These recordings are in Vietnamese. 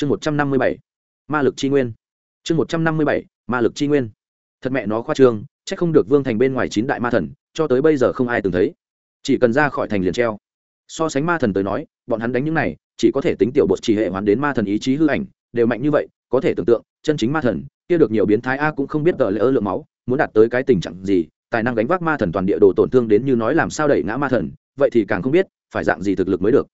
chương một trăm năm mươi bảy, ma lực tri nguyên. Chương một trăm năm mươi bảy, ma lực tri nguyên. Thật mẹ nó khoa trương c h ắ c không được vương thành bên ngoài chín đại ma thần, cho tới bây giờ không ai từng thấy. Chỉ cần ra khỏi thành liền treo. So sánh ma thần tới nói, bọn hắn đánh những này, chỉ có thể tính tiểu bột chỉ hệ hoán đến ma thần ý chí hư ảnh, đều mạnh như vậy, có thể tưởng tượng, chân chính ma thần, kia được nhiều biến thái a cũng không biết tờ lỡ lượng máu, muốn đạt tới cái tình trạng gì, tài năng đánh vác ma thần toàn địa đồ tổn thương đến như nói làm sao đẩy ngã ma thần, vậy thì càng không biết, phải dạng gì thực lực mới được.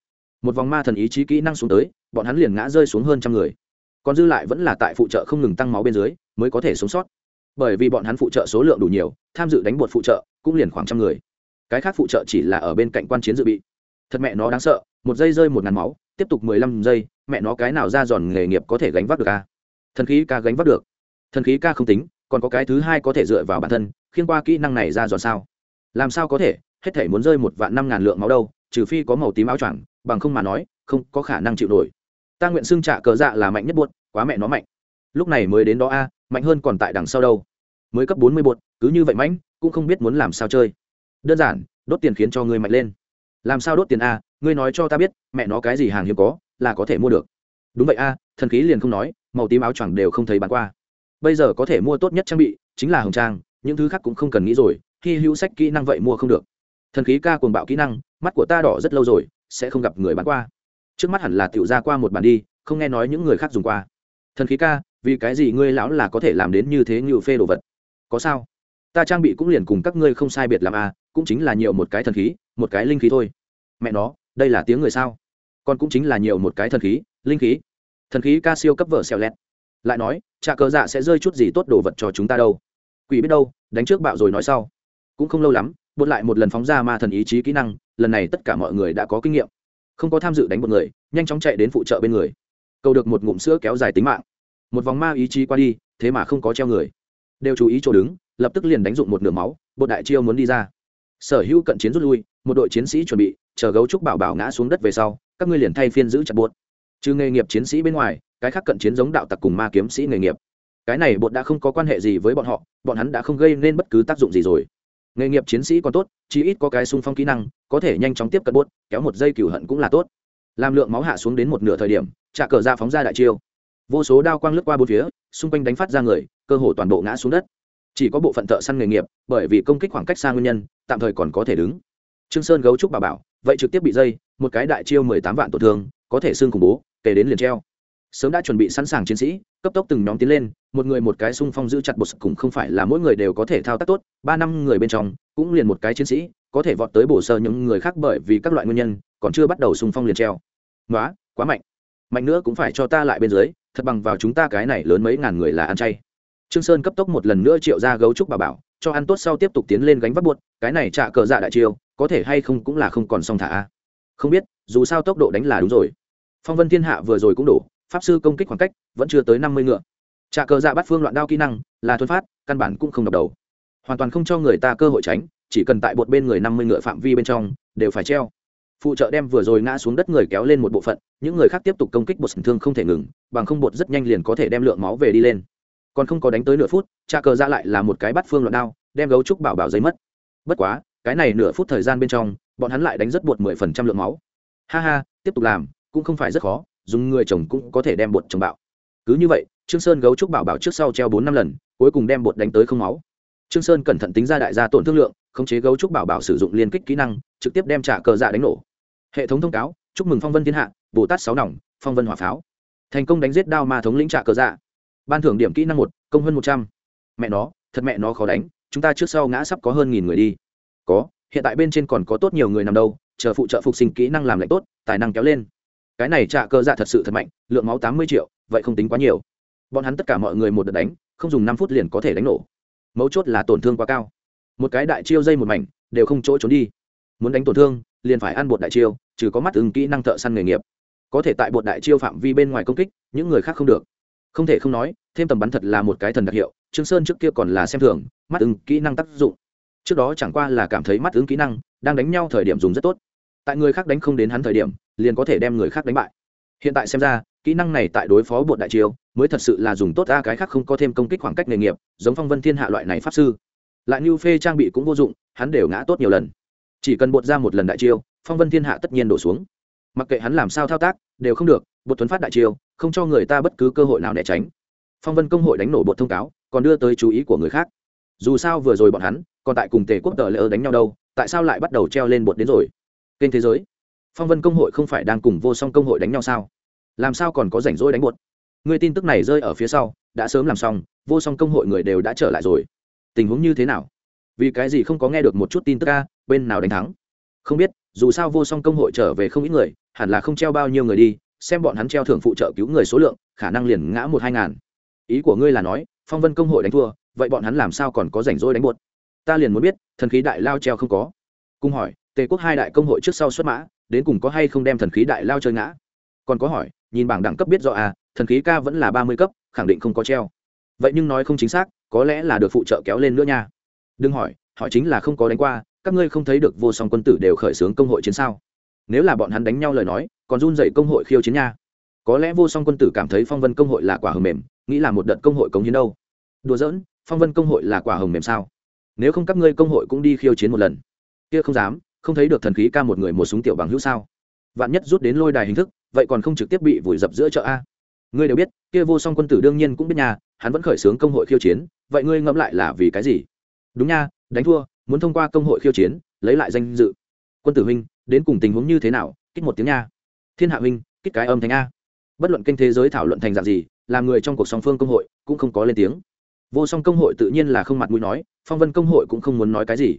Một vòng ma thần ý chí kỹ năng xuống tới bọn hắn liền ngã rơi xuống hơn trăm người. Còn dư lại vẫn là tại phụ trợ không ngừng tăng máu bên dưới, mới có thể sống sót. Bởi vì bọn hắn phụ trợ số lượng đủ nhiều, tham dự đánh bột phụ trợ cũng liền khoảng trăm người. Cái khác phụ trợ chỉ là ở bên cạnh quan chiến dự bị. Thật mẹ nó đáng sợ, một giây rơi một ngàn máu, tiếp tục mười lăm giây, mẹ nó cái nào ra giòn nghề nghiệp có thể gánh vác được ca thần khí ca gánh vác được. Thần khí ca không tính, còn có cái thứ hai có thể dựa vào bản thân, khiên qua kỹ năng này ra giòn sao? Làm sao có thể? Hết thể muốn rơi một vạn năm ngàn lượng máu đâu, trừ phi có màu tím áo choàng, bằng không mà nói, không có khả năng chịu nổi ta nguyện xưng trả cờ dạ là mạnh nhất buột quá mẹ nó mạnh. Lúc này mới đến đó a, mạnh hơn còn tại đằng sau đâu. Mới cấp bốn mươi buột cứ như vậy mạnh cũng không biết muốn làm sao chơi. Đơn giản, đốt tiền khiến cho ngươi mạnh lên. Làm sao đốt tiền a, ngươi nói cho ta biết, mẹ nó cái gì hàng hiếm có, là có thể mua được. Đúng vậy a, thần khí liền không nói, màu tím áo choàng đều không thấy bán qua. Bây giờ có thể mua tốt nhất trang bị, chính là hồng trang, những thứ khác cũng không cần nghĩ rồi khi hữu sách kỹ năng vậy mua không được. Thần khí ca cuồng bạo kỹ năng, mắt của ta đỏ rất lâu rồi, sẽ không gặp người bán qua trước mắt hẳn là tiểu ra qua một bàn đi, không nghe nói những người khác dùng qua. Thần khí ca, vì cái gì ngươi lão là có thể làm đến như thế như phê đồ vật? Có sao? Ta trang bị cũng liền cùng các ngươi không sai biệt làm à cũng chính là nhiều một cái thần khí, một cái linh khí thôi. Mẹ nó, đây là tiếng người sao? Còn cũng chính là nhiều một cái thần khí, linh khí. Thần khí ca siêu cấp vợ xèo lẹt. Lại nói trà cờ dạ sẽ rơi chút gì tốt đồ vật cho chúng ta đâu? Quỷ biết đâu, đánh trước bạo rồi nói sau. Cũng không lâu lắm, bột lại một lần phóng ra ma thần ý chí kỹ năng, lần này tất cả mọi người đã có kinh nghiệm không có tham dự đánh một người, nhanh chóng chạy đến phụ trợ bên người. Cầu được một ngụm sữa kéo dài tính mạng. Một vòng ma ý chí qua đi, thế mà không có treo người. Đều chú ý chỗ đứng, lập tức liền đánh dụng một nửa máu, bột đại chiêu muốn đi ra. Sở hữu cận chiến rút lui, một đội chiến sĩ chuẩn bị, chờ gấu trúc bảo bảo ngã xuống đất về sau, các ngươi liền thay phiên giữ chặt bột. Trừ nghề nghiệp chiến sĩ bên ngoài, cái khác cận chiến giống đạo tặc cùng ma kiếm sĩ nghề nghiệp. Cái này bột đã không có quan hệ gì với bọn họ, bọn hắn đã không gây nên bất cứ tác dụng gì rồi nghề nghiệp chiến sĩ còn tốt chí ít có cái sung phong kỹ năng có thể nhanh chóng tiếp cận buốt, kéo một dây cửu hận cũng là tốt. Làm lượng máu hạ xuống đến một nửa thời điểm trả cờ ra phóng ra đại chiêu. Vô số đao quang lướt qua bốn phía xung quanh đánh phát ra người cơ hồ toàn bộ ngã xuống đất. Chỉ có bộ phận thợ săn nghề nghiệp bởi vì công kích khoảng cách xa nguyên nhân tạm thời còn có thể đứng. Trương sơn gấu trúc bà bảo vậy trực tiếp bị dây một cái đại chiêu mười tám vạn tổn thương có thể xương khủng bố kể đến liền treo. Sớm đã chuẩn bị sẵn sàng chiến sĩ cấp tốc từng nhóm tiến lên, một người một cái xung phong giữ chặt bột cũng không phải là mỗi người đều có thể thao tác tốt, ba năm người bên trong, cũng liền một cái chiến sĩ, có thể vọt tới bổ sơ những người khác bởi vì các loại nguyên nhân, còn chưa bắt đầu xung phong liền treo. Nói quá mạnh. Mạnh nữa cũng phải cho ta lại bên dưới, thật bằng vào chúng ta cái này lớn mấy ngàn người là ăn chay. Trương sơn cấp tốc một lần nữa triệu ra gấu trúc bà bảo, cho ăn tốt sau tiếp tục tiến lên gánh vác buột cái này trả cờ dạ đại chiêu, có thể hay không cũng là không còn song thả. Không biết, dù sao tốc độ đánh là đúng rồi. Phong vân thiên hạ vừa rồi cũng đổ pháp sư công kích khoảng cách vẫn chưa tới năm mươi ngựa. Trả cờ dạ bắt phương loạn đao kỹ năng là thuần phát, căn bản cũng không đập đầu. Hoàn toàn không cho người ta cơ hội tránh, chỉ cần tại bột bên người năm mươi ngựa phạm vi bên trong, đều phải treo. Phụ trợ đem vừa rồi ngã xuống đất người kéo lên một bộ phận, những người khác tiếp tục công kích bột thương không thể ngừng, bằng không bột rất nhanh liền có thể đem lượng máu về đi lên. Còn không có đánh tới nửa phút Trà cờ ra lại là một cái bắt phương loạn đao, đem gấu trúc bảo bảo giấy mất. Bất quá, cái này nửa phút thời gian bên trong, bọn hắn lại đánh rất bột mười phần trăm lượng máu. Ha ha, tiếp tục làm, cũng không phải rất khó dùng người chồng cũng có thể đem bột chồng bạo. Cứ như vậy, trương sơn gấu trúc bảo bảo trước sau treo bốn năm lần, cuối cùng đem bột đánh tới không máu. Trương sơn cẩn thận tính ra đại gia tổn thương lượng, khống chế gấu trúc bảo bảo sử dụng liên kích kỹ năng, trực tiếp đem trả cờ dạ đánh nổ. Hệ thống thông cáo, chúc mừng phong vân thiên hạ, bồ tát sáu nòng, phong vân hỏa pháo. Thành công đánh giết đao ma thống lĩnh trả cờ dạ. Ban thưởng điểm kỹ năng một, công hơn một trăm. Mẹ nó, thật mẹ nó khó đánh, chúng ta trước sau ngã sắp có hơn nghìn người đi. Có, hiện tại bên trên còn có tốt nhiều người nằm đâu, chờ phụ trợ phục sinh kỹ năng làm lạnh tốt, tài năng kéo lên cái này trả cơ dạ thật sự thật mạnh, lượng máu tám mươi triệu, vậy không tính quá nhiều. Bọn hắn tất cả mọi người một đợt đánh, không dùng năm phút liền có thể đánh nổ. Mấu chốt là tổn thương quá cao. Một cái đại chiêu dây một mảnh, đều không chỗ trốn đi. Muốn đánh tổn thương, liền phải ăn bột đại chiêu, trừ có mắt ứng kỹ năng thợ săn nghề nghiệp. Có thể tại bột đại chiêu phạm vi bên ngoài công kích, những người khác không được. Không thể không nói, thêm tầm bắn thật là một cái thần đặc hiệu, trương sơn trước kia còn là xem thường, mắt ứng kỹ năng tác dụng. Trước đó chẳng qua là cảm thấy mắt ứng kỹ năng, đang đánh nhau thời điểm dùng rất tốt tại người khác đánh không đến hắn thời điểm, liền có thể đem người khác đánh bại. Hiện tại xem ra, kỹ năng này tại đối phó bột đại chiêu, mới thật sự là dùng tốt ra cái khác không có thêm công kích khoảng cách nghề nghiệp, giống phong vân thiên hạ loại này pháp sư. Lại như phê trang bị cũng vô dụng, hắn đều ngã tốt nhiều lần. Chỉ cần bột ra một lần đại chiêu, phong vân thiên hạ tất nhiên đổ xuống. Mặc kệ hắn làm sao thao tác, đều không được, bột thuấn phát đại chiêu, không cho người ta bất cứ cơ hội nào để tránh. Phong vân công hội đánh nổ bột thông cáo, còn đưa tới chú ý của người khác. Dù sao vừa rồi bọn hắn, còn tại cùng tề quốc tờ lỡ đánh nhau đâu, tại sao lại bắt đầu treo lên bột đến rồi? Kênh thế giới. Phong vân công hội không phải đang cùng vô song công hội đánh nhau sao? Làm sao còn có rảnh rỗi đánh bột? Người tin tức này rơi ở phía sau, đã sớm làm xong, vô song công hội người đều đã trở lại rồi. Tình huống như thế nào? Vì cái gì không có nghe được một chút tin tức ca bên nào đánh thắng? Không biết, dù sao vô song công hội trở về không ít người, hẳn là không treo bao nhiêu người đi, xem bọn hắn treo thưởng phụ trợ cứu người số lượng, khả năng liền ngã một hai ngàn. Ý của ngươi là nói, phong vân công hội đánh thua, vậy bọn hắn làm sao còn có rảnh rỗi đánh buột ta liền muốn biết, thần khí đại lao treo không có. Cung hỏi tề quốc hai đại công hội trước sau xuất mã, đến cùng có hay không đem thần khí đại lao chơi ngã? Còn có hỏi, nhìn bảng đẳng cấp biết rõ à thần khí ca vẫn là ba mươi cấp, khẳng định không có treo. Vậy nhưng nói không chính xác, có lẽ là được phụ trợ kéo lên nữa nha. Đừng hỏi họ chính là không có đánh qua, các ngươi không thấy được vô song quân tử đều khởi xướng công hội chiến sao? Nếu là bọn hắn đánh nhau lời nói, còn run dậy công hội khiêu chiến nha. Có lẽ vô song quân tử cảm thấy phong vân công hội là quả hầm mềm, nghĩ là một đợt công hội cống hiến đâu. Đùa giỡn, phong vân công hội là quả hồng mềm sao? Nếu không các ngươi công hội cũng đi khiêu chiến một lần. Kia không dám không thấy được thần khí ca một người một súng tiểu bằng hữu sao? Vạn nhất rút đến lôi đài hình thức, vậy còn không trực tiếp bị vùi dập giữa chợ a? Ngươi đều biết, kia vô song quân tử đương nhiên cũng biết nhà hắn vẫn khởi xướng công hội khiêu chiến, vậy ngươi ngẫm lại là vì cái gì? Đúng nha, đánh thua, muốn thông qua công hội khiêu chiến, lấy lại danh dự. Quân tử huynh, đến cùng tình huống như thế nào? Kích một tiếng nha. Thiên hạ huynh, kích cái âm thanh a. Bất luận kênh thế giới thảo luận thành dạng gì, làm người trong cuộc song phương công hội cũng không có lên tiếng. Vô song công hội tự nhiên là không mặt mũi nói, phong vân công hội cũng không muốn nói cái gì.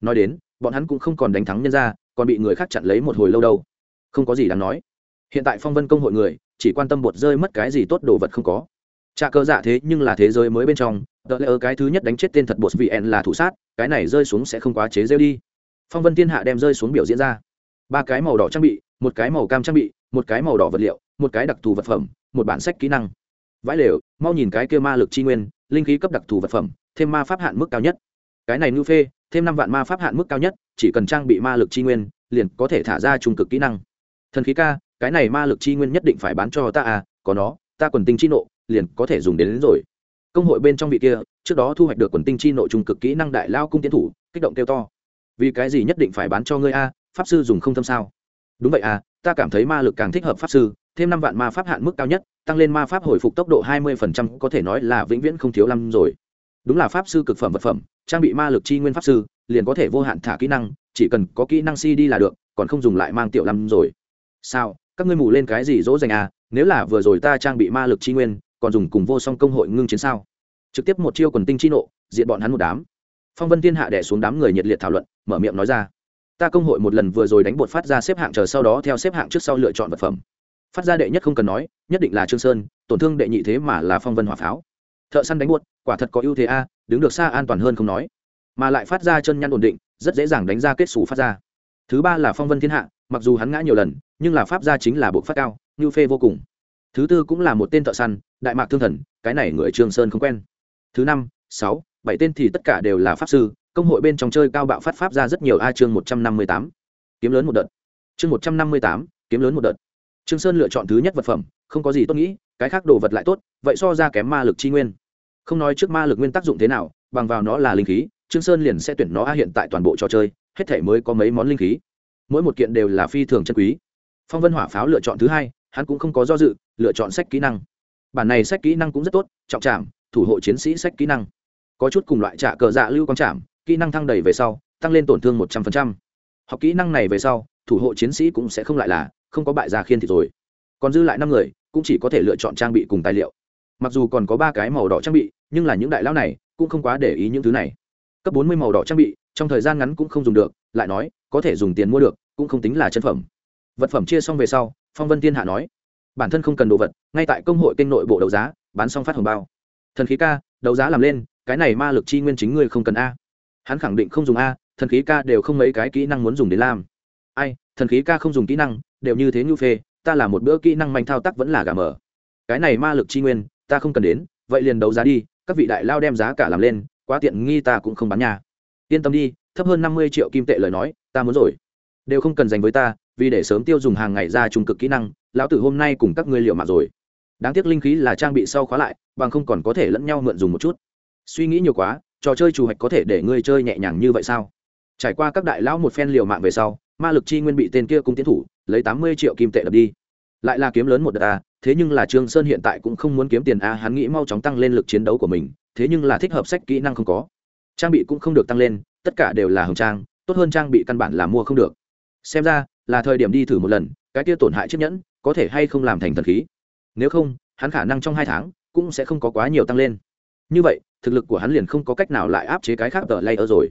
Nói đến bọn hắn cũng không còn đánh thắng nhân ra còn bị người khác chặn lấy một hồi lâu đâu. Không có gì đáng nói. Hiện tại phong vân công hội người, chỉ quan tâm bột rơi mất cái gì tốt đồ vật không có. Trà cơ dạ thế nhưng là thế giới mới bên trong đợi lỡ cái thứ nhất đánh chết tên thật bột vn là thủ sát, cái này rơi xuống sẽ không quá chế rêu đi. Phong vân thiên hạ đem rơi xuống biểu diễn ra. Ba cái màu đỏ trang bị, một cái màu cam trang bị, một cái màu đỏ vật liệu, một cái đặc thù vật phẩm, một bản sách kỹ năng. Vãi lều, mau nhìn cái kia ma lực chi nguyên, linh khí cấp đặc thù vật phẩm, thêm ma pháp hạn mức cao nhất. Cái này ngư phê thêm năm vạn ma pháp hạn mức cao nhất chỉ cần trang bị ma lực chi nguyên liền có thể thả ra trung cực kỹ năng. Thần khí ca cái này ma lực chi nguyên nhất định phải bán cho ta à có nó ta quần tinh chi nộ liền có thể dùng đến, đến rồi. Công hội bên trong vị kia trước đó thu hoạch được quần tinh chi nộ trung cực kỹ năng đại lao cung tiến thủ kích động kêu to. Vì cái gì nhất định phải bán cho ngươi a pháp sư dùng không thâm sao? Đúng vậy à ta cảm thấy ma lực càng thích hợp pháp sư thêm năm vạn ma pháp hạn mức cao nhất tăng lên ma pháp hồi phục tốc độ hai mươi phần trăm có thể nói là vĩnh viễn không thiếu lắm rồi đúng là pháp sư cực phẩm vật phẩm, trang bị ma lực chi nguyên pháp sư, liền có thể vô hạn thả kỹ năng, chỉ cần có kỹ năng si đi là được, còn không dùng lại mang tiểu lắm rồi. Sao? Các ngươi mù lên cái gì dỗ dành à? Nếu là vừa rồi ta trang bị ma lực chi nguyên, còn dùng cùng vô song công hội ngưng chiến sao? Trực tiếp một chiêu quần tinh chi nộ diện bọn hắn một đám. Phong vân thiên hạ đẻ xuống đám người nhiệt liệt thảo luận, mở miệng nói ra. Ta công hội một lần vừa rồi đánh bột phát ra xếp hạng chờ sau đó theo xếp hạng trước sau lựa chọn vật phẩm. Phát ra đệ nhất không cần nói, nhất định là trương sơn, tổn thương đệ nhị thế mà là phong vân hỏa pháo thợ săn đánh buốt, quả thật có ưu thế a, đứng được xa an toàn hơn không nói. Mà lại phát ra chân nhăn ổn định, rất dễ dàng đánh ra kết xù phát ra. Thứ ba là phong vân thiên hạ, mặc dù hắn ngã nhiều lần, nhưng là pháp gia chính là bộ phát cao, như phê vô cùng. Thứ tư cũng là một tên thợ săn, đại mạc thương thần, cái này người trương sơn không quen. Thứ năm, sáu, bảy tên thì tất cả đều là pháp sư, công hội bên trong chơi cao bạo phát pháp ra rất nhiều a, chương một trăm năm mươi tám. Kiếm lớn một đợt. Chương một trăm năm mươi tám, kiếm lớn một đợt. Trương sơn lựa chọn thứ nhất vật phẩm, không có gì tốt nghĩ, cái khác đồ vật lại tốt, vậy so ra kém ma lực chi nguyên không nói trước ma lực nguyên tác dụng thế nào, bằng vào nó là linh khí, trương sơn liền sẽ tuyển nó a hiện tại toàn bộ trò chơi, hết thể mới có mấy món linh khí. Mỗi một kiện đều là phi thường chân quý. Phong vân hỏa pháo lựa chọn thứ hai, hắn cũng không có do dự, lựa chọn sách kỹ năng. Bản này sách kỹ năng cũng rất tốt, trọng trảm, thủ hộ chiến sĩ sách kỹ năng. Có chút cùng loại trả cờ dạ lưu quang trảm, kỹ năng thăng đầy về sau, tăng lên tổn thương một trăm linh học kỹ năng này về sau, thủ hộ chiến sĩ cũng sẽ không lại là, không có bại gia khiên thì rồi. Còn dư lại năm người, cũng chỉ có thể lựa chọn trang bị cùng tài liệu mặc dù còn có ba cái màu đỏ trang bị, nhưng là những đại lão này cũng không quá để ý những thứ này. Cấp bốn mươi màu đỏ trang bị, trong thời gian ngắn cũng không dùng được, lại nói, có thể dùng tiền mua được, cũng không tính là chân phẩm. Vật phẩm chia xong về sau, phong vân tiên hạ nói, bản thân không cần đồ vật, ngay tại công hội kênh nội bộ đấu giá, bán xong phát hồng bao. Thần khí ca, đấu giá làm lên, cái này ma lực chi nguyên chính ngươi không cần a. Hắn khẳng định không dùng a, thần khí ca đều không mấy cái kỹ năng muốn dùng để làm. Ai, thần khí ca không dùng kỹ năng, đều như thế như phê, ta là một bữa kỹ năng manh thao tác vẫn là gà mở cái này ma lực chi nguyên ta không cần đến, vậy liền đấu giá đi, các vị đại lao đem giá cả làm lên, quá tiện nghi ta cũng không bán nhà. Yên tâm đi, thấp hơn năm mươi triệu kim tệ lời nói, ta muốn rồi. Đều không cần dành với ta, vì để sớm tiêu dùng hàng ngày ra trung cực kỹ năng, lão tử hôm nay cùng các ngươi liệu mạng rồi. Đáng tiếc linh khí là trang bị sau khóa lại, bằng không còn có thể lẫn nhau mượn dùng một chút. Suy nghĩ nhiều quá, trò chơi chủ hạch có thể để ngươi chơi nhẹ nhàng như vậy sao? Trải qua các đại lão một phen liều mạng về sau, ma lực chi nguyên bị tên kia cung tiến thủ, lấy tám mươi triệu kim tệ đập đi. Lại là kiếm lớn một đợt à? Thế nhưng là trương sơn hiện tại cũng không muốn kiếm tiền a, hắn nghĩ mau chóng tăng lên lực chiến đấu của mình, thế nhưng là thích hợp sách kỹ năng không có. Trang bị cũng không được tăng lên, tất cả đều là hồng trang, tốt hơn trang bị căn bản là mua không được. Xem ra, là thời điểm đi thử một lần, cái kia tổn hại chiếc nhẫn, có thể hay không làm thành thần khí. Nếu không, hắn khả năng trong hai tháng, cũng sẽ không có quá nhiều tăng lên. Như vậy, thực lực của hắn liền không có cách nào lại áp chế cái khác tờ layer rồi.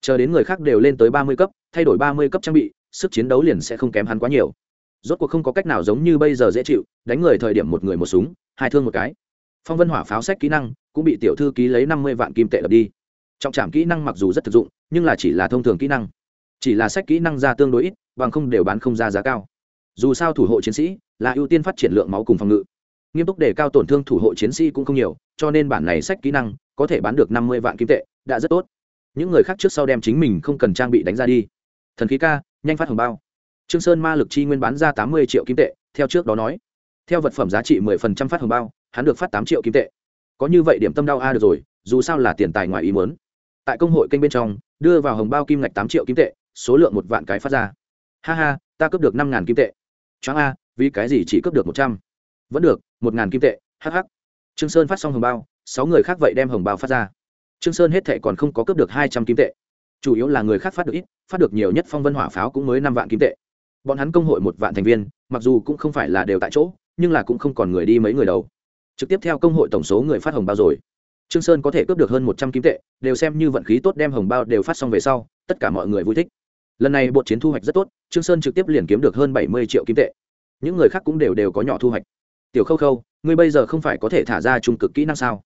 Chờ đến người khác đều lên tới ba mươi cấp, thay đổi ba mươi cấp trang bị, sức chiến đấu liền sẽ không kém hắn quá nhiều rốt cuộc không có cách nào giống như bây giờ dễ chịu, đánh người thời điểm một người một súng, hai thương một cái. Phong vân hỏa pháo sách kỹ năng cũng bị tiểu thư ký lấy năm mươi vạn kim tệ đập đi. Trọng trảm kỹ năng mặc dù rất thực dụng, nhưng là chỉ là thông thường kỹ năng. Chỉ là sách kỹ năng ra tương đối ít, bằng không đều bán không ra giá cao. Dù sao thủ hộ chiến sĩ là ưu tiên phát triển lượng máu cùng phòng ngự. Nghiêm túc đề cao tổn thương thủ hộ chiến sĩ cũng không nhiều, cho nên bản này sách kỹ năng có thể bán được năm mươi vạn kim tệ, đã rất tốt. Những người khác trước sau đem chính mình không cần trang bị đánh ra đi. Thần khí ca, nhanh phát hồng bao trương sơn ma lực chi nguyên bán ra tám mươi triệu kim tệ, theo trước đó nói. Theo vật phẩm giá trị mười phần trăm phát hồng bao, hắn được phát tám triệu kim tệ. Có như vậy điểm tâm đau a à được rồi, dù sao là tiền tài ngoài ý muốn. Tại công hội kênh bên trong, đưa vào hồng bao kim ngạch tám triệu kim tệ, số lượng một vạn cái phát ra. Ha ha, ta cướp được năm ngàn kim tệ. Choáng a, vì cái gì chỉ cướp được một trăm? Vẫn được, một ngàn kim tệ hh trương sơn phát xong hồng bao, sáu người khác vậy đem hồng bao phát ra. Trương sơn hết thệ còn không có cướp được hai trăm kim tệ. Chủ yếu là người khác phát được ít, phát được nhiều nhất phong vân hỏa pháo cũng mới năm vạn kim tệ bọn hắn công hội một vạn thành viên, mặc dù cũng không phải là đều tại chỗ, nhưng là cũng không còn người đi mấy người đầu trực tiếp theo công hội tổng số người phát hồng bao rồi. Trương sơn có thể cướp được hơn một trăm kim tệ, đều xem như vận khí tốt đem hồng bao đều phát xong về sau, tất cả mọi người vui thích. Lần này bộ chiến thu hoạch rất tốt, trương sơn trực tiếp liền kiếm được hơn bảy mươi triệu kim tệ. Những người khác cũng đều đều có nhỏ thu hoạch. Tiểu khâu khâu, ngươi bây giờ không phải có thể thả ra trung cực kỹ năng sao?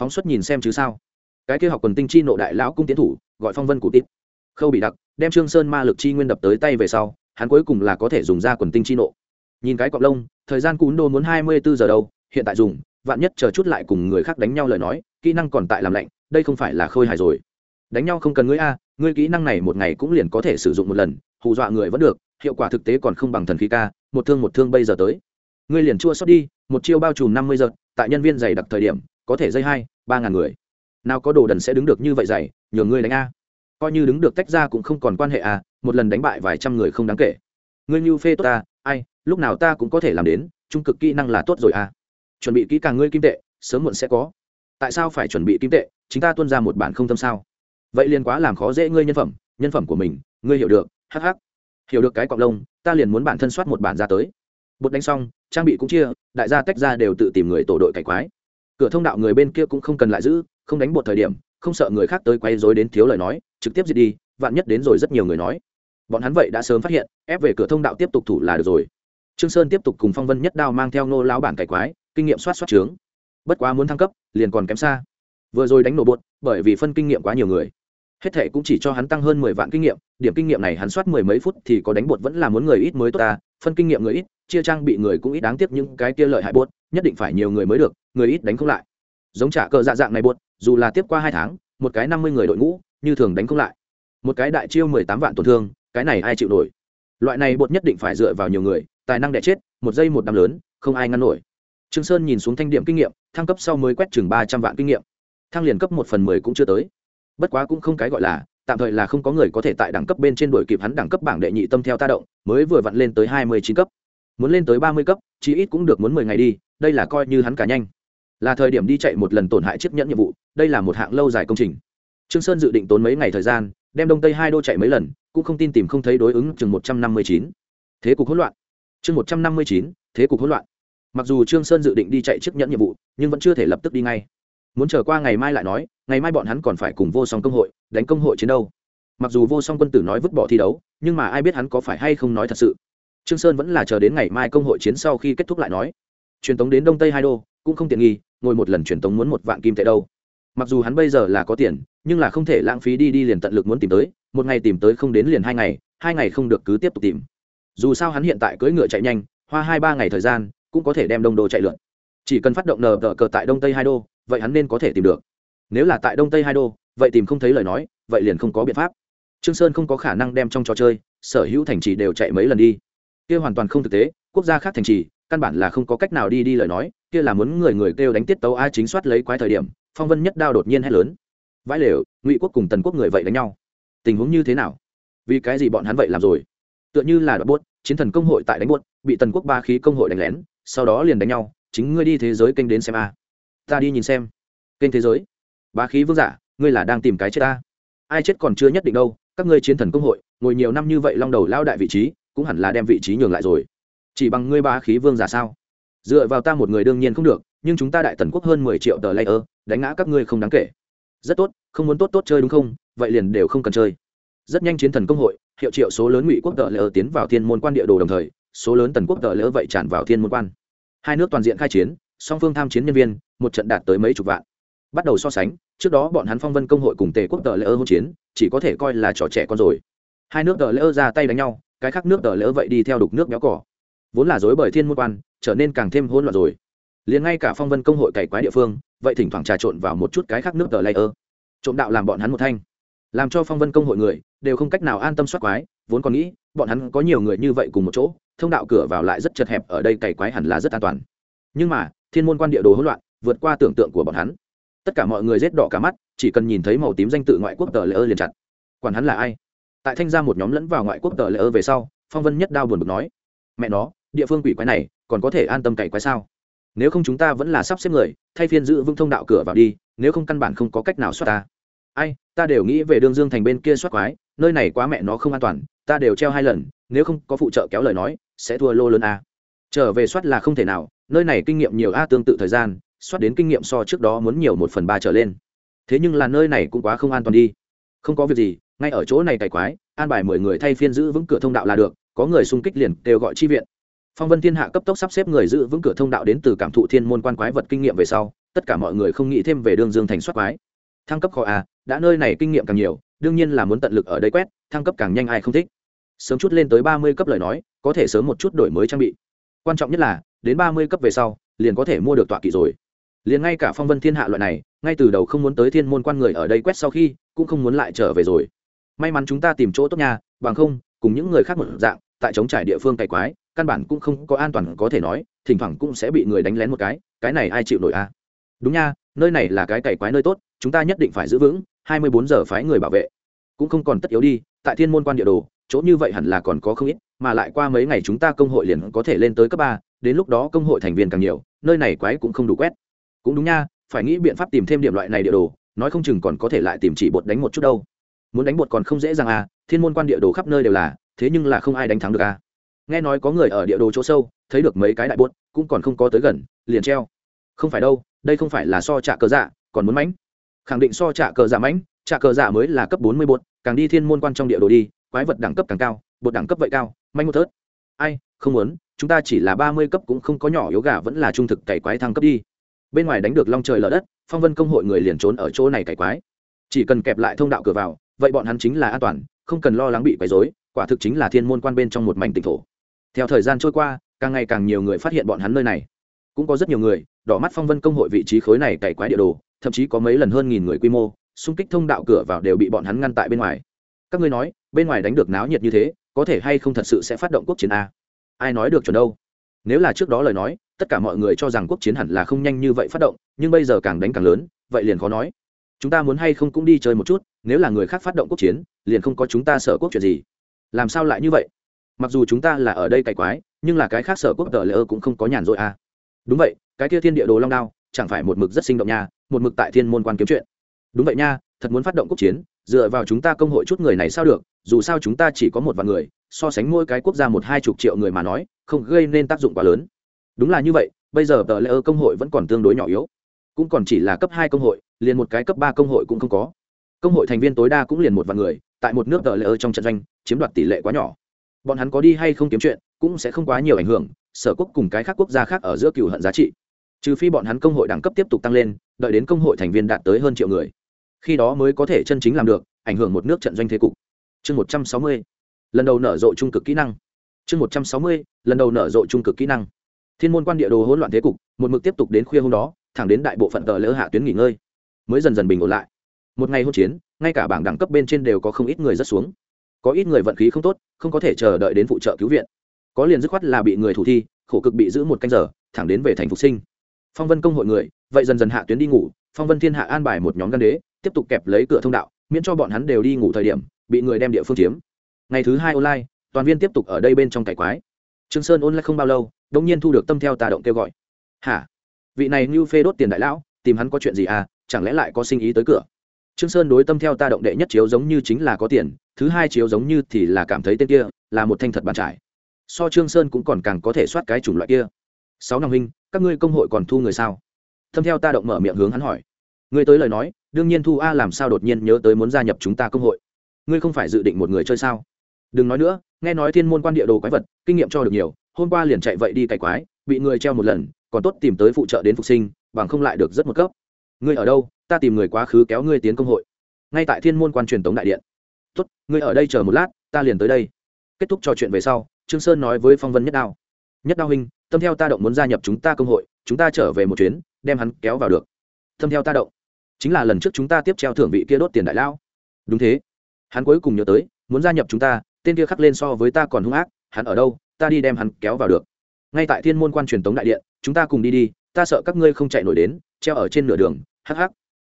Phóng xuất nhìn xem chứ sao? Cái kia học quần tinh chi nộ đại lão cung tiến thủ, gọi phong vân cụ tít. Khâu bị đặc, đem trương sơn ma lực chi nguyên đập tới tay về sau hắn cuối cùng là có thể dùng ra quần tinh chi nộ. Nhìn cái cọp lông, thời gian cún đô muốn hai mươi bốn giờ đâu, hiện tại dùng, vạn nhất chờ chút lại cùng người khác đánh nhau lời nói, kỹ năng còn tại làm lạnh, đây không phải là khôi hài rồi. Đánh nhau không cần ngươi a, ngươi kỹ năng này một ngày cũng liền có thể sử dụng một lần, hù dọa người vẫn được, hiệu quả thực tế còn không bằng thần khí ca, một thương một thương bây giờ tới. Ngươi liền chua xót đi, một chiêu bao trùm năm mươi giờ, tại nhân viên dày đặc thời điểm, có thể dây hai, ba ngàn người. Nào có đồ đần sẽ đứng được như vậy dày nhường ngươi đánh a. Coi như đứng được tách ra cũng không còn quan hệ à một lần đánh bại vài trăm người không đáng kể. Ngươi như phê tốt ta, ai, lúc nào ta cũng có thể làm đến, trung cực kỹ năng là tốt rồi à. Chuẩn bị kỹ càng ngươi kim tệ, sớm muộn sẽ có. Tại sao phải chuẩn bị kim tệ, chính ta tuân ra một bản không tâm sao? Vậy liền quá làm khó dễ ngươi nhân phẩm nhân phẩm của mình, ngươi hiểu được hh hiểu được cái cọc lông, ta liền muốn bản thân soát một bản ra tới. Bột đánh xong, trang bị cũng chia, đại gia tách ra đều tự tìm người tổ đội cải quái. Cửa thông đạo người bên kia cũng không cần lại giữ, không đánh bột thời điểm, không sợ người khác tới quay dối đến thiếu lời nói, trực tiếp diệt đi, vạn nhất đến rồi rất nhiều người nói bọn hắn vậy đã sớm phát hiện, ép về cửa thông đạo tiếp tục thủ là được rồi. Trương sơn tiếp tục cùng phong vân nhất đao mang theo nô lão bản cải quái, kinh nghiệm soát soát trướng bất quá muốn thăng cấp, liền còn kém xa. Vừa rồi đánh nổ bột, bởi vì phân kinh nghiệm quá nhiều người. Hết thệ cũng chỉ cho hắn tăng hơn mười vạn kinh nghiệm, điểm kinh nghiệm này hắn soát mười mấy phút thì có đánh bột vẫn là muốn người ít mới tốt ta, phân kinh nghiệm người ít, chia trang bị người cũng ít đáng tiếc những cái kia lợi hại bột, nhất định phải nhiều người mới được, người ít đánh không lại. Giống trả cờ dạ dạng này bột, dù là tiếp qua hai tháng, một cái năm mươi người đội ngũ, như thường đánh không lại. Một cái đại chiêu mười tám vạn tổn thương cái này ai chịu nổi? Loại này bột nhất định phải dựa vào nhiều người, tài năng đẻ chết, một giây một năm lớn, không ai ngăn nổi. Trương sơn nhìn xuống thanh điểm kinh nghiệm, thăng cấp sau mới quét chừng ba trăm vạn kinh nghiệm. Thăng liền cấp một phần mười cũng chưa tới. Bất quá cũng không cái gọi là, tạm thời là không có người có thể tại đẳng cấp bên trên đuổi kịp hắn đẳng cấp bảng đệ nhị tâm theo ta động, mới vừa vặn lên tới hai mươi chín cấp. Muốn lên tới ba mươi cấp, chí ít cũng được muốn mười ngày đi, đây là coi như hắn cả nhanh. Là thời điểm đi chạy một lần tổn hại chiếc nhẫn nhiệm vụ, đây là một hạng lâu dài công trình. Trương sơn dự định tốn mấy ngày thời gian đem đông tây hai đô chạy mấy lần, cũng không tin tìm không thấy đối ứng chừng một trăm năm mươi chín. Thế cục hỗn loạn. Chương một trăm năm mươi chín, thế cục hỗn loạn. Mặc dù trương sơn dự định đi chạy chiếc nhẫn nhiệm vụ, nhưng vẫn chưa thể lập tức đi ngay. Muốn chờ qua ngày mai lại nói, ngày mai bọn hắn còn phải cùng vô song công hội, đánh công hội chiến đâu. Mặc dù vô song quân tử nói vứt bỏ thi đấu, nhưng mà ai biết hắn có phải hay không nói thật sự. Trương sơn vẫn là chờ đến ngày mai công hội chiến sau khi kết thúc lại nói. Truyền tống đến đông tây hai đô, cũng không tiện nghi, ngồi một lần truyền tống muốn một vạn kim tệ đâu. Mặc dù hắn bây giờ là có tiền nhưng là không thể lãng phí đi đi liền tận lực muốn tìm tới, một ngày tìm tới không đến liền hai ngày hai ngày không được cứ tiếp tục tìm. Dù sao hắn hiện tại cưỡi ngựa chạy nhanh, hoa hai ba ngày thời gian, cũng có thể đem đông đô chạy lượn. Chỉ cần phát động nờ đỡ cờ tại đông tây hai đô, vậy hắn nên có thể tìm được. Nếu là tại đông tây hai đô, vậy tìm không thấy lời nói, vậy liền không có biện pháp. Trương sơn không có khả năng đem trong trò chơi, sở hữu thành trì đều chạy mấy lần đi. Kia hoàn toàn không thực tế, quốc gia khác thành trì, căn bản là không có cách nào đi đi lời nói, kia là muốn người người kêu đánh tiết tấu ai chính soát lấy quái thời điểm, phong vân nhất đao đột nhiên hét lớn vãi lều, ngụy quốc cùng tần quốc người vậy đánh nhau. Tình huống như thế nào? Vì cái gì bọn hắn vậy làm rồi? Tựa như là đoạn buốt chiến thần công hội tại đánh buốt bị tần quốc ba khí công hội đánh lén, sau đó liền đánh nhau, chính ngươi đi thế giới kênh đến xem a. Ta đi nhìn xem. Kênh thế giới? Ba khí vương giả, ngươi là đang tìm cái chết ta. Ai chết còn chưa nhất định đâu, các ngươi chiến thần công hội, ngồi nhiều năm như vậy long đầu lao đại vị trí, cũng hẳn là đem vị trí nhường lại rồi. Chỉ bằng ngươi ba khí vương giả sao? Dựa vào ta một người đương nhiên không được, nhưng chúng ta đại tần quốc hơn mười triệu tờ layer, đánh ngã các ngươi không đáng kể rất tốt, không muốn tốt tốt chơi đúng không? Vậy liền đều không cần chơi. Rất nhanh chiến thần công hội, hiệu triệu số lớn ngụy quốc tờ lỡ tiến vào thiên môn quan địa đồ đồng thời, số lớn tần quốc tờ lỡ vậy tràn vào thiên môn quan. Hai nước toàn diện khai chiến, song phương tham chiến nhân viên, một trận đạt tới mấy chục vạn. Bắt đầu so sánh, trước đó bọn hắn phong vân công hội cùng tề quốc tờ layer hỗn chiến, chỉ có thể coi là trò trẻ con rồi. Hai nước tờ layer ra tay đánh nhau, cái khác nước tờ layer vậy đi theo đục nước béo cỏ. Vốn là dối bởi thiên môn quan, trở nên càng thêm hỗn loạn rồi liền ngay cả phong vân công hội cày quái địa phương, vậy thỉnh thoảng trà trộn vào một chút cái khác nước tờ ơ trộm đạo làm bọn hắn một thanh. Làm cho phong vân công hội người, đều không cách nào an tâm soát quái, vốn còn nghĩ, bọn hắn có nhiều người như vậy cùng một chỗ, thông đạo cửa vào lại rất chật hẹp, ở đây cày quái hẳn là rất an toàn. Nhưng mà, thiên môn quan địa đồ hỗn loạn, vượt qua tưởng tượng của bọn hắn. Tất cả mọi người rết đỏ cả mắt, chỉ cần nhìn thấy màu tím danh tự ngoại quốc tờ lễ ơ liền chặt. Quản hắn là ai? Tại thanh ra một nhóm lẫn vào ngoại quốc tờ lễ ơ về sau, phong vân nhất đao buồn bực nói, mẹ nó, địa phương quỷ quái này còn có thể an tâm cày quái sao? Nếu không chúng ta vẫn là sắp xếp người, thay phiên giữ vững thông đạo cửa vào đi, nếu không căn bản không có cách nào soát ta. Ai, ta đều nghĩ về đương dương thành bên kia soát quái, nơi này quá mẹ nó không an toàn, ta đều treo hai lần, nếu không có phụ trợ kéo lời nói, sẽ thua lô lớn a. Trở về soát là không thể nào, nơi này kinh nghiệm nhiều a tương tự thời gian soát đến kinh nghiệm so trước đó muốn nhiều một phần ba trở lên. Thế nhưng là nơi này cũng quá không an toàn đi. Không có việc gì, ngay ở chỗ này cày quái, an bài mười người thay phiên giữ vững cửa thông đạo là được, có người xung kích liền đều gọi chi viện phong vân thiên hạ cấp tốc sắp xếp người giữ vững cửa thông đạo đến từ cảm thụ thiên môn quan quái vật kinh nghiệm về sau, tất cả mọi người không nghĩ thêm về đương dương thành soát quái. Thăng cấp kho a à, đã nơi này kinh nghiệm càng nhiều, đương nhiên là muốn tận lực ở đây quét, thăng cấp càng nhanh ai không thích. Sớm chút lên tới ba mươi cấp lời nói, có thể sớm một chút đổi mới trang bị. Quan trọng nhất là, đến ba mươi cấp về sau, liền có thể mua được tọa kỵ rồi. Liền ngay cả phong vân thiên hạ loại này, ngay từ đầu không muốn tới thiên môn quan người ở đây quét sau khi, cũng không muốn lại trở về rồi. May mắn chúng ta tìm chỗ tốt nhà bằng không, cùng những người khác một dạng, tại chống trải địa phương cày quái căn bản cũng không có an toàn có thể nói, thỉnh thoảng cũng sẽ bị người đánh lén một cái cái này ai chịu nổi a à? đúng nha, nơi này là cái cày quái nơi tốt, chúng ta nhất định phải giữ vững, hai mươi bốn giờ phái người bảo vệ. Cũng không còn tất yếu đi, tại thiên môn quan địa đồ, chỗ như vậy hẳn là còn có không ít, mà lại qua mấy ngày chúng ta công hội liền có thể lên tới cấp ba, đến lúc đó công hội thành viên càng nhiều, nơi này quái cũng không đủ quét. Cũng đúng nha, phải nghĩ biện pháp tìm thêm điểm loại này địa đồ, nói không chừng còn có thể lại tìm chỉ bột đánh một chút đâu. Muốn đánh bột còn không dễ dàng à thiên môn quan địa đồ khắp nơi đều là, thế nhưng là không ai đánh thắng được à nghe nói có người ở địa đồ chỗ sâu, thấy được mấy cái đại buốt cũng còn không có tới gần, liền treo. Không phải đâu, đây không phải là so trả cờ dạ còn muốn mánh khẳng định so trả cờ dạ mánh trả cờ dạ mới là cấp bốn mươi bột càng đi thiên môn quan trong địa đồ đi, quái vật đẳng cấp càng cao, bột đẳng cấp vậy cao manh một thớt. Ai, không muốn, chúng ta chỉ là ba mươi cấp cũng không có nhỏ yếu gà, vẫn là trung thực cày quái thăng cấp đi. Bên ngoài đánh được long trời lở đất, phong vân công hội người liền trốn ở chỗ này cày quái. Chỉ cần kẹp lại thông đạo cửa vào, vậy bọn hắn chính là an toàn, không cần lo lắng bị quấy rối, quả thực chính là thiên môn quan bên trong một mảnh tỉnh thổ theo thời gian trôi qua, càng ngày càng nhiều người phát hiện bọn hắn nơi này. Cũng có rất nhiều người, đỏ mắt phong vân công hội vị trí khối này cày quái địa đồ, thậm chí có mấy lần hơn nghìn người quy mô, xung kích thông đạo cửa vào đều bị bọn hắn ngăn tại bên ngoài. Các ngươi nói, bên ngoài đánh được náo nhiệt như thế, có thể hay không thật sự sẽ phát động quốc chiến a? Ai nói được chuẩn đâu? Nếu là trước đó lời nói, tất cả mọi người cho rằng quốc chiến hẳn là không nhanh như vậy phát động, nhưng bây giờ càng đánh càng lớn, vậy liền khó nói. Chúng ta muốn hay không cũng đi chơi một chút, nếu là người khác phát động quốc chiến, liền không có chúng ta sợ quốc chuyện gì. Làm sao lại như vậy? Mặc dù chúng ta là ở đây cày quái, nhưng là cái khác sở quốc tờ lễ ơ cũng không có nhàn rỗi à. đúng vậy, cái kia thiên địa đồ long đao, chẳng phải một mực rất sinh động nha, một mực tại thiên môn quan kiếm chuyện. Đúng vậy nha, thật muốn phát động quốc chiến, dựa vào chúng ta công hội chút người này sao được, dù sao chúng ta chỉ có một vài người, so sánh mỗi cái quốc gia một hai chục triệu người mà nói, không gây nên tác dụng quá lớn. Đúng là như vậy, bây giờ tờ lễ ơ công hội vẫn còn tương đối nhỏ yếu. Cũng còn chỉ là cấp hai công hội, liền một cái cấp ba công hội cũng không có. Công hội thành viên tối đa cũng liền một vài người, tại một nước tờ lễ ơ trong trận doanh, chiếm đoạt tỷ lệ quá nhỏ bọn hắn có đi hay không kiếm chuyện, cũng sẽ không quá nhiều ảnh hưởng, sở quốc cùng cái khác quốc gia khác ở giữa cựu hận giá trị. Trừ phi bọn hắn công hội đẳng cấp tiếp tục tăng lên, đợi đến công hội thành viên đạt tới hơn triệu người. Khi đó mới có thể chân chính làm được, ảnh hưởng một nước trận doanh thế cục. Chương một trăm sáu mươi, lần đầu nở rộ trung cực kỹ năng. Chương một trăm sáu mươi, lần đầu nở rộ trung cực kỹ năng. Thiên môn quan địa đồ hỗn loạn thế cục, một mực tiếp tục đến khuya hôm đó, thẳng đến đại bộ phận tờ lỡ hạ tuyến nghỉ ngơi, mới dần dần bình ổn lại. Một ngày hôn chiến, ngay cả bảng đẳng cấp bên trên đều có không ít người rất xuống có ít người vận khí không tốt, không có thể chờ đợi đến phụ trợ cứu viện. Có liền dứt khoát là bị người thủ thi, khổ cực bị giữ một canh giờ, thẳng đến về thành phục sinh. Phong vân công hội người, vậy dần dần hạ tuyến đi ngủ, phong vân thiên hạ an bài một nhóm gan đế, tiếp tục kẹp lấy cửa thông đạo, miễn cho bọn hắn đều đi ngủ thời điểm, bị người đem địa phương chiếm. Ngày thứ hai online, toàn viên tiếp tục ở đây bên trong cải quái. Trương sơn online không bao lâu đông nhiên thu được tâm theo tà động kêu gọi. Hả? Vị này như phê đốt tiền đại lão, tìm hắn có chuyện gì à? Chẳng lẽ lại có sinh ý tới cửa? Trương sơn đối tâm theo ta động đệ nhất chiếu giống như chính là có tiền, thứ hai chiếu giống như thì là cảm thấy tên kia, là một thanh thật bàn trải. So trương sơn cũng còn càng có thể soát cái chủng loại kia. Sáu năm huynh, các ngươi công hội còn thu người sao? Thâm theo ta động mở miệng hướng hắn hỏi. Ngươi tới lời nói, đương nhiên thu a làm sao đột nhiên nhớ tới muốn gia nhập chúng ta công hội. Ngươi không phải dự định một người chơi sao? Đừng nói nữa, nghe nói thiên môn quan địa đồ quái vật, kinh nghiệm cho được nhiều, hôm qua liền chạy vậy đi cày quái, bị người treo một lần, còn tốt tìm tới phụ trợ đến phục sinh, bằng không lại được rất một cấp ngươi ở đâu? Ta tìm người quá khứ kéo ngươi tiến công hội. Ngay tại thiên môn quan truyền tống đại điện. Tốt, ngươi ở đây chờ một lát, ta liền tới đây. Kết thúc trò chuyện về sau, trương sơn nói với phong vân nhất đao. Nhất đao huynh, tâm theo ta động muốn gia nhập chúng ta công hội, chúng ta trở về một chuyến, đem hắn kéo vào được. Tâm theo ta động. Chính là lần trước chúng ta tiếp treo thưởng vị kia đốt tiền đại lao. Đúng thế. Hắn cuối cùng nhớ tới, muốn gia nhập chúng ta, tên kia khắc lên so với ta còn hung ác, hắn ở đâu? Ta đi đem hắn kéo vào được. Ngay tại thiên môn quan truyền tống đại điện, chúng ta cùng đi đi ta sợ các ngươi không chạy nổi đến, treo ở trên nửa đường, hắc hắc.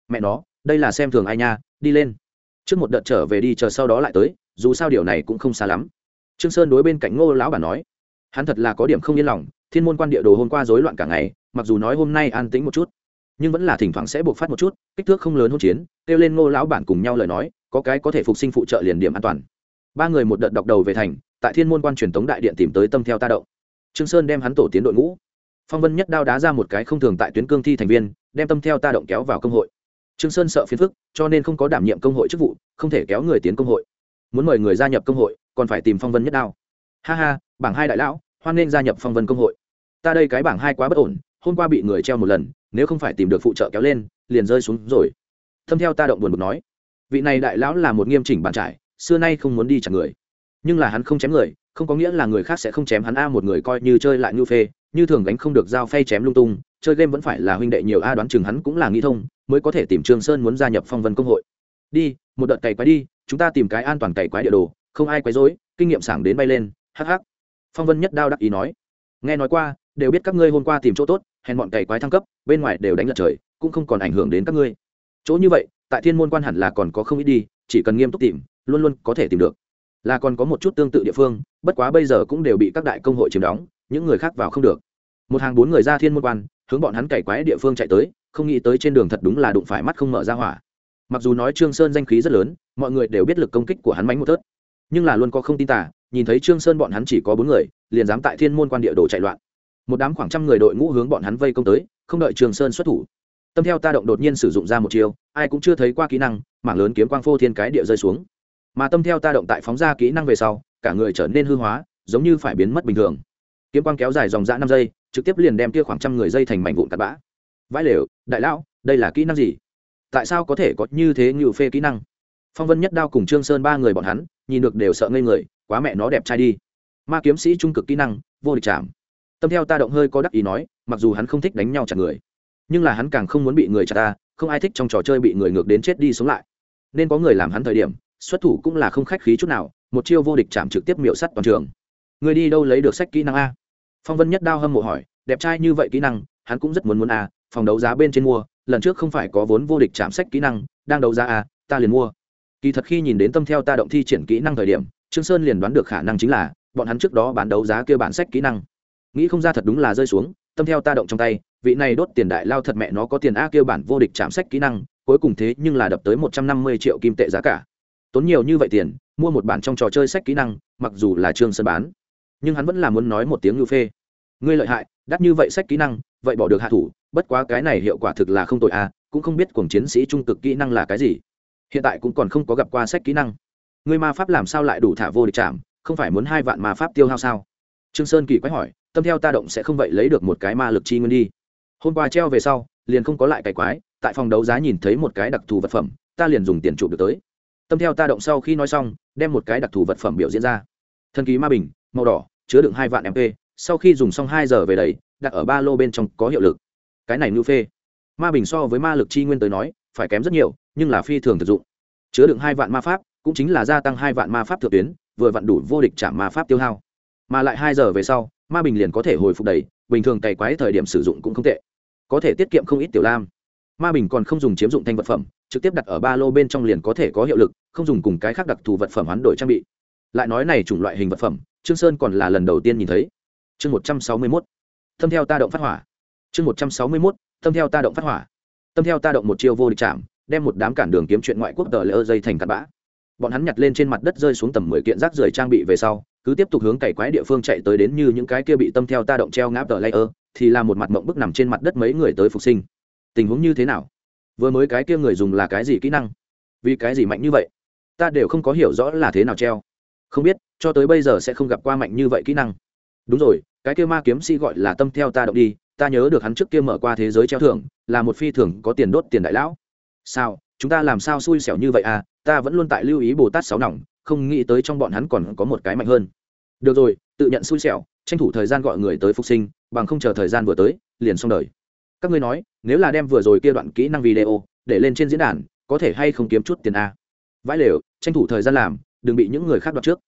Mẹ nó, đây là xem thường ai nha, đi lên. Trước một đợt trở về đi, chờ sau đó lại tới, dù sao điều này cũng không xa lắm. Trương sơn đối bên cạnh ngô lão bản nói, hắn thật là có điểm không yên lòng, thiên môn quan địa đồ hôm qua rối loạn cả ngày, mặc dù nói hôm nay an tĩnh một chút, nhưng vẫn là thỉnh thoảng sẽ buộc phát một chút, kích thước không lớn hôn chiến, kêu lên ngô lão bản cùng nhau lời nói, có cái có thể phục sinh phụ trợ liền điểm an toàn. Ba người một đợt đọc đầu về thành, tại thiên môn quan truyền tống đại điện tìm tới tâm theo ta động. Trương sơn đem hắn tổ tiến đội ngũ phong vân nhất đao đá ra một cái không thường tại tuyến cương thi thành viên, đem tâm theo ta động kéo vào công hội. Trương sơn sợ phiền phức, cho nên không có đảm nhiệm công hội chức vụ, không thể kéo người tiến công hội. Muốn mời người gia nhập công hội, còn phải tìm phong vân nhất đao. Ha ha, bảng hai đại lão, hoan nên gia nhập phong vân công hội. Ta đây cái bảng hai quá bất ổn, hôm qua bị người treo một lần, nếu không phải tìm được phụ trợ kéo lên, liền rơi xuống rồi. Thâm theo ta động buồn bực nói. Vị này đại lão là một nghiêm chỉnh bàn trải, xưa nay không muốn đi chặt người nhưng là hắn không chém người, không có nghĩa là người khác sẽ không chém hắn a một người coi như chơi lại như phê, như thường gánh không được dao phay chém lung tung, chơi game vẫn phải là huynh đệ nhiều a đoán chừng hắn cũng là nghĩ thông, mới có thể tìm trương sơn muốn gia nhập phong vân công hội. Đi, một đợt cày quái đi, chúng ta tìm cái an toàn cày quái địa đồ, không ai quấy rối, kinh nghiệm sảng đến bay lên, hắc hắc. Phong vân nhất đao đắc ý nói. Nghe nói qua, đều biết các ngươi hôm qua tìm chỗ tốt, hèn bọn cày quái thăng cấp, bên ngoài đều đánh lật trời, cũng không còn ảnh hưởng đến các ngươi. Chỗ như vậy, tại thiên môn quan hẳn là còn có không ít đi, chỉ cần nghiêm túc tìm, luôn luôn có thể tìm được là còn có một chút tương tự địa phương, bất quá bây giờ cũng đều bị các đại công hội chiếm đóng, những người khác vào không được. Một hàng bốn người ra thiên môn quan, hướng bọn hắn cày quái địa phương chạy tới, không nghĩ tới trên đường thật đúng là đụng phải mắt không mở ra hỏa. Mặc dù nói trương sơn danh khí rất lớn, mọi người đều biết lực công kích của hắn mánh một tớt nhưng là luôn có không tin tả nhìn thấy trương sơn bọn hắn chỉ có bốn người, liền dám tại thiên môn quan địa đồ chạy loạn. Một đám khoảng trăm người đội ngũ hướng bọn hắn vây công tới, không đợi trương sơn xuất thủ. Tâm theo ta động đột nhiên sử dụng ra một chiêu, ai cũng chưa thấy qua kỹ năng, mảng lớn kiếm quang phô thiên cái địa rơi xuống mà tâm theo ta động tại phóng ra kỹ năng về sau, cả người trở nên hư hóa, giống như phải biến mất bình thường. Kiếm quang kéo dài dòng dã năm giây, trực tiếp liền đem kia khoảng trăm người dây thành mảnh vụn tạt bã. Vãi lều, đại lão, đây là kỹ năng gì? Tại sao có thể có như thế ngự phê kỹ năng? Phong vân nhất đao cùng trương sơn ba người bọn hắn, nhìn được đều sợ ngây người, quá mẹ nó đẹp trai đi. Ma kiếm sĩ trung cực kỹ năng, vô địch chạm. Tâm theo ta động hơi có đắc ý nói, mặc dù hắn không thích đánh nhau chặt người, nhưng là hắn càng không muốn bị người chặt ta, không ai thích trong trò chơi bị người ngược đến chết đi sống lại. Nên có người làm hắn thời điểm xuất thủ cũng là không khách khí chút nào, một chiêu vô địch chạm trực tiếp miệu sắt toàn trường. Người đi đâu lấy được sách kỹ năng a? Phong vân nhất đao hâm mộ hỏi, đẹp trai như vậy kỹ năng, hắn cũng rất muốn muốn a, phòng đấu giá bên trên mua, lần trước không phải có vốn vô địch chạm sách kỹ năng, đang đấu giá a, ta liền mua. Kỳ thật khi nhìn đến tâm theo ta động thi triển kỹ năng thời điểm, trương sơn liền đoán được khả năng chính là, bọn hắn trước đó bán đấu giá kia bản sách kỹ năng. Nghĩ không ra thật đúng là rơi xuống, tâm theo ta động trong tay, vị này đốt tiền đại lao thật mẹ nó có tiền a kêu bản vô địch chạm sách kỹ năng, cuối cùng thế nhưng là đập tới một trăm năm mươi triệu kim tệ giá cả tốn nhiều như vậy tiền, mua một bản trong trò chơi sách kỹ năng, mặc dù là trương sơn bán. Nhưng hắn vẫn là muốn nói một tiếng ngưu phê. Ngươi lợi hại, đắt như vậy sách kỹ năng, vậy bỏ được hạ thủ, bất quá cái này hiệu quả thực là không tội à cũng không biết cuồng chiến sĩ trung cực kỹ năng là cái gì. Hiện tại cũng còn không có gặp qua sách kỹ năng. Ngươi ma pháp làm sao lại đủ thả vô địch chạm, không phải muốn hai vạn ma pháp tiêu hao sao? Trương sơn kỳ quái hỏi, tâm theo ta động sẽ không vậy lấy được một cái ma lực chi nguyên đi. Hôm qua treo về sau, liền không có lại cái quái, tại phòng đấu giá nhìn thấy một cái đặc thù vật phẩm, ta liền dùng tiền chụp được tới tâm theo ta động sau khi nói xong, đem một cái đặc thù vật phẩm biểu diễn ra. Thần ký ma bình, màu đỏ, chứa đựng hai vạn mp sau khi dùng xong hai giờ về đầy, đặt ở ba lô bên trong có hiệu lực. Cái này ngưu phê. Ma bình so với ma lực chi nguyên tới nói, phải kém rất nhiều, nhưng là phi thường thực dụng. Chứa đựng hai vạn ma pháp, cũng chính là gia tăng hai vạn ma pháp thượng tuyến, vừa vặn đủ vô địch trả ma pháp tiêu hao. Mà lại hai giờ về sau, ma bình liền có thể hồi phục đầy, bình thường cày quái thời điểm sử dụng cũng không tệ. Có thể tiết kiệm không ít tiểu lam. Ma bình còn không dùng chiếm dụng thanh vật phẩm trực tiếp đặt ở ba lô bên trong liền có thể có hiệu lực, không dùng cùng cái khác đặc thù vật phẩm hoán đổi trang bị. Lại nói này chủng loại hình vật phẩm, trương sơn còn là lần đầu tiên nhìn thấy. Chương một trăm sáu mươi mốt. Tâm theo ta động phát hỏa. Chương một trăm sáu mươi mốt tâm theo ta động phát hỏa. Tâm theo ta động một chiêu vô địch chạm, đem một đám cản đường kiếm chuyện ngoại quốc tờ lỡ dây thành cặn bã. Bọn hắn nhặt lên trên mặt đất rơi xuống tầm mười kiện rác rưởi trang bị về sau, cứ tiếp tục hướng cày quái địa phương chạy tới đến như những cái kia bị tâm theo ta động treo ngáp tờ layer, thì là một mặt mộng bức nằm trên mặt đất mấy người tới phục sinh. Tình huống như thế nào? Vừa mới cái kia người dùng là cái gì kỹ năng? Vì cái gì mạnh như vậy? Ta đều không có hiểu rõ là thế nào treo. Không biết, cho tới bây giờ sẽ không gặp qua mạnh như vậy kỹ năng. Đúng rồi, cái kia ma kiếm sĩ gọi là tâm theo ta động đi, ta nhớ được hắn trước kia mở qua thế giới treo thưởng, là một phi thường có tiền đốt tiền đại lão. Sao, chúng ta làm sao xui xẻo như vậy à? Ta vẫn luôn tại lưu ý bồ tát sáu nòng, không nghĩ tới trong bọn hắn còn có một cái mạnh hơn. Được rồi, tự nhận xui xẻo, tranh thủ thời gian gọi người tới phục sinh, bằng không chờ thời gian vừa tới, liền xong đời các ngươi nói, nếu là đem vừa rồi kia đoạn kỹ năng video để lên trên diễn đàn, có thể hay không kiếm chút tiền a? Vãi lều, tranh thủ thời gian làm, đừng bị những người khác đoạt trước.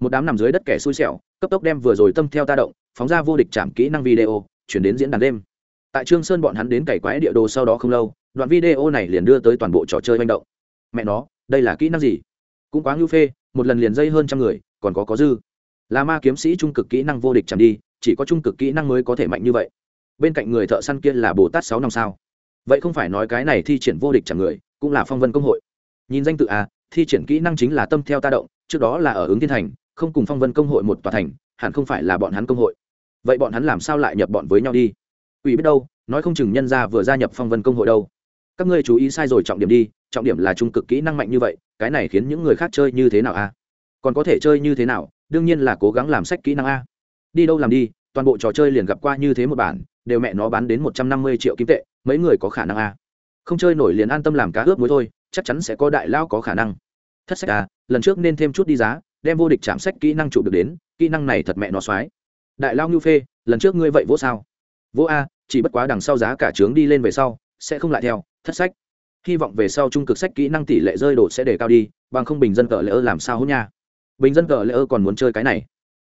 Một đám nằm dưới đất kẻ xui xẻo, cấp tốc đem vừa rồi tâm theo ta động, phóng ra vô địch chạm kỹ năng video, chuyển đến diễn đàn đêm. Tại trương sơn bọn hắn đến cày quái địa đồ sau đó không lâu, đoạn video này liền đưa tới toàn bộ trò chơi manh động. Mẹ nó, đây là kỹ năng gì? Cũng quá ngưu phê, một lần liền dây hơn trăm người, còn có có dư. Là ma kiếm sĩ trung cực kỹ năng vô địch chẳng đi, chỉ có trung cực kỹ năng mới có thể mạnh như vậy bên cạnh người thợ săn kia là bồ tát sáu năm sao? Vậy không phải nói cái này thi triển vô địch chẳng người, cũng là phong vân công hội. Nhìn danh tự à thi triển kỹ năng chính là tâm theo ta động, trước đó là ở ứng thiên thành, không cùng phong vân công hội một tòa thành, hẳn không phải là bọn hắn công hội. Vậy bọn hắn làm sao lại nhập bọn với nhau đi? Ủy biết đâu, nói không chừng nhân ra vừa gia nhập phong vân công hội đâu. Các ngươi chú ý sai rồi trọng điểm đi, trọng điểm là trung cực kỹ năng mạnh như vậy, cái này khiến những người khác chơi như thế nào a còn có thể chơi như thế nào, đương nhiên là cố gắng làm sách kỹ năng a. Đi đâu làm đi, toàn bộ trò chơi liền gặp qua như thế một bản đều mẹ nó bán đến một trăm năm mươi triệu kim tệ mấy người có khả năng a không chơi nổi liền an tâm làm cá ướp muối thôi chắc chắn sẽ có đại lao có khả năng. Thất sách à, lần trước nên thêm chút đi giá đem vô địch chạm sách kỹ năng chụp được đến kỹ năng này thật mẹ nó xoái. Đại lao ngưu phê lần trước ngươi vậy vỗ sao? Vỗ a chỉ bất quá đằng sau giá cả trướng đi lên về sau sẽ không lại theo thất sách. Hy vọng về sau trung cực sách kỹ năng tỷ lệ rơi đổ sẽ để cao đi bằng không bình dân cờ lỡ làm sao hôn nha. Bình dân cờ lỡ còn muốn chơi cái này.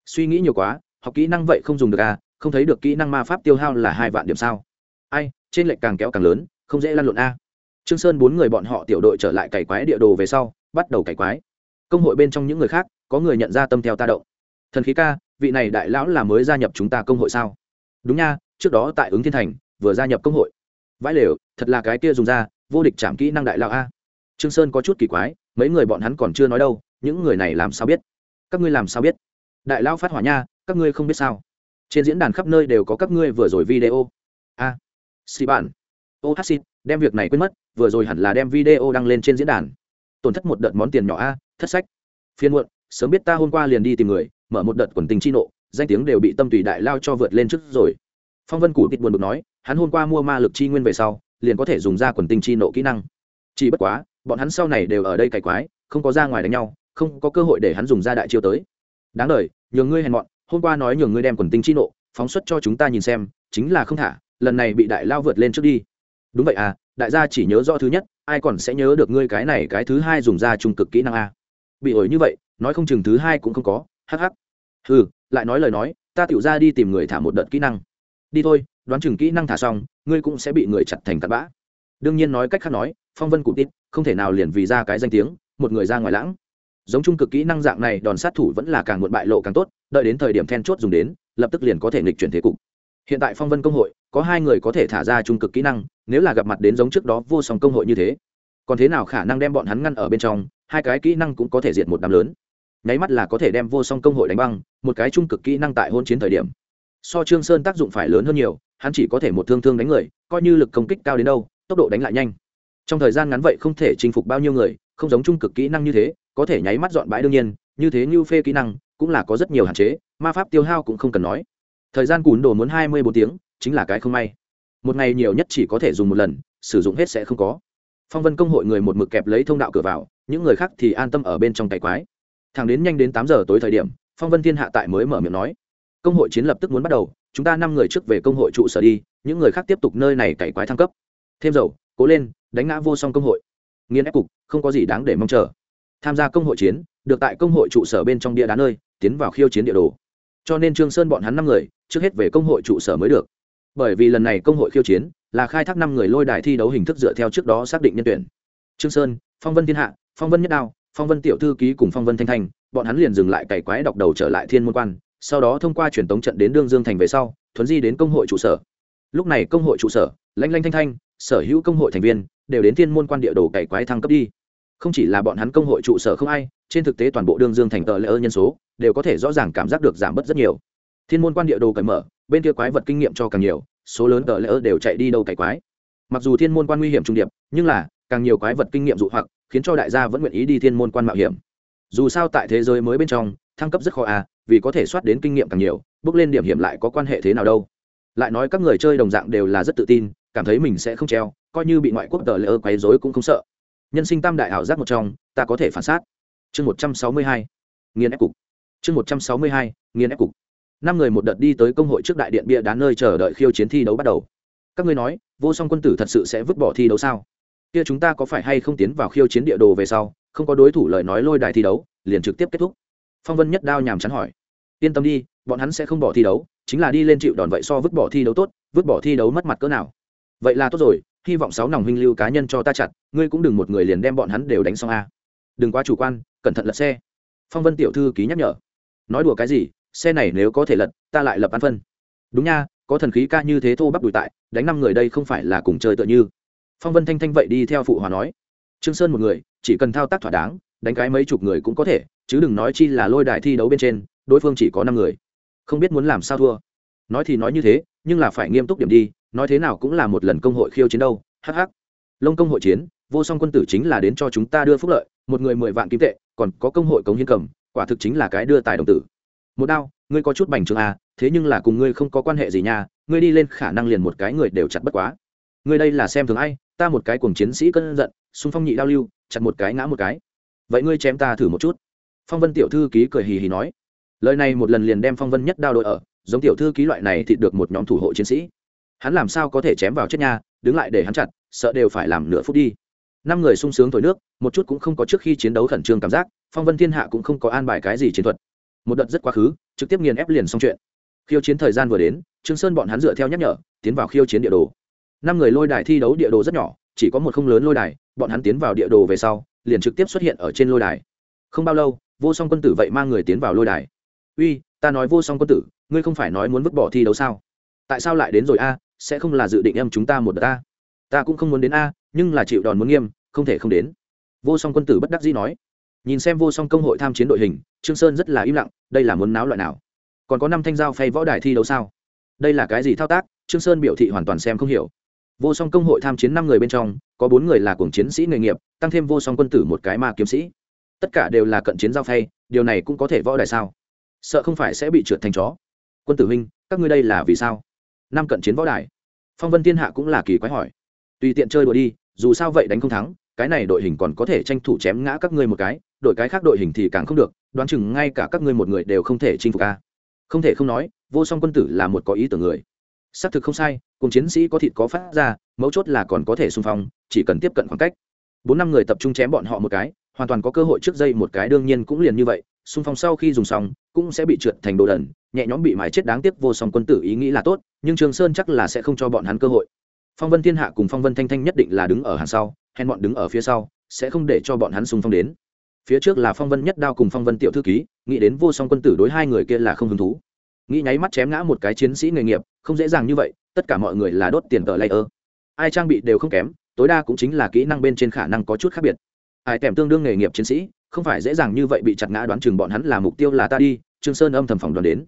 Suy nghĩ nhiều quá học kỹ năng vậy không dùng được à không thấy được kỹ năng ma pháp tiêu hao là hai vạn điểm sao? Ai, trên lệch càng kéo càng lớn, không dễ lăn lộn a. Trương sơn bốn người bọn họ tiểu đội trở lại cày quái địa đồ về sau, bắt đầu cày quái. Công hội bên trong những người khác, có người nhận ra tâm theo ta động. Thần khí ca, vị này đại lão là mới gia nhập chúng ta công hội sao? Đúng nha, trước đó tại ứng thiên thành, vừa gia nhập công hội. Vãi lều, thật là cái kia dùng ra, vô địch chạm kỹ năng đại lão a. Trương sơn có chút kỳ quái, mấy người bọn hắn còn chưa nói đâu, những người này làm sao biết? Các ngươi làm sao biết? Đại lão phát hỏa nha, các ngươi không biết sao? Trên diễn đàn khắp nơi đều có các ngươi vừa rồi video. A à, xì bạn. Ô hát xin đem việc này quên mất vừa rồi hẳn là đem video đăng lên trên diễn đàn. Tổn thất một đợt món tiền nhỏ a thất sách. Phiên muộn sớm biết ta hôm qua liền đi tìm người mở một đợt quần tình chi nộ danh tiếng đều bị tâm tùy đại lao cho vượt lên trước rồi. Phong vân củ tịt buồn bực nói hắn hôm qua mua ma lực chi nguyên về sau liền có thể dùng ra quần tinh chi nộ kỹ năng. Chỉ bất quá bọn hắn sau này đều ở đây cày quái không có ra ngoài đánh nhau không có cơ hội để hắn dùng ra đại chiêu tới. Đáng đ nhường ngươi hèn mọn hôm qua nói nhường ngươi đem quần tinh chi nộ, phóng xuất cho chúng ta nhìn xem, chính là không thả, lần này bị đại lao vượt lên trước đi. Đúng vậy à đại gia chỉ nhớ rõ thứ nhất, ai còn sẽ nhớ được ngươi cái này cái thứ hai dùng ra trung cực kỹ năng a? Bị ổi như vậy, nói không chừng thứ hai cũng không có hh ừ lại nói lời nói, ta tiểu ra đi tìm người thả một đợt kỹ năng. Đi thôi, đoán chừng kỹ năng thả xong, ngươi cũng sẽ bị người chặt thành tạt bã. Đương nhiên nói cách khác nói, phong vân cụ tít, không thể nào liền vì ra cái danh tiếng, một người ra ngoài lãng giống trung cực kỹ năng dạng này, đòn sát thủ vẫn là càng muộn bại lộ càng tốt, đợi đến thời điểm then chốt dùng đến, lập tức liền có thể nghịch chuyển thế cục. Hiện tại phong vân công hội, có hai người có thể thả ra trung cực kỹ năng, nếu là gặp mặt đến giống trước đó vô song công hội như thế, còn thế nào khả năng đem bọn hắn ngăn ở bên trong, hai cái kỹ năng cũng có thể diệt một đám lớn. Nháy mắt là có thể đem vô song công hội đánh băng, một cái trung cực kỹ năng tại hôn chiến thời điểm. So trương sơn tác dụng phải lớn hơn nhiều, hắn chỉ có thể một thương thương đánh người, coi như lực công kích cao đến đâu, tốc độ đánh lại nhanh. Trong thời gian ngắn vậy không thể chinh phục bao nhiêu người, không giống trung cực kỹ năng như thế có thể nháy mắt dọn bãi đương nhiên, như thế như phê kỹ năng, cũng là có rất nhiều hạn chế, ma pháp tiêu hao cũng không cần nói. Thời gian cùn đồ muốn hai mươi bốn tiếng, chính là cái không may. Một ngày nhiều nhất chỉ có thể dùng một lần, sử dụng hết sẽ không có. Phong vân công hội người một mực kẹp lấy thông đạo cửa vào, những người khác thì an tâm ở bên trong cày quái. Thẳng đến nhanh đến tám giờ tối thời điểm, phong vân thiên hạ tại mới mở miệng nói, công hội chiến lập tức muốn bắt đầu, chúng ta năm người trước về công hội trụ sở đi, những người khác tiếp tục nơi này cày quái thăng cấp. Thêm dầu, cố lên, đánh ngã vô song công hội. Nghiên ép cục, không có gì đáng để mong chờ tham gia công hội chiến, được tại công hội trụ sở bên trong địa đá nơi, tiến vào khiêu chiến địa đồ. Cho nên trương sơn bọn hắn năm người, trước hết về công hội trụ sở mới được. Bởi vì lần này công hội khiêu chiến, là khai thác năm người lôi đài thi đấu hình thức dựa theo trước đó xác định nhân tuyển. Trương sơn, phong vân thiên hạ, phong vân nhất đao, phong vân tiểu thư ký cùng phong vân thanh thanh bọn hắn liền dừng lại cày quái đọc đầu trở lại thiên môn quan, sau đó thông qua truyền tống trận đến đương dương thành về sau, thuấn di đến công hội trụ sở. Lúc này công hội trụ sở, lanh lanh thanh thanh, sở hữu công hội thành viên, đều đến thiên môn quan địa đồ cày quái thăng cấp đi không chỉ là bọn hắn công hội trụ sở không ai, trên thực tế toàn bộ đương dương thành tờ lễ ơ nhân số đều có thể rõ ràng cảm giác được giảm bớt rất nhiều. Thiên môn quan địa đồ cởi mở, bên kia quái vật kinh nghiệm cho càng nhiều, số lớn tờ lễ ơ đều chạy đi đâu cày quái. Mặc dù thiên môn quan nguy hiểm trung điệp, nhưng là, càng nhiều quái vật kinh nghiệm dụ hoặc, khiến cho đại gia vẫn nguyện ý đi thiên môn quan mạo hiểm. Dù sao tại thế giới mới bên trong, thăng cấp rất khó à vì có thể soát đến kinh nghiệm càng nhiều, bước lên điểm hiểm lại có quan hệ thế nào đâu. Lại nói các người chơi đồng dạng đều là rất tự tin, cảm thấy mình sẽ không treo, coi như bị ngoại quốc tờ lỡ quấy dối cũng không sợ nhân sinh tam đại ảo giác một trong, ta có thể phản xác. Chương một trăm sáu mươi hai nghiên ép cục. Chương một trăm sáu mươi hai nghiên ép cục. Năm người một đợt đi tới công hội trước đại điện bia đá nơi chờ đợi khiêu chiến thi đấu bắt đầu. Các ngươi nói, vô song quân tử thật sự sẽ vứt bỏ thi đấu sao? Kia chúng ta có phải hay không tiến vào khiêu chiến địa đồ về sau, không có đối thủ lời nói lôi đài thi đấu, liền trực tiếp kết thúc? Phong vân nhất đao nhàm chán hỏi. Yên tâm đi, bọn hắn sẽ không bỏ thi đấu, chính là đi lên chịu đòn vậy so vứt bỏ thi đấu tốt, vứt bỏ thi đấu mất mặt cỡ nào. Vậy là tốt rồi hy vọng sáu nòng huynh lưu cá nhân cho ta chặt, ngươi cũng đừng một người liền đem bọn hắn đều đánh xong a. Đừng quá chủ quan, cẩn thận lật xe. Phong vân tiểu thư ký nhắc nhở. Nói đùa cái gì, xe này nếu có thể lật, ta lại lập ăn phân. Đúng nha, có thần khí ca như thế thô bắp đùi tại, đánh năm người đây không phải là cùng chơi tựa như. Phong vân thanh thanh vậy đi theo phụ hòa nói. Trương sơn một người, chỉ cần thao tác thỏa đáng, đánh cái mấy chục người cũng có thể, chứ đừng nói chi là lôi đài thi đấu bên trên, đối phương chỉ có năm người. Không biết muốn làm sao thua. Nói thì nói như thế, nhưng là phải nghiêm túc điểm đi nói thế nào cũng là một lần công hội khiêu chiến đâu hh lông công hội chiến, vô song quân tử chính là đến cho chúng ta đưa phúc lợi, một người mười vạn kim tệ, còn có công hội cống hiến cầm, quả thực chính là cái đưa tài đồng tử. Một đao, ngươi có chút bành trướng à thế nhưng là cùng ngươi không có quan hệ gì nha, ngươi đi lên khả năng liền một cái người đều chặt bất quá. Ngươi đây là xem thường ai, ta một cái cùng chiến sĩ cân giận, xung phong nhị đao lưu, chặt một cái ngã một cái. Vậy ngươi chém ta thử một chút. Phong vân tiểu thư ký cười hì hì nói. Lời này một lần liền đem phong vân nhất đao đội ở, giống tiểu thư ký loại này thì được một nhóm thủ hộ chiến sĩ hắn làm sao có thể chém vào chết nha, đứng lại để hắn chặt, sợ đều phải làm nửa phút đi. Năm người sung sướng thổi nước, một chút cũng không có trước khi chiến đấu khẩn trương cảm giác, phong vân thiên hạ cũng không có an bài cái gì chiến thuật. Một đợt rất quá khứ, trực tiếp nghiền ép liền xong chuyện. Khiêu chiến thời gian vừa đến, trương sơn bọn hắn dựa theo nhắc nhở, tiến vào khiêu chiến địa đồ. Năm người lôi đài thi đấu địa đồ rất nhỏ, chỉ có một không lớn lôi đài, bọn hắn tiến vào địa đồ về sau, liền trực tiếp xuất hiện ở trên lôi đài. Không bao lâu, vô song quân tử vậy mang người tiến vào lôi đài. Uy, ta nói vô song quân tử, ngươi không phải nói muốn vứt bỏ thi đấu sao? Tại sao lại đến rồi a? Sẽ không là dự định em chúng ta một đợt ta. Ta cũng không muốn đến a, nhưng là chịu đòn muốn nghiêm, không thể không đến. Vô song quân tử bất đắc dĩ nói. Nhìn xem vô song công hội tham chiến đội hình, trương sơn rất là im lặng, đây là muốn náo loại nào? Còn có năm thanh giao phay võ đài thi đấu sao? Đây là cái gì thao tác? Trương sơn biểu thị hoàn toàn xem không hiểu. Vô song công hội tham chiến năm người bên trong, có bốn người là cuồng chiến sĩ nghề nghiệp, tăng thêm vô song quân tử một cái ma kiếm sĩ. Tất cả đều là cận chiến giao phay, điều này cũng có thể võ đài sao? Sợ không phải sẽ bị trượt thành chó. Quân tử huynh, các ngươi đây là vì sao? Năm cận chiến võ đài. Phong vân thiên hạ cũng là kỳ quái hỏi. Tùy tiện chơi đùa đi, dù sao vậy đánh không thắng, cái này đội hình còn có thể tranh thủ chém ngã các ngươi một cái, đội cái khác đội hình thì càng không được, đoán chừng ngay cả các ngươi một người đều không thể chinh phục a. Không thể không nói, vô song quân tử là một có ý tưởng người. Xác thực không sai, cùng chiến sĩ có thịt có phát ra, mấu chốt là còn có thể xung phong, chỉ cần tiếp cận khoảng cách. Bốn năm người tập trung chém bọn họ một cái, hoàn toàn có cơ hội trước dây một cái, đương nhiên cũng liền như vậy, xung phong sau khi dùng xong, cũng sẽ bị trượt thành đồ đần nhẹ nhõm bị mài chết đáng tiếc vô song quân tử ý nghĩ là tốt, nhưng trường sơn chắc là sẽ không cho bọn hắn cơ hội. Phong vân thiên hạ cùng phong vân thanh thanh nhất định là đứng ở hàng sau, hèn bọn đứng ở phía sau, sẽ không để cho bọn hắn xung phong đến. Phía trước là phong vân nhất đao cùng phong vân tiểu thư ký, nghĩ đến vô song quân tử đối hai người kia là không hứng thú. Nghĩ nháy mắt chém ngã một cái chiến sĩ nghề nghiệp, không dễ dàng như vậy, tất cả mọi người là đốt tiền tờ layer. Ai trang bị đều không kém, tối đa cũng chính là kỹ năng bên trên khả năng có chút khác biệt. Ai kèm tương đương nghề nghiệp chiến sĩ, không phải dễ dàng như vậy bị chặt ngã đoán chừng bọn hắn là mục tiêu là ta đi, trương sơn âm thầm phòng đoàn đến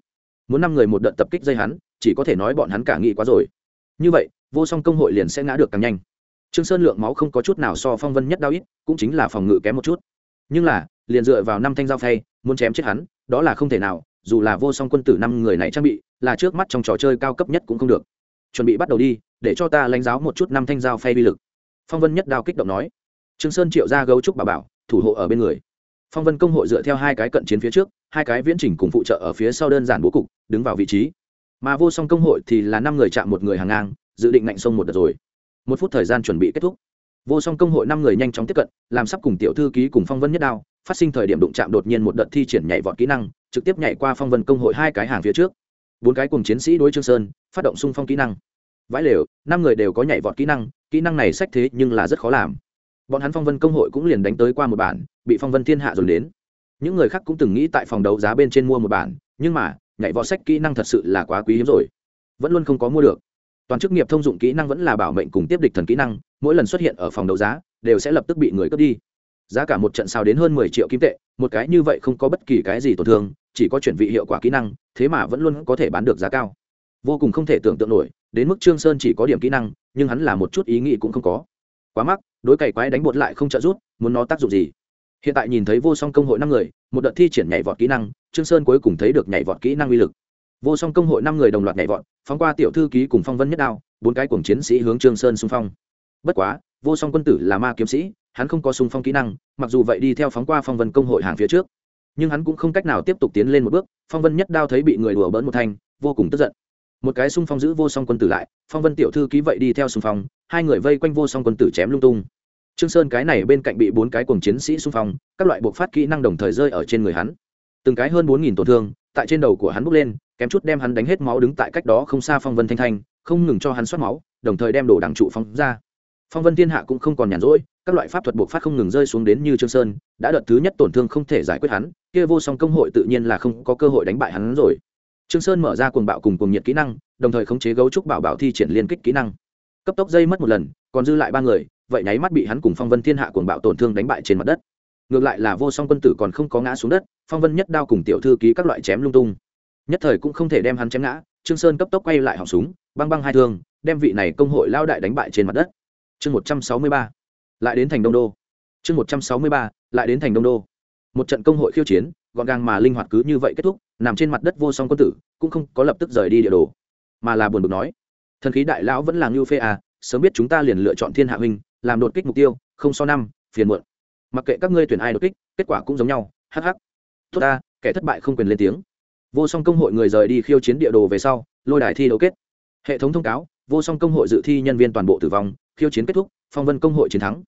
muốn năm người một đợt tập kích dây hắn, chỉ có thể nói bọn hắn cả nghĩ quá rồi. Như vậy, vô song công hội liền sẽ ngã được càng nhanh. Trương sơn lượng máu không có chút nào so phong vân nhất đau ít, cũng chính là phòng ngự kém một chút. Nhưng là, liền dựa vào năm thanh dao phay, muốn chém chết hắn, đó là không thể nào, dù là vô song quân tử năm người này trang bị, là trước mắt trong trò chơi cao cấp nhất cũng không được. Chuẩn bị bắt đầu đi, để cho ta lãnh giáo một chút năm thanh dao phay uy lực. Phong vân nhất đao kích động nói. Trương sơn triệu ra gấu trúc bà bảo, thủ hộ ở bên người phong vân công hội dựa theo hai cái cận chiến phía trước, hai cái viễn trình cùng phụ trợ ở phía sau đơn giản bố cục, đứng vào vị trí. Mà vô song công hội thì là năm người chạm một người hàng ngang, dự định ngạnh sông một đợt rồi. Một phút thời gian chuẩn bị kết thúc. Vô song công hội năm người nhanh chóng tiếp cận, làm sắp cùng tiểu thư ký cùng phong vân nhất đao, phát sinh thời điểm đụng chạm đột nhiên một đợt thi triển nhảy vọt kỹ năng, trực tiếp nhảy qua phong vân công hội hai cái hàng phía trước. Bốn cái cùng chiến sĩ đối trương sơn, phát động xung phong kỹ năng. Vãi lều, năm người đều có nhảy vọt kỹ năng kỹ năng này sách thế nhưng là rất khó làm bọn hắn phong vân công hội cũng liền đánh tới qua một bản, bị phong vân thiên hạ dồn đến. Những người khác cũng từng nghĩ tại phòng đấu giá bên trên mua một bản, nhưng mà, nhảy võ sách kỹ năng thật sự là quá quý hiếm rồi. Vẫn luôn không có mua được. Toàn chức nghiệp thông dụng kỹ năng vẫn là bảo mệnh cùng tiếp địch thần kỹ năng, mỗi lần xuất hiện ở phòng đấu giá, đều sẽ lập tức bị người cướp đi. Giá cả một trận sao đến hơn mười triệu kim tệ, một cái như vậy không có bất kỳ cái gì tổn thương, chỉ có chuyển vị hiệu quả kỹ năng, thế mà vẫn luôn có thể bán được giá cao. Vô cùng không thể tưởng tượng nổi, đến mức trương sơn chỉ có điểm kỹ năng, nhưng hắn là một chút ý nghĩ cũng không có. Quá mắc đối cày quái đánh bột lại không trợ giúp, muốn nó tác dụng gì? Hiện tại nhìn thấy vô song công hội năm người, một đợt thi triển nhảy vọt kỹ năng, trương sơn cuối cùng thấy được nhảy vọt kỹ năng uy lực. Vô song công hội năm người đồng loạt nhảy vọt, phóng qua tiểu thư ký cùng phong vân nhất đao, bốn cái cuồng chiến sĩ hướng trương sơn xung phong. Bất quá, vô song quân tử là ma kiếm sĩ, hắn không có xung phong kỹ năng, mặc dù vậy đi theo phóng qua phong vân công hội hàng phía trước. Nhưng hắn cũng không cách nào tiếp tục tiến lên một bước, phong vân nhất đao thấy bị người đùa bỡn một thanh, vô cùng tức giận một cái xung phong giữ vô song quân tử lại, phong vân tiểu thư ký vậy đi theo xung phong, hai người vây quanh vô song quân tử chém lung tung. Trương sơn cái này bên cạnh bị bốn cái cuồng chiến sĩ xung phong, các loại buộc phát kỹ năng đồng thời rơi ở trên người hắn. Từng cái hơn bốn nghìn tổn thương, tại trên đầu của hắn bốc lên, kém chút đem hắn đánh hết máu đứng tại cách đó không xa phong vân thanh thanh, không ngừng cho hắn soát máu, đồng thời đem đồ đảng trụ phóng ra. Phong vân thiên hạ cũng không còn nhàn rỗi, các loại pháp thuật buộc phát không ngừng rơi xuống đến như trương sơn, đã đợt thứ nhất tổn thương không thể giải quyết hắn, kia vô song công hội tự nhiên là không có cơ hội đánh bại hắn rồi trương sơn mở ra cuồng bạo cùng cuồng nhiệt kỹ năng, đồng thời khống chế gấu trúc bảo bảo thi triển liên kích kỹ năng. Cấp tốc dây mất một lần, còn dư lại ba người, vậy nháy mắt bị hắn cùng phong vân thiên hạ cuồng bạo tổn thương đánh bại trên mặt đất. Ngược lại là vô song quân tử còn không có ngã xuống đất, phong vân nhất đao cùng tiểu thư ký các loại chém lung tung. Nhất thời cũng không thể đem hắn chém ngã, trương sơn cấp tốc quay lại họng súng, băng băng hai thương, đem vị này công hội lao đại đánh bại trên mặt đất. Chương một trăm sáu mươi ba, lại đến thành đông đô. Chương một trăm sáu mươi ba, lại đến thành đông đô. Một trận công hội khiêu chiến gọn gàng mà linh hoạt cứ như vậy kết thúc, nằm trên mặt đất vô song quân tử, cũng không có lập tức rời đi địa đồ, mà là buồn bực nói, thần khí đại lão vẫn là ngưu phê à sớm biết chúng ta liền lựa chọn thiên hạ huynh, làm đột kích mục tiêu, không so năm, phiền muộn. Mặc kệ các ngươi tuyển ai đột kích, kết quả cũng giống nhau, hắc hắc. tốt ta, kẻ thất bại không quyền lên tiếng. Vô song công hội người rời đi khiêu chiến địa đồ về sau, lôi đài thi đấu kết. Hệ thống thông cáo, vô song công hội dự thi nhân viên toàn bộ tử vong, khiêu chiến kết thúc, phong vân công hội chiến thắng.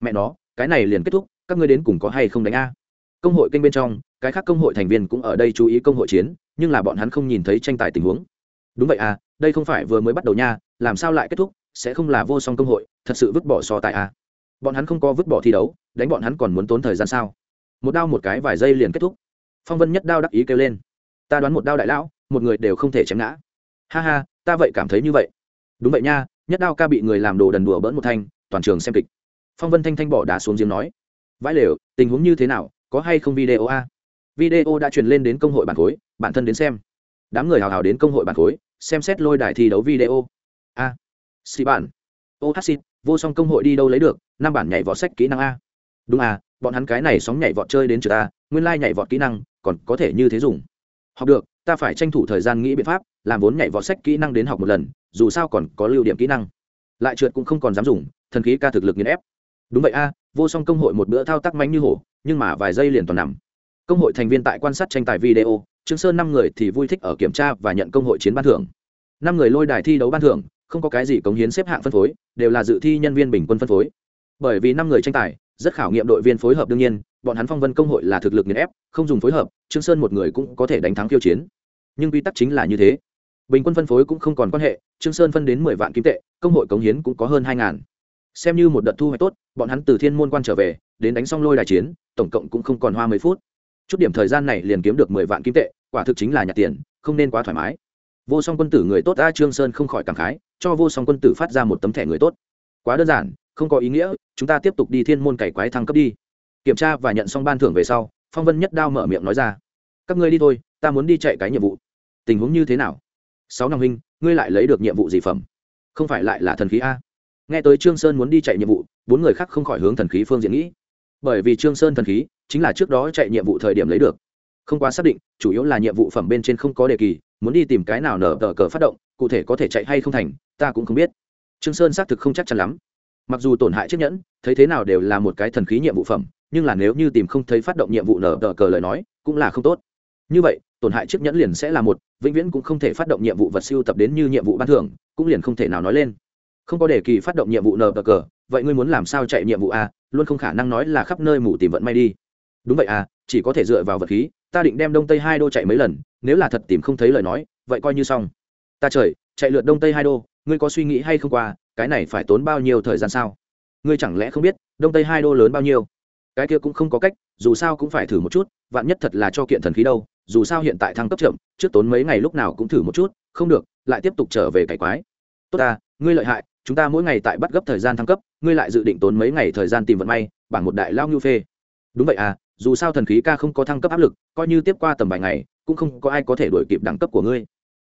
Mẹ nó, cái này liền kết thúc, các ngươi đến cùng có hay không đánh a? Công hội kênh bên trong cái khác công hội thành viên cũng ở đây chú ý công hội chiến, nhưng là bọn hắn không nhìn thấy tranh tài tình huống. Đúng vậy à đây không phải vừa mới bắt đầu nha, làm sao lại kết thúc, sẽ không là vô song công hội, thật sự vứt bỏ so tài à. Bọn hắn không có vứt bỏ thi đấu, đánh bọn hắn còn muốn tốn thời gian sao? Một đao một cái vài giây liền kết thúc. Phong vân nhất đao đắc ý kêu lên. Ta đoán một đao đại lão, một người đều không thể chém ngã. Ha ha, ta vậy cảm thấy như vậy. Đúng vậy nha, nhất đao ca bị người làm đồ đần đùa bỡn một thanh, toàn trường xem kịch. Phong vân thanh thanh bỏ đá xuống giếng nói. Vãi lều, tình huống như thế nào, có hay không video a? Video đã truyền lên đến công hội bản khối, bản thân đến xem. Đám người hào hào đến công hội bản khối, xem xét lôi đài thi đấu video. A. À. xì bản ô hát xịt, vô song công hội đi đâu lấy được, năm bản nhảy vọt sách kỹ năng a. Đúng à bọn hắn cái này sóng nhảy vọt chơi đến trừ ta nguyên lai、like、nhảy vọt kỹ năng, còn có thể như thế dùng. Học được, ta phải tranh thủ thời gian nghĩ biện pháp, làm vốn nhảy vọt sách kỹ năng đến học một lần, dù sao còn có lưu điểm kỹ năng. Lại trượt cũng không còn dám dùng, thần khí ca thực lực nghiền ép. Đúng vậy a, vô song công hội một bữa thao tác manh như hổ, nhưng mà vài giây liền toàn nằm công hội thành viên tại quan sát tranh tài video, trương sơn năm người thì vui thích ở kiểm tra và nhận công hội chiến ban thưởng. Năm người lôi đài thi đấu ban thưởng, không có cái gì cống hiến xếp hạng phân phối, đều là dự thi nhân viên bình quân phân phối. Bởi vì năm người tranh tài, rất khảo nghiệm đội viên phối hợp đương nhiên, bọn hắn phong vân công hội là thực lực nghiền ép, không dùng phối hợp, trương sơn một người cũng có thể đánh thắng khiêu chiến. Nhưng quy tắc chính là như thế. Bình quân phân phối cũng không còn quan hệ, trương sơn phân đến mười vạn kim tệ, công hội cống hiến cũng có hơn hai ngàn. Xem như một đợt thu hoạch tốt, bọn hắn từ thiên môn quan trở về, đến đánh xong lôi đài chiến, tổng cộng cũng không còn hoa mấy phút chút điểm thời gian này liền kiếm được mười vạn kim tệ, quả thực chính là nhặt tiền, không nên quá thoải mái. Vô song quân tử người tốt a trương sơn không khỏi cảm khái, cho vô song quân tử phát ra một tấm thẻ người tốt. Quá đơn giản, không có ý nghĩa, chúng ta tiếp tục đi thiên môn cày quái thăng cấp đi. Kiểm tra và nhận xong ban thưởng về sau, phong vân nhất đao mở miệng nói ra. Các ngươi đi thôi, ta muốn đi chạy cái nhiệm vụ. Tình huống như thế nào? Sáu năm huynh, ngươi lại lấy được nhiệm vụ gì phẩm? Không phải lại là thần khí a? Nghe tới trương sơn muốn đi chạy nhiệm vụ, bốn người khác không khỏi hướng thần khí phương diện nghĩ. Bởi vì trương sơn thần khí chính là trước đó chạy nhiệm vụ thời điểm lấy được. Không quá xác định chủ yếu là nhiệm vụ phẩm bên trên không có đề kỳ muốn đi tìm cái nào nở tờ cờ phát động cụ thể có thể chạy hay không thành ta cũng không biết. Trương sơn xác thực không chắc chắn lắm. Mặc dù tổn hại chiếc nhẫn thấy thế nào đều là một cái thần khí nhiệm vụ phẩm nhưng là nếu như tìm không thấy phát động nhiệm vụ nở tờ cờ lời nói cũng là không tốt. Như vậy tổn hại chiếc nhẫn liền sẽ là một vĩnh viễn cũng không thể phát động nhiệm vụ vật siêu tập đến như nhiệm vụ ban thường, cũng liền không thể nào nói lên. Không có đề kỳ phát động nhiệm vụ nờ cờ vậy ngươi muốn làm sao chạy nhiệm vụ a luôn không khả năng nói là khắp nơi mù tìm vận may đi đúng vậy à chỉ có thể dựa vào vật khí, ta định đem đông tây hai đô chạy mấy lần, nếu là thật tìm không thấy lời nói, vậy coi như xong. Ta trời, chạy lượt đông tây hai đô, ngươi có suy nghĩ hay không qua, cái này phải tốn bao nhiêu thời gian sao? Ngươi chẳng lẽ không biết, đông tây hai đô lớn bao nhiêu? Cái kia cũng không có cách, dù sao cũng phải thử một chút, vạn nhất thật là cho kiện thần khí đâu, dù sao hiện tại thăng cấp chậm, trước tốn mấy ngày lúc nào cũng thử một chút, không được, lại tiếp tục trở về cải quái. Tốt ta, ngươi lợi hại, chúng ta mỗi ngày tại bắt gấp thời gian thăng cấp, ngươi lại dự định tốn mấy ngày thời gian tìm vận may bảng một đại lao ngưu phê. Đúng vậy à dù sao thần khí ca không có thăng cấp áp lực, coi như tiếp qua tầm vài ngày, cũng không có ai có thể đổi kịp đẳng cấp của ngươi.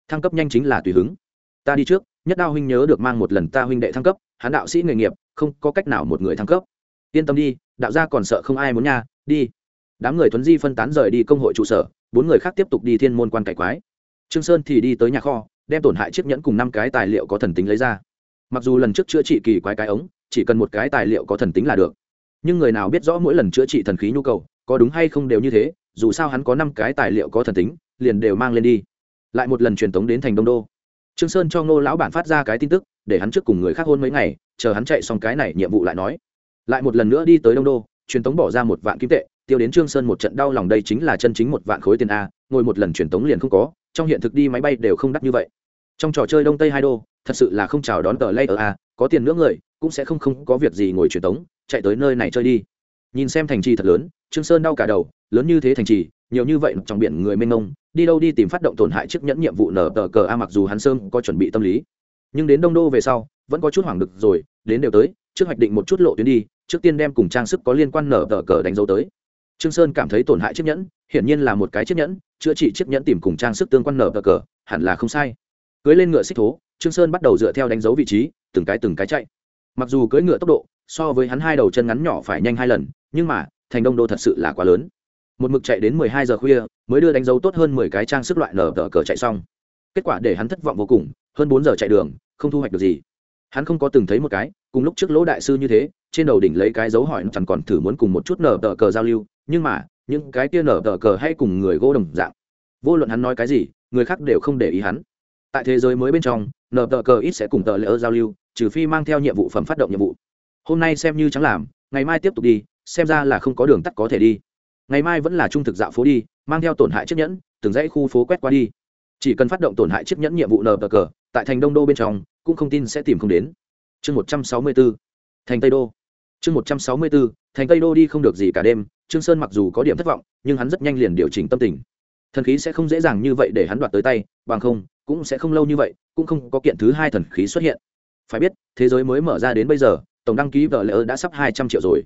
Thăng cấp nhanh chính là tùy hứng. Ta đi trước, nhất đao huynh nhớ được mang một lần ta huynh đệ thăng cấp, hắn đạo sĩ nghề nghiệp, không có cách nào một người thăng cấp. Yên tâm đi, đạo gia còn sợ không ai muốn nha, đi. Đám người thuấn di phân tán rời đi công hội trụ sở, bốn người khác tiếp tục đi thiên môn quan cải quái. Trương sơn thì đi tới nhà kho, đem tổn hại chiếc nhẫn cùng năm cái tài liệu có thần tính lấy ra. Mặc dù lần trước chữa trị kỳ quái cái ống, chỉ cần một cái tài liệu có thần tính là được. Nhưng người nào biết rõ mỗi lần chữa trị thần khí nhu cầu có đúng hay không đều như thế, dù sao hắn có năm cái tài liệu có thần tính, liền đều mang lên đi. Lại một lần truyền tống đến thành đông đô. Trương sơn cho ngô lão bản phát ra cái tin tức, để hắn trước cùng người khác hôn mấy ngày, chờ hắn chạy xong cái này nhiệm vụ lại nói. Lại một lần nữa đi tới đông đô, truyền tống bỏ ra một vạn kim tệ, tiêu đến trương sơn một trận đau lòng đây chính là chân chính một vạn khối tiền a, ngồi một lần truyền tống liền không có, trong hiện thực đi máy bay đều không đắt như vậy. Trong trò chơi đông tây hai đô, thật sự là không chào đón tờ lay ở a, có tiền nữa người, cũng sẽ không không có việc gì ngồi truyền tống, chạy tới nơi này chơi đi nhìn xem thành trì thật lớn, trương sơn đau cả đầu, lớn như thế thành trì, nhiều như vậy trong biển người mênh mông, đi đâu đi tìm phát động tổn hại chiếc nhẫn nhiệm vụ nở tờ cờ a, mặc dù hắn sơn có chuẩn bị tâm lý. Nhưng đến đông đô về sau, vẫn có chút hoảng được rồi, đến đều tới, trước hoạch định một chút lộ tuyến đi, trước tiên đem cùng trang sức có liên quan nở tờ cờ đánh dấu tới. Trương sơn cảm thấy tổn hại chiếc nhẫn, hiển nhiên là một cái chiếc nhẫn, chữa trị chiếc nhẫn tìm cùng trang sức tương quan nở tờ cờ, hẳn là không sai. Cưới lên ngựa xích thố, trương sơn bắt đầu dựa theo đánh dấu vị trí, từng cái từng cái chạy. Mặc dù cưỡi ngựa tốc độ, so với hắn hai đầu chân ngắn nhỏ phải nhanh hai lần nhưng mà, thành đông đô thật sự là quá lớn. Một mực chạy đến mười hai giờ khuya, mới đưa đánh dấu tốt hơn mười cái trang sức loại nở tờ cờ chạy xong. Kết quả để hắn thất vọng vô cùng, hơn bốn giờ chạy đường, không thu hoạch được gì. Hắn không có từng thấy một cái, cùng lúc trước lỗ đại sư như thế, trên đầu đỉnh lấy cái dấu hỏi chẳng còn thử muốn cùng một chút nở tờ cờ giao lưu, nhưng mà, những cái kia nở tờ cờ hay cùng người gỗ đồng dạng. Vô luận hắn nói cái gì, người khác đều không để ý hắn. Tại thế giới mới bên trong, nở tờ cờ ít sẽ cùng tờ lỡ giao lưu, trừ phi mang theo nhiệm vụ phẩm phát động nhiệm vụ. Hôm nay xem như chẳng làm, ngày mai tiếp tục đi xem ra là không có đường tắt có thể đi. Ngày mai vẫn là trung thực dạo phố đi, mang theo tổn hại chiếc nhẫn, từng dãy khu phố quét qua đi. Chỉ cần phát động tổn hại chiếc nhẫn nhiệm vụ nờ cờ, tại thành đông đô bên trong, cũng không tin sẽ tìm không đến. Chương một trăm sáu mươi bốn thành tây đô. Chương một trăm sáu mươi bốn thành tây đô đi không được gì cả đêm, trương sơn mặc dù có điểm thất vọng, nhưng hắn rất nhanh liền điều chỉnh tâm tình. Thần khí sẽ không dễ dàng như vậy để hắn đoạt tới tay, bằng không, cũng sẽ không lâu như vậy, cũng không có kiện thứ hai thần khí xuất hiện. Phải biết, thế giới mới mở ra đến bây giờ, tổng đăng ký vợ lỡ đã sắp hai trăm triệu rồi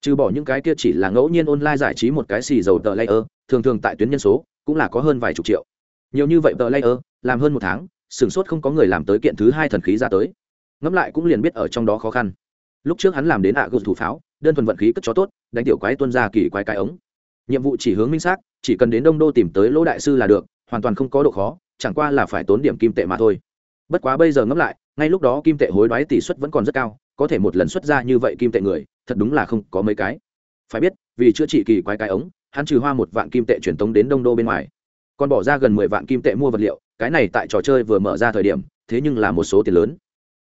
trừ bỏ những cái kia chỉ là ngẫu nhiên online giải trí một cái xì dầu tờ layer, thường thường tại tuyến nhân số cũng là có hơn vài chục triệu. Nhiều như vậy tờ layer, làm hơn một tháng sửng sốt không có người làm tới kiện thứ hai thần khí ra tới. Ngẫm lại cũng liền biết ở trong đó khó khăn. Lúc trước hắn làm đến ạ à gục thủ pháo, đơn thuần vận khí cất chó tốt, đánh tiểu quái tuân ra kỳ quái cái ống. Nhiệm vụ chỉ hướng minh xác, chỉ cần đến đông đô tìm tới lỗ đại sư là được, hoàn toàn không có độ khó, chẳng qua là phải tốn điểm kim tệ mà thôi. Bất quá bây giờ ngẫm lại ngay lúc đó kim tệ hối đoái tỷ suất vẫn còn rất cao, có thể một lần xuất ra như vậy kim tệ người, thật đúng là không có mấy cái. Phải biết, vì chữa trị kỳ quái cái ống, hắn trừ hoa một vạn kim tệ truyền tống đến đông đô bên ngoài, còn bỏ ra gần mười vạn kim tệ mua vật liệu, cái này tại trò chơi vừa mở ra thời điểm, thế nhưng là một số tiền lớn.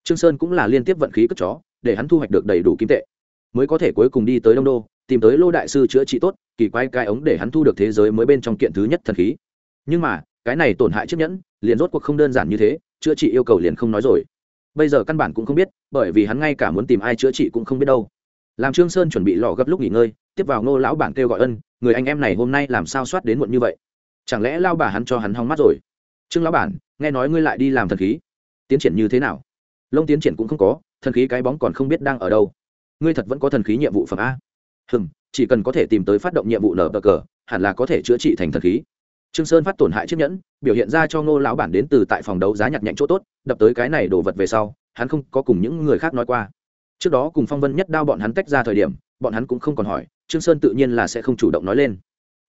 Trương sơn cũng là liên tiếp vận khí cất chó, để hắn thu hoạch được đầy đủ kim tệ, mới có thể cuối cùng đi tới đông đô, tìm tới lô đại sư chữa trị tốt, kỳ quái cái ống để hắn thu được thế giới mới bên trong kiện thứ nhất thần khí. Nhưng mà, cái này tổn hại chiếc nhẫn, liền rốt cuộc không đơn giản như thế, chữa trị yêu cầu liền không nói rồi bây giờ căn bản cũng không biết, bởi vì hắn ngay cả muốn tìm ai chữa trị cũng không biết đâu. Làm trương sơn chuẩn bị lò gấp lúc nghỉ ngơi, tiếp vào ngô lão bản kêu gọi ân, người anh em này hôm nay làm sao soát đến muộn như vậy? Chẳng lẽ lao bà hắn cho hắn hóng mắt rồi? Trương lão bản, nghe nói ngươi lại đi làm thần khí. Tiến triển như thế nào? Lông tiến triển cũng không có, thần khí cái bóng còn không biết đang ở đâu. Ngươi thật vẫn có thần khí nhiệm vụ phẩm a. Hừm, chỉ cần có thể tìm tới phát động nhiệm vụ nở bờ cờ, hẳn là có thể chữa trị thành thần khí trương sơn phát tổn hại chiếc nhẫn, biểu hiện ra cho ngô lão bản đến từ tại phòng đấu giá nhặt nhạnh chỗ tốt, đập tới cái này đồ vật về sau, hắn không có cùng những người khác nói qua. Trước đó cùng phong vân nhất đao bọn hắn tách ra thời điểm, bọn hắn cũng không còn hỏi, trương sơn tự nhiên là sẽ không chủ động nói lên.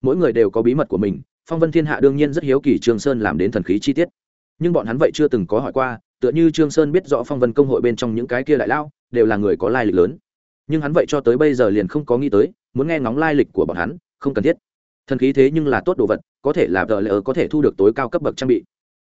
Mỗi người đều có bí mật của mình, phong vân thiên hạ đương nhiên rất hiếu kỳ trương sơn làm đến thần khí chi tiết. Nhưng bọn hắn vậy chưa từng có hỏi qua, tựa như trương sơn biết rõ phong vân công hội bên trong những cái kia đại lao đều là người có lai lịch lớn. Nhưng hắn vậy cho tới bây giờ liền không có nghĩ tới, muốn nghe ngóng lai lịch của bọn hắn, không cần thiết. Thần khí thế nhưng là tốt đồ vật có thể là vợ lỡ có thể thu được tối cao cấp bậc trang bị.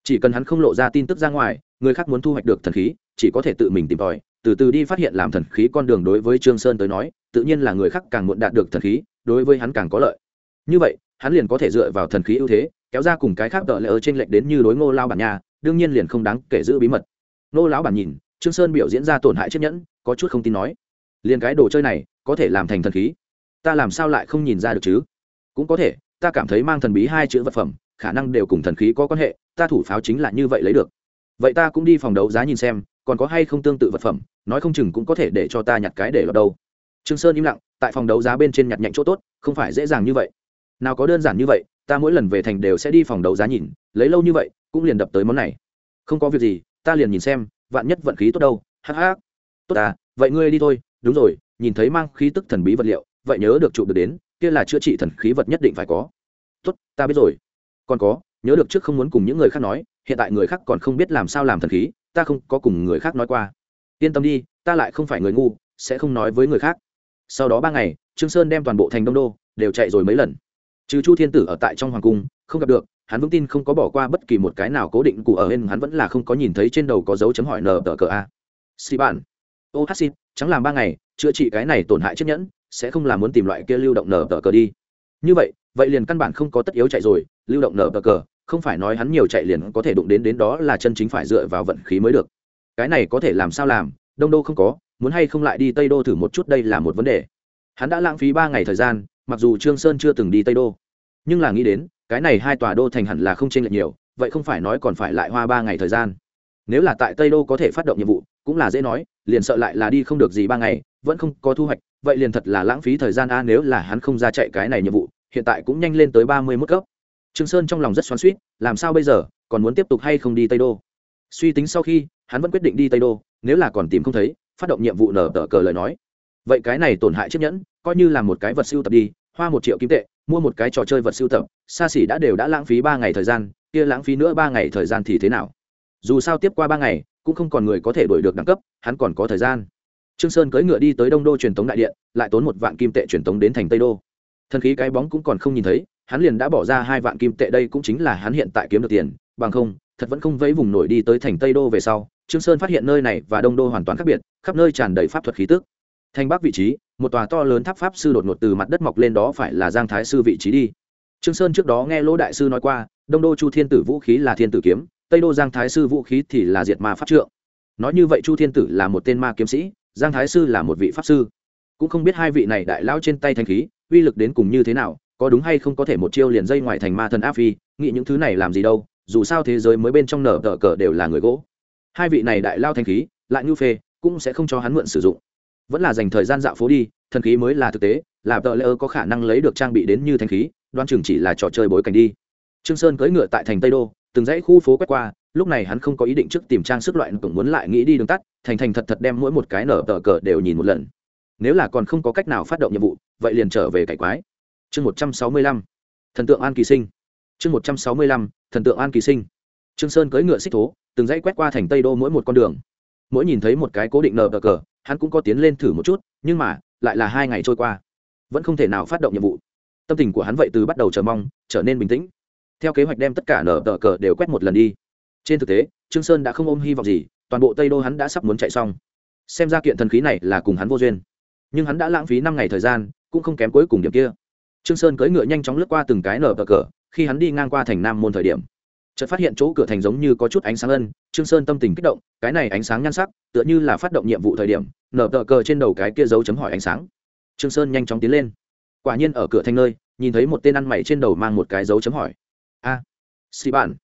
Chỉ cần hắn không lộ ra tin tức ra ngoài, người khác muốn thu hoạch được thần khí, chỉ có thể tự mình tìm tòi, từ từ đi phát hiện làm thần khí con đường đối với trương sơn tới nói, tự nhiên là người khác càng muộn đạt được thần khí, đối với hắn càng có lợi. Như vậy, hắn liền có thể dựa vào thần khí ưu thế, kéo ra cùng cái khác tờ lỡ trên lệnh đến như đối ngô lao bản nhà, đương nhiên liền không đáng kể giữ bí mật. Ngô lão bản nhìn, trương sơn biểu diễn ra tổn hại chiếc nhẫn, có chút không tin nói, liền cái đồ chơi này, có thể làm thành thần khí, ta làm sao lại không nhìn ra được chứ? Cũng có thể ta cảm thấy mang thần bí hai chữ vật phẩm, khả năng đều cùng thần khí có quan hệ, ta thủ pháo chính là như vậy lấy được. Vậy ta cũng đi phòng đấu giá nhìn xem, còn có hay không tương tự vật phẩm, nói không chừng cũng có thể để cho ta nhặt cái để lọt đâu. Trương sơn im lặng, tại phòng đấu giá bên trên nhặt nhạnh chỗ tốt, không phải dễ dàng như vậy. Nào có đơn giản như vậy, ta mỗi lần về thành đều sẽ đi phòng đấu giá nhìn, lấy lâu như vậy, cũng liền đập tới món này. Không có việc gì, ta liền nhìn xem, vạn nhất vận khí tốt đâu hắc hắc tốt à vậy ngươi đi thôi, đúng rồi, nhìn thấy mang khí tức thần bí vật liệu, vậy nhớ được chụp được đến kia là chữa trị thần khí vật nhất định phải có. Tốt, ta biết rồi. Còn có, nhớ được trước không muốn cùng những người khác nói, hiện tại người khác còn không biết làm sao làm thần khí, ta không có cùng người khác nói qua. Yên tâm đi, ta lại không phải người ngu, sẽ không nói với người khác. Sau đó ba ngày, trương sơn đem toàn bộ thành đông đô đều chạy rồi mấy lần. Trừ chu thiên tử ở tại trong hoàng cung, không gặp được, hắn vững tin không có bỏ qua bất kỳ một cái nào cố định cụ ở bên, hắn vẫn là không có nhìn thấy trên đầu có dấu chấm hỏi nờ tờ cờ a. Xì bạn. Ô hát xin chẳng làm ba ngày, chữa trị cái này tổn hại chiếc nhẫn sẽ không làm muốn tìm loại kia lưu động nở tờ cờ đi. Như vậy vậy liền căn bản không có tất yếu chạy rồi, lưu động nở tờ cờ, không phải nói hắn nhiều chạy liền có thể đụng đến đến đó là chân chính phải dựa vào vận khí mới được. Cái này có thể làm sao làm, đông đô không có, muốn hay không lại đi tây đô thử một chút đây là một vấn đề. Hắn đã lãng phí ba ngày thời gian, mặc dù trương sơn chưa từng đi tây đô. Nhưng là nghĩ đến, cái này hai tòa đô thành hẳn là không chênh lệch nhiều, vậy không phải nói còn phải lại hoa ba ngày thời gian. Nếu là tại tây đô có thể phát động nhiệm vụ, cũng là dễ nói, liền sợ lại là đi không được gì ba ngày vẫn không có thu hoạch, vậy liền thật là lãng phí thời gian a, nếu là hắn không ra chạy cái này nhiệm vụ, hiện tại cũng nhanh lên tới ba mươi mức cấp. Trương sơn trong lòng rất xoắn suýt làm sao bây giờ, còn muốn tiếp tục hay không đi tây đô? Suy tính sau khi, hắn vẫn quyết định đi tây đô, nếu là còn tìm không thấy, phát động nhiệm vụ nở tờ cờ lời nói. Vậy cái này tổn hại chiếc nhẫn, coi như là một cái vật siêu tập đi, hoa một triệu kim tệ, mua một cái trò chơi vật siêu tập, xa xỉ đã đều đã lãng phí ba ngày thời gian, kia lãng phí nữa ba ngày thời gian thì thế nào? Dù sao tiếp qua ba ngày, cũng không còn người có thể đuổi được đẳng cấp, hắn còn có thời gian trương sơn cưỡi ngựa đi tới đông đô truyền tống đại điện, lại tốn một vạn kim tệ truyền tống đến thành tây đô. Thần khí cái bóng cũng còn không nhìn thấy, hắn liền đã bỏ ra hai vạn kim tệ đây cũng chính là hắn hiện tại kiếm được tiền, bằng không, thật vẫn không vẫy vùng nổi đi tới thành tây đô về sau, trương sơn phát hiện nơi này và đông đô hoàn toàn khác biệt, khắp nơi tràn đầy pháp thuật khí tức. Thành bắc vị trí, một tòa to lớn tháp pháp sư đột ngột từ mặt đất mọc lên đó phải là giang thái sư vị trí đi. Trương sơn trước đó nghe lỗ đại sư nói qua, đông đô chu thiên tử vũ khí là thiên tử kiếm, tây đô giang thái sư vũ khí thì là diệt ma pháp trượng. Nói như vậy chu thiên tử là một tên ma kiếm sĩ giang thái sư là một vị pháp sư. Cũng không biết hai vị này đại lao trên tay thanh khí, uy lực đến cùng như thế nào, có đúng hay không có thể một chiêu liền dây ngoài thành ma thần áp phi, nghĩ những thứ này làm gì đâu, dù sao thế giới mới bên trong nở tờ cờ đều là người gỗ. Hai vị này đại lao thanh khí, lại như phê, cũng sẽ không cho hắn mượn sử dụng. Vẫn là dành thời gian dạo phố đi, thần khí mới là thực tế, là tờ ơ có khả năng lấy được trang bị đến như thanh khí, đoan chừng chỉ là trò chơi bối cảnh đi. Trương sơn cưỡi ngựa tại thành tây đô, từng dãy khu phố quét qua lúc này hắn không có ý định trước tìm trang sức loại cũng muốn lại nghĩ đi đường tắt, thành thành thật thật đem mỗi một cái nở tờ cờ đều nhìn một lần. Nếu là còn không có cách nào phát động nhiệm vụ, vậy liền trở về cải quái. Chương một trăm sáu mươi lăm, thần tượng an kỳ sinh. Chương một trăm sáu mươi lăm, thần tượng an kỳ sinh. Trương sơn cưỡi ngựa xích thố, từng dãy quét qua thành tây đô mỗi một con đường. Mỗi nhìn thấy một cái cố định nở tờ cờ, hắn cũng có tiến lên thử một chút, nhưng mà, lại là hai ngày trôi qua. Vẫn không thể nào phát động nhiệm vụ. Tâm tình của hắn vậy từ bắt đầu chờ mong, trở nên bình tĩnh. Theo kế hoạch đem tất cả nở tờ cờ đều quét một lần đi trên thực tế trương sơn đã không ôm hy vọng gì toàn bộ tây đô hắn đã sắp muốn chạy xong. Xem ra kiện thần khí này là cùng hắn vô duyên. Nhưng hắn đã lãng phí năm ngày thời gian cũng không kém cuối cùng điểm kia. Trương sơn cưỡi ngựa nhanh chóng lướt qua từng cái nở bờ cờ khi hắn đi ngang qua thành nam môn thời điểm chợt phát hiện chỗ cửa thành giống như có chút ánh sáng ân trương sơn tâm tình kích động cái này ánh sáng nhan sắc tựa như là phát động nhiệm vụ thời điểm nở tờ cờ trên đầu cái kia dấu chấm hỏi ánh sáng. Trương sơn nhanh chóng tiến lên. Quả nhiên ở cửa thành nơi nhìn thấy một tên ăn mày trên đầu mang một cái dấu chấm hỏi. A à, xì bạn.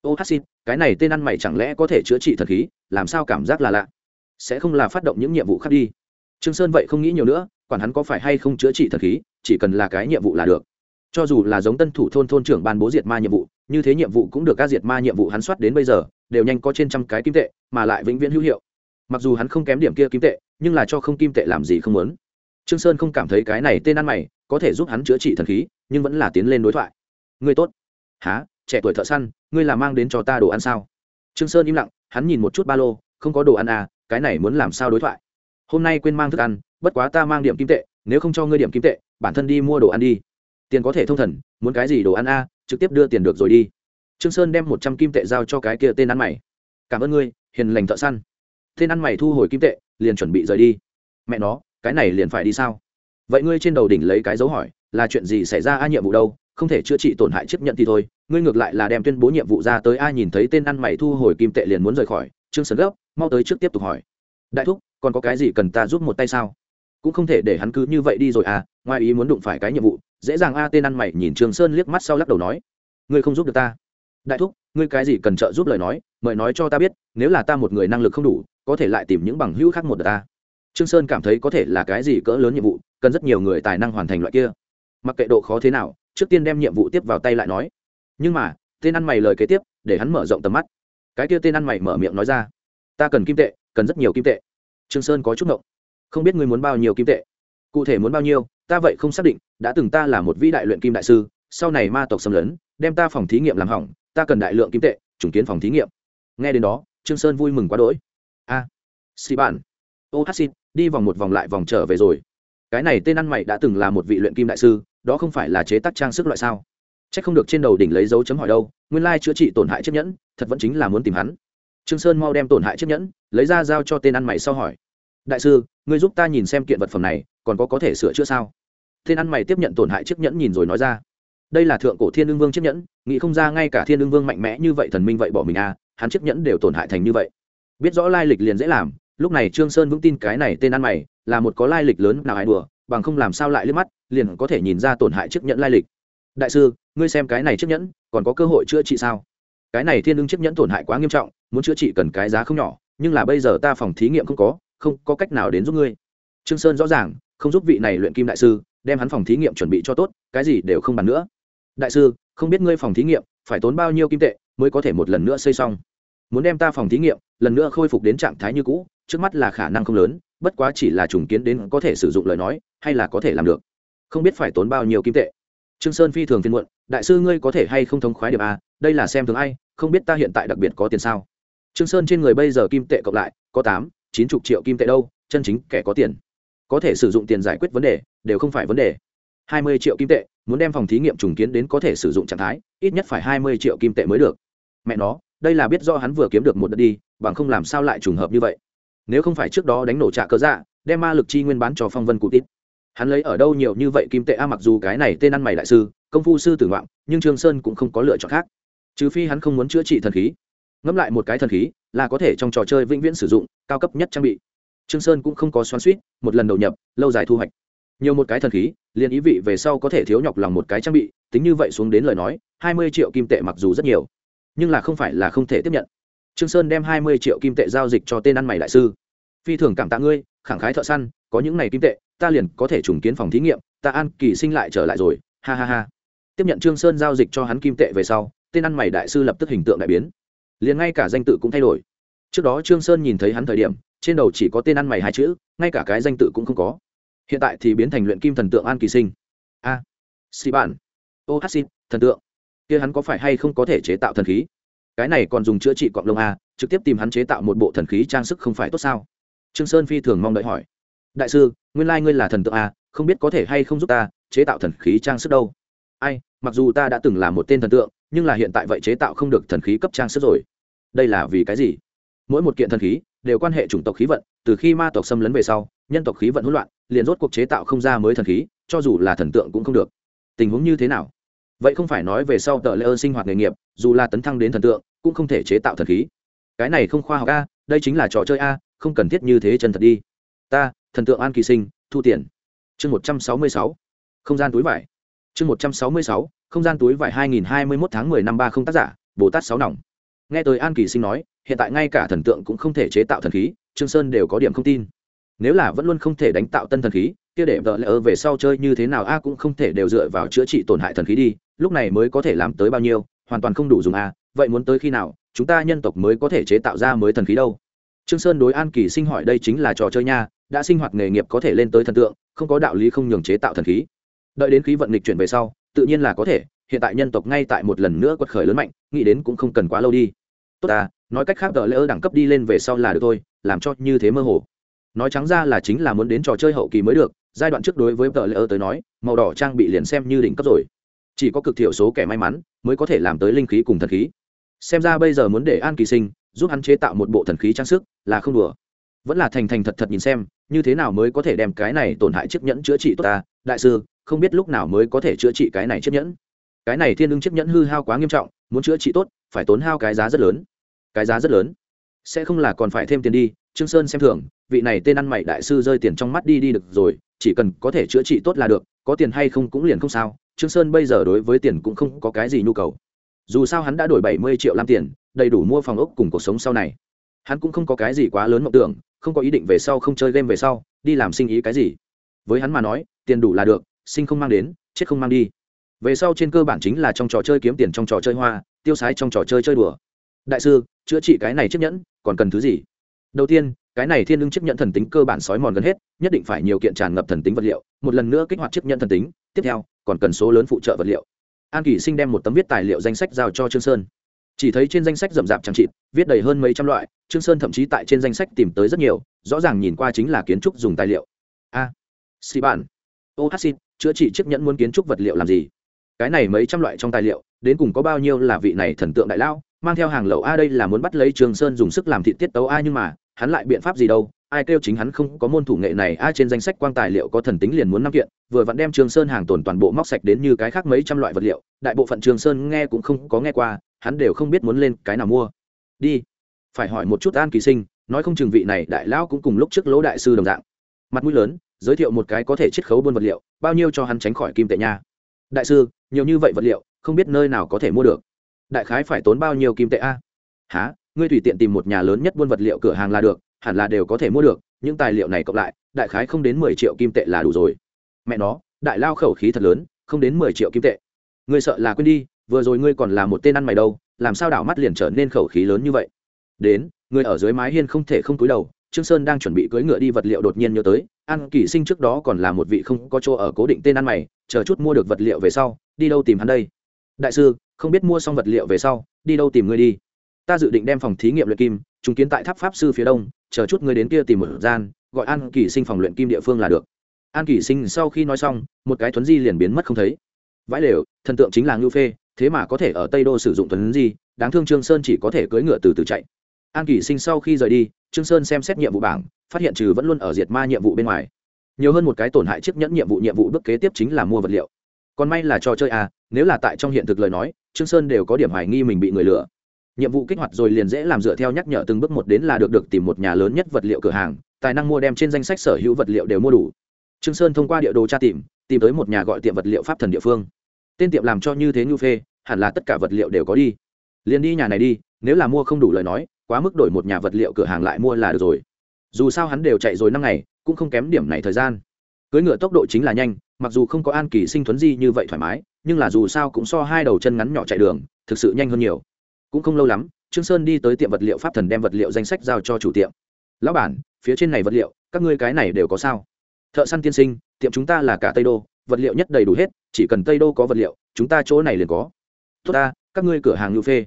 Ô hát xin cái này tên ăn mày chẳng lẽ có thể chữa trị thần khí, làm sao cảm giác là lạ? Sẽ không là phát động những nhiệm vụ khác đi. Trương sơn vậy không nghĩ nhiều nữa, quản hắn có phải hay không chữa trị thần khí, chỉ cần là cái nhiệm vụ là được. Cho dù là giống tân thủ thôn thôn trưởng ban bố diệt ma nhiệm vụ, như thế nhiệm vụ cũng được các diệt ma nhiệm vụ hắn soát đến bây giờ, đều nhanh có trên trăm cái kim tệ, mà lại vĩnh viễn hữu hiệu. Mặc dù hắn không kém điểm kia kim tệ, nhưng là cho không kim tệ làm gì không muốn. Trương sơn không cảm thấy cái này tên ăn mày có thể giúp hắn chữa trị thần khí, nhưng vẫn là tiến lên đối thoại. Ngươi tốt. Há trẻ tuổi thợ săn ngươi là mang đến cho ta đồ ăn sao? Trương sơn im lặng hắn nhìn một chút ba lô không có đồ ăn à cái này muốn làm sao đối thoại? Hôm nay quên mang thức ăn bất quá ta mang điểm kim tệ nếu không cho ngươi điểm kim tệ bản thân đi mua đồ ăn đi. Tiền có thể thông thần muốn cái gì đồ ăn a à, trực tiếp đưa tiền được rồi đi. Trương sơn đem một trăm kim tệ giao cho cái kia tên ăn mày. Cảm ơn ngươi hiền lành thợ săn. Tên ăn mày thu hồi kim tệ liền chuẩn bị rời đi. Mẹ nó cái này liền phải đi sao? Vậy ngươi trên đầu đỉnh lấy cái dấu hỏi là chuyện gì xảy ra a nhiệm vụ đâu? Không thể chữa trị tổn hại chấp nhận thì thôi ngươi ngược lại là đem tuyên bố nhiệm vụ ra tới ai nhìn thấy tên ăn mày thu hồi kim tệ liền muốn rời khỏi, trương sơn gấp, mau tới trước tiếp tục hỏi. Đại thúc, còn có cái gì cần ta giúp một tay sao? Cũng không thể để hắn cứ như vậy đi rồi à ngoài ý muốn đụng phải cái nhiệm vụ, dễ dàng a tên ăn mày nhìn trương sơn liếc mắt sau lắc đầu nói. Ngươi không giúp được ta. Đại thúc, ngươi cái gì cần trợ giúp lời nói, mời nói cho ta biết, nếu là ta một người năng lực không đủ, có thể lại tìm những bằng hữu khác một đợt ta. Trương sơn cảm thấy có thể là cái gì cỡ lớn nhiệm vụ, cần rất nhiều người tài năng hoàn thành loại kia. Mặc kệ độ khó thế nào, trước tiên đem nhiệm vụ tiếp vào tay lại nói nhưng mà tên ăn mày lời kế tiếp để hắn mở rộng tầm mắt. Cái kia tên ăn mày mở miệng nói ra. Ta cần kim tệ cần rất nhiều kim tệ. Trương sơn có chút ngộng. Không biết ngươi muốn bao nhiêu kim tệ? Cụ thể muốn bao nhiêu ta vậy không xác định đã từng ta là một vĩ đại luyện kim đại sư sau này ma tộc xâm lấn đem ta phòng thí nghiệm làm hỏng ta cần đại lượng kim tệ trùng kiến phòng thí nghiệm. Nghe đến đó trương sơn vui mừng quá đỗi. A à, xì bạn. Ô hát xin đi vòng một vòng lại vòng trở về rồi. Cái này tên ăn mày đã từng là một vị luyện kim đại sư đó không phải là chế tác trang sức loại sao? Chắc không được trên đầu đỉnh lấy dấu chấm hỏi đâu, nguyên lai chữa trị tổn hại chiếc nhẫn, thật vẫn chính là muốn tìm hắn. Trương Sơn mau đem tổn hại chiếc nhẫn, lấy ra giao cho tên ăn mày sau hỏi: "Đại sư, ngươi giúp ta nhìn xem kiện vật phẩm này, còn có có thể sửa chữa sao?" Tên ăn mày tiếp nhận tổn hại chiếc nhẫn nhìn rồi nói ra: "Đây là thượng cổ Thiên Ưng Vương chiếc nhẫn, nghĩ không ra ngay cả Thiên Ưng Vương mạnh mẽ như vậy thần minh vậy bỏ mình à, hắn chiếc nhẫn đều tổn hại thành như vậy." Biết rõ lai lịch liền dễ làm, lúc này Trương Sơn vững tin cái này tên ăn mày là một có lai lịch lớn nào ai đùa, bằng không làm sao lại liếc mắt, liền có thể nhìn ra tổn hại chiếc nhẫn lai lịch đại sư, ngươi xem cái này chiếc nhẫn, còn có cơ hội chữa trị sao? Cái này thiên ưng chiếc nhẫn tổn hại quá nghiêm trọng, muốn chữa trị cần cái giá không nhỏ, nhưng là bây giờ ta phòng thí nghiệm không có không có cách nào đến giúp ngươi. Trương sơn rõ ràng, không giúp vị này luyện kim đại sư, đem hắn phòng thí nghiệm chuẩn bị cho tốt, cái gì đều không bàn nữa. Đại sư, không biết ngươi phòng thí nghiệm, phải tốn bao nhiêu kim tệ mới có thể một lần nữa xây xong? Muốn đem ta phòng thí nghiệm, lần nữa khôi phục đến trạng thái như cũ, trước mắt là khả năng không lớn, bất quá chỉ là trùng kiến đến có thể sử dụng lời nói, hay là có thể làm được. Không biết phải tốn bao nhiêu kim tệ trương sơn phi thường phiền muộn, đại sư ngươi có thể hay không thống khoái điểm a, đây là xem thường ai, không biết ta hiện tại đặc biệt có tiền sao? Trương sơn trên người bây giờ kim tệ cộng lại, có tám, chín chục triệu kim tệ đâu, chân chính kẻ có tiền. Có thể sử dụng tiền giải quyết vấn đề, đều không phải vấn đề. Hai mươi triệu kim tệ, muốn đem phòng thí nghiệm trùng kiến đến có thể sử dụng trạng thái, ít nhất phải hai mươi triệu kim tệ mới được. Mẹ nó, đây là biết do hắn vừa kiếm được một đợt đi, bằng không làm sao lại trùng hợp như vậy. Nếu không phải trước đó đánh nổ trạ cơ dạ đem ma lực chi nguyên bán cho phong vân cụ tít hắn lấy ở đâu nhiều như vậy kim tệ a, mặc dù cái này tên ăn mày đại sư, công phu sư tử ngoạn, nhưng trương sơn cũng không có lựa chọn khác. Trừ phi hắn không muốn chữa trị thần khí. Ngẫm lại một cái thần khí, là có thể trong trò chơi vĩnh viễn sử dụng, cao cấp nhất trang bị. Trương sơn cũng không có xoắn suýt, một lần đầu nhập, lâu dài thu hoạch. Nhiều một cái thần khí, liền ý vị về sau có thể thiếu nhọc lòng một cái trang bị, tính như vậy xuống đến lời nói, hai mươi triệu kim tệ mặc dù rất nhiều, nhưng là không phải là không thể tiếp nhận. Trương sơn đem hai mươi triệu kim tệ giao dịch cho tên ăn mày đại sư. Phi thường cảm tạ ngươi, khẳng khái thợ săn, có những này kim tệ ta liền có thể trùng kiến phòng thí nghiệm ta an kỳ sinh lại trở lại rồi ha ha ha. Tiếp nhận trương sơn giao dịch cho hắn kim tệ về sau tên ăn mày đại sư lập tức hình tượng đại biến. Liền ngay cả danh tự cũng thay đổi. Trước đó trương sơn nhìn thấy hắn thời điểm trên đầu chỉ có tên ăn mày hai chữ ngay cả cái danh tự cũng không có. Hiện tại thì biến thành luyện kim thần tượng an kỳ sinh. A. À, xì bản. Ô hát xin thần tượng. Kia hắn có phải hay không có thể chế tạo thần khí? Cái này còn dùng chữa trị cọng lông a trực tiếp tìm hắn chế tạo một bộ thần khí trang sức không phải tốt sao? Trương sơn phi thường mong đợi hỏi đại sư, nguyên lai ngươi là thần tượng à? không biết có thể hay không giúp ta chế tạo thần khí trang sức đâu. Ai, mặc dù ta đã từng là một tên thần tượng, nhưng là hiện tại vậy chế tạo không được thần khí cấp trang sức rồi. Đây là vì cái gì? Mỗi một kiện thần khí đều quan hệ chủng tộc khí vận, từ khi ma tộc xâm lấn về sau, nhân tộc khí vận hỗn loạn, liền rốt cuộc chế tạo không ra mới thần khí, cho dù là thần tượng cũng không được. Tình huống như thế nào? Vậy không phải nói về sau tờ lễ ơn sinh hoạt nghề nghiệp, dù là tấn thăng đến thần tượng, cũng không thể chế tạo thần khí. Cái này không khoa học a, đây chính là trò chơi a, không cần thiết như thế chân thật đi. Ta thần tượng an kỳ sinh, thu tiền. Chương một trăm sáu mươi sáu, không gian túi vải. Chương một trăm sáu mươi sáu, không gian túi vải hai nghìn hai mươi mốt tháng mười năm ba không tác giả, bồ tát sáu nòng. Nghe tới an kỳ sinh nói, hiện tại ngay cả thần tượng cũng không thể chế tạo thần khí, trương sơn đều có điểm không tin. Nếu là vẫn luôn không thể đánh tạo tân thần khí, kia để vợ lỡ về sau chơi như thế nào a cũng không thể đều dựa vào chữa trị tổn hại thần khí đi, lúc này mới có thể làm tới bao nhiêu, hoàn toàn không đủ dùng a. Vậy muốn tới khi nào, chúng ta nhân tộc mới có thể chế tạo ra mới thần khí đâu? Trương sơn đối an kỳ sinh hỏi đây chính là trò chơi nha đã sinh hoạt nghề nghiệp có thể lên tới thần tượng, không có đạo lý không nhường chế tạo thần khí. Đợi đến khí vận lịch chuyển về sau, tự nhiên là có thể, hiện tại nhân tộc ngay tại một lần nữa quật khởi lớn mạnh, nghĩ đến cũng không cần quá lâu đi. Tốt ta, nói cách khác đợi lỡ đẳng cấp đi lên về sau là được thôi, làm cho như thế mơ hồ. Nói trắng ra là chính là muốn đến trò chơi hậu kỳ mới được, giai đoạn trước đối với tờ lỡ tới nói, màu đỏ trang bị liền xem như đỉnh cấp rồi. Chỉ có cực thiểu số kẻ may mắn mới có thể làm tới linh khí cùng thần khí. Xem ra bây giờ muốn để an kỳ sinh giúp hắn chế tạo một bộ thần khí trang sức là không đùa. Vẫn là thành thành thật thật nhìn xem như thế nào mới có thể đem cái này tổn hại chiếc nhẫn chữa trị tốt ta? Đại sư, không biết lúc nào mới có thể chữa trị cái này chiếc nhẫn? Cái này thiên ưng chiếc nhẫn hư hao quá nghiêm trọng, muốn chữa trị tốt, phải tốn hao cái giá rất lớn. Cái giá rất lớn? Sẽ không là còn phải thêm tiền đi, trương sơn xem thường, vị này tên ăn mày đại sư rơi tiền trong mắt đi đi được rồi, chỉ cần có thể chữa trị tốt là được, có tiền hay không cũng liền không sao, trương sơn bây giờ đối với tiền cũng không có cái gì nhu cầu. Dù sao hắn đã đổi bảy mươi triệu lam tiền, đầy đủ mua phòng ốc cùng cuộc sống sau này. Hắn cũng không có cái gì quá lớn mộng tưởng không có ý định về sau không chơi game về sau, đi làm sinh ý cái gì? Với hắn mà nói, tiền đủ là được, sinh không mang đến, chết không mang đi. Về sau trên cơ bản chính là trong trò chơi kiếm tiền, trong trò chơi hoa, tiêu sái, trong trò chơi chơi đùa. Đại sư, chữa trị cái này chiếc nhẫn, còn cần thứ gì? Đầu tiên, cái này thiên lương chiếc nhẫn thần tính cơ bản sói mòn gần hết, nhất định phải nhiều kiện tràn ngập thần tính vật liệu, một lần nữa kích hoạt chiếc nhẫn thần tính, tiếp theo, còn cần số lớn phụ trợ vật liệu. An kỷ sinh đem một tấm viết tài liệu danh sách giao cho trương sơn chỉ thấy trên danh sách rậm rạp chẳng chịt viết đầy hơn mấy trăm loại trương sơn thậm chí tại trên danh sách tìm tới rất nhiều rõ ràng nhìn qua chính là kiến trúc dùng tài liệu. A à, xì bản ô hát xin chữa trị chiếc nhẫn muốn kiến trúc vật liệu làm gì? Cái này mấy trăm loại trong tài liệu đến cùng có bao nhiêu là vị này thần tượng đại lao mang theo hàng lậu a đây là muốn bắt lấy trường sơn dùng sức làm thị tiết tấu a nhưng mà hắn lại biện pháp gì đâu? Ai kêu chính hắn không có môn thủ nghệ này a trên danh sách quang tài liệu có thần tính liền muốn năm kiện vừa vặn đem trường sơn hàng tồn toàn bộ móc sạch đến như cái khác mấy trăm loại vật liệu. Đại bộ phận trường sơn nghe cũng không có nghe qua hắn đều không biết muốn lên cái nào mua. Đi. Phải hỏi một chút an kỳ sinh, nói không chừng vị này đại lão cũng cùng lúc trước lỗ đại sư đồng dạng. Mặt mũi lớn, giới thiệu một cái có thể chiết khấu buôn vật liệu, bao nhiêu cho hắn tránh khỏi kim tệ nha. Đại sư, nhiều như vậy vật liệu, không biết nơi nào có thể mua được. Đại khái phải tốn bao nhiêu kim tệ a? Há ngươi tùy tiện tìm một nhà lớn nhất buôn vật liệu cửa hàng là được, hẳn là đều có thể mua được, những tài liệu này cộng lại, đại khái không đến mười triệu kim tệ là đủ rồi. Mẹ nó, đại lao khẩu khí thật lớn, không đến mười triệu kim tệ. Ngươi sợ là quên đi vừa rồi ngươi còn là một tên ăn mày đâu, làm sao đảo mắt liền trở nên khẩu khí lớn như vậy? Đến người ở dưới mái hiên không thể không cúi đầu, trương sơn đang chuẩn bị cưỡi ngựa đi vật liệu đột nhiên nhớ tới, an kỷ sinh trước đó còn là một vị không có chỗ ở cố định tên ăn mày, chờ chút mua được vật liệu về sau, đi đâu tìm hắn đây? Đại sư, không biết mua xong vật liệu về sau, đi đâu tìm ngươi đi? Ta dự định đem phòng thí nghiệm luyện kim chúng kiến tại tháp pháp sư phía đông, chờ chút ngươi đến kia tìm một gian, gọi an kỷ sinh phòng luyện kim địa phương là được. An kỷ sinh sau khi nói xong, một cái thuấn di liền biến mất không thấy. Vãi lều, thần tượng chính là ngưu phê thế mà có thể ở tây đô sử dụng tuấn di, đáng thương trương sơn chỉ có thể cưỡi ngựa từ từ chạy. An kỳ sinh sau khi rời đi, trương sơn xem xét nhiệm vụ bảng, phát hiện trừ vẫn luôn ở diệt ma nhiệm vụ bên ngoài, nhiều hơn một cái tổn hại chiếc nhẫn nhiệm vụ nhiệm vụ bước kế tiếp chính là mua vật liệu. Còn may là trò chơi à nếu là tại trong hiện thực lời nói, trương sơn đều có điểm hoài nghi mình bị người lừa. Nhiệm vụ kích hoạt rồi liền dễ làm dựa theo nhắc nhở từng bước một đến là được được tìm một nhà lớn nhất vật liệu cửa hàng, tài năng mua đem trên danh sách sở hữu vật liệu đều mua đủ. Trương sơn thông qua địa đồ tra tìm tìm tới một nhà gọi tiệm vật liệu pháp thần địa phương tên tiệm làm cho như thế như phê, hẳn là tất cả vật liệu đều có đi. Liền đi nhà này đi, nếu là mua không đủ lời nói, quá mức đổi một nhà vật liệu cửa hàng lại mua là được rồi. Dù sao hắn đều chạy rồi năm ngày, cũng không kém điểm này thời gian. Cưới ngựa tốc độ chính là nhanh, mặc dù không có an kỳ sinh thuấn di như vậy thoải mái, nhưng là dù sao cũng so hai đầu chân ngắn nhỏ chạy đường, thực sự nhanh hơn nhiều. Cũng không lâu lắm, trương sơn đi tới tiệm vật liệu pháp thần đem vật liệu danh sách giao cho chủ tiệm. Lão bản, phía trên này vật liệu, các ngươi cái này đều có sao? Thợ săn tiên sinh, tiệm chúng ta là cả tây đô vật liệu nhất đầy đủ hết, chỉ cần tây đô có vật liệu, chúng ta chỗ này liền có. Tốt ta, các ngươi cửa hàng ngưu phê.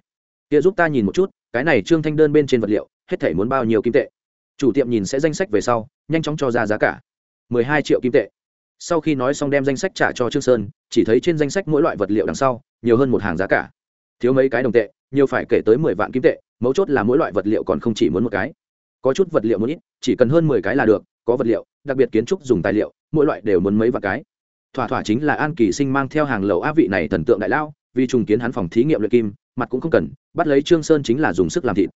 Kia giúp ta nhìn một chút, cái này trương thanh đơn bên trên vật liệu, hết thể muốn bao nhiêu kim tệ? Chủ tiệm nhìn sẽ danh sách về sau, nhanh chóng cho ra giá cả. Mười hai triệu kim tệ. Sau khi nói xong đem danh sách trả cho trương sơn, chỉ thấy trên danh sách mỗi loại vật liệu đằng sau, nhiều hơn một hàng giá cả. Thiếu mấy cái đồng tệ, nhiều phải kể tới mười vạn kim tệ, mấu chốt là mỗi loại vật liệu còn không chỉ muốn một cái. Có chút vật liệu muốn ít, chỉ cần hơn mười cái là được, có vật liệu, đặc biệt kiến trúc dùng tài liệu, mỗi loại đều muốn mấy vạn cái thỏa thỏa chính là an kỳ sinh mang theo hàng lầu á vị này thần tượng đại lao, vì trùng kiến hắn phòng thí nghiệm luyện kim, mặt cũng không cần, bắt lấy trương sơn chính là dùng sức làm thịt.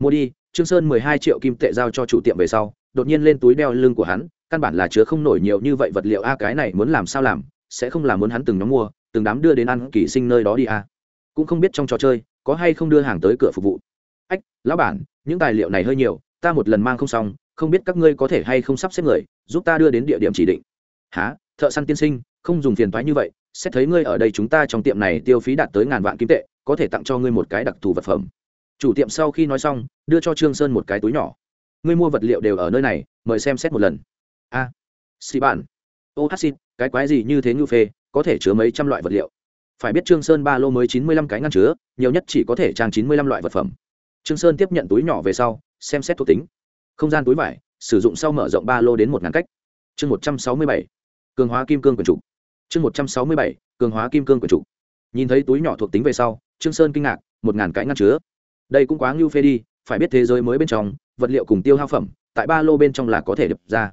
Mua đi, trương sơn mười hai triệu kim tệ giao cho chủ tiệm về sau, đột nhiên lên túi đeo lưng của hắn, căn bản là chứa không nổi nhiều như vậy vật liệu a, cái này muốn làm sao làm, sẽ không làm muốn hắn từng nhóm mua, từng đám đưa đến ăn kỳ sinh nơi đó đi a. Cũng không biết trong trò chơi, có hay không đưa hàng tới cửa phục vụ. Ách, lão bản, những tài liệu này hơi nhiều, ta một lần mang không xong, không biết các ngươi có thể hay không sắp xếp người, giúp ta đưa đến địa điểm chỉ định. Há thợ săn tiên sinh không dùng phiền thoái như vậy xét thấy ngươi ở đây chúng ta trong tiệm này tiêu phí đạt tới ngàn vạn kim tệ có thể tặng cho ngươi một cái đặc thù vật phẩm. Chủ tiệm sau khi nói xong đưa cho trương sơn một cái túi nhỏ. Ngươi mua vật liệu đều ở nơi này mời xem xét một lần. A à, xì bạn. Ô hát xin cái quái gì như thế như phê có thể chứa mấy trăm loại vật liệu? Phải biết trương sơn ba lô mới chín mươi lăm cái ngăn chứa nhiều nhất chỉ có thể trang chín mươi lăm loại vật phẩm. Trương sơn tiếp nhận túi nhỏ về sau xem xét thuộc tính. Không gian túi vải sử dụng sau mở rộng ba lô đến một ngàn cách. Chương một trăm sáu mươi bảy cường hóa kim cương quần trục. Chương một trăm sáu mươi bảy, cường hóa kim cương quần trục. Nhìn thấy túi nhỏ thuộc tính về sau, trương sơn kinh ngạc, một ngàn cái ngăn chứa. Đây cũng quá ngưu phê đi, phải biết thế giới mới bên trong, vật liệu cùng tiêu hao phẩm, tại ba lô bên trong là có thể đập ra.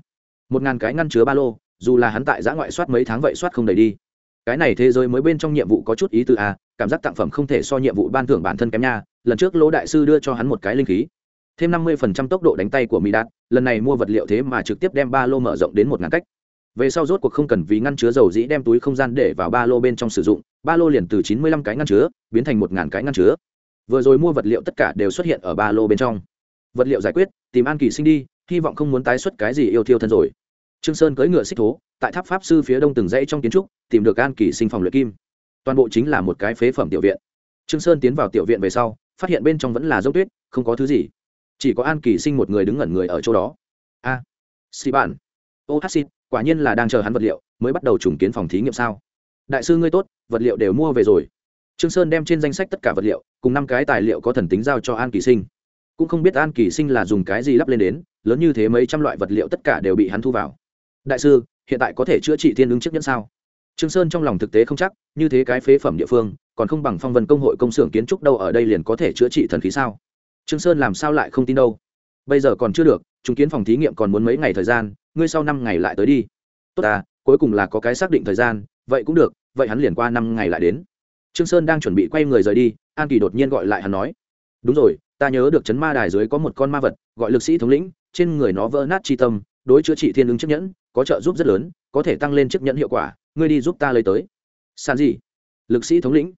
Một ngàn cái ngăn chứa ba lô, dù là hắn tại giã ngoại soát mấy tháng vậy soát không đầy đi. Cái này thế giới mới bên trong nhiệm vụ có chút ý từ a à, cảm giác tặng phẩm không thể so nhiệm vụ ban thưởng bản thân kém nha, lần trước lỗ đại sư đưa cho hắn một cái linh khí. Thêm năm mươi phần trăm tốc độ đánh tay của mỹ đạt, lần này mua vật liệu thế mà trực tiếp đem ba lô mở rộng đến một ngàn cách về sau rốt cuộc không cần vì ngăn chứa dầu dĩ đem túi không gian để vào ba lô bên trong sử dụng ba lô liền từ chín mươi lăm cái ngăn chứa biến thành một ngàn cái ngăn chứa. Vừa rồi mua vật liệu tất cả đều xuất hiện ở ba lô bên trong. Vật liệu giải quyết tìm an kỳ sinh đi hy vọng không muốn tái xuất cái gì yêu thiêu thân rồi. Trương sơn cưỡi ngựa xích thố tại tháp pháp sư phía đông từng dãy trong kiến trúc tìm được an kỳ sinh phòng luyện kim. Toàn bộ chính là một cái phế phẩm tiểu viện. Trương sơn tiến vào tiểu viện về sau phát hiện bên trong vẫn là dốc tuyết không có thứ gì. Chỉ có an kỳ sinh một người đứng ngẩn người ở chỗ đó. A à, xì bạn ô hát xin quả nhiên là đang chờ hắn vật liệu, mới bắt đầu trùng kiến phòng thí nghiệm sao. Đại sư ngươi tốt, vật liệu đều mua về rồi. Trương sơn đem trên danh sách tất cả vật liệu, cùng năm cái tài liệu có thần tính giao cho an kỳ sinh. Cũng không biết an kỳ sinh là dùng cái gì lắp lên đến, lớn như thế mấy trăm loại vật liệu tất cả đều bị hắn thu vào. Đại sư, hiện tại có thể chữa trị thiên ứng chiếc nhẫn sao? Trương sơn trong lòng thực tế không chắc, như thế cái phế phẩm địa phương, còn không bằng phong vân công hội công xưởng kiến trúc đâu ở đây liền có thể chữa trị thần khí sao? Trương sơn làm sao lại không tin đâu? Bây giờ còn chưa được chúng kiến phòng thí nghiệm còn muốn mấy ngày thời gian ngươi sau năm ngày lại tới đi. Tốt à cuối cùng là có cái xác định thời gian, vậy cũng được, vậy hắn liền qua năm ngày lại đến. Trương sơn đang chuẩn bị quay người rời đi, an kỳ đột nhiên gọi lại hắn nói. Đúng rồi, ta nhớ được chấn ma đài dưới có một con ma vật, gọi lực sĩ thống lĩnh, trên người nó vỡ nát chi tâm, đối chữa trị thiên ứng chiếc nhẫn, có trợ giúp rất lớn, có thể tăng lên chiếc nhẫn hiệu quả, ngươi đi giúp ta lấy tới. Sàn gì lực sĩ thống lĩnh.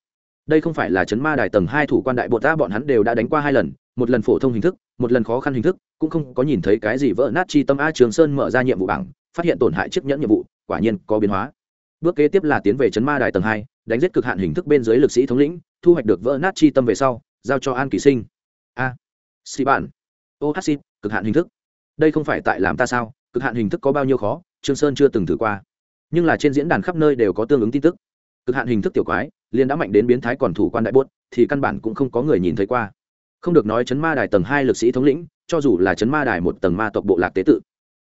Đây không phải là chấn ma đài tầng hai thủ quan đại bộ ta, bọn hắn đều đã đánh qua hai lần một lần phổ thông hình thức một lần khó khăn hình thức cũng không có nhìn thấy cái gì vỡ nát chi tâm a trường sơn mở ra nhiệm vụ bảng phát hiện tổn hại chiếc nhẫn nhiệm vụ quả nhiên có biến hóa. Bước kế tiếp là tiến về chấn ma đài tầng hai đánh giết cực hạn hình thức bên dưới lực sĩ thống lĩnh thu hoạch được vỡ nát chi tâm về sau giao cho an kỳ sinh. A. À, xì bản. Ô hát xin cực hạn hình thức. Đây không phải tại làm ta sao cực hạn hình thức có bao nhiêu khó trương sơn chưa từng thử qua. Nhưng là trên diễn đàn khắp nơi đều có tương ứng tin tức. Cực hạn hình thức tiểu quái liền đã mạnh đến biến thái còn thủ quan đại buốt thì căn bản cũng không có người nhìn thấy qua không được nói chấn ma đài tầng hai lực sĩ thống lĩnh, cho dù là chấn ma đài một tầng ma tộc bộ lạc tế tự,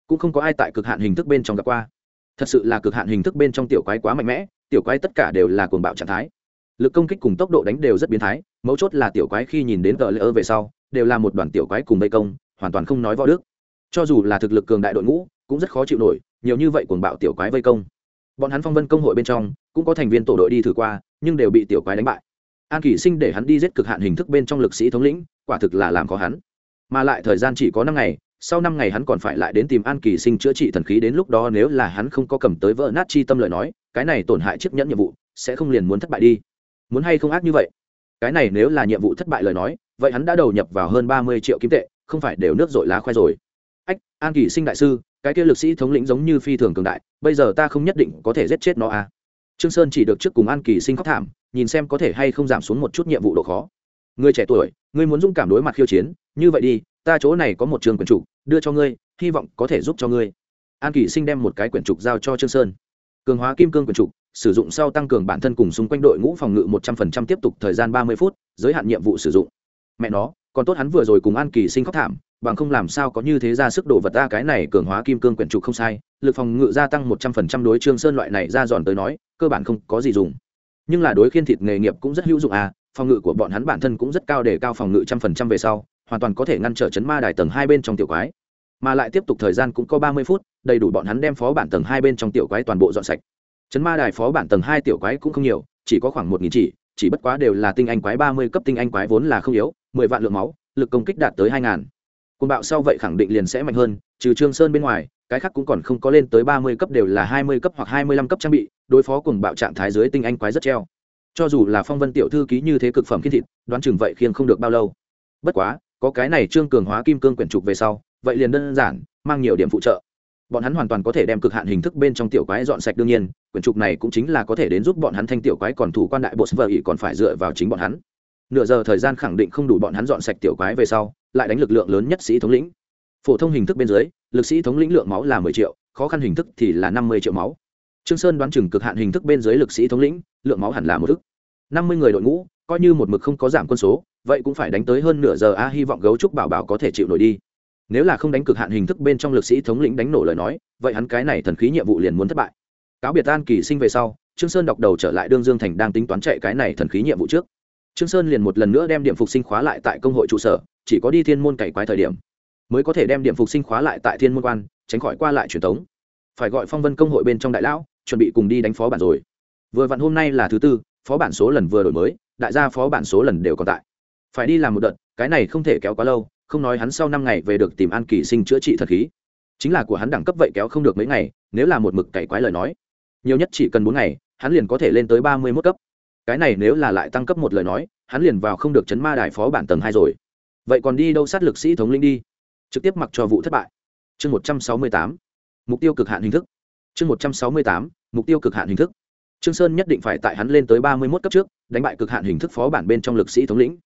cũng không có ai tại cực hạn hình thức bên trong gặp qua. Thật sự là cực hạn hình thức bên trong tiểu quái quá mạnh mẽ, tiểu quái tất cả đều là cuồng bạo trạng thái. Lực công kích cùng tốc độ đánh đều rất biến thái, mấu chốt là tiểu quái khi nhìn đến tờ lỡ về sau, đều là một đoàn tiểu quái cùng vây công, hoàn toàn không nói võ đức. Cho dù là thực lực cường đại đội ngũ, cũng rất khó chịu nổi, nhiều như vậy cuồng bạo tiểu quái vây công. Bọn hắn phong vân công hội bên trong, cũng có thành viên tổ đội đi thử qua, nhưng đều bị tiểu quái đánh bại an kỷ sinh để hắn đi giết cực hạn hình thức bên trong lực sĩ thống lĩnh, quả thực là làm khó hắn. Mà lại thời gian chỉ có năm ngày, sau năm ngày hắn còn phải lại đến tìm an kỳ sinh chữa trị thần khí đến lúc đó nếu là hắn không có cầm tới vỡ nát chi tâm lời nói, cái này tổn hại chiếc nhẫn nhiệm vụ, sẽ không liền muốn thất bại đi. Muốn hay không ác như vậy? Cái này nếu là nhiệm vụ thất bại lời nói, vậy hắn đã đầu nhập vào hơn ba mươi triệu kim tệ, không phải đều nước dội lá khoe rồi. Ách, an kỳ sinh đại sư, cái kia lực sĩ thống lĩnh giống như phi thường cường đại, bây giờ ta không nhất định có thể giết chết nó à. Trương sơn chỉ được trước cùng an kỳ sinh khóc thảm nhìn xem có thể hay không giảm xuống một chút nhiệm vụ độ khó. Người trẻ tuổi, ngươi muốn dũng cảm đối mặt khiêu chiến, như vậy đi, ta chỗ này có một trường quyển trục, đưa cho ngươi, hy vọng có thể giúp cho ngươi. An kỳ sinh đem một cái quyển trục giao cho trương sơn. Cường hóa kim cương quyển trục, sử dụng sau tăng cường bản thân cùng xung quanh đội ngũ phòng ngự một trăm phần trăm tiếp tục thời gian ba mươi phút, giới hạn nhiệm vụ sử dụng. Mẹ nó, còn tốt hắn vừa rồi cùng an kỳ sinh khóc thảm, bằng không làm sao có như thế ra sức đổ vật ta cái này cường hóa kim cương quyển trục không sai, lực phòng ngự gia tăng một trăm phần trăm đối trương sơn loại này ra giòn tới nói, cơ bản không có gì dùng nhưng là đối khiên thịt nghề nghiệp cũng rất hữu dụng à phòng ngự của bọn hắn bản thân cũng rất cao để cao phòng ngự trăm phần trăm về sau, hoàn toàn có thể ngăn trở chấn ma đài tầng hai bên trong tiểu quái. Mà lại tiếp tục thời gian cũng có ba mươi phút, đầy đủ bọn hắn đem phó bản tầng hai bên trong tiểu quái toàn bộ dọn sạch. Chấn ma đài phó bản tầng hai tiểu quái cũng không nhiều, chỉ có khoảng một nghìn chỉ chỉ bất quá đều là tinh anh quái ba mươi cấp tinh anh quái vốn là không yếu, mười vạn lượng máu, lực công kích đạt tới hai ngàn. Côn bạo sau vậy khẳng định liền sẽ mạnh hơn, trừ trương sơn bên ngoài, cái khác cũng còn không có lên tới ba mươi cấp đều là hai mươi cấp hoặc hai mươi lăm cấp trang bị đối phó cùng bạo trạng thái dưới tinh anh quái rất treo. Cho dù là phong vân tiểu thư ký như thế cực phẩm kiên thịt, đoán chừng vậy khiêng không được bao lâu. Bất quá, có cái này trương cường hóa kim cương quyển trục về sau, vậy liền đơn giản, mang nhiều điểm phụ trợ. Bọn hắn hoàn toàn có thể đem cực hạn hình thức bên trong tiểu quái dọn sạch đương nhiên, quyển trục này cũng chính là có thể đến giúp bọn hắn thanh tiểu quái còn thủ quan đại bộ vợ ỉ còn phải dựa vào chính bọn hắn. Nửa giờ thời gian khẳng định không đủ bọn hắn dọn sạch tiểu quái về sau, lại đánh lực lượng lớn nhất sĩ thống lĩnh. Phổ thông hình thức bên dưới, lực sĩ thống lĩnh lượng máu là mười triệu, khó khăn hình thức thì là năm mươi triệu máu trương sơn đoán chừng cực hạn hình thức bên dưới lực sĩ thống lĩnh, lượng máu hẳn là một ức. Năm mươi người đội ngũ, coi như một mực không có giảm quân số, vậy cũng phải đánh tới hơn nửa giờ a, hy vọng gấu trúc bảo bảo có thể chịu nổi đi. Nếu là không đánh cực hạn hình thức bên trong lực sĩ thống lĩnh đánh nổ lời nói, vậy hắn cái này thần khí nhiệm vụ liền muốn thất bại. Cáo biệt an kỳ sinh về sau, trương sơn đọc đầu trở lại đương dương thành đang tính toán chạy cái này thần khí nhiệm vụ trước. Trương sơn liền một lần nữa đem điểm phục sinh khóa lại tại công hội trụ sở, chỉ có đi thiên môn cày quái thời điểm, mới có thể đem điểm phục sinh khóa lại tại thiên môn quan, tránh khỏi qua lại truyền thống. Phải gọi phong vân công hội bên trong đại lão chuẩn bị cùng đi đánh phó bản rồi. Vừa vặn hôm nay là thứ tư, phó bản số lần vừa đổi mới, đại gia phó bản số lần đều còn tại. Phải đi làm một đợt, cái này không thể kéo quá lâu, không nói hắn sau năm ngày về được tìm an kỳ sinh chữa trị thật khí. Chính là của hắn đẳng cấp vậy kéo không được mấy ngày, nếu là một mực cày quái lời nói, nhiều nhất chỉ cần bốn ngày, hắn liền có thể lên tới ba mươi mốt cấp. Cái này nếu là lại tăng cấp một lời nói, hắn liền vào không được chấn ma đại phó bản tầng hai rồi. Vậy còn đi đâu sát lực sĩ thống linh đi? Trực tiếp mặc cho vụ thất bại. Chương một trăm sáu mươi tám. Mục tiêu cực hạn hình thức. Chương một trăm sáu mươi tám mục tiêu cực hạn hình thức. Trương sơn nhất định phải tại hắn lên tới ba mươi mốt cấp trước, đánh bại cực hạn hình thức phó bản bên trong lực sĩ thống lĩnh.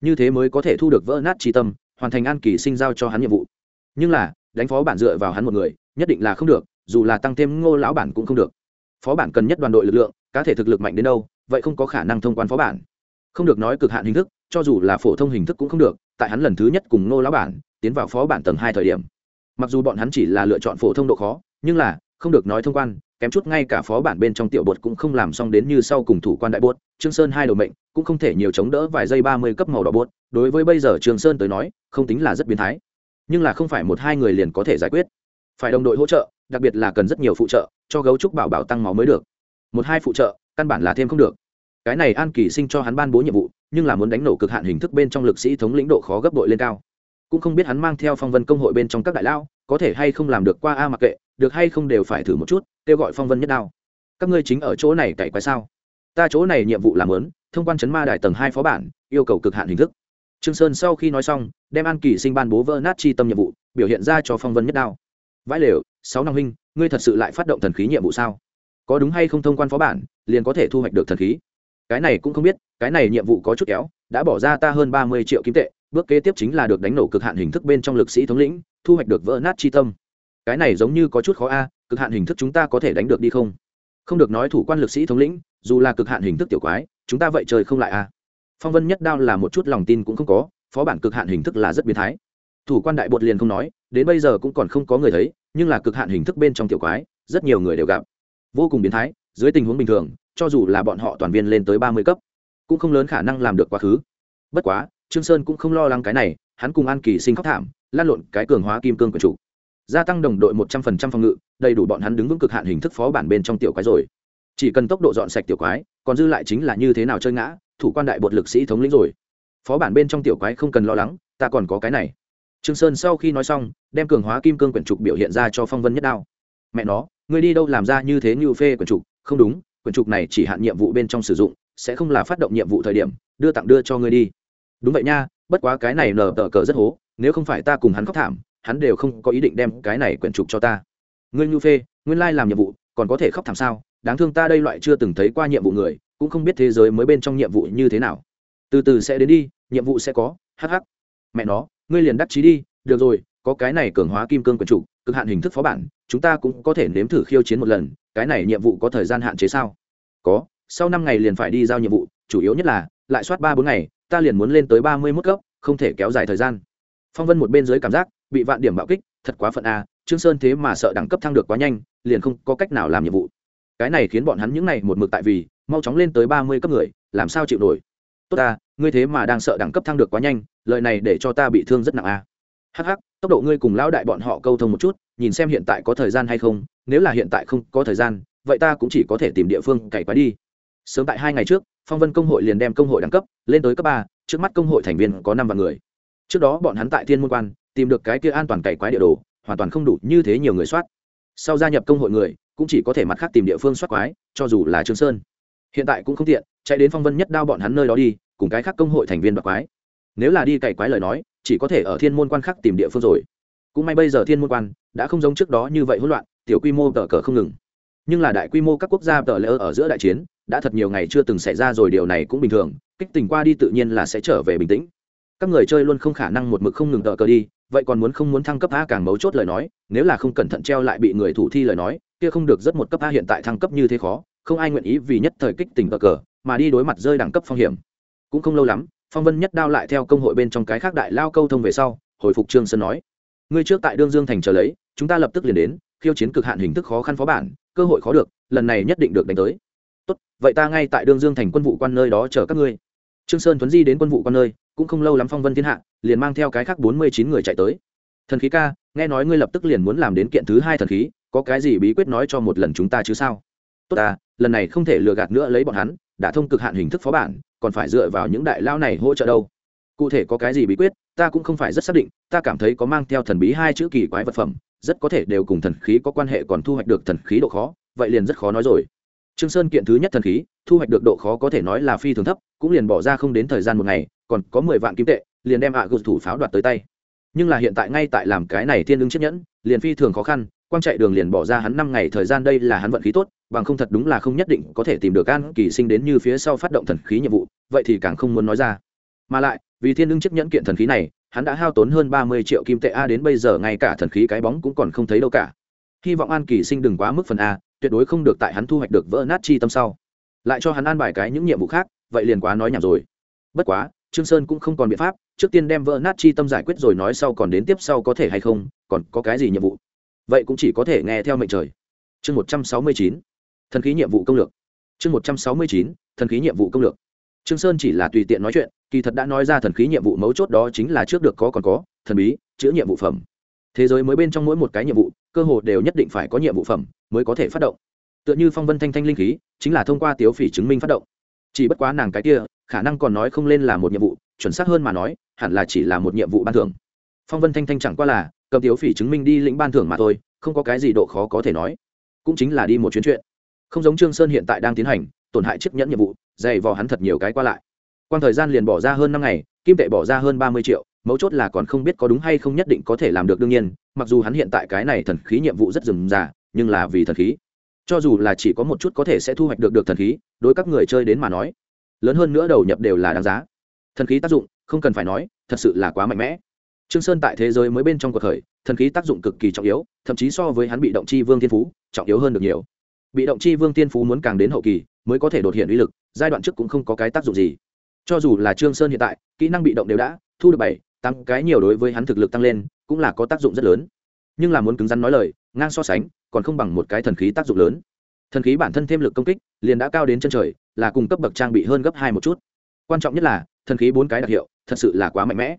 Như thế mới có thể thu được vỡ nát tri tâm, hoàn thành an kỳ sinh giao cho hắn nhiệm vụ. Nhưng là, đánh phó bản dựa vào hắn một người, nhất định là không được, dù là tăng thêm ngô lão bản cũng không được. Phó bản cần nhất đoàn đội lực lượng, cá thể thực lực mạnh đến đâu, vậy không có khả năng thông quan phó bản. Không được nói cực hạn hình thức, cho dù là phổ thông hình thức cũng không được, tại hắn lần thứ nhất cùng ngô lão bản tiến vào phó bản tầng hai thời điểm. Mặc dù bọn hắn chỉ là lựa chọn phổ thông độ khó, nhưng là, không được nói thông quan kém chút ngay cả phó bản bên trong tiểu bột cũng không làm xong đến như sau cùng thủ quan đại bột, trương sơn hai đầu mệnh, cũng không thể nhiều chống đỡ vài giây ba mươi cấp màu đỏ bột, đối với bây giờ trương sơn tới nói, không tính là rất biến thái. Nhưng là không phải một hai người liền có thể giải quyết. Phải đồng đội hỗ trợ, đặc biệt là cần rất nhiều phụ trợ, cho gấu trúc bảo bảo tăng máu mới được. Một hai phụ trợ, căn bản là thêm không được. Cái này an kỳ sinh cho hắn ban bố nhiệm vụ, nhưng là muốn đánh nổ cực hạn hình thức bên trong lực sĩ thống lĩnh độ khó gấp đội lên cao. Cũng không biết hắn mang theo phong vân công hội bên trong các đại lao có thể hay không làm được qua a mặc kệ được hay không đều phải thử một chút, kêu gọi phong vân nhất đao. Các ngươi chính ở chỗ này cậy quái sao? Ta chỗ này nhiệm vụ làm lớn, thông quan chấn ma đại tầng hai phó bản, yêu cầu cực hạn hình thức. Trương sơn sau khi nói xong, đem an kỳ sinh ban bố vỡ nát chi tâm nhiệm vụ, biểu hiện ra cho phong vân nhất đao. Vãi lều, sáu năm huynh, ngươi thật sự lại phát động thần khí nhiệm vụ sao? Có đúng hay không thông quan phó bản, liền có thể thu hoạch được thần khí? Cái này cũng không biết, cái này nhiệm vụ có chút kéo, đã bỏ ra ta hơn ba mươi triệu kim tệ, bước kế tiếp chính là được đánh nổ cực hạn hình thức bên trong lực sĩ thống lĩnh, thu hoạch được vỡ nát chi tâm cái này giống như có chút khó a, cực hạn hình thức chúng ta có thể đánh được đi không? Không được nói thủ quan lực sĩ thống lĩnh, dù là cực hạn hình thức tiểu quái, chúng ta vậy trời không lại a. Phong vân nhất đao là một chút lòng tin cũng không có, phó bản cực hạn hình thức là rất biến thái. Thủ quan đại bột liền không nói, đến bây giờ cũng còn không có người thấy, nhưng là cực hạn hình thức bên trong tiểu quái, rất nhiều người đều gặp. Vô cùng biến thái, dưới tình huống bình thường, cho dù là bọn họ toàn viên lên tới ba mươi cấp, cũng không lớn khả năng làm được quá khứ. Bất quá, trương sơn cũng không lo lắng cái này, hắn cùng an kỳ sinh khóc thảm, lan lộn cái cường hóa kim cương của chủ gia tăng đồng đội một trăm phần trăm phòng ngự, đầy đủ bọn hắn đứng vững cực hạn hình thức phó bản bên trong tiểu quái rồi. Chỉ cần tốc độ dọn sạch tiểu quái, còn dư lại chính là như thế nào chơi ngã, thủ quan đại bột lực sĩ thống lĩnh rồi. Phó bản bên trong tiểu quái không cần lo lắng, ta còn có cái này. Trương sơn sau khi nói xong, đem cường hóa kim cương quyển trục biểu hiện ra cho phong vân nhất đao. Mẹ nó, ngươi đi đâu làm ra như thế như phê quyển trục? Không đúng, quyển trục này chỉ hạn nhiệm vụ bên trong sử dụng, sẽ không là phát động nhiệm vụ thời điểm, đưa tặng đưa cho ngươi đi. Đúng vậy nha, bất quá cái này nở tờ cờ rất hố, nếu không phải ta cùng hắn khóc thảm hắn đều không có ý định đem cái này quyển trục cho ta. Ngươi như phê, nguyên lai làm nhiệm vụ, còn có thể khóc thảm sao? Đáng thương ta đây loại chưa từng thấy qua nhiệm vụ người, cũng không biết thế giới mới bên trong nhiệm vụ như thế nào. Từ từ sẽ đến đi, nhiệm vụ sẽ có hh mẹ nó, ngươi liền đắc chí đi, được rồi, có cái này cường hóa kim cương quyển chủ cực hạn hình thức phó bản, chúng ta cũng có thể nếm thử khiêu chiến một lần, cái này nhiệm vụ có thời gian hạn chế sao? Có, sau năm ngày liền phải đi giao nhiệm vụ, chủ yếu nhất là, lại soát ba bốn ngày, ta liền muốn lên tới ba mươi mức cấp, không thể kéo dài thời gian. Phong vân một bên dưới cảm giác bị vạn điểm bạo kích, thật quá phận a, trương sơn thế mà sợ đẳng cấp thăng được quá nhanh, liền không có cách nào làm nhiệm vụ. Cái này khiến bọn hắn những này một mực tại vì, mau chóng lên tới ba mươi cấp người, làm sao chịu nổi? Tốt ta, ngươi thế mà đang sợ đẳng cấp thăng được quá nhanh, lời này để cho ta bị thương rất nặng a. Hắc hh tốc độ ngươi cùng lão đại bọn họ câu thông một chút, nhìn xem hiện tại có thời gian hay không, nếu là hiện tại không có thời gian, vậy ta cũng chỉ có thể tìm địa phương cày quái đi. Sớm tại hai ngày trước, phong vân công hội liền đem công hội đẳng cấp lên tới cấp ba, trước mắt công hội thành viên có năm vạn người. Trước đó bọn hắn tại thiên môn quan tìm được cái kia an toàn cày quái địa đồ, hoàn toàn không đủ như thế nhiều người soát. Sau gia nhập công hội người, cũng chỉ có thể mặt khác tìm địa phương soát quái, cho dù là trương sơn. Hiện tại cũng không tiện, chạy đến phong vân nhất đao bọn hắn nơi đó đi, cùng cái khác công hội thành viên đoạt quái. Nếu là đi cày quái lời nói, chỉ có thể ở thiên môn quan khác tìm địa phương rồi. Cũng may bây giờ thiên môn quan đã không giống trước đó như vậy hỗn loạn, tiểu quy mô tờ cờ không ngừng. Nhưng là đại quy mô các quốc gia tờ lỡ ở giữa đại chiến, đã thật nhiều ngày chưa từng xảy ra rồi, điều này cũng bình thường, kích tình qua đi tự nhiên là sẽ trở về bình tĩnh. Các người chơi luôn không khả năng một mực không ngừng tờ cờ đi vậy còn muốn không muốn thăng cấp a càng mấu chốt lời nói, nếu là không cẩn thận treo lại bị người thủ thi lời nói, kia không được rất một cấp a hiện tại thăng cấp như thế khó, không ai nguyện ý vì nhất thời kích tình cờ cờ, mà đi đối mặt rơi đẳng cấp phong hiểm. Cũng không lâu lắm, phong vân nhất đao lại theo công hội bên trong cái khác đại lao câu thông về sau, hồi phục trương sơn nói, ngươi trước tại đương dương thành chờ lấy, chúng ta lập tức liền đến, khiêu chiến cực hạn hình thức khó khăn phó bản, cơ hội khó được, lần này nhất định được đánh tới. Tốt, vậy ta ngay tại đương dương thành quân vụ quan nơi đó chờ các ngươi. Trương sơn tuấn di đến quân vụ quan nơi, cũng không lâu lắm phong vân thiên hạ liền mang theo cái khác bốn mươi chín người chạy tới. Thần khí ca, nghe nói ngươi lập tức liền muốn làm đến kiện thứ hai thần khí, có cái gì bí quyết nói cho một lần chúng ta chứ sao? Tốt à lần này không thể lừa gạt nữa lấy bọn hắn, đã thông cực hạn hình thức phó bản, còn phải dựa vào những đại lao này hỗ trợ đâu. Cụ thể có cái gì bí quyết, ta cũng không phải rất xác định, ta cảm thấy có mang theo thần bí hai chữ kỳ quái vật phẩm, rất có thể đều cùng thần khí có quan hệ còn thu hoạch được thần khí độ khó, vậy liền rất khó nói rồi. Trương sơn kiện thứ nhất thần khí, thu hoạch được độ khó có thể nói là phi thường thấp, cũng liền bỏ ra không đến thời gian một ngày, còn có mười vạn kim tệ liền đem ạ à thủ pháo đoạt tới tay. Nhưng là hiện tại ngay tại làm cái này thiên ứng chiếc nhẫn, liền phi thường khó khăn, quang chạy đường liền bỏ ra hắn năm ngày thời gian đây là hắn vận khí tốt, bằng không thật đúng là không nhất định có thể tìm được an kỳ sinh đến như phía sau phát động thần khí nhiệm vụ, vậy thì càng không muốn nói ra. Mà lại, vì thiên ứng chiếc nhẫn kiện thần khí này, hắn đã hao tốn hơn ba mươi triệu kim tệ a đến bây giờ ngay cả thần khí cái bóng cũng còn không thấy đâu cả. Hy vọng an kỳ sinh đừng quá mức phần a, tuyệt đối không được tại hắn thu hoạch được vỡ nát chi tâm sau. Lại cho hắn an bài cái những nhiệm vụ khác, vậy liền quá nói nhảm rồi. Bất quá trương sơn cũng không còn biện pháp, trước tiên đem vỡ nát chi tâm giải quyết rồi nói sau còn đến tiếp sau có thể hay không, còn có cái gì nhiệm vụ? Vậy cũng chỉ có thể nghe theo mệnh trời. Chương một trăm sáu mươi chín, thần khí nhiệm vụ công lược. Chương một trăm sáu mươi chín, thần khí nhiệm vụ công lược. Trương sơn chỉ là tùy tiện nói chuyện, kỳ thật đã nói ra thần khí nhiệm vụ mấu chốt đó chính là trước được có còn có, thần bí, chữ nhiệm vụ phẩm. Thế giới mới bên trong mỗi một cái nhiệm vụ, cơ hồ đều nhất định phải có nhiệm vụ phẩm mới có thể phát động. Tựa như phong vân thanh thanh linh khí, chính là thông qua tiếu phỉ chứng minh phát động. Chỉ bất quá nàng cái kia khả năng còn nói không lên là một nhiệm vụ, chuẩn xác hơn mà nói, hẳn là chỉ là một nhiệm vụ ban thưởng. Phong vân thanh thanh chẳng qua là, cầm tiếu phỉ chứng minh đi lĩnh ban thưởng mà thôi, không có cái gì độ khó có thể nói. Cũng chính là đi một chuyến chuyện. Không giống trương sơn hiện tại đang tiến hành, tổn hại chiếc nhẫn nhiệm vụ, dày vò hắn thật nhiều cái qua lại. Quan thời gian liền bỏ ra hơn năm ngày, kim tệ bỏ ra hơn ba mươi triệu, mấu chốt là còn không biết có đúng hay không nhất định có thể làm được đương nhiên, mặc dù hắn hiện tại cái này thần khí nhiệm vụ rất rườm rà, nhưng là vì thần khí. Cho dù là chỉ có một chút có thể sẽ thu hoạch được được thần khí, đối các người chơi đến mà nói lớn hơn nữa đầu nhập đều là đáng giá. Thần khí tác dụng, không cần phải nói, thật sự là quá mạnh mẽ. Trương sơn tại thế giới mới bên trong cuộc khởi, thần khí tác dụng cực kỳ trọng yếu, thậm chí so với hắn bị động chi vương thiên phú, trọng yếu hơn được nhiều. Bị động chi vương Thiên phú muốn càng đến hậu kỳ, mới có thể đột hiện uy lực, giai đoạn trước cũng không có cái tác dụng gì. Cho dù là trương sơn hiện tại, kỹ năng bị động đều đã thu được bảy tăng cái nhiều đối với hắn thực lực tăng lên, cũng là có tác dụng rất lớn. Nhưng là muốn cứng rắn nói lời, ngang so sánh, còn không bằng một cái thần khí tác dụng lớn. Thần khí bản thân thêm lực công kích, liền đã cao đến chân trời là cung cấp bậc trang bị hơn gấp hai một chút. Quan trọng nhất là, thần khí bốn cái đặc hiệu, thật sự là quá mạnh mẽ.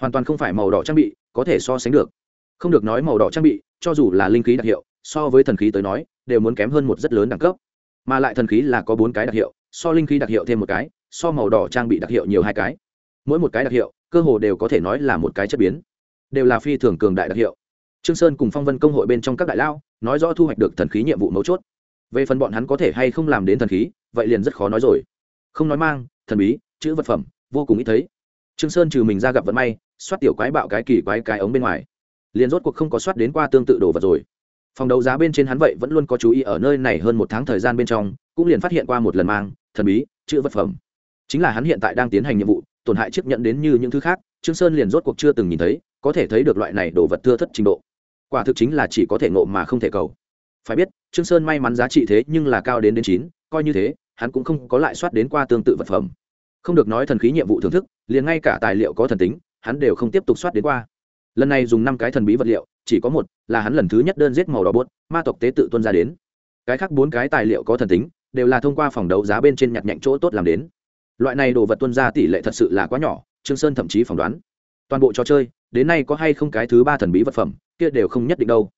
Hoàn toàn không phải màu đỏ trang bị có thể so sánh được. Không được nói màu đỏ trang bị, cho dù là linh khí đặc hiệu, so với thần khí tới nói, đều muốn kém hơn một rất lớn đẳng cấp. Mà lại thần khí là có bốn cái đặc hiệu, so linh khí đặc hiệu thêm một cái, so màu đỏ trang bị đặc hiệu nhiều hai cái. Mỗi một cái đặc hiệu, cơ hồ đều có thể nói là một cái chất biến. Đều là phi thường cường đại đặc hiệu. Trương sơn cùng phong vân công hội bên trong các đại lao, nói rõ thu hoạch được thần khí nhiệm vụ mấu chốt về phần bọn hắn có thể hay không làm đến thần khí, vậy liền rất khó nói rồi. Không nói mang, thần bí, chữ vật phẩm, vô cùng ít thấy. Trương sơn trừ mình ra gặp vận may soát tiểu quái bạo cái kỳ quái cái ống bên ngoài. Liền rốt cuộc không có soát đến qua tương tự đồ vật rồi. Phòng đấu giá bên trên hắn vậy vẫn luôn có chú ý ở nơi này hơn một tháng thời gian bên trong, cũng liền phát hiện qua một lần mang, thần bí, chữ vật phẩm. Chính là hắn hiện tại đang tiến hành nhiệm vụ, tổn hại chiếc nhận đến như những thứ khác, trương sơn liền rốt cuộc chưa từng nhìn thấy, có thể thấy được loại này đồ vật thưa thất trình độ. Quả thực chính là chỉ có thể ngộ mà không thể cầu phải biết, trương sơn may mắn giá trị thế nhưng là cao đến đến chín, coi như thế, hắn cũng không có lại soát đến qua tương tự vật phẩm. Không được nói thần khí nhiệm vụ thưởng thức, liền ngay cả tài liệu có thần tính, hắn đều không tiếp tục soát đến qua. Lần này dùng năm cái thần bí vật liệu, chỉ có một là hắn lần thứ nhất đơn giết màu đỏ bốt ma tộc tế tự tuân ra đến. Cái khác bốn cái tài liệu có thần tính, đều là thông qua phòng đấu giá bên trên nhặt nhạnh chỗ tốt làm đến. Loại này đồ vật tuân ra tỷ lệ thật sự là quá nhỏ, trương sơn thậm chí phỏng đoán. Toàn bộ trò chơi, đến nay có hay không cái thứ ba thần bí vật phẩm, kia đều không nhất định đâu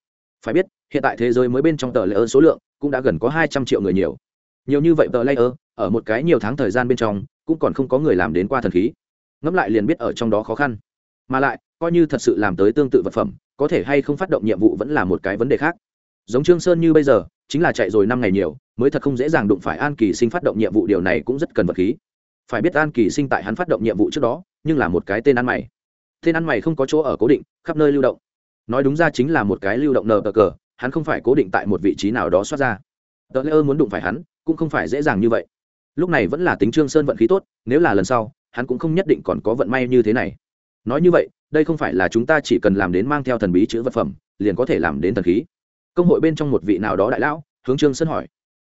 phải biết, hiện tại thế giới mới bên trong tờ layer số lượng cũng đã gần có hai trăm triệu người nhiều. Nhiều như vậy tờ layer, ở một cái nhiều tháng thời gian bên trong, cũng còn không có người làm đến qua thần khí. Ngẫm lại liền biết ở trong đó khó khăn. Mà lại, coi như thật sự làm tới tương tự vật phẩm, có thể hay không phát động nhiệm vụ vẫn là một cái vấn đề khác. Giống trương sơn như bây giờ, chính là chạy rồi năm ngày nhiều, mới thật không dễ dàng đụng phải an kỳ sinh phát động nhiệm vụ, điều này cũng rất cần vật khí. Phải biết an kỳ sinh tại hắn phát động nhiệm vụ trước đó, nhưng là một cái tên ăn mày. Tên ăn mày không có chỗ ở cố định, khắp nơi lưu động nói đúng ra chính là một cái lưu động nờ bờ cờ, hắn không phải cố định tại một vị trí nào đó xuất ra. Tờ lễ ơ muốn đụng phải hắn, cũng không phải dễ dàng như vậy. Lúc này vẫn là tính trương sơn vận khí tốt, nếu là lần sau, hắn cũng không nhất định còn có vận may như thế này. Nói như vậy, đây không phải là chúng ta chỉ cần làm đến mang theo thần bí chữ vật phẩm, liền có thể làm đến thần khí. Công hội bên trong một vị nào đó đại lão, hướng trương sơn hỏi.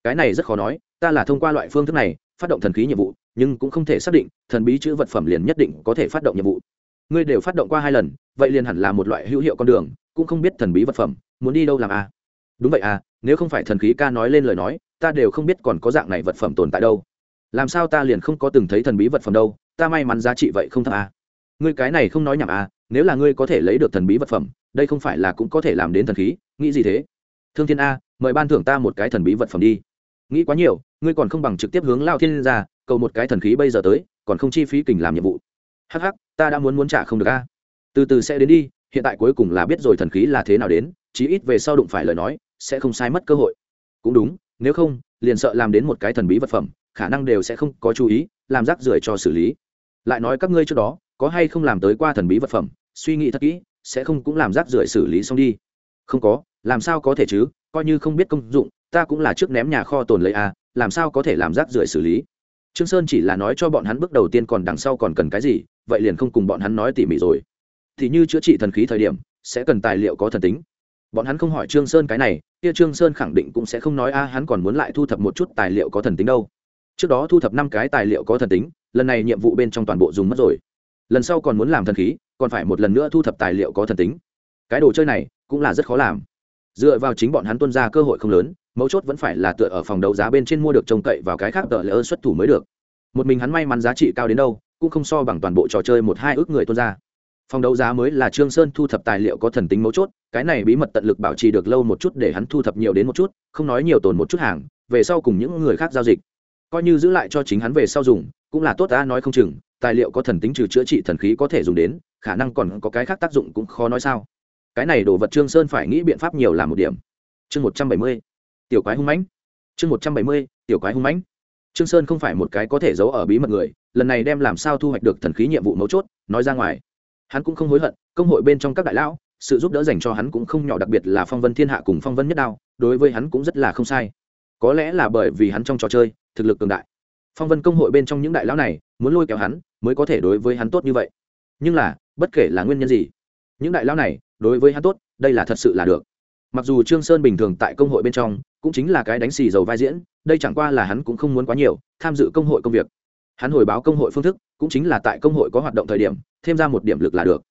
Cái này rất khó nói, ta là thông qua loại phương thức này, phát động thần khí nhiệm vụ, nhưng cũng không thể xác định, thần bí chữ vật phẩm liền nhất định có thể phát động nhiệm vụ ngươi đều phát động qua hai lần, vậy liền hẳn là một loại hữu hiệu con đường, cũng không biết thần bí vật phẩm, muốn đi đâu làm à? Đúng vậy à nếu không phải thần khí ca nói lên lời nói, ta đều không biết còn có dạng này vật phẩm tồn tại đâu. Làm sao ta liền không có từng thấy thần bí vật phẩm đâu, ta may mắn giá trị vậy không thấp à? Ngươi cái này không nói nhảm à nếu là ngươi có thể lấy được thần bí vật phẩm, đây không phải là cũng có thể làm đến thần khí, nghĩ gì thế? Thương thiên a, mời ban thưởng ta một cái thần bí vật phẩm đi. Nghĩ quá nhiều, ngươi còn không bằng trực tiếp hướng lao thiên ra, cầu một cái thần khí bây giờ tới, còn không chi phí kình làm nhiệm vụ hắc hắc, ta đã muốn muốn trả không được a. Từ từ sẽ đến đi, hiện tại cuối cùng là biết rồi thần khí là thế nào đến, chí ít về sau đụng phải lời nói, sẽ không sai mất cơ hội. Cũng đúng, nếu không, liền sợ làm đến một cái thần bí vật phẩm, khả năng đều sẽ không có chú ý, làm rác rưởi cho xử lý. Lại nói các ngươi trước đó, có hay không làm tới qua thần bí vật phẩm, suy nghĩ thật kỹ, sẽ không cũng làm rác rưởi xử lý xong đi. Không có, làm sao có thể chứ, coi như không biết công dụng, ta cũng là trước ném nhà kho tồn lấy a, làm sao có thể làm rác rưởi xử lý? Trương sơn chỉ là nói cho bọn hắn bước đầu tiên còn đằng sau còn cần cái gì vậy liền không cùng bọn hắn nói tỉ mỉ rồi. Thì như chữa trị thần khí thời điểm, sẽ cần tài liệu có thần tính. Bọn hắn không hỏi trương sơn cái này, kia trương sơn khẳng định cũng sẽ không nói, a, hắn còn muốn lại thu thập một chút tài liệu có thần tính đâu. Trước đó thu thập năm cái tài liệu có thần tính, lần này nhiệm vụ bên trong toàn bộ dùng mất rồi. Lần sau còn muốn làm thần khí, còn phải một lần nữa thu thập tài liệu có thần tính. Cái đồ chơi này cũng là rất khó làm. Dựa vào chính bọn hắn tuân ra cơ hội không lớn, mấu chốt vẫn phải là tựa ở phòng đấu giá bên trên mua được trông cậy vào cái khác tờ lỡ xuất thủ mới được. Một mình hắn may mắn giá trị cao đến đâu cũng không so bằng toàn bộ trò chơi một hai ước người tuôn ra. Phòng đấu giá mới là trương sơn thu thập tài liệu có thần tính mấu chốt, cái này bí mật tận lực bảo trì được lâu một chút để hắn thu thập nhiều đến một chút, không nói nhiều tồn một chút hàng, về sau cùng những người khác giao dịch. Coi như giữ lại cho chính hắn về sau dùng, cũng là tốt ta nói không chừng, tài liệu có thần tính trừ chữa trị thần khí có thể dùng đến, khả năng còn có cái khác tác dụng cũng khó nói sao. Cái này đồ vật trương sơn phải nghĩ biện pháp nhiều là một điểm. Chương một trăm bảy mươi, tiểu quái hung mãnh. Chương một trăm bảy mươi, tiểu quái hung mãnh. Trương sơn không phải một cái có thể giấu ở bí mật người lần này đem làm sao thu hoạch được thần khí nhiệm vụ mấu chốt, nói ra ngoài. Hắn cũng không hối hận, công hội bên trong các đại lão, sự giúp đỡ dành cho hắn cũng không nhỏ, đặc biệt là phong vân thiên hạ cùng phong vân nhất đao, đối với hắn cũng rất là không sai. Có lẽ là bởi vì hắn trong trò chơi, thực lực cường đại. Phong vân công hội bên trong những đại lão này, muốn lôi kéo hắn, mới có thể đối với hắn tốt như vậy. Nhưng là, bất kể là nguyên nhân gì, những đại lão này, đối với hắn tốt, đây là thật sự là được. Mặc dù trương sơn bình thường tại công hội bên trong, cũng chính là cái đánh xì dầu vai diễn, đây chẳng qua là hắn cũng không muốn quá nhiều, tham dự công hội công việc hắn hồi báo công hội phương thức cũng chính là tại công hội có hoạt động thời điểm, thêm ra một điểm lực là được.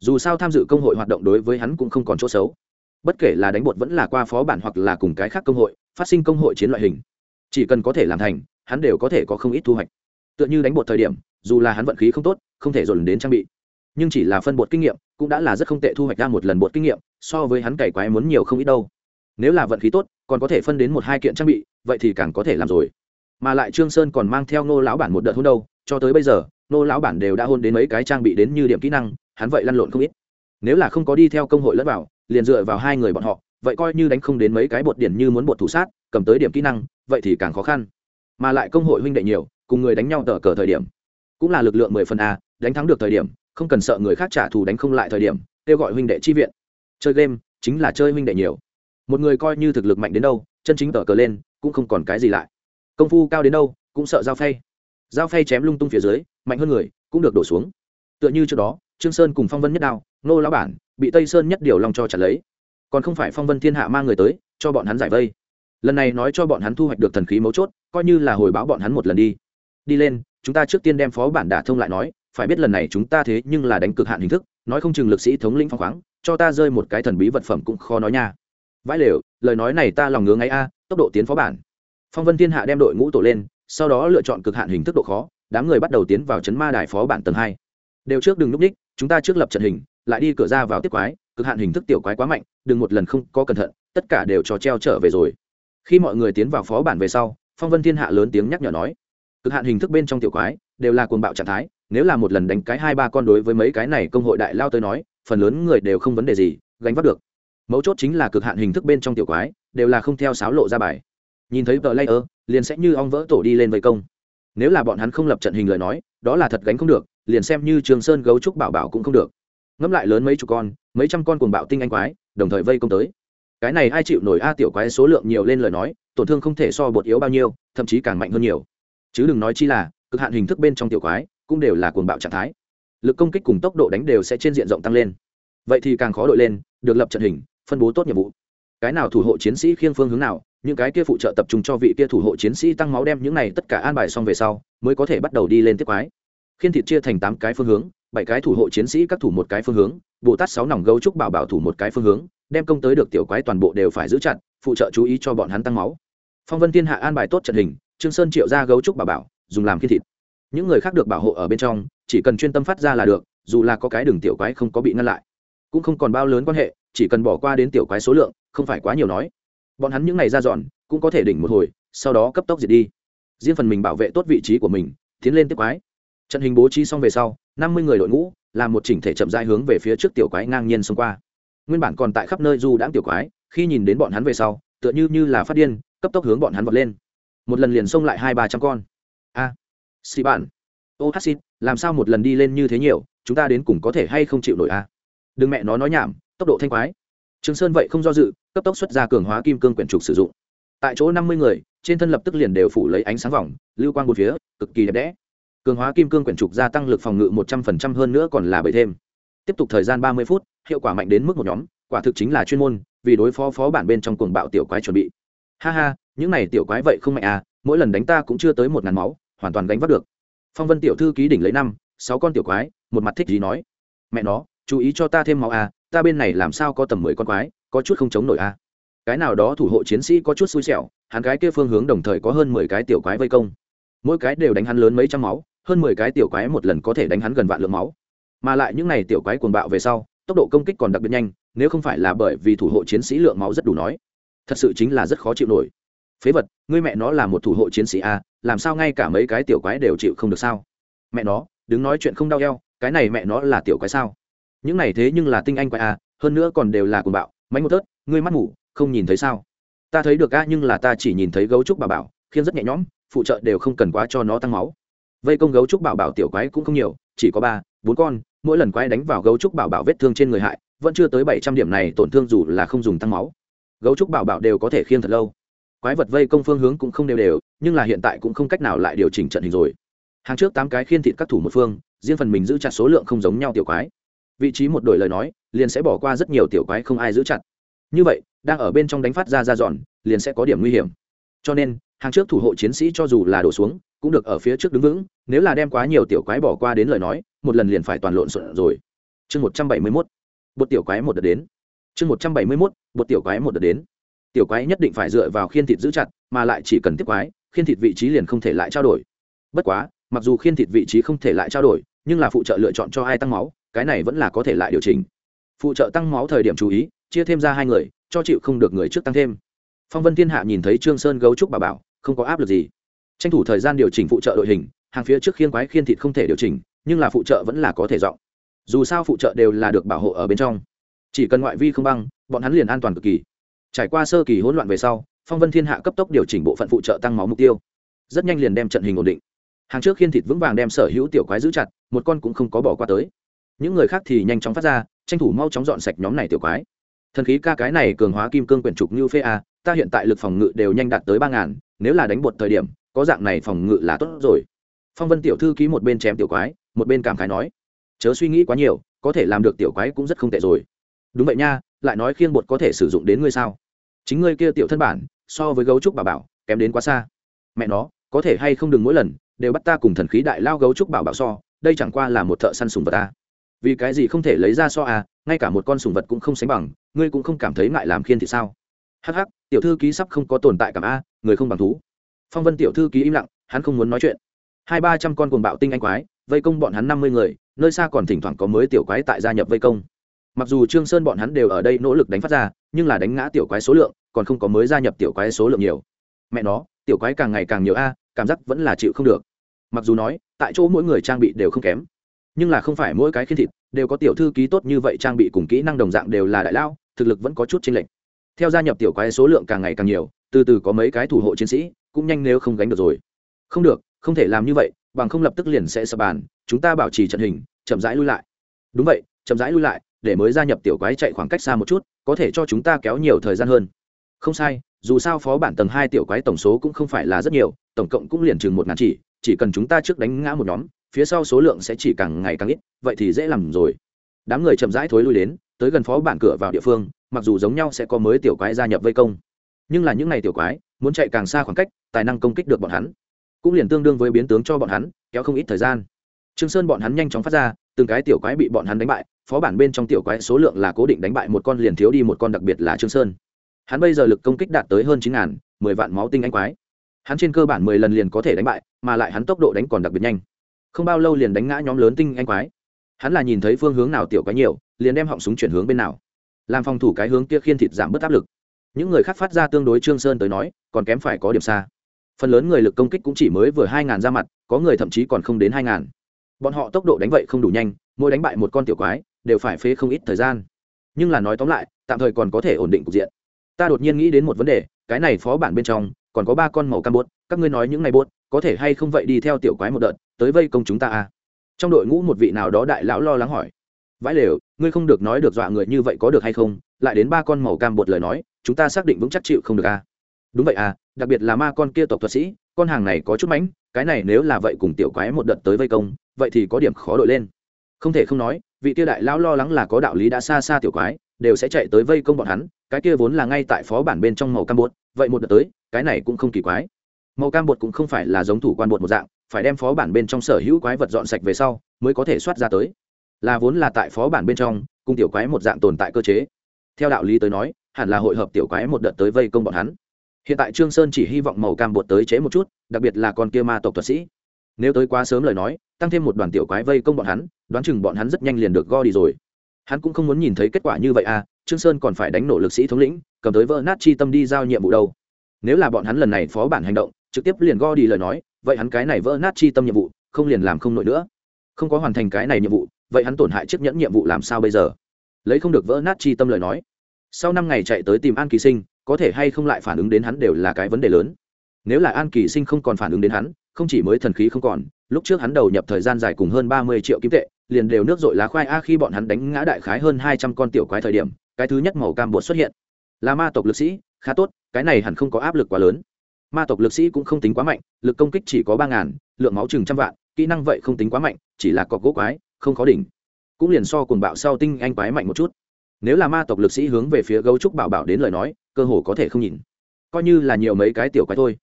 Dù sao tham dự công hội hoạt động đối với hắn cũng không còn chỗ xấu. Bất kể là đánh bột vẫn là qua phó bản hoặc là cùng cái khác công hội, phát sinh công hội chiến loại hình, chỉ cần có thể làm thành, hắn đều có thể có không ít thu hoạch. Tựa như đánh bột thời điểm, dù là hắn vận khí không tốt, không thể dồn đến trang bị, nhưng chỉ là phân bột kinh nghiệm cũng đã là rất không tệ thu hoạch ra một lần bột kinh nghiệm, so với hắn cày quái muốn nhiều không ít đâu. Nếu là vận khí tốt, còn có thể phân đến một hai kiện trang bị, vậy thì càng có thể làm rồi mà lại trương sơn còn mang theo nô lão bản một đợt hôn đâu, cho tới bây giờ nô lão bản đều đã hôn đến mấy cái trang bị đến như điểm kỹ năng, hắn vậy lăn lộn không ít. Nếu là không có đi theo công hội lẫn vào, liền dựa vào hai người bọn họ, vậy coi như đánh không đến mấy cái bột điển như muốn bột thủ sát, cầm tới điểm kỹ năng, vậy thì càng khó khăn. Mà lại công hội huynh đệ nhiều, cùng người đánh nhau tờ cờ thời điểm, cũng là lực lượng mười phần a, đánh thắng được thời điểm, không cần sợ người khác trả thù đánh không lại thời điểm, kêu gọi huynh đệ chi viện. Chơi game, chính là chơi huynh đệ nhiều. Một người coi như thực lực mạnh đến đâu, chân chính tờ cờ lên, cũng không còn cái gì lại công phu cao đến đâu cũng sợ dao phay. Dao phay chém lung tung phía dưới, mạnh hơn người, cũng được đổ xuống. Tựa như trước đó, trương sơn cùng phong vân nhất đao nô lão bản, bị tây sơn nhất điều lòng cho chặt lấy. Còn không phải phong vân thiên hạ mang người tới, cho bọn hắn giải vây. Lần này nói cho bọn hắn thu hoạch được thần khí mấu chốt, coi như là hồi báo bọn hắn một lần đi. Đi lên, chúng ta trước tiên đem phó bản đả thông lại nói, phải biết lần này chúng ta thế nhưng là đánh cực hạn hình thức, nói không chừng lực sĩ thống lĩnh phong khoáng, cho ta rơi một cái thần bí vật phẩm cũng khó nói nha. Vãi lều, lời nói này ta lòng ngứa ngay a, tốc độ tiến phó bản phong vân thiên hạ đem đội ngũ tổ lên, sau đó lựa chọn cực hạn hình thức độ khó, đám người bắt đầu tiến vào chấn ma đài phó bản tầng hai. Đều trước đừng núp ních chúng ta trước lập trận hình, lại đi cửa ra vào tiếp quái, cực hạn hình thức tiểu quái quá mạnh, đừng một lần không có cẩn thận, tất cả đều trò treo trở về rồi. Khi mọi người tiến vào phó bản về sau, phong vân thiên hạ lớn tiếng nhắc nhở nói, cực hạn hình thức bên trong tiểu quái, đều là cuồng bạo trạng thái, nếu là một lần đánh cái hai ba con đối với mấy cái này công hội đại lao tới nói, phần lớn người đều không vấn đề gì, gánh vác được. Mấu chốt chính là cực hạn hình thức bên trong tiểu quái, đều là không theo sáo lộ ra bài nhìn thấy tờ layer, liền sẽ như ong vỡ tổ đi lên vây công. Nếu là bọn hắn không lập trận hình lời nói, đó là thật gánh không được, liền xem như trường sơn gấu trúc bảo bảo cũng không được. Ngẫm lại lớn mấy chục con, mấy trăm con cuồng bạo tinh anh quái, đồng thời vây công tới. Cái này ai chịu nổi a tiểu quái số lượng nhiều lên lời nói, tổn thương không thể so bột yếu bao nhiêu, thậm chí càng mạnh hơn nhiều. Chứ đừng nói chi là, cực hạn hình thức bên trong tiểu quái, cũng đều là cuồng bạo trạng thái. Lực công kích cùng tốc độ đánh đều sẽ trên diện rộng tăng lên. Vậy thì càng khó đội lên, được lập trận hình, phân bố tốt nhiệm vụ. Cái nào thủ hộ chiến sĩ khiêng phương hướng nào những cái kia phụ trợ tập trung cho vị kia thủ hộ chiến sĩ tăng máu đem những này tất cả an bài xong về sau, mới có thể bắt đầu đi lên tiếp quái. Khiên thịt chia thành tám cái phương hướng, bảy cái thủ hộ chiến sĩ các thủ một cái phương hướng, bồ tát sáu nòng gấu trúc bảo bảo thủ một cái phương hướng, đem công tới được tiểu quái toàn bộ đều phải giữ chặt, phụ trợ chú ý cho bọn hắn tăng máu. Phong vân thiên hạ an bài tốt trận hình, trương sơn triệu ra gấu trúc bảo bảo, dùng làm khiên thịt. Những người khác được bảo hộ ở bên trong, chỉ cần chuyên tâm phát ra là được, dù là có cái đường tiểu quái không có bị ngăn lại. Cũng không còn bao lớn quan hệ, chỉ cần bỏ qua đến tiểu quái số lượng, không phải quá nhiều nói bọn hắn những ngày ra dọn cũng có thể đỉnh một hồi sau đó cấp tốc diệt đi. Riêng phần mình bảo vệ tốt vị trí của mình tiến lên tiếp quái. Trận hình bố trí xong về sau năm mươi người đội ngũ làm một chỉnh thể chậm rãi hướng về phía trước tiểu quái ngang nhiên xông qua. Nguyên bản còn tại khắp nơi du đãng tiểu quái khi nhìn đến bọn hắn về sau tựa như như là phát điên cấp tốc hướng bọn hắn vọt lên. Một lần liền xông lại hai ba trăm con. A à, xì bạn. Ô hát xin làm sao một lần đi lên như thế nhiều chúng ta đến cùng có thể hay không chịu nổi a? Đừng mẹ nó nói nhảm tốc độ thanh quái trường sơn vậy không do dự, cấp tốc xuất ra cường hóa kim cương quyển trục sử dụng. Tại chỗ năm mươi người, trên thân lập tức liền đều phủ lấy ánh sáng vòng, lưu quang bốn phía, cực kỳ đẹp đẽ. Cường hóa kim cương quyển trục gia tăng lực phòng ngự một trăm phần trăm hơn nữa còn là bảy thêm. Tiếp tục thời gian ba mươi phút, hiệu quả mạnh đến mức một nhóm, quả thực chính là chuyên môn, vì đối phó phó bản bên trong cuồng bạo tiểu quái chuẩn bị. Ha ha, những này tiểu quái vậy không mạnh à mỗi lần đánh ta cũng chưa tới một ngàn máu, hoàn toàn gánh vác được. Phong vân tiểu thư ký đỉnh lấy năm, sáu con tiểu quái, một mặt thích gì nói. Mẹ nó, chú ý cho ta thêm máu à ta bên này làm sao có tầm mười con quái có chút không chống nổi à? Cái nào đó thủ hộ chiến sĩ có chút xui xẻo hắn cái kia phương hướng đồng thời có hơn mười cái tiểu quái vây công. Mỗi cái đều đánh hắn lớn mấy trăm máu hơn mười cái tiểu quái một lần có thể đánh hắn gần vạn lượng máu. Mà lại những n à y tiểu quái cuồng bạo về sau tốc độ công kích còn đặc biệt nhanh nếu không phải là bởi vì thủ hộ chiến sĩ lượng máu rất đủ nói thật sự chính là rất khó chịu nổi. Phế vật ngươi mẹ nó là một thủ hộ chiến sĩ a à, làm sao ngay cả mấy cái tiểu quái đều chịu không được sao? Mẹ nó đứng nói chuyện không đau eo cái này mẹ nó là tiểu quái sao? Những này thế nhưng là tinh anh quái a à, hơn nữa còn đều là cuồng bạo mánh một tớt ngươi mắt ngủ không nhìn thấy sao? Ta thấy được a nhưng là ta chỉ nhìn thấy gấu trúc bà bảo khiên rất nhẹ nhõm phụ trợ đều không cần quá cho nó tăng máu. Vây công gấu trúc bảo bảo tiểu quái cũng không nhiều chỉ có ba bốn con mỗi lần quái đánh vào gấu trúc bảo bảo vết thương trên người hại vẫn chưa tới bảy trăm điểm này tổn thương dù là không dùng tăng máu. Gấu trúc bảo bảo đều có thể khiêng thật lâu. Quái vật vây công phương hướng cũng không đều đều nhưng là hiện tại cũng không cách nào lại điều chỉnh trận hình rồi. Hàng trước tám cái khiên thịt các thủ một phương riêng phần mình giữ chặt số lượng không giống nhau tiểu quái vị trí một đổi lời nói, liền sẽ bỏ qua rất nhiều tiểu quái không ai giữ chặt. Như vậy, đang ở bên trong đánh phát ra ra dọn, liền sẽ có điểm nguy hiểm. Cho nên, hàng trước thủ hộ chiến sĩ cho dù là đổ xuống, cũng được ở phía trước đứng vững, nếu là đem quá nhiều tiểu quái bỏ qua đến lời nói, một lần liền phải toàn lộn xộn rồi. Chương một trăm bảy mươi mốt bột tiểu quái một đợt đến. Chương một trăm bảy mươi mốt bột tiểu quái một đợt đến. Tiểu quái nhất định phải dựa vào khiên thịt giữ chặt, mà lại chỉ cần tiếp quái, khiên thịt vị trí liền không thể lại trao đổi. Bất quá, mặc dù khiên thịt vị trí không thể lại trao đổi, nhưng là phụ trợ lựa chọn cho ai tăng máu cái này vẫn là có thể lại điều chỉnh. Phụ trợ tăng máu thời điểm chú ý, chia thêm ra hai người, cho chịu không được người trước tăng thêm. Phong vân thiên hạ nhìn thấy trương sơn gấu trúc bà bảo, không có áp lực gì. Tranh thủ thời gian điều chỉnh phụ trợ đội hình, hàng phía trước khiên quái khiên thịt không thể điều chỉnh, nhưng là phụ trợ vẫn là có thể dọn. Dù sao phụ trợ đều là được bảo hộ ở bên trong. Chỉ cần ngoại vi không băng, bọn hắn liền an toàn cực kỳ. Trải qua sơ kỳ hỗn loạn về sau, phong vân thiên hạ cấp tốc điều chỉnh bộ phận phụ trợ tăng máu mục tiêu. Rất nhanh liền đem trận hình ổn định. Hàng trước khiên thịt vững vàng đem sở hữu tiểu quái giữ chặt, một con cũng không có bỏ qua tới những người khác thì nhanh chóng phát ra, tranh thủ mau chóng dọn sạch nhóm này tiểu quái. Thần khí ca cái này cường hóa kim cương quyển trục như phê a, ta hiện tại lực phòng ngự đều nhanh đạt tới ba ngàn, nếu là đánh bột thời điểm, có dạng này phòng ngự là tốt rồi. Phong vân tiểu thư ký một bên chém tiểu quái, một bên cảm khái nói, chớ suy nghĩ quá nhiều, có thể làm được tiểu quái cũng rất không tệ rồi. Đúng vậy nha, lại nói khiêng bột có thể sử dụng đến ngươi sao? Chính ngươi kia tiểu thân bản, so với gấu trúc bà bảo, kém đến quá xa. Mẹ nó, có thể hay không đừng mỗi lần, đều bắt ta cùng thần khí đại lao gấu trúc bảo bảo so, đây chẳng qua là một thợ săn sùng vật ta vì cái gì không thể lấy ra so à ngay cả một con sùng vật cũng không sánh bằng, ngươi cũng không cảm thấy ngại làm khiên thì sao? Hắc hắc, tiểu thư ký sắp không có tồn tại cảm a, người không bằng thú. Phong vân tiểu thư ký im lặng, hắn không muốn nói chuyện. Hai ba trăm con cuồng bạo tinh anh quái, vây công bọn hắn năm mươi người, nơi xa còn thỉnh thoảng có mới tiểu quái tại gia nhập vây công. Mặc dù trương sơn bọn hắn đều ở đây nỗ lực đánh phát ra, nhưng là đánh ngã tiểu quái số lượng, còn không có mới gia nhập tiểu quái số lượng nhiều. Mẹ nó, tiểu quái càng ngày càng nhiều a, cảm giác vẫn là chịu không được. Mặc dù nói, tại chỗ mỗi người trang bị đều không kém nhưng là không phải mỗi cái khiên thịt đều có tiểu thư ký tốt như vậy trang bị cùng kỹ năng đồng dạng đều là đại lao, thực lực vẫn có chút chênh lệch. Theo gia nhập tiểu quái số lượng càng ngày càng nhiều, từ từ có mấy cái thủ hộ chiến sĩ, cũng nhanh nếu không gánh được rồi. Không được, không thể làm như vậy, bằng không lập tức liền sẽ sập bàn, chúng ta bảo trì trận hình, chậm rãi lui lại. Đúng vậy, chậm rãi lui lại, để mới gia nhập tiểu quái chạy khoảng cách xa một chút, có thể cho chúng ta kéo nhiều thời gian hơn. Không sai, dù sao phó bản tầng hai tiểu quái tổng số cũng không phải là rất nhiều, tổng cộng cũng liền chừng một ngàn chỉ chỉ cần chúng ta trước đánh ngã một nhóm phía sau số lượng sẽ chỉ càng ngày càng ít, vậy thì dễ làm rồi. Đám người chậm rãi thối lui đến, tới gần phó bản cửa vào địa phương, mặc dù giống nhau sẽ có mới tiểu quái gia nhập vây công. Nhưng là những này tiểu quái, muốn chạy càng xa khoảng cách, tài năng công kích được bọn hắn. Cũng liền tương đương với biến tướng cho bọn hắn, kéo không ít thời gian. Trương sơn bọn hắn nhanh chóng phát ra, từng cái tiểu quái bị bọn hắn đánh bại, phó bản bên trong tiểu quái số lượng là cố định đánh bại một con liền thiếu đi một con đặc biệt là trương sơn. Hắn bây giờ lực công kích đạt tới hơn chín ngàn, mười vạn máu tinh anh quái. Hắn trên cơ bản mười lần liền có thể đánh bại, mà lại hắn tốc độ đánh còn đặc biệt nhanh không bao lâu liền đánh ngã nhóm lớn tinh anh quái. Hắn là nhìn thấy phương hướng nào tiểu quái nhiều, liền đem họng súng chuyển hướng bên nào. Làm phòng thủ cái hướng kia khiên thịt giảm bớt áp lực. Những người khác phát ra tương đối trương sơn tới nói, còn kém phải có điểm xa. Phần lớn người lực công kích cũng chỉ mới vừa hai ngàn ra mặt, có người thậm chí còn không đến hai ngàn. Bọn họ tốc độ đánh vậy không đủ nhanh, mỗi đánh bại một con tiểu quái, đều phải phế không ít thời gian. Nhưng là nói tóm lại, tạm thời còn có thể ổn định cục diện. Ta đột nhiên nghĩ đến một vấn đề, cái này phó bản bên trong, còn có ba con màu cam bốt các ngươi nói những ngày bốt có thể hay không vậy đi theo tiểu quái một đợt tới vây công chúng ta à? Trong đội ngũ một vị nào đó đại lão lo lắng hỏi. Vãi lều, ngươi không được nói được dọa người như vậy có được hay không? Lại đến ba con màu cam bột lời nói, chúng ta xác định vững chắc chịu không được à? Đúng vậy à đặc biệt là ma con kia tộc thuật sĩ, con hàng này có chút mánh cái này nếu là vậy cùng tiểu quái một đợt tới vây công, vậy thì có điểm khó đội lên. Không thể không nói, vị kia đại lão lo lắng là có đạo lý đã xa xa tiểu quái, đều sẽ chạy tới vây công bọn hắn, cái kia vốn là ngay tại phó bản bên trong màu cam bột, vậy một đợt tới, cái này cũng không kỳ quái màu cam bột cũng không phải là giống thủ quan bột một dạng, phải đem phó bản bên trong sở hữu quái vật dọn sạch về sau, mới có thể soát ra tới. Là vốn là tại phó bản bên trong cung tiểu quái một dạng tồn tại cơ chế. Theo đạo lý tới nói, hẳn là hội hợp tiểu quái một đợt tới vây công bọn hắn. Hiện tại trương sơn chỉ hy vọng màu cam bột tới chế một chút, đặc biệt là con kia ma tộc thuật sĩ. Nếu tới quá sớm lời nói, tăng thêm một đoàn tiểu quái vây công bọn hắn, đoán chừng bọn hắn rất nhanh liền được go đi rồi. Hắn cũng không muốn nhìn thấy kết quả như vậy à trương sơn còn phải đánh nổ lực sĩ thống lĩnh, cầm tới vỡ nát chi tâm đi giao nhiệm vụ đâu. Nếu là bọn hắn lần này phó bản hành động trực tiếp liền go đi lời nói, vậy hắn cái này vỡ nát chi tâm nhiệm vụ, không liền làm không nổi nữa. Không có hoàn thành cái này nhiệm vụ, vậy hắn tổn hại chiếc nhẫn nhiệm vụ làm sao bây giờ? Lấy không được vỡ nát chi tâm lời nói. Sau năm ngày chạy tới tìm an kỳ sinh, có thể hay không lại phản ứng đến hắn đều là cái vấn đề lớn. Nếu là an kỳ sinh không còn phản ứng đến hắn, không chỉ mới thần khí không còn, lúc trước hắn đầu nhập thời gian dài cùng hơn ba mươi triệu kim tệ, liền đều nước dội lá khoai, a khi bọn hắn đánh ngã đại khái hơn hai trăm con tiểu quái thời điểm, cái thứ nhất màu cam bột xuất hiện. Là ma tộc lực sĩ, khá tốt, cái này hẳn không có áp lực quá lớn ma tộc lực sĩ cũng không tính quá mạnh, lực công kích chỉ có ba ngàn, lượng máu chừng trăm vạn, kỹ năng vậy không tính quá mạnh, chỉ là cọc gỗ quái, không khó đỉnh. Cũng liền so cùng bạo sau tinh anh quái mạnh một chút. Nếu là ma tộc lực sĩ hướng về phía gấu trúc bảo bảo đến lời nói, cơ hồ có thể không nhìn. Coi như là nhiều mấy cái tiểu quái thôi.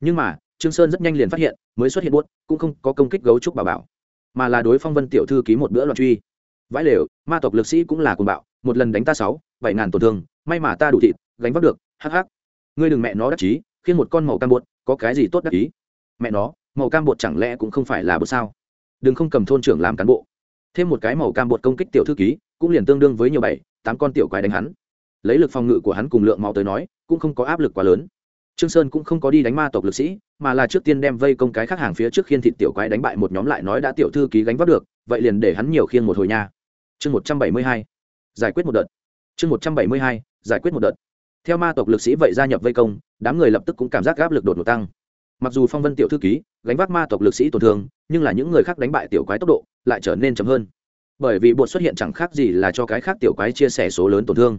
Nhưng mà, trương sơn rất nhanh liền phát hiện, mới xuất hiện buốt, cũng không có công kích gấu trúc bảo bảo, mà là đối phong vân tiểu thư ký một bữa loạn truy. Vãi lều, ma tộc lực sĩ cũng là cùng bạo, một lần đánh ta sáu, bảy ngàn tổn thương, may mà ta đủ thịt, gánh vác được, hắc hắc. Ngươi đừng mẹ nó đắc chí khiến một con màu cam bột có cái gì tốt đắc ý? Mẹ nó, màu cam bột chẳng lẽ cũng không phải là bột sao? Đừng không cầm thôn trưởng làm cán bộ. Thêm một cái màu cam bột công kích tiểu thư ký, cũng liền tương đương với nhiều bảy, tám con tiểu quái đánh hắn. Lấy lực phòng ngự của hắn cùng lượng máu tới nói, cũng không có áp lực quá lớn. Trương sơn cũng không có đi đánh ma tộc lực sĩ, mà là trước tiên đem vây công cái khác hàng phía trước khiên thịt tiểu quái đánh bại một nhóm lại nói đã tiểu thư ký gánh vác được, vậy liền để hắn nhiều khiên một hồi nha. Chương một trăm bảy mươi hai. Giải quyết một đợt. Chương một trăm bảy mươi hai. Giải quyết một đợt theo ma tộc lực sĩ vậy gia nhập vây công, đám người lập tức cũng cảm giác áp lực đột ngột tăng. Mặc dù phong vân tiểu thư ký, gánh vác ma tộc lực sĩ tổn thương, nhưng là những người khác đánh bại tiểu quái tốc độ lại trở nên chậm hơn. Bởi vì bột xuất hiện chẳng khác gì là cho cái khác tiểu quái chia sẻ số lớn tổn thương.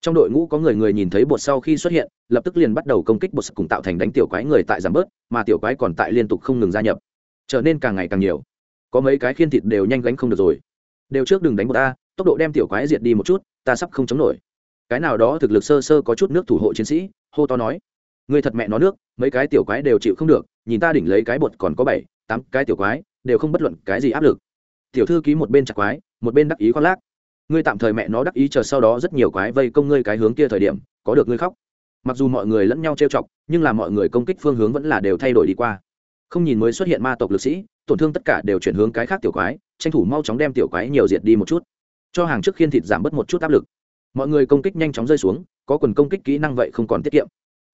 Trong đội ngũ có người người nhìn thấy bột sau khi xuất hiện, lập tức liền bắt đầu công kích bột cùng tạo thành đánh tiểu quái người tại giảm bớt, mà tiểu quái còn tại liên tục không ngừng gia nhập. Trở nên càng ngày càng nhiều. Có mấy cái khiên thịt đều nhanh gánh không được rồi. Đều trước đừng đánh một ta tốc độ đem tiểu quái diệt đi một chút, ta sắp không chống nổi cái nào đó thực lực sơ sơ có chút nước thủ hộ chiến sĩ, hô to nói người thật mẹ nó nước, mấy cái tiểu quái đều chịu không được, nhìn ta đỉnh lấy cái bột còn có bảy, tám cái tiểu quái, đều không bất luận cái gì áp lực. Tiểu thư ký một bên chặt quái, một bên đắc ý khoác lác, ngươi tạm thời mẹ nó đắc ý chờ sau đó rất nhiều quái vây công ngươi cái hướng kia thời điểm, có được ngươi khóc. Mặc dù mọi người lẫn nhau trêu chọc, nhưng là mọi người công kích phương hướng vẫn là đều thay đổi đi qua. Không nhìn mới xuất hiện ma tộc lực sĩ, tổn thương tất cả đều chuyển hướng cái khác tiểu quái, tranh thủ mau chóng đem tiểu quái nhiều diệt đi một chút, cho hàng trước khiên thịt giảm bớt một chút áp lực mọi người công kích nhanh chóng rơi xuống, có quần công kích kỹ năng vậy không còn tiết kiệm.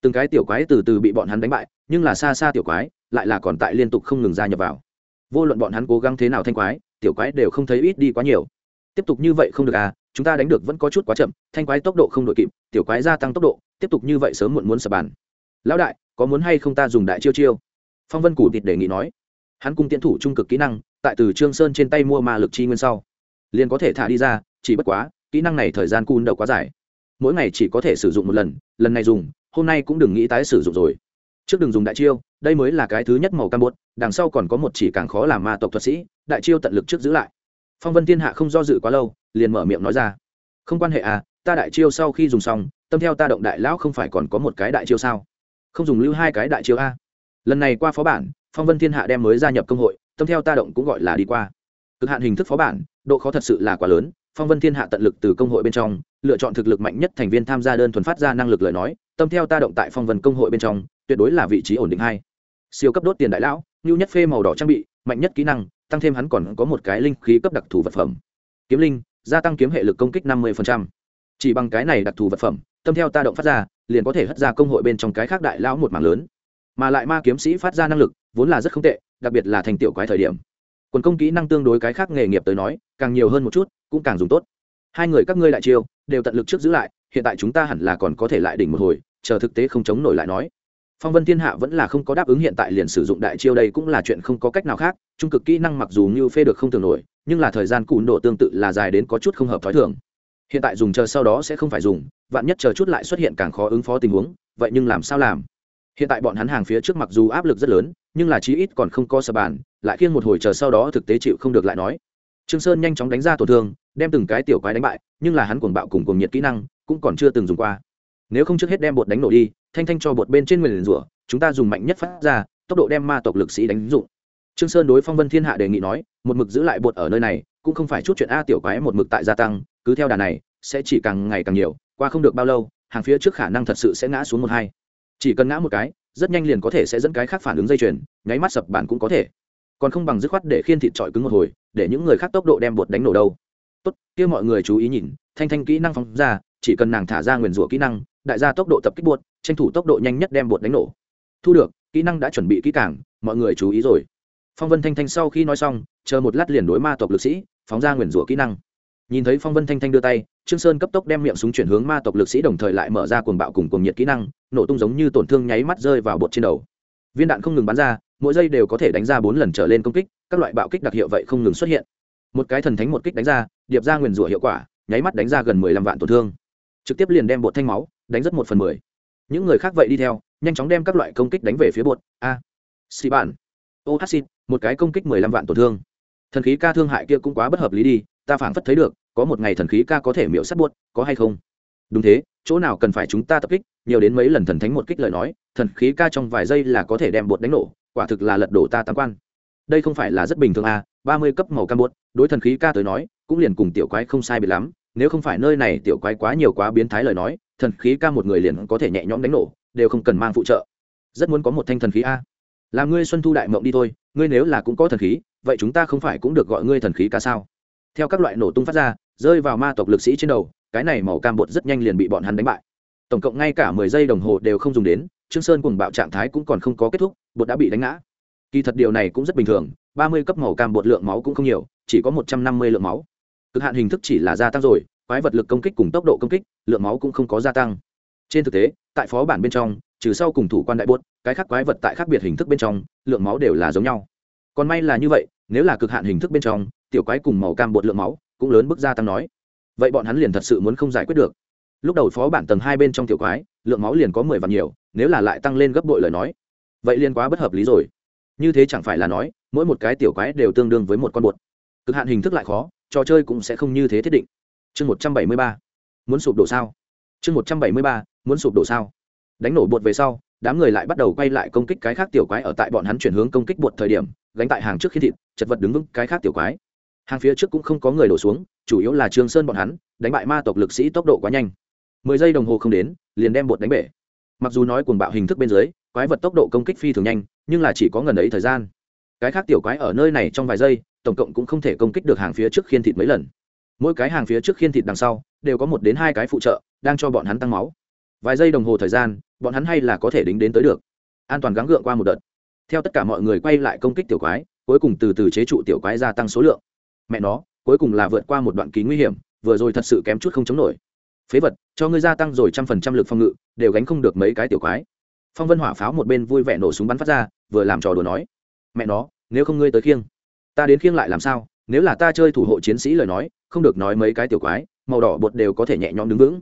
Từng cái tiểu quái từ từ bị bọn hắn đánh bại, nhưng là xa xa tiểu quái, lại là còn tại liên tục không ngừng ra nhập vào. Vô luận bọn hắn cố gắng thế nào thanh quái, tiểu quái đều không thấy ít đi quá nhiều. Tiếp tục như vậy không được à chúng ta đánh được vẫn có chút quá chậm, thanh quái tốc độ không đội kịp, tiểu quái gia tăng tốc độ, tiếp tục như vậy sớm muộn muốn sập bàn. Lão đại, có muốn hay không ta dùng đại chiêu chiêu? Phong vân củ thịt đề nghị nói. Hắn cung tiến thủ trung cực kỹ năng, tại từ trương sơn trên tay mua ma lực chi nguyên sau, liền có thể thả đi ra, chỉ bất quá kỹ năng này thời gian cun đậu quá dài. Mỗi ngày chỉ có thể sử dụng một lần lần này dùng, hôm nay cũng đừng nghĩ tái sử dụng rồi. Trước đừng dùng đại chiêu, đây mới là cái thứ nhất màu cam bột, đằng sau còn có một chỉ càng khó làm ma tộc thuật sĩ, đại chiêu tận lực trước giữ lại. Phong vân thiên hạ không do dự quá lâu, liền mở miệng nói ra. Không quan hệ à ta đại chiêu sau khi dùng xong, tâm theo ta động đại lão không phải còn có một cái đại chiêu sao? Không dùng lưu hai cái đại chiêu a. Lần này qua phó bản, phong vân thiên hạ đem mới gia nhập công hội, tâm theo ta động cũng gọi là đi qua. Cực hạn hình thức phó bản, độ khó thật sự là quá lớn phong vân thiên hạ tận lực từ công hội bên trong, lựa chọn thực lực mạnh nhất thành viên tham gia đơn thuần phát ra năng lực lời nói, tâm theo ta động tại phong vân công hội bên trong, tuyệt đối là vị trí ổn định hai. Siêu cấp đốt tiền đại lão, nhu nhất phê màu đỏ trang bị, mạnh nhất kỹ năng, tăng thêm hắn còn có một cái linh khí cấp đặc thù vật phẩm. Kiếm linh, gia tăng kiếm hệ lực công kích năm mươi chỉ bằng cái này đặc thù vật phẩm, tâm theo ta động phát ra, liền có thể hất ra công hội bên trong cái khác đại lão một mảng lớn. Mà lại ma kiếm sĩ phát ra năng lực, vốn là rất không tệ, đặc biệt là thành tiểu quái thời điểm quần công kỹ năng tương đối cái khác nghề nghiệp tới nói, càng nhiều hơn một chút, cũng càng dùng tốt. Hai người các ngươi đại chiêu, đều tận lực trước giữ lại, hiện tại chúng ta hẳn là còn có thể lại đỉnh một hồi, chờ thực tế không chống nổi lại nói. Phong vân thiên hạ vẫn là không có đáp ứng hiện tại liền sử dụng đại chiêu đây cũng là chuyện không có cách nào khác, trung cực kỹ năng mặc dù như phê được không tưởng nổi, nhưng là thời gian cùn độ tương tự là dài đến có chút không hợp t h ó i thường. Hiện tại dùng chờ sau đó sẽ không phải dùng, vạn nhất chờ chút lại xuất hiện càng khó ứng phó tình huống, vậy nhưng làm sao làm? Hiện tại bọn hắn hàng phía trước mặc dù áp lực rất lớn, nhưng là chí ít còn không có sập bàn lại khiêng một hồi chờ sau đó thực tế chịu không được lại nói. Trương sơn nhanh chóng đánh ra tổn thương, đem từng cái tiểu quái đánh bại, nhưng là hắn cuồng bạo cùng cuồng nhiệt kỹ năng cũng còn chưa từng dùng qua. Nếu không trước hết đem bột đánh nổ đi, thanh thanh cho bột bên trên nguyền rủa, chúng ta dùng mạnh nhất phát ra, tốc độ đem ma tộc lực sĩ đánh dụng. Trương sơn đối phong vân thiên hạ đề nghị nói, một mực giữ lại bột ở nơi này, cũng không phải chút chuyện a tiểu quái một mực tại gia tăng, cứ theo đà này, sẽ chỉ càng ngày càng nhiều, qua không được bao lâu, hàng phía trước khả năng thật sự sẽ ngã xuống một hai. Chỉ cần ngã một cái, rất nhanh liền có thể sẽ dẫn cái khác phản ứng dây chuyền, nháy mắt sập bản cũng có thể còn không bằng dứt khoát để khiên thịt trọi cứng một hồi, để những người khác tốc độ đem bột đánh nổ đâu. Tốt, kia mọi người chú ý nhìn, thanh thanh kỹ năng phóng ra, chỉ cần nàng thả ra nguyền rủa kỹ năng, đại gia tốc độ tập kích bột, tranh thủ tốc độ nhanh nhất đem bột đánh nổ. Thu được, kỹ năng đã chuẩn bị kỹ càng, mọi người chú ý rồi. Phong vân thanh thanh sau khi nói xong, chờ một lát liền đối ma tộc lực sĩ, phóng ra nguyền rủa kỹ năng. Nhìn thấy phong vân thanh thanh đưa tay, trương sơn cấp tốc đem miệng súng chuyển hướng ma tộc lực sĩ đồng thời lại mở ra cuồng bạo cùng cuồng nhiệt kỹ năng, nổ tung giống như tổn thương nháy mắt rơi vào bột trên đầu. Viên đạn không ngừng bắn ra mỗi giây đều có thể đánh ra bốn lần trở lên công kích các loại bạo kích đặc hiệu vậy không ngừng xuất hiện. Một cái thần thánh một kích đánh ra điệp ra nguyền rủa hiệu quả nháy mắt đánh ra gần mười lăm vạn tổn thương. Trực tiếp liền đem bột thanh máu đánh rất một phần mười. Những người khác vậy đi theo nhanh chóng đem các loại công kích đánh về phía bột. A. Xì bản ô hát xịt một cái công kích mười lăm vạn tổn thương. Thần khí ca thương hại kia cũng quá bất hợp lý đi ta phảng phất thấy được có một ngày thần khí ca có thể miễu sát bột, có hay không? Đúng thế chỗ nào cần phải chúng ta tập kích nhiều đến mấy lần thần thánh một kích lời nói thần khí ca trong vài giây là có thể đem bột đánh nổ quả thực là lật đổ ta tam quan. Đây không phải là rất bình thường à ba mươi cấp màu cam bột, đối thần khí ca tới nói, cũng liền cùng tiểu quái không sai biệt lắm, nếu không phải nơi này tiểu quái quá nhiều quá biến thái lời nói, thần khí ca một người liền có thể nhẹ nhõm đánh nổ, đều không cần mang phụ trợ. Rất muốn có một thanh thần khí a. Làm ngươi xuân thu đại mộng đi thôi, ngươi nếu là cũng có thần khí, vậy chúng ta không phải cũng được gọi ngươi thần khí ca sao? Theo các loại nổ tung phát ra, rơi vào ma tộc lực sĩ trên đầu, cái này màu cam bột rất nhanh liền bị bọn hắn đánh bại tổng cộng ngay cả mười giây đồng hồ đều không dùng đến, trương sơn cùng bạo trạng thái cũng còn không có kết thúc, bột đã bị đánh ngã. Kỳ thật điều này cũng rất bình thường, ba mươi cấp màu cam bột lượng máu cũng không nhiều, chỉ có một trăm năm mươi lượng máu. Cực hạn hình thức chỉ là gia tăng rồi, quái vật lực công kích cùng tốc độ công kích, lượng máu cũng không có gia tăng. Trên thực tế, tại phó bản bên trong, trừ sau cùng thủ quan đại bột, cái khác quái vật tại khác biệt hình thức bên trong, lượng máu đều là giống nhau. Còn may là như vậy, nếu là cực hạn hình thức bên trong, tiểu quái cùng màu cam bột lượng máu cũng lớn bước gia tăng nói. Vậy bọn hắn liền thật sự muốn không giải quyết được lúc đầu phó bản tầng hai bên trong tiểu quái, lượng máu liền có mười vạn nhiều, nếu là lại tăng lên gấp bội lời nói, vậy liên quá bất hợp lý rồi. Như thế chẳng phải là nói, mỗi một cái tiểu quái đều tương đương với một con bột. Cực hạn hình thức lại khó, trò chơi cũng sẽ không như thế thiết định. Chương một trăm bảy mươi ba. Muốn sụp đổ sao? Chương một trăm bảy mươi ba. Muốn sụp đổ sao? Đánh nổ bột về sau, đám người lại bắt đầu quay lại công kích cái khác tiểu quái ở tại bọn hắn chuyển hướng công kích bột thời điểm, gánh tại hàng trước khi thịt, chật vật đứng vững cái khác tiểu quái. Hàng phía trước cũng không có người đổ xuống, chủ yếu là trương sơn bọn hắn, đánh bại ma tộc lực sĩ tốc độ quá nhanh mười giây đồng hồ không đến, liền đem bột đánh bể. Mặc dù nói cuồng bạo hình thức bên dưới, quái vật tốc độ công kích phi thường nhanh, nhưng là chỉ có ngần ấy thời gian. Cái khác tiểu quái ở nơi này trong vài giây, tổng cộng cũng không thể công kích được hàng phía trước khiên thịt mấy lần. Mỗi cái hàng phía trước khiên thịt đằng sau, đều có một đến hai cái phụ trợ, đang cho bọn hắn tăng máu. Vài giây đồng hồ thời gian, bọn hắn hay là có thể đính đến tới được. An toàn gắng gượng qua một đợt. Theo tất cả mọi người quay lại công kích tiểu quái, cuối cùng từ từ chế trụ tiểu quái gia tăng số lượng. Mẹ nó, cuối cùng là vượt qua một đoạn ký nguy hiểm, vừa rồi thật sự kém chút không chống nổi phế vật, cho ngươi gia tăng rồi trăm phần trăm lực phòng ngự, đều gánh không được mấy cái tiểu quái. Phong vân hỏa pháo một bên vui vẻ nổ súng bắn phát ra, vừa làm trò đùa nói, mẹ nó, nếu không ngươi tới khiêng, ta đến khiêng lại làm sao? Nếu là ta chơi thủ hộ chiến sĩ lời nói, không được nói mấy cái tiểu quái, màu đỏ bột đều có thể nhẹ nhõm đứng vững.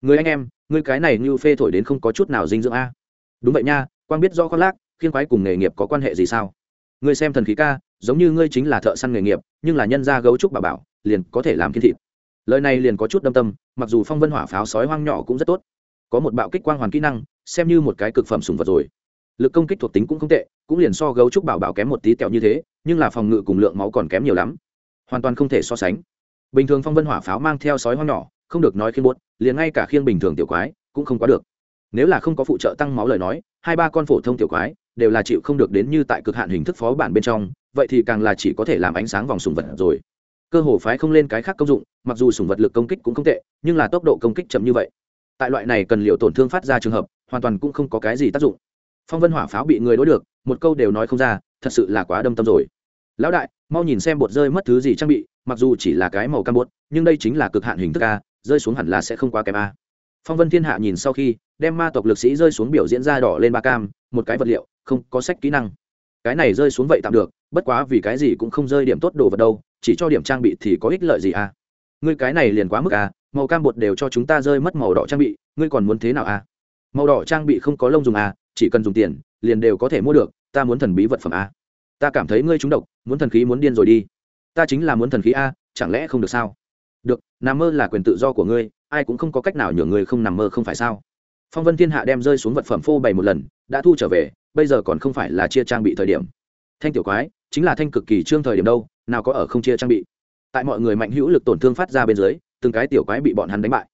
Người anh em, ngươi cái này như phê thổi đến không có chút nào dinh dưỡng a. Đúng vậy nha, quang biết do con lác, khiêng quái cùng nghề nghiệp có quan hệ gì sao? Ngươi xem thần khí ca, giống như ngươi chính là thợ săn nghề nghiệp, nhưng là nhân gia gấu trúc bà bảo, liền có thể làm kiên thịt lời này liền có chút đâm tâm, mặc dù phong vân hỏa pháo sói hoang nhỏ cũng rất tốt. Có một bạo kích quang hoàn kỹ năng, xem như một cái cực phẩm sùng vật rồi. Lực công kích thuộc tính cũng không tệ, cũng liền so gấu trúc bảo bảo kém một tí tẹo như thế, nhưng là phòng ngự cùng lượng máu còn kém nhiều lắm. Hoàn toàn không thể so sánh. Bình thường phong vân hỏa pháo mang theo sói hoang nhỏ, không được nói khiên buốt, liền ngay cả khiên bình thường tiểu quái cũng không quá được. Nếu là không có phụ trợ tăng máu lời nói, hai ba con phổ thông tiểu quái đều là chịu không được đến như tại cực hạn hình thức phó bản bên trong, vậy thì càng là chỉ có thể làm ánh sáng vòng sùng vật rồi cơ hồ phái không lên cái khác công dụng, mặc dù sủng vật lực công kích cũng không tệ, nhưng là tốc độ công kích chậm như vậy. Tại loại này cần liệu tổn thương phát ra trường hợp, hoàn toàn cũng không có cái gì tác dụng. Phong vân hỏa pháo bị người đối được, một câu đều nói không ra, thật sự là quá đâm tâm rồi. Lão đại, mau nhìn xem bột rơi mất thứ gì trang bị, mặc dù chỉ là cái màu cam bột, nhưng đây chính là cực hạn hình thức a, rơi xuống hẳn là sẽ không quá kém a. Phong vân thiên hạ nhìn sau khi, đem ma tộc lực sĩ rơi xuống biểu diễn ra đỏ lên ba cam, một cái vật liệu, không có sách kỹ năng cái này rơi xuống vậy tạm được, bất quá vì cái gì cũng không rơi điểm tốt đồ vật đâu, chỉ cho điểm trang bị thì có ích lợi gì à? Ngươi cái này liền quá mức à màu cam bột đều cho chúng ta rơi mất màu đỏ trang bị, ngươi còn muốn thế nào à? Màu đỏ trang bị không có lông dùng à chỉ cần dùng tiền, liền đều có thể mua được, ta muốn thần bí vật phẩm à? Ta cảm thấy ngươi trúng độc, muốn thần khí muốn điên rồi đi. Ta chính là muốn thần khí a chẳng lẽ không được sao? Được, nằm mơ là quyền tự do của ngươi, ai cũng không có cách nào nhường ngươi không nằm mơ không phải sao? Phong vân thiên hạ đem rơi xuống vật phẩm phô bày một lần, đã thu trở về bây giờ còn không phải là chia trang bị thời điểm. Thanh tiểu quái, chính là thanh cực kỳ trương thời điểm đâu, nào có ở không chia trang bị. Tại mọi người mạnh hữu lực tổn thương phát ra bên dưới, từng cái tiểu quái bị bọn hắn đánh bại.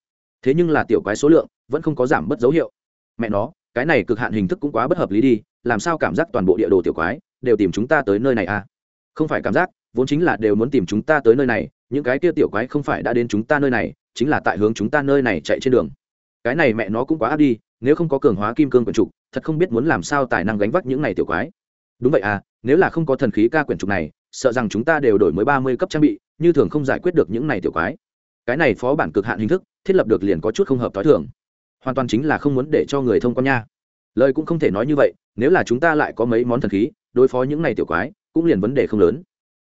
Thế nhưng là tiểu quái số lượng vẫn không có giảm bất dấu hiệu. Mẹ nó, cái này cực hạn hình thức cũng quá bất hợp lý đi, làm sao cảm giác toàn bộ địa đồ tiểu quái đều tìm chúng ta tới nơi này à? Không phải cảm giác, vốn chính là đều muốn tìm chúng ta tới nơi này, những cái kia tiểu quái không phải đã đến chúng ta nơi này, chính là tại hướng chúng ta nơi này chạy trên đường. Cái này mẹ nó cũng quá áp đi nếu không có cường hóa kim cương quyển trục, thật không biết muốn làm sao tài năng gánh vác những này tiểu quái. Đúng vậy à nếu là không có thần khí ca quyển trục này, sợ rằng chúng ta đều đổi mới ba mươi cấp trang bị, như thường không giải quyết được những này tiểu quái. Cái này phó bản cực hạn hình thức, thiết lập được liền có chút không hợp t h o i thường. Hoàn toàn chính là không muốn để cho người thông quan nha. Lời cũng không thể nói như vậy, nếu là chúng ta lại có mấy món thần khí, đối phó những này tiểu quái, cũng liền vấn đề không lớn.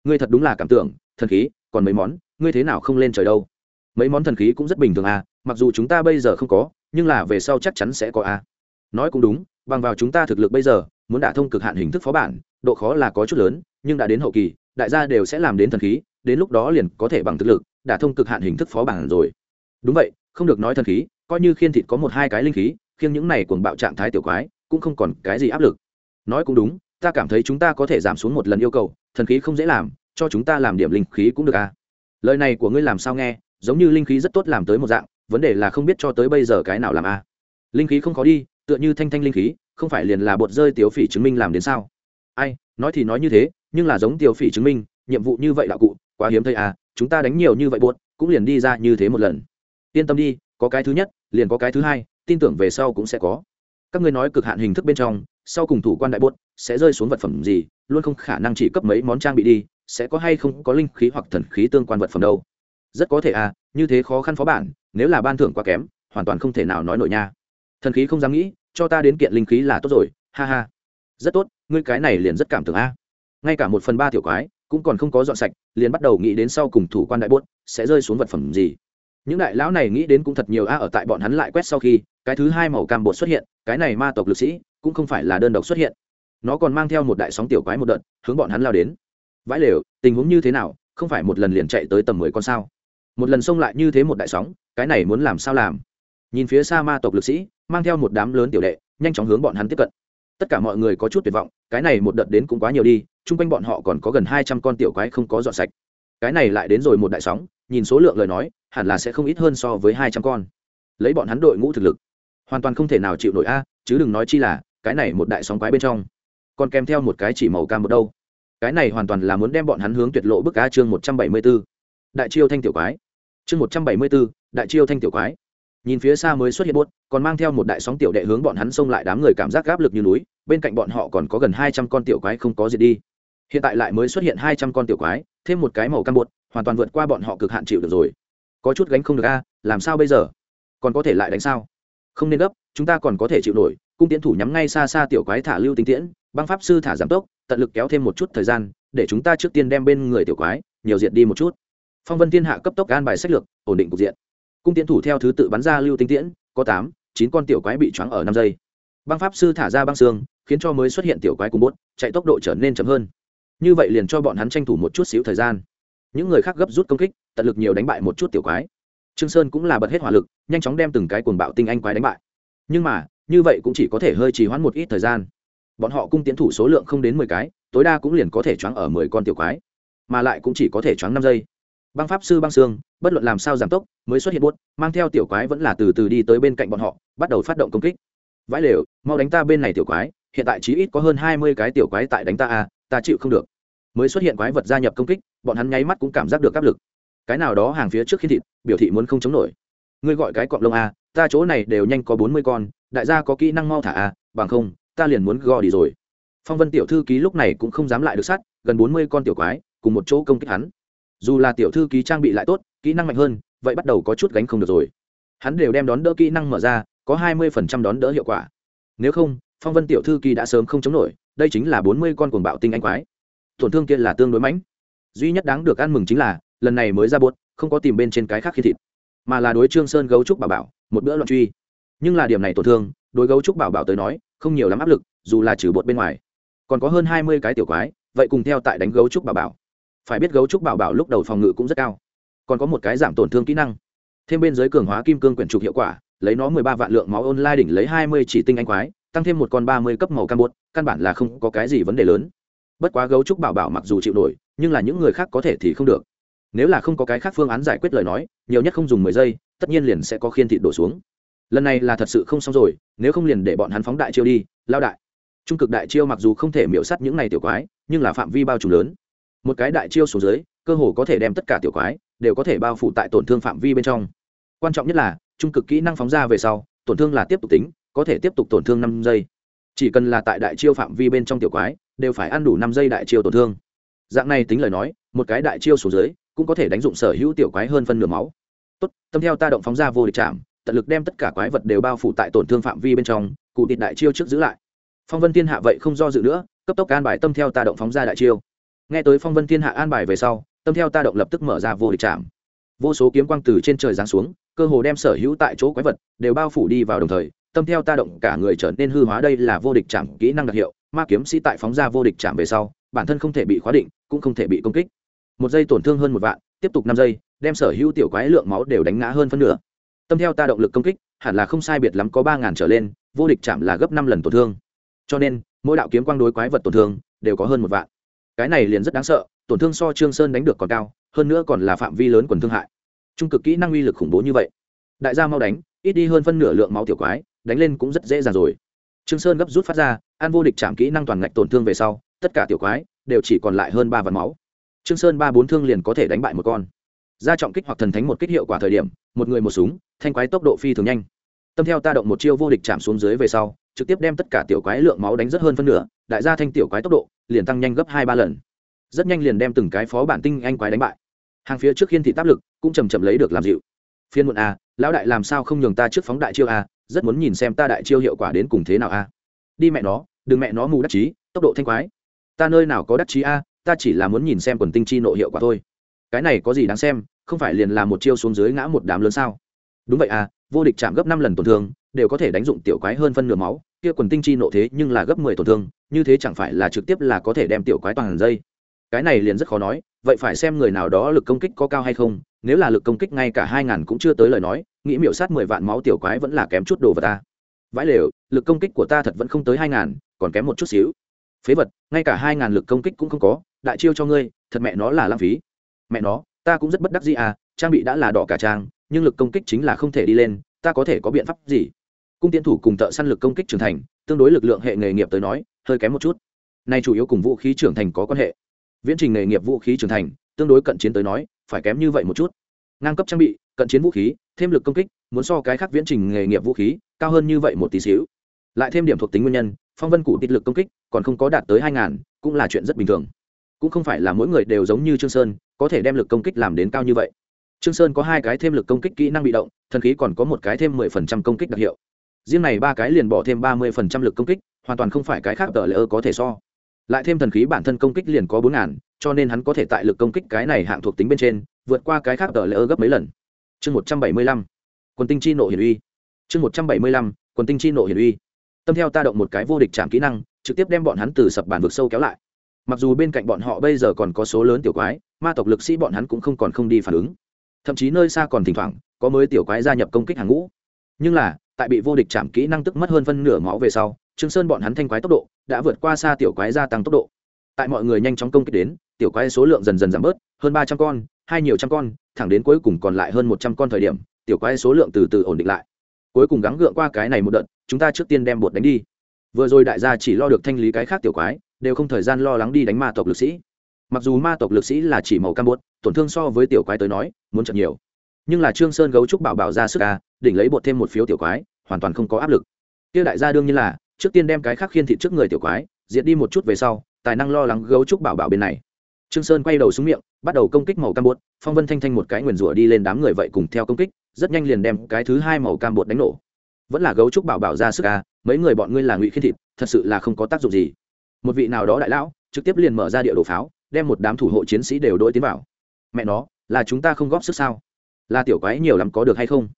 Ngươi thật đúng là cảm tưởng, thần khí, còn mấy món, ngươi thế nào không lên trời đâu? Mấy món thần khí cũng rất bình thường à mặc dù chúng ta bây giờ không có nhưng là về sau chắc chắn sẽ có a. Nói cũng đúng, bằng vào chúng ta thực lực bây giờ, muốn đả thông cực hạn hình thức phó bản, độ khó là có chút lớn, nhưng đã đến hậu kỳ, đại gia đều sẽ làm đến thần khí, đến lúc đó liền có thể bằng thực lực, đả thông cực hạn hình thức phó bản rồi. Đúng vậy, không được nói thần khí, coi như khiên thịt có một hai cái linh khí, khiêng những này cuồng bạo trạng thái tiểu quái, cũng không còn cái gì áp lực. Nói cũng đúng, ta cảm thấy chúng ta có thể giảm xuống một lần yêu cầu, thần khí không dễ làm, cho chúng ta làm điểm linh khí cũng được à lời này của ngươi làm sao nghe, giống như linh khí rất tốt làm tới một dạng vấn đề là không biết cho tới bây giờ cái nào làm à linh khí không khó đi, tựa như thanh thanh linh khí, không phải liền là bột rơi tiểu phỉ chứng minh làm đến sao? Ai, nói thì nói như thế, nhưng là giống tiểu phỉ chứng minh, nhiệm vụ như vậy đạo cụ, quá hiếm thấy à chúng ta đánh nhiều như vậy bột, cũng liền đi ra như thế một lần. Yên tâm đi, có cái thứ nhất, liền có cái thứ hai, tin tưởng về sau cũng sẽ có. Các ngươi nói cực hạn hình thức bên trong, sau cùng thủ quan đại bột, sẽ rơi xuống vật phẩm gì, luôn không khả năng chỉ cấp mấy món trang bị đi, sẽ có hay không có linh khí hoặc thần khí tương quan vật phẩm đâu. Rất có thể à như thế khó khăn phó bản nếu là ban thưởng quá kém, hoàn toàn không thể nào nói nổi nha. Thần khí không dám nghĩ, cho ta đến kiện linh khí là tốt rồi, ha ha. Rất tốt, ngươi cái này liền rất cảm tưởng a. Ngay cả một phần ba tiểu quái, cũng còn không có dọn sạch, liền bắt đầu nghĩ đến sau cùng thủ quan đại bốt, sẽ rơi xuống vật phẩm gì. Những đại lão này nghĩ đến cũng thật nhiều a, ở tại bọn hắn lại quét sau khi, cái thứ hai màu cam bột xuất hiện, cái này ma tộc lực sĩ, cũng không phải là đơn độc xuất hiện. Nó còn mang theo một đại sóng tiểu quái một đợt, hướng bọn hắn lao đến. Vãi lều, tình huống như thế nào, không phải một lần liền chạy tới tầm mười con sao? Một lần xông lại như thế một đại sóng cái này muốn làm sao làm? Nhìn phía xa ma tộc lực sĩ, mang theo một đám lớn tiểu đệ, nhanh chóng hướng bọn hắn tiếp cận. Tất cả mọi người có chút tuyệt vọng, cái này một đợt đến cũng quá nhiều đi, chung quanh bọn họ còn có gần hai trăm con tiểu quái không có dọn sạch. Cái này lại đến rồi một đại sóng, nhìn số lượng lời nói, hẳn là sẽ không ít hơn so với hai trăm con. Lấy bọn hắn đội ngũ thực lực, hoàn toàn không thể nào chịu nổi a, chứ đừng nói chi là, cái này một đại sóng quái bên trong, còn kèm theo một cái chỉ màu cam một đâu. Cái này hoàn toàn là muốn đem bọn hắn hướng tuyệt lộ bức a chương một trăm bảy mươi b ố đại chiêu thanh tiểu quái chương một trăm bảy mươi bốn, đại chiêu thanh tiểu quái. Nhìn phía xa mới xuất hiện buốt, còn mang theo một đại sóng tiểu đệ hướng bọn hắn xông lại đám người cảm giác gáp lực như núi, bên cạnh bọn họ còn có gần hai trăm con tiểu quái không có gì đi. Hiện tại lại mới xuất hiện hai trăm con tiểu quái, thêm một cái màu cam bột hoàn toàn vượt qua bọn họ cực hạn chịu được rồi. Có chút gánh không được a, làm sao bây giờ? Còn có thể lại đánh sao? Không nên gấp, chúng ta còn có thể chịu nổi, cung tiến thủ nhắm ngay xa xa tiểu quái thả lưu tinh tiễn, băng pháp sư thả giảm tốc, tận lực kéo thêm một chút thời gian, để chúng ta trước tiên đem bên người tiểu quái, nhiều diện đi một chút phong vân thiên hạ cấp tốc an bài sách lược, ổn định cục diện. Cung tiến thủ theo thứ tự bắn ra lưu tinh tiễn, có tám, chín con tiểu quái bị choáng ở năm giây. Băng pháp sư thả ra băng xương, khiến cho mới xuất hiện tiểu quái cùng bốt, chạy tốc độ trở nên chậm hơn. Như vậy liền cho bọn hắn tranh thủ một chút xíu thời gian. Những người khác gấp rút công kích, tận lực nhiều đánh bại một chút tiểu quái. Trương sơn cũng là bật hết hỏa lực, nhanh chóng đem từng cái cuồng bạo tinh anh quái đánh bại. Nhưng mà, như vậy cũng chỉ có thể hơi trì hoãn một ít thời gian. Bọn họ cung tiến thủ số lượng không đến mười cái, tối đa cũng liền có thể choáng ở mười con tiểu quái, mà lại cũng chỉ có thể choáng năm giây băng pháp sư băng xương bất luận làm sao giảm tốc mới xuất hiện buốt mang theo tiểu quái vẫn là từ từ đi tới bên cạnh bọn họ bắt đầu phát động công kích. Vãi lều mau đánh ta bên này tiểu quái hiện tại chí ít có hơn hai mươi cái tiểu quái tại đánh ta a ta chịu không được. Mới xuất hiện quái vật gia nhập công kích bọn hắn nháy mắt cũng cảm giác được áp lực. Cái nào đó hàng phía trước khi thịt biểu thị muốn không chống nổi. Ngươi gọi cái cọng lông a ta chỗ này đều nhanh có bốn mươi con đại gia có kỹ năng mau thả a bằng không ta liền muốn gò đi rồi. Phong vân tiểu thư ký lúc này cũng không dám lại được sát, gần bốn mươi con tiểu quái cùng một chỗ công kích hắn dù là tiểu thư ký trang bị lại tốt, kỹ năng mạnh hơn, vậy bắt đầu có chút gánh không được rồi. Hắn đều đem đón đỡ kỹ năng mở ra, có hai mươi phần trăm đón đỡ hiệu quả. Nếu không, phong vân tiểu thư kỳ đã sớm không chống nổi, đây chính là bốn mươi con cuồng bạo tinh anh quái. Tổn thương kia là tương đối mãnh. Duy nhất đáng được ăn mừng chính là, lần này mới ra buốt, không có tìm bên trên cái khác khi thịt, mà là đối trương sơn gấu trúc bảo bảo, một bữa loạn truy. Nhưng là điểm này tổn thương, đối gấu trúc bảo bảo tới nói, không nhiều lắm áp lực, dù là trừ bột bên ngoài, còn có hơn hai mươi cái tiểu quái, vậy cùng theo tại đánh gấu trúc bảo bảo phải biết gấu trúc bảo bảo lúc đầu phòng ngự cũng rất cao, còn có một cái giảm tổn thương kỹ năng. Thêm bên dưới cường hóa kim cương quyển trục hiệu quả, lấy nó mười ba vạn lượng máu online đỉnh lấy hai mươi chỉ tinh anh quái, tăng thêm một con ba mươi cấp màu cam bột, căn bản là không có cái gì vấn đề lớn. Bất quá gấu trúc bảo bảo mặc dù chịu nổi, nhưng là những người khác có thể thì không được. Nếu là không có cái khác phương án giải quyết lời nói, nhiều nhất không dùng mười giây, tất nhiên liền sẽ có khiên thịt đổ xuống. Lần này là thật sự không xong rồi, nếu không liền để bọn hắn phóng đại chiêu đi, lao đại. Trung cực đại chiêu mặc dù không thể miễu sắt những này tiểu quái, nhưng là phạm vi bao trùm lớn một cái đại chiêu xuống dưới, cơ hồ có thể đem tất cả tiểu quái đều có thể bao phủ tại tổn thương phạm vi bên trong. Quan trọng nhất là, trung cực kỹ năng phóng ra về sau, tổn thương là tiếp tục tính, có thể tiếp tục tổn thương năm giây. Chỉ cần là tại đại chiêu phạm vi bên trong tiểu quái, đều phải ăn đủ năm giây đại chiêu tổn thương. Dạng này tính lời nói, một cái đại chiêu xuống dưới, cũng có thể đánh dụng sở hữu tiểu quái hơn phân nửa máu. Tốt, tâm theo ta động phóng ra vô địch chạm tận lực đem tất cả quái vật đều bao phủ tại tổn thương phạm vi bên trong, cụ tịt đại chiêu trước giữ lại. Phong vân thiên hạ vậy không do dự nữa, cấp tốc can bài tâm theo ta động phóng ra đại chiêu nghe tới phong vân thiên hạ an bài về sau, tâm theo ta động lập tức mở ra vô địch chạm vô số kiếm quang từ trên trời giáng xuống, cơ hồ đem sở hữu tại chỗ quái vật đều bao phủ đi vào đồng thời, tâm theo ta động cả người trở nên hư hóa đây là vô địch chạm kỹ năng đặc hiệu. Ma kiếm sĩ tại phóng ra vô địch chạm về sau, bản thân không thể bị khóa định, cũng không thể bị công kích. Một giây tổn thương hơn một vạn, tiếp tục năm giây, đem sở hữu tiểu quái lượng máu đều đánh ngã hơn phân nửa. Tâm theo ta động lực công kích, hẳn là không sai biệt lắm có ba ngàn trở lên, vô địch chạm là gấp năm lần tổn thương. Cho nên, mỗi đạo kiếm quang đối quái vật tổn thương đều có hơn một vạn cái này liền rất đáng sợ, tổn thương so trương sơn đánh được còn cao, hơn nữa còn là phạm vi lớn quần thương hại. Trung cực kỹ năng uy lực khủng bố như vậy. Đại gia mau đánh, ít đi hơn phân nửa lượng máu tiểu quái, đánh lên cũng rất dễ dàng rồi. Trương sơn gấp rút phát ra, an vô địch chạm kỹ năng toàn ngạch tổn thương về sau, tất cả tiểu quái đều chỉ còn lại hơn ba vạn máu. Trương sơn ba bốn thương liền có thể đánh bại một con. Gia trọng kích hoặc thần thánh một kích hiệu quả thời điểm, một người một súng, thanh quái tốc độ phi thường nhanh. Tâm theo ta động một chiêu vô địch chạm xuống dưới về sau, trực tiếp đem tất cả tiểu quái lượng máu đánh rất hơn phân nửa, đại gia thanh tiểu quái tốc độ liền tăng nhanh gấp hai ba lần. Rất nhanh liền đem từng cái phó bản tinh anh quái đánh bại. Hàng phía trước khiên thị táp lực cũng chầm chậm lấy được làm dịu. Phiên muộn a lão đại làm sao không nhường ta trước phóng đại chiêu a rất muốn nhìn xem ta đại chiêu hiệu quả đến cùng thế nào a đi mẹ nó, đừng mẹ nó mù đắc chí, tốc độ thanh quái. Ta nơi nào có đắc chí a ta chỉ là muốn nhìn xem quần tinh chi nộ hiệu quả thôi. Cái này có gì đáng xem, không phải liền là một chiêu xuống dưới ngã một đám lớn sao? Đúng vậy à vô địch chạm gấp năm lần tổn thương, đều có thể đánh dụng tiểu quái hơn phân nửa máu kia quần tinh chi nộ thế nhưng là gấp mười tổn thương, như thế chẳng phải là trực tiếp là có thể đem tiểu quái toàn dây. Cái này liền rất khó nói, vậy phải xem người nào đó lực công kích có cao hay không, nếu là lực công kích ngay cả hai ngàn cũng chưa tới lời nói, nghĩ miểu sát mười vạn máu tiểu quái vẫn là kém chút đồ vật ta. Vãi lều, lực công kích của ta thật vẫn không tới hai ngàn, còn kém một chút xíu. Phế vật, ngay cả hai ngàn lực công kích cũng không có, đại chiêu cho ngươi, thật mẹ nó là lãng phí. Mẹ nó, ta cũng rất bất đắc gì à trang bị đã là đỏ cả trang, nhưng lực công kích chính là không thể đi lên, ta có thể có biện pháp gì? Cung tiến thủ cùng thợ săn lực công kích trưởng thành, tương đối lực lượng hệ nghề nghiệp tới nói, hơi kém một chút. Nay chủ yếu cùng vũ khí trưởng thành có quan hệ. Viễn trình nghề nghiệp vũ khí trưởng thành, tương đối cận chiến tới nói, phải kém như vậy một chút. Ngang cấp trang bị, cận chiến vũ khí, thêm lực công kích, muốn so cái khác viễn trình nghề nghiệp vũ khí, cao hơn như vậy một tí xíu. Lại thêm điểm thuộc tính nguyên nhân, phong vân cụ Tích lực công kích, còn không có đạt tới hai ngàn, cũng là chuyện rất bình thường. Cũng không phải là mỗi người đều giống như trương sơn, có thể đem lực công kích làm đến cao như vậy. Trương sơn có hai cái thêm lực công kích kỹ năng bị động, thần khí còn có một cái thêm mười phần trăm công kích đặc hiệu riêng này ba cái liền bỏ thêm ba mươi phần trăm lực công kích, hoàn toàn không phải cái khác tờ lỡ có thể so. Lại thêm thần khí bản thân công kích liền có bốn ngàn, cho nên hắn có thể tại lực công kích cái này hạng thuộc tính bên trên, vượt qua cái khác tờ lỡ gấp mấy lần. Chương một trăm bảy mươi lăm, quần tinh chi nộ hiển uy. Chương một trăm bảy mươi lăm, quần tinh chi nộ hiển uy. Tâm theo ta động một cái vô địch chạm kỹ năng, trực tiếp đem bọn hắn từ sập bản vực sâu kéo lại. Mặc dù bên cạnh bọn họ bây giờ còn có số lớn tiểu quái, ma tộc lực sĩ bọn hắn cũng không còn không đi phản ứng. Thậm chí nơi xa còn thỉnh thoảng, có mới tiểu quái gia nhập công kích hàng ngũ nhưng là, tại bị vô địch chạm kỹ năng tức mất hơn phân nửa máu về sau, trương sơn bọn hắn thanh quái tốc độ đã vượt qua xa tiểu quái gia tăng tốc độ. Tại mọi người nhanh chóng công kích đến, tiểu quái số lượng dần dần giảm bớt, hơn ba trăm con, hai nhiều trăm con, thẳng đến cuối cùng còn lại hơn một trăm con thời điểm, tiểu quái số lượng từ từ ổn định lại. Cuối cùng gắng gượng qua cái này một đợt, chúng ta trước tiên đem bột đánh đi. Vừa rồi đại gia chỉ lo được thanh lý cái khác tiểu quái, đều không thời gian lo lắng đi đánh ma tộc lực sĩ. Mặc dù ma tộc lực sĩ là chỉ màu cam bột, tổn thương so với tiểu quái tới nói, muốn chậm nhiều nhưng là trương sơn gấu trúc bảo bảo ra sức ca đỉnh lấy bột thêm một phiếu tiểu quái, hoàn toàn không có áp lực. Kia đại gia đương nhiên là, trước tiên đem cái khác khiên thịt trước người tiểu quái, diệt đi một chút về sau, tài năng lo lắng gấu trúc bảo bảo bên này. Trương sơn quay đầu xuống miệng, bắt đầu công kích màu cam bột, phong vân thanh thanh một cái nguyền rủa đi lên đám người vậy cùng theo công kích, rất nhanh liền đem cái thứ hai màu cam bột đánh nổ. Vẫn là gấu trúc bảo bảo ra sức à mấy người bọn ngươi là ngụy khiên thịt, thật sự là không có tác dụng gì. Một vị nào đó đại lão, trực tiếp liền mở ra địa đồ pháo, đem một đám thủ hộ chiến sĩ đều đội tiến vào. Mẹ nó, là chúng ta không góp sức sao? Là tiểu quái nhiều lắm có được hay không?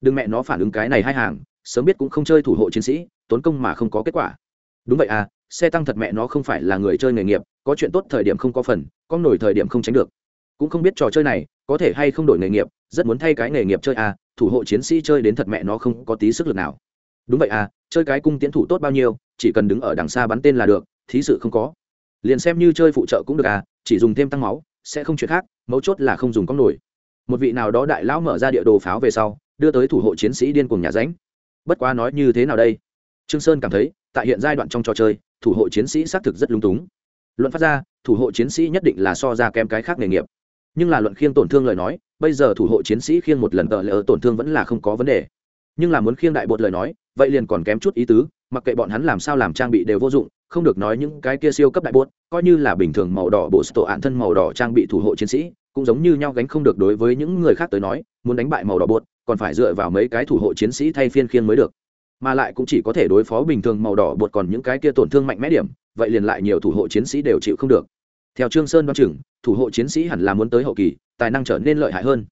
Đừng mẹ nó phản ứng cái này hai hàng, sớm biết cũng không chơi thủ hộ chiến sĩ, tốn công mà không có kết quả. Đúng vậy à xe tăng thật mẹ nó không phải là người chơi nghề nghiệp, có chuyện tốt thời điểm không có phần con nổi thời điểm không tránh được. Cũng không biết trò chơi này có thể hay không đổi nghề nghiệp, rất muốn thay cái nghề nghiệp chơi à thủ hộ chiến sĩ chơi đến thật mẹ nó không có tí sức lực nào. Đúng vậy à chơi cái cung tiến thủ tốt bao nhiêu, chỉ cần đứng ở đằng xa bắn tên là được, thí sự không có. Liền xem như chơi phụ trợ cũng được à chỉ dùng thêm tăng máu, sẽ không chuyện khác, mấu chốt là không dùng con nổi một vị nào đó đại lão mở ra địa đồ pháo về sau, đưa tới thủ hộ chiến sĩ điên cùng nhà ránh bất quá nói như thế nào đây? Trương sơn cảm thấy, tại hiện giai đoạn trong trò chơi, thủ hộ chiến sĩ xác thực rất lung túng. Luận phát ra, thủ hộ chiến sĩ nhất định là so ra kém cái khác nghề nghiệp. Nhưng là luận khiêng tổn thương lời nói, bây giờ thủ hộ chiến sĩ khiêng một lần tờ lỡ tổn thương vẫn là không có vấn đề. Nhưng là muốn khiêng đại bột lời nói, vậy liền còn kém chút ý tứ, mặc kệ bọn hắn làm sao làm trang bị đều vô dụng, không được nói những cái kia siêu cấp đại bột, coi như là bình thường màu đỏ bộ tổ ạn thân màu đỏ trang bị thủ hộ chiến sĩ cũng giống như nhau gánh không được đối với những người khác tới nói, muốn đánh bại màu đỏ bột, còn phải dựa vào mấy cái thủ hộ chiến sĩ thay phiên khiêng mới được. Mà lại cũng chỉ có thể đối phó bình thường màu đỏ bột còn những cái kia tổn thương mạnh mẽ điểm, vậy liền lại nhiều thủ hộ chiến sĩ đều chịu không được. Theo trương sơn đoán chừng, thủ hộ chiến sĩ hẳn là muốn tới hậu kỳ, tài năng trở nên lợi hại hơn.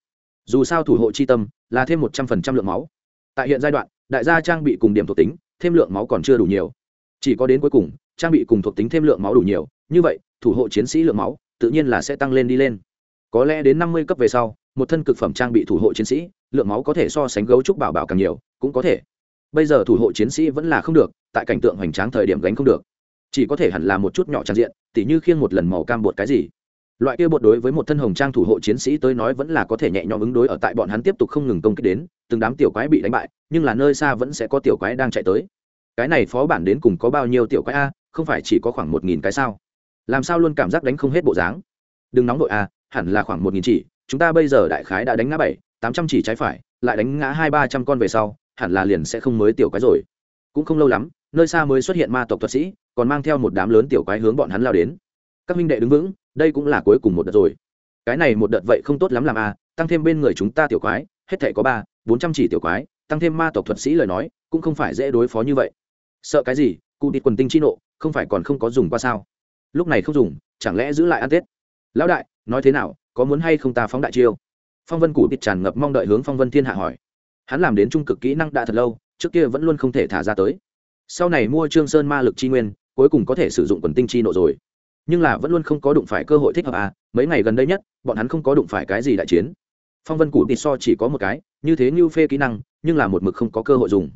Dù sao thủ hộ chi tâm là thêm một trăm phần trăm lượng máu. Tại hiện giai đoạn, đại gia trang bị cùng điểm thuộc tính, thêm lượng máu còn chưa đủ nhiều. Chỉ có đến cuối cùng, trang bị cùng thuộc tính thêm lượng máu đủ nhiều, như vậy, thủ hộ chiến sĩ lượng máu tự nhiên là sẽ tăng lên đi lên có lẽ đến năm mươi cấp về sau, một thân cực phẩm trang bị thủ hộ chiến sĩ, lượng máu có thể so sánh gấu trúc bảo bảo càng nhiều, cũng có thể. Bây giờ thủ hộ chiến sĩ vẫn là không được, tại cảnh tượng hoành tráng thời điểm gánh không được. Chỉ có thể hẳn là một chút nhỏ trang diện, tỉ như khiêng một lần màu cam bột cái gì. Loại kia bột đối với một thân hồng trang thủ hộ chiến sĩ tới nói vẫn là có thể nhẹ nhõm ứng đối ở tại bọn hắn tiếp tục không ngừng công kích đến, từng đám tiểu quái bị đánh bại, nhưng là nơi xa vẫn sẽ có tiểu quái đang chạy tới. Cái này phó bản đến cùng có bao nhiêu tiểu quái a, không phải chỉ có khoảng một nghìn cái sao? Làm sao luôn cảm giác đánh không hết bộ dáng? Đừng nóng đội a hẳn là khoảng một nghìn chỉ. Chúng ta bây giờ đại khái đã đánh ngã bảy, tám trăm chỉ trái phải, lại đánh ngã hai ba trăm con về sau, hẳn là liền sẽ không mới tiểu quái rồi. Cũng không lâu lắm, nơi xa mới xuất hiện ma tộc thuật sĩ, còn mang theo một đám lớn tiểu quái hướng bọn hắn lao đến. Các minh đệ đứng vững, đây cũng là cuối cùng một đợt rồi. Cái này một đợt vậy không tốt lắm làm a tăng thêm bên người chúng ta tiểu quái, hết thể có ba, bốn trăm chỉ tiểu quái, tăng thêm ma tộc thuật sĩ lời nói, cũng không phải dễ đối phó như vậy. Sợ cái gì, cụ đi quần tinh chi nộ, không phải còn không có dùng qua sao? Lúc này không dùng, chẳng lẽ giữ lại ăn tết? Lão đại nói thế nào, có muốn hay không ta phóng đại chiêu? Phong vân cụ bịt tràn ngập mong đợi hướng phong vân thiên hạ hỏi. Hắn làm đến trung cực kỹ năng đã thật lâu, trước kia vẫn luôn không thể thả ra tới. Sau này mua trương sơn ma lực chi nguyên, cuối cùng có thể sử dụng quần tinh chi nộ rồi. Nhưng là vẫn luôn không có đụng phải cơ hội thích hợp à mấy ngày gần đây nhất, bọn hắn không có đụng phải cái gì đại chiến. Phong vân cụ bịt so chỉ có một cái, như thế như phê kỹ năng, nhưng là một mực không có cơ hội dùng.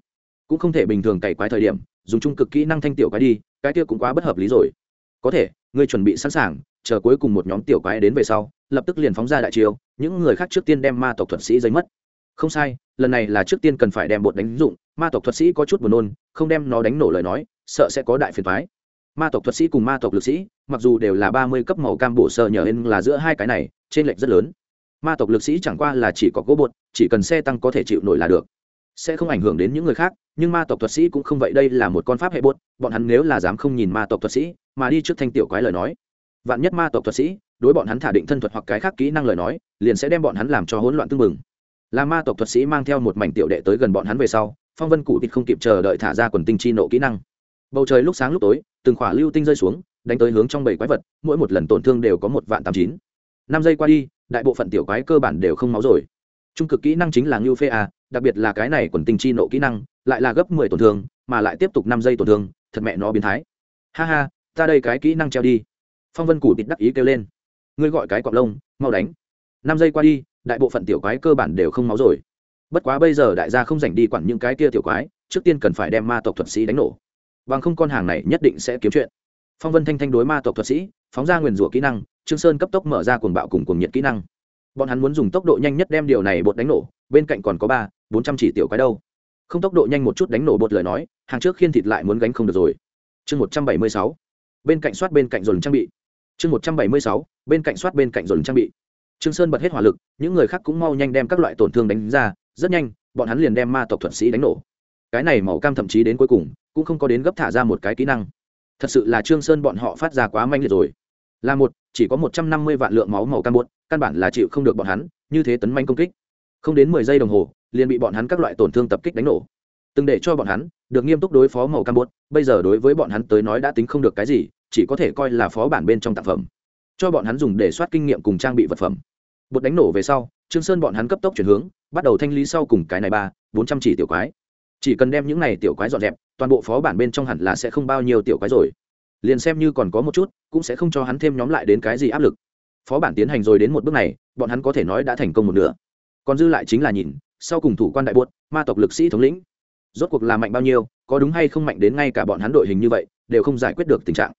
Cũng không thể bình thường cày quái thời điểm, dùng trung cực kỹ năng thanh tiểu quái đi, cái kia cũng quá bất hợp lý rồi có thể, ngươi chuẩn bị sẵn sàng, chờ cuối cùng một nhóm tiểu quái đến về sau, lập tức liền phóng ra đại chiêu, những người khác trước tiên đem ma tộc thuật sĩ dây mất. Không sai, lần này là trước tiên cần phải đem bột đánh dụng, ma tộc thuật sĩ có chút buồn nôn, không đem nó đánh nổ lời nói, sợ sẽ có đại phiền thoái ma tộc thuật sĩ cùng ma tộc lực sĩ, mặc dù đều là ba mươi cấp màu cam bổ sợ nhờ lên là giữa hai cái này, trên lệch rất lớn. Ma tộc lực sĩ chẳng qua là chỉ có gỗ bột, chỉ cần xe tăng có thể chịu nổi là được. Sẽ không ảnh hưởng đến những người khác, nhưng ma tộc thuật sĩ cũng không vậy, đây là một con pháp hệ bột, bọn hắn nếu là dám không nhìn ma tộc thuật sĩ mà đi trước thanh tiểu quái lời nói. Vạn nhất ma tộc thuật sĩ đối bọn hắn thả định thân thuật hoặc cái khác kỹ năng lời nói, liền sẽ đem bọn hắn làm cho hỗn loạn tương mừng là ma tộc thuật sĩ mang theo một mảnh tiểu đệ tới gần bọn hắn về sau, phong vân cụ thịt không kịp chờ đợi thả ra quần tinh chi nộ kỹ năng. Bầu trời lúc sáng lúc tối, từng khỏa lưu tinh rơi xuống, đánh tới hướng trong bảy quái vật, mỗi một lần tổn thương đều có một vạn tám chín. Năm giây qua đi, đại bộ phận tiểu quái cơ bản đều không máu rồi. Trung cực kỹ năng chính là ngưu phê a, đặc biệt là cái này quần tinh chi nộ kỹ năng, lại là gấp mười tổn thương, mà lại tiếp tục năm giây tổn thương, thật mẹ nó biến thái. Ha ha ta đây cái kỹ năng treo đi. Phong vân củ bịt đắc ý kêu lên. Ngươi gọi cái cọc lông, mau đánh. Năm giây qua đi, đại bộ phận tiểu quái cơ bản đều không máu rồi. Bất quá bây giờ đại gia không dành đi quản những cái kia tiểu quái, trước tiên cần phải đem ma tộc thuật sĩ đánh nổ. Bằng không con hàng này nhất định sẽ kiếm chuyện. Phong vân thanh thanh đối ma tộc thuật sĩ, phóng ra nguyền rủa kỹ năng, trương sơn cấp tốc mở ra cuồng bạo cùng cuồng nhiệt kỹ năng. Bọn hắn muốn dùng tốc độ nhanh nhất đem điều này bột đánh nổ, bên cạnh còn có ba, bốn trăm chỉ tiểu quái đâu. Không tốc độ nhanh một chút đánh nổ bột lời nói, hàng trước khiên thịt lại muốn gánh không được rồi. Chương một trăm bảy mươi sáu bên cạnh soát bên cạnh dồn trang bị. Chương một trăm bảy mươi sáu, bên cạnh soát bên cạnh dồn trang bị. Trương sơn bật hết hỏa lực, những người khác cũng mau nhanh đem các loại tổn thương đánh ra, rất nhanh, bọn hắn liền đem ma tộc thuật sĩ đánh nổ. Cái này màu cam thậm chí đến cuối cùng, cũng không có đến gấp thả ra một cái kỹ năng. Thật sự là trương sơn bọn họ phát ra quá manh liệt rồi. Là một, chỉ có một trăm năm mươi vạn lượng máu màu cam bột, căn bản là chịu không được bọn hắn, như thế tấn manh công kích. Không đến mười giây đồng hồ, liền bị bọn hắn các loại tổn thương tập kích đánh nổ. Từng để cho bọn hắn được nghiêm túc đối phó màu cam bột, bây giờ đối với bọn hắn tới nói đã tính không được cái gì chỉ có thể coi là phó bản bên trong tạp phẩm. Cho bọn hắn dùng để soát kinh nghiệm cùng trang bị vật phẩm. Bột đánh nổ về sau, trương sơn bọn hắn cấp tốc chuyển hướng, bắt đầu thanh lý sau cùng cái này ba, bốn trăm chỉ tiểu quái. Chỉ cần đem những này tiểu quái dọn dẹp, toàn bộ phó bản bên trong hẳn là sẽ không bao nhiêu tiểu quái rồi. Liền xem như còn có một chút, cũng sẽ không cho hắn thêm nhóm lại đến cái gì áp lực. Phó bản tiến hành rồi đến một bước này, bọn hắn có thể nói đã thành công một nửa. Còn dư lại chính là nhìn, sau cùng thủ quan đại buốt ma tộc lực sĩ thống lĩnh. Rốt cuộc là mạnh bao nhiêu, có đúng hay không mạnh đến ngay cả bọn hắn đội hình như vậy, đều không giải quyết được tình trạng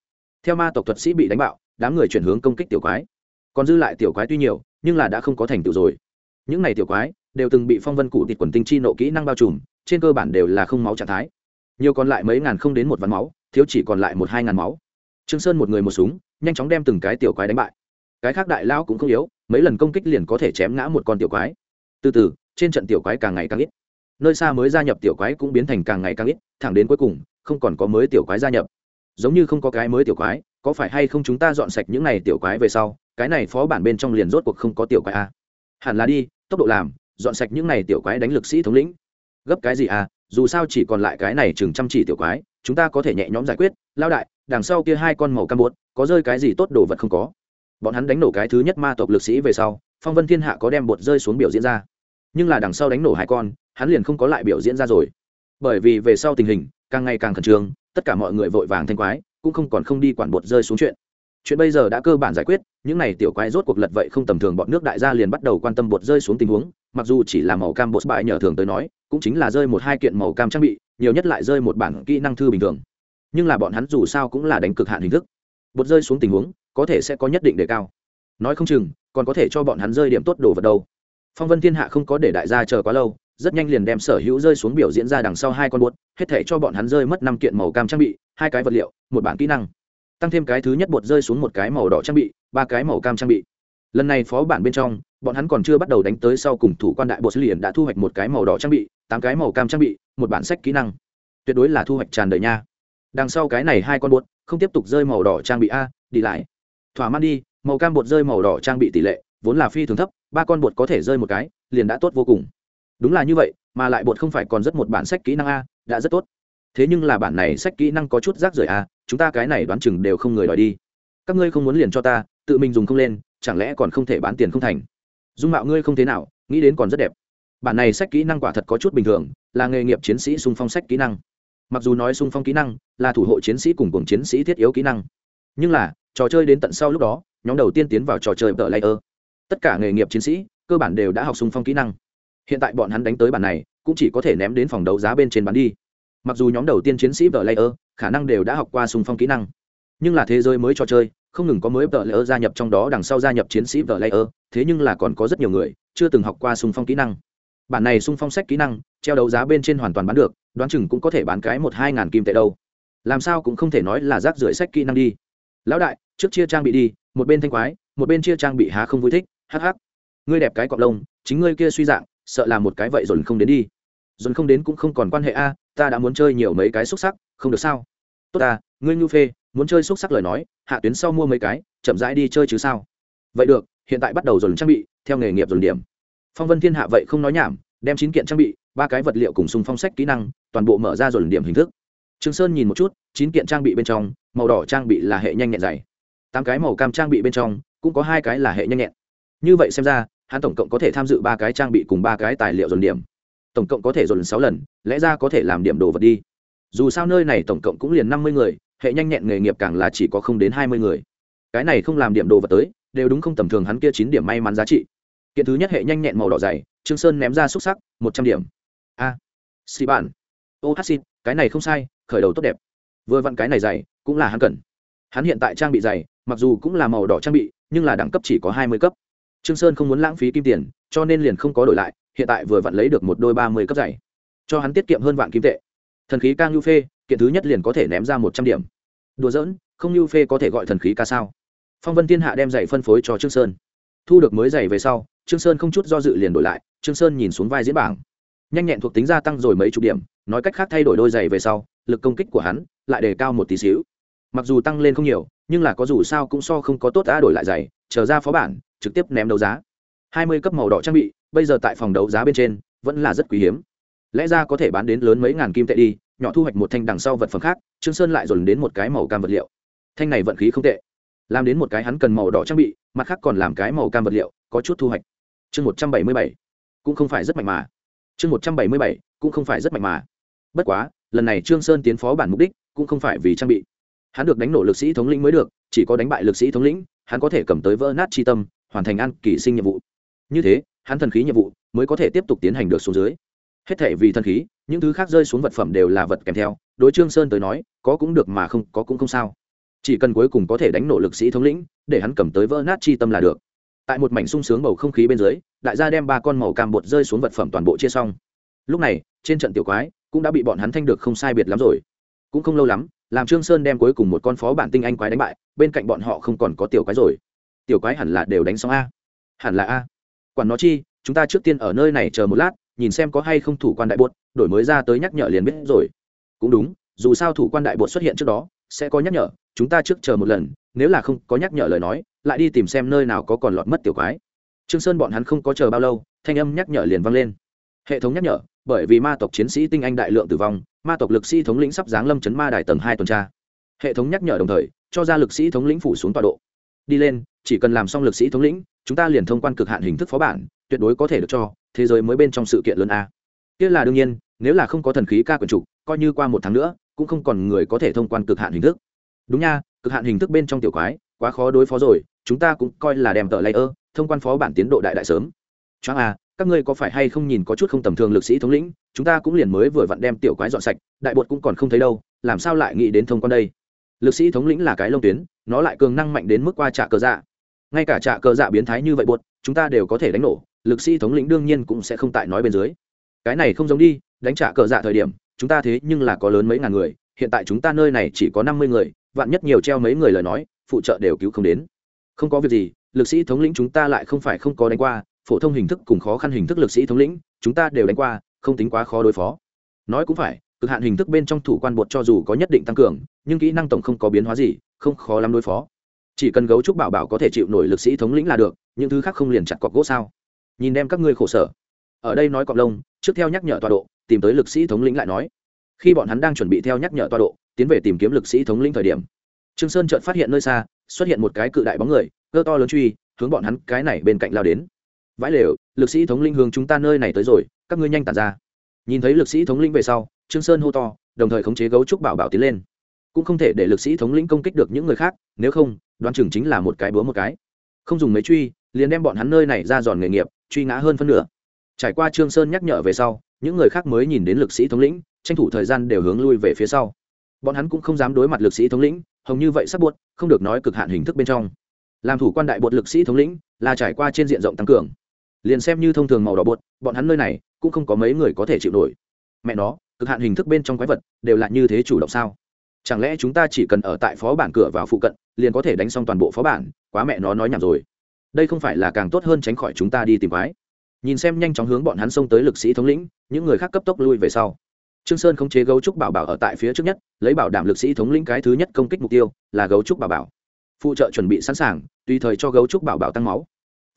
theo ma tộc thuật sĩ bị đánh bạo, đám người chuyển hướng công kích tiểu quái. Còn dư lại tiểu quái tuy nhiều, nhưng là đã không có thành tựu rồi. Những này tiểu quái đều từng bị phong vân cụ tịt quần tinh chi nộ kỹ năng bao trùm, trên cơ bản đều là không máu trạng thái. Nhiều còn lại mấy ngàn không đến một ván máu, thiếu chỉ còn lại một hai ngàn máu. Trương sơn một người một súng, nhanh chóng đem từng cái tiểu quái đánh bại. Cái khác đại lão cũng không yếu, mấy lần công kích liền có thể chém ngã một con tiểu quái. Từ từ, trên trận tiểu quái càng ngày càng ít. Nơi xa mới gia nhập tiểu quái cũng biến thành càng ngày càng ít, thẳng đến cuối cùng, không còn có mới tiểu quái gia nhập giống như không có cái mới tiểu quái, có phải hay không chúng ta dọn sạch những này tiểu quái về sau, cái này phó bản bên trong liền rốt cuộc không có tiểu quái a à? hẳn là đi, tốc độ làm, dọn sạch những này tiểu quái đánh lực sĩ thống lĩnh. Gấp cái gì à? Dù sao chỉ còn lại cái này chừng chăm chỉ tiểu quái, chúng ta có thể nhẹ nhõm giải quyết. Lao đại, đằng sau kia hai con màu cam bột có rơi cái gì tốt đồ vật không có? Bọn hắn đánh nổ cái thứ nhất ma tộc lực sĩ về sau, phong vân thiên hạ có đem bột rơi xuống biểu diễn ra. Nhưng là đằng sau đánh nổ hai con, hắn liền không có lại biểu diễn ra rồi. Bởi vì về sau tình hình, càng ngày càng khẩn trương tất cả mọi người vội vàng thanh quái, cũng không còn không đi quản bột rơi xuống chuyện. Chuyện bây giờ đã cơ bản giải quyết, những n à y tiểu quái rốt cuộc lật vậy không tầm thường, bọn nước đại gia liền bắt đầu quan tâm bột rơi xuống tình huống, mặc dù chỉ là màu cam bột bại nhờ thường tới nói, cũng chính là rơi một hai kiện màu cam trang bị, nhiều nhất lại rơi một bản kỹ năng thư bình thường. Nhưng là bọn hắn dù sao cũng là đánh cực hạn hình thức. Bột rơi xuống tình huống, có thể sẽ có nhất định đề cao. Nói không chừng, còn có thể cho bọn hắn rơi điểm tốt đồ vật đâu. Phong vân thiên hạ không có để đại gia chờ quá lâu rất nhanh liền đem sở hữu rơi xuống biểu diễn ra đằng sau hai con bột hết thể cho bọn hắn rơi mất năm kiện màu cam trang bị, hai cái vật liệu, một bản kỹ năng. Tăng thêm cái thứ nhất bột rơi xuống một cái màu đỏ trang bị, ba cái màu cam trang bị. Lần này phó bản bên trong, bọn hắn còn chưa bắt đầu đánh tới sau cùng thủ quan đại bột liền đã thu hoạch một cái màu đỏ trang bị, tám cái màu cam trang bị, một bản sách kỹ năng. Tuyệt đối là thu hoạch tràn đời nha. Đằng sau cái này hai con bột không tiếp tục rơi màu đỏ trang bị a, đi lại. Thỏa mãn đi, màu cam bột rơi màu đỏ trang bị tỷ lệ vốn là phi thường thấp, ba con bột có thể rơi một cái, liền đã tốt vô cùng đúng là như vậy, mà lại bột không phải còn rất một bản sách kỹ năng a, đã rất tốt. Thế nhưng là bản này sách kỹ năng có chút rác rưởi a, chúng ta cái này đoán chừng đều không người đòi đi. Các ngươi không muốn liền cho ta, tự mình dùng không lên, chẳng lẽ còn không thể bán tiền không thành? Dung mạo ngươi không thế nào, nghĩ đến còn rất đẹp. Bản này sách kỹ năng quả thật có chút bình thường, là nghề nghiệp chiến sĩ sung phong sách kỹ năng. Mặc dù nói sung phong kỹ năng, là thủ hộ chiến sĩ cùng cùng chiến sĩ thiết yếu kỹ năng. Nhưng là, trò chơi đến tận sau lúc đó, nhóm đầu tiên tiến vào trò chơi tờ layer tất cả nghề nghiệp chiến sĩ, cơ bản đều đã học sung phong kỹ năng hiện tại bọn hắn đánh tới bản này, cũng chỉ có thể ném đến phòng đấu giá bên trên bán đi. Mặc dù nhóm đầu tiên chiến sĩ tờ layer, khả năng đều đã học qua sung phong kỹ năng. Nhưng là thế giới mới trò chơi, không ngừng có mới tờ layer gia nhập trong đó đằng sau gia nhập chiến sĩ tờ layer, thế nhưng là còn có rất nhiều người chưa từng học qua sung phong kỹ năng. Bản này sung phong sách kỹ năng, treo đấu giá bên trên hoàn toàn bán được, đoán chừng cũng có thể bán cái một hai ngàn kim tệ đâu. Làm sao cũng không thể nói là rác rưởi sách kỹ năng đi. Lão đại, trước chia trang bị đi, một bên thanh quái, một bên chia trang bị há không vui thích, hắc hắc. Ngươi đẹp cái cọp lông, chính ngươi kia suy dạng sợ là một cái vậy dồn không đến đi. Dồn không đến cũng không còn quan hệ a, ta đã muốn chơi nhiều mấy cái xúc sắc, không được sao? Tốt à ngươi nhu phê, muốn chơi xúc sắc lời nói, hạ tuyến sau mua mấy cái, chậm rãi đi chơi chứ sao? Vậy được, hiện tại bắt đầu dồn trang bị, theo nghề nghiệp dồn điểm. Phong vân thiên hạ vậy không nói nhảm, đem chín kiện trang bị, ba cái vật liệu cùng sung phong sách kỹ năng, toàn bộ mở ra dồn điểm hình thức. Trương sơn nhìn một chút, chín kiện trang bị bên trong, màu đỏ trang bị là hệ nhanh nhẹn dày. Tám cái màu cam trang bị bên trong, cũng có hai cái là hệ nhanh nhẹn. Như vậy xem ra hắn tổng cộng có thể tham dự ba cái trang bị cùng ba cái tài liệu dồn điểm. Tổng cộng có thể dồn sáu lần lẽ ra có thể làm điểm đồ vật đi. Dù sao nơi này tổng cộng cũng liền năm mươi người hệ nhanh nhẹn nghề nghiệp càng là chỉ có không đến hai mươi người. Cái này không làm điểm đồ vật tới đều đúng không tầm thường hắn kia chín điểm may mắn giá trị. Kiện thứ nhất hệ nhanh nhẹn màu đỏ dày trương sơn ném ra xúc sắc một trăm điểm. A à, xì bạn. Ô hát xin cái này không sai khởi đầu tốt đẹp. Vừa vặn cái này dày cũng là hắn cần. Hắn hiện tại trang bị dày mặc dù cũng là màu đỏ trang bị nhưng là đẳng cấp chỉ có hai mươi cấp trương sơn không muốn lãng phí kim tiền cho nên liền không có đổi lại hiện tại vừa vặn lấy được một đôi ba mươi cấp giày, cho hắn tiết kiệm hơn vạn kim tệ. Thần khí ca ngưu phê kiện thứ nhất liền có thể ném ra một trăm điểm. Đùa giỡn không ngưu phê có thể gọi thần khí ca sao? Phong vân thiên hạ đem giày phân phối cho trương sơn. Thu được mới giày về sau trương sơn không chút do dự liền đổi lại trương sơn nhìn xuống vai diễn bảng. Nhanh nhẹn thuộc tính gia tăng rồi mấy chục điểm nói cách khác thay đổi đôi giày về sau lực công kích của hắn lại đề cao một tí xíu. Mặc dù tăng lên không nhiều nhưng là có dù sao cũng so không có tốt đã đổi lại giày chờ ra phó bản, trực tiếp ném đấu giá. Hai mươi cấp màu đỏ trang bị, bây giờ tại phòng đấu giá bên trên, vẫn là rất quý hiếm. Lẽ ra có thể bán đến lớn mấy ngàn kim tệ đi, nhỏ thu hoạch một thanh đằng sau vật phẩm khác, trương sơn lại dồn đến một cái màu cam vật liệu. Thanh này vận khí không tệ. Làm đến một cái hắn cần màu đỏ trang bị, mặt khác còn làm cái màu cam vật liệu, có chút thu hoạch. Chương một trăm bảy mươi bảy, cũng không phải rất mạnh mà. Chương một trăm bảy mươi bảy, cũng không phải rất mạnh mà. Bất quá, lần này trương sơn tiến phó bản mục đích, cũng không phải vì trang bị hắn được đánh nổ lực sĩ thống lĩnh mới được, chỉ có đánh bại lực sĩ thống lĩnh, hắn có thể cầm tới vỡ nát chi tâm, hoàn thành an kỳ sinh nhiệm vụ. Như thế, hắn thần khí nhiệm vụ mới có thể tiếp tục tiến hành được xuống dưới. Hết thể vì thần khí, những thứ khác rơi xuống vật phẩm đều là vật kèm theo, đối trương sơn tới nói, có cũng được mà không, có cũng không sao. Chỉ cần cuối cùng có thể đánh nổ lực sĩ thống lĩnh, để hắn cầm tới vỡ nát chi tâm là được. Tại một mảnh sung sướng bầu không khí bên dưới, đại gia đem ba con màu cam bột rơi xuống vật phẩm toàn bộ chia xong. Lúc này, trên trận tiểu quái cũng đã bị bọn hắn thanh được không sai biệt lắm rồi. Cũng không lâu lắm làm trương sơn đem cuối cùng một con phó bản tinh anh quái đánh bại, bên cạnh bọn họ không còn có tiểu quái rồi. Tiểu quái hẳn là đều đánh xong a. Hẳn là a. Quản nó chi, chúng ta trước tiên ở nơi này chờ một lát, nhìn xem có hay không thủ quan đại bột, đổi mới ra tới nhắc nhở liền biết rồi. Cũng đúng, dù sao thủ quan đại bột xuất hiện trước đó, sẽ có nhắc nhở, chúng ta trước chờ một lần, nếu là không có nhắc nhở lời nói, lại đi tìm xem nơi nào có còn lọt mất tiểu quái. Trương sơn bọn hắn không có chờ bao lâu, thanh âm nhắc nhở liền vang lên. Hệ thống nhắc nhở, bởi vì ma tộc chiến sĩ tinh anh đại lượng tử vong ma tộc lực sĩ thống lĩnh sắp giáng lâm chấn ma đài tầng hai tuần tra. Hệ thống nhắc nhở đồng thời, cho ra lực sĩ thống lĩnh phủ xuống tọa độ. Đi lên, chỉ cần làm xong lực sĩ thống lĩnh, chúng ta liền thông quan cực hạn hình thức phó bản, tuyệt đối có thể được cho, thế giới mới bên trong sự kiện lớn a. Kia là đương nhiên, nếu là không có thần khí ca quần trục coi như qua một tháng nữa, cũng không còn người có thể thông quan cực hạn hình thức. Đúng nha, cực hạn hình thức bên trong tiểu quái, quá khó đối phó rồi, chúng ta cũng coi là đem tờ layer, thông quan phó bản tiến độ đại đại sớm. Choáng à các ngươi có phải hay không nhìn có chút không tầm thường lực sĩ thống lĩnh chúng ta cũng liền mới vừa vặn đem tiểu quái dọn sạch, đại bột cũng còn không thấy đâu, làm sao lại nghĩ đến thông quan đây? Lực sĩ thống lĩnh là cái lông tuyến, nó lại cường năng mạnh đến mức qua trạ cờ dạ. Ngay cả trạ cờ dạ biến thái như vậy bột, chúng ta đều có thể đánh nổ, lực sĩ thống lĩnh đương nhiên cũng sẽ không tại nói bên dưới. Cái này không giống đi, đánh trạ cờ dạ thời điểm, chúng ta thế nhưng là có lớn mấy ngàn người, hiện tại chúng ta nơi này chỉ có năm mươi người, vạn nhất nhiều treo mấy người lời nói, phụ trợ đều cứu không đến. Không có việc gì, lực sĩ thống lĩnh chúng ta lại không phải không có đánh qua, phổ thông hình thức cùng khó khăn hình thức lực sĩ thống lĩnh, chúng ta đều đánh qua không tính quá khó đối phó. Nói cũng phải, cực hạn hình thức bên trong thủ quan bột cho dù có nhất định tăng cường, nhưng kỹ năng tổng không có biến hóa gì, không khó lắm đối phó. Chỉ cần gấu trúc bảo bảo có thể chịu nổi lực sĩ thống lĩnh là được, những thứ khác không liền chặt cọc gỗ sao? Nhìn đem các ngươi khổ sở. Ở đây nói cọc lông, trước theo nhắc nhở tọa độ, tìm tới lực sĩ thống lĩnh lại nói. Khi bọn hắn đang chuẩn bị theo nhắc nhở tọa độ, tiến về tìm kiếm lực sĩ thống lĩnh thời điểm. Trương sơn chợt phát hiện nơi xa, xuất hiện một cái cự đại bóng người, cơ to lớn truy, hướng bọn hắn cái này bên cạnh lao đến. Vãi lều, lực sĩ thống lĩnh hướng chúng ta nơi này tới rồi các ngươi nhanh tản ra. Nhìn thấy lực sĩ thống lĩnh về sau, trương sơn hô to, đồng thời khống chế gấu trúc bảo bảo tiến lên. Cũng không thể để lực sĩ thống lĩnh công kích được những người khác, nếu không, đoán chừng chính là một cái búa một cái. Không dùng mấy truy, liền đem bọn hắn nơi này ra giòn nghề nghiệp, truy ngã hơn phân nửa. Trải qua trương sơn nhắc nhở về sau, những người khác mới nhìn đến lực sĩ thống lĩnh, tranh thủ thời gian đều hướng lui về phía sau. Bọn hắn cũng không dám đối mặt lực sĩ thống lĩnh, hồng như vậy sắp buốt, không được nói cực hạn hình thức bên trong. Làm thủ quan đại bột lực sĩ thống lĩnh, là trải qua trên diện rộng tăng cường. Liền xem như thông thường màu đỏ bột bọn hắn nơi này cũng không có mấy người có thể chịu nổi. Mẹ nó, cực hạn hình thức bên trong quái vật đều là như thế chủ động sao? Chẳng lẽ chúng ta chỉ cần ở tại phó bản cửa vào phụ cận, liền có thể đánh xong toàn bộ phó bản? Quá mẹ nó nói nhảm rồi. Đây không phải là càng tốt hơn tránh khỏi chúng ta đi tìm quái. Nhìn xem nhanh chóng hướng bọn hắn xông tới lực sĩ thống lĩnh, những người khác cấp tốc lui về sau. Trương sơn không chế gấu trúc bảo bảo ở tại phía trước nhất, lấy bảo đảm lực sĩ thống lĩnh cái thứ nhất công kích mục tiêu là gấu trúc bảo bảo. Phụ trợ chuẩn bị sẵn sàng, tùy thời cho gấu trúc bảo bảo tăng máu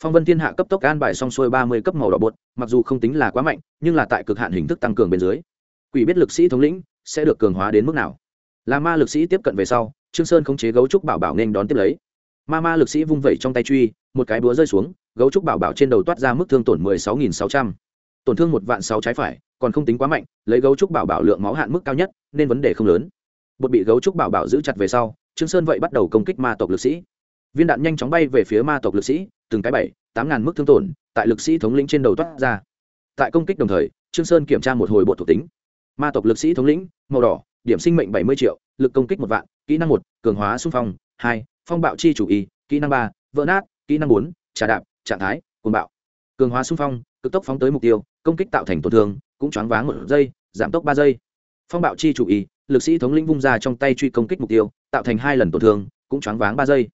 phong vân thiên hạ cấp tốc an bài xong xuôi ba mươi cấp màu đỏ bột, mặc dù không tính là quá mạnh, nhưng là tại cực hạn hình thức tăng cường bên dưới. Quỷ biết lực sĩ thống lĩnh sẽ được cường hóa đến mức nào? Là ma lực sĩ tiếp cận về sau, trương sơn khống chế gấu trúc bảo bảo nên đón tiếp lấy. Ma ma lực sĩ vung vẩy trong tay truy, một cái búa rơi xuống, gấu trúc bảo bảo trên đầu toát ra mức thương tổn mười sáu nghìn sáu trăm. Tổn thương một vạn sáu trái phải, còn không tính quá mạnh, lấy gấu trúc bảo bảo lượng máu hạn mức cao nhất, nên vấn đề không lớn. Bột bị gấu trúc bảo bảo giữ chặt về sau, trương sơn vậy bắt đầu công kích ma tộc lực sĩ viên đạn nhanh chóng bay về phía ma tộc lực sĩ, từng cái bảy, tám ngàn mức thương tổn, tại lực sĩ thống lĩnh trên đầu toát ra. Tại công kích đồng thời, trương sơn kiểm tra một hồi bộ thuộc tính. Ma tộc lực sĩ thống lĩnh, màu đỏ, điểm sinh mệnh bảy mươi triệu, lực công kích một vạn, kỹ năng một, cường hóa xung phong, hai, phong bạo chi chủ y, kỹ năng ba, vỡ nát, kỹ năng bốn, trà đạp, trạng thái, cuồng bạo. Cường hóa xung phong, cực tốc phóng tới mục tiêu, công kích tạo thành tổn thương, cũng choáng váng một giây, giảm tốc ba giây. Phong bạo chi chủ y, lực sĩ thống lĩnh vung ra trong tay truy công kích mục tiêu, tạo thành hai lần tổn thương, cũng choáng váng ba giây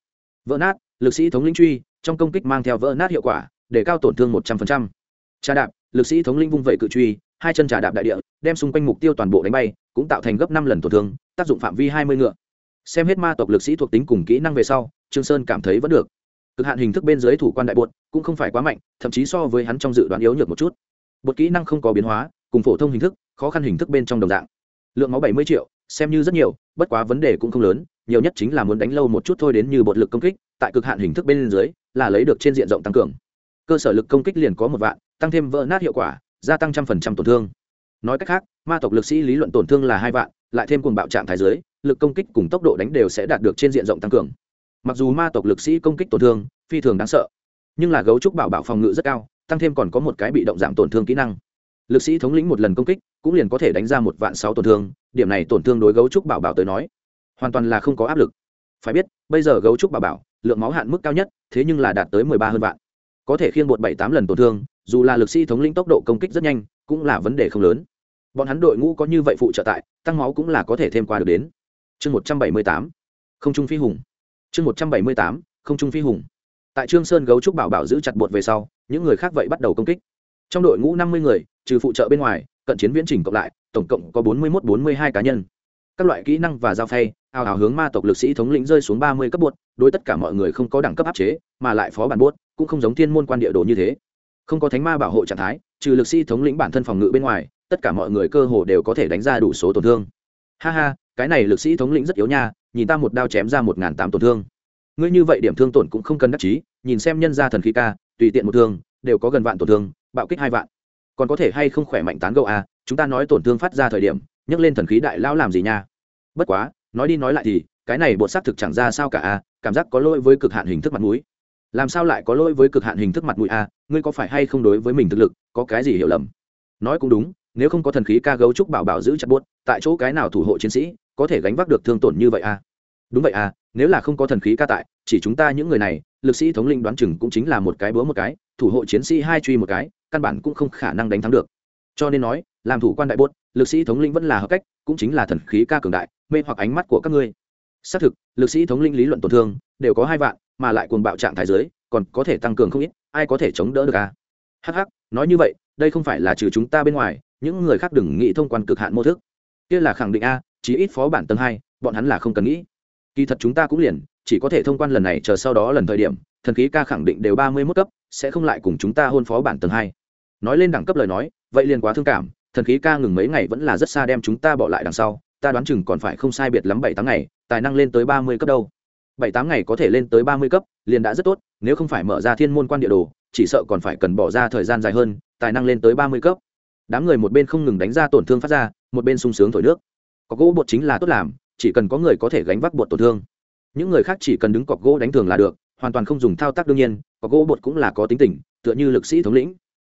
vỡ nát, lực sĩ thống lĩnh truy, trong công kích mang theo vỡ nát hiệu quả, để cao tổn thương một trăm linh trà đạp, lực sĩ thống lĩnh vung vẩy cự truy, hai chân trà đạp đại địa, đem xung quanh mục tiêu toàn bộ đánh bay, cũng tạo thành gấp năm lần tổn thương, tác dụng phạm vi hai mươi ngựa. Xem hết ma tộc lực sĩ thuộc tính cùng kỹ năng về sau, trương sơn cảm thấy vẫn được. Cực hạn hình thức bên dưới thủ quan đại bột cũng không phải quá mạnh, thậm chí so với hắn trong dự đoán yếu nhược một chút. Bột kỹ năng không có biến hóa, cùng phổ thông hình thức, khó khăn hình thức bên trong đồng dạng. Lượng máu bảy mươi triệu, xem như rất nhiều, bất quá vấn đề cũng không lớn nhiều nhất chính là muốn đánh lâu một chút thôi đến như bột lực công kích, tại cực hạn hình thức bên dưới, là lấy được trên diện rộng tăng cường. Cơ sở lực công kích liền có một vạn, tăng thêm vỡ nát hiệu quả, gia tăng trăm phần trăm tổn thương. Nói cách khác, ma tộc lực sĩ lý luận tổn thương là hai vạn, lại thêm cuồng bạo trạng thái dưới, lực công kích cùng tốc độ đánh đều sẽ đạt được trên diện rộng tăng cường. Mặc dù ma tộc lực sĩ công kích tổn thương, phi thường đáng sợ, nhưng là gấu trúc bảo bảo phòng ngự rất cao, tăng thêm còn có một cái bị động giảm tổn thương kỹ năng. Lực sĩ thống lĩnh một lần công kích, cũng liền có thể đánh ra một vạn sáu tổn thương, điểm này tổn thương đối gấu trúc bảo bảo tới nói hoàn toàn là không có áp lực. Phải biết, bây giờ gấu trúc bảo bảo, lượng máu hạn mức cao nhất, thế nhưng là đạt tới mười ba hơn vạn. Có thể khiên bột bảy tám lần tổn thương, dù là lực sĩ thống lĩnh tốc độ công kích rất nhanh, cũng là vấn đề không lớn. Bọn hắn đội ngũ có như vậy phụ trợ tại, tăng máu cũng là có thể thêm qua được đến. Chương một trăm bảy mươi tám, không trung phi hùng. Chương một trăm bảy mươi tám, không trung phi hùng. Tại trương sơn gấu trúc bảo bảo giữ chặt bột về sau, những người khác vậy bắt đầu công kích. Trong đội ngũ năm mươi người, trừ phụ trợ bên ngoài, cận chiến viễn trình cộng lại, tổng cộng có bốn mươi một bốn mươi hai cá nhân các loại kỹ năng và giao phay, ào ào hướng ma tộc lực sĩ thống lĩnh rơi xuống ba mươi cấp bột, đối tất cả mọi người không có đẳng cấp áp chế, mà lại phó bản bốt cũng không giống thiên môn quan địa đồ như thế. Không có thánh ma bảo hộ trạng thái, trừ lực sĩ thống lĩnh bản thân phòng ngự bên ngoài, tất cả mọi người cơ hồ đều có thể đánh ra đủ số tổn thương. Ha ha, cái này lực sĩ thống lĩnh rất yếu nha, nhìn ta một đao chém ra một ngàn tám tổn thương. Ngươi như vậy điểm thương tổn cũng không cần đắc chí, nhìn xem nhân gia thần khí ca, tùy tiện một thương, đều có gần vạn tổn thương, bạo kích hai vạn. Còn có thể hay không khỏe mạnh tán gẫu à chúng ta nói tổn thương phát ra thời điểm nhấc lên thần khí đại lão làm gì nha? Bất quá, nói đi nói lại thì, cái này bột xác thực chẳng ra sao cả à cảm giác có lỗi với cực hạn hình thức mặt mũi. Làm sao lại có lỗi với cực hạn hình thức mặt mũi à ngươi có phải hay không đối với mình thực lực, có cái gì hiểu lầm? Nói cũng đúng, nếu không có thần khí ca gấu trúc bảo bảo giữ chặt buốt, tại chỗ cái nào thủ hộ chiến sĩ, có thể gánh vác được thương tổn như vậy à đúng vậy à nếu là không có thần khí ca tại, chỉ chúng ta những người này, lực sĩ thống linh đoán chừng cũng chính là một cái búa một cái, thủ hộ chiến sĩ hai truy một cái, căn bản cũng không khả năng đánh thắng được cho nên nói, làm thủ quan đại bốt, lực sĩ thống linh vẫn là hợp cách, cũng chính là thần khí ca cường đại, mê hoặc ánh mắt của các ngươi. Xác thực, lực sĩ thống linh lý luận tổn thương, đều có hai vạn, mà lại cuồng bạo trạng thái giới còn có thể tăng cường không ít, ai có thể chống đỡ được à? Hh nói như vậy, đây không phải là trừ chúng ta bên ngoài, những người khác đừng nghĩ thông quan cực hạn mô thức. Kia là khẳng định a, chí ít phó bản tầng hai, bọn hắn là không cần nghĩ. Kỳ thật chúng ta cũng liền, chỉ có thể thông quan lần này chờ sau đó lần thời điểm, thần khí ca khẳng định đều ba mươi mốt cấp, sẽ không lại cùng chúng ta hôn phó bản tầng hai. Nói lên đẳng cấp lời nói vậy liền quá thương cảm, thần khí ca ngừng mấy ngày vẫn là rất xa đem chúng ta bỏ lại đằng sau, ta đoán chừng còn phải không sai biệt lắm bảy tám ngày, tài năng lên tới ba mươi cấp đâu. Bảy tám ngày có thể lên tới ba mươi cấp, liền đã rất tốt, nếu không phải mở ra thiên môn quan địa đồ, chỉ sợ còn phải cần bỏ ra thời gian dài hơn, tài năng lên tới ba mươi cấp. Đám người một bên không ngừng đánh ra tổn thương phát ra, một bên sung sướng thổi nước. Có gỗ bột chính là tốt làm, chỉ cần có người có thể gánh vác bột tổn thương. Những người khác chỉ cần đứng cọc gỗ đánh thường là được, hoàn toàn không dùng thao tác đương nhiên, có gỗ bột cũng là có tính tình, tựa như lực sĩ thống lĩnh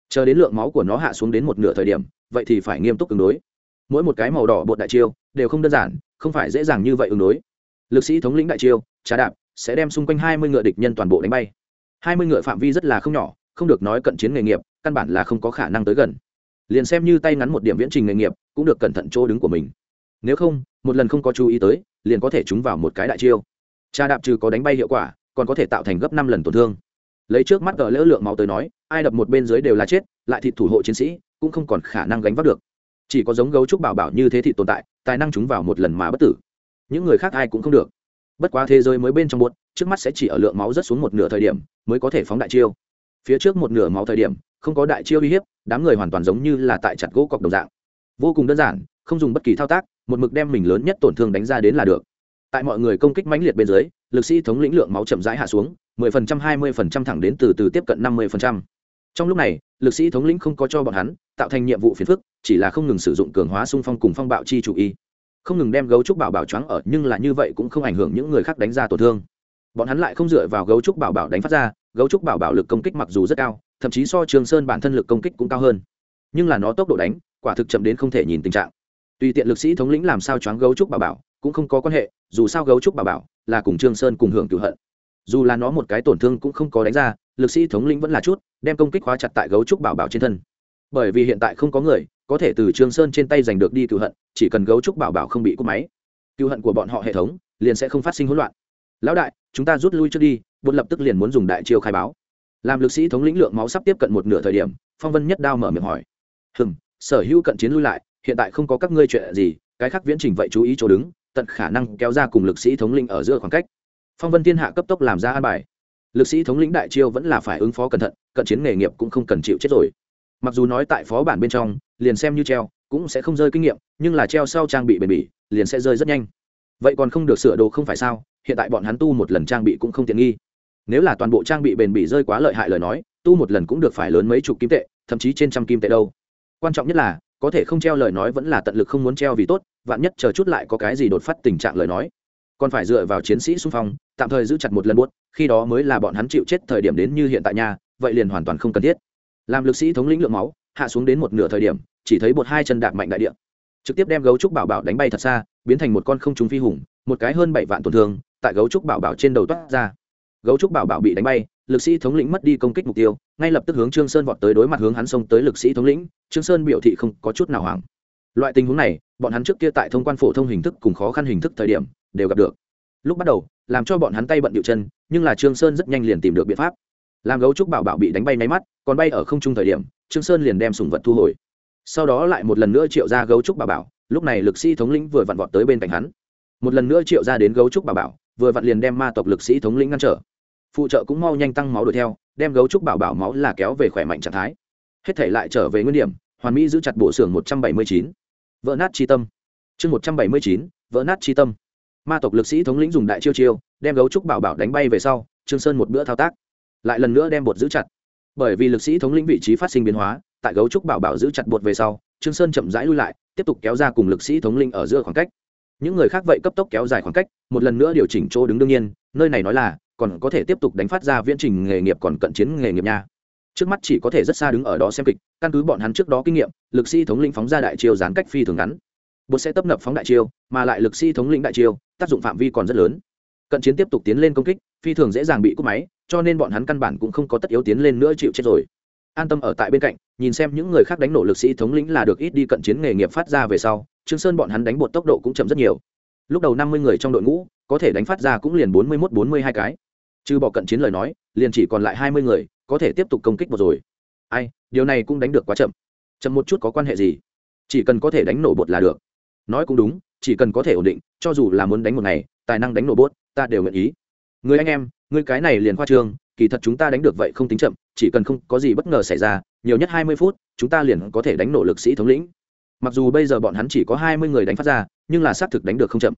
chờ đến lượng máu của nó hạ xuống đến một nửa thời điểm, vậy thì phải nghiêm túc ứng đối. Mỗi một cái màu đỏ bột đại chiêu đều không đơn giản, không phải dễ dàng như vậy ứng đối. Lực sĩ thống lĩnh đại chiêu, trà đạp, sẽ đem xung quanh hai mươi ngựa địch nhân toàn bộ đánh bay. Hai mươi ngựa phạm vi rất là không nhỏ, không được nói cận chiến nghề nghiệp, căn bản là không có khả năng tới gần. Liền xem như tay ngắn một điểm viễn trình nghề nghiệp, cũng được cẩn thận chỗ đứng của mình. Nếu không, một lần không có chú ý tới, liền có thể trúng vào một cái đại chiêu. Trà đạp trừ có đánh bay hiệu quả, còn có thể tạo thành gấp năm lần tổn thương lấy trước mắt gờ lỡ lượng máu tới nói, ai đập một bên dưới đều là chết, lại thịt thủ hộ chiến sĩ, cũng không còn khả năng gánh vác được. Chỉ có giống gấu trúc bảo bảo như thế thì tồn tại, tài năng chúng vào một lần mà bất tử. Những người khác ai cũng không được. Bất quá thế giới mới bên trong buốt, trước mắt sẽ chỉ ở lượng máu rất xuống một nửa thời điểm, mới có thể phóng đại chiêu. Phía trước một nửa máu thời điểm, không có đại chiêu uy hiếp, đám người hoàn toàn giống như là tại chặt gỗ cọc đồng dạng. Vô cùng đơn giản, không dùng bất kỳ thao tác, một mực đem mình lớn nhất tổn thương đánh ra đến là được. Tại mọi người công kích mãnh liệt bên dưới, lực sĩ thống lĩnh lượng máu chậm rãi hạ xuống 10% 20% thẳng đến từ từ tiếp cận 50%. trong lúc này, lực sĩ thống lĩnh không có cho bọn hắn tạo thành nhiệm vụ phiền phức, chỉ là không ngừng sử dụng cường hóa xung phong cùng phong bạo chi chủ y. Không ngừng đem gấu trúc bảo bảo choáng ở, nhưng là như vậy cũng không ảnh hưởng những người khác đánh ra tổn thương. Bọn hắn lại không dựa vào gấu trúc bảo bảo đánh phát ra, gấu trúc bảo bảo lực công kích mặc dù rất cao, thậm chí so trường sơn bản thân lực công kích cũng cao hơn. Nhưng là nó tốc độ đánh, quả thực chậm đến không thể nhìn tình trạng. Tùy tiện lực sĩ thống lĩnh làm sao choáng gấu trúc bảo bảo cũng không có quan hệ, dù sao gấu trúc bảo bảo là cùng trương sơn cùng hưởng cửu hận dù là nó một cái tổn thương cũng không có đánh ra, lực sĩ thống lĩnh vẫn là chút, đem công kích khóa chặt tại gấu trúc bảo bảo trên thân. Bởi vì hiện tại không có người, có thể từ trương sơn trên tay giành được đi cựu hận, chỉ cần gấu trúc bảo bảo không bị cúp máy, cựu hận của bọn họ hệ thống liền sẽ không phát sinh hỗn loạn. Lão đại, chúng ta rút lui trước đi, bột lập tức liền muốn dùng đại chiêu khai báo. Làm lực sĩ thống lĩnh lượng máu sắp tiếp cận một nửa thời điểm, phong vân nhất đao mở miệng hỏi. Hừm, sở hữu cận chiến lui lại, hiện tại không có các ngươi chuyện gì, cái khác viễn trình vậy chú ý chỗ đứng, tận khả năng kéo ra cùng lực sĩ thống lĩnh ở giữa khoảng cách phong vân thiên hạ cấp tốc làm ra an bài. Lực sĩ thống lĩnh đại chiêu vẫn là phải ứng phó cẩn thận, cận chiến nghề nghiệp cũng không cần chịu chết rồi. Mặc dù nói tại phó bản bên trong, liền xem như treo, cũng sẽ không rơi kinh nghiệm, nhưng là treo sau trang bị bền bỉ, liền sẽ rơi rất nhanh. Vậy còn không được sửa đồ không phải sao? Hiện tại bọn hắn tu một lần trang bị cũng không tiện nghi. Nếu là toàn bộ trang bị bền bỉ rơi quá lợi hại lời nói, tu một lần cũng được phải lớn mấy chục kim tệ, thậm chí trên trăm kim tệ đâu. Quan trọng nhất là, có thể không treo lời nói vẫn là tận lực không muốn treo vì tốt, vạn nhất chờ chút lại có cái gì đột phát tình trạng lời nói. Còn phải dựa vào chiến sĩ xung phong tạm thời giữ chặt một lần buốt, khi đó mới là bọn hắn chịu chết thời điểm đến như hiện tại nhà vậy liền hoàn toàn không cần thiết. Làm lực sĩ thống lĩnh lượng máu, hạ xuống đến một nửa thời điểm, chỉ thấy một hai chân đạp mạnh đại địa. Trực tiếp đem gấu trúc bảo bảo đánh bay thật xa, biến thành một con không trúng phi hùng, một cái hơn bảy vạn tổn thương, tại gấu trúc bảo bảo trên đầu toát ra. Gấu trúc bảo bảo bị đánh bay, lực sĩ thống lĩnh mất đi công kích mục tiêu, ngay lập tức hướng trương sơn vọt tới đối mặt hướng hắn xông tới lực sĩ thống lĩnh, trương sơn biểu thị không có chút nào hoảng. Loại tình huống này, bọn hắn trước kia tại thông quan phổ thông hình thức cùng khó khăn hình thức thời điểm, đều gặp được lúc bắt đầu, làm cho bọn hắn tay bận điệu chân, nhưng là trương sơn rất nhanh liền tìm được biện pháp. Làm gấu trúc bảo bảo bị đánh bay máy mắt, còn bay ở không trung thời điểm, trương sơn liền đem sùng vật thu hồi. Sau đó lại một lần nữa triệu ra gấu trúc bảo bảo, lúc này lực sĩ thống lĩnh vừa vặn vọt tới bên cạnh hắn. Một lần nữa triệu ra đến gấu trúc bảo bảo, vừa vặn liền đem ma tộc lực sĩ thống lĩnh ngăn trở. Phụ trợ cũng mau nhanh tăng máu đuổi theo, đem gấu trúc bảo bảo máu là kéo về khỏe mạnh trạng thái. Hết thể lại trở về nguyên điểm, hoàn mỹ giữ chặt bộ xưởng một trăm bảy mươi chín. Vỡ nát chi tâm. Chương một trăm bảy mươi chín, vỡ nát chi tâm ma tộc lực sĩ thống lĩnh dùng đại chiêu chiêu, đem gấu trúc bảo bảo đánh bay về sau, trương sơn một bữa thao tác, lại lần nữa đem bột giữ chặt. Bởi vì lực sĩ thống lĩnh vị trí phát sinh biến hóa, tại gấu trúc bảo bảo giữ chặt bột về sau, trương sơn chậm rãi lui lại, tiếp tục kéo ra cùng lực sĩ thống lĩnh ở giữa khoảng cách. Những người khác vậy cấp tốc kéo dài khoảng cách, một lần nữa điều chỉnh chỗ đứng đương nhiên, nơi này nói là, còn có thể tiếp tục đánh phát ra viễn trình nghề nghiệp còn cận chiến nghề nghiệp nha. Trước mắt chỉ có thể rất xa đứng ở đó xem kịch, căn cứ bọn hắn trước đó kinh nghiệm, lực sĩ thống lĩnh phóng ra đại chiêu gián cách phi thường ngắn bột sẽ tấp nập phóng đại chiêu, mà lại lực sĩ thống lĩnh đại chiêu, tác dụng phạm vi còn rất lớn. Cận chiến tiếp tục tiến lên công kích, phi thường dễ dàng bị cúp máy, cho nên bọn hắn căn bản cũng không có tất yếu tiến lên nữa chịu chết rồi. An tâm ở tại bên cạnh, nhìn xem những người khác đánh nổ lực sĩ thống lĩnh là được ít đi cận chiến nghề nghiệp phát ra về sau, trương sơn bọn hắn đánh bột tốc độ cũng chậm rất nhiều. Lúc đầu năm mươi người trong đội ngũ, có thể đánh phát ra cũng liền bốn mươi mốt, bốn mươi hai cái. Trừ bỏ cận chiến lời nói, liền chỉ còn lại hai mươi người, có thể tiếp tục công kích một rồi. Ai, điều này cũng đánh được quá chậm. Chậm một chút có quan hệ gì? Chỉ cần có thể đánh nổ bột là được nói cũng đúng, chỉ cần có thể ổn định, cho dù là muốn đánh một ngày, tài năng đánh nổ bốt, ta đều nguyện ý. Người anh em, người cái này liền khoa trương, kỳ thật chúng ta đánh được vậy không tính chậm, chỉ cần không có gì bất ngờ xảy ra, nhiều nhất hai mươi phút, chúng ta liền có thể đánh nổ lực sĩ thống lĩnh. Mặc dù bây giờ bọn hắn chỉ có hai mươi người đánh phát ra, nhưng là xác thực đánh được không chậm.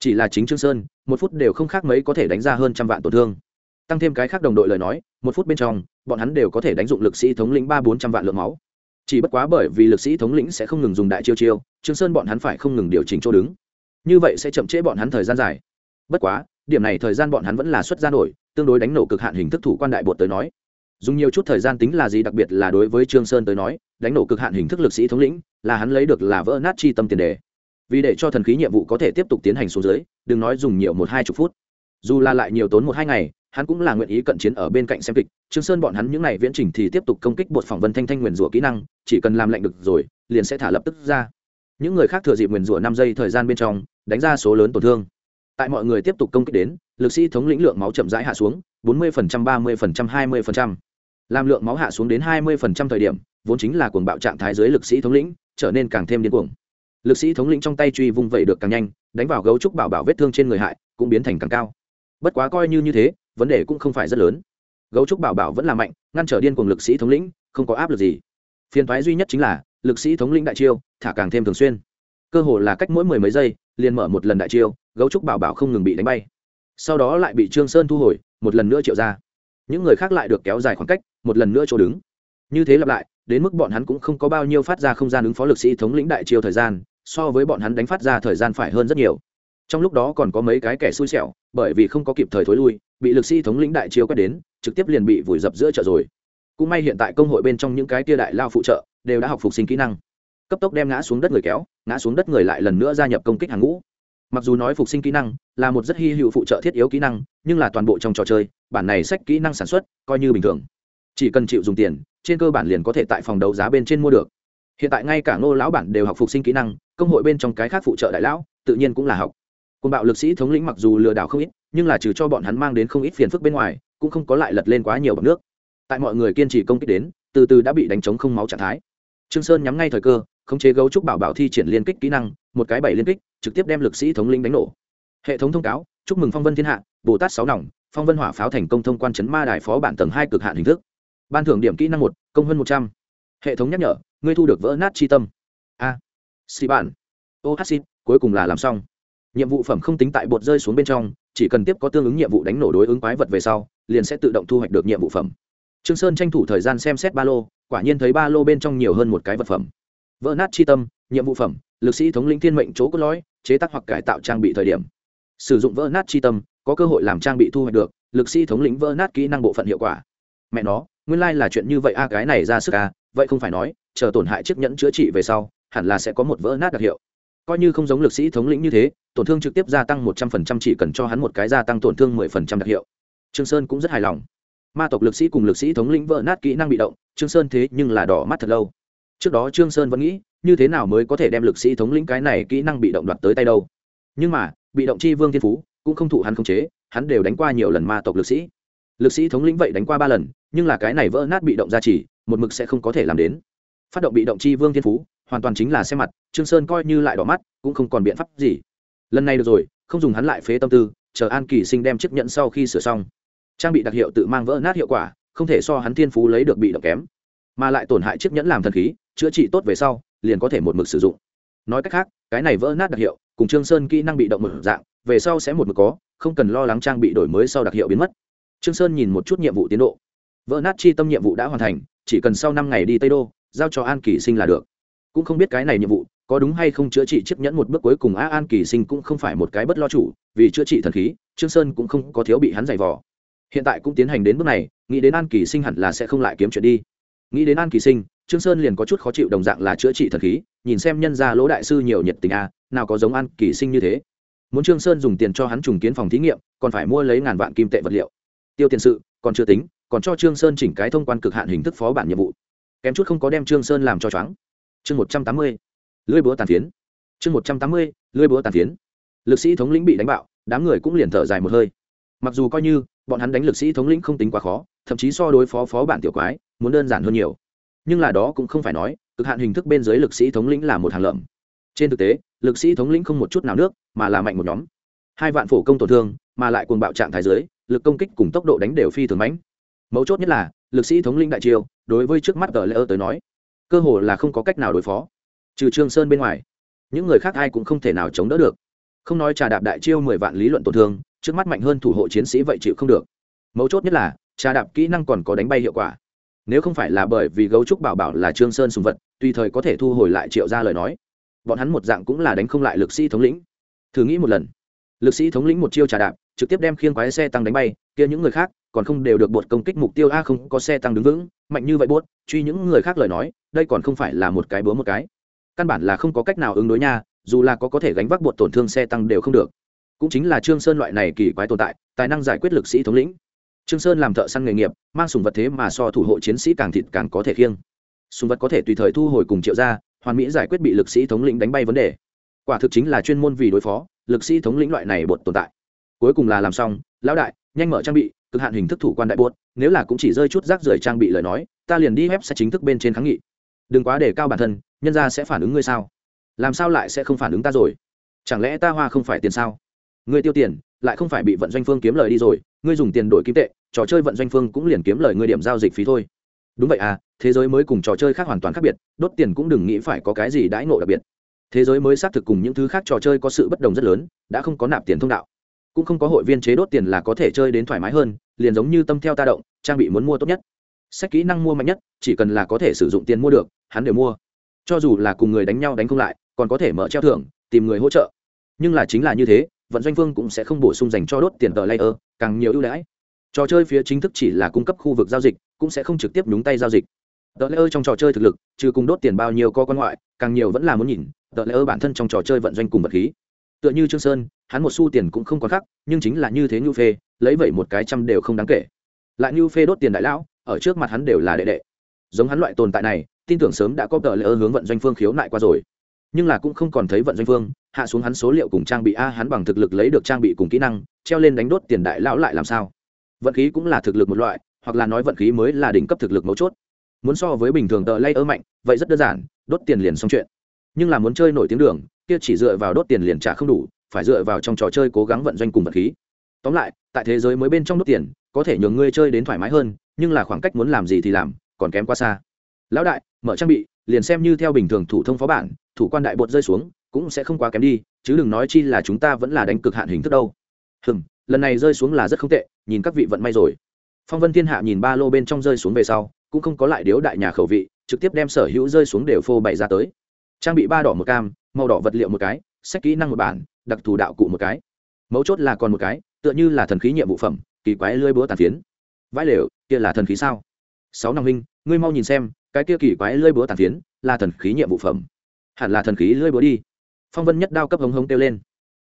Chỉ là chính trương sơn, một phút đều không khác mấy có thể đánh ra hơn trăm vạn tổn thương. Tăng thêm cái khác đồng đội lời nói, một phút bên trong, bọn hắn đều có thể đánh dụng lực sĩ thống lĩnh ba bốn trăm vạn lượng máu chỉ bất quá bởi vì lực sĩ thống lĩnh sẽ không ngừng dùng đại chiêu chiêu, trương sơn bọn hắn phải không ngừng điều chỉnh chỗ đứng. Như vậy sẽ chậm trễ bọn hắn thời gian dài. Bất quá, điểm này thời gian bọn hắn vẫn là xuất ra nổi, tương đối đánh nổ cực hạn hình thức thủ quan đại bột tới nói. Dùng nhiều chút thời gian tính là gì đặc biệt là đối với trương sơn tới nói, đánh nổ cực hạn hình thức lực sĩ thống lĩnh, là hắn lấy được là vỡ nát chi tâm tiền đề. Vì để cho thần khí nhiệm vụ có thể tiếp tục tiến hành xuống dưới, đừng nói dùng nhiều một hai chục phút. Dù là lại nhiều tốn một hai ngày hắn cũng là nguyện ý cận chiến ở bên cạnh xem kịch. Trương sơn bọn hắn những này viễn trình thì tiếp tục công kích bột phỏng vân thanh thanh nguyền rủa kỹ năng chỉ cần làm lệnh được rồi liền sẽ thả lập tức ra. Những người khác thừa dịp nguyền rủa năm giây thời gian bên trong đánh ra số lớn tổn thương. Tại mọi người tiếp tục công kích đến lực sĩ thống lĩnh lượng máu chậm rãi hạ xuống 40%, 30%, 20%. làm lượng máu hạ xuống đến 20% thời điểm vốn chính là cuồng bạo trạng thái dưới lực sĩ thống lĩnh trở nên càng thêm điên cuồng. Lực sĩ thống lĩnh trong tay truy vung vẩy được càng nhanh đánh vào gấu trúc bảo bảo vết thương trên người hại cũng biến thành càng cao. Bất quá coi như như thế vấn đề cũng không phải rất lớn. Gấu trúc bảo bảo vẫn là mạnh, ngăn trở điên cuồng lực sĩ thống lĩnh, không có áp lực gì. Phiền thoái duy nhất chính là, lực sĩ thống lĩnh đại chiêu, thả càng thêm thường xuyên. Cơ hồ là cách mỗi mười mấy giây, liền mở một lần đại chiêu, gấu trúc bảo bảo không ngừng bị đánh bay. Sau đó lại bị trương sơn thu hồi, một lần nữa triệu ra. Những người khác lại được kéo dài khoảng cách, một lần nữa chỗ đứng. Như thế lặp lại, đến mức bọn hắn cũng không có bao nhiêu phát ra không gian ứng phó lực sĩ thống lĩnh đại chiêu thời gian, so với bọn hắn đánh phát ra thời gian phải hơn rất nhiều trong lúc đó còn có mấy cái kẻ xui xẻo, bởi vì không có kịp thời thối lui, bị lực sĩ thống lĩnh đại chiêu quét đến, trực tiếp liền bị vùi dập giữa chợ rồi. Cũng may hiện tại công hội bên trong những cái tia đại lao phụ trợ, đều đã học phục sinh kỹ năng. Cấp tốc đem ngã xuống đất người kéo, ngã xuống đất người lại lần nữa gia nhập công kích hàng ngũ. Mặc dù nói phục sinh kỹ năng là một rất hy hữu phụ trợ thiết yếu kỹ năng, nhưng là toàn bộ trong trò chơi, bản này sách kỹ năng sản xuất coi như bình thường. Chỉ cần chịu dùng tiền, trên cơ bản liền có thể tại phòng đấu giá bên trên mua được. Hiện tại ngay cả ngô lão bản đều học phục sinh kỹ năng, công hội bên trong cái khác phụ trợ đại lão, tự nhiên cũng là học côn bạo lực sĩ thống lĩnh mặc dù lừa đảo không ít, nhưng là trừ cho bọn hắn mang đến không ít phiền phức bên ngoài, cũng không có lại lật lên quá nhiều bậc nước. Tại mọi người kiên trì công kích đến, từ từ đã bị đánh trống không máu trạng thái. Trương sơn nhắm ngay thời cơ, khống chế gấu trúc bảo bảo thi triển liên kích kỹ năng, một cái bảy liên kích, trực tiếp đem lực sĩ thống lĩnh đánh nổ. Hệ thống thông cáo, chúc mừng phong vân thiên hạ, bồ tát sáu nòng, phong vân hỏa pháo thành công thông quan chấn ma đài phó bản tầng hai cực hạn hình thức. Ban thưởng điểm kỹ năng một, công hơn một trăm. Hệ thống nhắc nhở, ngươi thu được vỡ nát chi tâm. A. Xì bản ô hát xin cuối cùng là làm xong nhiệm vụ phẩm không tính tại bột rơi xuống bên trong, chỉ cần tiếp có tương ứng nhiệm vụ đánh nổ đối ứng quái vật về sau, liền sẽ tự động thu hoạch được nhiệm vụ phẩm. Trương sơn tranh thủ thời gian xem xét ba lô, quả nhiên thấy ba lô bên trong nhiều hơn một cái vật phẩm. Vỡ nát chi tâm, nhiệm vụ phẩm, lực sĩ thống lĩnh thiên mệnh chỗ cốt lõi, chế tác hoặc cải tạo trang bị thời điểm. Sử dụng vỡ nát chi tâm, có cơ hội làm trang bị thu hoạch được, lực sĩ thống lĩnh vỡ nát kỹ năng bộ phận hiệu quả. Mẹ nó, nguyên lai là chuyện như vậy a, cái này ra sức a, vậy không phải nói, chờ tổn hại chiếc nhẫn chữa trị về sau, hẳn là sẽ có một vỡ nát đặc hiệu coi như không giống lực sĩ thống lĩnh như thế, tổn thương trực tiếp gia tăng một trăm phần trăm, chỉ cần cho hắn một cái gia tăng tổn thương mười phần trăm đặc hiệu. Trương sơn cũng rất hài lòng. Ma tộc lực sĩ cùng lực sĩ thống lĩnh vỡ nát kỹ năng bị động, trương sơn thế nhưng là đỏ mắt thật lâu. Trước đó trương sơn vẫn nghĩ, như thế nào mới có thể đem lực sĩ thống lĩnh cái này kỹ năng bị động đoạt tới tay đâu. Nhưng mà, bị động chi vương thiên phú, cũng không thụ hắn khống chế, hắn đều đánh qua nhiều lần ma tộc lực sĩ. Lực sĩ thống lĩnh vậy đánh qua ba lần, nhưng là cái này vỡ nát bị động gia trì, một mực sẽ không có thể làm đến. Phát động bị động chi vương thiên phú hoàn toàn chính là xem mặt, trương sơn coi như lại đỏ mắt, cũng không còn biện pháp gì. Lần này được rồi, không dùng hắn lại phế tâm tư, chờ an kỳ sinh đem chiếc nhẫn sau khi sửa xong. Trang bị đặc hiệu tự mang vỡ nát hiệu quả, không thể so hắn thiên phú lấy được bị động kém. Mà lại tổn hại chiếc nhẫn làm thần khí, chữa trị tốt về sau, liền có thể một mực sử dụng. Nói cách khác, cái này vỡ nát đặc hiệu, cùng trương sơn kỹ năng bị động mở dạng, về sau sẽ một mực có, không cần lo lắng trang bị đổi mới sau đặc hiệu biến mất. Trương sơn nhìn một chút nhiệm vụ tiến độ. Vỡ nát chi tâm nhiệm vụ đã hoàn thành, chỉ cần sau năm ngày đi tây đô, giao cho an kỳ sinh là được cũng không biết cái này nhiệm vụ có đúng hay không chữa trị chiếc nhẫn một bước cuối cùng a an kỳ sinh cũng không phải một cái bất lo chủ, vì chữa trị thần khí, trương sơn cũng không có thiếu bị hắn giày vò. Hiện tại cũng tiến hành đến bước này, nghĩ đến an kỳ sinh hẳn là sẽ không lại kiếm chuyện đi. Nghĩ đến an kỳ sinh, trương sơn liền có chút khó chịu đồng dạng là chữa trị thần khí, nhìn xem nhân gia lỗ đại sư nhiều nhiệt tình a, nào có giống an kỳ sinh như thế. Muốn trương sơn dùng tiền cho hắn trùng kiến phòng thí nghiệm, còn phải mua lấy ngàn vạn kim tệ vật liệu. Tiêu tiền sự, còn chưa tính, còn cho trương sơn chỉnh cái thông quan cực hạn hình thức phó bản nhiệm vụ. Kém chút không có đem trương sơn làm cho choáng chương một trăm tám mươi lưỡi búa tàn phiến. Chương một trăm tám mươi lưỡi búa tàn phiến. Lực sĩ thống lĩnh bị đánh bạo, đám người cũng liền thở dài một hơi. Mặc dù coi như, bọn hắn đánh lực sĩ thống lĩnh không tính quá khó, thậm chí so đối phó phó bản tiểu quái, muốn đơn giản hơn nhiều. Nhưng là đó cũng không phải nói, cực hạn hình thức bên dưới lực sĩ thống lĩnh là một hàng lợm. Trên thực tế, lực sĩ thống lĩnh không một chút nào nước, mà là mạnh một nhóm. Hai vạn phổ công tổn thương, mà lại cuồng bạo trạng thái dưới, lực công kích cùng tốc độ đánh đều phi thường mãnh mấu chốt nhất là, lực sĩ thống lĩnh đại triều đối với trước mắt tờ lễ ơ tới nói cơ hồ là không có cách nào đối phó. Trừ trương sơn bên ngoài, những người khác ai cũng không thể nào chống đỡ được. Không nói trà đạp đại chiêu mười vạn lý luận tổn thương, trước mắt mạnh hơn thủ hộ chiến sĩ vậy chịu không được. Mấu chốt nhất là, trà đạp kỹ năng còn có đánh bay hiệu quả. Nếu không phải là bởi vì gấu trúc bảo bảo là trương sơn sùng vật, tùy thời có thể thu hồi lại triệu ra lời nói. Bọn hắn một dạng cũng là đánh không lại lực sĩ thống lĩnh. Thử nghĩ một lần. Lực sĩ thống lĩnh một chiêu trà đạp, trực tiếp đem khiên quái xe tăng đánh bay, kia những người khác còn không đều được bột công kích mục tiêu a, không có xe tăng đứng vững, mạnh như vậy bốt truy những người khác lời nói, đây còn không phải là một cái búa một cái. Căn bản là không có cách nào ứng đối nha, dù là có có thể gánh vác bột tổn thương xe tăng đều không được. Cũng chính là trương sơn loại này kỳ quái tồn tại, tài năng giải quyết lực sĩ thống lĩnh. Trương sơn làm thợ săn nghề nghiệp, mang sùng vật thế mà so thủ hộ chiến sĩ càng thịt càng có thể khiêng. Sùng vật có thể tùy thời thu hồi cùng triệu ra, hoàn mỹ giải quyết bị lực sĩ thống lĩnh đánh bay vấn đề. Quả thực chính là chuyên môn vì đối phó, lực sĩ thống lĩnh loại này bột tồn tại. Cuối cùng là làm xong, lão đại, nhanh mở trang bị cực hạn hình thức thủ quan đại bột nếu là cũng chỉ rơi chút rác rưởi trang bị lời nói, ta liền đi web sẽ chính thức bên trên kháng nghị. Đừng quá để cao bản thân, nhân ra sẽ phản ứng ngươi sao? Làm sao lại sẽ không phản ứng ta rồi? Chẳng lẽ ta hoa không phải tiền sao? Ngươi tiêu tiền, lại không phải bị vận doanh phương kiếm lời đi rồi, ngươi dùng tiền đổi kim tệ, trò chơi vận doanh phương cũng liền kiếm lời ngươi điểm giao dịch phí thôi. Đúng vậy à thế giới mới cùng trò chơi khác hoàn toàn khác biệt, đốt tiền cũng đừng nghĩ phải có cái gì đãi ngộ đặc biệt. Thế giới mới xác thực cùng những thứ khác trò chơi có sự bất đồng rất lớn, đã không có nạp tiền thông đạo cũng không có hội viên chế đốt tiền là có thể chơi đến thoải mái hơn, liền giống như tâm theo ta động, trang bị muốn mua tốt nhất. Sách kỹ năng mua mạnh nhất, chỉ cần là có thể sử dụng tiền mua được, hắn đều mua. Cho dù là cùng người đánh nhau đánh không lại, còn có thể mở treo thưởng, tìm người hỗ trợ. Nhưng là chính là như thế, vận doanh phương cũng sẽ không bổ sung dành cho đốt tiền tờ layer, càng nhiều ưu đãi. Trò chơi phía chính thức chỉ là cung cấp khu vực giao dịch, cũng sẽ không trực tiếp nhúng tay giao dịch. Tờ layer trong trò chơi thực lực, trừ cùng đốt tiền bao nhiêu co con ngoại, càng nhiều vẫn là muốn nhìn, tờ layer bản thân trong trò chơi vận doanh cùng vật khí tựa như trương sơn hắn một xu tiền cũng không còn khác, nhưng chính là như thế như phê, lấy vậy một cái trăm đều không đáng kể. Lại như phê đốt tiền đại lão, ở trước mặt hắn đều là đệ đệ. Giống hắn loại tồn tại này, tin tưởng sớm đã có tờ lỡ hướng vận doanh phương khiếu nại qua rồi. Nhưng là cũng không còn thấy vận doanh phương, hạ xuống hắn số liệu cùng trang bị, a, hắn bằng thực lực lấy được trang bị cùng kỹ năng, treo lên đánh đốt tiền đại lão lại làm sao? Vận khí cũng là thực lực một loại, hoặc là nói vận khí mới là đỉnh cấp thực lực mấu chốt. Muốn so với bình thường tờ lay ơ mạnh, vậy rất đơn giản, đốt tiền liền xong chuyện. Nhưng là muốn chơi nổi tiếng đường kia chỉ dựa vào đốt tiền liền trả không đủ, phải dựa vào trong trò chơi cố gắng vận doanh cùng vật khí. Tóm lại, tại thế giới mới bên trong đốt tiền, có thể nhường ngươi chơi đến thoải mái hơn, nhưng là khoảng cách muốn làm gì thì làm, còn kém quá xa. Lão đại, mở trang bị, liền xem như theo bình thường thủ thông phó bản, thủ quan đại bột rơi xuống, cũng sẽ không quá kém đi, chứ đừng nói chi là chúng ta vẫn là đánh cực hạn hình thức đâu. Hừm, lần này rơi xuống là rất không tệ, nhìn các vị vận may rồi. Phong vân thiên hạ nhìn ba lô bên trong rơi xuống về sau, cũng không có lại điếu đại nhà khẩu vị, trực tiếp đem sở hữu rơi xuống đều phô bày ra tới trang bị ba đỏ một cam, màu đỏ vật liệu một cái, sách kỹ năng một bản, đặc thù đạo cụ một cái. Mấu chốt là còn một cái, tựa như là thần khí nhiệm vụ phẩm, kỳ quái lưới búa tàn phiến. Vãi lều, kia là thần khí sao? Sáu năm huynh, ngươi mau nhìn xem, cái kia kỳ quái lưới búa tàn phiến, là thần khí nhiệm vụ phẩm. Hẳn là thần khí lưới búa đi. Phong vân nhất đao cấp hống hống kêu lên.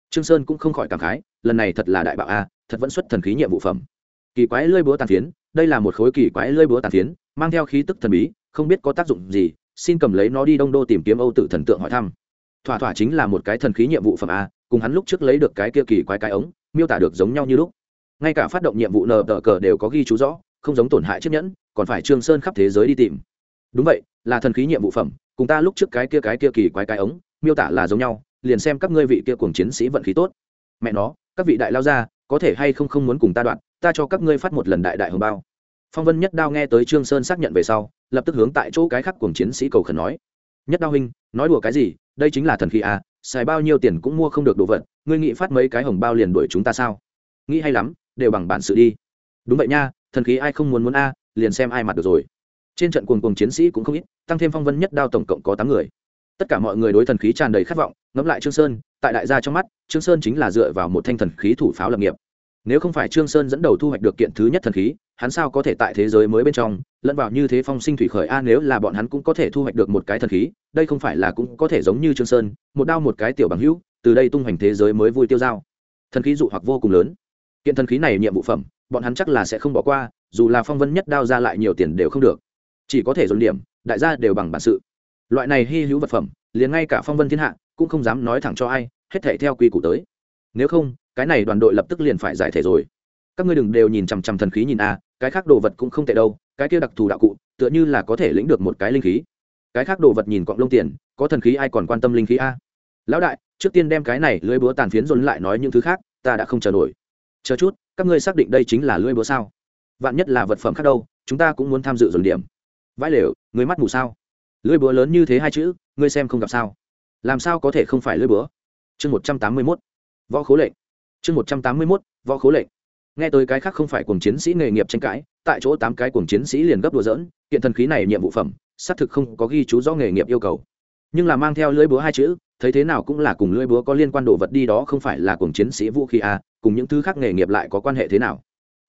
Trương sơn cũng không khỏi cảm khái, lần này thật là đại bạo a, thật vẫn xuất thần khí nhiệm vụ phẩm. Kỳ quái lưới búa tàn phiến, đây là một khối kỳ quái lưới búa tàn phiến, mang theo khí tức thần bí, không biết có tác dụng gì xin cầm lấy nó đi đông đô tìm kiếm âu tử thần tượng hỏi thăm. Thỏa thỏa chính là một cái thần khí nhiệm vụ phẩm a, cùng hắn lúc trước lấy được cái kia kỳ quái cái ống, miêu tả được giống nhau như lúc. Ngay cả phát động nhiệm vụ nờ tờ cờ đều có ghi chú rõ, không giống tổn hại chiếc nhẫn, còn phải trương sơn khắp thế giới đi tìm. Đúng vậy, là thần khí nhiệm vụ phẩm, cùng ta lúc trước cái kia cái kia kỳ quái cái ống, miêu tả là giống nhau, liền xem các ngươi vị kia cùng chiến sĩ vận khí tốt. Mẹ nó, các vị đại lao ra có thể hay không không muốn cùng ta đoạn, ta cho các ngươi phát một lần đại đại hồng bao. Phong vân nhất đao nghe tới trương sơn xác nhận về sau lập tức hướng tại chỗ cái khác cùng chiến sĩ cầu khẩn nói. Nhất đao huynh, nói đùa cái gì? Đây chính là thần khí à xài bao nhiêu tiền cũng mua không được đồ vật, ngươi nghĩ phát mấy cái hồng bao liền đuổi chúng ta sao? Nghĩ hay lắm, đều bằng bản sự đi. Đúng vậy nha, thần khí ai không muốn muốn a, liền xem ai mặt được rồi. Trên trận cuồng cuồng chiến sĩ cũng không ít, tăng thêm phong vân nhất đao tổng cộng có tám người. Tất cả mọi người đối thần khí tràn đầy khát vọng, ngẫm lại trương sơn, tại đại gia trong mắt, trương sơn chính là dựa vào một thanh thần khí thủ pháo lập nghiệp. Nếu không phải trương sơn dẫn đầu thu hoạch được kiện thứ nhất thần khí hắn sao có thể tại thế giới mới bên trong, lẫn vào như thế phong sinh thủy khởi a, nếu là bọn hắn cũng có thể thu hoạch được một cái thần khí, đây không phải là cũng có thể giống như trương sơn, một đao một cái tiểu bằng hữu, từ đây tung hoành thế giới mới vui tiêu dao. Thần khí dụ hoặc vô cùng lớn. Kiện thần khí này nhiệm vụ phẩm, bọn hắn chắc là sẽ không bỏ qua, dù là phong vân nhất đao ra lại nhiều tiền đều không được. Chỉ có thể dồn điểm, đại gia đều bằng bản sự. Loại này hy hữu vật phẩm, liền ngay cả phong vân thiên hạ, cũng không dám nói thẳng cho ai, hết thể theo quy củ tới. Nếu không, cái này đoàn đội lập tức liền phải giải thể rồi các ngươi đừng đều nhìn chằm chằm thần khí nhìn a, cái khác đồ vật cũng không tệ đâu, cái kia đặc thù đạo cụ, tựa như là có thể lĩnh được một cái linh khí. Cái khác đồ vật nhìn cọng lông tiền, có thần khí ai còn quan tâm linh khí a? Lão đại, trước tiên đem cái này lưỡi búa tàn phiến dồn lại nói những thứ khác, ta đã không chờ nổi. Chờ chút, các ngươi xác định đây chính là lưỡi búa sao? Vạn nhất là vật phẩm khác đâu, chúng ta cũng muốn tham dự dồn điểm. Vãi lều, người mắt mù sao? Lưỡi búa lớn như thế hai chữ, ngươi xem không gặp sao? Làm sao có thể không phải lưỡi búa? Chương một trăm tám mươi mốt, võ khố lệnh. Chương một trăm tám mươi mốt, võ khố lệnh nghe tới cái khác không phải cùng chiến sĩ nghề nghiệp tranh cãi, tại chỗ tám cái cùng chiến sĩ liền gấp đùa dỡn kiện thần khí này nhiệm vụ phẩm, xác thực không có ghi chú rõ nghề nghiệp yêu cầu. Nhưng là mang theo lưỡi búa hai chữ, thấy thế nào cũng là cùng lưỡi búa có liên quan đồ vật đi đó không phải là cùng chiến sĩ vũ khí a cùng những thứ khác nghề nghiệp lại có quan hệ thế nào?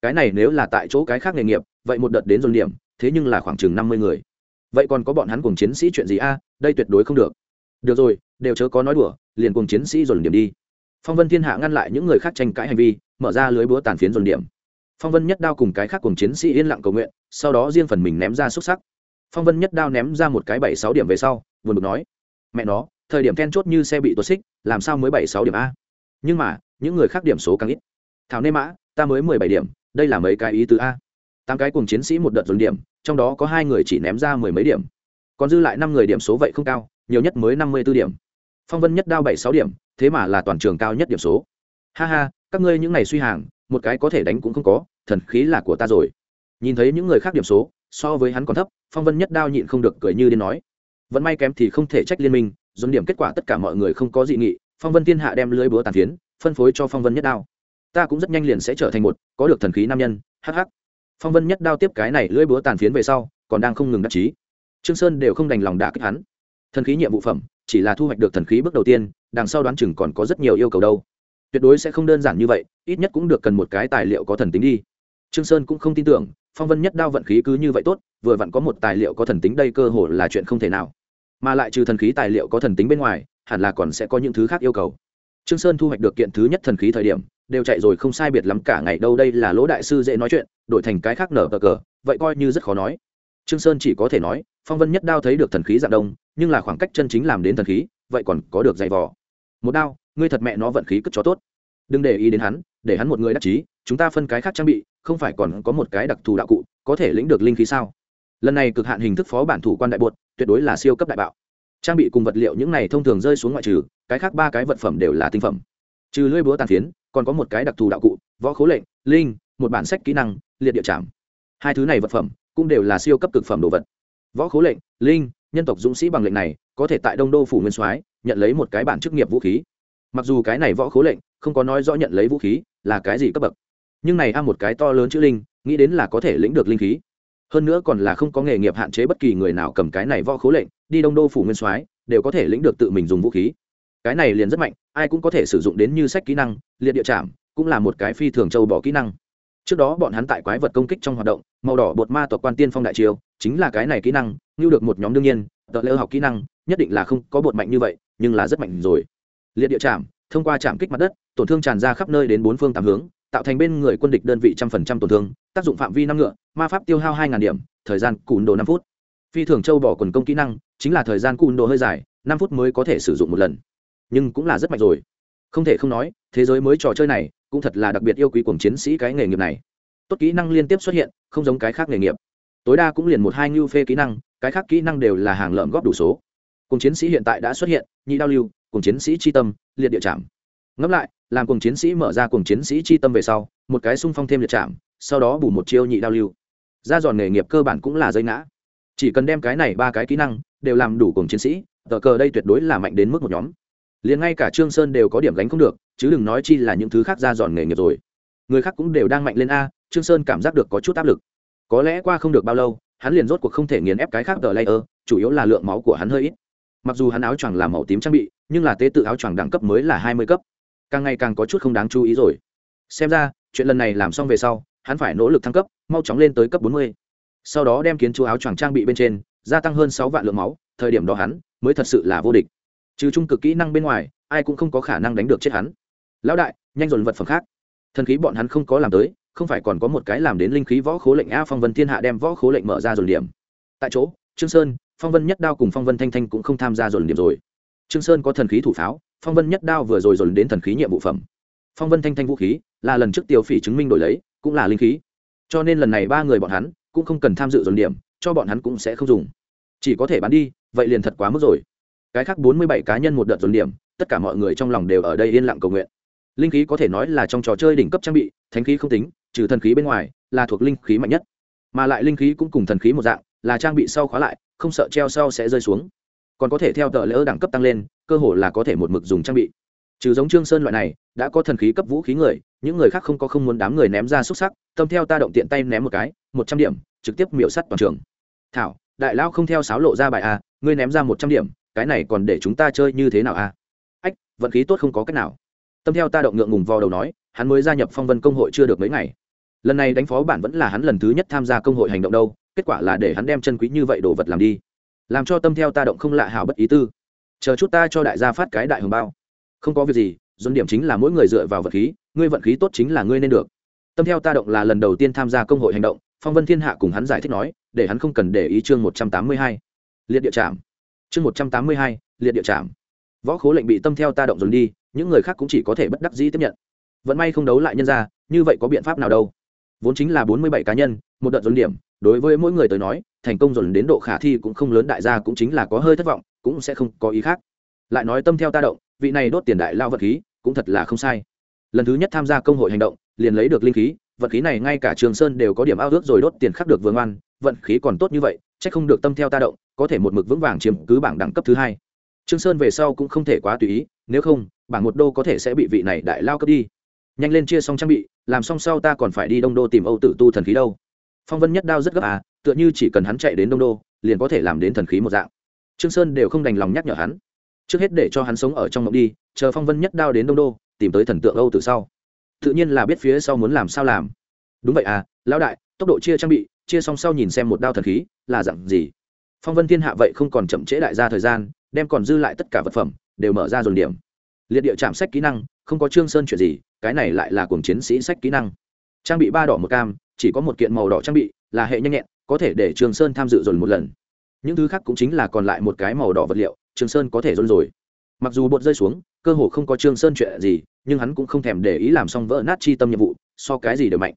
Cái này nếu là tại chỗ cái khác nghề nghiệp, vậy một đợt đến dồn điểm, thế nhưng là khoảng chừng năm mươi người. Vậy còn có bọn hắn cùng chiến sĩ chuyện gì a đây tuyệt đối không được. Được rồi, đều chớ có nói đùa, liền cùng chiến sĩ dồn điểm đi. Phong vân thiên hạ ngăn lại những người khác tranh cãi hành vi mở ra lưới búa tàn phiến dồn điểm. Phong vân nhất đao cùng cái khác cùng chiến sĩ yên lặng cầu nguyện, sau đó riêng phần mình ném ra xúc sắc. Phong vân nhất đao ném ra một cái bảy sáu điểm về sau vừa được nói, mẹ nó, thời điểm then chốt như xe bị tuột xích, làm sao mới bảy sáu điểm a? Nhưng mà, những người khác điểm số càng ít. Thảo nê mã, ta mới mười bảy điểm, đây là mấy cái ý tứ a? Tám cái cùng chiến sĩ một đợt dồn điểm, trong đó có hai người chỉ ném ra mười mấy điểm. Còn dư lại năm người điểm số vậy không cao, nhiều nhất mới năm mươi b ố điểm. Phong vân nhất đao bảy sáu điểm, thế mà là toàn trường cao nhất điểm số. Ha ha các ngươi những ngày suy hàng, một cái có thể đánh cũng không có, thần khí là của ta rồi. Nhìn thấy những người khác điểm số, so với hắn còn thấp, phong vân nhất đao nhịn không được cười như điên nói. Vẫn may kém thì không thể trách liên minh, dồn điểm kết quả tất cả mọi người không có dị nghị, phong vân thiên hạ đem lưới búa tàn phiến, phân phối cho phong vân nhất đao. Ta cũng rất nhanh liền sẽ trở thành một, có được thần khí nam nhân hh phong vân nhất đao tiếp cái này lưỡi búa tàn phiến về sau, còn đang không ngừng đắc chí. Trương sơn đều không đành lòng đả kích hắn. Thần khí nhiệm vụ phẩm, chỉ là thu hoạch được thần khí bước đầu tiên, đằng sau đoán chừng còn có rất nhiều yêu cầu đâu tuyệt đối sẽ không đơn giản như vậy, ít nhất cũng được cần một cái tài liệu có thần tính đi. Trương sơn cũng không tin tưởng, phong vân nhất đao vận khí cứ như vậy tốt, vừa vặn có một tài liệu có thần tính đây cơ hồ là chuyện không thể nào. Mà lại trừ thần khí tài liệu có thần tính bên ngoài, hẳn là còn sẽ có những thứ khác yêu cầu. Trương sơn thu hoạch được kiện thứ nhất thần khí thời điểm, đều chạy rồi không sai biệt lắm cả ngày đâu đây là lỗ đại sư dễ nói chuyện, đổi thành cái khác nở cờ cờ, vậy coi như rất khó nói. Trương sơn chỉ có thể nói, phong vân nhất đao thấy được thần khí dạng đông, nhưng là khoảng cách chân chính làm đến thần khí, vậy còn có được dày vò. Một đao ngươi thật mẹ nó vận khí cất chó tốt. Đừng để ý đến hắn, để hắn một người đắc chí, chúng ta phân cái khác trang bị, không phải còn có một cái đặc thù đạo cụ, có thể lĩnh được linh khí sao? Lần này cực hạn hình thức phó bản thủ quan đại bột, tuyệt đối là siêu cấp đại bạo. Trang bị cùng vật liệu những này thông thường rơi xuống ngoại trừ, cái khác ba cái vật phẩm đều là tinh phẩm. Trừ lưỡi búa tàn phiến, còn có một cái đặc thù đạo cụ, võ khố lệnh, linh, một bản sách kỹ năng, liệt địa trảm. Hai thứ này vật phẩm cũng đều là siêu cấp cực phẩm đồ vật. Võ khố lệnh, linh, nhân tộc dũng sĩ bằng lệnh này, có thể tại đông đô phủ nguyên soái nhận lấy một cái bản chức nghiệp vũ khí mặc dù cái này võ khố lệnh, không có nói rõ nhận lấy vũ khí là cái gì cấp bậc, nhưng này a một cái to lớn chữ linh, nghĩ đến là có thể lĩnh được linh khí. Hơn nữa còn là không có nghề nghiệp hạn chế bất kỳ người nào cầm cái này võ khố lệnh, đi đông đô phủ nguyên soái, đều có thể lĩnh được tự mình dùng vũ khí. Cái này liền rất mạnh, ai cũng có thể sử dụng đến như sách kỹ năng, liệt địa chạm cũng là một cái phi thường châu bỏ kỹ năng. Trước đó bọn hắn tại quái vật công kích trong hoạt động, màu đỏ bột ma tộc quan tiên phong đại chiêu, chính là cái này kỹ năng như được một nhóm đương nhiên, tợ lỡ học kỹ năng, nhất định là không có bột mạnh như vậy, nhưng là rất mạnh rồi liệt địa chạm, thông qua chạm kích mặt đất, tổn thương tràn ra khắp nơi đến bốn phương tám hướng, tạo thành bên người quân địch đơn vị trăm phần trăm tổn thương, tác dụng phạm vi năm ngựa, ma pháp tiêu hao hai ngàn điểm, thời gian cùn đồ năm phút. Phi thường châu bỏ quần công kỹ năng, chính là thời gian cùn đồ hơi dài, năm phút mới có thể sử dụng một lần. Nhưng cũng là rất mạnh rồi. Không thể không nói, thế giới mới trò chơi này, cũng thật là đặc biệt yêu quý cùng chiến sĩ cái nghề nghiệp này. Tốt kỹ năng liên tiếp xuất hiện, không giống cái khác nghề nghiệp. Tối đa cũng liền một hai ngưu phê kỹ năng, cái khác kỹ năng đều là hàng lợm góp đủ số. Cùng chiến sĩ hiện tại đã xuất hiện, nhị đao lưu cùng chiến sĩ chi tâm, liệt địa chạm ngẫm lại, làm cùng chiến sĩ mở ra cùng chiến sĩ chi tâm về sau, một cái xung phong thêm liệt chạm sau đó bù một chiêu nhị đao lưu. Ra giòn nghề nghiệp cơ bản cũng là dây ngã. Chỉ cần đem cái này ba cái kỹ năng đều làm đủ cùng chiến sĩ, tờ cờ đây tuyệt đối là mạnh đến mức một nhóm. Liền ngay cả trương sơn đều có điểm gánh không được, chứ đừng nói chi là những thứ khác ra giòn nghề nghiệp rồi. Người khác cũng đều đang mạnh lên a, trương sơn cảm giác được có chút áp lực. Có lẽ qua không được bao lâu, hắn liền rốt cuộc không thể nghiền ép cái khác tờ layer chủ yếu là lượng máu của hắn hơi ít mặc dù hắn áo choàng là màu tím trang bị, nhưng là tế tự áo choàng đẳng cấp mới là hai mươi cấp. Càng ngày càng có chút không đáng chú ý rồi. Xem ra, chuyện lần này làm xong về sau, hắn phải nỗ lực thăng cấp, mau chóng lên tới cấp bốn mươi. Sau đó đem kiến chú áo choàng trang bị bên trên, gia tăng hơn sáu vạn lượng máu, thời điểm đó hắn, mới thật sự là vô địch. Trừ trung cực kỹ năng bên ngoài, ai cũng không có khả năng đánh được chết hắn. Lão đại, nhanh dồn vật phẩm khác. Thần khí bọn hắn không có làm tới, không phải còn có một cái làm đến linh khí võ khố lệnh a phong vân thiên hạ đem võ khố lệnh mở ra dồn điểm. Tại chỗ, trương sơn phong vân nhất đao cùng phong vân thanh thanh cũng không tham gia dồn điểm rồi. Trương sơn có thần khí thủ pháo, phong vân nhất đao vừa rồi dồn đến thần khí nhiệm vụ phẩm. Phong vân thanh thanh vũ khí là lần trước tiêu phỉ chứng minh đổi lấy, cũng là linh khí. Cho nên lần này ba người bọn hắn cũng không cần tham dự dồn điểm, cho bọn hắn cũng sẽ không dùng. Chỉ có thể bán đi, vậy liền thật quá mức rồi. Cái khác bốn mươi bảy cá nhân một đợt dồn điểm, tất cả mọi người trong lòng đều ở đây yên lặng cầu nguyện. Linh khí có thể nói là trong trò chơi đỉnh cấp trang bị, thánh khí không tính, trừ thần khí bên ngoài, là thuộc linh khí mạnh nhất. Mà lại linh khí cũng cùng thần khí một dạng, là trang bị sau khóa lại không sợ treo sau sẽ rơi xuống. Còn có thể theo tờ lỡ đẳng cấp tăng lên, cơ hồ là có thể một mực dùng trang bị. Trừ giống trương sơn loại này, đã có thần khí cấp vũ khí người, những người khác không có không muốn đám người ném ra xúc sắc, tâm theo ta động tiện tay ném một cái, một trăm điểm, trực tiếp miểu sắt toàn trường. Thảo, đại lao không theo sáo lộ ra bài a ngươi ném ra một trăm điểm, cái này còn để chúng ta chơi như thế nào a ách, vận khí tốt không có cách nào. Tâm theo ta động ngượng ngùng vò đầu nói, hắn mới gia nhập phong vân công hội chưa được mấy ngày. Lần này đánh phó bản vẫn là hắn lần thứ nhất tham gia công hội hành động đâu kết quả là để hắn đem chân quý như vậy đồ vật làm đi. Làm cho tâm theo ta động không lạ hảo bất ý tư. Chờ chút ta cho đại gia phát cái đại hồng bao. Không có việc gì dồn điểm chính là mỗi người dựa vào vật khí, ngươi vận khí tốt chính là ngươi nên được. Tâm theo ta động là lần đầu tiên tham gia công hội hành động, phong vân thiên hạ cùng hắn giải thích nói, để hắn không cần để ý chương một trăm tám mươi hai. Liệt địa trạm chương một trăm tám mươi hai, liệt địa trạm võ khố lệnh bị tâm theo ta động dồn đi, những người khác cũng chỉ có thể bất đắc dĩ tiếp nhận. Vẫn may không đấu lại nhân ra, như vậy có biện pháp nào đâu? Vốn chính là bốn mươi bảy cá nhân, một đợt dồn điểm, đối với mỗi người tới nói, thành công dồn đến độ khả thi cũng không lớn, đại gia cũng chính là có hơi thất vọng, cũng sẽ không có ý khác. Lại nói tâm theo ta động, vị này đốt tiền đại lao vật khí, cũng thật là không sai. Lần thứ nhất tham gia công hội hành động, liền lấy được linh khí, vật khí này ngay cả trường sơn đều có điểm ao ước rồi đốt tiền khắc được vương oan vận khí còn tốt như vậy c h ắ c không được tâm theo ta động, có thể một mực vững vàng chiếm cứ bảng đẳng cấp thứ hai. Trương sơn về sau cũng không thể quá tùy ý, nếu không, bảng một đô có thể sẽ bị vị này đại lao cấp đi nhanh lên chia xong trang bị, làm xong sau ta còn phải đi đông đô tìm âu Tử tu thần khí đâu. Phong vân nhất đao rất gấp à tựa như chỉ cần hắn chạy đến đông đô, liền có thể làm đến thần khí một dạng. Trương sơn đều không đành lòng nhắc nhở hắn. Trước hết để cho hắn sống ở trong mộng đi, chờ phong vân nhất đao đến đông đô, tìm tới thần tượng âu Tử sau. Tự nhiên là biết phía sau muốn làm sao làm. Đúng vậy à lão đại, tốc độ chia trang bị, chia xong sau nhìn xem một đao thần khí, là dạng gì? Phong vân thiên hạ vậy không còn chậm trễ đại gia thời gian, đem còn dư lại tất cả vật phẩm, đều mở ra dồn điểm. Liệt địa chạm sách kỹ năng không có trương sơn chuyện gì, cái này lại là cuồng chiến sĩ sách kỹ năng. Trang bị ba đỏ một cam, chỉ có một kiện màu đỏ trang bị, là hệ nhanh nhẹn, có thể để trương sơn tham dự dồn một lần. Những thứ khác cũng chính là còn lại một cái màu đỏ vật liệu, trương sơn có thể dồn rồi. Mặc dù bột rơi xuống, cơ hồ không có trương sơn chuyện gì, nhưng hắn cũng không thèm để ý làm xong vỡ nát chi tâm nhiệm vụ, so cái gì đều mạnh.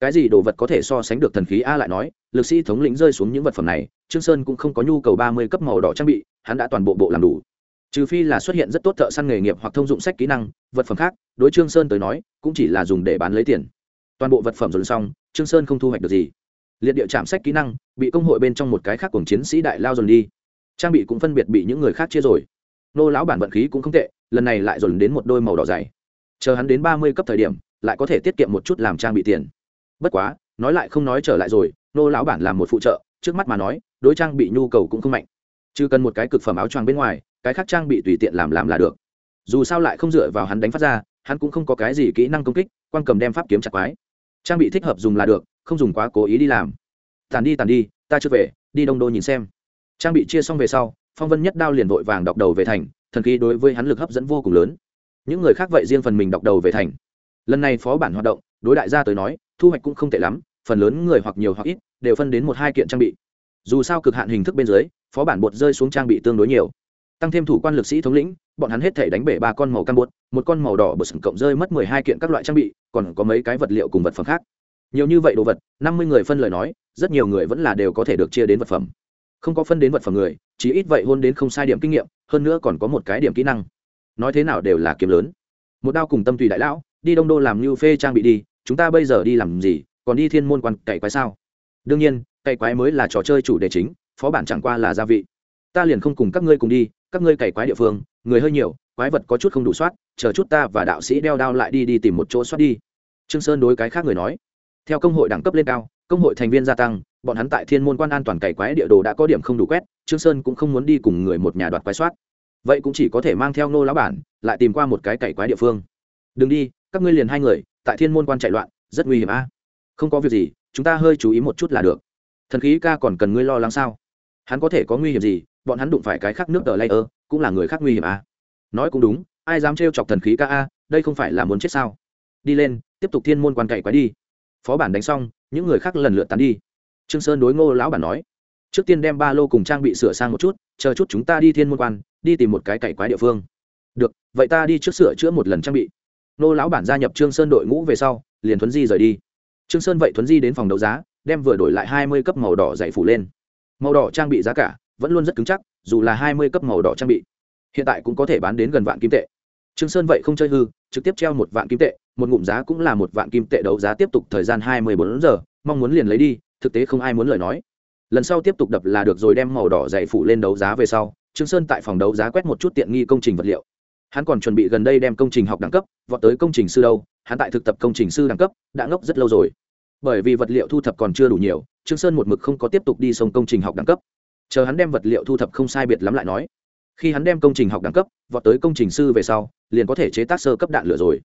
Cái gì đồ vật có thể so sánh được thần khí a lại nói, lực sĩ thống lĩnh rơi xuống những vật phẩm này, trương sơn cũng không có nhu cầu ba mươi cấp màu đỏ trang bị, hắn đã toàn bộ bộ làm đủ trừ phi là xuất hiện rất tốt thợ săn nghề nghiệp hoặc thông dụng sách kỹ năng, vật phẩm khác, đối trương sơn tới nói, cũng chỉ là dùng để bán lấy tiền. Toàn bộ vật phẩm dồn xong, trương sơn không thu hoạch được gì. Liệt địa chạm sách kỹ năng, bị công hội bên trong một cái khác cùng chiến sĩ đại lao dồn đi. Trang bị cũng phân biệt bị những người khác chia rồi. Nô lão bản vận khí cũng không tệ, lần này lại dồn đến một đôi màu đỏ dày. Chờ hắn đến ba mươi cấp thời điểm, lại có thể tiết kiệm một chút làm trang bị tiền. Bất quá, nói lại không nói trở lại rồi, nô lão bản làm một phụ trợ, trước mắt mà nói, đối trang bị nhu cầu cũng không mạnh. Chứ cần một cái cực phẩm áo choàng bên ngoài cái khác trang bị tùy tiện làm làm là được. Dù sao lại không dựa vào hắn đánh phát ra, hắn cũng không có cái gì kỹ năng công kích, quan cầm đem pháp kiếm chặt quái. Trang bị thích hợp dùng là được, không dùng quá cố ý đi làm. Tàn đi tàn đi, ta chưa về, đi đông đô nhìn xem. Trang bị chia xong về sau, phong vân nhất đao liền vội vàng đọc đầu về thành, thần khí đối với hắn lực hấp dẫn vô cùng lớn. Những người khác vậy riêng phần mình đọc đầu về thành. Lần này phó bản hoạt động, đối đại gia tới nói, thu hoạch cũng không tệ lắm, phần lớn người hoặc nhiều hoặc ít, đều phân đến một hai kiện trang bị. Dù sao cực hạn hình thức bên dưới, phó bản bột rơi xuống trang bị tương đối nhiều tăng thêm thủ quan lực sĩ thống lĩnh, bọn hắn hết thể đánh bể ba con màu cam bột một con màu đỏ bờ sừng cộng rơi mất mười hai kiện các loại trang bị, còn có mấy cái vật liệu cùng vật phẩm khác. Nhiều như vậy đồ vật, năm mươi người phân lời nói, rất nhiều người vẫn là đều có thể được chia đến vật phẩm. Không có phân đến vật phẩm người, chỉ ít vậy hôn đến không sai điểm kinh nghiệm, hơn nữa còn có một cái điểm kỹ năng. Nói thế nào đều là kiếm lớn. Một đao cùng tâm tùy đại lão, đi đông đô làm như phê trang bị đi, chúng ta bây giờ đi làm gì, còn đi thiên môn quan cậy quái sao? Đương nhiên cậy quái mới là trò chơi chủ đề chính, phó bản chẳng qua là gia vị ta liền không cùng các ngươi cùng đi, các ngươi cày quái địa phương, người hơi nhiều, quái vật có chút không đủ soát, chờ chút ta và đạo sĩ đeo đao lại đi đi tìm một chỗ soát đi. Trương sơn đối cái khác người nói. Theo công hội đẳng cấp lên cao, công hội thành viên gia tăng, bọn hắn tại thiên môn quan an toàn cày quái địa đồ đã có điểm không đủ quét, trương sơn cũng không muốn đi cùng người một nhà đoạt quái soát. Vậy cũng chỉ có thể mang theo nô lão bản, lại tìm qua một cái cày quái địa phương. Đừng đi, các ngươi liền hai người, tại thiên môn quan chạy loạn, rất nguy hiểm a. Không có việc gì, chúng ta hơi chú ý một chút là được. Thần khí ca còn cần ngươi lo lắng sao? Hắn có thể có nguy hiểm gì bọn hắn đụng phải cái khác nước tờ lay ơ, cũng là người khác nguy hiểm à. nói cũng đúng, ai dám trêu chọc thần khí ca a, đây không phải là muốn chết sao. Đi lên, tiếp tục thiên môn quan cậy quái đi. Phó bản đánh xong, những người khác lần lượt tán đi. Trương sơn đối ngô lão bản nói, trước tiên đem ba lô cùng trang bị sửa sang một chút, chờ chút chúng ta đi thiên môn quan, đi tìm một cái cậy quái địa phương. Được, vậy ta đi trước sửa chữa một lần trang bị. Ngô lão bản gia nhập trương sơn đội ngũ về sau, liền thuấn di rời đi. Trương sơn vậy thuấn di đến phòng đấu giá, đem vừa đổi lại hai mươi cấp màu đỏ dày phủ lên. Màu đỏ trang bị giá cả vẫn luôn rất cứng chắc, dù là hai mươi cấp màu đỏ trang bị, hiện tại cũng có thể bán đến gần vạn kim tệ. Trương sơn vậy không chơi hư, trực tiếp treo một vạn kim tệ, một ngụm giá cũng là một vạn kim tệ đấu giá tiếp tục thời gian hai mươi bốn giờ, mong muốn liền lấy đi, thực tế không ai muốn lời nói. Lần sau tiếp tục đập là được rồi đem màu đỏ dày phủ lên đấu giá về sau, trương sơn tại phòng đấu giá quét một chút tiện nghi công trình vật liệu. Hắn còn chuẩn bị gần đây đem công trình học đẳng cấp, vọt tới công trình sư đâu, hắn tại thực tập công trình sư đẳng cấp, đã ngốc rất lâu rồi. Bởi vì vật liệu thu thập còn chưa đủ nhiều, trương sơn một mực không có tiếp tục đi sông công trình học đẳng cấp chờ hắn đem vật liệu thu thập không sai biệt lắm lại nói. Khi hắn đem công trình học đẳng cấp, vọt tới công trình sư về sau, liền có thể chế tác sơ cấp đạn lửa rồi.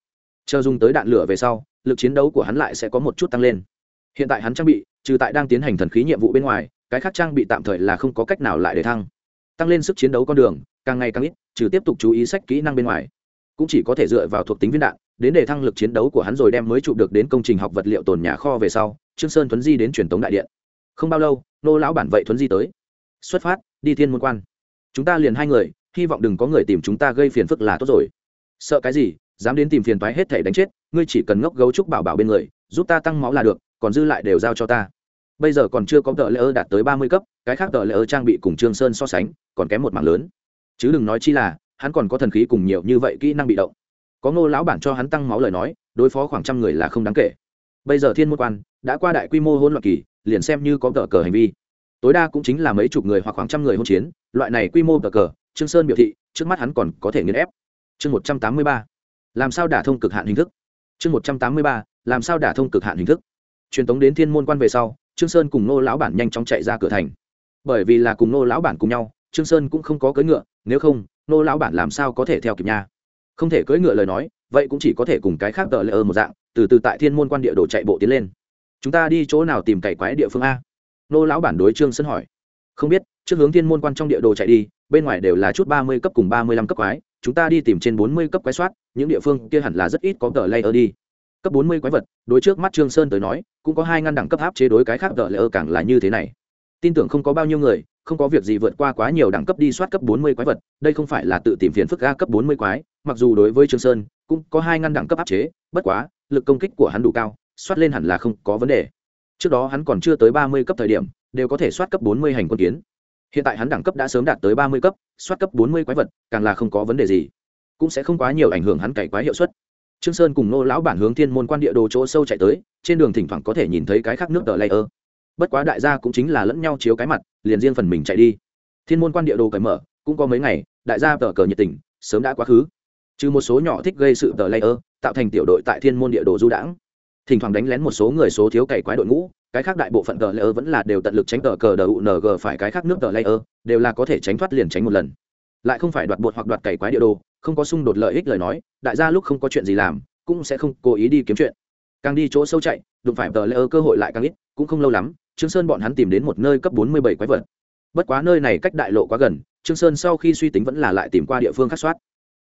Chờ dùng tới đạn lửa về sau, lực chiến đấu của hắn lại sẽ có một chút tăng lên. Hiện tại hắn trang bị, trừ tại đang tiến hành thần khí nhiệm vụ bên ngoài, cái khác trang bị tạm thời là không có cách nào lại để thăng. Tăng lên sức chiến đấu con đường, càng ngày càng ít, trừ tiếp tục chú ý sách kỹ năng bên ngoài. Cũng chỉ có thể dựa vào thuộc tính viên đạn, đến để thăng lực chiến đấu của hắn rồi đem mới chụp được đến công trình học vật liệu tồn nhà kho về sau, trương sơn thuấn di đến truyền tống đại điện. Không bao lâu, nô lão bản vậy thuấn di tới xuất phát, đi thiên môn quan. Chúng ta liền hai người, hy vọng đừng có người tìm chúng ta gây phiền phức là tốt rồi. Sợ cái gì? Dám đến tìm phiền toái hết thể đánh chết, ngươi chỉ cần ngốc gấu trúc bảo bảo bên người, giúp ta tăng máu là được, còn dư lại đều giao cho ta. Bây giờ còn chưa có tờ lễ ơ đạt tới ba mươi cấp, cái khác tờ lễ ơ trang bị cùng trương sơn so sánh, còn kém một mảng lớn. Chứ đừng nói chi là, hắn còn có thần khí cùng nhiều như vậy kỹ năng bị động. Có ngô lão bản cho hắn tăng máu lời nói, đối phó khoảng trăm người là không đáng kể. Bây giờ thiên môn quan, đã qua đại quy mô hôn loạn kỳ, liền xem như có tờ cờ hành vi tối đa cũng chính là mấy chục người hoặc khoảng trăm người hôn chiến, loại này quy mô tờ cờ, trương sơn biểu thị, trước mắt hắn còn có thể nghiền ép. Chương một trăm tám mươi ba, làm sao đả thông cực hạn hình thức? Chương một trăm tám mươi ba, làm sao đả thông cực hạn hình thức? Truyền tống đến thiên môn quan về sau, trương sơn cùng nô lão bản nhanh chóng chạy ra cửa thành. Bởi vì là cùng nô lão bản cùng nhau, trương sơn cũng không có cưỡi ngựa, nếu không nô lão bản làm sao có thể theo kịp nha? Không thể cưỡi ngựa lời nói, vậy cũng chỉ có thể cùng cái khác tờ lỡ một dạng, từ từ tại thiên môn quan địa đồ chạy bộ tiến lên. Chúng ta đi chỗ nào tìm cày quái địa phương a? Nô lão bản đối trương sơn hỏi. Không biết, trước hướng thiên môn quan trong địa đồ chạy đi, bên ngoài đều là chút ba mươi cấp cùng ba mươi lăm cấp quái, chúng ta đi tìm trên bốn mươi cấp quái soát, những địa phương kia hẳn là rất ít có tờ layer đi. Cấp bốn mươi quái vật, đối trước mắt trương sơn tới nói, cũng có hai ngăn đẳng cấp áp chế đối cái khác tờ layer càng là như thế này. Tin tưởng không có bao nhiêu người, không có việc gì vượt qua quá nhiều đẳng cấp đi soát cấp bốn mươi quái vật, đây không phải là tự tìm phiền phức ga cấp bốn mươi quái, mặc dù đối với trương sơn, cũng có hai ngăn đẳng cấp áp chế, bất quá, lực công kích của hắn đủ cao, soát lên hẳn là không có vấn đề trước đó hắn còn chưa tới ba mươi cấp thời điểm, đều có thể soát cấp bốn mươi hành quân kiến. Hiện tại hắn đẳng cấp đã sớm đạt tới ba mươi cấp, soát cấp bốn mươi quái vật, càng là không có vấn đề gì. Cũng sẽ không quá nhiều ảnh hưởng hắn cày quái hiệu suất. Trương sơn cùng nô lão bản hướng thiên môn quan địa đồ chỗ sâu chạy tới, trên đường thỉnh thoảng có thể nhìn thấy cái khác nước tờ ơ bất quá đại gia cũng chính là lẫn nhau chiếu cái mặt, liền riêng phần mình chạy đi. Thiên môn quan địa đồ cởi mở, cũng có mấy ngày, đại gia tờ cờ nhiệt tình, sớm đã quá khứ. Trừ một số nhỏ thích gây sự tờ ơ tạo thành tiểu đội tại thiên môn địa đồ du đãng thỉnh thoảng đánh lén một số người số thiếu cày quái đội ngũ, cái khác đại bộ phận tờ layer vẫn là đều tận lực tránh tờ cờ đờ ng phải cái khác nước tờ layer, đều là có thể tránh thoát liền tránh một lần. Lại không phải đoạt bột hoặc đoạt cày quái địa đồ, không có xung đột lợi ích lời nói, đại gia lúc không có chuyện gì làm, cũng sẽ không cố ý đi kiếm chuyện. Càng đi chỗ sâu chạy, đụng phải tờ layer cơ hội lại càng ít, cũng không lâu lắm, trương sơn bọn hắn tìm đến một nơi cấp bốn mươi bảy quái vật. Bất quá nơi này cách đại lộ quá gần, trương sơn sau khi suy tính vẫn là lại tìm qua địa phương khác soát.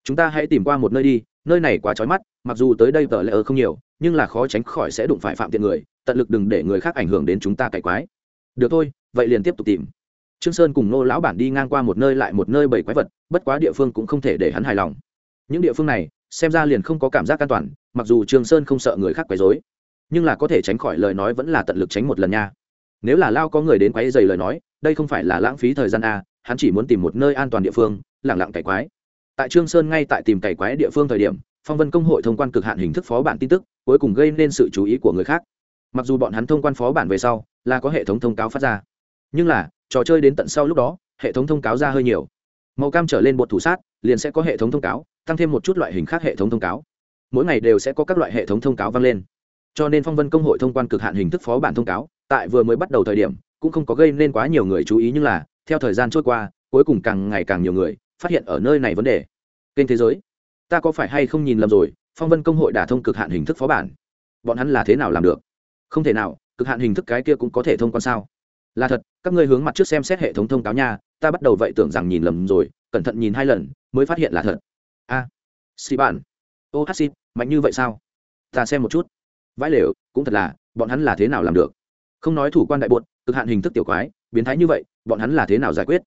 Chúng ta hãy tìm qua một nơi đi, nơi này quá chói mắt, mặc dù tới đây tờ layer không nhiều nhưng là khó tránh khỏi sẽ đụng phải phạm tiện người, tận lực đừng để người khác ảnh hưởng đến chúng ta cải quái. Được thôi, vậy liền tiếp tục tìm. Trương sơn cùng nô lão bản đi ngang qua một nơi lại một nơi bảy quái vật, bất quá địa phương cũng không thể để hắn hài lòng. Những địa phương này, xem ra liền không có cảm giác an toàn, mặc dù trương sơn không sợ người khác quấy rối, nhưng là có thể tránh khỏi lời nói vẫn là tận lực tránh một lần nha. Nếu là lao có người đến quấy rầy lời nói, đây không phải là lãng phí thời gian a hắn chỉ muốn tìm một nơi an toàn địa phương, lặng lặng cày quái. Tại trương sơn ngay tại tìm cày quái địa phương thời điểm phong vân công hội thông quan cực hạn hình thức phó bản tin tức, cuối cùng gây nên sự chú ý của người khác. Mặc dù bọn hắn thông quan phó bản về sau, là có hệ thống thông cáo phát ra. Nhưng là, trò chơi đến tận sau lúc đó, hệ thống thông cáo ra hơi nhiều. Màu cam trở lên bột thủ sát, liền sẽ có hệ thống thông cáo, tăng thêm một chút loại hình khác hệ thống thông cáo. Mỗi ngày đều sẽ có các loại hệ thống thông cáo vang lên. Cho nên phong vân công hội thông quan cực hạn hình thức phó bản thông cáo, tại vừa mới bắt đầu thời điểm, cũng không có gây nên quá nhiều người chú ý nhưng là, theo thời gian trôi qua, cuối cùng càng ngày càng nhiều người phát hiện ở nơi này vấn đề. Kênh thế giới ta có phải hay không nhìn lầm rồi phong vân công hội đả thông cực hạn hình thức phó bản. Bọn hắn là thế nào làm được? Không thể nào cực hạn hình thức cái kia cũng có thể thông quan sao? Là thật các ngươi hướng mặt trước xem xét hệ thống thông cáo nha ta bắt đầu vậy tưởng rằng nhìn lầm rồi cẩn thận nhìn hai lần mới phát hiện là thật. A à, xì bản ô hát xì mạnh như vậy sao? Ta xem một chút. Vãi lều cũng thật là bọn hắn là thế nào làm được? Không nói thủ quan đại bột cực hạn hình thức tiểu quái biến thái như vậy bọn hắn là thế nào giải quyết?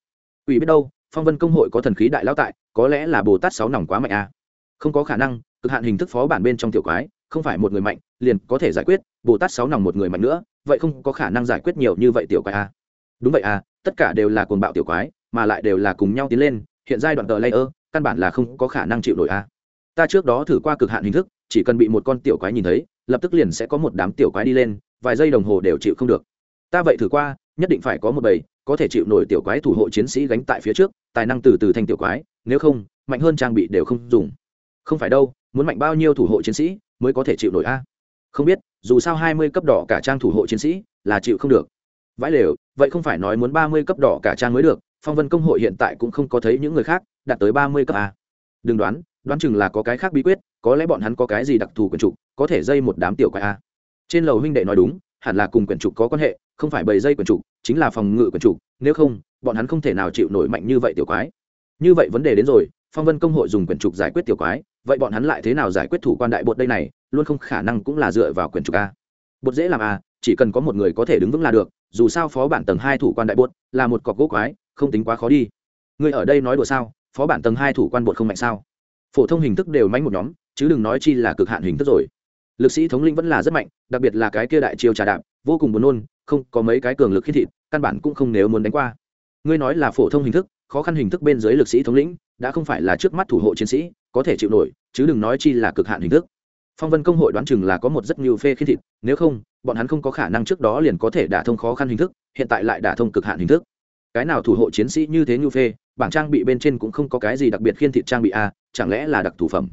Ủy biết đâu phong vân công hội có thần khí đại lao tại có lẽ là bồ tát sáu nòng quá mạnh a à không có khả năng, cực hạn hình thức phó bản bên trong tiểu quái, không phải một người mạnh, liền có thể giải quyết, bồ tát sáu nòng một người mạnh nữa, vậy không có khả năng giải quyết nhiều như vậy tiểu quái a à. đúng vậy à tất cả đều là cuồng bạo tiểu quái, mà lại đều là cùng nhau tiến lên, hiện giai đoạn tờ layer, căn bản là không có khả năng chịu nổi a à. ta trước đó thử qua cực hạn hình thức, chỉ cần bị một con tiểu quái nhìn thấy, lập tức liền sẽ có một đám tiểu quái đi lên, vài giây đồng hồ đều chịu không được ta vậy thử qua, nhất định phải có một bầy, có thể chịu nổi tiểu quái thủ hộ chiến sĩ gánh tại phía trước, tài năng từ từ thành tiểu quái, nếu không, mạnh hơn trang bị đều không dùng không phải đâu, muốn mạnh bao nhiêu thủ hộ chiến sĩ mới có thể chịu nổi a? Không biết, dù sao hai mươi cấp đỏ cả trang thủ hộ chiến sĩ là chịu không được. Vãi lều, vậy không phải nói muốn ba mươi cấp đỏ cả trang mới được, phong vân công hội hiện tại cũng không có thấy những người khác, đạt tới ba mươi cấp a. Đừng đoán đoán chừng là có cái khác bí quyết, có lẽ bọn hắn có cái gì đặc thù quyển trục, có thể dây một đám tiểu quái a. Trên lầu huynh đệ nói đúng, hẳn là cùng quyển trục có quan hệ, không phải bầy dây quyển trục, chính là phòng ngự quyển trục, nếu không, bọn hắn không thể nào chịu nổi mạnh như vậy tiểu quái. Như vậy vấn đề đến rồi, phong vân công hội dùng quyển trục giải quyết tiểu quái vậy bọn hắn lại thế nào giải quyết thủ quan đại bột đây này, luôn không khả năng cũng là dựa vào quyền trục a. Bột dễ làm a chỉ cần có một người có thể đứng vững là được, dù sao phó bản tầng hai thủ quan đại bột là một cọc gỗ quái, không tính quá khó đi. Người ở đây nói đùa sao, phó bản tầng hai thủ quan bột không mạnh sao? Phổ thông hình thức đều mánh một nhóm, chứ đừng nói chi là cực hạn hình thức rồi. Lực sĩ thống linh vẫn là rất mạnh, đặc biệt là cái kia đại chiêu trà đạp, vô cùng buồn nôn, không có mấy cái cường lực khiết thịt, căn bản cũng không nếu muốn đánh qua. Ngươi nói là phổ thông hình thức khó khăn hình thức bên dưới lực sĩ thống lĩnh, đã không phải là trước mắt thủ hộ chiến sĩ, có thể chịu nổi, chứ đừng nói chi là cực hạn hình thức. Phong vân công hội đoán chừng là có một rất nhiều phê khiết thịt, nếu không, bọn hắn không có khả năng trước đó liền có thể đả thông khó khăn hình thức, hiện tại lại đả thông cực hạn hình thức. Cái nào thủ hộ chiến sĩ như thế như phê, bảng trang bị bên trên cũng không có cái gì đặc biệt khiên thịt trang bị a chẳng lẽ là đặc thủ phẩm?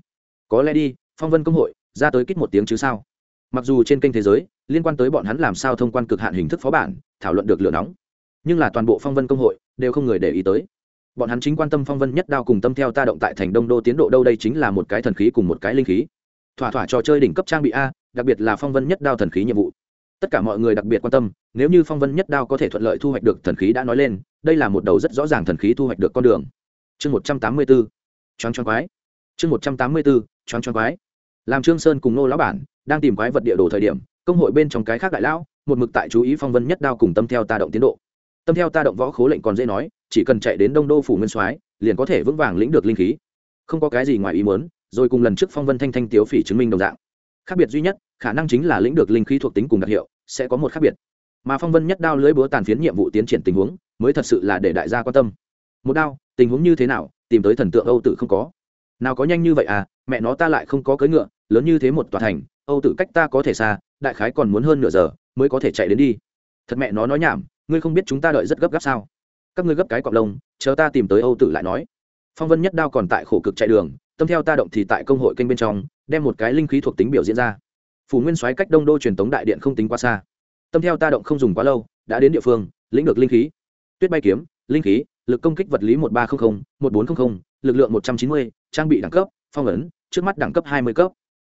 Có lẽ đi, phong vân công hội, ra tới kích một tiếng chứ sao? Mặc dù trên kênh thế giới, liên quan tới bọn hắn làm sao thông quan cực hạn hình thức phó bản, thảo luận được lửa nóng. Nhưng là toàn bộ phong vân công hội, đều không người để ý tới bọn hắn chính quan tâm phong vân nhất đao cùng tâm theo ta động tại thành đông đô tiến độ đâu đây chính là một cái thần khí cùng một cái linh khí. Thỏa thỏa trò chơi đỉnh cấp trang bị a, đặc biệt là phong vân nhất đao thần khí nhiệm vụ. Tất cả mọi người đặc biệt quan tâm, nếu như phong vân nhất đao có thể thuận lợi thu hoạch được thần khí đã nói lên, đây là một đầu rất rõ ràng thần khí thu hoạch được con đường. Chương một trăm tám mươi bốn, choáng choáng quái. Chương một trăm tám mươi bốn, choáng choáng quái. Làm trương sơn cùng nô lão bản đang tìm quái vật địa đồ thời điểm, công hội bên trong cái khác đại lão, một mực tại chú ý phong vân nhất đao cùng tâm theo ta động tiến độ. Tâm theo ta động võ khố lệnh còn dễ nói chỉ cần chạy đến đông đô phủ nguyên soái, liền có thể vững vàng lĩnh được linh khí. Không có cái gì ngoài ý muốn, rồi cùng lần trước phong vân thanh thanh tiếu phỉ chứng minh đồng dạng. Khác biệt duy nhất, khả năng chính là lĩnh được linh khí thuộc tính cùng đặc hiệu, sẽ có một khác biệt. Mà phong vân nhất đao lưới búa tàn phiến nhiệm vụ tiến triển tình huống, mới thật sự là để đại gia quan tâm. Một đao, tình huống như thế nào, tìm tới thần tượng âu tử không có. Nào có nhanh như vậy à mẹ nó ta lại không có cưỡi ngựa, lớn như thế một tòa thành, âu tử cách ta có thể xa, đại khái còn muốn hơn nửa giờ, mới có thể chạy đến đi. Thật mẹ nó nói nhảm, ngươi không biết chúng ta đợi rất gấp gáp sao? Các ngươi gấp cái cọp lông, chờ ta tìm tới âu tử lại nói. Phong vân nhất đao còn tại khổ cực chạy đường, tâm theo ta động thì tại công hội kênh bên trong, đem một cái linh khí thuộc tính biểu diễn ra. Phủ nguyên soái cách đông đô truyền tống đại điện không tính quá xa. Tâm theo ta động không dùng quá lâu, đã đến địa phương, lĩnh được linh khí. Tuyết bay kiếm, linh khí, lực công kích vật lý một ba trăm linh một bốn trăm linh lực lượng một trăm chín mươi, trang bị đẳng cấp, phong ấn, trước mắt đẳng cấp hai mươi cấp.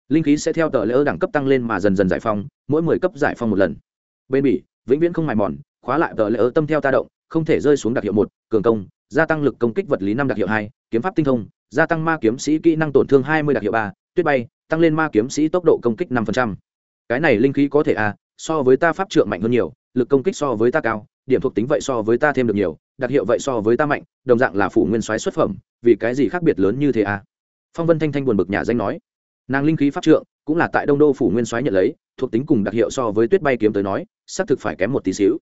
Linh khí sẽ theo tờ lỡ đẳng cấp tăng lên mà dần dần giải phong mỗi mười cấp giải phong một lần. Bên bỉ, vĩnh viễn không mài mòn, khóa lại tờ lỡ tâm theo ta động không thể rơi xuống đặc hiệu một, cường công, gia tăng lực công kích vật lý năm đặc hiệu hai, kiếm pháp tinh thông, gia tăng ma kiếm sĩ kỹ năng tổn thương hai mươi đặc hiệu ba, tuyết bay, tăng lên ma kiếm sĩ tốc độ công kích năm cái này linh khí có thể à so với ta pháp trượng mạnh hơn nhiều, lực công kích so với ta cao, điểm thuộc tính vậy so với ta thêm được nhiều, đặc hiệu vậy so với ta mạnh, đồng dạng là phủ nguyên soái xuất phẩm, vì cái gì khác biệt lớn như thế à? Phong vân thanh thanh buồn bực nhà danh nói. Nàng linh khí pháp trượng cũng là tại đông đô phủ nguyên soái nhận lấy, thuộc tính cùng đặc hiệu so với tuyết bay kiếm tới nói, xác thực phải kém một tí xíu.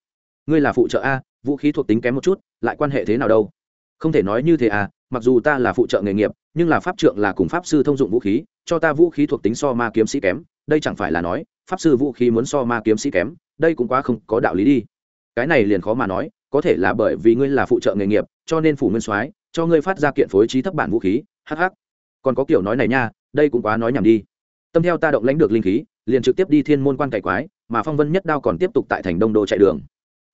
Ngươi là phụ trợ a vũ khí thuộc tính kém một chút, lại quan hệ thế nào đâu? Không thể nói như thế à mặc dù ta là phụ trợ nghề nghiệp, nhưng là pháp trượng là cùng pháp sư thông dụng vũ khí, cho ta vũ khí thuộc tính so ma kiếm sĩ kém, đây chẳng phải là nói, pháp sư vũ khí muốn so ma kiếm sĩ kém, đây cũng quá không có đạo lý đi. Cái này liền khó mà nói, có thể là bởi vì ngươi là phụ trợ nghề nghiệp, cho nên phủ nguyên soái, cho ngươi phát ra kiện phối trí thấp bản vũ khí hh còn có kiểu nói này nha, đây cũng quá nói nhảm đi. Tâm theo ta động lãnh được linh khí, liền trực tiếp đi thiên môn quan cải quái, mà phong vân nhất đao còn tiếp tục tại thành đông đô chạy đường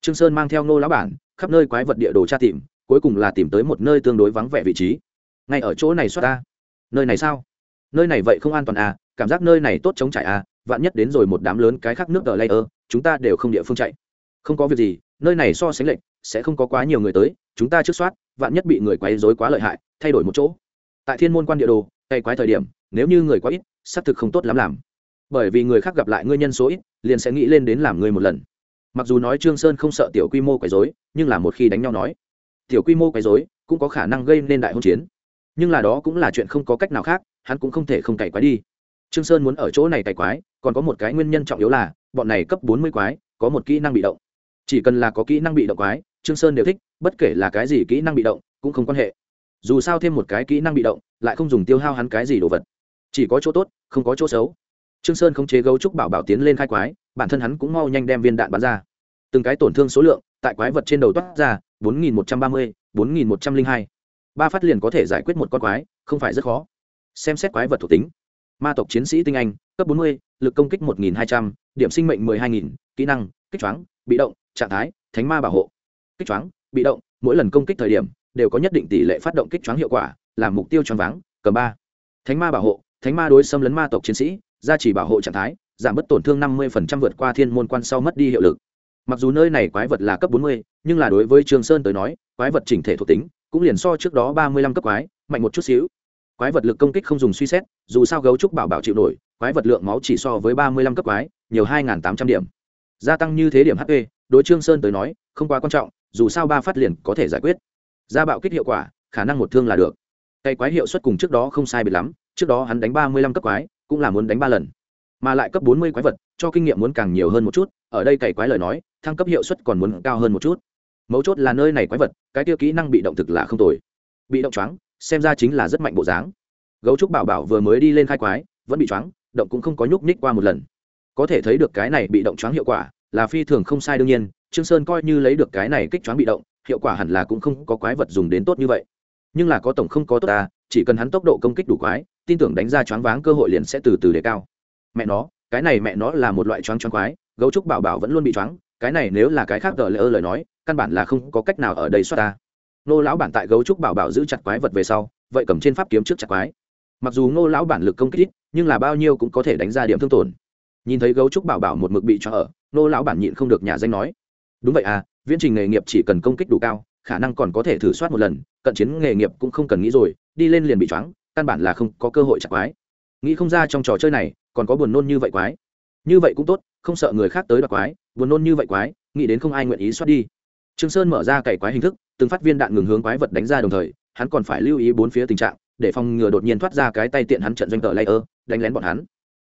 trương sơn mang theo nô lão bản, khắp nơi quái vật địa đồ tra tìm, cuối cùng là tìm tới một nơi tương đối vắng vẻ vị trí. Ngay ở chỗ này xuất ta. Nơi này sao? Nơi này vậy không an toàn à cảm giác nơi này tốt chống trải à vạn nhất đến rồi một đám lớn cái khác nước ở layer, chúng ta đều không địa phương chạy. Không có việc gì, nơi này so sánh lệnh sẽ không có quá nhiều người tới, chúng ta trước soát, vạn nhất bị người quấy rối quá lợi hại, thay đổi một chỗ. Tại thiên môn quan địa đồ tay quái thời điểm, nếu như người quá ít, xác thực không tốt lắm làm. Bởi vì người khác gặp lại ngươi nhân số ít, liền sẽ nghĩ lên đến làm ngươi một lần mặc dù nói trương sơn không sợ tiểu quy mô quấy rối, nhưng là một khi đánh nhau nói, tiểu quy mô quấy rối cũng có khả năng gây nên đại hôn chiến. Nhưng là đó cũng là chuyện không có cách nào khác, hắn cũng không thể không cày quái đi. Trương sơn muốn ở chỗ này cày quái, còn có một cái nguyên nhân trọng yếu là, bọn này cấp bốn mươi quái, có một kỹ năng bị động. Chỉ cần là có kỹ năng bị động quái, trương sơn đều thích, bất kể là cái gì kỹ năng bị động, cũng không quan hệ. Dù sao thêm một cái kỹ năng bị động, lại không dùng tiêu hao hắn cái gì đồ vật. Chỉ có chỗ tốt, không có chỗ xấu. Trương sơn không chế gấu trúc bảo bảo tiến lên khai quái bản thân hắn cũng mau nhanh đem viên đạn bắn ra. Từng cái tổn thương số lượng tại quái vật trên đầu toát ra, bốn nghìn một trăm ba mươi, bốn nghìn một trăm linh hai. Ba phát liền có thể giải quyết một con quái, không phải rất khó. Xem xét quái vật thuộc tính. Ma tộc chiến sĩ tinh anh, cấp bốn mươi, lực công kích một nghìn hai trăm, điểm sinh mệnh mười hai nghìn, kỹ năng, kích choáng, bị động, trạng thái, thánh ma bảo hộ. Kích choáng, bị động, mỗi lần công kích thời điểm đều có nhất định tỷ lệ phát động kích choáng hiệu quả làm mục tiêu choáng váng, cầm ba. Thánh ma bảo hộ, thánh ma đối xâm lấn ma tộc chiến sĩ, gia trì bảo hộ trạng thái giảm bớt tổn thương năm mươi vượt qua thiên môn quan sau mất đi hiệu lực. Mặc dù nơi này quái vật là cấp bốn mươi, nhưng là đối với trường sơn tới nói, quái vật chỉnh thể thuộc tính cũng liền so trước đó ba mươi lăm cấp quái, mạnh một chút xíu. Quái vật lực công kích không dùng suy xét, dù sao gấu trúc bảo bảo chịu nổi, quái vật lượng máu chỉ so với ba mươi lăm cấp quái, nhiều hai tám trăm điểm. Gia tăng như thế điểm hp đối trương sơn tới nói, không quá quan trọng, dù sao ba phát liền có thể giải quyết. Gia bạo kích hiệu quả, khả năng một thương là được. Cây quái hiệu suất cùng trước đó không sai biệt lắm, trước đó hắn đánh ba mươi lăm cấp quái, cũng là muốn đánh ba lần mà lại cấp bốn mươi quái vật, cho kinh nghiệm muốn càng nhiều hơn một chút, ở đây cày quái lời nói, thăng cấp hiệu suất còn muốn cao hơn một chút. Mấu chốt là nơi này quái vật, cái tiêu kỹ năng bị động thực là không tồi. Bị động choáng, xem ra chính là rất mạnh bộ dáng. Gấu trúc bảo bảo vừa mới đi lên khai quái, vẫn bị choáng, động cũng không có nhúc nhích qua một lần. Có thể thấy được cái này bị động choáng hiệu quả, là phi thường không sai đương nhiên, trương sơn coi như lấy được cái này kích choáng bị động, hiệu quả hẳn là cũng không có quái vật dùng đến tốt như vậy. Nhưng là có tổng không có tốt ta chỉ cần hắn tốc độ công kích đủ quái, tin tưởng đánh ra choáng váng cơ hội liền sẽ từ từ đề cao mẹ nó, cái này mẹ nó là một loại choáng choáng quái gấu trúc bảo bảo vẫn luôn bị choáng, cái này nếu là cái khác gờ lỡ lời nói, căn bản là không có cách nào ở đây xoát ta. Nô lão bản tại gấu trúc bảo bảo giữ chặt quái vật về sau, vậy cầm trên pháp kiếm trước chặt quái. Mặc dù nô lão bản lực công kích ít, nhưng là bao nhiêu cũng có thể đánh ra điểm thương tổn. Nhìn thấy gấu trúc bảo bảo một mực bị cho ở, nô lão bản nhịn không được nhà danh nói. Đúng vậy à viễn trình nghề nghiệp chỉ cần công kích đủ cao, khả năng còn có thể thử soát một lần, cận chiến nghề nghiệp cũng không cần nghĩ rồi, đi lên liền bị choáng, căn bản là không có cơ hội chặt quái. Nghĩ không ra trong trò chơi này còn có buồn nôn như vậy quái. Như vậy cũng tốt, không sợ người khác tới đoạt quái, buồn nôn như vậy quái, nghĩ đến không ai nguyện ý xoát đi. Trương sơn mở ra cày quái hình thức, từng phát viên đạn ngừng hướng quái vật đánh ra đồng thời, hắn còn phải lưu ý bốn phía tình trạng, để phòng ngừa đột nhiên thoát ra cái tay tiện hắn trận doanh tờ layer, đánh lén bọn hắn.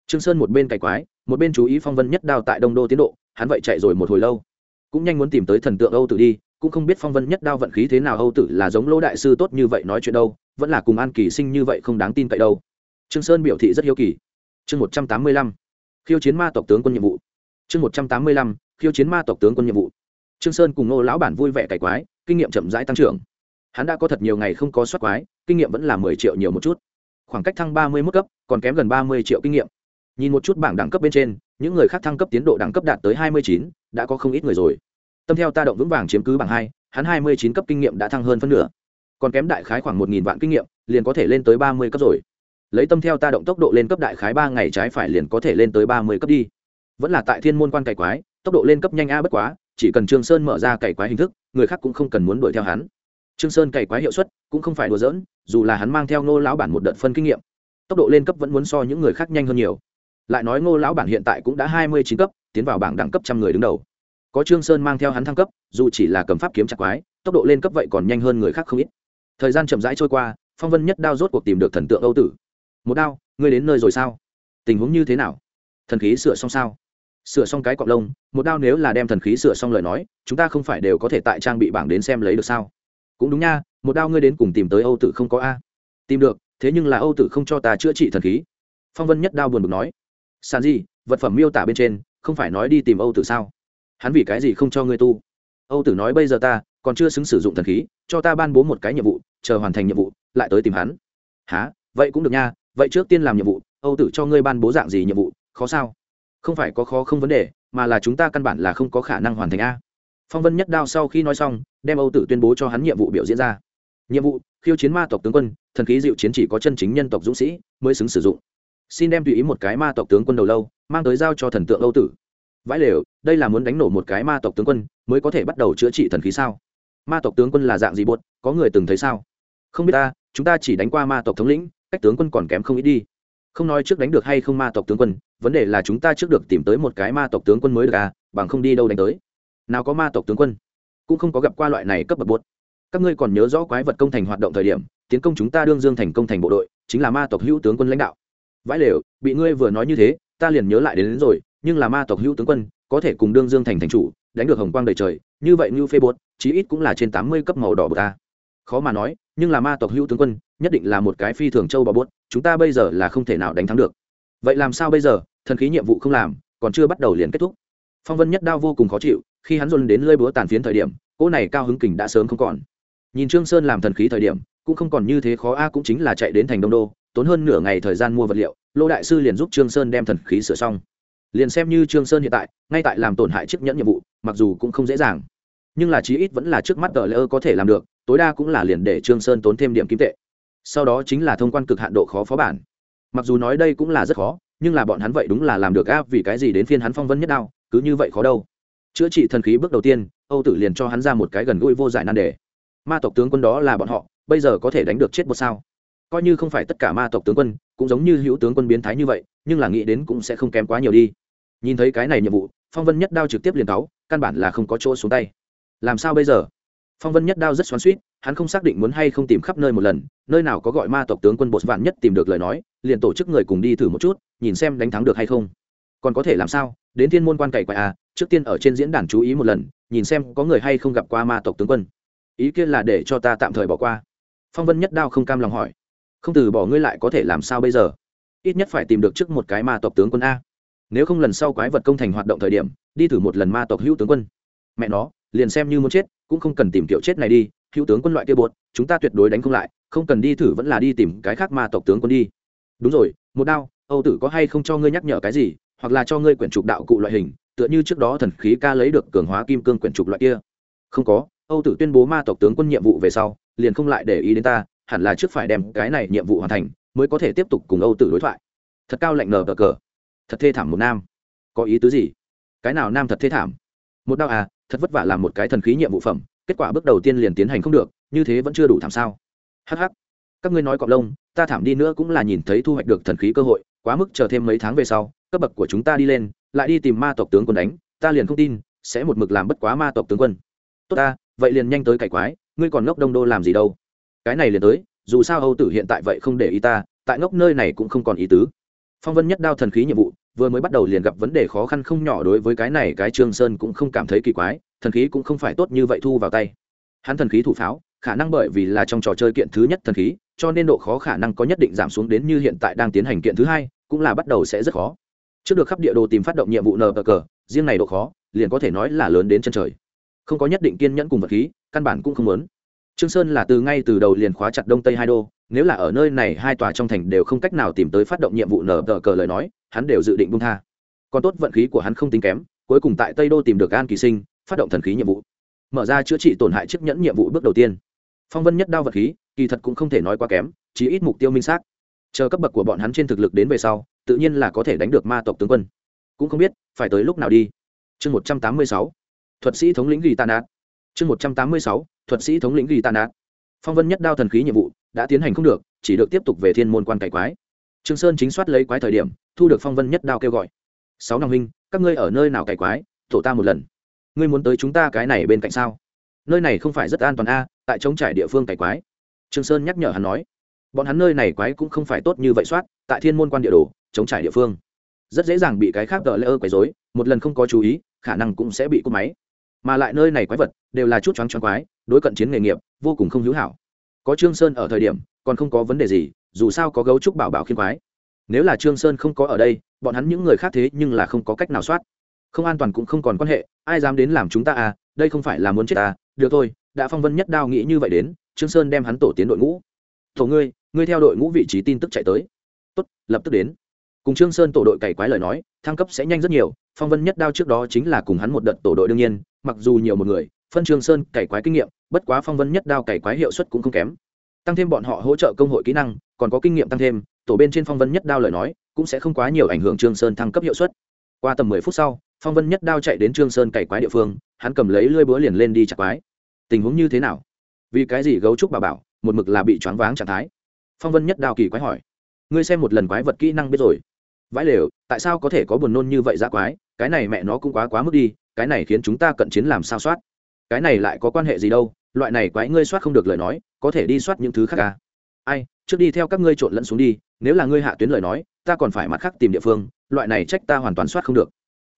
Trương sơn một bên cày quái, một bên chú ý phong vân nhất đao tại đông đô tiến độ, hắn vậy chạy rồi một hồi lâu. Cũng nhanh muốn tìm tới thần tượng âu tử đi, cũng không biết phong vân nhất đao vận khí thế nào âu tử là giống lỗ đại sư tốt như vậy nói chuyện đâu, vẫn là cùng an kỳ sinh như vậy không đáng tin cậy đâu. Trương sơn biểu thị rất hiếu kỳ chương một trăm tám mươi lăm, khiêu chiến ma tộc tướng quân nhiệm vụ. Chương một trăm tám mươi lăm, khiêu chiến ma tộc tướng quân nhiệm vụ. Trương sơn cùng ngô lão bản vui vẻ cải quái, kinh nghiệm chậm rãi tăng trưởng. Hắn đã có thật nhiều ngày không có soát quái, kinh nghiệm vẫn là mười triệu nhiều một chút. Khoảng cách thăng ba mươi mức cấp, còn kém gần ba mươi triệu kinh nghiệm. Nhìn một chút bảng đẳng cấp bên trên, những người khác thăng cấp tiến độ đẳng cấp đạt tới hai mươi chín, đã có không ít người rồi. Tâm theo ta động vững vàng chiếm cứ bảng hai, hắn hai mươi chín cấp kinh nghiệm đã thăng hơn phân nửa. Còn kém đại khái khoảng một nghìn vạn kinh nghiệm, liền có thể lên tới ba mươi cấp rồi lấy tâm theo ta động tốc độ lên cấp đại khái ba ngày trái phải liền có thể lên tới ba mươi cấp đi. Vẫn là tại thiên môn quan cày quái, tốc độ lên cấp nhanh a bất quá, chỉ cần trương sơn mở ra cày quái hình thức, người khác cũng không cần muốn đuổi theo hắn. Trương sơn cày quái hiệu suất cũng không phải đùa dỡn dù là hắn mang theo ngô lão bản một đợt phân kinh nghiệm, tốc độ lên cấp vẫn muốn so những người khác nhanh hơn nhiều. Lại nói ngô lão bản hiện tại cũng đã hai mươi chín cấp, tiến vào bảng đẳng cấp trăm người đứng đầu. Có trương sơn mang theo hắn thăng cấp, dù chỉ là cầm pháp kiếm chặt quái, tốc độ lên cấp vậy còn nhanh hơn người khác không ít. Thời gian chậm rãi trôi qua, phong vân nhất đao rốt cuộc tìm được thần tượng âu tử một đao, ngươi đến nơi rồi sao? Tình huống như thế nào? Thần khí sửa xong sao? Sửa xong cái cọc lông, một đao nếu là đem thần khí sửa xong lời nói, chúng ta không phải đều có thể tại trang bị bảng đến xem lấy được sao? Cũng đúng nha, một đao ngươi đến cùng tìm tới âu tử không có a. Tìm được, thế nhưng là âu tử không cho ta chữa trị thần khí. Phong vân nhất đao buồn bực nói. Sàn gì, vật phẩm miêu tả bên trên, không phải nói đi tìm âu tử sao? Hắn vì cái gì không cho ngươi tu? Âu tử nói bây giờ ta còn chưa xứng sử dụng thần khí, cho ta ban bố một cái nhiệm vụ, chờ hoàn thành nhiệm vụ, lại tới tìm hắn. Há vậy cũng được nha vậy trước tiên làm nhiệm vụ, âu tử cho ngươi ban bố dạng gì nhiệm vụ, khó sao? Không phải có khó không vấn đề, mà là chúng ta căn bản là không có khả năng hoàn thành a. Phong vân nhất đao sau khi nói xong, đem âu tử tuyên bố cho hắn nhiệm vụ biểu diễn ra. Nhiệm vụ, khiêu chiến ma tộc tướng quân, thần khí dịu chiến chỉ có chân chính nhân tộc dũng sĩ mới xứng sử dụng. Xin đem tùy ý một cái ma tộc tướng quân đầu lâu, mang tới giao cho thần tượng âu tử. Vãi lều, đây là muốn đánh nổ một cái ma tộc tướng quân, mới có thể bắt đầu chữa trị thần khí sao? Ma tộc tướng quân là dạng gì buột có người từng thấy sao? Không biết ta, chúng ta chỉ đánh qua ma tộc thống lĩnh cách tướng quân còn kém không ít đi. Không nói trước đánh được hay không ma tộc tướng quân vấn đề là chúng ta trước được tìm tới một cái ma tộc tướng quân mới được à bằng không đi đâu đánh tới. Nào có ma tộc tướng quân cũng không có gặp qua loại này cấp bậc buốt. Các ngươi còn nhớ rõ quái vật công thành hoạt động thời điểm tiến công chúng ta đương dương thành công thành bộ đội chính là ma tộc hữu tướng quân lãnh đạo. Vãi lều bị ngươi vừa nói như thế ta liền nhớ lại đến, đến rồi nhưng là ma tộc hữu tướng quân có thể cùng đương dương thành thành chủ đánh được hồng quang đầy trời như vậy như phê bột chí ít cũng là trên tám mươi cấp màu đỏ bờ ta. Khó mà nói nhưng là ma tộc hữu tướng quân, nhất định là một cái phi thường châu bò bốt chúng ta bây giờ là không thể nào đánh thắng được. Vậy làm sao bây giờ? Thần khí nhiệm vụ không làm, còn chưa bắt đầu liền kết thúc. Phong vân nhất đao vô cùng khó chịu, khi hắn dồn đến lơi búa tàn phiến thời điểm, cỗ này cao hứng kình đã sớm không còn. Nhìn trương sơn làm thần khí thời điểm, cũng không còn như thế khó a, cũng chính là chạy đến thành đông đô, tốn hơn nửa ngày thời gian mua vật liệu, lô đại sư liền giúp trương sơn đem thần khí sửa xong. Liền xem như trương sơn hiện tại, ngay tại làm tổn hại chiếc nhẫn nhiệm vụ, mặc dù cũng không dễ dàng nhưng là chí ít vẫn là trước mắt tờ lỡ có thể làm được, tối đa cũng là liền để trương sơn tốn thêm điểm kim tệ. Sau đó chính là thông quan cực hạn độ khó phó bản. Mặc dù nói đây cũng là rất khó, nhưng là bọn hắn vậy đúng là làm được áp vì cái gì đến phiên hắn phong vân nhất đao, cứ như vậy khó đâu. Chữa trị thần khí bước đầu tiên, âu tử liền cho hắn ra một cái gần gũi vô giải nan đề. Ma tộc tướng quân đó là bọn họ, bây giờ có thể đánh được chết một sao? Coi như không phải tất cả ma tộc tướng quân, cũng giống như hữu tướng quân biến thái như vậy, nhưng là nghĩ đến cũng sẽ không kém quá nhiều đi. Nhìn thấy cái này nhiệm vụ, phong vân nhất đao trực tiếp liền cáu căn bản là không có chỗ xuống tay làm sao bây giờ? Phong vân nhất đao rất xoắn suýt hắn không xác định muốn hay không tìm khắp nơi một lần, nơi nào có gọi ma tộc tướng quân bột vạn nhất tìm được lời nói, liền tổ chức người cùng đi thử một chút, nhìn xem đánh thắng được hay không. Còn có thể làm sao? Đến thiên môn quan cậy quậy à trước tiên ở trên diễn đàn chú ý một lần, nhìn xem có người hay không gặp qua ma tộc tướng quân. Ý kiến là để cho ta tạm thời bỏ qua. Phong vân nhất đao không cam lòng hỏi. Không từ bỏ ngươi lại có thể làm sao bây giờ? Ít nhất phải tìm được trước một cái ma tộc tướng quân a. Nếu không lần sau quái vật công thành hoạt động thời điểm, đi thử một lần ma tộc hữu tướng quân. Mẹ nó liền xem như muốn chết, cũng không cần tìm kiểu chết này đi, hữu tướng quân loại kia buột chúng ta tuyệt đối đánh không lại, không cần đi thử vẫn là đi tìm cái khác ma tộc tướng quân đi. Đúng rồi, một đao, âu tử có hay không cho ngươi nhắc nhở cái gì, hoặc là cho ngươi quyển trục đạo cụ loại hình, tựa như trước đó thần khí ca lấy được cường hóa kim cương quyển trục loại kia. Không có, âu tử tuyên bố ma tộc tướng quân nhiệm vụ về sau, liền không lại để ý đến ta, hẳn là trước phải đem cái này nhiệm vụ hoàn thành, mới có thể tiếp tục cùng âu tử đối thoại. Thật cao lạnh nở cờ cờ. Thật thê thảm một nam. Có ý tứ gì? Cái nào nam thật thê thảm? Một đau à thật vất vả làm một cái thần khí nhiệm vụ phẩm, kết quả bước đầu tiên liền tiến hành không được, như thế vẫn chưa đủ thảm sao. Hh các ngươi nói cọp lông, ta thảm đi nữa cũng là nhìn thấy thu hoạch được thần khí cơ hội, quá mức chờ thêm mấy tháng về sau, cấp bậc của chúng ta đi lên, lại đi tìm ma tộc tướng quân đánh, ta liền không tin, sẽ một mực làm bất quá ma tộc tướng quân. Tốt ta, vậy liền nhanh tới cải quái, ngươi còn ngốc đông đô làm gì đâu. Cái này liền tới, dù sao âu tử hiện tại vậy không để ý ta, tại ngốc nơi này cũng không còn ý tứ. Phong vân nhất đao thần khí nhiệm vụ vừa mới bắt đầu liền gặp vấn đề khó khăn không nhỏ đối với cái này, cái trương sơn cũng không cảm thấy kỳ quái, thần khí cũng không phải tốt như vậy thu vào tay. Hắn thần khí thủ pháo, khả năng bởi vì là trong trò chơi kiện thứ nhất thần khí, cho nên độ khó khả năng có nhất định giảm xuống đến như hiện tại đang tiến hành kiện thứ hai, cũng là bắt đầu sẽ rất khó. Trước được khắp địa đồ tìm phát động nhiệm vụ nờ cờ, riêng này độ khó, liền có thể nói là lớn đến chân trời. Không có nhất định kiên nhẫn cùng vật khí, căn bản cũng không muốn trương sơn là từ ngay từ đầu liền khóa chặt đông tây hai đô, nếu là ở nơi này hai tòa trong thành đều không cách nào tìm tới phát động nhiệm vụ nở tờ cờ lời nói, hắn đều dự định buông tha. Còn tốt vận khí của hắn không tính kém, cuối cùng tại tây đô tìm được an kỳ sinh, phát động thần khí nhiệm vụ. Mở ra chữa trị tổn hại chiếc nhẫn nhiệm vụ bước đầu tiên. Phong vân nhất đao vật khí, kỳ thật cũng không thể nói quá kém chỉ ít mục tiêu minh xác. Chờ cấp bậc của bọn hắn trên thực lực đến về sau, tự nhiên là có thể đánh được ma tộc tướng quân. Cũng không biết, phải tới lúc nào đi. Chương một trăm tám mươi sáu. Thuật sĩ thống lĩnh ghi tàn át chương một trăm tám mươi sáu thuật sĩ thống lĩnh ghi tàn ác, phong vân nhất đao thần khí nhiệm vụ đã tiến hành không được chỉ được tiếp tục về thiên môn quan cải quái. Trương sơn chính soát lấy quái thời điểm thu được phong vân nhất đao kêu gọi. Sáu năm huynh các ngươi ở nơi nào cải quái? Tổ ta một lần. Ngươi muốn tới chúng ta cái này bên cạnh sao? Nơi này không phải rất an toàn a tại chống trải địa phương cải quái. Trương sơn nhắc nhở hắn nói. Bọn hắn nơi này quái cũng không phải tốt như vậy soát tại thiên môn quan địa đồ chống trải địa phương. Rất dễ dàng bị cái khác đỡ lỡ quấy rối một lần không có chú ý khả năng cũng sẽ bị cúp máy mà lại nơi này quái vật đều là chút choáng choáng quái, đối cận chiến nghề nghiệp vô cùng không hữu hảo. Có trương sơn ở thời điểm, còn không có vấn đề gì, dù sao có gấu trúc bảo bảo khiên quái. Nếu là trương sơn không có ở đây, bọn hắn những người khác thế nhưng là không có cách nào soát. Không an toàn cũng không còn quan hệ, ai dám đến làm chúng ta à đây không phải là muốn chết à được thôi, đã phong vân nhất đao nghĩ như vậy đến, trương sơn đem hắn tổ tiến đội ngũ. Tổ ngươi ngươi theo đội ngũ vị trí tin tức chạy tới. Tốt, lập tức đến. Cùng trương sơn tổ đội cày quái lời nói, thăng cấp sẽ nhanh rất nhiều, phong vân nhất đao trước đó chính là cùng hắn một đợt tổ đội đương nhiên mặc dù nhiều một người, phân trường sơn cày quái kinh nghiệm, bất quá phong vân nhất đao cày quái hiệu suất cũng không kém. Tăng thêm bọn họ hỗ trợ công hội kỹ năng, còn có kinh nghiệm tăng thêm, tổ bên trên phong vân nhất đao lời nói, cũng sẽ không quá nhiều ảnh hưởng trương sơn thăng cấp hiệu suất. Qua tầm mười phút sau, phong vân nhất đao chạy đến trương sơn cày quái địa phương, hắn cầm lấy lưỡi búa liền lên đi chặt quái. Tình huống như thế nào? Vì cái gì gấu trúc bà bảo, một mực là bị choáng váng trạng thái? Phong vân nhất đao kỳ quái hỏi. Ngươi xem một lần quái vật kỹ năng biết rồi vãi lều, tại sao có thể có buồn nôn như vậy ra quái? Cái này mẹ nó cũng quá quá mức đi, cái này khiến chúng ta cận chiến làm sao soát? Cái này lại có quan hệ gì đâu? Loại này quái ngươi soát không được lời nói, có thể đi soát những thứ khác à? Ai, trước đi theo các ngươi trộn lẫn xuống đi, nếu là ngươi hạ tuyến lời nói, ta còn phải mặt khác tìm địa phương, loại này trách ta hoàn toàn soát không được.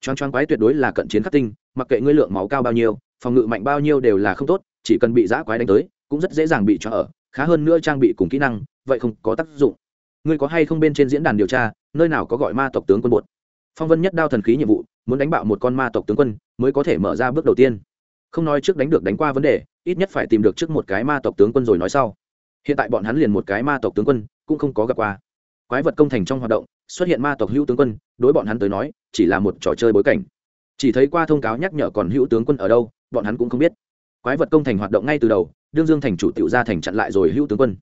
Choáng choáng quái tuyệt đối là cận chiến khắc tinh, mặc kệ ngươi lượng máu cao bao nhiêu, phòng ngự mạnh bao nhiêu đều là không tốt, chỉ cần bị giã quái đánh tới, cũng rất dễ dàng bị cho ở, khá hơn nữa trang bị cùng kỹ năng, vậy không có tác dụng. Ngươi có hay không bên trên diễn đàn điều tra nơi nào có gọi ma tộc tướng quân bột phong vân nhất đao thần khí nhiệm vụ, muốn đánh bạo một con ma tộc tướng quân, mới có thể mở ra bước đầu tiên. Không nói trước đánh được đánh qua vấn đề, ít nhất phải tìm được trước một cái ma tộc tướng quân rồi nói sau. Hiện tại bọn hắn liền một cái ma tộc tướng quân, cũng không có gặp qua. Quái vật công thành trong hoạt động, xuất hiện ma tộc hữu tướng quân, đối bọn hắn tới nói, chỉ là một trò chơi bối cảnh. Chỉ thấy qua thông cáo nhắc nhở còn hữu tướng quân ở đâu, bọn hắn cũng không biết. Quái vật công thành hoạt động ngay từ đầu, đương dương thành chủ tiểu ra thành chặn lại rồi hữu tướng quân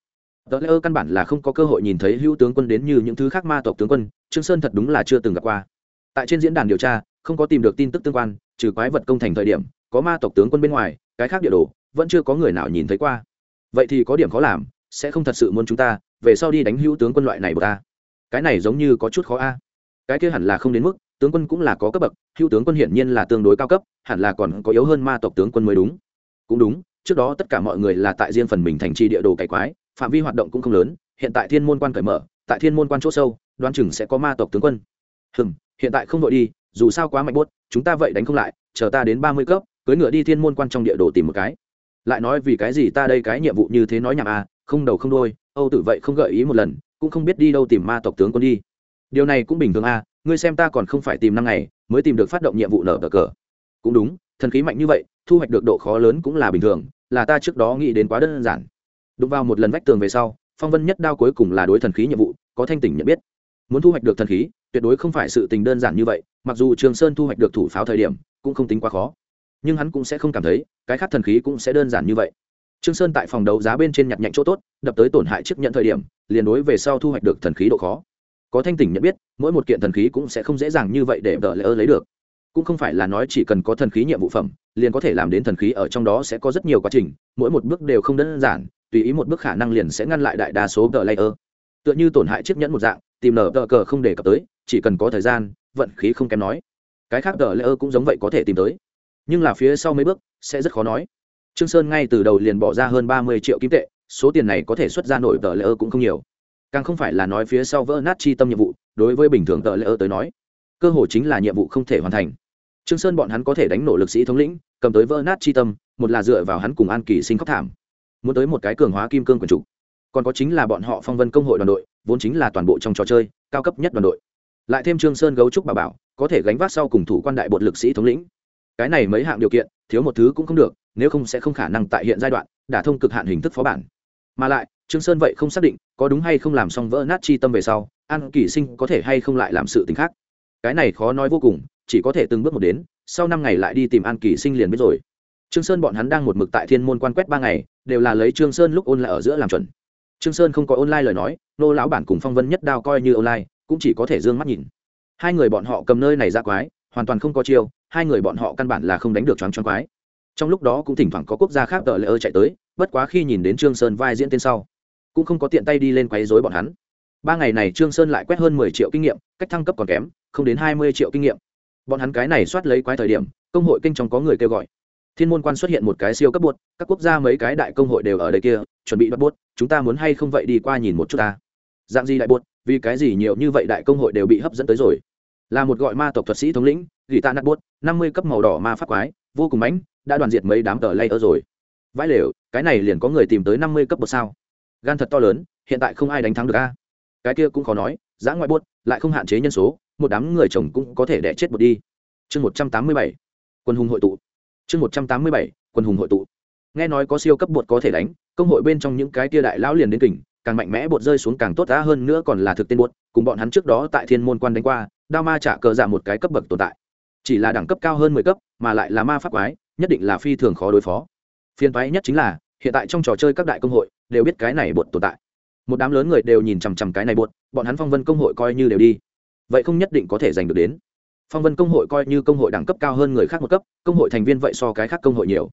tờ lễ ơ căn bản là không có cơ hội nhìn thấy hữu tướng quân đến như những thứ khác ma tộc tướng quân, trương sơn thật đúng là chưa từng gặp qua. Tại trên diễn đàn điều tra, không có tìm được tin tức tương quan, trừ quái vật công thành thời điểm, có ma tộc tướng quân bên ngoài, cái khác địa đồ, vẫn chưa có người nào nhìn thấy qua. Vậy thì có điểm khó làm, sẽ không thật sự muốn chúng ta, về sau đi đánh hữu tướng quân loại này của ta cái này giống như có chút khó a. Cái kia hẳn là không đến mức, tướng quân cũng là có cấp bậc, hữu tướng quân hiển nhiên là tương đối cao cấp, hẳn là còn có yếu hơn ma tộc tướng quân mới đúng. Cũng đúng, trước đó tất cả mọi người là tại riêng phần mình thành trì địa đồ cải quái phạm vi hoạt động cũng không lớn, hiện tại thiên môn quan cởi mở, tại thiên môn quan chỗ sâu, đoán chừng sẽ có ma tộc tướng quân. Hừm, hiện tại không đội đi, dù sao quá mạnh bốt chúng ta vậy đánh không lại, chờ ta đến ba mươi cấp cưới ngựa đi thiên môn quan trong địa đồ tìm một cái. Lại nói vì cái gì ta đây cái nhiệm vụ như thế nói nhảm à không đầu không đôi âu tử vậy không gợi ý một lần, cũng không biết đi đâu tìm ma tộc tướng quân đi. Điều này cũng bình thường à ngươi xem ta còn không phải tìm năm ngày, mới tìm được phát động nhiệm vụ nở cờ cờ. Cũng đúng, thần khí mạnh như vậy, thu hoạch được độ khó lớn cũng là bình thường, là ta trước đó nghĩ đến quá đơn giản đụng vào một lần vách tường về sau, phong vân nhất đao cuối cùng là đối thần khí nhiệm vụ, có thanh tỉnh nhận biết. Muốn thu hoạch được thần khí, tuyệt đối không phải sự tình đơn giản như vậy, mặc dù trường sơn thu hoạch được thủ pháo thời điểm, cũng không tính quá khó. Nhưng hắn cũng sẽ không cảm thấy, cái khác thần khí cũng sẽ đơn giản như vậy. Trương sơn tại phòng đấu giá bên trên nhặt nhạnh chỗ tốt, đập tới tổn hại chiếc nhận thời điểm, liền đối về sau thu hoạch được thần khí độ khó. Có thanh tỉnh nhận biết, mỗi một kiện thần khí cũng sẽ không dễ dàng như vậy để đỡ lỡ lấy được. Cũng không phải là nói chỉ cần có thần khí nhiệm vụ phẩm, liền có thể làm đến thần khí ở trong đó sẽ có rất nhiều quá trình, mỗi một bước đều không đơn giản tùy ý một bước khả năng liền sẽ ngăn lại đại đa số tờ layer. Tựa như tổn hại chiếc nhẫn một dạng, tìm nở tờ cờ không đề cập tới, chỉ cần có thời gian, vận khí không kém nói. Cái khác tờ layer cũng giống vậy có thể tìm tới. Nhưng là phía sau mấy bước, sẽ rất khó nói. Trương sơn ngay từ đầu liền bỏ ra hơn ba mươi triệu kim tệ, số tiền này có thể xuất ra nổi tờ layer cũng không nhiều. Càng không phải là nói phía sau vỡ nát chi tâm nhiệm vụ, đối với bình thường tờ layer tới nói, cơ hội chính là nhiệm vụ không thể hoàn thành. Trương sơn bọn hắn có thể đánh nổ lực sĩ thống lĩnh, cầm tới vỡ nát chi tâm, một là dựa vào hắn cùng an kỳ sinh khóc thảm muốn tới một cái cường hóa kim cương quyền chủ. Còn có chính là bọn họ phong vân công hội đoàn đội, vốn chính là toàn bộ trong trò chơi, cao cấp nhất đoàn đội. Lại thêm trương sơn gấu trúc bà bảo, có thể gánh vác sau cùng thủ quan đại bột lực sĩ thống lĩnh. Cái này mấy hạng điều kiện, thiếu một thứ cũng không được, nếu không sẽ không khả năng tại hiện giai đoạn, đả thông cực hạn hình thức phó bản. Mà lại, trương sơn vậy không xác định có đúng hay không làm xong vỡ nát chi tâm về sau, an kỳ sinh có thể hay không lại làm sự tình khác. Cái này khó nói vô cùng, chỉ có thể từng bước một đến, sau năm ngày lại đi tìm an kỳ sinh liền biết rồi trương sơn bọn hắn đang một mực tại thiên môn quan quét ba ngày, đều là lấy trương sơn lúc ôn lại ở giữa làm chuẩn. Trương sơn không có online lời nói, nô lão bản cùng phong vân nhất đao coi như online, cũng chỉ có thể dương mắt nhìn. Hai người bọn họ cầm nơi này ra quái, hoàn toàn không có chiêu, hai người bọn họ căn bản là không đánh được choáng choáng quái. Trong lúc đó cũng thỉnh thoảng có quốc gia khác tờ lễ ơ chạy tới, bất quá khi nhìn đến trương sơn vai diễn tên sau, cũng không có tiện tay đi lên quấy rối bọn hắn. Ba ngày này trương sơn lại quét hơn mười triệu kinh nghiệm, cách thăng cấp còn kém, không đến hai mươi triệu kinh nghiệm. Bọn hắn cái này soát lấy quái thời điểm, công hội kinh trong có người kêu gọi thiên môn quan xuất hiện một cái siêu cấp buốt, các quốc gia mấy cái đại công hội đều ở đây kia, chuẩn bị bắt buốt, chúng ta muốn hay không vậy đi qua nhìn một chút ta. Dạng gì đại buốt, vì cái gì nhiều như vậy đại công hội đều bị hấp dẫn tới rồi? Là một gọi ma tộc thuật sĩ thống lĩnh, gỉ ta nát buốt, năm mươi cấp màu đỏ ma pháp quái, vô cùng mãnh, đã đoàn diệt mấy đám tờ lay ở rồi. Vãi lều, cái này liền có người tìm tới năm mươi cấp bột sao? Gan thật to lớn, hiện tại không ai đánh thắng được a. Cái kia cũng khó nói giá ngoại buốt, lại không hạn chế nhân số, một đám người chồng cũng có thể đẻ chết một đi. Chương một trăm tám mươi bảy, quân hùng hội tụ chương một trăm tám mươi bảy, quân hùng hội tụ. Nghe nói có siêu cấp bột có thể đánh, công hội bên trong những cái tia đại lão liền đến tỉnh càng mạnh mẽ bột rơi xuống càng tốt đã hơn nữa còn là thực tên bột, cùng bọn hắn trước đó tại thiên môn quan đánh qua, đao ma trả cờ giảm một cái cấp bậc tồn tại. Chỉ là đẳng cấp cao hơn mười cấp, mà lại là ma pháp quái, nhất định là phi thường khó đối phó. Phiên toái nhất chính là, hiện tại trong trò chơi các đại công hội, đều biết cái này bột tồn tại. Một đám lớn người đều nhìn chằm chằm cái này bột, bọn hắn phong vân công hội coi như đều đi. Vậy không nhất định có thể giành được đến phong vân công hội coi như công hội đẳng cấp cao hơn người khác một cấp, công hội thành viên vậy so cái khác công hội nhiều.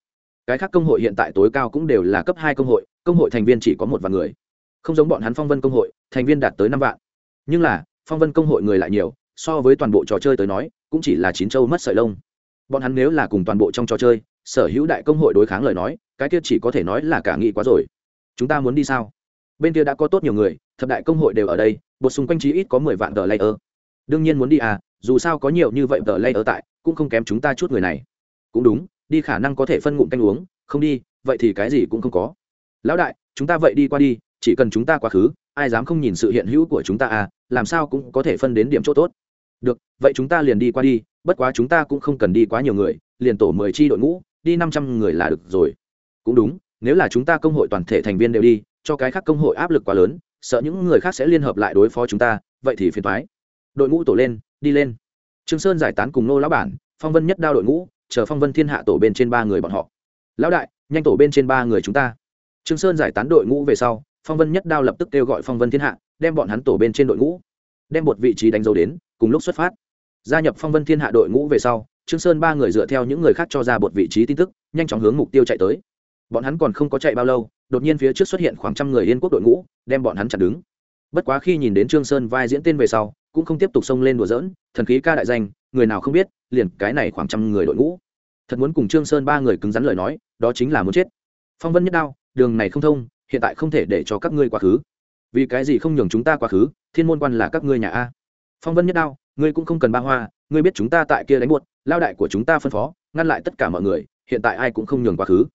Cái khác công hội hiện tại tối cao cũng đều là cấp hai công hội công hội thành viên chỉ có một vạn người. Không giống bọn hắn phong vân công hội, thành viên đạt tới năm vạn. Nhưng là, phong vân công hội người lại nhiều, so với toàn bộ trò chơi tới nói, cũng chỉ là chín châu mất sợi lông. Bọn hắn nếu là cùng toàn bộ trong trò chơi, sở hữu đại công hội đối kháng lời nói, cái kia chỉ có thể nói là cả nghị quá rồi. Chúng ta muốn đi sao? Bên kia đã có tốt nhiều người, thập đại công hội đều ở đây bột xung quanh chí ít có mười vạn tờ layer. Đương nhiên muốn đi à dù sao có nhiều như vậy tờ ở tại, cũng không kém chúng ta chút người này. Cũng đúng, đi khả năng có thể phân ngụm canh uống, không đi, vậy thì cái gì cũng không có. Lão đại, chúng ta vậy đi qua đi, chỉ cần chúng ta quá khứ, ai dám không nhìn sự hiện hữu của chúng ta à làm sao cũng có thể phân đến điểm chỗ tốt. Được, vậy chúng ta liền đi qua đi, bất quá chúng ta cũng không cần đi quá nhiều người, liền tổ mười chi đội ngũ, đi năm trăm người là được rồi. Cũng đúng, nếu là chúng ta công hội toàn thể thành viên đều đi, cho cái khác công hội áp lực quá lớn, sợ những người khác sẽ liên hợp lại đối phó chúng ta, vậy thì phiền thoái đội ngũ tổ lên đi lên. Trương sơn giải tán cùng nô lão bản, phong vân nhất đao đội ngũ, chờ phong vân thiên hạ tổ bên trên ba người bọn họ. Lão đại, nhanh tổ bên trên ba người chúng ta. Trương sơn giải tán đội ngũ về sau, phong vân nhất đao lập tức kêu gọi phong vân thiên hạ, đem bọn hắn tổ bên trên đội ngũ, đem một vị trí đánh dấu đến, cùng lúc xuất phát. Gia nhập phong vân thiên hạ đội ngũ về sau, trương sơn ba người dựa theo những người khác cho ra một vị trí tin tức, nhanh chóng hướng mục tiêu chạy tới. Bọn hắn còn không có chạy bao lâu, đột nhiên phía trước xuất hiện khoảng trăm người yên quốc đội ngũ, đem bọn hắn chặn đứng. Bất quá khi nhìn đến trương sơn vai diễn tên về sau cũng không tiếp tục xông lên đùa dỡn thần khí ca đại danh, người nào không biết, liền cái này khoảng trăm người đội ngũ. Thật muốn cùng trương sơn ba người cứng rắn lời nói, đó chính là muốn chết. Phong vân nhất đao, đường này không thông, hiện tại không thể để cho các ngươi quá khứ. Vì cái gì không nhường chúng ta quá khứ, thiên môn quan là các ngươi nhà a. Phong vân nhất đao, ngươi cũng không cần ba hoa, ngươi biết chúng ta tại kia đánh buột, lao đại của chúng ta phân phó, ngăn lại tất cả mọi người, hiện tại ai cũng không nhường quá khứ.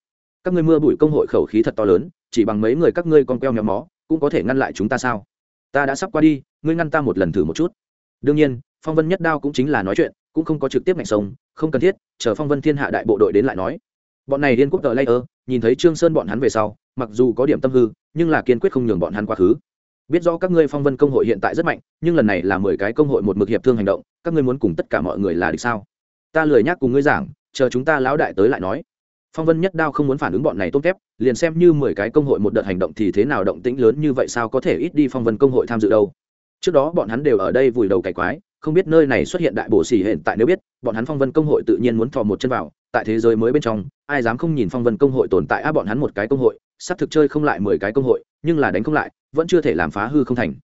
Các ngươi mưa bụi công hội khẩu khí thật to lớn, chỉ bằng mấy người các ngươi con queo nhóm mó, cũng có thể ngăn lại chúng ta sao? Ta đã sắp qua đi ngươi ngăn ta một lần thử một chút. Đương nhiên, phong vân nhất đao cũng chính là nói chuyện, cũng không có trực tiếp ngạnh sông, không cần thiết, chờ phong vân thiên hạ đại bộ đội đến lại nói. Bọn này liên quốc tờ layer, nhìn thấy trương sơn bọn hắn về sau, mặc dù có điểm tâm hư, nhưng là kiên quyết không nhường bọn hắn quá khứ. Biết rõ các ngươi phong vân công hội hiện tại rất mạnh, nhưng lần này là mười cái công hội một mực hiệp thương hành động, các ngươi muốn cùng tất cả mọi người là địch sao? Ta lười nhắc cùng ngươi giảng, chờ chúng ta lão đại tới lại nói. Phong vân nhất đao không muốn phản ứng bọn này tốt kép liền xem như mười cái công hội một đợt hành động thì thế nào động tĩnh lớn như vậy sao có thể ít đi phong vân công hội tham dự đâu? Trước đó bọn hắn đều ở đây vùi đầu cày quái, không biết nơi này xuất hiện đại bổ xỉ hiện tại nếu biết, bọn hắn phong vân công hội tự nhiên muốn thò một chân vào, tại thế giới mới bên trong, ai dám không nhìn phong vân công hội tồn tại á bọn hắn một cái công hội, sắp thực chơi không lại mười cái công hội, nhưng là đánh không lại, vẫn chưa thể làm phá hư không thành.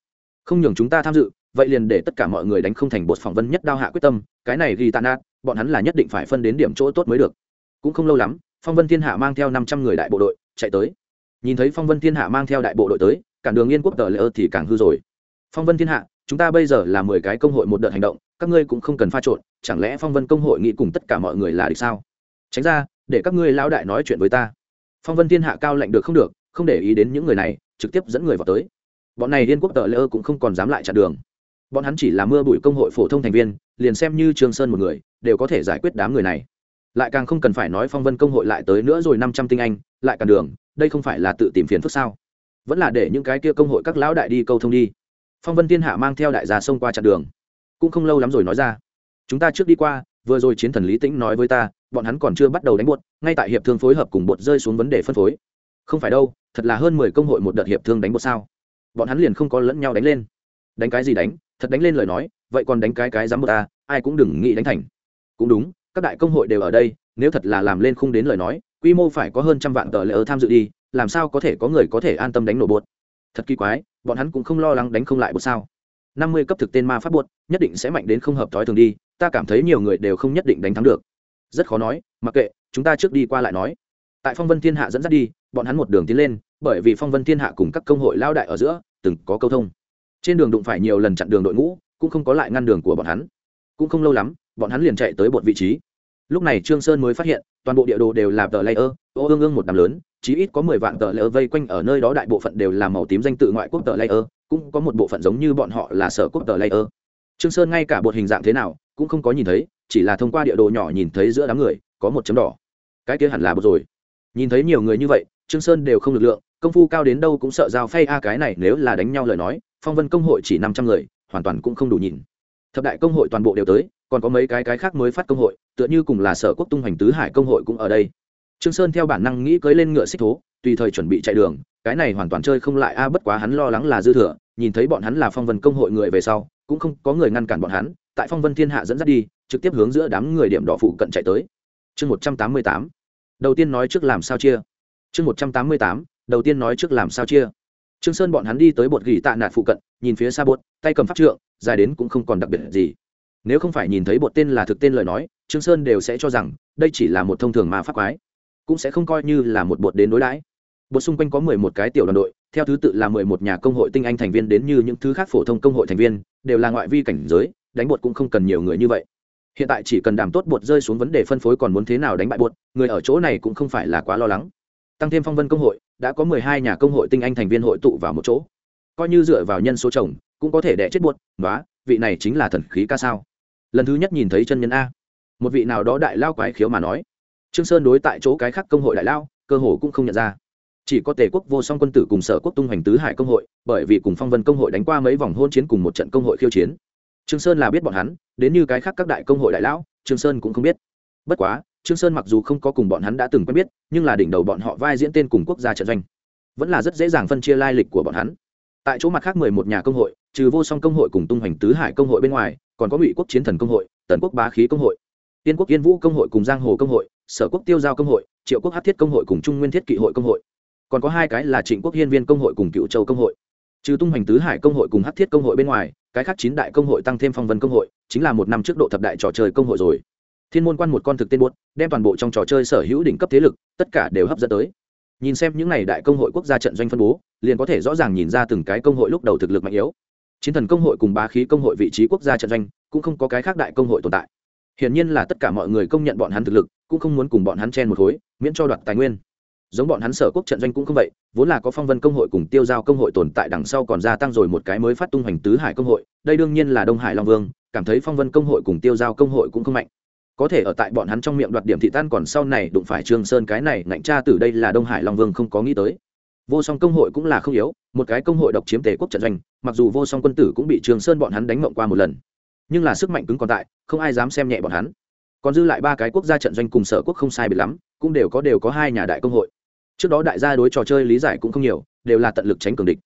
Không nhường chúng ta tham dự, vậy liền để tất cả mọi người đánh không thành bột phỏng vân nhất đao hạ quyết tâm, cái này ghi tàn ác, bọn hắn là nhất định phải phân đến điểm chỗ tốt mới được. Cũng không lâu lắm, phong vân thiên hạ mang theo năm trăm người đại bộ đội chạy tới. Nhìn thấy phong vân thiên hạ mang theo đại bộ đội tới cản đường yên quốc tờ lỡ thì càng hư rồi phong vân thiên hạ, chúng ta bây giờ là mười cái công hội một đợt hành động, các ngươi cũng không cần pha trộn, chẳng lẽ phong vân công hội nghĩ cùng tất cả mọi người là địch sao? Tránh ra, để các ngươi lão đại nói chuyện với ta. Phong vân thiên hạ cao lệnh được không được, không để ý đến những người này, trực tiếp dẫn người vào tới. Bọn này liên quốc tờ lỡ cũng không còn dám lại chặn đường. Bọn hắn chỉ là mưa bụi công hội phổ thông thành viên, liền xem như trường sơn một người, đều có thể giải quyết đám người này. Lại càng không cần phải nói phong vân công hội lại tới nữa rồi năm trăm tinh anh, lại cản đường, đây không phải là tự tìm phiền phức sao? Vẫn là để những cái kia công hội các lão đại đi câu thông đi phong vân thiên hạ mang theo đại gia xông qua chặn đường. Cũng không lâu lắm rồi nói ra. Chúng ta trước đi qua, vừa rồi chiến thần lý tĩnh nói với ta, bọn hắn còn chưa bắt đầu đánh bột, ngay tại hiệp thương phối hợp cùng bột rơi xuống vấn đề phân phối. Không phải đâu, thật là hơn mười công hội một đợt hiệp thương đánh bột sao? Bọn hắn liền không có lẫn nhau đánh lên. Đánh cái gì đánh? Thật đánh lên lời nói, vậy còn đánh cái cái dám bột ta, ai cũng đừng nghĩ đánh thành. Cũng đúng, các đại công hội đều ở đây, nếu thật là làm lên không đến lời nói, quy mô phải có hơn trăm vạn tờ lỡ tham dự đi, làm sao có thể có người có thể an tâm đánh nổ bột? Thật kỳ quái, bọn hắn cũng không lo lắng đánh không lại bột sao. Năm mươi cấp thực tên ma pháp bột, nhất định sẽ mạnh đến không hợp thói thường đi, ta cảm thấy nhiều người đều không nhất định đánh thắng được. Rất khó nói, mặc kệ, chúng ta trước đi qua lại nói. Tại phong vân thiên hạ dẫn dắt đi, bọn hắn một đường tiến lên, bởi vì phong vân thiên hạ cùng các công hội lao đại ở giữa, từng có câu thông. Trên đường đụng phải nhiều lần chặn đường đội ngũ, cũng không có lại ngăn đường của bọn hắn. Cũng không lâu lắm, bọn hắn liền chạy tới một vị trí lúc này trương sơn mới phát hiện, toàn bộ địa đồ đều là tờ layer, ô ương ương một đám lớn, chí ít có mười vạn tờ layer vây quanh ở nơi đó đại bộ phận đều là màu tím danh tự ngoại quốc tờ layer, cũng có một bộ phận giống như bọn họ là sở quốc tờ layer. Trương sơn ngay cả bột hình dạng thế nào, cũng không có nhìn thấy, chỉ là thông qua địa đồ nhỏ nhìn thấy giữa đám người, có một chấm đỏ. Cái kia hẳn là bột rồi. Nhìn thấy nhiều người như vậy, trương sơn đều không lực lượng, công phu cao đến đâu cũng sợ giao phay a cái này nếu là đánh nhau lời nói, phong vân công hội chỉ năm trăm người, hoàn toàn cũng không đủ nhìn. Thập đại công hội toàn bộ đều tới còn có mấy cái cái khác mới phát công hội, tựa như cùng là sở quốc tung hoành tứ hải công hội cũng ở đây. Trương sơn theo bản năng nghĩ cưỡi lên ngựa xích thố, tùy thời chuẩn bị chạy đường, cái này hoàn toàn chơi không lại, a à, bất quá hắn lo lắng là dư thừa, nhìn thấy bọn hắn là phong vân công hội người về sau, cũng không có người ngăn cản bọn hắn, tại phong vân thiên hạ dẫn dắt đi, trực tiếp hướng giữa đám người điểm đỏ phụ cận chạy tới. Chương một trăm tám mươi tám. Đầu tiên nói trước làm sao chia. Chương một trăm tám mươi tám. Đầu tiên nói trước làm sao chia. Trương sơn bọn hắn đi tới bột gỉ tạ nạt phụ cận, nhìn phía xa bột, tay cầm pháp trượng, dài đến cũng không còn đặc biệt gì nếu không phải nhìn thấy bột tên là thực tên lời nói, trương sơn đều sẽ cho rằng, đây chỉ là một thông thường ma pháp quái, cũng sẽ không coi như là một bột đến đối đãi. Bột xung quanh có mười một cái tiểu đoàn đội, theo thứ tự là mười một nhà công hội tinh anh thành viên đến như những thứ khác phổ thông công hội thành viên, đều là ngoại vi cảnh giới, đánh bột cũng không cần nhiều người như vậy. Hiện tại chỉ cần đảm tốt bột rơi xuống vấn đề phân phối còn muốn thế nào đánh bại bột, người ở chỗ này cũng không phải là quá lo lắng. Tăng thêm phong vân công hội, đã có mười hai nhà công hội tinh anh thành viên hội tụ vào một chỗ. Coi như dựa vào nhân số chồng, cũng có thể đẻ chết bột đó vị này chính là thần khí ca sao lần thứ nhất nhìn thấy chân nhân a. Một vị nào đó đại lao quái khiếu mà nói. Trương sơn đối tại chỗ cái khác công hội đại lao, cơ hồ cũng không nhận ra. Chỉ có tề quốc vô song quân tử cùng sở quốc tung hoành tứ hải công hội, bởi vì cùng phong vân công hội đánh qua mấy vòng hôn chiến cùng một trận công hội khiêu chiến. Trương sơn là biết bọn hắn, đến như cái khác các đại công hội đại lão trương sơn cũng không biết. Bất quá, trương sơn mặc dù không có cùng bọn hắn đã từng quen biết, nhưng là đỉnh đầu bọn họ vai diễn tên cùng quốc gia trận doanh. Vẫn là rất dễ dàng phân chia lai lịch của bọn hắn. Tại chỗ mặt khác mười một nhà công hội, trừ vô song công hội cùng tung hoành tứ hải công hội bên ngoài còn có ngụy quốc chiến thần công hội, tần quốc bá khí công hội, tiên quốc yên vũ công hội cùng giang hồ công hội, sở quốc tiêu giao công hội, triệu quốc hát thiết công hội cùng trung nguyên thiết kỵ hội công hội. Còn có hai cái là trịnh quốc hiên viên công hội cùng cựu châu công hội. Trừ tung hoành tứ hải công hội cùng hát thiết công hội bên ngoài, cái khác chín đại công hội tăng thêm phong vân công hội, chính là một năm trước độ thập đại trò chơi công hội rồi. Thiên môn quan một con thực tên buốt, đem toàn bộ trong trò chơi sở hữu đỉnh cấp thế lực, tất cả đều hấp dẫn tới. Nhìn xem những n à y đại công hội quốc gia trận doanh phân bố, liền có thể rõ ràng nhìn ra từng cái công hội lúc đầu thực lực mạnh yếu chiến thần công hội cùng bá khí công hội vị trí quốc gia trận doanh cũng không có cái khác đại công hội tồn tại. Hiển nhiên là tất cả mọi người công nhận bọn hắn thực lực, cũng không muốn cùng bọn hắn chen một khối, miễn cho đoạt tài nguyên. Giống bọn hắn sở quốc trận doanh cũng không vậy, vốn là có phong vân công hội cùng tiêu giao công hội tồn tại đằng sau còn gia tăng rồi một cái mới phát tung hoành tứ hải công hội, đây đương nhiên là đông hải long vương, cảm thấy phong vân công hội cùng tiêu giao công hội cũng không mạnh. Có thể ở tại bọn hắn trong miệng đoạt điểm thị tan còn sau này, đụng phải trương sơn cái này, ngạnh tra từ đây là đông hải long vương không có nghĩ tới vô song công hội cũng là không yếu, một cái công hội độc chiếm tề quốc trận doanh, mặc dù vô song quân tử cũng bị Trường sơn bọn hắn đánh mộng qua một lần. Nhưng là sức mạnh cứng còn tại, không ai dám xem nhẹ bọn hắn. Còn dư lại ba cái quốc gia trận doanh cùng sở quốc không sai biệt lắm, cũng đều có đều có hai nhà đại công hội. Trước đó đại gia đối trò chơi lý giải cũng không nhiều, đều là tận lực tránh cường địch.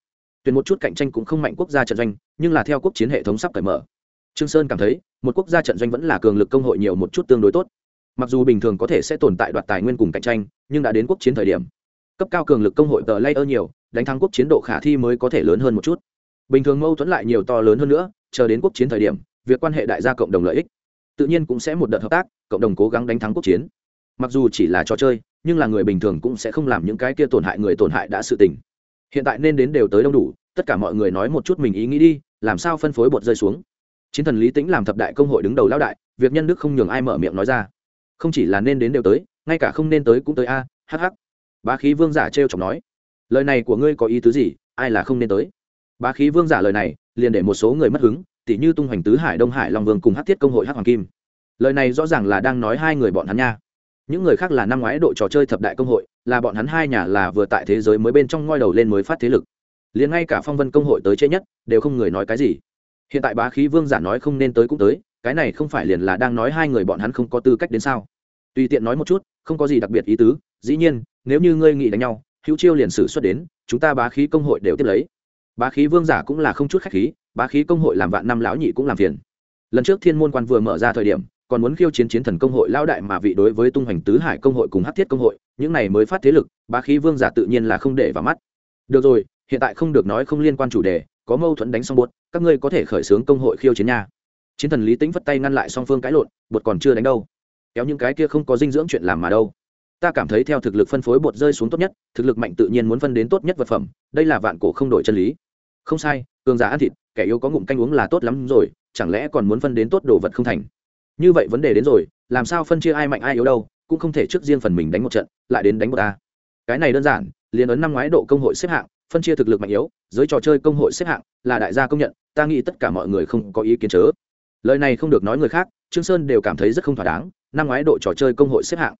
Tuyển một chút cạnh tranh cũng không mạnh quốc gia trận doanh, nhưng là theo quốc chiến hệ thống sắp cởi mở. Trương sơn cảm thấy, một quốc gia trận doanh vẫn là cường lực công hội nhiều một chút tương đối tốt. Mặc dù bình thường có thể sẽ tồn tại đoạt tài nguyên cùng cạnh tranh, nhưng đã đến quốc chiến thời điểm cấp cao cường lực công hội tờ layer nhiều, đánh thắng quốc chiến độ khả thi mới có thể lớn hơn một chút. Bình thường mâu thuẫn lại nhiều to lớn hơn nữa, chờ đến quốc chiến thời điểm, việc quan hệ đại gia cộng đồng lợi ích, tự nhiên cũng sẽ một đợt hợp tác, cộng đồng cố gắng đánh thắng quốc chiến. Mặc dù chỉ là trò chơi, nhưng là người bình thường cũng sẽ không làm những cái kia tổn hại người tổn hại đã sự tình. Hiện tại nên đến đều tới đông đủ, tất cả mọi người nói một chút mình ý nghĩ đi, làm sao phân phối bột rơi xuống. Chiến thần lý tĩnh làm thập đại công hội đứng đầu lão đại, việc nhân đức không nhường ai mở miệng nói ra. Không chỉ là nên đến đều tới, ngay cả không nên tới cũng tới a hh bá khí vương giả trêu chọc nói, lời này của ngươi có ý tứ gì? Ai là không nên tới? Bá khí vương giả lời này, liền để một số người mất hứng, tỉ như tung hoành tứ hải, đông hải, long vương cùng hát thiết công hội hát hoàng kim. Lời này rõ ràng là đang nói hai người bọn hắn nha. Những người khác là năm ngoái đội trò chơi thập đại công hội, là bọn hắn hai nhà là vừa tại thế giới mới bên trong ngoi đầu lên mới phát thế lực. Liền ngay cả phong vân công hội tới chế nhất, đều không người nói cái gì. Hiện tại bá khí vương giả nói không nên tới cũng tới, cái này không phải liền là đang nói hai người bọn hắn không có tư cách đến sao? Tùy tiện nói một chút, không có gì đặc biệt ý tứ, dĩ nhiên nếu như ngươi nghĩ đánh nhau, hữu chiêu liền sử xuất đến, chúng ta bá khí công hội đều tiếp lấy. Bá khí vương giả cũng là không chút khách khí, bá khí công hội làm vạn năm lão nhị cũng làm phiền. Lần trước thiên môn quan vừa mở ra thời điểm, còn muốn khiêu chiến chiến thần công hội lão đại mà vị đối với tung hoành tứ hải công hội cùng hát thiết công hội, những này mới phát thế lực, bá khí vương giả tự nhiên là không để vào mắt. Được rồi, hiện tại không được nói không liên quan chủ đề, có mâu thuẫn đánh xong bột các ngươi có thể khởi xướng công hội khiêu chiến nha. Chiến thần lý tính vất tay ngăn lại song phương cãi lộn bột còn chưa đánh đâu. Kéo những cái kia không có dinh dưỡng chuyện làm mà đâu ta cảm thấy theo thực lực phân phối bột rơi xuống tốt nhất, thực lực mạnh tự nhiên muốn phân đến tốt nhất vật phẩm, đây là vạn cổ không đổi chân lý. Không sai, cường giả ăn thịt, kẻ yếu có ngụm canh uống là tốt lắm rồi, chẳng lẽ còn muốn phân đến tốt đồ vật không thành? Như vậy vấn đề đến rồi, làm sao phân chia ai mạnh ai yếu đâu, cũng không thể trước riêng phần mình đánh một trận, lại đến đánh một ta cái này đơn giản, liền ấn năm ngoái độ công hội xếp hạng, phân chia thực lực mạnh yếu, giới trò chơi công hội xếp hạng là đại gia công nhận, ta nghĩ tất cả mọi người không có ý kiến chớ. Lời này không được nói người khác, trương sơn đều cảm thấy rất không thỏa đáng, năm ngoái độ trò chơi công hội xếp hạng